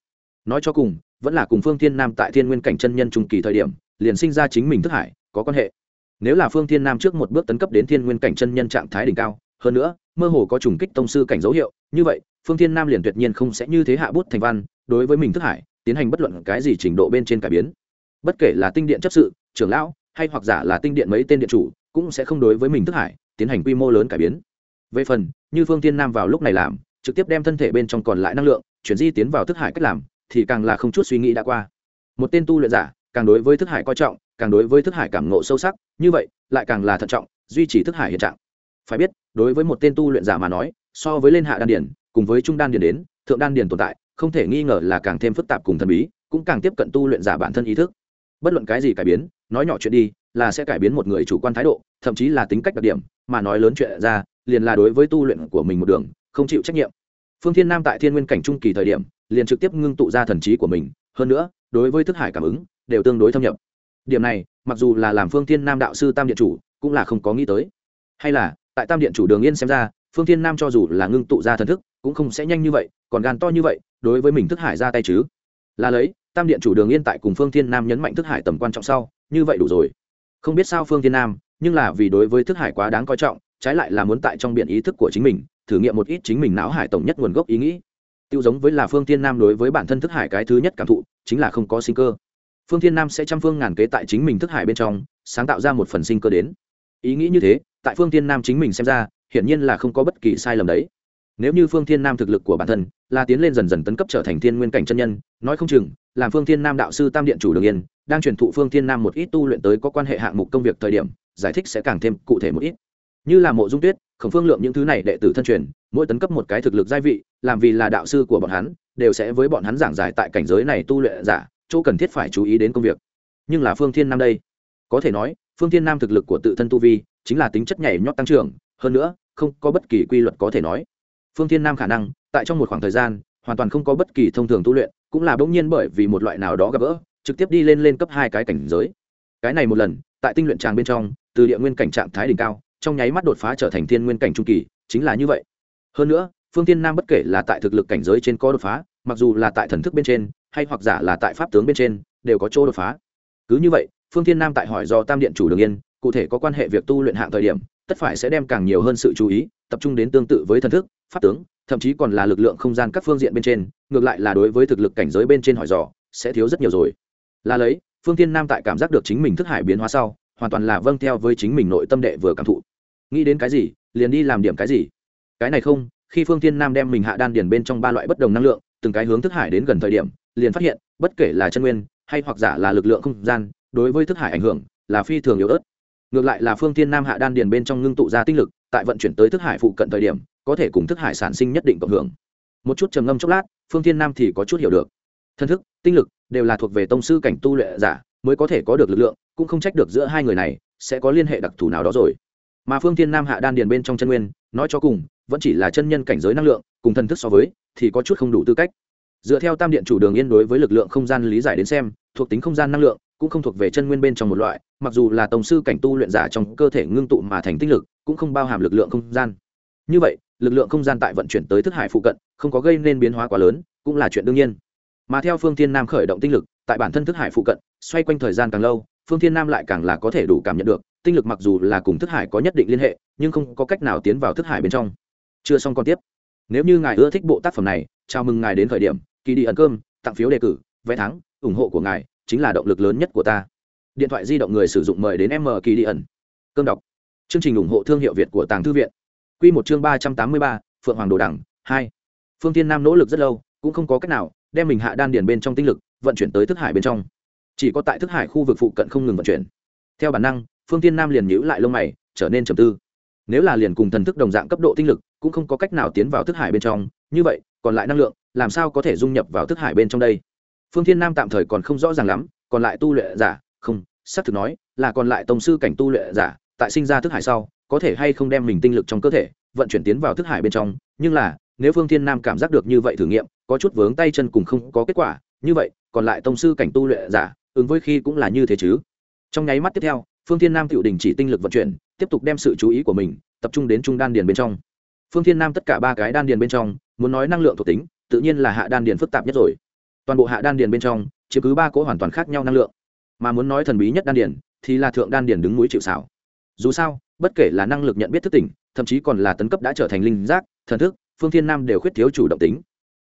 Nói cho cùng, vẫn là cùng phương thiên nam tại thiên nguyên cảnh chân nhân trung kỳ thời điểm, liền sinh ra chính mình thức hải có quan hệ. Nếu là phương thiên nam trước một bước tấn cấp đến thiên nguyên cảnh chân nhân trạng thái đỉnh cao, hơn nữa, mơ hồ có trùng kích tông sư cảnh dấu hiệu, như vậy, phương thiên nam liền tuyệt nhiên không sẽ như thế hạ bút thành văn, đối với mình thức hải tiến hành bất luận cái gì trình độ bên trên cải biến. Bất kể là tinh điện chấp sự, trưởng lão, hay hoặc giả là tinh điện mấy tên điện chủ cũng sẽ không đối với mình thức hải tiến hành quy mô lớn cải biến. Về phần, như phương tiên nam vào lúc này làm, trực tiếp đem thân thể bên trong còn lại năng lượng, chuyển di tiến vào thức hải cách làm, thì càng là không chút suy nghĩ đã qua. Một tên tu luyện giả, càng đối với thức hải coi trọng, càng đối với thức hải cảm ngộ sâu sắc, như vậy, lại càng là thận trọng, duy trì thức hải hiện trạng. Phải biết, đối với một tên tu luyện giả mà nói, so với lên hạ đan điển, cùng với trung đan điển đến, thượng đan điển tồn tại, không thể nghi ngờ là càng thêm phức tạp cùng thần bí, cũng càng tiếp cận tu luyện giả bản thân ý thức bất luận cái gì cải biến, nói nhỏ chuyện đi, là sẽ cải biến một người chủ quan thái độ, thậm chí là tính cách đặc điểm, mà nói lớn chuyện ra, liền là đối với tu luyện của mình một đường, không chịu trách nhiệm. Phương thiên nam tại thiên nguyên cảnh trung kỳ thời điểm, liền trực tiếp ngưng tụ ra thần trí của mình, hơn nữa, đối với thức hải cảm ứng, đều tương đối thâm nhập. Điểm này, mặc dù là làm phương thiên nam đạo sư tam điện chủ, cũng là không có nghĩ tới. Hay là, tại tam điện chủ đường yên xem ra, phương thiên nam cho dù là ngưng tụ ra thần thức, cũng không sẽ nhanh như vậy, còn gan to như vậy, đối với mình thức hải ra tay chứ. Là lấy tam điện chủ đường yên tại cùng phương thiên nam nhấn mạnh thức hải tầm quan trọng sau, như vậy đủ rồi. Không biết sao phương thiên nam, nhưng là vì đối với thức hải quá đáng coi trọng, trái lại là muốn tại trong biện ý thức của chính mình, thử nghiệm một ít chính mình não hải tổng nhất nguồn gốc ý nghĩ. Tiêu giống với là phương thiên nam đối với bản thân thức hải cái thứ nhất cảm thụ, chính là không có sinh cơ. Phương thiên nam sẽ trăm phương ngàn kế tại chính mình thức hải bên trong, sáng tạo ra một phần sinh cơ đến. Ý nghĩ như thế, tại phương thiên nam chính mình xem ra, hiển nhiên là không có bất kỳ sai lầm đấy nếu như phương thiên nam thực lực của bản thân là tiến lên dần dần tấn cấp trở thành thiên nguyên cảnh chân nhân, nói không chừng, làm phương thiên nam đạo sư tam điện chủ đường yên, đang truyền thụ phương thiên nam một ít tu luyện tới có quan hệ hạng mục công việc thời điểm, giải thích sẽ càng thêm cụ thể một ít. Như là mộ dung tuyết, khổng phương lượng những thứ này đệ tử thân truyền, mỗi tấn cấp một cái thực lực gia vị, làm vì là đạo sư của bọn hắn, đều sẽ với bọn hắn giảng giải tại cảnh giới này tu luyện giả, chỗ cần thiết phải chú ý đến công việc. Nhưng là phương thiên nam đây, có thể nói, phương thiên nam thực lực của tự thân tu vi, chính là tính chất nhảy nhót tăng trưởng, hơn nữa, không có bất kỳ quy luật có thể nói phương thiên nam khả năng, tại trong một khoảng thời gian, hoàn toàn không có bất kỳ thông thường tu luyện, cũng là bỗng nhiên bởi vì một loại nào đó gặp gỡ, trực tiếp đi lên lên cấp hai cái cảnh giới. Cái này một lần, tại tinh luyện tràng bên trong, từ địa nguyên cảnh trạng thái đỉnh cao, trong nháy mắt đột phá trở thành thiên nguyên cảnh trung kỳ, chính là như vậy. Hơn nữa, phương tiên nam bất kể là tại thực lực cảnh giới trên có đột phá, mặc dù là tại thần thức bên trên, hay hoặc giả là tại pháp tướng bên trên, đều có chỗ đột phá. Cứ như vậy, phương tiên nam tại hỏi do tam điện chủ đường yên, cụ thể có quan hệ việc tu luyện hạng thời điểm, tất phải sẽ đem càng nhiều hơn sự chú ý, tập trung đến tương tự với thần thức pháp tướng, thậm chí còn là lực lượng không gian các phương diện bên trên, ngược lại là đối với thực lực cảnh giới bên trên hỏi dò, sẽ thiếu rất nhiều rồi. Là lấy, phương tiên nam tại cảm giác được chính mình thức hải biến hóa sau, hoàn toàn là vâng theo với chính mình nội tâm đệ vừa cảm thụ. Nghĩ đến cái gì, liền đi làm điểm cái gì? Cái này không, khi phương tiên nam đem mình hạ đan điền bên trong ba loại bất đồng năng lượng, từng cái hướng thức hải đến gần thời điểm, liền phát hiện, bất kể là chân nguyên, hay hoặc giả là lực lượng không gian, đối với thức hải ảnh hưởng, là phi thường yếu ớt. Ngược lại là phương tiên nam hạ đan điền bên trong ngưng tụ ra tinh lực, tại vận chuyển tới thức hải phụ cận thời điểm có thể cùng thức hải sản sinh nhất định cộng hưởng. Một chút trầm ngâm chốc lát, phương thiên nam thì có chút hiểu được. Thân thức, tinh lực đều là thuộc về tông sư cảnh tu luyện giả, mới có thể có được lực lượng, cũng không trách được giữa hai người này sẽ có liên hệ đặc thù nào đó rồi. Mà phương thiên nam hạ đan điền bên trong chân nguyên, nói cho cùng, vẫn chỉ là chân nhân cảnh giới năng lượng, cùng thần thức so với, thì có chút không đủ tư cách. Dựa theo tam điện chủ đường yên đối với lực lượng không gian lý giải đến xem, thuộc tính không gian năng lượng cũng không thuộc về chân nguyên bên trong một loại, mặc dù là tổng sư cảnh tu luyện giả trong cơ thể ngưng tụ mà thành tinh lực, cũng không bao hàm lực lượng không gian. Như vậy lực lượng không gian tại vận chuyển tới thức hải phụ cận, không có gây nên biến hóa quá lớn, cũng là chuyện đương nhiên. Mà theo phương thiên nam khởi động tinh lực, tại bản thân thức hải phụ cận, xoay quanh thời gian càng lâu, phương thiên nam lại càng là có thể đủ cảm nhận được, tinh lực mặc dù là cùng thức hải có nhất định liên hệ, nhưng không có cách nào tiến vào thức hải bên trong. Chưa xong còn tiếp. Nếu như ngài ưa thích bộ tác phẩm này, chào mừng ngài đến khởi điểm kỳ đi ẩn cơm, tặng phiếu đề cử, vé thắng, ủng hộ của ngài chính là động lực lớn nhất của ta. Điện thoại di động người sử dụng mời đến m kỳ đi ẩn. Cơm đọc. Chương trình ủng hộ thương hiệu việt của tàng thư viện. Quy một chương ba trăm tám mươi ba, phượng hoàng đồ đẳng hai. Phương Thiên nam nỗ lực rất lâu, cũng không có cách nào đem mình hạ đan điền bên trong tinh lực vận chuyển tới thức hải bên trong. Chỉ có tại thức hải khu vực phụ cận không ngừng vận chuyển. Theo bản năng, phương Thiên nam liền nhíu lại lông mày, trở nên trầm tư. Nếu là liền cùng thần thức đồng dạng cấp độ tinh lực, cũng không có cách nào tiến vào thức hải bên trong, như vậy, còn lại năng lượng, làm sao có thể dung nhập vào thức hải bên trong đây? Phương thiên nam tạm thời còn không rõ ràng lắm, còn lại tu luyện giả, không, xác thực nói là còn lại tông sư cảnh tu luyện giả, tại sinh ra thức hải sau có thể hay không đem mình tinh lực trong cơ thể vận chuyển tiến vào thức hải bên trong, nhưng là, nếu phương thiên nam cảm giác được như vậy thử nghiệm, có chút vướng tay chân cùng không có kết quả, như vậy, còn lại tông sư cảnh tu luyện giả, ứng với khi cũng là như thế chứ. Trong nháy mắt tiếp theo, phương thiên nam tự đình chỉ tinh lực vận chuyển, tiếp tục đem sự chú ý của mình tập trung đến trung đan điền bên trong. Phương thiên nam tất cả ba cái đan điền bên trong, muốn nói năng lượng thuộc tính, tự nhiên là hạ đan điền phức tạp nhất rồi. Toàn bộ hạ đan điền bên trong chỉ cứ ba cỗ hoàn toàn khác nhau năng lượng. Mà muốn nói thần bí nhất đan điền, thì là thượng đan điền đứng núi chịu xảo dù sao bất kể là năng lực nhận biết thức tỉnh, thậm chí còn là tấn cấp đã trở thành linh giác, thần thức, phương thiên nam đều khuyết thiếu chủ động tính.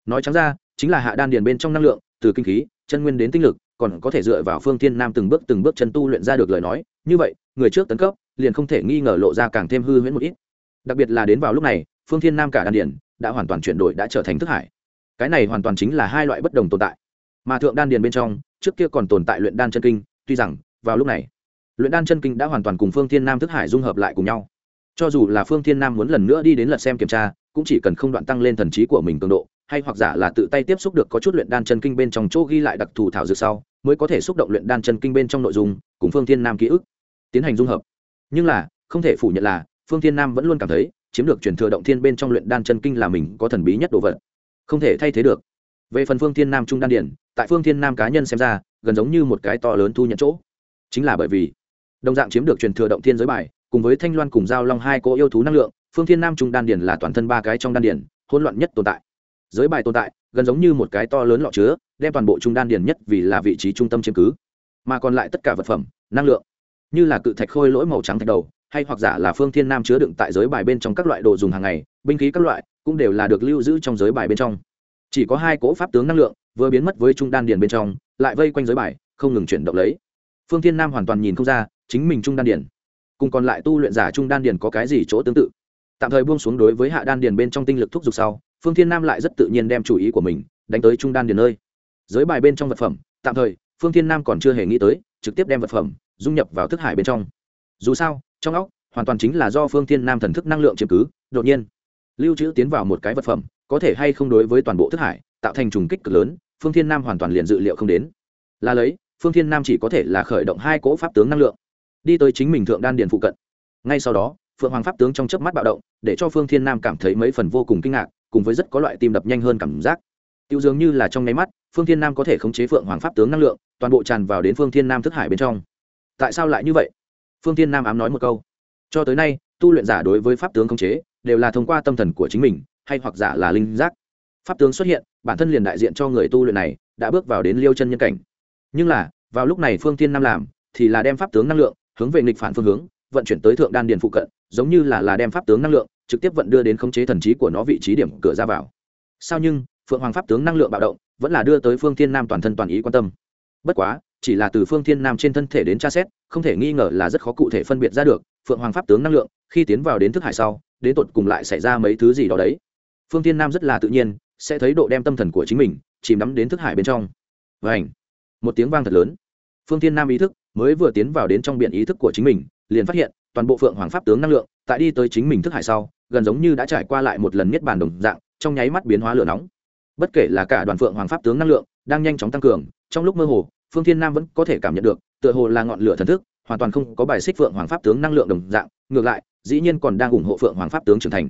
Nói trắng ra, chính là hạ đan điền bên trong năng lượng, từ kinh khí, chân nguyên đến tinh lực, còn có thể dựa vào phương thiên nam từng bước từng bước chân tu luyện ra được lời nói. Như vậy, người trước tấn cấp, liền không thể nghi ngờ lộ ra càng thêm hư huyễn một ít. Đặc biệt là đến vào lúc này, phương thiên nam cả đan điền đã hoàn toàn chuyển đổi, đã trở thành thức hải. Cái này hoàn toàn chính là hai loại bất đồng tồn tại. Mà thượng đan điền bên trong, trước kia còn tồn tại luyện đan chân kinh, tuy rằng, vào lúc này luyện đan chân kinh đã hoàn toàn cùng phương thiên nam thức hải dung hợp lại cùng nhau. Cho dù là phương thiên nam muốn lần nữa đi đến lật xem kiểm tra, cũng chỉ cần không đoạn tăng lên thần trí của mình cường độ, hay hoặc giả là tự tay tiếp xúc được có chút luyện đan chân kinh bên trong chỗ ghi lại đặc thù thảo dược sau, mới có thể xúc động luyện đan chân kinh bên trong nội dung, cùng phương thiên nam ký ức, tiến hành dung hợp. Nhưng là, không thể phủ nhận là, phương thiên nam vẫn luôn cảm thấy, chiếm được truyền thừa động thiên bên trong luyện đan chân kinh là mình có thần bí nhất đồ vật. Không thể thay thế được. Về phần phương thiên nam trung đan điển, tại phương thiên nam cá nhân xem ra, gần giống như một cái to lớn thu nhận chỗ. Chính là bởi vì đồng dạng chiếm được truyền thừa động thiên giới bài, cùng với thanh loan cùng giao long hai cỗ yêu thú năng lượng, phương thiên nam trung đan điển là toàn thân ba cái trong đan điển hỗn loạn nhất tồn tại. Giới bài tồn tại, gần giống như một cái to lớn lọ chứa, đem toàn bộ trung đan điển nhất vì là vị trí trung tâm chiếm cứ. Mà còn lại tất cả vật phẩm, năng lượng, như là cự thạch khôi lỗi màu trắng thạch đầu, hay hoặc giả là phương thiên nam chứa đựng tại giới bài bên trong các loại đồ dùng hàng ngày, binh khí các loại, cũng đều là được lưu giữ trong giới bài bên trong. Chỉ có hai cỗ pháp tướng năng lượng, vừa biến mất với trung đan điền bên trong, lại vây quanh giới bài, không ngừng chuyển động lấy. Phương thiên nam hoàn toàn nhìn không ra chính mình trung đan điền. Cùng còn lại tu luyện giả trung đan điền có cái gì chỗ tương tự? Tạm thời buông xuống đối với hạ đan điền bên trong tinh lực thúc giục sau, phương thiên nam lại rất tự nhiên đem chủ ý của mình đánh tới trung đan điền nơi. Giới bài bên trong vật phẩm, tạm thời, phương thiên nam còn chưa hề nghĩ tới, trực tiếp đem vật phẩm dung nhập vào thức hải bên trong. Dù sao, trong óc, hoàn toàn chính là do phương thiên nam thần thức năng lượng chiếm cứ, đột nhiên, lưu trữ tiến vào một cái vật phẩm, có thể hay không đối với toàn bộ thức hải tạo thành trùng kích cực lớn, phương thiên nam hoàn toàn liền dự liệu không đến. Là lấy, phương thiên nam chỉ có thể là khởi động hai cỗ pháp tướng năng lượng đi tới chính mình thượng đan điền phụ cận. Ngay sau đó, phượng hoàng pháp tướng trong chớp mắt bạo động, để cho phương thiên nam cảm thấy mấy phần vô cùng kinh ngạc, cùng với rất có loại tim đập nhanh hơn cảm giác. Tiêu dường như là trong nháy mắt, phương thiên nam có thể khống chế phượng hoàng pháp tướng năng lượng, toàn bộ tràn vào đến phương thiên nam thức hải bên trong. Tại sao lại như vậy? Phương thiên nam ám nói một câu. Cho tới nay, tu luyện giả đối với pháp tướng khống chế, đều là thông qua tâm thần của chính mình, hay hoặc giả là linh giác. Pháp tướng xuất hiện, bản thân liền đại diện cho người tu luyện này, đã bước vào đến liêu chân nhân cảnh. Nhưng là, vào lúc này phương thiên nam làm, thì là đem pháp tướng năng lượng hướng về nghịch phản phương hướng, vận chuyển tới thượng đan điền phụ cận, giống như là là đem pháp tướng năng lượng, trực tiếp vận đưa đến khống chế thần trí của nó vị trí điểm cửa ra vào. Sao nhưng, phượng hoàng pháp tướng năng lượng bạo động, vẫn là đưa tới phương thiên nam toàn thân toàn ý quan tâm. Bất quá, chỉ là từ phương thiên nam trên thân thể đến tra xét, không thể nghi ngờ là rất khó cụ thể phân biệt ra được, phượng hoàng pháp tướng năng lượng, khi tiến vào đến thức hải sau, đến tột cùng lại xảy ra mấy thứ gì đó đấy. Phương thiên nam rất là tự nhiên, sẽ thấy độ đem tâm thần của chính mình, chìm đắm đến thức hải bên trong. Và ảnh một tiếng vang thật lớn. Phương thiên nam ý thức mới vừa tiến vào đến trong biển ý thức của chính mình, liền phát hiện, toàn bộ phượng hoàng pháp tướng năng lượng, tại đi tới chính mình thức hải sau, gần giống như đã trải qua lại một lần niết bàn đồng dạng, trong nháy mắt biến hóa lửa nóng. Bất kể là cả đoàn phượng hoàng pháp tướng năng lượng, đang nhanh chóng tăng cường, trong lúc mơ hồ, phương thiên nam vẫn có thể cảm nhận được, tựa hồ là ngọn lửa thần thức, hoàn toàn không có bài xích phượng hoàng pháp tướng năng lượng đồng dạng, ngược lại, dĩ nhiên còn đang ủng hộ phượng hoàng pháp tướng trưởng thành.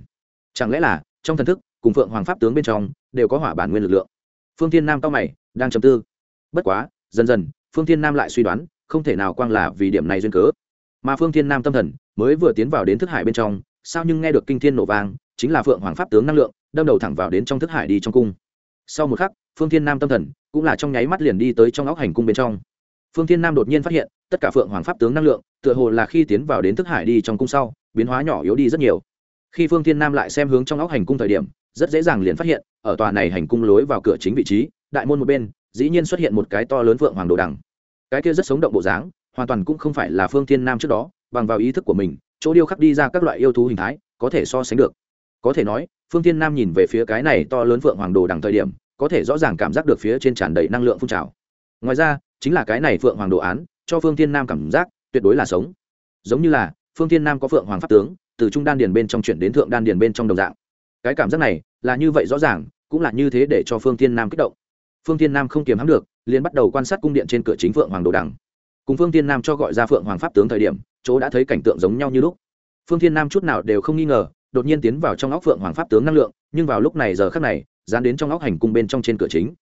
Chẳng lẽ là, trong thần thức, cùng phượng hoàng pháp tướng bên trong, đều có hỏa bản nguyên lực lượng? Phương thiên nam cao mày, đang chầm tư. Bất quá, dần dần, phương thiên nam lại suy đoán không thể nào quang là vì điểm này duyên cớ. Mà phương thiên nam tâm thần mới vừa tiến vào đến thức hải bên trong, sao nhưng nghe được kinh thiên nổ vang, chính là phượng hoàng pháp tướng năng lượng, đâm đầu thẳng vào đến trong thức hải đi trong cung. Sau một khắc, phương thiên nam tâm thần cũng là trong nháy mắt liền đi tới trong óc hành cung bên trong. Phương thiên nam đột nhiên phát hiện, tất cả phượng hoàng pháp tướng năng lượng, tựa hồ là khi tiến vào đến thức hải đi trong cung sau, biến hóa nhỏ yếu đi rất nhiều. Khi phương thiên nam lại xem hướng trong óc hành cung thời điểm, rất dễ dàng liền phát hiện, ở tòa này hành cung lối vào cửa chính vị trí, đại môn một bên, dĩ nhiên xuất hiện một cái to lớn phượng hoàng đồ đằng cái kia rất sống động bộ dáng, hoàn toàn cũng không phải là phương thiên nam trước đó, bằng vào ý thức của mình, chỗ điêu khắc đi ra các loại yêu thú hình thái, có thể so sánh được. Có thể nói, phương thiên nam nhìn về phía cái này to lớn phượng hoàng đồ đằng thời điểm, có thể rõ ràng cảm giác được phía trên tràn đầy năng lượng phun trào. Ngoài ra, chính là cái này phượng hoàng đồ án, cho phương thiên nam cảm giác tuyệt đối là sống. Giống như là, phương thiên nam có phượng hoàng pháp tướng, từ trung đan điền bên trong chuyển đến thượng đan điền bên trong đồng dạng. Cái cảm giác này là như vậy rõ ràng, cũng là như thế để cho phương thiên nam kích động. Phương thiên nam không kiềm hãm được liền bắt đầu quan sát cung điện trên cửa chính phượng hoàng đồ đằng. Cùng phương thiên nam cho gọi ra phượng hoàng pháp tướng thời điểm, chỗ đã thấy cảnh tượng giống nhau như lúc. Phương thiên nam chút nào đều không nghi ngờ, đột nhiên tiến vào trong óc phượng hoàng pháp tướng năng lượng, nhưng vào lúc này giờ khác này, dán đến trong óc hành cung bên trong trên cửa chính.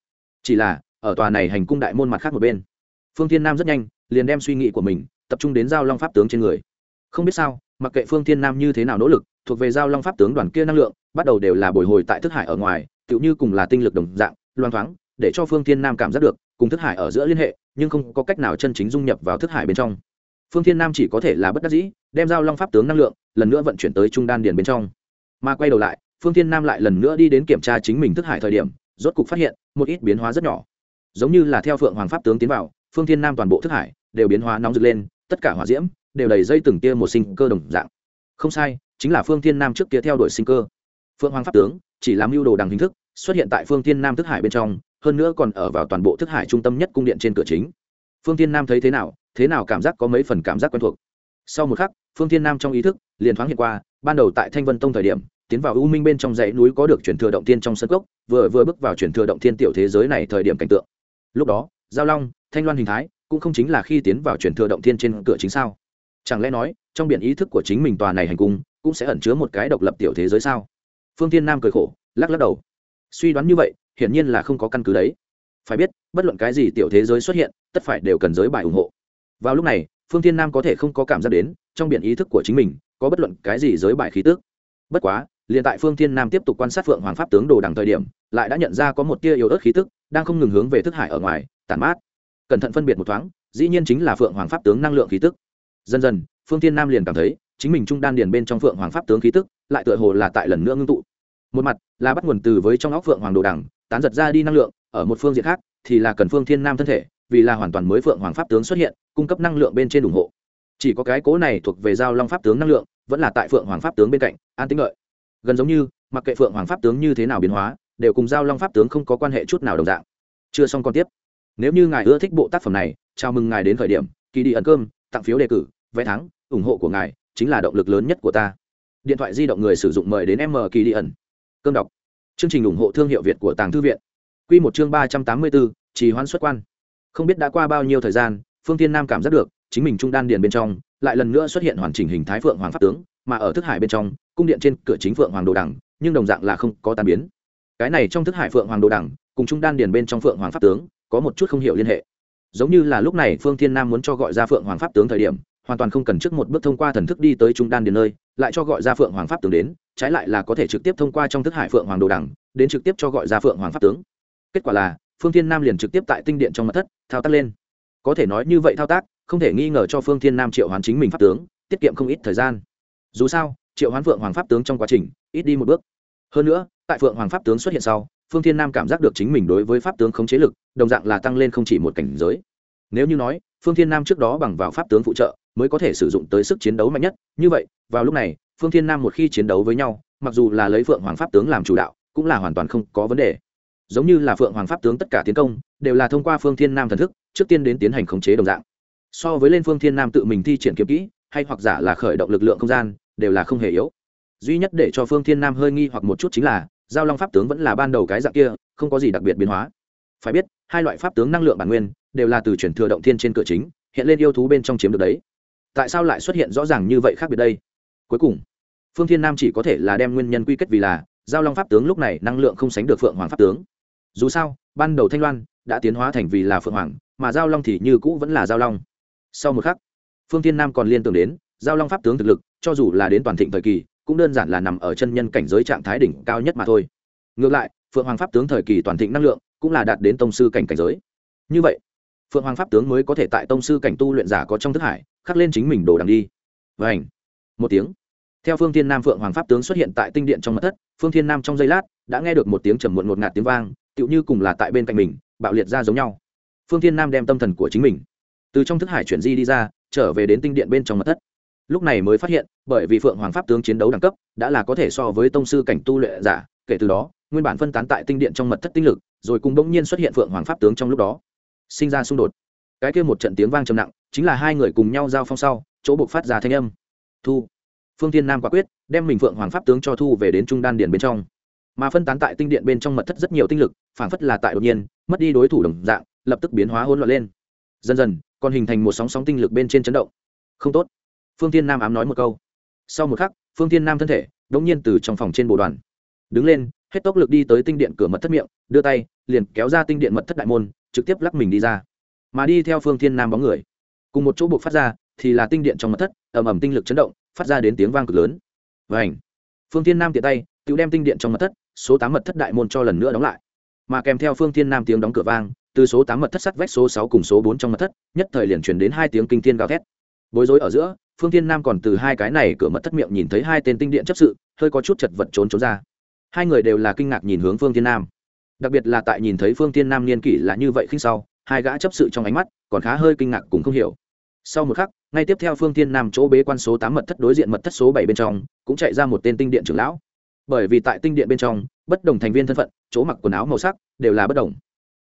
Chỉ là, ở tòa này hành cung đại môn mặt khác một bên. Phương thiên nam rất nhanh, liền đem suy nghĩ của mình tập trung đến giao long pháp tướng trên người. Không biết sao, mặc kệ phương thiên nam như thế nào nỗ lực, thuộc về giao long pháp tướng đoàn kia năng lượng, bắt đầu đều là bồi hồi tại thức hải ở ngoài, tựu như cùng là tinh lực đồng dạng loan thoáng, để cho phương thiên nam cảm giác được cùng thức hải ở giữa liên hệ, nhưng không có cách nào chân chính dung nhập vào thức hải bên trong. Phương thiên nam chỉ có thể là bất đắc dĩ, đem giao long pháp tướng năng lượng, lần nữa vận chuyển tới trung đan điền bên trong. Mà quay đầu lại, phương thiên nam lại lần nữa đi đến kiểm tra chính mình thức hải thời điểm, rốt cục phát hiện, một ít biến hóa rất nhỏ. Giống như là theo phượng hoàng pháp tướng tiến vào, phương thiên nam toàn bộ thức hải đều biến hóa nóng rực lên, tất cả hỏa diễm đều đầy dây từng tia một sinh cơ đồng dạng. Không sai, chính là phương thiên nam trước kia theo đuổi sinh cơ. Phượng hoàng pháp tướng chỉ làm mưu đồ đằng hình thức, xuất hiện tại phương thiên nam thức hải bên trong hơn nữa còn ở vào toàn bộ thức hải trung tâm nhất cung điện trên cửa chính. Phương thiên nam thấy thế nào? Thế nào cảm giác có mấy phần cảm giác quen thuộc? Sau một khắc, phương thiên nam trong ý thức liền thoáng hiện qua, ban đầu tại thanh vân tông thời điểm, tiến vào u minh bên trong dãy núi có được truyền thừa động tiên trong sân cốc, vừa vừa bước vào truyền thừa động thiên tiểu thế giới này thời điểm cảnh tượng. Lúc đó, giao long, thanh loan hình thái, cũng không chính là khi tiến vào truyền thừa động thiên trên cửa chính sao? Chẳng lẽ nói, trong biển ý thức của chính mình tòa này hành cung, cũng sẽ ẩn chứa một cái độc lập tiểu thế giới sao? Phương tiên nam cười khổ, lắc lắc đầu. Suy đoán như vậy hiển nhiên là không có căn cứ đấy. Phải biết, bất luận cái gì tiểu thế giới xuất hiện, tất phải đều cần giới bài ủng hộ. Vào lúc này, phương Thiên nam có thể không có cảm giác đến, trong biển ý thức của chính mình, có bất luận cái gì giới bài khí tức. Bất quá, liền tại phương Thiên nam tiếp tục quan sát phượng hoàng pháp tướng đồ đằng thời điểm, lại đã nhận ra có một tia yếu ớt khí tức, đang không ngừng hướng về thức hải ở ngoài, tản mát. Cẩn thận phân biệt một thoáng, dĩ nhiên chính là phượng hoàng pháp tướng năng lượng khí tức. Dần dần, phương Thiên nam liền cảm thấy, chính mình trung đan điền bên trong phượng hoàng pháp tướng khí tức, lại tựa hồ là tại lần nữa ngưng tụ. Một mặt là bắt nguồn từ với trong óc phượng hoàng đồ đằng tán giật ra đi năng lượng, ở một phương diện khác thì là cần phương thiên nam thân thể, vì là hoàn toàn mới phượng hoàng pháp tướng xuất hiện, cung cấp năng lượng bên trên ủng hộ. Chỉ có cái cố này thuộc về giao long pháp tướng năng lượng, vẫn là tại phượng hoàng pháp tướng bên cạnh, an tính lợi gần giống như, mặc kệ phượng hoàng pháp tướng như thế nào biến hóa, đều cùng giao long pháp tướng không có quan hệ chút nào đồng dạng. Chưa xong còn tiếp. Nếu như ngài ưa thích bộ tác phẩm này, chào mừng ngài đến khởi điểm kỳ đi ẩn cơm, tặng phiếu đề cử, vé thắng, ủng hộ của ngài chính là động lực lớn nhất của ta. Điện thoại di động người sử dụng mời đến m kỳ đi ẩn. Cơm đọc chương trình ủng hộ thương hiệu việt của tàng thư viện. Quy một chương ba trăm tám mươi bốn trì hoãn xuất quan. Không biết đã qua bao nhiêu thời gian, phương thiên nam cảm giác được, chính mình trung đan điền bên trong, lại lần nữa xuất hiện hoàn chỉnh hình thái phượng hoàng pháp tướng, mà ở thức hải bên trong, cung điện trên cửa chính phượng hoàng đồ đằng, nhưng đồng dạng là không có tan biến. Cái này trong thức hải phượng hoàng đồ đằng, cùng trung đan điền bên trong phượng hoàng pháp tướng, có một chút không hiểu liên hệ. Giống như là lúc này phương thiên nam muốn cho gọi ra phượng hoàng pháp tướng thời điểm, hoàn toàn không cần trước một bước thông qua thần thức đi tới trung đan điền nơi, lại cho gọi ra phượng hoàng pháp tướng đến trái lại là có thể trực tiếp thông qua trong thức hải phượng hoàng đồ đẳng đến trực tiếp cho gọi ra phượng hoàng pháp tướng. Kết quả là, phương thiên nam liền trực tiếp tại tinh điện trong mặt thất, thao tác lên. Có thể nói như vậy thao tác, không thể nghi ngờ cho phương thiên nam triệu hoán chính mình pháp tướng, tiết kiệm không ít thời gian. Dù sao, triệu hoán phượng hoàng pháp tướng trong quá trình, ít đi một bước. Hơn nữa, tại phượng hoàng pháp tướng xuất hiện sau, phương thiên nam cảm giác được chính mình đối với pháp tướng không chế lực, đồng dạng là tăng lên không chỉ một cảnh giới. Nếu như nói, phương thiên nam trước đó bằng vào pháp tướng phụ trợ, mới có thể sử dụng tới sức chiến đấu mạnh nhất. Như vậy, vào lúc này phương thiên nam một khi chiến đấu với nhau, mặc dù là lấy phượng hoàng pháp tướng làm chủ đạo, cũng là hoàn toàn không có vấn đề. Giống như là phượng hoàng pháp tướng tất cả tiến công, đều là thông qua phương thiên nam thần thức, trước tiên đến tiến hành khống chế đồng dạng. So với lên phương thiên nam tự mình thi triển kiếm kỹ, hay hoặc giả là khởi động lực lượng không gian, đều là không hề yếu. Duy nhất để cho phương thiên nam hơi nghi hoặc một chút chính là, giao long pháp tướng vẫn là ban đầu cái dạng kia, không có gì đặc biệt biến hóa. Phải biết, hai loại pháp tướng năng lượng bản nguyên, đều là từ chuyển thừa động thiên trên cửa chính, hiện lên yêu thú bên trong chiếm được đấy. Tại sao lại xuất hiện rõ ràng như vậy khác biệt đây? Cuối cùng, phương thiên nam chỉ có thể là đem nguyên nhân quy kết vì là, giao long pháp tướng lúc này năng lượng không sánh được phượng hoàng pháp tướng. Dù sao, ban đầu thanh loan đã tiến hóa thành vì là phượng hoàng, mà giao long thì như cũ vẫn là giao long. Sau một khắc, phương thiên nam còn liên tưởng đến, giao long pháp tướng thực lực, cho dù là đến toàn thịnh thời kỳ, cũng đơn giản là nằm ở chân nhân cảnh giới trạng thái đỉnh cao nhất mà thôi. Ngược lại, phượng hoàng pháp tướng thời kỳ toàn thịnh năng lượng cũng là đạt đến tông sư cảnh cảnh giới. Như vậy, phượng hoàng pháp tướng mới có thể tại tông sư cảnh tu luyện giả có trong thức hải, khắc lên chính mình đồ đằng đi. Và ảnh một tiếng theo phương thiên nam phượng hoàng pháp tướng xuất hiện tại tinh điện trong mặt thất, phương thiên nam trong giây lát đã nghe được một tiếng trầm muộn ngột ngạt tiếng vang, tựu như cùng là tại bên cạnh mình, bạo liệt ra giống nhau. Phương thiên nam đem tâm thần của chính mình từ trong thức hải chuyển di đi ra, trở về đến tinh điện bên trong mặt thất. Lúc này mới phát hiện, bởi vì phượng hoàng pháp tướng chiến đấu đẳng cấp đã là có thể so với tông sư cảnh tu luyện giả, kể từ đó, nguyên bản phân tán tại tinh điện trong mật thất tinh lực, rồi cùng bỗng nhiên xuất hiện phượng hoàng pháp tướng trong lúc đó. Sinh ra xung đột. Cái kia một trận tiếng vang trầm nặng, chính là hai người cùng nhau giao phong sau, chỗ buộc phát ra thanh âm. Thu phương tiên nam quả quyết, đem mình phượng hoàng pháp tướng cho thu về đến trung đan điền bên trong. Mà phân tán tại tinh điện bên trong mật thất rất nhiều tinh lực phản phất là tại đột nhiên, mất đi đối thủ đồng dạng, lập tức biến hóa hỗn loạn lên. Dần dần, còn hình thành một sóng sóng tinh lực bên trên chấn động. Không tốt. Phương tiên nam ám nói một câu. Sau một khắc, phương tiên nam thân thể đ ỗ n g nhiên từ trong phòng trên bồ đoàn. Đứng lên, hết tốc lực đi tới tinh điện cửa mật thất miệng, đưa tay, liền kéo ra tinh điện mật thất đại môn, trực tiếp lắc mình đi ra. Mà đi theo phương tiên nam bóng người. Cùng một chỗ buộc phát ra, thì là tinh điện trong mật thất ẩm ẩm tinh lực chấn động phát ra đến tiếng vang cực lớn. Và ảnh phương thiên nam tiện tay, tự đem tinh điện trong mật thất, số tám mật thất đại môn cho lần nữa đóng lại. Mà kèm theo phương thiên nam tiếng đóng cửa vang, từ số tám mật thất sắt vách số sáu cùng số bốn trong mật thất, nhất thời liền chuyển đến hai tiếng kinh thiên gào thét. Bối rối ở giữa, phương thiên nam còn từ hai cái này cửa mật thất miệng nhìn thấy hai tên tinh điện chấp sự, hơi có chút chật vật trốn trốn ra. Hai người đều là kinh ngạc nhìn hướng phương thiên nam. Đặc biệt là tại nhìn thấy phương thiên nam niên kỷ là như vậy khinh sau, hai gã chấp sự trong ánh mắt còn khá hơi kinh ngạc cũng không hiểu sau một khắc, ngay tiếp theo phương tiên nam chỗ bế quan số tám mật thất đối diện mật thất số bảy bên trong, cũng chạy ra một tên tinh điện trưởng lão. Bởi vì tại tinh điện bên trong, bất đồng thành viên thân phận, chỗ mặc quần áo màu sắc, đều là bất đồng.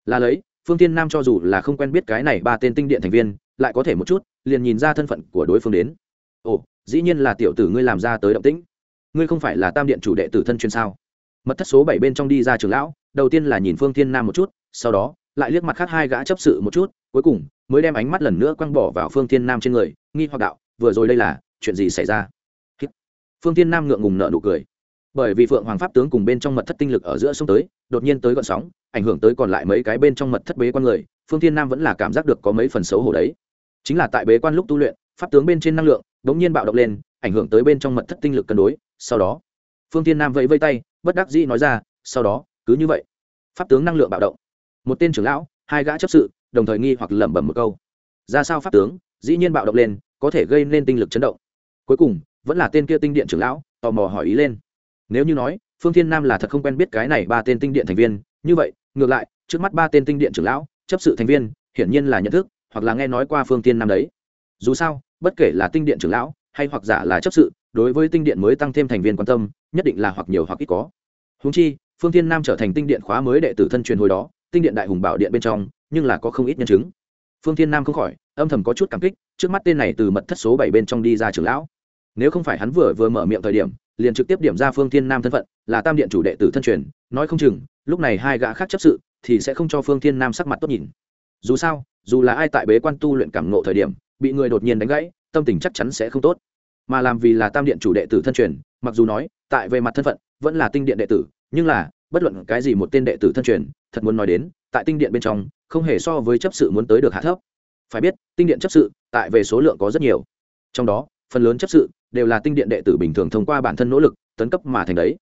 Là lấy, phương tiên nam cho dù là không quen biết cái này ba tên tinh điện thành viên, lại có thể một chút, liền nhìn ra thân phận của đối phương đến. Ồ, dĩ nhiên là tiểu tử ngươi làm ra tới động tĩnh. Ngươi không phải là tam điện chủ đệ tử thân chuyên sao? Mật thất số bảy bên trong đi ra trường lão, đầu tiên là nhìn phương tiên nam một chút, sau đó, lại liếc mặt khác hai gã chấp sự một chút, cuối cùng mới đem ánh mắt lần nữa quăng bỏ vào phương thiên nam trên người, nghi hoặc đạo, vừa rồi đây là chuyện gì xảy ra? Phương thiên nam ngượng ngùng nợ nụ cười. Bởi vì phượng hoàng pháp tướng cùng bên trong mật thất tinh lực ở giữa sông tới, đột nhiên tới gọn sóng, ảnh hưởng tới còn lại mấy cái bên trong mật thất bế quan người, phương thiên nam vẫn là cảm giác được có mấy phần xấu hổ đấy. Chính là tại bế quan lúc tu luyện, pháp tướng bên trên năng lượng đ ố n g nhiên bạo động lên, ảnh hưởng tới bên trong mật thất tinh lực cân đối, sau đó, phương thiên nam vẫy vây tay, bất đắc dĩ nói ra, sau đó, cứ như vậy, pháp tướng năng lượng bạo động. Một tên trưởng lão, hai gã chấp sự đồng thời nghi hoặc lẩm bẩm một câu. Ra sao pháp tướng, dĩ nhiên bạo động lên, có thể gây nên tinh lực chấn động. Cuối cùng, vẫn là tên kia tinh điện trưởng lão, tò mò hỏi ý lên. Nếu như nói, phương thiên nam là thật không quen biết cái này ba tên tinh điện thành viên, như vậy, ngược lại, trước mắt ba tên tinh điện trưởng lão, chấp sự thành viên, hiển nhiên là nhận thức, hoặc là nghe nói qua phương thiên nam đấy. Dù sao, bất kể là tinh điện trưởng lão, hay hoặc giả là chấp sự, đối với tinh điện mới tăng thêm thành viên quan tâm, nhất định là hoặc nhiều hoặc ít có. Húng chi, phương thiên nam trở thành tinh điện khóa mới đệ tử thân truyền hồi đó tinh điện đại hùng bảo điện bên trong, nhưng là có không ít nhân chứng. Phương thiên nam không khỏi, âm thầm có chút cảm kích, trước mắt tên này từ mật thất số bảy bên trong đi ra trưởng lão. Nếu không phải hắn vừa vừa mở miệng thời điểm, liền trực tiếp điểm ra phương thiên nam thân phận, là tam điện chủ đệ tử thân truyền, nói không chừng, lúc này hai gã khác chấp sự, thì sẽ không cho phương thiên nam sắc mặt tốt nhìn. Dù sao, dù là ai tại bế quan tu luyện cảm ngộ thời điểm, bị người đột nhiên đánh gãy, tâm tình chắc chắn sẽ không tốt. Mà làm vì là tam điện chủ đệ tử thân truyền, mặc dù nói, tại về mặt thân phận, vẫn là tinh điện đệ tử, nhưng là bất luận cái gì một tên đệ tử thân truyền, thật muốn nói đến, tại tinh điện bên trong, không hề so với chấp sự muốn tới được hạ thấp. Phải biết, tinh điện chấp sự, tại về số lượng có rất nhiều. Trong đó, phần lớn chấp sự đều là tinh điện đệ tử bình thường thông qua bản thân nỗ lực, tấn cấp mà thành đấy.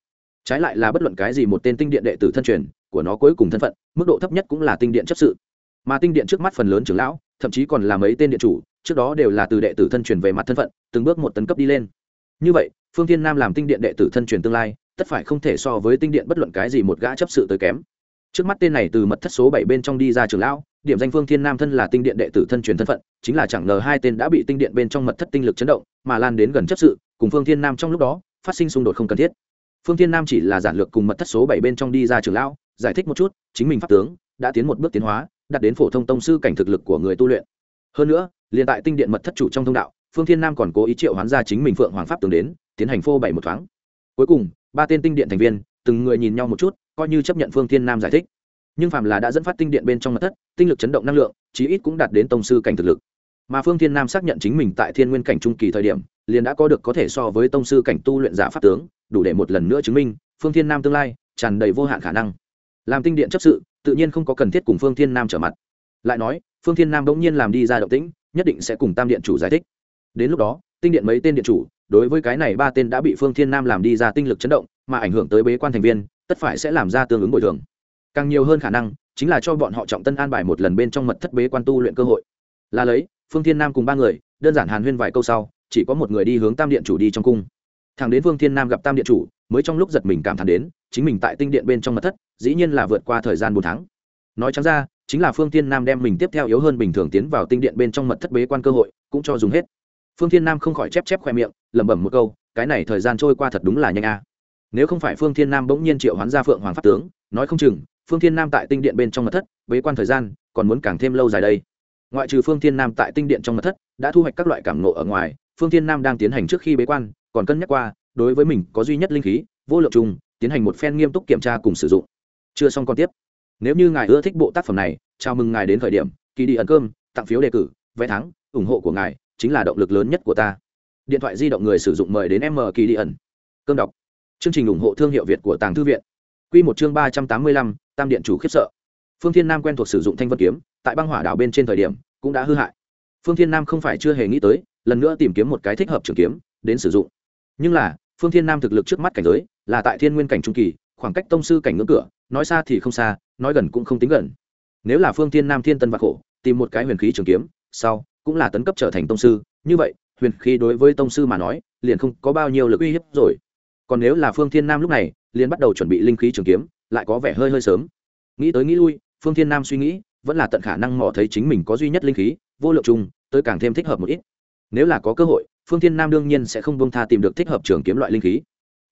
Trái lại là bất luận cái gì một tên tinh điện đệ tử thân truyền, của nó cuối cùng thân phận, mức độ thấp nhất cũng là tinh điện chấp sự. Mà tinh điện trước mắt phần lớn trưởng lão, thậm chí còn là mấy tên điện chủ, trước đó đều là từ đệ tử thân truyền về mặt thân phận, từng bước một tấn cấp đi lên. Như vậy, phương thiên nam làm tinh điện đệ tử thân truyền tương lai tất phải không thể so với tinh điện bất luận cái gì một gã chấp sự tới kém. Trước mắt tên này từ mật thất số bảy bên trong đi ra trường lão, điểm danh phương thiên nam thân là tinh điện đệ tử thân truyền thân phận, chính là chẳng ngờ hai tên đã bị tinh điện bên trong mật thất tinh lực chấn động, mà lan đến gần chấp sự, cùng phương thiên nam trong lúc đó, phát sinh xung đột không cần thiết. Phương thiên nam chỉ là giản lược cùng mật thất số bảy bên trong đi ra trường lão, giải thích một chút, chính mình pháp tướng, đã tiến một bước tiến hóa, đạt đến phổ thông tông sư cảnh thực lực của người tu luyện. Hơn nữa, liền tại tinh điện mật thất chủ trong thông đạo, phương thiên nam còn cố ý triệu hoán ra chính mình phượng hoàng pháp tướng đến, tiến hành phô bày một thoáng. Cuối cùng ba tên tinh điện thành viên, từng người nhìn nhau một chút, coi như chấp nhận phương thiên nam giải thích. Nhưng phạm là đã dẫn phát tinh điện bên trong mặt thất, tinh lực chấn động năng lượng, chí ít cũng đạt đến tông sư cảnh thực lực. Mà phương thiên nam xác nhận chính mình tại thiên nguyên cảnh trung kỳ thời điểm, liền đã có được có thể so với tông sư cảnh tu luyện giả pháp tướng, đủ để một lần nữa chứng minh, phương thiên nam tương lai tràn đầy vô hạn khả năng. Làm tinh điện chấp sự, tự nhiên không có cần thiết cùng phương thiên nam trở mặt. Lại nói, phương thiên nam bỗng nhiên làm đi ra động tĩnh, nhất định sẽ cùng tam điện chủ giải thích. Đến lúc đó tinh điện mấy tên điện chủ, đối với cái này ba tên đã bị phương thiên nam làm đi ra tinh lực chấn động, mà ảnh hưởng tới bế quan thành viên, tất phải sẽ làm ra tương ứng bồi thường. Càng nhiều hơn khả năng, chính là cho bọn họ trọng tân an bài một lần bên trong mật thất bế quan tu luyện cơ hội. Là lấy, phương thiên nam cùng ba người, đơn giản hàn huyên vài câu sau, chỉ có một người đi hướng tam điện chủ đi trong cung. Thằng đến phương thiên nam gặp tam điện chủ, mới trong lúc giật mình cảm thán đến, chính mình tại tinh điện bên trong mật thất, dĩ nhiên là vượt qua thời gian bốn tháng. Nói chẳng ra, chính là phương thiên nam đem mình tiếp theo yếu hơn bình thường tiến vào tinh điện bên trong mật thất bế quan cơ hội, cũng cho dùng hết phương thiên nam không khỏi chép chép khoe miệng, lẩm bẩm một câu, cái này thời gian trôi qua thật đúng là nhanh a. Nếu không phải phương thiên nam bỗng nhiên triệu hoán ra phượng hoàng pháp tướng, nói không chừng, phương thiên nam tại tinh điện bên trong mật thất, bế quan thời gian, còn muốn càng thêm lâu dài đây. Ngoại trừ phương thiên nam tại tinh điện trong mật thất, đã thu hoạch các loại cảm nộ ở ngoài, phương thiên nam đang tiến hành trước khi bế quan, còn cân nhắc qua, đối với mình có duy nhất linh khí, vô lượng trùng, tiến hành một phen nghiêm túc kiểm tra cùng sử dụng. Chưa xong còn tiếp. Nếu như ngài ưa thích bộ tác phẩm này, chào mừng ngài đến thời điểm kỳ đi ẩn cơm, tặng phiếu đề cử, vé thắng, ủng hộ của ngài chính là động lực lớn nhất của ta. Điện thoại di động người sử dụng mời đến m kỳ đi ẩn. Cơm đọc. Chương trình ủng hộ thương hiệu việt của tàng thư viện. Q một chương ba trăm tám mươi lăm, tam điện chủ khiếp sợ. Phương thiên nam quen thuộc sử dụng thanh vân kiếm, tại băng hỏa đảo bên trên thời điểm, cũng đã hư hại. Phương thiên nam không phải chưa hề nghĩ tới, lần nữa tìm kiếm một cái thích hợp trường kiếm, đến sử dụng. Nhưng là, phương thiên nam thực lực trước mắt cảnh giới, là tại thiên nguyên cảnh trung kỳ, khoảng cách tông sư cảnh ngưỡng cửa, nói xa thì không xa, nói gần cũng không tính gần. Nếu là phương thiên nam thiên tân vạc khổ, tìm một cái huyền khí trường kiếm, sau cũng là tấn cấp trở thành tông sư. Như vậy, huyền khí đối với tông sư mà nói, liền không có bao nhiêu lực uy hiếp rồi. Còn nếu là phương thiên nam lúc này, liền bắt đầu chuẩn bị linh khí trường kiếm, lại có vẻ hơi hơi sớm. Nghĩ tới nghĩ lui, phương thiên nam suy nghĩ, vẫn là tận khả năng mò thấy chính mình có duy nhất linh khí, vô lượng chung tới càng thêm thích hợp một ít. Nếu là có cơ hội, phương thiên nam đương nhiên sẽ không bông tha tìm được thích hợp trường kiếm loại linh khí.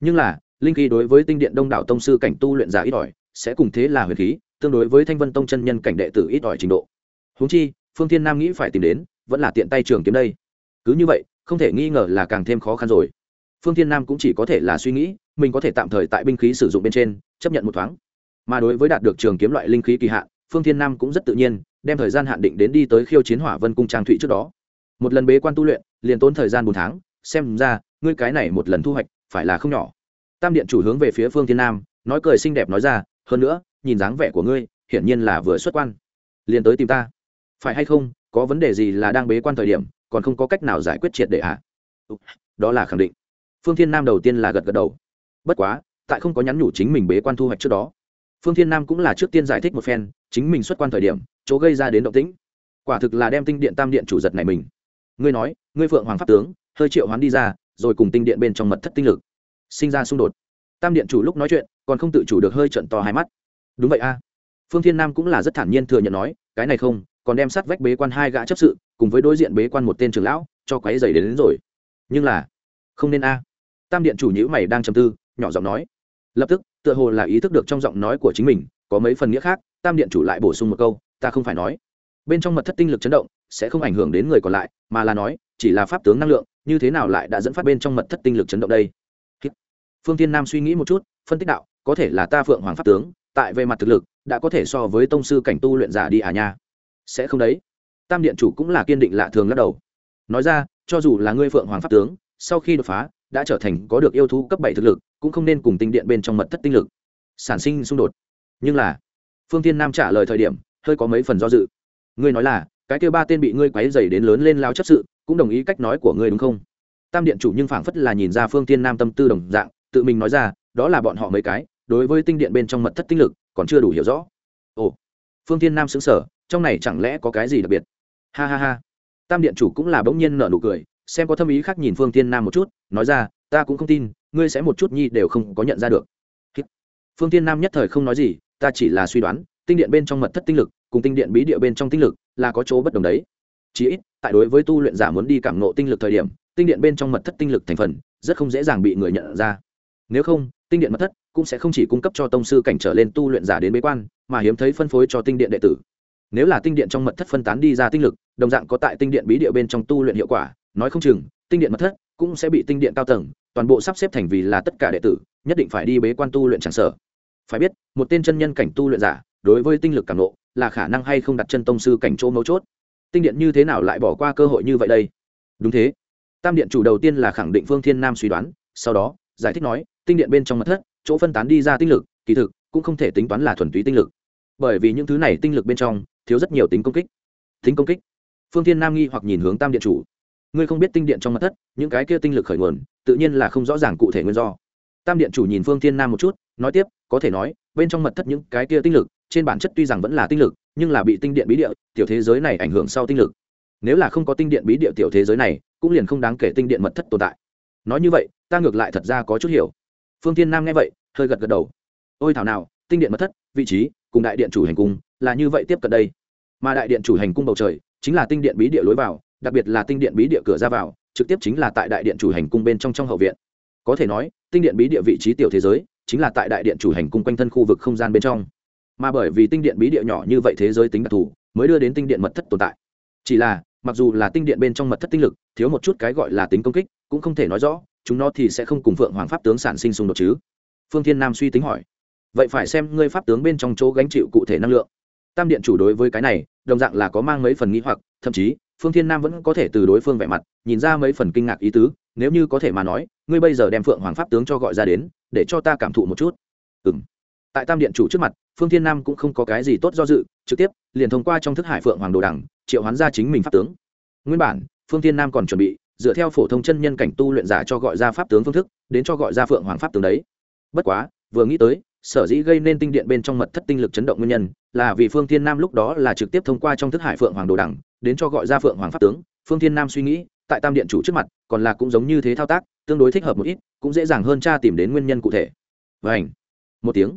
Nhưng là, linh khí đối với tinh điện đông đảo tông sư cảnh tu luyện giả ít ỏi, sẽ cùng thế là huyền khí, tương đối với thanh vân tông chân nhân cảnh đệ tử ít ỏi trình độ. Húng chi, phương thiên nam nghĩ phải tìm đến vẫn là tiện tay trường kiếm đây. Cứ như vậy, không thể nghi ngờ là càng thêm khó khăn rồi. Phương thiên nam cũng chỉ có thể là suy nghĩ, mình có thể tạm thời tại binh khí sử dụng bên trên, chấp nhận một thoáng. Mà đối với đạt được trường kiếm loại linh khí kỳ hạn, phương thiên nam cũng rất tự nhiên, đem thời gian hạn định đến đi tới khiêu chiến hỏa vân cung trang thụy trước đó. Một lần bế quan tu luyện, liền tốn thời gian bốn tháng, xem ra, ngươi cái này một lần thu hoạch, phải là không nhỏ. Tam điện chủ hướng về phía phương thiên nam, nói cười xinh đẹp nói ra, hơn nữa, nhìn dáng vẻ của ngươi, hiển nhiên là vừa xuất quan. Liền tới tìm ta. Phải hay không có vấn đề gì là đang bế quan thời điểm, còn không có cách nào giải quyết triệt để ạ à? đó là khẳng định. Phương thiên nam đầu tiên là gật gật đầu. Bất quá, tại không có nhắn nhủ chính mình bế quan thu hoạch trước đó, phương thiên nam cũng là trước tiên giải thích một phen, chính mình xuất quan thời điểm, chỗ gây ra đến động tĩnh. Quả thực là đem tinh điện tam điện chủ giật này mình. Ngươi nói, ngươi phượng hoàng pháp tướng, hơi triệu hoán đi ra, rồi cùng tinh điện bên trong mật thất tinh lực, sinh ra xung đột. Tam điện chủ lúc nói chuyện, còn không tự chủ được hơi trận to hai mắt. Đúng vậy a. Phương thiên nam cũng là rất thản nhiên thừa nhận nói, cái này không còn đem sát vách bế quan hai gã chấp sự cùng với đối diện bế quan một tên trưởng lão cho quái dày đến, đến rồi. Nhưng là không nên a. Tam điện chủ nhữ mày đang trầm tư nhỏ giọng nói. Lập tức tựa hồ là ý thức được trong giọng nói của chính mình có mấy phần nghĩa khác tam điện chủ lại bổ sung một câu ta không phải nói. Bên trong mật thất tinh lực chấn động sẽ không ảnh hưởng đến người còn lại mà là nói chỉ là pháp tướng năng lượng như thế nào lại đã dẫn phát bên trong mật thất tinh lực chấn động đây? Phương tiên nam suy nghĩ một chút phân tích đạo có thể là ta phượng hoàng pháp tướng tại về mặt thực lực đã có thể so với tông sư cảnh tu luyện giả đi à nha sẽ không đấy. Tam điện chủ cũng là kiên định lạ thường lắc đầu. Nói ra, cho dù là ngươi phượng hoàng pháp tướng, sau khi đột phá, đã trở thành có được yêu thú cấp bảy thực lực, cũng không nên cùng tinh điện bên trong mật thất tinh lực. Sản sinh xung đột. Nhưng là, phương tiên nam trả lời thời điểm, hơi có mấy phần do dự. Ngươi nói là, cái kêu ba tên bị ngươi quấy dày đến lớn lên lao chấp sự, cũng đồng ý cách nói của ngươi đúng không? Tam điện chủ nhưng phảng phất là nhìn ra phương tiên nam tâm tư đồng dạng, tự mình nói ra, đó là bọn họ mấy cái, đối với tinh điện bên trong mật thất tinh lực, còn chưa đủ hiểu rõ. Ồ, phương tiên nam xứng sở trong này chẳng lẽ có cái gì đặc biệt? Ha ha ha. Tam điện chủ cũng là bỗng nhiên nở nụ cười, xem có thâm ý khác nhìn phương tiên nam một chút, nói ra, ta cũng không tin, ngươi sẽ một chút nhi đều không có nhận ra được. Phương tiên nam nhất thời không nói gì, ta chỉ là suy đoán, tinh điện bên trong mật thất tinh lực, cùng tinh điện bí địa bên trong tinh lực, là có chỗ bất đồng đấy. Chỉ ít, tại đối với tu luyện giả muốn đi cảm nộ tinh lực thời điểm, tinh điện bên trong mật thất tinh lực thành phần, rất không dễ dàng bị người nhận ra. Nếu không, tinh điện mật thất cũng sẽ không chỉ cung cấp cho tông sư cảnh trở lên tu luyện giả đến bế quan, mà hiếm thấy phân phối cho tinh điện đệ tử nếu là tinh điện trong mật thất phân tán đi ra tinh lực, đồng dạng có tại tinh điện bí địa bên trong tu luyện hiệu quả, nói không chừng, tinh điện mật thất cũng sẽ bị tinh điện cao tầng, toàn bộ sắp xếp thành vì là tất cả đệ tử, nhất định phải đi bế quan tu luyện tràn sở phải biết, một tên chân nhân cảnh tu luyện giả, đối với tinh lực cảm nộ là khả năng hay không đặt chân tông sư cảnh chỗ mấu chốt. Tinh điện như thế nào lại bỏ qua cơ hội như vậy đây? Đúng thế. Tam điện chủ đầu tiên là khẳng định phương thiên nam suy đoán, sau đó, giải thích nói, tinh điện bên trong mật thất, chỗ phân tán đi ra tinh lực, kỳ thực, cũng không thể tính toán là thuần túy tinh lực. Bởi vì những thứ này tinh lực bên trong thiếu rất nhiều tính công kích. Tính công kích? Phương thiên nam nghi hoặc nhìn hướng tam điện chủ. Ngươi không biết tinh điện trong mật thất, những cái kia tinh lực khởi nguồn, tự nhiên là không rõ ràng cụ thể nguyên do. Tam điện chủ nhìn phương thiên nam một chút, nói tiếp, có thể nói, bên trong mật thất những cái kia tinh lực, trên bản chất tuy rằng vẫn là tinh lực, nhưng là bị tinh điện bí địa, tiểu thế giới này ảnh hưởng sau tinh lực. Nếu là không có tinh điện bí địa tiểu thế giới này, cũng liền không đáng kể tinh điện mật thất tồn tại. Nói như vậy, ta ngược lại thật ra có chút hiểu. Phương thiên nam nghe vậy, hơi gật gật đầu. Ôi thảo nào, tinh điện mật thất, vị trí cùng đại điện chủ hành cung, là như vậy tiếp cận đây. Mà đại điện chủ hành cung bầu trời, chính là tinh điện bí địa lối vào, đặc biệt là tinh điện bí địa cửa ra vào, trực tiếp chính là tại đại điện chủ hành cung bên trong trong hậu viện. Có thể nói, tinh điện bí địa vị trí tiểu thế giới, chính là tại đại điện chủ hành cung quanh thân khu vực không gian bên trong. Mà bởi vì tinh điện bí địa nhỏ như vậy thế giới tính đặc thù, mới đưa đến tinh điện mật thất tồn tại. Chỉ là, mặc dù là tinh điện bên trong mật thất tinh lực, thiếu một chút cái gọi là tính công kích, cũng không thể nói rõ, chúng nó thì sẽ không cùng phượng hoàng pháp tướng sản sinh xung đột chứ? Phương thiên nam suy tính hỏi vậy phải xem ngươi pháp tướng bên trong chỗ gánh chịu cụ thể năng lượng. Tam điện chủ đối với cái này, đồng dạng là có mang mấy phần nghĩ hoặc, thậm chí, phương thiên nam vẫn có thể từ đối phương vẻ mặt, nhìn ra mấy phần kinh ngạc ý tứ, nếu như có thể mà nói, ngươi bây giờ đem phượng hoàng pháp tướng cho gọi ra đến, để cho ta cảm thụ một chút. Ừ m tại tam điện chủ trước mặt, phương thiên nam cũng không có cái gì tốt do dự, trực tiếp, liền thông qua trong thức hải phượng hoàng đồ đẳng triệu hoán ra chính mình pháp tướng. Nguyên bản, phương thiên nam còn chuẩn bị, dựa theo phổ thông chân nhân cảnh tu luyện giả cho gọi ra pháp tướng phương thức, đến cho gọi ra phượng hoàng pháp tướng đấy. Bất quá, vừa nghĩ tới sở dĩ gây nên tinh điện bên trong mật thất tinh lực chấn động nguyên nhân là vì phương thiên nam lúc đó là trực tiếp thông qua trong thức hải phượng hoàng đồ đẳng đến cho gọi ra phượng hoàng pháp tướng. Phương thiên nam suy nghĩ tại tam điện chủ trước mặt còn là cũng giống như thế thao tác tương đối thích hợp một ít cũng dễ dàng hơn cha tìm đến nguyên nhân cụ thể. Và ảnh một tiếng.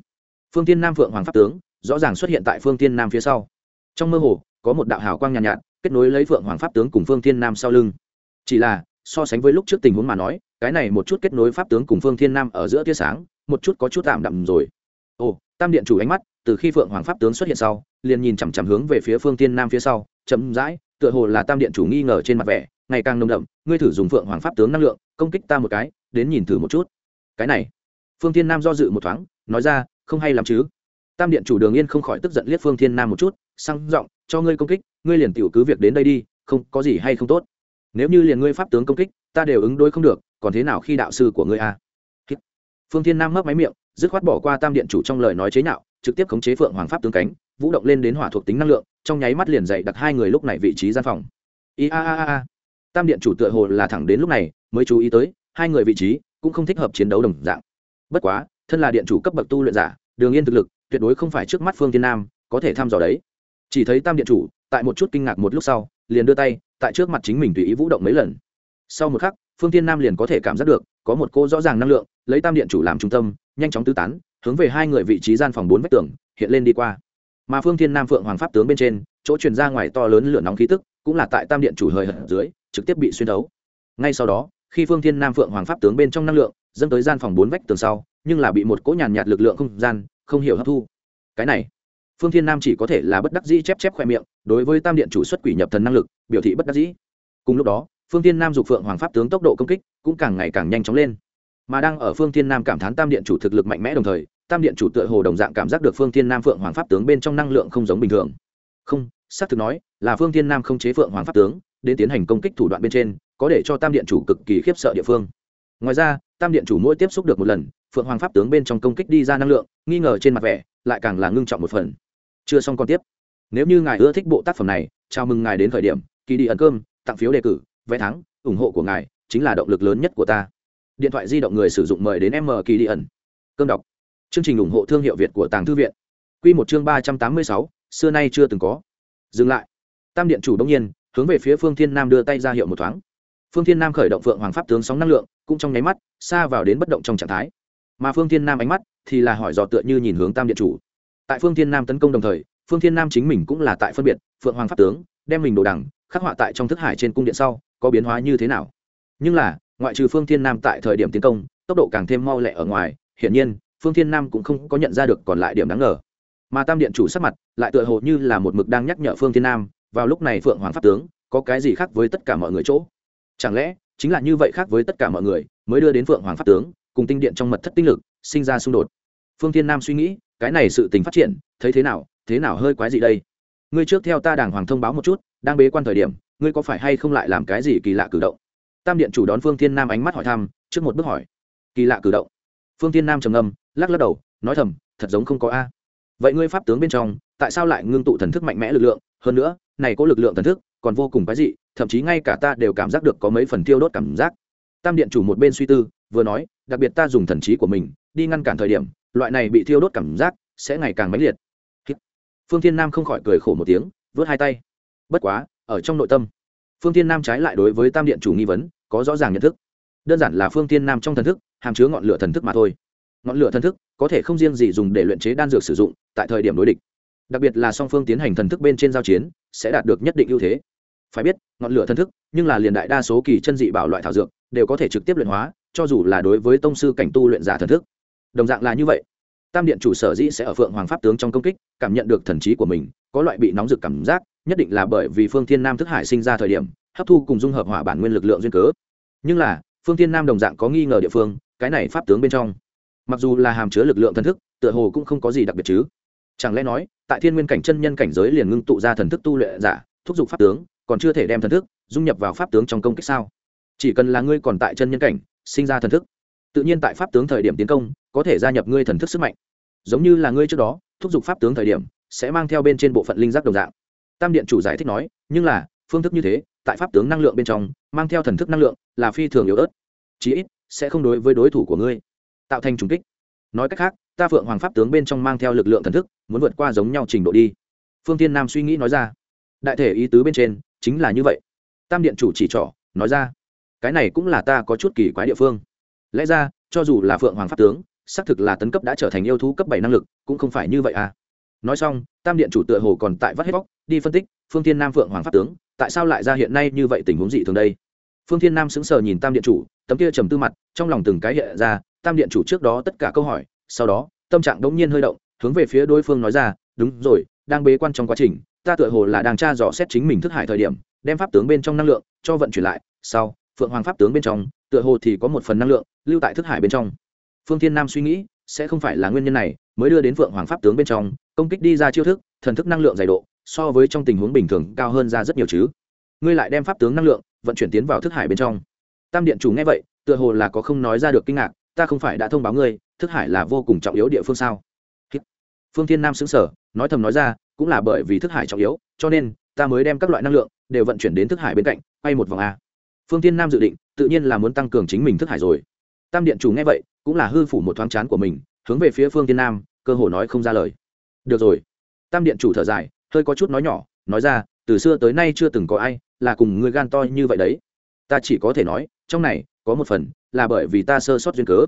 Phương thiên nam phượng hoàng pháp tướng rõ ràng xuất hiện tại phương thiên nam phía sau. Trong mơ hồ có một đạo hào quang nhàn nhạt, nhạt kết nối lấy phượng hoàng pháp tướng cùng phương thiên nam sau lưng. Chỉ là so sánh với lúc trước tình huống mà nói cái này một chút kết nối pháp tướng cùng phương thiên nam ở giữa tia sáng một chút có chút tạm đậm rồi ồ, tam điện chủ ánh mắt, từ khi phượng hoàng pháp tướng xuất hiện sau, liền nhìn chằm chằm hướng về phía phương thiên nam phía sau, chậm rãi, tựa hồ là tam điện chủ nghi ngờ trên mặt vẻ, ngày càng nồng đậm, ngươi thử dùng phượng hoàng pháp tướng năng lượng, công kích ta một cái, đến nhìn thử một chút. Cái này, phương thiên nam do dự một thoáng, nói ra, không hay làm chứ. Tam điện chủ đường yên không khỏi tức giận liếc phương thiên nam một chút, sang giọng, cho ngươi công kích, ngươi liền tiểu cứ việc đến đây đi, không, có gì hay không tốt. Nếu như liền ngươi pháp tướng công kích, ta đều ứng đối không được, còn thế nào khi đạo sư của ngươi à? a phương thiên nam mấp máy miệng dứt khoát bỏ qua tam điện chủ trong lời nói chế nhạo, trực tiếp khống chế phượng hoàng pháp tướng cánh, vũ động lên đến hỏa thuộc tính năng lượng, trong nháy mắt liền dậy đặt hai người lúc này vị trí gian phòng. I a a a tam điện chủ tựa hồ là thẳng đến lúc này, mới chú ý tới, hai người vị trí cũng không thích hợp chiến đấu đồng dạng. Bất quá, thân là điện chủ cấp bậc tu luyện giả, đường yên thực lực, tuyệt đối không phải trước mắt phương tiên nam có thể thăm dò đấy. Chỉ thấy tam điện chủ, tại một chút kinh ngạc một lúc sau, liền đưa tay, tại trước mặt chính mình tùy ý vũ động mấy lần. Sau một khắc phương tiên nam liền có thể cảm giác được, có một cô rõ ràng năng lượng, lấy tam điện chủ làm trung tâm, nhanh chóng tứ tán, hướng về hai người vị trí gian phòng bốn vách tường, hiện lên đi qua. Mà phương thiên nam phượng hoàng pháp tướng bên trên, chỗ truyền ra ngoài to lớn lửa nóng khí tức, cũng là tại tam điện chủ hơi hận dưới, trực tiếp bị xuyên thấu. Ngay sau đó, khi phương thiên nam phượng hoàng pháp tướng bên trong năng lượng dâng tới gian phòng bốn vách tường sau, nhưng là bị một cỗ nhàn nhạt lực lượng không gian, không hiểu hấp thu. Cái này, phương thiên nam chỉ có thể là bất đắc dĩ chép chép khoe miệng, đối với tam điện chủ xuất quỷ nhập thần năng lực, biểu thị bất đắc dĩ. Cùng lúc đó phương thiên nam dục phượng hoàng pháp tướng tốc độ công kích cũng càng ngày càng nhanh chóng lên. Mà đang ở phương thiên nam cảm thán tam điện chủ thực lực mạnh mẽ đồng thời, tam điện chủ tựa hồ đồng dạng cảm giác được phương thiên nam phượng hoàng pháp tướng bên trong năng lượng không giống bình thường. Không, xác thực nói, là phương thiên nam không chế phượng hoàng pháp tướng, đến tiến hành công kích thủ đoạn bên trên, có để cho tam điện chủ cực kỳ khiếp sợ địa phương. Ngoài ra, tam điện chủ mỗi tiếp xúc được một lần, phượng hoàng pháp tướng bên trong công kích đi ra năng lượng, nghi ngờ trên mặt vẻ, lại càng là ngưng trọng một phần. Chưa xong còn tiếp. Nếu như ngài ưa thích bộ tác phẩm này, chào mừng ngài đến thời điểm kỳ đi ẩn cơm, tặng phiếu đề cử vé thắng, ủng hộ của ngài chính là động lực lớn nhất của ta. Điện thoại di động người sử dụng mời đến m kỳ đi ẩn. Cơm đọc. Chương trình ủng hộ thương hiệu việt của tàng thư viện. Q một chương ba trăm tám mươi sáu, xưa nay chưa từng có. Dừng lại. Tam điện chủ đông nhiên, hướng về phía phương thiên nam đưa tay ra hiệu một thoáng. Phương thiên nam khởi động phượng hoàng pháp tướng sóng năng lượng, cũng trong nháy mắt, xa vào đến bất động trong trạng thái. Mà phương thiên nam ánh mắt thì là hỏi dò tựa như nhìn hướng tam điện chủ. Tại phương thiên nam tấn công đồng thời, phương thiên nam chính mình cũng là tại phân biệt, phượng hoàng pháp tướng, đem mình đồ đằng, khắc họa tại trong thức hải trên cung điện sau có biến hóa như thế nào? Nhưng là, ngoại trừ phương thiên nam tại thời điểm tiến công, tốc độ càng thêm mau lẹ ở ngoài, hiển nhiên, phương thiên nam cũng không có nhận ra được còn lại điểm đáng ngờ. Mà tam điện chủ sắc mặt lại tựa hồ như là một mực đang nhắc nhở phương thiên nam, vào lúc này phượng hoàng pháp tướng, có cái gì khác với tất cả mọi người chỗ? Chẳng lẽ, chính là như vậy khác với tất cả mọi người, mới đưa đến phượng hoàng pháp tướng, cùng tinh điện trong mật thất tinh lực, sinh ra xung đột? Phương thiên nam suy nghĩ, cái này sự tình phát triển, thấy thế nào thế nào hơi quái gì đây? Ngươi trước theo ta đàng hoàng thông báo một chút, đang bế quan thời điểm ngươi có phải hay không lại làm cái gì kỳ lạ cử động? Tam điện chủ đón phương thiên nam ánh mắt hỏi thăm trước một bước hỏi. Kỳ lạ cử động? Phương thiên nam trầm ngâm lắc lắc đầu nói thầm thật giống không có a. Vậy ngươi pháp tướng bên trong tại sao lại ngưng tụ thần thức mạnh mẽ lực lượng? Hơn nữa này có lực lượng thần thức còn vô cùng cái gì, thậm chí ngay cả ta đều cảm giác được có mấy phần tiêu đốt cảm giác. Tam điện chủ một bên suy tư vừa nói đặc biệt ta dùng thần trí của mình đi ngăn cản thời điểm loại này bị thiêu đốt cảm giác sẽ ngày càng mãnh liệt. Phương thiên nam không khỏi cười khổ một tiếng vớt hai tay. Bất quá ở trong nội tâm. Phương thiên nam trái lại đối với tam điện chủ nghi vấn, có rõ ràng nhận thức. Đơn giản là phương thiên nam trong thần thức, hàm chứa ngọn lửa thần thức mà thôi. Ngọn lửa thần thức có thể không riêng gì dùng để luyện chế đan dược sử dụng, tại thời điểm đối địch. Đặc biệt là song phương tiến hành thần thức bên trên giao chiến, sẽ đạt được nhất định ưu thế. Phải biết, ngọn lửa thần thức, nhưng là liền đại đa số kỳ chân dị bảo loại thảo dược, đều có thể trực tiếp luyện hóa, cho dù là đối với tông sư cảnh tu luyện giả thần thức. Đồng dạng là như vậy tam điện chủ sở dĩ sẽ ở phượng hoàng pháp tướng trong công kích, cảm nhận được thần trí của mình, có loại bị nóng rực cảm giác, nhất định là bởi vì phương thiên nam thức hải sinh ra thời điểm, hấp thu cùng dung hợp hỏa bản nguyên lực lượng duyên cớ. Nhưng là, phương thiên nam đồng dạng có nghi ngờ địa phương, cái này pháp tướng bên trong. Mặc dù là hàm chứa lực lượng thần thức, tựa hồ cũng không có gì đặc biệt chứ. Chẳng lẽ nói, tại thiên nguyên cảnh chân nhân cảnh giới liền ngưng tụ ra thần thức tu luyện giả, thúc giục pháp tướng, còn chưa thể đem thần thức dung nhập vào pháp tướng trong công kích sao? Chỉ cần là ngươi còn tại chân nhân cảnh, sinh ra thần thức tự nhiên tại pháp tướng thời điểm tiến công, có thể gia nhập ngươi thần thức sức mạnh. Giống như là ngươi trước đó, thúc giục pháp tướng thời điểm, sẽ mang theo bên trên bộ phận linh giác đồng dạng. Tam điện chủ giải thích nói, nhưng là, phương thức như thế, tại pháp tướng năng lượng bên trong, mang theo thần thức năng lượng, là phi thường yếu ớt. Chí ít, sẽ không đối với đối thủ của ngươi, tạo thành trùng kích. Nói cách khác, ta phượng hoàng pháp tướng bên trong mang theo lực lượng thần thức, muốn vượt qua giống nhau trình độ đi. Phương tiên nam suy nghĩ nói ra. Đại thể ý tứ bên trên, chính là như vậy. Tam điện chủ chỉ trỏ, nói ra. Cái này cũng là ta có chút kỳ quái địa phương lẽ ra, cho dù là phượng hoàng pháp tướng, xác thực là tấn cấp đã trở thành yêu thú cấp bảy năng lực, cũng không phải như vậy à. Nói xong, tam điện chủ tựa hồ còn tại vắt hết bóc, đi phân tích, phương thiên nam phượng hoàng pháp tướng, tại sao lại ra hiện nay như vậy tình huống dị thường đây? Phương thiên nam sững sờ nhìn tam điện chủ, tấm kia trầm tư mặt, trong lòng từng cái hiện ra, tam điện chủ trước đó tất cả câu hỏi, sau đó, tâm trạng đống nhiên hơi động, hướng về phía đối phương nói ra, đúng rồi, đang bế quan trong quá trình, ta tựa hồ là đang tra dò xét chính mình thức hải thời điểm, đem pháp tướng bên trong năng lượng cho vận chuyển lại, sau, phượng hoàng pháp tướng bên trong, tựa hồ thì có một phần năng lượng lưu tại thức hải bên trong. Phương thiên nam suy nghĩ, sẽ không phải là nguyên nhân này, mới đưa đến phượng hoàng pháp tướng bên trong, công kích đi ra chiêu thức, thần thức năng lượng dày độ, so với trong tình huống bình thường cao hơn ra rất nhiều chứ. Ngươi lại đem pháp tướng năng lượng, vận chuyển tiến vào thức hải bên trong. Tam điện chủ nghe vậy, tựa hồ là có không nói ra được kinh ngạc, ta không phải đã thông báo ngươi, thức hải là vô cùng trọng yếu địa phương sao? Phương thiên nam xứng sở nói thầm nói ra, cũng là bởi vì thức hải trọng yếu, cho nên, ta mới đem các loại năng lượng, đều vận chuyển đến thức hải bên cạnh, quay một vòng a. Phương thiên nam dự định, tự nhiên là muốn tăng cường chính mình thức hải rồi tam điện chủ nghe vậy, cũng là hư phủ một thoáng chán của mình, hướng về phía phương thiên nam, cơ hồ nói không ra lời. Được rồi. Tam điện chủ thở dài, hơi có chút nói nhỏ, nói ra, từ xưa tới nay chưa từng có ai là cùng người gan to như vậy đấy. Ta chỉ có thể nói, trong này, có một phần là bởi vì ta sơ sót duyên cớ.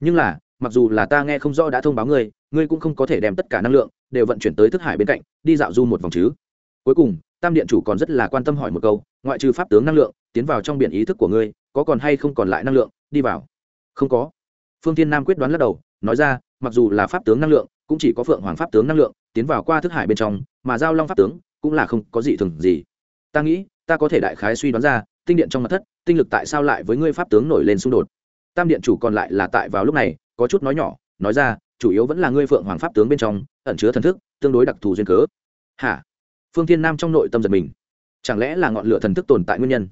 Nhưng là, mặc dù là ta nghe không rõ đã thông báo ngươi ngươi cũng không có thể đem tất cả năng lượng đều vận chuyển tới thức hải bên cạnh, đi dạo du một vòng chứ. Cuối cùng, tam điện chủ còn rất là quan tâm hỏi một câu, ngoại trừ pháp tướng năng lượng, tiến vào trong biển ý thức của ngươi, có còn hay không còn lại năng lượng, đi vào không có. Phương tiên nam quyết đoán lắc đầu, nói ra, mặc dù là pháp tướng năng lượng, cũng chỉ có phượng hoàng pháp tướng năng lượng, tiến vào qua thức hải bên trong, mà giao long pháp tướng cũng là không có gì thường gì. Ta nghĩ, ta có thể đại khái suy đoán ra, tinh điện trong mặt thất, tinh lực tại sao lại với ngươi pháp tướng nổi lên xung đột? Tam điện chủ còn lại là tại vào lúc này, có chút nói nhỏ, nói ra, chủ yếu vẫn là ngươi phượng hoàng pháp tướng bên trong, ẩn chứa thần thức, tương đối đặc thù duyên cớ. Hả? Phương thiên nam trong nội tâm giật mình. Chẳng lẽ là ngọn lửa thần thức tồn tại nguyên nhân?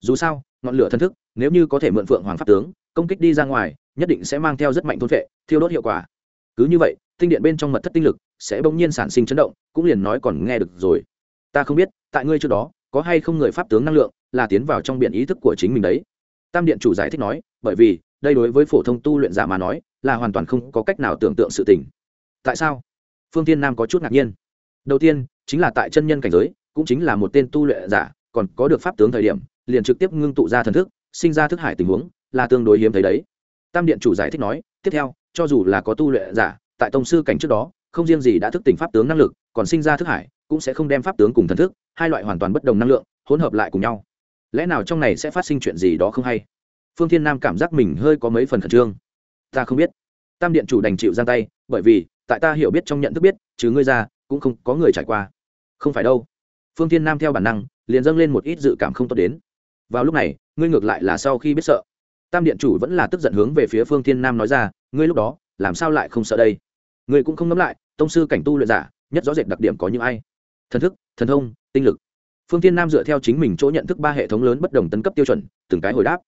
Dù sao, ngọn lửa thần thức, nếu như có thể mượn phượng hoàng pháp tướng công kích đi ra ngoài, nhất định sẽ mang theo rất mạnh thôn vệ, thiêu đốt hiệu quả. Cứ như vậy, tinh điện bên trong mật thất tinh lực sẽ bỗng nhiên sản sinh chấn động, cũng liền nói còn nghe được rồi. Ta không biết, tại ngươi trước đó, có hay không người pháp tướng năng lượng là tiến vào trong biển ý thức của chính mình đấy? Tam điện chủ giải thích nói, bởi vì, đây đối với phổ thông tu luyện giả mà nói, là hoàn toàn không có cách nào tưởng tượng sự tình. Tại sao? Phương tiên nam có chút ngạc nhiên. Đầu tiên, chính là tại chân nhân cảnh giới, cũng chính là một tên tu luyện giả, còn có được pháp tướng thời điểm, liền trực tiếp ngưng tụ ra thần thức, sinh ra thức hải tình huống là tương đối hiếm thấy đấy. Tam điện chủ giải thích nói, tiếp theo, cho dù là có tu luyện giả, tại tông sư cảnh trước đó, không riêng gì đã thức tỉnh pháp tướng năng lực, còn sinh ra thức hải, cũng sẽ không đem pháp tướng cùng thần thức, hai loại hoàn toàn bất đồng năng lượng, hỗn hợp lại cùng nhau. Lẽ nào trong này sẽ phát sinh chuyện gì đó không hay? Phương thiên nam cảm giác mình hơi có mấy phần khẩn trương. Ta không biết. Tam điện chủ đành chịu giang tay, bởi vì, tại ta hiểu biết trong nhận thức biết chứ ngươi ra, cũng không có người trải qua. Không phải đâu. Phương thiên nam theo bản năng, liền dâng lên một ít dự cảm không tốt đến. Vào lúc này, ngươi ngược lại là sau khi biết sợ tam điện chủ vẫn là tức giận hướng về phía phương thiên nam nói ra, ngươi lúc đó, làm sao lại không sợ đây? Ngươi cũng không ngẫm lại, tông sư cảnh tu luyện giả, nhất rõ rệt đặc điểm có những ai? Thần thức, thần thông, tinh lực. Phương thiên nam dựa theo chính mình chỗ nhận thức ba hệ thống lớn bất đồng tấn cấp tiêu chuẩn, từng cái hồi đáp.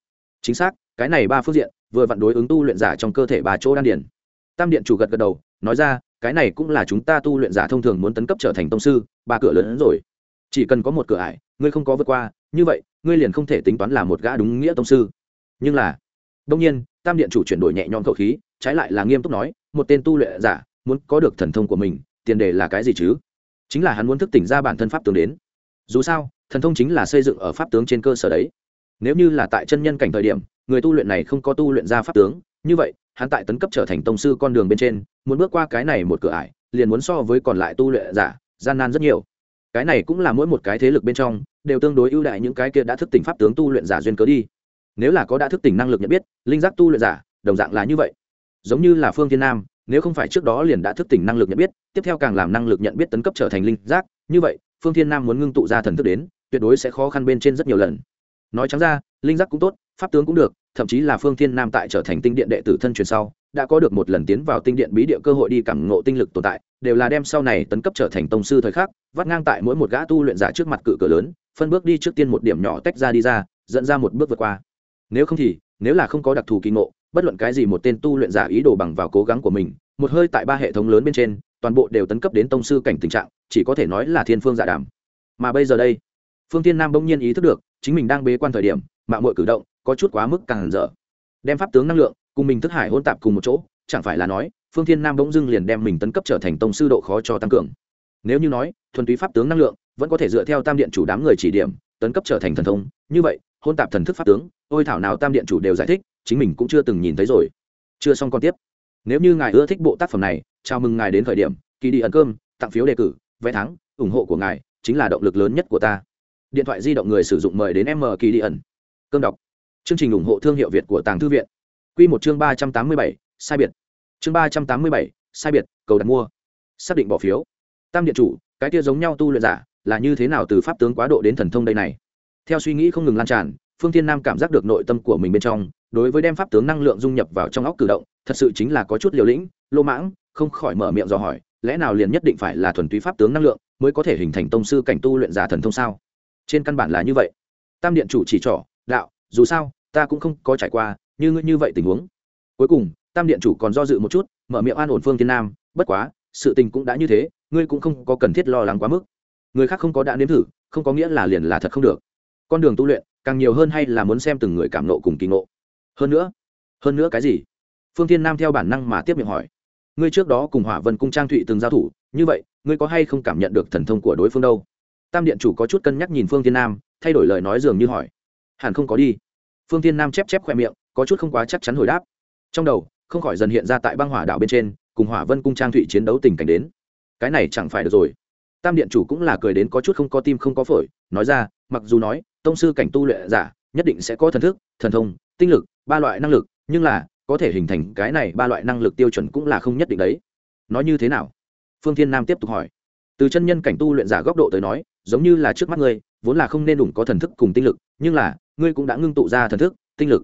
Chính xác, cái này ba phương diện, vừa vặn đối ứng tu luyện giả trong cơ thể ba chỗ đan điển tam điện chủ gật gật đầu, nói ra, cái này cũng là chúng ta tu luyện giả thông thường muốn tấn cấp trở thành tông sư, ba cửa lớn hơn rồi. Chỉ cần có một cửa ải, ngươi không có vượt qua, như vậy, ngươi liền không thể tính toán là một gã đúng nghĩa tông sư nhưng là đông nhiên, tam điện chủ chuyển đổi nhẹ nhõm khẩu khí, trái lại là nghiêm túc nói, một tên tu luyện giả, muốn có được thần thông của mình, tiền đề là cái gì chứ? Chính là hắn muốn thức tỉnh ra bản thân pháp tướng đến. Dù sao, thần thông chính là xây dựng ở pháp tướng trên cơ sở đấy. Nếu như là tại chân nhân cảnh thời điểm, người tu luyện này không có tu luyện ra pháp tướng, như vậy, hắn tại tấn cấp trở thành tông sư con đường bên trên, muốn bước qua cái này một cửa ải, liền muốn so với còn lại tu luyện giả, gian nan rất nhiều. Cái này cũng là mỗi một cái thế lực bên trong, đều tương đối ưu đại những cái kia đã thức tỉnh pháp tướng tu luyện giả duyên cớ đi nếu là có đã thức tỉnh năng lực nhận biết, linh giác tu luyện giả, đồng dạng là như vậy. Giống như là phương thiên nam, nếu không phải trước đó liền đã thức tỉnh năng lực nhận biết, tiếp theo càng làm năng lực nhận biết tấn cấp trở thành linh giác, như vậy, phương thiên nam muốn ngưng tụ ra thần thức đến, tuyệt đối sẽ khó khăn bên trên rất nhiều lần. Nói trắng ra, linh giác cũng tốt, pháp tướng cũng được, thậm chí là phương thiên nam tại trở thành tinh điện đệ tử thân truyền sau, đã có được một lần tiến vào tinh điện bí địa cơ hội đi cảm ngộ tinh lực tồn tại, đều là đem sau này tấn cấp trở thành tông sư thời khắc, vắt ngang tại mỗi một gã tu luyện giả trước mặt cự cửa lớn, phân bước đi trước tiên một điểm nhỏ tách ra đi ra, dẫn ra một bước vượt qua nếu không thì, nếu là không có đặc thù kỳ ngộ, bất luận cái gì một tên tu luyện giả ý đồ bằng vào cố gắng của mình, một hơi tại ba hệ thống lớn bên trên, toàn bộ đều tấn cấp đến tông sư cảnh tình trạng, chỉ có thể nói là thiên phương giả đàm. Mà bây giờ đây, phương tiên nam bỗng nhiên ý thức được, chính mình đang bế quan thời điểm mạng mọi cử động có chút quá mức càng hẳn dở. Đem pháp tướng năng lượng, cùng mình thức hải hôn tạp cùng một chỗ, chẳng phải là nói, phương thiên nam bỗng dưng liền đem mình tấn cấp trở thành tông sư độ khó cho tăng cường. Nếu như nói, thuần túy pháp tướng năng lượng, vẫn có thể dựa theo tam điện chủ đám người chỉ điểm, tấn cấp trở thành thần thông, như vậy hôn tạp thần thức pháp tướng, ôi thảo nào tam điện chủ đều giải thích, chính mình cũng chưa từng nhìn thấy rồi. Chưa xong còn tiếp. Nếu như ngài ưa thích bộ tác phẩm này, chào mừng ngài đến thời điểm, kỳ đi ẩn cơm, tặng phiếu đề cử, vé thắng, ủng hộ của ngài chính là động lực lớn nhất của ta. Điện thoại di động người sử dụng mời đến m kỳ đi ẩn. Cơm đọc. Chương trình ủng hộ thương hiệu việt của tàng thư viện. Q một chương ba trăm tám mươi bảy, sai biệt. Chương ba trăm tám mươi bảy, sai biệt, cầu đặt mua. Xác định bỏ phiếu. Tam điện chủ, cái kia giống nhau tu luyện giả, là như thế nào từ pháp tướng quá độ đến thần thông đây này? Theo suy nghĩ không ngừng lan tràn, phương thiên nam cảm giác được nội tâm của mình bên trong, đối với đem pháp tướng năng lượng dung nhập vào trong óc cử động, thật sự chính là có chút liều lĩnh, lô mãng, không khỏi mở miệng dò hỏi, lẽ nào liền nhất định phải là thuần túy pháp tướng năng lượng mới có thể hình thành tông sư cảnh tu luyện giả thần thông sao? Trên căn bản là như vậy. Tam điện chủ chỉ trỏ, đạo, dù sao, ta cũng không có trải qua, như ngươi như vậy tình huống. Cuối cùng, tam điện chủ còn do dự một chút, mở miệng an ổn phương tiên nam, bất quá, sự tình cũng đã như thế, ngươi cũng không có cần thiết lo lắng quá mức. Người khác không có đã nếm thử, không có nghĩa là liền là thật không được con đường tu luyện càng nhiều hơn hay là muốn xem từng người cảm nộ cùng kỳ ngộ? Hơn nữa hơn nữa cái gì? Phương thiên nam theo bản năng mà tiếp miệng hỏi. Ngươi trước đó cùng hỏa vân cung trang thụy từng giao thủ, như vậy, ngươi có hay không cảm nhận được thần thông của đối phương đâu? Tam điện chủ có chút cân nhắc nhìn phương thiên nam, thay đổi lời nói dường như hỏi. Hẳn không có đi. Phương thiên nam chép chép khoe miệng, có chút không quá chắc chắn hồi đáp. Trong đầu, không khỏi dần hiện ra tại băng hỏa đảo bên trên, cùng hỏa vân cung trang thụy chiến đấu tình cảnh đến. Cái này chẳng phải được rồi. Tam điện chủ cũng là cười đến có chút không có tim không có phổi nói ra, mặc dù nói, tông sư cảnh tu luyện giả nhất định sẽ có thần thức, thần thông, tinh lực, ba loại năng lực, nhưng là, có thể hình thành cái này ba loại năng lực tiêu chuẩn cũng là không nhất định đấy. Nói như thế nào? Phương thiên nam tiếp tục hỏi. Từ chân nhân cảnh tu luyện giả góc độ tới nói, giống như là trước mắt ngươi, vốn là không nên đủ có thần thức cùng tinh lực, nhưng là, ngươi cũng đã ngưng tụ ra thần thức, tinh lực.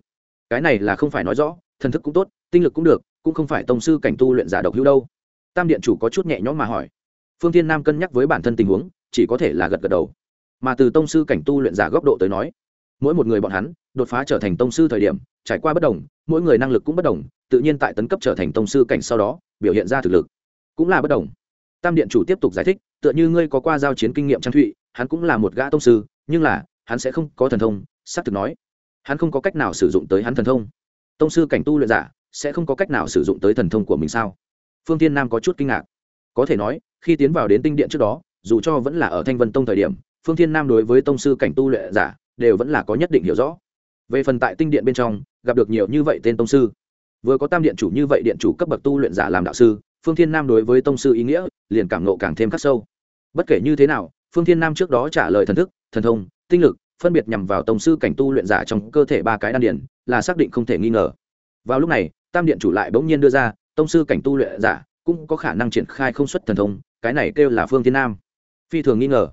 Cái này là không phải nói rõ, thần thức cũng tốt, tinh lực cũng được, cũng không phải tông sư cảnh tu luyện giả độc hữu đâu. Tam điện chủ có chút nhẹ nhõm mà hỏi. Phương thiên nam cân nhắc với bản thân tình huống, chỉ có thể là gật gật đầu mà từ tông sư cảnh tu luyện giả góc độ tới nói, mỗi một người bọn hắn đột phá trở thành tông sư thời điểm, trải qua bất đồng, mỗi người năng lực cũng bất đồng, tự nhiên tại tấn cấp trở thành tông sư cảnh sau đó, biểu hiện ra thực lực cũng là bất đồng. Tam điện chủ tiếp tục giải thích, tựa như ngươi có qua giao chiến kinh nghiệm trang thụy, hắn cũng là một gã tông sư, nhưng là, hắn sẽ không có thần thông, xác thực nói, hắn không có cách nào sử dụng tới hắn thần thông. Tông sư cảnh tu luyện giả sẽ không có cách nào sử dụng tới thần thông của mình sao? Phương tiên nam có chút kinh ngạc. Có thể nói, khi tiến vào đến tinh điện trước đó, dù cho vẫn là ở thanh vân tông thời điểm phương thiên nam đối với tông sư cảnh tu luyện giả đều vẫn là có nhất định hiểu rõ. Về phần tại tinh điện bên trong, gặp được nhiều như vậy tên tông sư, vừa có tam điện chủ như vậy điện chủ cấp bậc tu luyện giả làm đạo sư, phương thiên nam đối với tông sư ý nghĩa liền cảm nộ càng thêm khắc sâu. Bất kể như thế nào, phương thiên nam trước đó trả lời thần thức, thần thông, tinh lực phân biệt nhằm vào tông sư cảnh tu luyện giả trong cơ thể ba cái đan điển là xác định không thể nghi ngờ. Vào lúc này, tam điện chủ lại bỗng nhiên đưa ra, tông sư cảnh tu luyện giả cũng có khả năng triển khai không xuất thần thông, cái này kêu là phương thiên nam. Phi thường nghi ngờ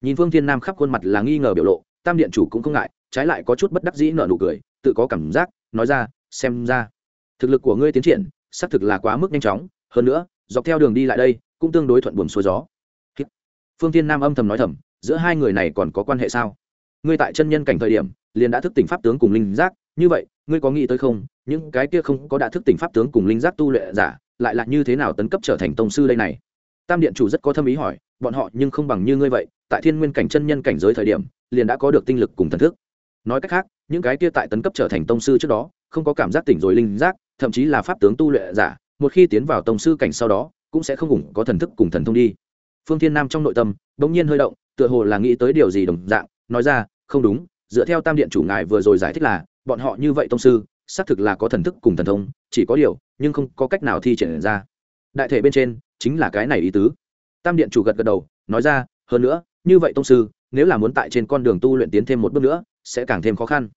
nhìn phương thiên nam khắp khuôn mặt là nghi ngờ biểu lộ, tam điện chủ cũng không ngại, trái lại có chút bất đắc dĩ nở nụ cười, tự có cảm giác, nói ra, xem ra, thực lực của ngươi tiến triển, xác thực là quá mức nhanh chóng, hơn nữa, dọc theo đường đi lại đây, cũng tương đối thuận buồm xuôi gió. Phương thiên nam âm thầm nói thầm, giữa hai người này còn có quan hệ sao? Ngươi tại chân nhân cảnh thời điểm, liền đã thức tỉnh pháp tướng cùng linh giác, như vậy, ngươi có nghĩ tới không? Những cái kia không có đã thức tỉnh pháp tướng cùng linh giác tu luyện giả, lại là như thế nào tấn cấp trở thành tông sư đây này? Tam điện chủ rất có thâm ý hỏi, bọn họ nhưng không bằng như ngươi vậy tại thiên nguyên cảnh chân nhân cảnh giới thời điểm, liền đã có được tinh lực cùng thần thức. Nói cách khác, những cái kia tại tấn cấp trở thành tông sư trước đó, không có cảm giác tỉnh rồi linh giác, thậm chí là pháp tướng tu luyện giả, một khi tiến vào tông sư cảnh sau đó, cũng sẽ không ủng có thần thức cùng thần thông đi. Phương thiên nam trong nội tâm, bỗng nhiên hơi động, tựa hồ là nghĩ tới điều gì đồng dạng, nói ra, không đúng, dựa theo tam điện chủ ngài vừa rồi giải thích là, bọn họ như vậy tông sư, xác thực là có thần thức cùng thần thông, chỉ có điều, nhưng không có cách nào thi triển ra. Đại thể bên trên, chính là cái này ý tứ. Tam điện chủ gật gật đầu, nói ra, hơn nữa như vậy tông sư, nếu là muốn tại trên con đường tu luyện tiến thêm một bước nữa, sẽ càng thêm khó khăn.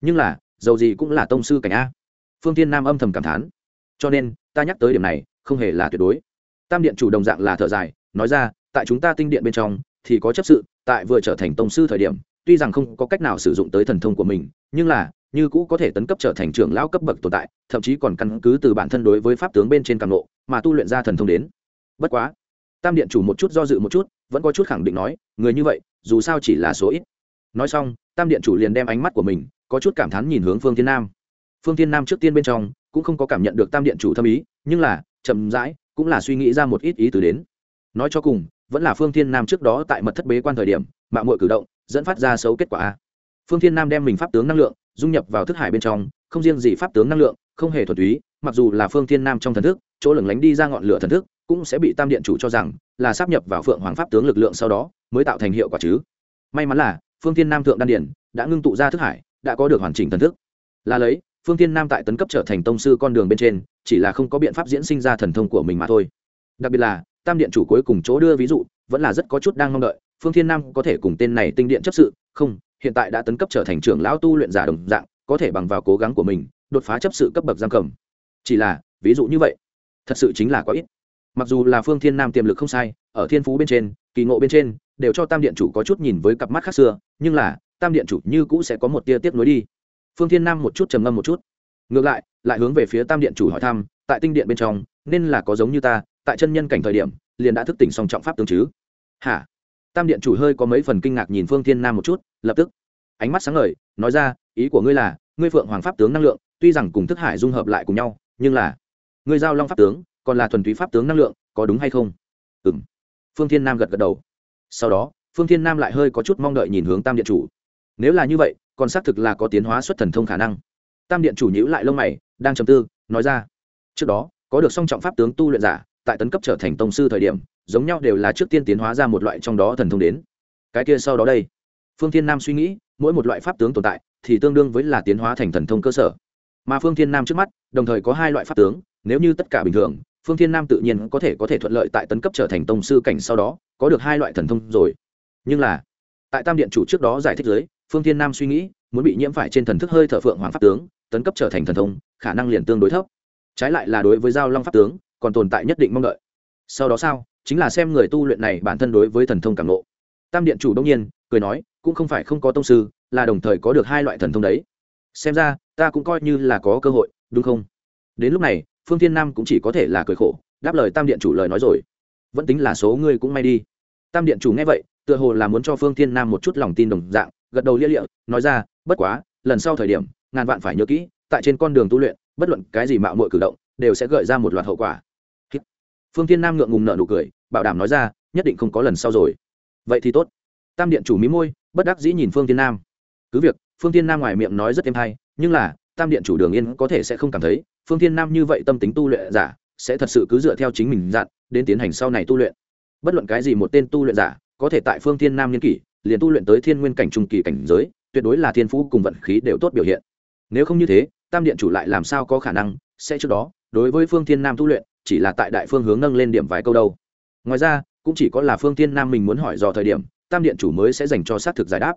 Nhưng là dầu gì cũng là tông sư cảnh a. Phương tiên nam âm thầm cảm thán. Cho nên, ta nhắc tới điểm này, không hề là tuyệt đối. Tam điện chủ đồng dạng là thợ dài, nói ra, tại chúng ta tinh điện bên trong, thì có chấp sự, tại vừa trở thành tông sư thời điểm, tuy rằng không có cách nào sử dụng tới thần thông của mình, nhưng là, như cũ có thể tấn cấp trở thành trưởng lão cấp bậc tồn tại, thậm chí còn căn cứ từ bản thân đối với pháp tướng bên trên càng lộ mà tu luyện ra thần thông đến. Bất quá tam điện chủ một chút do dự một chút, vẫn có chút khẳng định nói, người như vậy, dù sao chỉ là số ít. Nói xong, tam điện chủ liền đem ánh mắt của mình, có chút cảm thán nhìn hướng phương thiên nam. Phương thiên nam trước tiên bên trong, cũng không có cảm nhận được tam điện chủ thâm ý, nhưng là, chậm rãi, cũng là suy nghĩ ra một ít ý từ đến. Nói cho cùng, vẫn là phương thiên nam trước đó tại mật thất bế quan thời điểm, mạng mội cử động, dẫn phát ra xấu kết quả phương thiên nam đem mình pháp tướng năng lượng, dung nhập vào thức hải bên trong, không riêng gì pháp tướng năng lượng, không hề thuần túy, mặc dù là phương thiên nam trong thần thức, chỗ lửng lánh đi ra ngọn lửa thần thức cũng sẽ bị tam điện chủ cho rằng là sắp nhập vào phượng hoàng pháp tướng lực lượng sau đó mới tạo thành hiệu quả chứ. May mắn là, phương thiên nam thượng đan điển đã ngưng tụ ra thức hải, đã có được hoàn chỉnh thần thức. Là lấy, phương thiên nam tại tấn cấp trở thành tông sư con đường bên trên, chỉ là không có biện pháp diễn sinh ra thần thông của mình mà thôi. Đặc biệt là, tam điện chủ cuối cùng chỗ đưa ví dụ, vẫn là rất có chút đang mong đợi, phương thiên nam có thể cùng tên này tinh điện chấp sự, không, hiện tại đã tấn cấp trở thành trưởng lão tu luyện giả đồng dạng, có thể bằng vào cố gắng của mình, đột phá chấp sự cấp bậc giam cầm. Chỉ là, ví dụ như vậy, thật sự chính là có ít mặc dù là phương thiên nam tiềm lực không sai, ở thiên phú bên trên, kỳ ngộ bên trên, đều cho tam điện chủ có chút nhìn với cặp mắt khác xưa, nhưng là, tam điện chủ như cũ sẽ có một tia tiếp nối đi. Phương thiên nam một chút trầm ngâm một chút. Ngược lại lại hướng về phía tam điện chủ hỏi thăm, tại tinh điện bên trong, nên là có giống như ta, tại chân nhân cảnh thời điểm, liền đã thức tỉnh song trọng pháp tướng chứ? Hả? Tam điện chủ hơi có mấy phần kinh ngạc nhìn phương thiên nam một chút, lập tức, ánh mắt sáng ngời, nói ra, ý của ngươi là, ngươi phượng hoàng pháp tướng năng lượng, tuy rằng cùng thức hải dung hợp lại cùng nhau, nhưng là, ngươi giao long pháp tướng còn là thuần túy pháp tướng năng lượng, có đúng hay không? Ừ m phương thiên nam gật gật đầu. Sau đó, phương thiên nam lại hơi có chút mong đợi nhìn hướng tam điện chủ. Nếu là như vậy, còn xác thực là có tiến hóa xuất thần thông khả năng. Tam điện chủ nhữ lại lông mày, đang trầm tư, nói ra. Trước đó, có được song trọng pháp tướng tu luyện giả, tại tấn cấp trở thành tông sư thời điểm, giống nhau đều là trước tiên tiến hóa ra một loại trong đó thần thông đến. Cái kia sau đó đây. Phương thiên nam suy nghĩ, mỗi một loại pháp tướng tồn tại, thì tương đương với là tiến hóa thành thần thông cơ sở. Mà phương thiên nam trước mắt, đồng thời có hai loại pháp tướng, nếu như tất cả bình thường phương thiên nam tự nhiên có thể có thể thuận lợi tại tấn cấp trở thành tông sư cảnh sau đó, có được hai loại thần thông rồi. Nhưng là, tại tam điện chủ trước đó giải thích giới phương thiên nam suy nghĩ, muốn bị nhiễm phải trên thần thức hơi thở phượng hoàng pháp tướng, tấn cấp trở thành thần thông, khả năng liền tương đối thấp. Trái lại là đối với giao long pháp tướng, còn tồn tại nhất định mong đợi. Sau đó sao? Chính là xem người tu luyện này bản thân đối với thần thông cảm lộ tam điện chủ đông nhiên, cười nói, cũng không phải không có tông sư, là đồng thời có được hai loại thần thông đấy. Xem ra, ta cũng coi như là có cơ hội, đúng không? Đến lúc này phương thiên nam cũng chỉ có thể là cười khổ, đáp lời tam điện chủ lời nói rồi. Vẫn tính là số ngươi cũng may đi. Tam điện chủ nghe vậy, tựa hồ là muốn cho phương thiên nam một chút lòng tin đồng dạng, gật đầu lia lịa, nói ra, bất quá, lần sau thời điểm, ngàn vạn phải nhớ kỹ, tại trên con đường tu luyện, bất luận cái gì mạo muội cử động, đều sẽ gợi ra một loạt hậu quả. Phương thiên nam ngượng ngùng nợ nụ cười, bảo đảm nói ra, nhất định không có lần sau rồi. Vậy thì tốt. Tam điện chủ mí môi, bất đắc dĩ nhìn phương thiên nam. Cứ việc, phương thiên nam ngoài miệng nói rất êm hay, nhưng là tam điện chủ đường yên có thể sẽ không cảm thấy, phương thiên nam như vậy tâm tính tu luyện giả, sẽ thật sự cứ dựa theo chính mình dặn, đến tiến hành sau này tu luyện. Bất luận cái gì một tên tu luyện giả, có thể tại phương thiên nam niên kỷ, liền tu luyện tới thiên nguyên cảnh trung kỳ cảnh giới, tuyệt đối là thiên phú cùng vận khí đều tốt biểu hiện. Nếu không như thế, tam điện chủ lại làm sao có khả năng sẽ trước đó, đối với phương thiên nam tu luyện, chỉ là tại đại phương hướng nâng lên điểm vài câu đâu. Ngoài ra, cũng chỉ có là phương thiên nam mình muốn hỏi dò thời điểm, tam điện chủ mới sẽ dành cho xác thực giải đáp.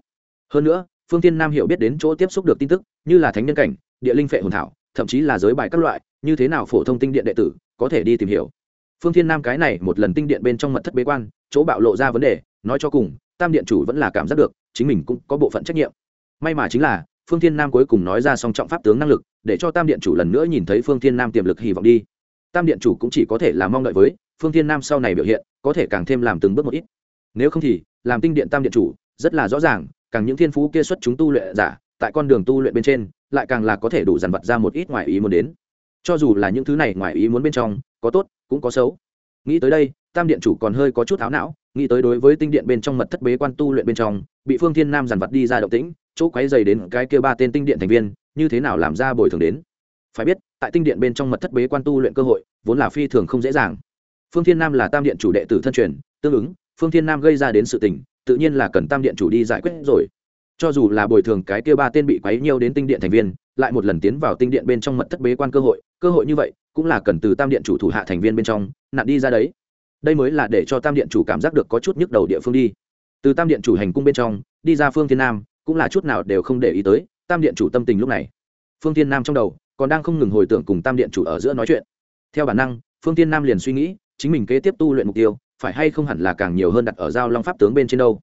Hơn nữa phương thiên nam hiểu biết đến chỗ tiếp xúc được tin tức, như là thánh nhân cảnh, địa linh phệ hồn thảo, thậm chí là giới bài các loại, như thế nào phổ thông tinh điện đệ tử có thể đi tìm hiểu. Phương thiên nam cái này một lần tinh điện bên trong mật thất bế quan, chỗ bạo lộ ra vấn đề, nói cho cùng, tam điện chủ vẫn là cảm giác được, chính mình cũng có bộ phận trách nhiệm. May mà chính là, phương thiên nam cuối cùng nói ra song trọng pháp tướng năng lực, để cho tam điện chủ lần nữa nhìn thấy phương thiên nam tiềm lực hy vọng đi. Tam điện chủ cũng chỉ có thể là mong đợi với, phương thiên nam sau này biểu hiện, có thể càng thêm làm từng bước một ít. Nếu không thì, làm tinh điện tam điện chủ, rất là rõ ràng càng những thiên phú kia xuất chúng tu luyện giả, tại con đường tu luyện bên trên, lại càng là có thể đủ dàn vật ra một ít ngoài ý muốn đến. Cho dù là những thứ này ngoài ý muốn bên trong, có tốt, cũng có xấu. Nghĩ tới đây, tam điện chủ còn hơi có chút tháo não, nghĩ tới đối với tinh điện bên trong mật thất bế quan tu luyện bên trong, bị phương thiên nam dàn vật đi ra động tĩnh, chỗ quấy dày đến cái kia ba tên tinh điện thành viên, như thế nào làm ra bồi thường đến? Phải biết, tại tinh điện bên trong mật thất bế quan tu luyện cơ hội, vốn là phi thường không dễ dàng. Phương thiên nam là tam điện chủ đệ tử thân truyền, tương ứng, phương thiên nam gây ra đến sự tình tự nhiên là cần tam điện chủ đi giải quyết rồi. Cho dù là bồi thường cái kia ba tên bị quấy nhiêu đến tinh điện thành viên, lại một lần tiến vào tinh điện bên trong mật thất bế quan cơ hội cơ hội như vậy cũng là cần từ tam điện chủ thủ hạ thành viên bên trong nạn đi ra đấy. Đây mới là để cho tam điện chủ cảm giác được có chút nhức đầu địa phương đi. Từ tam điện chủ hành cung bên trong, đi ra phương thiên nam, cũng là chút nào đều không để ý tới tam điện chủ tâm tình lúc này. Phương thiên nam trong đầu còn đang không ngừng hồi tưởng cùng tam điện chủ ở giữa nói chuyện. Theo bản năng, phương thiên nam liền suy nghĩ, chính mình kế tiếp tu luyện mục tiêu phải hay không hẳn là càng nhiều hơn đặt ở giao long pháp tướng bên trên đâu.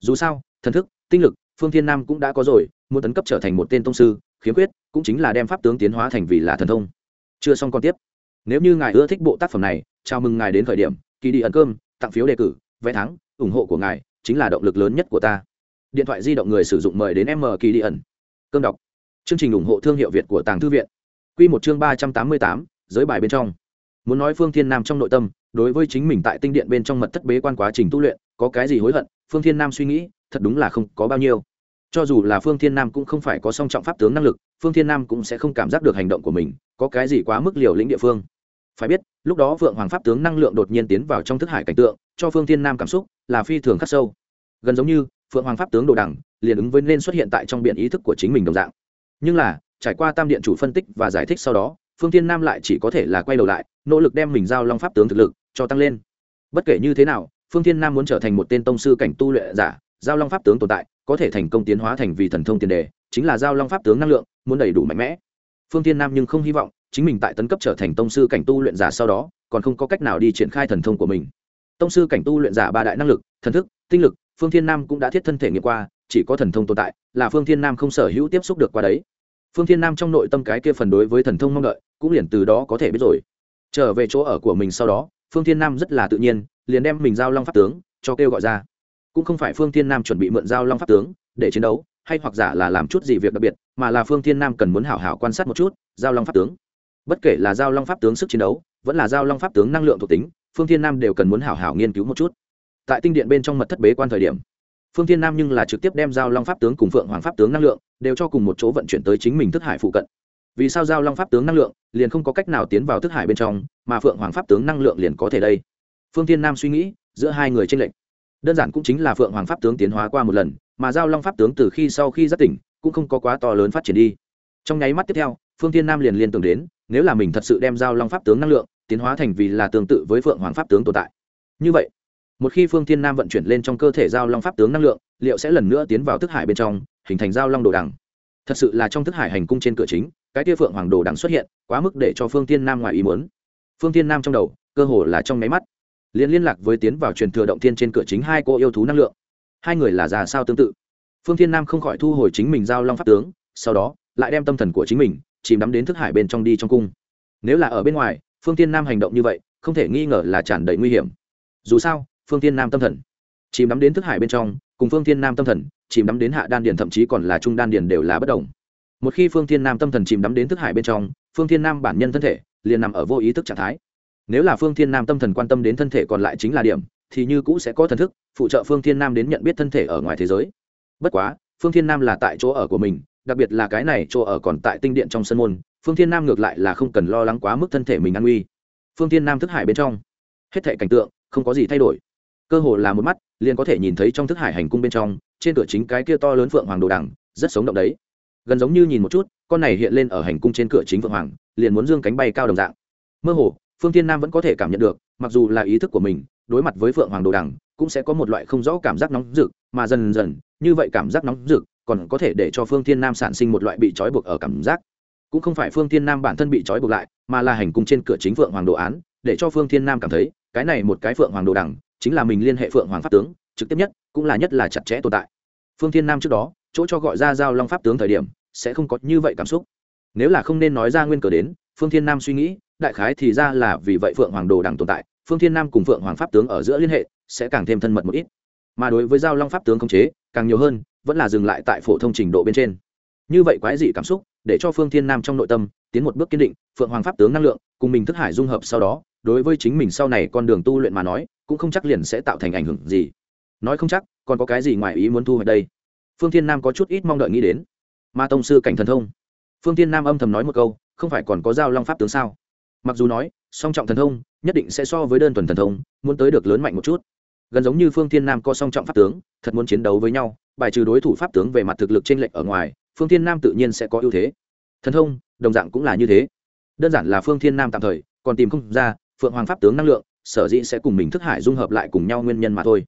Dù sao, thần thức, tinh lực, phương thiên nam cũng đã có rồi, muốn tấn cấp trở thành một tên tông sư, khiếm khuyết, cũng chính là đem pháp tướng tiến hóa thành vì là thần thông. Chưa xong còn tiếp. Nếu như ngài ưa thích bộ tác phẩm này, chào mừng ngài đến khởi điểm kỳ đi ẩn cơm, tặng phiếu đề cử, vé thắng, ủng hộ của ngài chính là động lực lớn nhất của ta. Điện thoại di động người sử dụng mời đến m kỳ đi ẩn. Cơm đọc. Chương trình ủng hộ thương hiệu việt của tàng thư viện. Q một chương ba trăm tám mươi tám, giới bài bên trong. Muốn nói phương thiên nam trong nội tâm đối với chính mình tại tinh điện bên trong mật thất bế quan quá trình tu luyện, có cái gì hối hận, phương thiên nam suy nghĩ, thật đúng là không có bao nhiêu. Cho dù là phương thiên nam cũng không phải có song trọng pháp tướng năng lực, phương thiên nam cũng sẽ không cảm giác được hành động của mình, có cái gì quá mức liều lĩnh địa phương. Phải biết, lúc đó vượng hoàng pháp tướng năng lượng đột nhiên tiến vào trong thức hải cảnh tượng, cho phương thiên nam cảm xúc là phi thường khắc sâu. Gần giống như, phượng hoàng pháp tướng đồ đẳng liền ứng với nên xuất hiện tại trong biện ý thức của chính mình đồng dạng. Nhưng là, trải qua tam điện chủ phân tích và giải thích sau đó, phương thiên nam lại chỉ có thể là quay đầu lại, nỗ lực đem mình giao long pháp tướng thực lực cho tăng lên. Bất kể như thế nào, phương thiên nam muốn trở thành một tên tông sư cảnh tu luyện giả, giao long pháp tướng tồn tại, có thể thành công tiến hóa thành vì thần thông tiền đề, chính là giao long pháp tướng năng lượng, muốn đầy đủ mạnh mẽ. Phương thiên nam nhưng không hy vọng chính mình tại tấn cấp trở thành tông sư cảnh tu luyện giả sau đó, còn không có cách nào đi triển khai thần thông của mình. Tông sư cảnh tu luyện giả ba đại năng lực, thần thức, tinh lực, phương thiên nam cũng đã thiết thân thể nghiệm qua, chỉ có thần thông tồn tại, là phương thiên nam không sở hữu tiếp xúc được qua đấy. Phương thiên nam trong nội tâm cái kia phần đối với thần thông mong đợi, cũng liền từ đó có thể biết rồi. Trở về chỗ ở của mình sau đó phương thiên nam rất là tự nhiên, liền đem mình giao long pháp tướng cho kêu gọi ra. Cũng không phải phương thiên nam chuẩn bị mượn giao long pháp tướng để chiến đấu, hay hoặc giả là làm chút gì việc đặc biệt, mà là phương thiên nam cần muốn hảo hảo quan sát một chút giao long pháp tướng. Bất kể là giao long pháp tướng sức chiến đấu, vẫn là giao long pháp tướng năng lượng thuộc tính, phương thiên nam đều cần muốn hảo hảo nghiên cứu một chút. Tại tinh điện bên trong mật thất bế quan thời điểm, phương thiên nam nhưng là trực tiếp đem giao long pháp tướng cùng phượng hoàng pháp tướng năng lượng đều cho cùng một chỗ vận chuyển tới chính mình thức hải phụ cận vì sao giao long pháp tướng năng lượng liền không có cách nào tiến vào thức hải bên trong, mà phượng hoàng pháp tướng năng lượng liền có thể đây? Phương thiên nam suy nghĩ, giữa hai người tranh lệch. Đơn giản cũng chính là phượng hoàng pháp tướng tiến hóa qua một lần, mà giao long pháp tướng từ khi sau khi giác tỉnh, cũng không có quá to lớn phát triển đi. Trong nháy mắt tiếp theo, phương thiên nam liền liên tưởng đến, nếu là mình thật sự đem giao long pháp tướng năng lượng tiến hóa thành vì là tương tự với phượng hoàng pháp tướng tồn tại. Như vậy, một khi phương thiên nam vận chuyển lên trong cơ thể giao long pháp tướng năng lượng, liệu sẽ lần nữa tiến vào thức hải bên trong, hình thành giao long đồ đằng? Thật sự là trong thức hải hành cung trên cửa chính cái tia phượng hoàng đồ đằng xuất hiện, quá mức để cho phương thiên nam ngoài ý muốn. Phương thiên nam trong đầu, cơ hồ là trong máy mắt, liền liên lạc với tiến vào truyền thừa động thiên trên cửa chính hai cô yêu thú năng lượng. Hai người là già sao tương tự? Phương thiên nam không khỏi thu hồi chính mình giao long pháp tướng, sau đó, lại đem tâm thần của chính mình chìm đắm đến thức hải bên trong đi trong cung. Nếu là ở bên ngoài, phương thiên nam hành động như vậy, không thể nghi ngờ là tràn đầy nguy hiểm. Dù sao, phương thiên nam tâm thần chìm đắm đến thức hải bên trong, cùng phương thiên nam tâm thần chìm đắm đến hạ đan điền thậm chí còn là trung đan điền đều là bất đồng một khi phương thiên nam tâm thần chìm đắm đến thức hải bên trong, phương thiên nam bản nhân thân thể liền nằm ở vô ý thức trạng thái. Nếu là phương thiên nam tâm thần quan tâm đến thân thể còn lại chính là điểm, thì như cũ sẽ có thần thức, phụ trợ phương thiên nam đến nhận biết thân thể ở ngoài thế giới. Bất quá, phương thiên nam là tại chỗ ở của mình, đặc biệt là cái này chỗ ở còn tại tinh điện trong sân môn, phương thiên nam ngược lại là không cần lo lắng quá mức thân thể mình an nguy. Phương thiên nam thức hải bên trong, hết thể cảnh tượng không có gì thay đổi. Cơ hồ là một mắt, liền có thể nhìn thấy trong thức hải hành cung bên trong, trên cửa chính cái kia to lớn phượng hoàng đồ đằng, rất sống động đấy gần giống như nhìn một chút, con này hiện lên ở hành cung trên cửa chính vượng hoàng, liền muốn dương cánh bay cao đồng dạng. Mơ hồ, phương thiên nam vẫn có thể cảm nhận được, mặc dù là ý thức của mình, đối mặt với phượng hoàng đồ đằng, cũng sẽ có một loại không rõ cảm giác nóng rực, mà dần dần, như vậy cảm giác nóng rực, còn có thể để cho phương thiên nam sản sinh một loại bị trói buộc ở cảm giác. Cũng không phải phương thiên nam bản thân bị trói buộc lại, mà là hành cung trên cửa chính phượng hoàng đồ án, để cho phương thiên nam cảm thấy, cái này một cái phượng hoàng đồ đằng, chính là mình liên hệ phượng hoàng pháp tướng, trực tiếp nhất, cũng là nhất là chặt chẽ tồn tại. Phương thiên nam trước đó chỗ cho gọi ra giao long pháp tướng thời điểm, sẽ không có như vậy cảm xúc. Nếu là không nên nói ra nguyên cờ đến, phương thiên nam suy nghĩ, đại khái thì ra là vì vậy phượng hoàng đồ đằng tồn tại, phương thiên nam cùng phượng hoàng pháp tướng ở giữa liên hệ, sẽ càng thêm thân mật một ít. Mà đối với giao long pháp tướng khống chế, càng nhiều hơn, vẫn là dừng lại tại phổ thông trình độ bên trên. Như vậy quái dị cảm xúc, để cho phương thiên nam trong nội tâm, tiến một bước kiên định, phượng hoàng pháp tướng năng lượng, cùng mình thức hải dung hợp sau đó, đối với chính mình sau này con đường tu luyện mà nói, cũng không chắc liền sẽ tạo thành ảnh hưởng gì. Nói không chắc, còn có cái gì ngoài ý muốn thu hoạch đây? Phương thiên nam có chút ít mong đợi nghĩ đến. Ma tông sư cảnh thần thông. Phương thiên nam âm thầm nói một câu, không phải còn có giao long pháp tướng sao? Mặc dù nói, song trọng thần thông, nhất định sẽ so với đơn thuần thần thông, muốn tới được lớn mạnh một chút. Gần giống như phương thiên nam có song trọng pháp tướng, thật muốn chiến đấu với nhau, bài trừ đối thủ pháp tướng về mặt thực lực trên lệch ở ngoài, phương thiên nam tự nhiên sẽ có ưu thế. Thần thông, đồng dạng cũng là như thế. Đơn giản là phương thiên nam tạm thời, còn tìm không ra, phượng hoàng pháp tướng năng lượng, sở dĩ sẽ cùng mình thức hải dung hợp lại cùng nhau nguyên nhân mà thôi.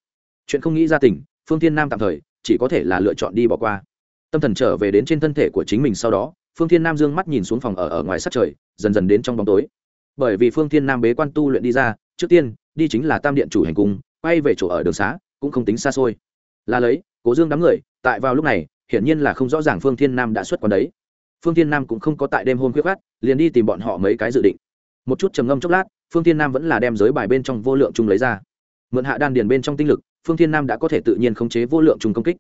Chuyện không nghĩ ra tỉnh, phương thiên nam tạm thời chỉ có thể là lựa chọn đi bỏ qua. Tâm thần trở về đến trên thân thể của chính mình sau đó, phương thiên nam dương mắt nhìn xuống phòng ở ở ngoài sát trời, dần dần đến trong bóng tối. Bởi vì phương thiên nam bế quan tu luyện đi ra, trước tiên, đi chính là tam điện chủ hành cung, quay về chỗ ở đường xá, cũng không tính xa xôi. Là lấy, cố dương đám người, tại vào lúc này, hiển nhiên là không rõ ràng phương thiên nam đã xuất quán đấy. Phương thiên nam cũng không có tại đêm hôm khuyết khát liền đi tìm bọn họ mấy cái dự định. Một chút trầm ngâm chốc lát, phương thiên nam vẫn là đem giới bài bên trong vô lượng chung lấy ra. Mượn hạ đan điền bên trong tinh lực phương thiên nam đã có thể tự nhiên khống chế vô lượng trùng công kích.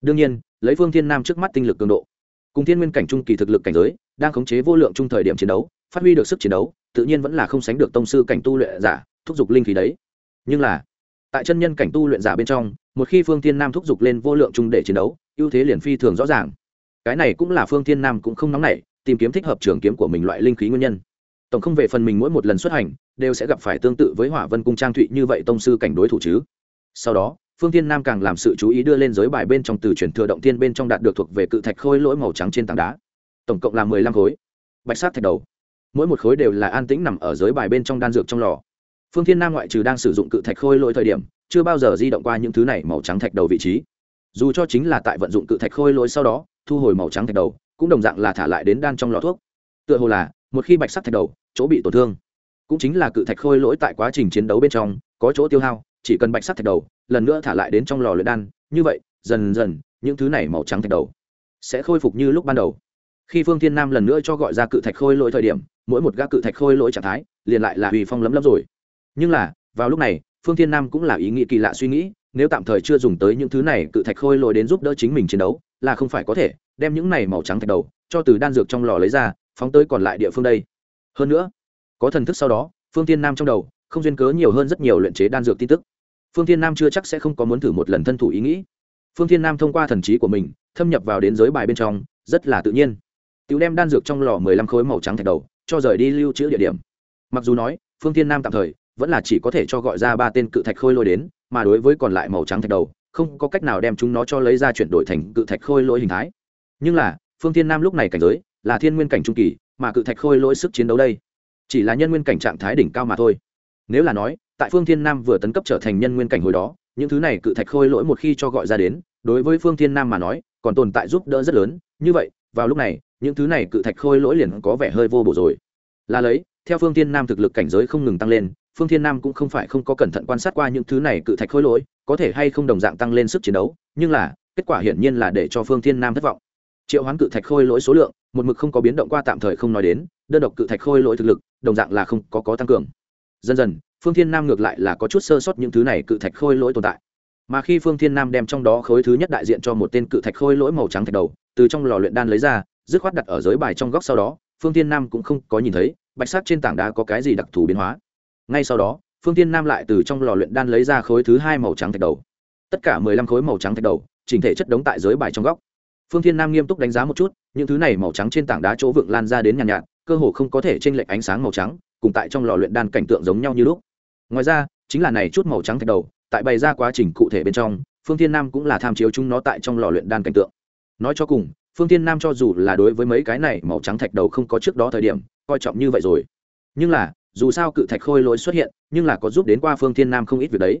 Đương nhiên, lấy phương thiên nam trước mắt tinh lực cường độ, cùng thiên nguyên cảnh trung kỳ thực lực cảnh giới, đang khống chế vô lượng trung thời điểm chiến đấu, phát huy được sức chiến đấu, tự nhiên vẫn là không sánh được tông sư cảnh tu luyện giả, thúc giục linh khí đấy. Nhưng là, tại chân nhân cảnh tu luyện giả bên trong, một khi phương thiên nam thúc giục lên vô lượng trung để chiến đấu, ưu thế liền phi thường rõ ràng. Cái này cũng là phương thiên nam cũng không nóng nảy, tìm kiếm thích hợp trường kiếm của mình loại linh khí nguyên nhân. Tổng không về phần mình mỗi một lần xuất hành, đều sẽ gặp phải tương tự với hỏa vân cung trang thụy như vậy tông sư cảnh đối thủ chứ sau đó, phương thiên nam càng làm sự chú ý đưa lên giới bài bên trong từ chuyển thừa động tiên bên trong đạt được thuộc về cự thạch khôi lỗi màu trắng trên tảng đá. Tổng cộng là mười lăm khối. Bạch sát thạch đầu. Mỗi một khối đều là an tĩnh nằm ở giới bài bên trong đan dược trong lò. Phương thiên nam ngoại trừ đang sử dụng cự thạch khôi lỗi thời điểm, chưa bao giờ di động qua những thứ này màu trắng thạch đầu vị trí. Dù cho chính là tại vận dụng cự thạch khôi lỗi sau đó, thu hồi màu trắng thạch đầu, cũng đồng dạng là thả lại đến đan trong lò thuốc. Tựa hồ là, một khi bạch sắc thạch đầu, chỗ bị tổn thương, cũng chính là cự thạch khôi lỗi tại quá trình chiến đấu bên trong, có chỗ tiêu hao chỉ cần bạch sắc thạch đầu, lần nữa thả lại đến trong lò luyện đan, như vậy, dần dần, những thứ này màu trắng thạch đầu sẽ khôi phục như lúc ban đầu. Khi phương thiên nam lần nữa cho gọi ra cự thạch khôi lỗi thời điểm, mỗi một gã cự thạch khôi lỗi trạng thái liền lại là hủy phong lấm lấm rồi. Nhưng là, vào lúc này, phương thiên nam cũng là ý nghĩ kỳ lạ suy nghĩ, nếu tạm thời chưa dùng tới những thứ này cự thạch khôi lỗi đến giúp đỡ chính mình chiến đấu, là không phải có thể đem những này màu trắng thạch đầu cho từ đan dược trong lò lấy ra, phóng tới còn lại địa phương đây. Hơn nữa, có thần thức sau đó, phương thiên nam trong đầu không duyên cớ nhiều hơn rất nhiều luyện chế đan dược tin tức. Phương thiên nam chưa chắc sẽ không có muốn thử một lần thân thủ ý nghĩ. Phương thiên nam thông qua thần trí của mình, thâm nhập vào đến giới bài bên trong, rất là tự nhiên. Tiểu đem đan dược trong lò mười lăm khối màu trắng thạch đầu, cho rời đi lưu trữ địa điểm. Mặc dù nói, phương thiên nam tạm thời vẫn là chỉ có thể cho gọi ra ba tên cự thạch khôi lôi đến, mà đối với còn lại màu trắng thạch đầu, không có cách nào đem chúng nó cho lấy ra chuyển đổi thành cự thạch khôi lỗi hình thái. Nhưng là, phương thiên nam lúc này cảnh giới là thiên nguyên cảnh trung kỳ, mà cự thạch khôi lỗi sức chiến đấu đây chỉ là nhân nguyên cảnh trạng thái đỉnh cao mà thôi nếu là nói, tại phương thiên nam vừa tấn cấp trở thành nhân nguyên cảnh hồi đó, những thứ này cự thạch khôi lỗi một khi cho gọi ra đến, đối với phương thiên nam mà nói, còn tồn tại giúp đỡ rất lớn. Như vậy, vào lúc này, những thứ này cự thạch khôi lỗi liền có vẻ hơi vô bổ rồi. Là lấy, theo phương thiên nam thực lực cảnh giới không ngừng tăng lên, phương thiên nam cũng không phải không có cẩn thận quan sát qua những thứ này cự thạch khôi lỗi, có thể hay không đồng dạng tăng lên sức chiến đấu, nhưng là, kết quả hiển nhiên là để cho phương thiên nam thất vọng. Triệu hoán cự thạch khôi lỗi số lượng, một mực không có biến động qua tạm thời không nói đến, đơn độc cự thạch khôi lỗi thực lực, đồng dạng là không có có tăng cường dần dần phương thiên nam ngược lại là có chút sơ sót những thứ này cự thạch khôi lỗi tồn tại. Mà khi phương thiên nam đem trong đó khối thứ nhất đại diện cho một tên cự thạch khôi lỗi màu trắng thạch đầu từ trong lò luyện đan lấy ra dứt khoát đặt ở giới bài trong góc sau đó phương thiên nam cũng không có nhìn thấy bạch sắc trên tảng đá có cái gì đặc thù biến hóa. Ngay sau đó phương thiên nam lại từ trong lò luyện đan lấy ra khối thứ hai màu trắng thạch đầu. Tất cả mười lăm khối màu trắng thạch đầu chỉnh thể chất đống tại giới bài trong góc. Phương thiên nam nghiêm túc đánh giá một chút những thứ này màu trắng trên tảng đá chỗ vượng lan ra đến nhàn nhạt, nhạt cơ hồ không có thể t r ê n lệch ánh sáng màu trắng cùng tại trong lò luyện đan cảnh tượng giống nhau như lúc. Ngoài ra, chính là này chút màu trắng thạch đầu, tại bày ra quá trình cụ thể bên trong, phương thiên nam cũng là tham chiếu chúng nó tại trong lò luyện đan cảnh tượng. Nói cho cùng, phương thiên nam cho dù là đối với mấy cái này màu trắng thạch đầu không có trước đó thời điểm, coi trọng như vậy rồi. Nhưng là, dù sao cự thạch khôi lỗi xuất hiện, nhưng là có giúp đến qua phương thiên nam không ít việc đấy.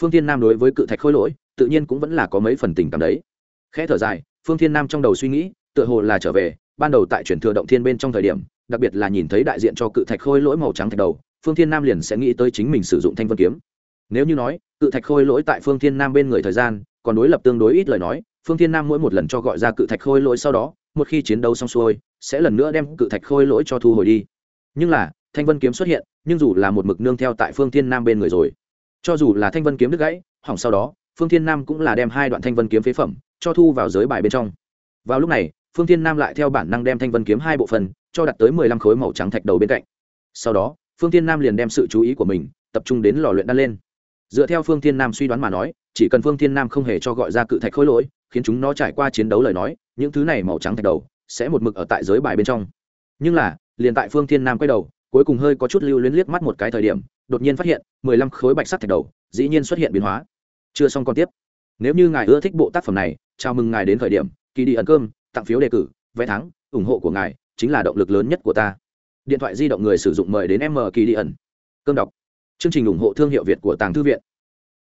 Phương thiên nam đối với cự thạch khôi lỗi, tự nhiên cũng vẫn là có mấy phần tình cảm đấy. Khẽ thở dài, phương thiên nam trong đầu suy nghĩ, tựa hồ là trở về, ban đầu tại chuyển thừa động thiên bên trong thời điểm đặc biệt là nhìn thấy đại diện cho cự thạch khôi lỗi màu trắng thạch đầu, phương thiên nam liền sẽ nghĩ tới chính mình sử dụng thanh vân kiếm. Nếu như nói, cự thạch khôi lỗi tại phương thiên nam bên người thời gian, còn đối lập tương đối ít lời nói, phương thiên nam mỗi một lần cho gọi ra cự thạch khôi lỗi sau đó, một khi chiến đấu xong xuôi, sẽ lần nữa đem cự thạch khôi lỗi cho thu hồi đi. Nhưng là, thanh vân kiếm xuất hiện, nhưng dù là một mực nương theo tại phương thiên nam bên người rồi, cho dù là thanh vân kiếm đứt gãy, hỏng sau đó, phương thiên nam cũng là đem hai đoạn thanh vân kiếm phế phẩm, cho thu vào giới bài bên trong. Vào lúc này phương thiên nam lại theo bản năng đem thanh vân kiếm hai bộ phần, cho đặt tới mười lăm khối màu trắng thạch đầu bên cạnh. Sau đó, phương thiên nam liền đem sự chú ý của mình tập trung đến lò luyện đan lên. Dựa theo phương thiên nam suy đoán mà nói, chỉ cần phương thiên nam không hề cho gọi ra cự thạch khối lỗi, khiến chúng nó trải qua chiến đấu lời nói, những thứ này màu trắng thạch đầu sẽ một mực ở tại giới bài bên trong. Nhưng là, liền tại phương thiên nam quay đầu, cuối cùng hơi có chút lưu luyến liếc mắt một cái thời điểm, đột nhiên phát hiện, mười lăm khối bạch sắc thạch đầu dĩ nhiên xuất hiện biến hóa. Chưa xong còn tiếp. Nếu như ngài ưa thích bộ tác phẩm này, chào mừng ngài đến thời điểm kỳ đi ẩn cơm tặng phiếu đề cử, vé thắng, ủng hộ của ngài chính là động lực lớn nhất của ta. Điện thoại di động người sử dụng mời đến m kỳ đi ẩn cơm đọc. Chương trình ủng hộ thương hiệu việt của tàng thư viện.